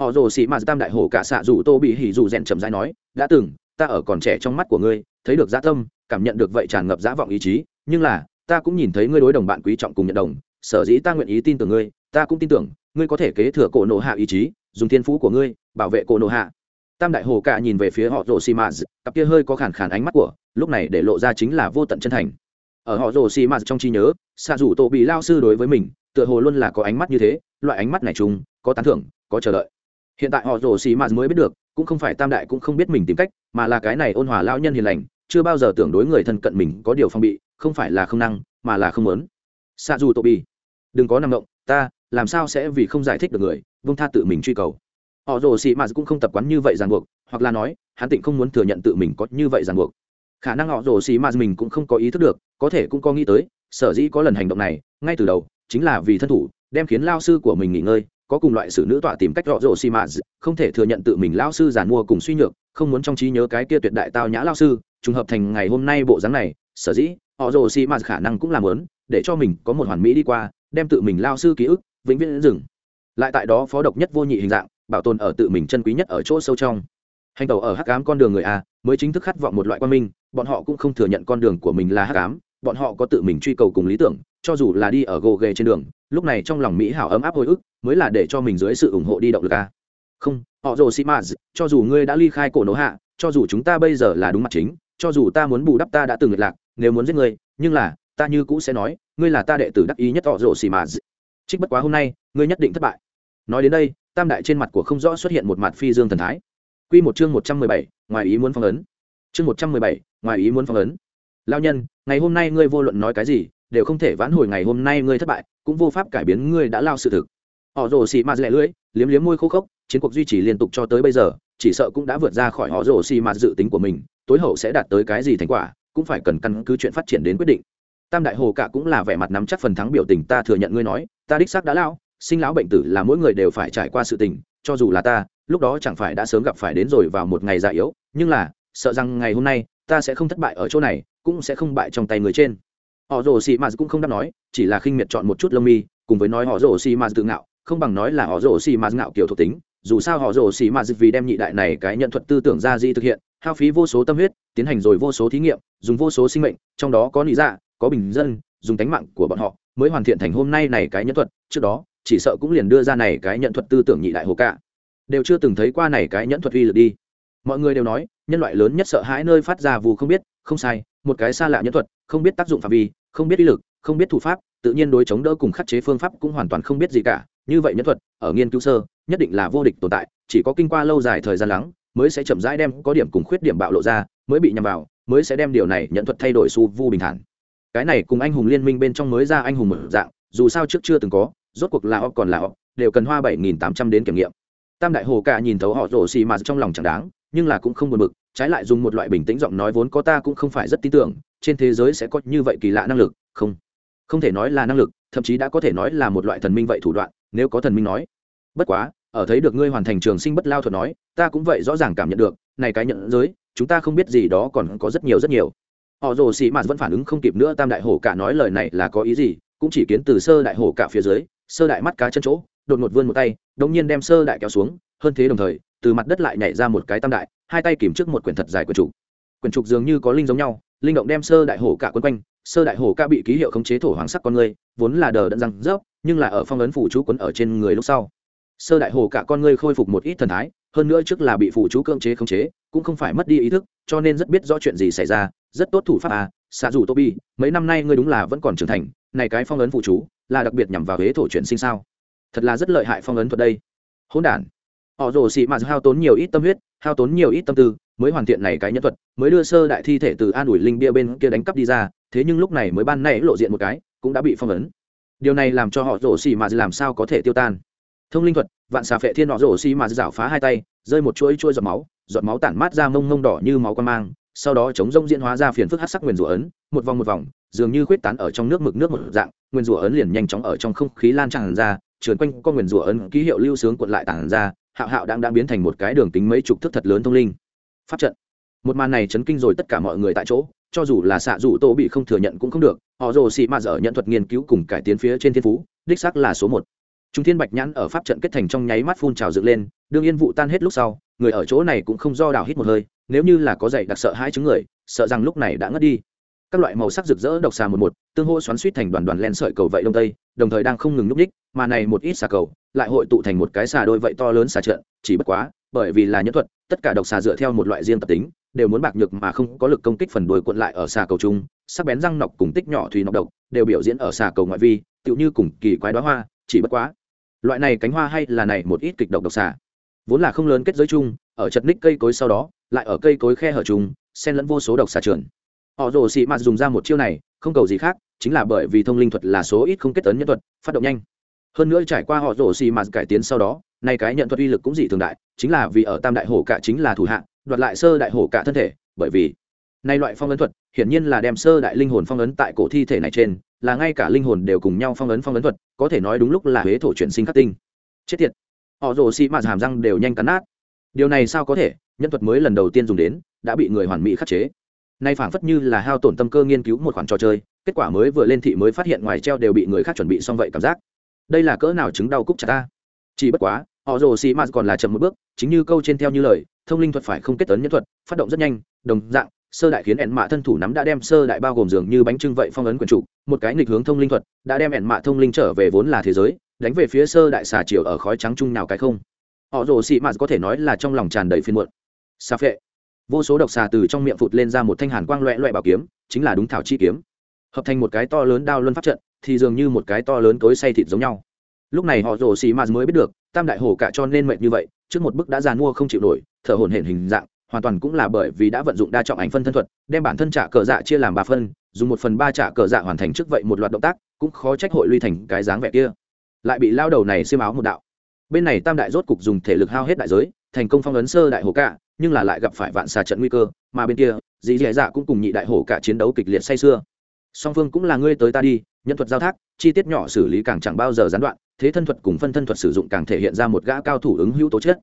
Họ rồ xì mạt tam đại hổ cả xạ dù tô bị hỉ dù rèn chậm rãi nói, đã từng, ta ở còn trẻ trong mắt của ngươi, thấy được dã tâm, cảm nhận được vậy tràn ngập dã vọng ý chí, nhưng là ta cũng nhìn thấy ngươi đối đồng bạn quý trọng cùng nhận đồng, sở dĩ ta nguyện ý tin tưởng ngươi, ta cũng tin tưởng, ngươi có thể kế thừa cổ nộ hạ ý chí, dùng thiên phú của ngươi, bảo vệ cổ nộ hạ. Tam đại hồ cả nhìn về phía họ rồ xì mạt cặp kia hơi có khản khản ánh mắt của, lúc này để lộ ra chính là vô tận chân thành. Ở họ rồ xì mạt trong trí nhớ xạ rủ tổ bị lao sư đối với mình, tựa hồ luôn là có ánh mắt như thế, loại ánh mắt này chung, có tán thưởng, có chờ đợi. Hiện tại họ rồ xì mạt mới biết được, cũng không phải tam đại cũng không biết mình tìm cách, mà là cái này ôn hòa lao nhân hiền lành, chưa bao giờ tưởng đối người thân cận mình có điều phong bị không phải là không năng, mà là không muốn. Xạ dù tổ bi đừng có nằm động, ta, làm sao sẽ vì không giải thích được người vung tha tự mình truy cầu. Họ rồ xì mà cũng không tập quán như vậy ràng buộc, hoặc là nói, hắn tịnh không muốn thừa nhận tự mình có như vậy ràng buộc. Khả năng họ rồ xì mà mình cũng không có ý thức được, có thể cũng có nghĩ tới, sở dĩ có lần hành động này, ngay từ đầu, chính là vì thân thủ, đem khiến lao sư của mình nghỉ ngơi, có cùng loại sử nữ tọa tìm cách rõ rồ xì mạt không thể thừa nhận tự mình lao sư giàn mua cùng suy nhược, không muốn trong trí nhớ cái kia tuyệt đại tao nhã lao sư, trùng hợp thành ngày hôm nay bộ dáng này, sở dĩ họ rồ xì mạt khả năng cũng làm lớn, để cho mình có một hoàn mỹ đi qua, đem tự mình lao sư ký ức, vĩnh viễn dừng. Lại tại đó phó độc nhất vô nhị hình dạng, bảo tồn ở tự mình chân quý nhất ở chỗ sâu trong. Hành tàu ở hắc ám con đường người a, mới chính thức khát vọng một loại quan minh, bọn họ cũng không thừa nhận con đường của mình là hắc ám, bọn họ có tự mình truy cầu cùng lý tưởng, cho dù là đi ở gồ ghề trên đường, lúc này trong lòng mỹ hảo ấm áp hồi ức, mới là để cho mình dưới sự ủng hộ đi động lực a. Không, họ rồ sĩ maz cho dù ngươi đã ly khai cổ nổ hạ, cho dù chúng ta bây giờ là đúng mặt chính, cho dù ta muốn bù đắp ta đã từng lệch lạc nếu muốn giết ngươi, nhưng là, ta như cũ sẽ nói, ngươi là ta đệ tử đắc ý nhất họ rồ sĩ maz trích bất quá hôm nay, ngươi nhất định thất bại. Nói đến đây, tam đại trên mặt của không rõ xuất hiện một mặt phi dương thần thái. Quy một chương một trăm mười bảy, ngoài ý muốn phong ấn. Chương một trăm mười bảy, ngoài ý muốn phong ấn. Lao nhân, ngày hôm nay ngươi vô luận nói cái gì, đều không thể vãn hồi ngày hôm nay ngươi thất bại, cũng vô pháp cải biến ngươi đã lao sự thực. Họ rồ xì mạt lẻ lưỡi, liếm liếm môi khô khốc, chiến cuộc duy trì liên tục cho tới bây giờ, chỉ sợ cũng đã vượt ra khỏi họ rồ xì mạt dự tính của mình, tối hậu sẽ đạt tới cái gì thành quả cũng phải cần căn cứ chuyện phát triển đến quyết định. Tam đại hồ cả cũng là vẻ mặt nắm chắc phần thắng biểu tình, ta thừa nhận ngươi nói, ta đích xác đã lao, sinh lão bệnh tử là mỗi người đều phải trải qua sự tình, cho dù là ta, lúc đó chẳng phải đã sớm gặp phải đến rồi vào một ngày già yếu, nhưng là, sợ rằng ngày hôm nay, ta sẽ không thất bại ở chỗ này, cũng sẽ không bại trong tay người trên. Họ rồ xì m cũng không đáp nói, chỉ là khinh miệt chọn một chút lông mi, cùng với nói họ rồ xì m tự ngạo, không bằng nói là họ rồ xì m ngạo kiểu thuộc tính. Dù sao họ rồ xì m vì đem nhị đại này cái nhận thuật tư tưởng ra di thực hiện, hao phí vô số tâm huyết tiến hành rồi vô số thí nghiệm, dùng vô số sinh mệnh, trong đó có lý dạ có bình dân, dùng tánh mạng của bọn họ, mới hoàn thiện thành hôm nay này cái nhân thuật. Trước đó, chỉ sợ cũng liền đưa ra này cái nhận thuật tư tưởng nhị đại hồ cả. Đều chưa từng thấy qua này cái nhẫn thuật uy lực đi. Mọi người đều nói, nhân loại lớn nhất sợ hãi nơi phát ra vù không biết, không sai, một cái xa lạ nhẫn thuật, không biết tác dụng phạm vi, không biết uy lực, không biết thủ pháp, tự nhiên đối chống đỡ cùng khắc chế phương pháp cũng hoàn toàn không biết gì cả. Như vậy nhẫn thuật, ở nghiên cứu sơ, nhất định là vô địch tồn tại, chỉ có kinh qua lâu dài thời gian lắng mới sẽ chậm rãi đem có điểm cùng khuyết điểm bạo lộ ra mới bị nhằm vào mới sẽ đem điều này nhận thuật thay đổi su vu bình thản. Cái này cùng anh hùng liên minh bên trong mới ra anh hùng mở dạng dù sao trước chưa từng có rốt cuộc là họ còn là họ, đều cần hoa bảy nghìn tám trăm đến kiểm nghiệm. Tam đại hồ cả nhìn thấu họ rổ xì mà trong lòng chẳng đáng nhưng là cũng không buồn bực trái lại dùng một loại bình tĩnh giọng nói vốn có ta cũng không phải rất tin tưởng trên thế giới sẽ có như vậy kỳ lạ năng lực không. Không thể nói là năng lực thậm chí đã có thể nói là một loại thần minh vậy thủ đoạn nếu có thần minh nói. Bất quá ở thấy được ngươi hoàn thành trường sinh bất lao thuật nói, ta cũng vậy rõ ràng cảm nhận được, này cái nhận giới, chúng ta không biết gì đó còn có rất nhiều rất nhiều. Họ rồ xì mạt vẫn phản ứng không kịp nữa, tam đại hổ cả nói lời này là có ý gì, cũng chỉ kiến từ sơ đại hổ cả phía dưới, sơ đại mắt cá chân chỗ, đột ngột vươn một tay, đống nhiên đem sơ đại kéo xuống, hơn thế đồng thời, từ mặt đất lại nhảy ra một cái tam đại, hai tay kìm trước một quyển thật dài quyển trục. Quyển trục dường như có linh giống nhau, linh động đem sơ đại hổ cả quấn quanh, sơ đại hổ ca bị ký hiệu khống chế thổ hoàng sắc con người, vốn là đờ đẫn răng rớp, nhưng là ở phong ấn phủ chú quấn ở trên người lúc sau sơ đại hồ cả con ngươi khôi phục một ít thần thái, hơn nữa trước là bị phụ chú cưỡng chế khống chế, cũng không phải mất đi ý thức, cho nên rất biết rõ chuyện gì xảy ra, rất tốt thủ pháp à xạ dù tô bi mấy năm nay ngươi đúng là vẫn còn trưởng thành, này cái phong ấn phụ chú, là đặc biệt nhằm vào huế thổ chuyển sinh sao? Thật là rất lợi hại phong ấn thuật đây. Hỗn đản. Họ rồ xị mạt hao tốn nhiều ít tâm huyết, hao tốn nhiều ít tâm tư, mới hoàn thiện này cái nhân thuật, mới đưa sơ đại thi thể từ an ủi linh bia bên kia đánh cắp đi ra, thế nhưng lúc này mới ban nay lộ diện một cái, cũng đã bị phong ấn. Điều này làm cho họ rồ xị mạt làm sao có thể tiêu tan thông linh thuật, vạn xà phệ thiên nọ rổ xi mà rảo phá hai tay, rơi một chuỗi chuỗi giọt máu giọt máu tản mát ra mông mông đỏ như máu quan mang, sau đó chống rông diễn hóa ra phiền phức hát sắc nguyền rủa ấn, một vòng một vòng, dường như khuyết tán ở trong nước mực nước một dạng nguyền rủa ấn liền nhanh chóng ở trong không khí lan tràn ra, trườn quanh con nguyền rủa ấn ký hiệu lưu sướng cuộn lại tản ra, hạo hạo đang đang biến thành một cái đường tính mấy chục thước thật lớn thông linh. Pháp trận. Một màn này chấn kinh rồi tất cả mọi người tại chỗ, cho dù là xạ dù tô bị không thừa nhận cũng không được, họ rồ xị mà dở nhận thuật nghiên cứu cùng cải tiến phía trên thiên phú, đích xác là số một trung thiên bạch nhãn ở pháp trận kết thành trong nháy mắt phun trào dựng lên đương yên vụ tan hết lúc sau người ở chỗ này cũng không do đào hít một hơi nếu như là có dạy đặc sợ hai chứng người sợ rằng lúc này đã ngất đi. Các loại màu sắc rực rỡ độc xà một một tương hô xoắn xuýt thành đoàn đoàn len sợi cầu vậy đông tây đồng thời đang không ngừng lúc đích, mà này một ít xà cầu lại hội tụ thành một cái xà đôi vậy to lớn xà trận chỉ bất quá bởi vì là nhân thuật tất cả độc xà dựa theo một loại riêng tập tính đều muốn bạc nhược mà không có lực công kích phần đuôi cuộn lại ở xà cầu chung sắc bén răng nọc cùng tích nhỏ thủy nọc độc đều biểu diễn ở xà cầu ngoại vi tựu như cùng kỳ quái đóa hoa chỉ bất quá loại này cánh hoa hay là này một ít kịch độc độc xà. Vốn là không lớn kết giới chung, ở chật ních cây cối sau đó, lại ở cây cối khe hở chung, xen lẫn vô số độc xà trườn. Họ rồ xị mạt dùng ra một chiêu này, không cầu gì khác, chính là bởi vì thông linh thuật là số ít không kết tấn nhân thuật, phát động nhanh. Hơn nữa trải qua họ rồ xị mạt cải tiến sau đó, nay cái nhận thuật uy lực cũng dị thường đại, chính là vì ở tam đại hổ cả chính là thủ hạ, đoạt lại sơ đại hổ cả thân thể, bởi vì nay loại phong ấn thuật, hiển nhiên là đem sơ đại linh hồn phong ấn tại cổ thi thể này trên, là ngay cả linh hồn đều cùng nhau phong ấn phong ấn thuật, có thể nói đúng lúc là huế thổ chuyển sinh khắc tinh. Chết tiệt. Họ rồ xị mạt hàm răng đều nhanh cắn nát. Điều này sao có thể? Nhân thuật mới lần đầu tiên dùng đến, đã bị người hoàn mỹ khắc chế. Nay phảng phất như là hao tổn tâm cơ nghiên cứu một khoản trò chơi, kết quả mới vừa lên thị mới phát hiện ngoài treo đều bị người khác chuẩn bị xong vậy cảm giác. Đây là cỡ nào chứng đau cúc chặt ta. Chỉ bất quá, họ rồ xì mạt còn là chậm một bước, chính như câu trên theo như lời, thông linh thuật phải không kết tấn nhân thuật, phát động rất nhanh, đồng dạng sơ đại khiến ẻn mạ thân thủ nắm đã đem sơ đại bao gồm dường như bánh trưng vậy phong ấn quyền chủ, một cái nghịch hướng thông linh thuật, đã đem ẻn mạ thông linh trở về vốn là thế giới, đánh về phía sơ đại xà chiều ở khói trắng chung nào cái không. Họ rồ xị mạt có thể nói là trong lòng tràn đầy phiên muộn. Xà phệ. Vô số độc xà từ trong miệng phụt lên ra một thanh hàn quang loẹ loẹ bảo kiếm, chính là đúng thảo chi kiếm. Hợp thành một cái to lớn đao luân pháp trận, thì dường như một cái to lớn cối say thịt giống nhau. Lúc này họ rồ xì mạt mới biết được, tam đại hổ cả cho nên mệt như vậy, trước một bức đã giàn mua không chịu nổi, thở hổn hển hình dạng hoàn toàn cũng là bởi vì đã vận dụng đa trọng ảnh phân thân thuật, đem bản thân trả cờ dạ chia làm ba phân, dùng một phần ba trả cờ dạ hoàn thành trước vậy một loạt động tác, cũng khó trách hội luy thành cái dáng vẻ kia. Lại bị lao đầu này xiêm áo một đạo. Bên này tam đại rốt cục dùng thể lực hao hết đại giới, thành công phong ấn sơ đại hổ cả, nhưng là lại gặp phải vạn xà trận nguy cơ, mà bên kia, dì dì dạ cũng cùng nhị đại hổ cả chiến đấu kịch liệt say sưa. Song phương cũng là ngươi tới ta đi, nhân thuật giao thác, chi tiết nhỏ xử lý càng chẳng bao giờ gián đoạn, thế thân thuật cùng phân thân thuật sử dụng càng thể hiện ra một gã cao thủ ứng hữu tố chất.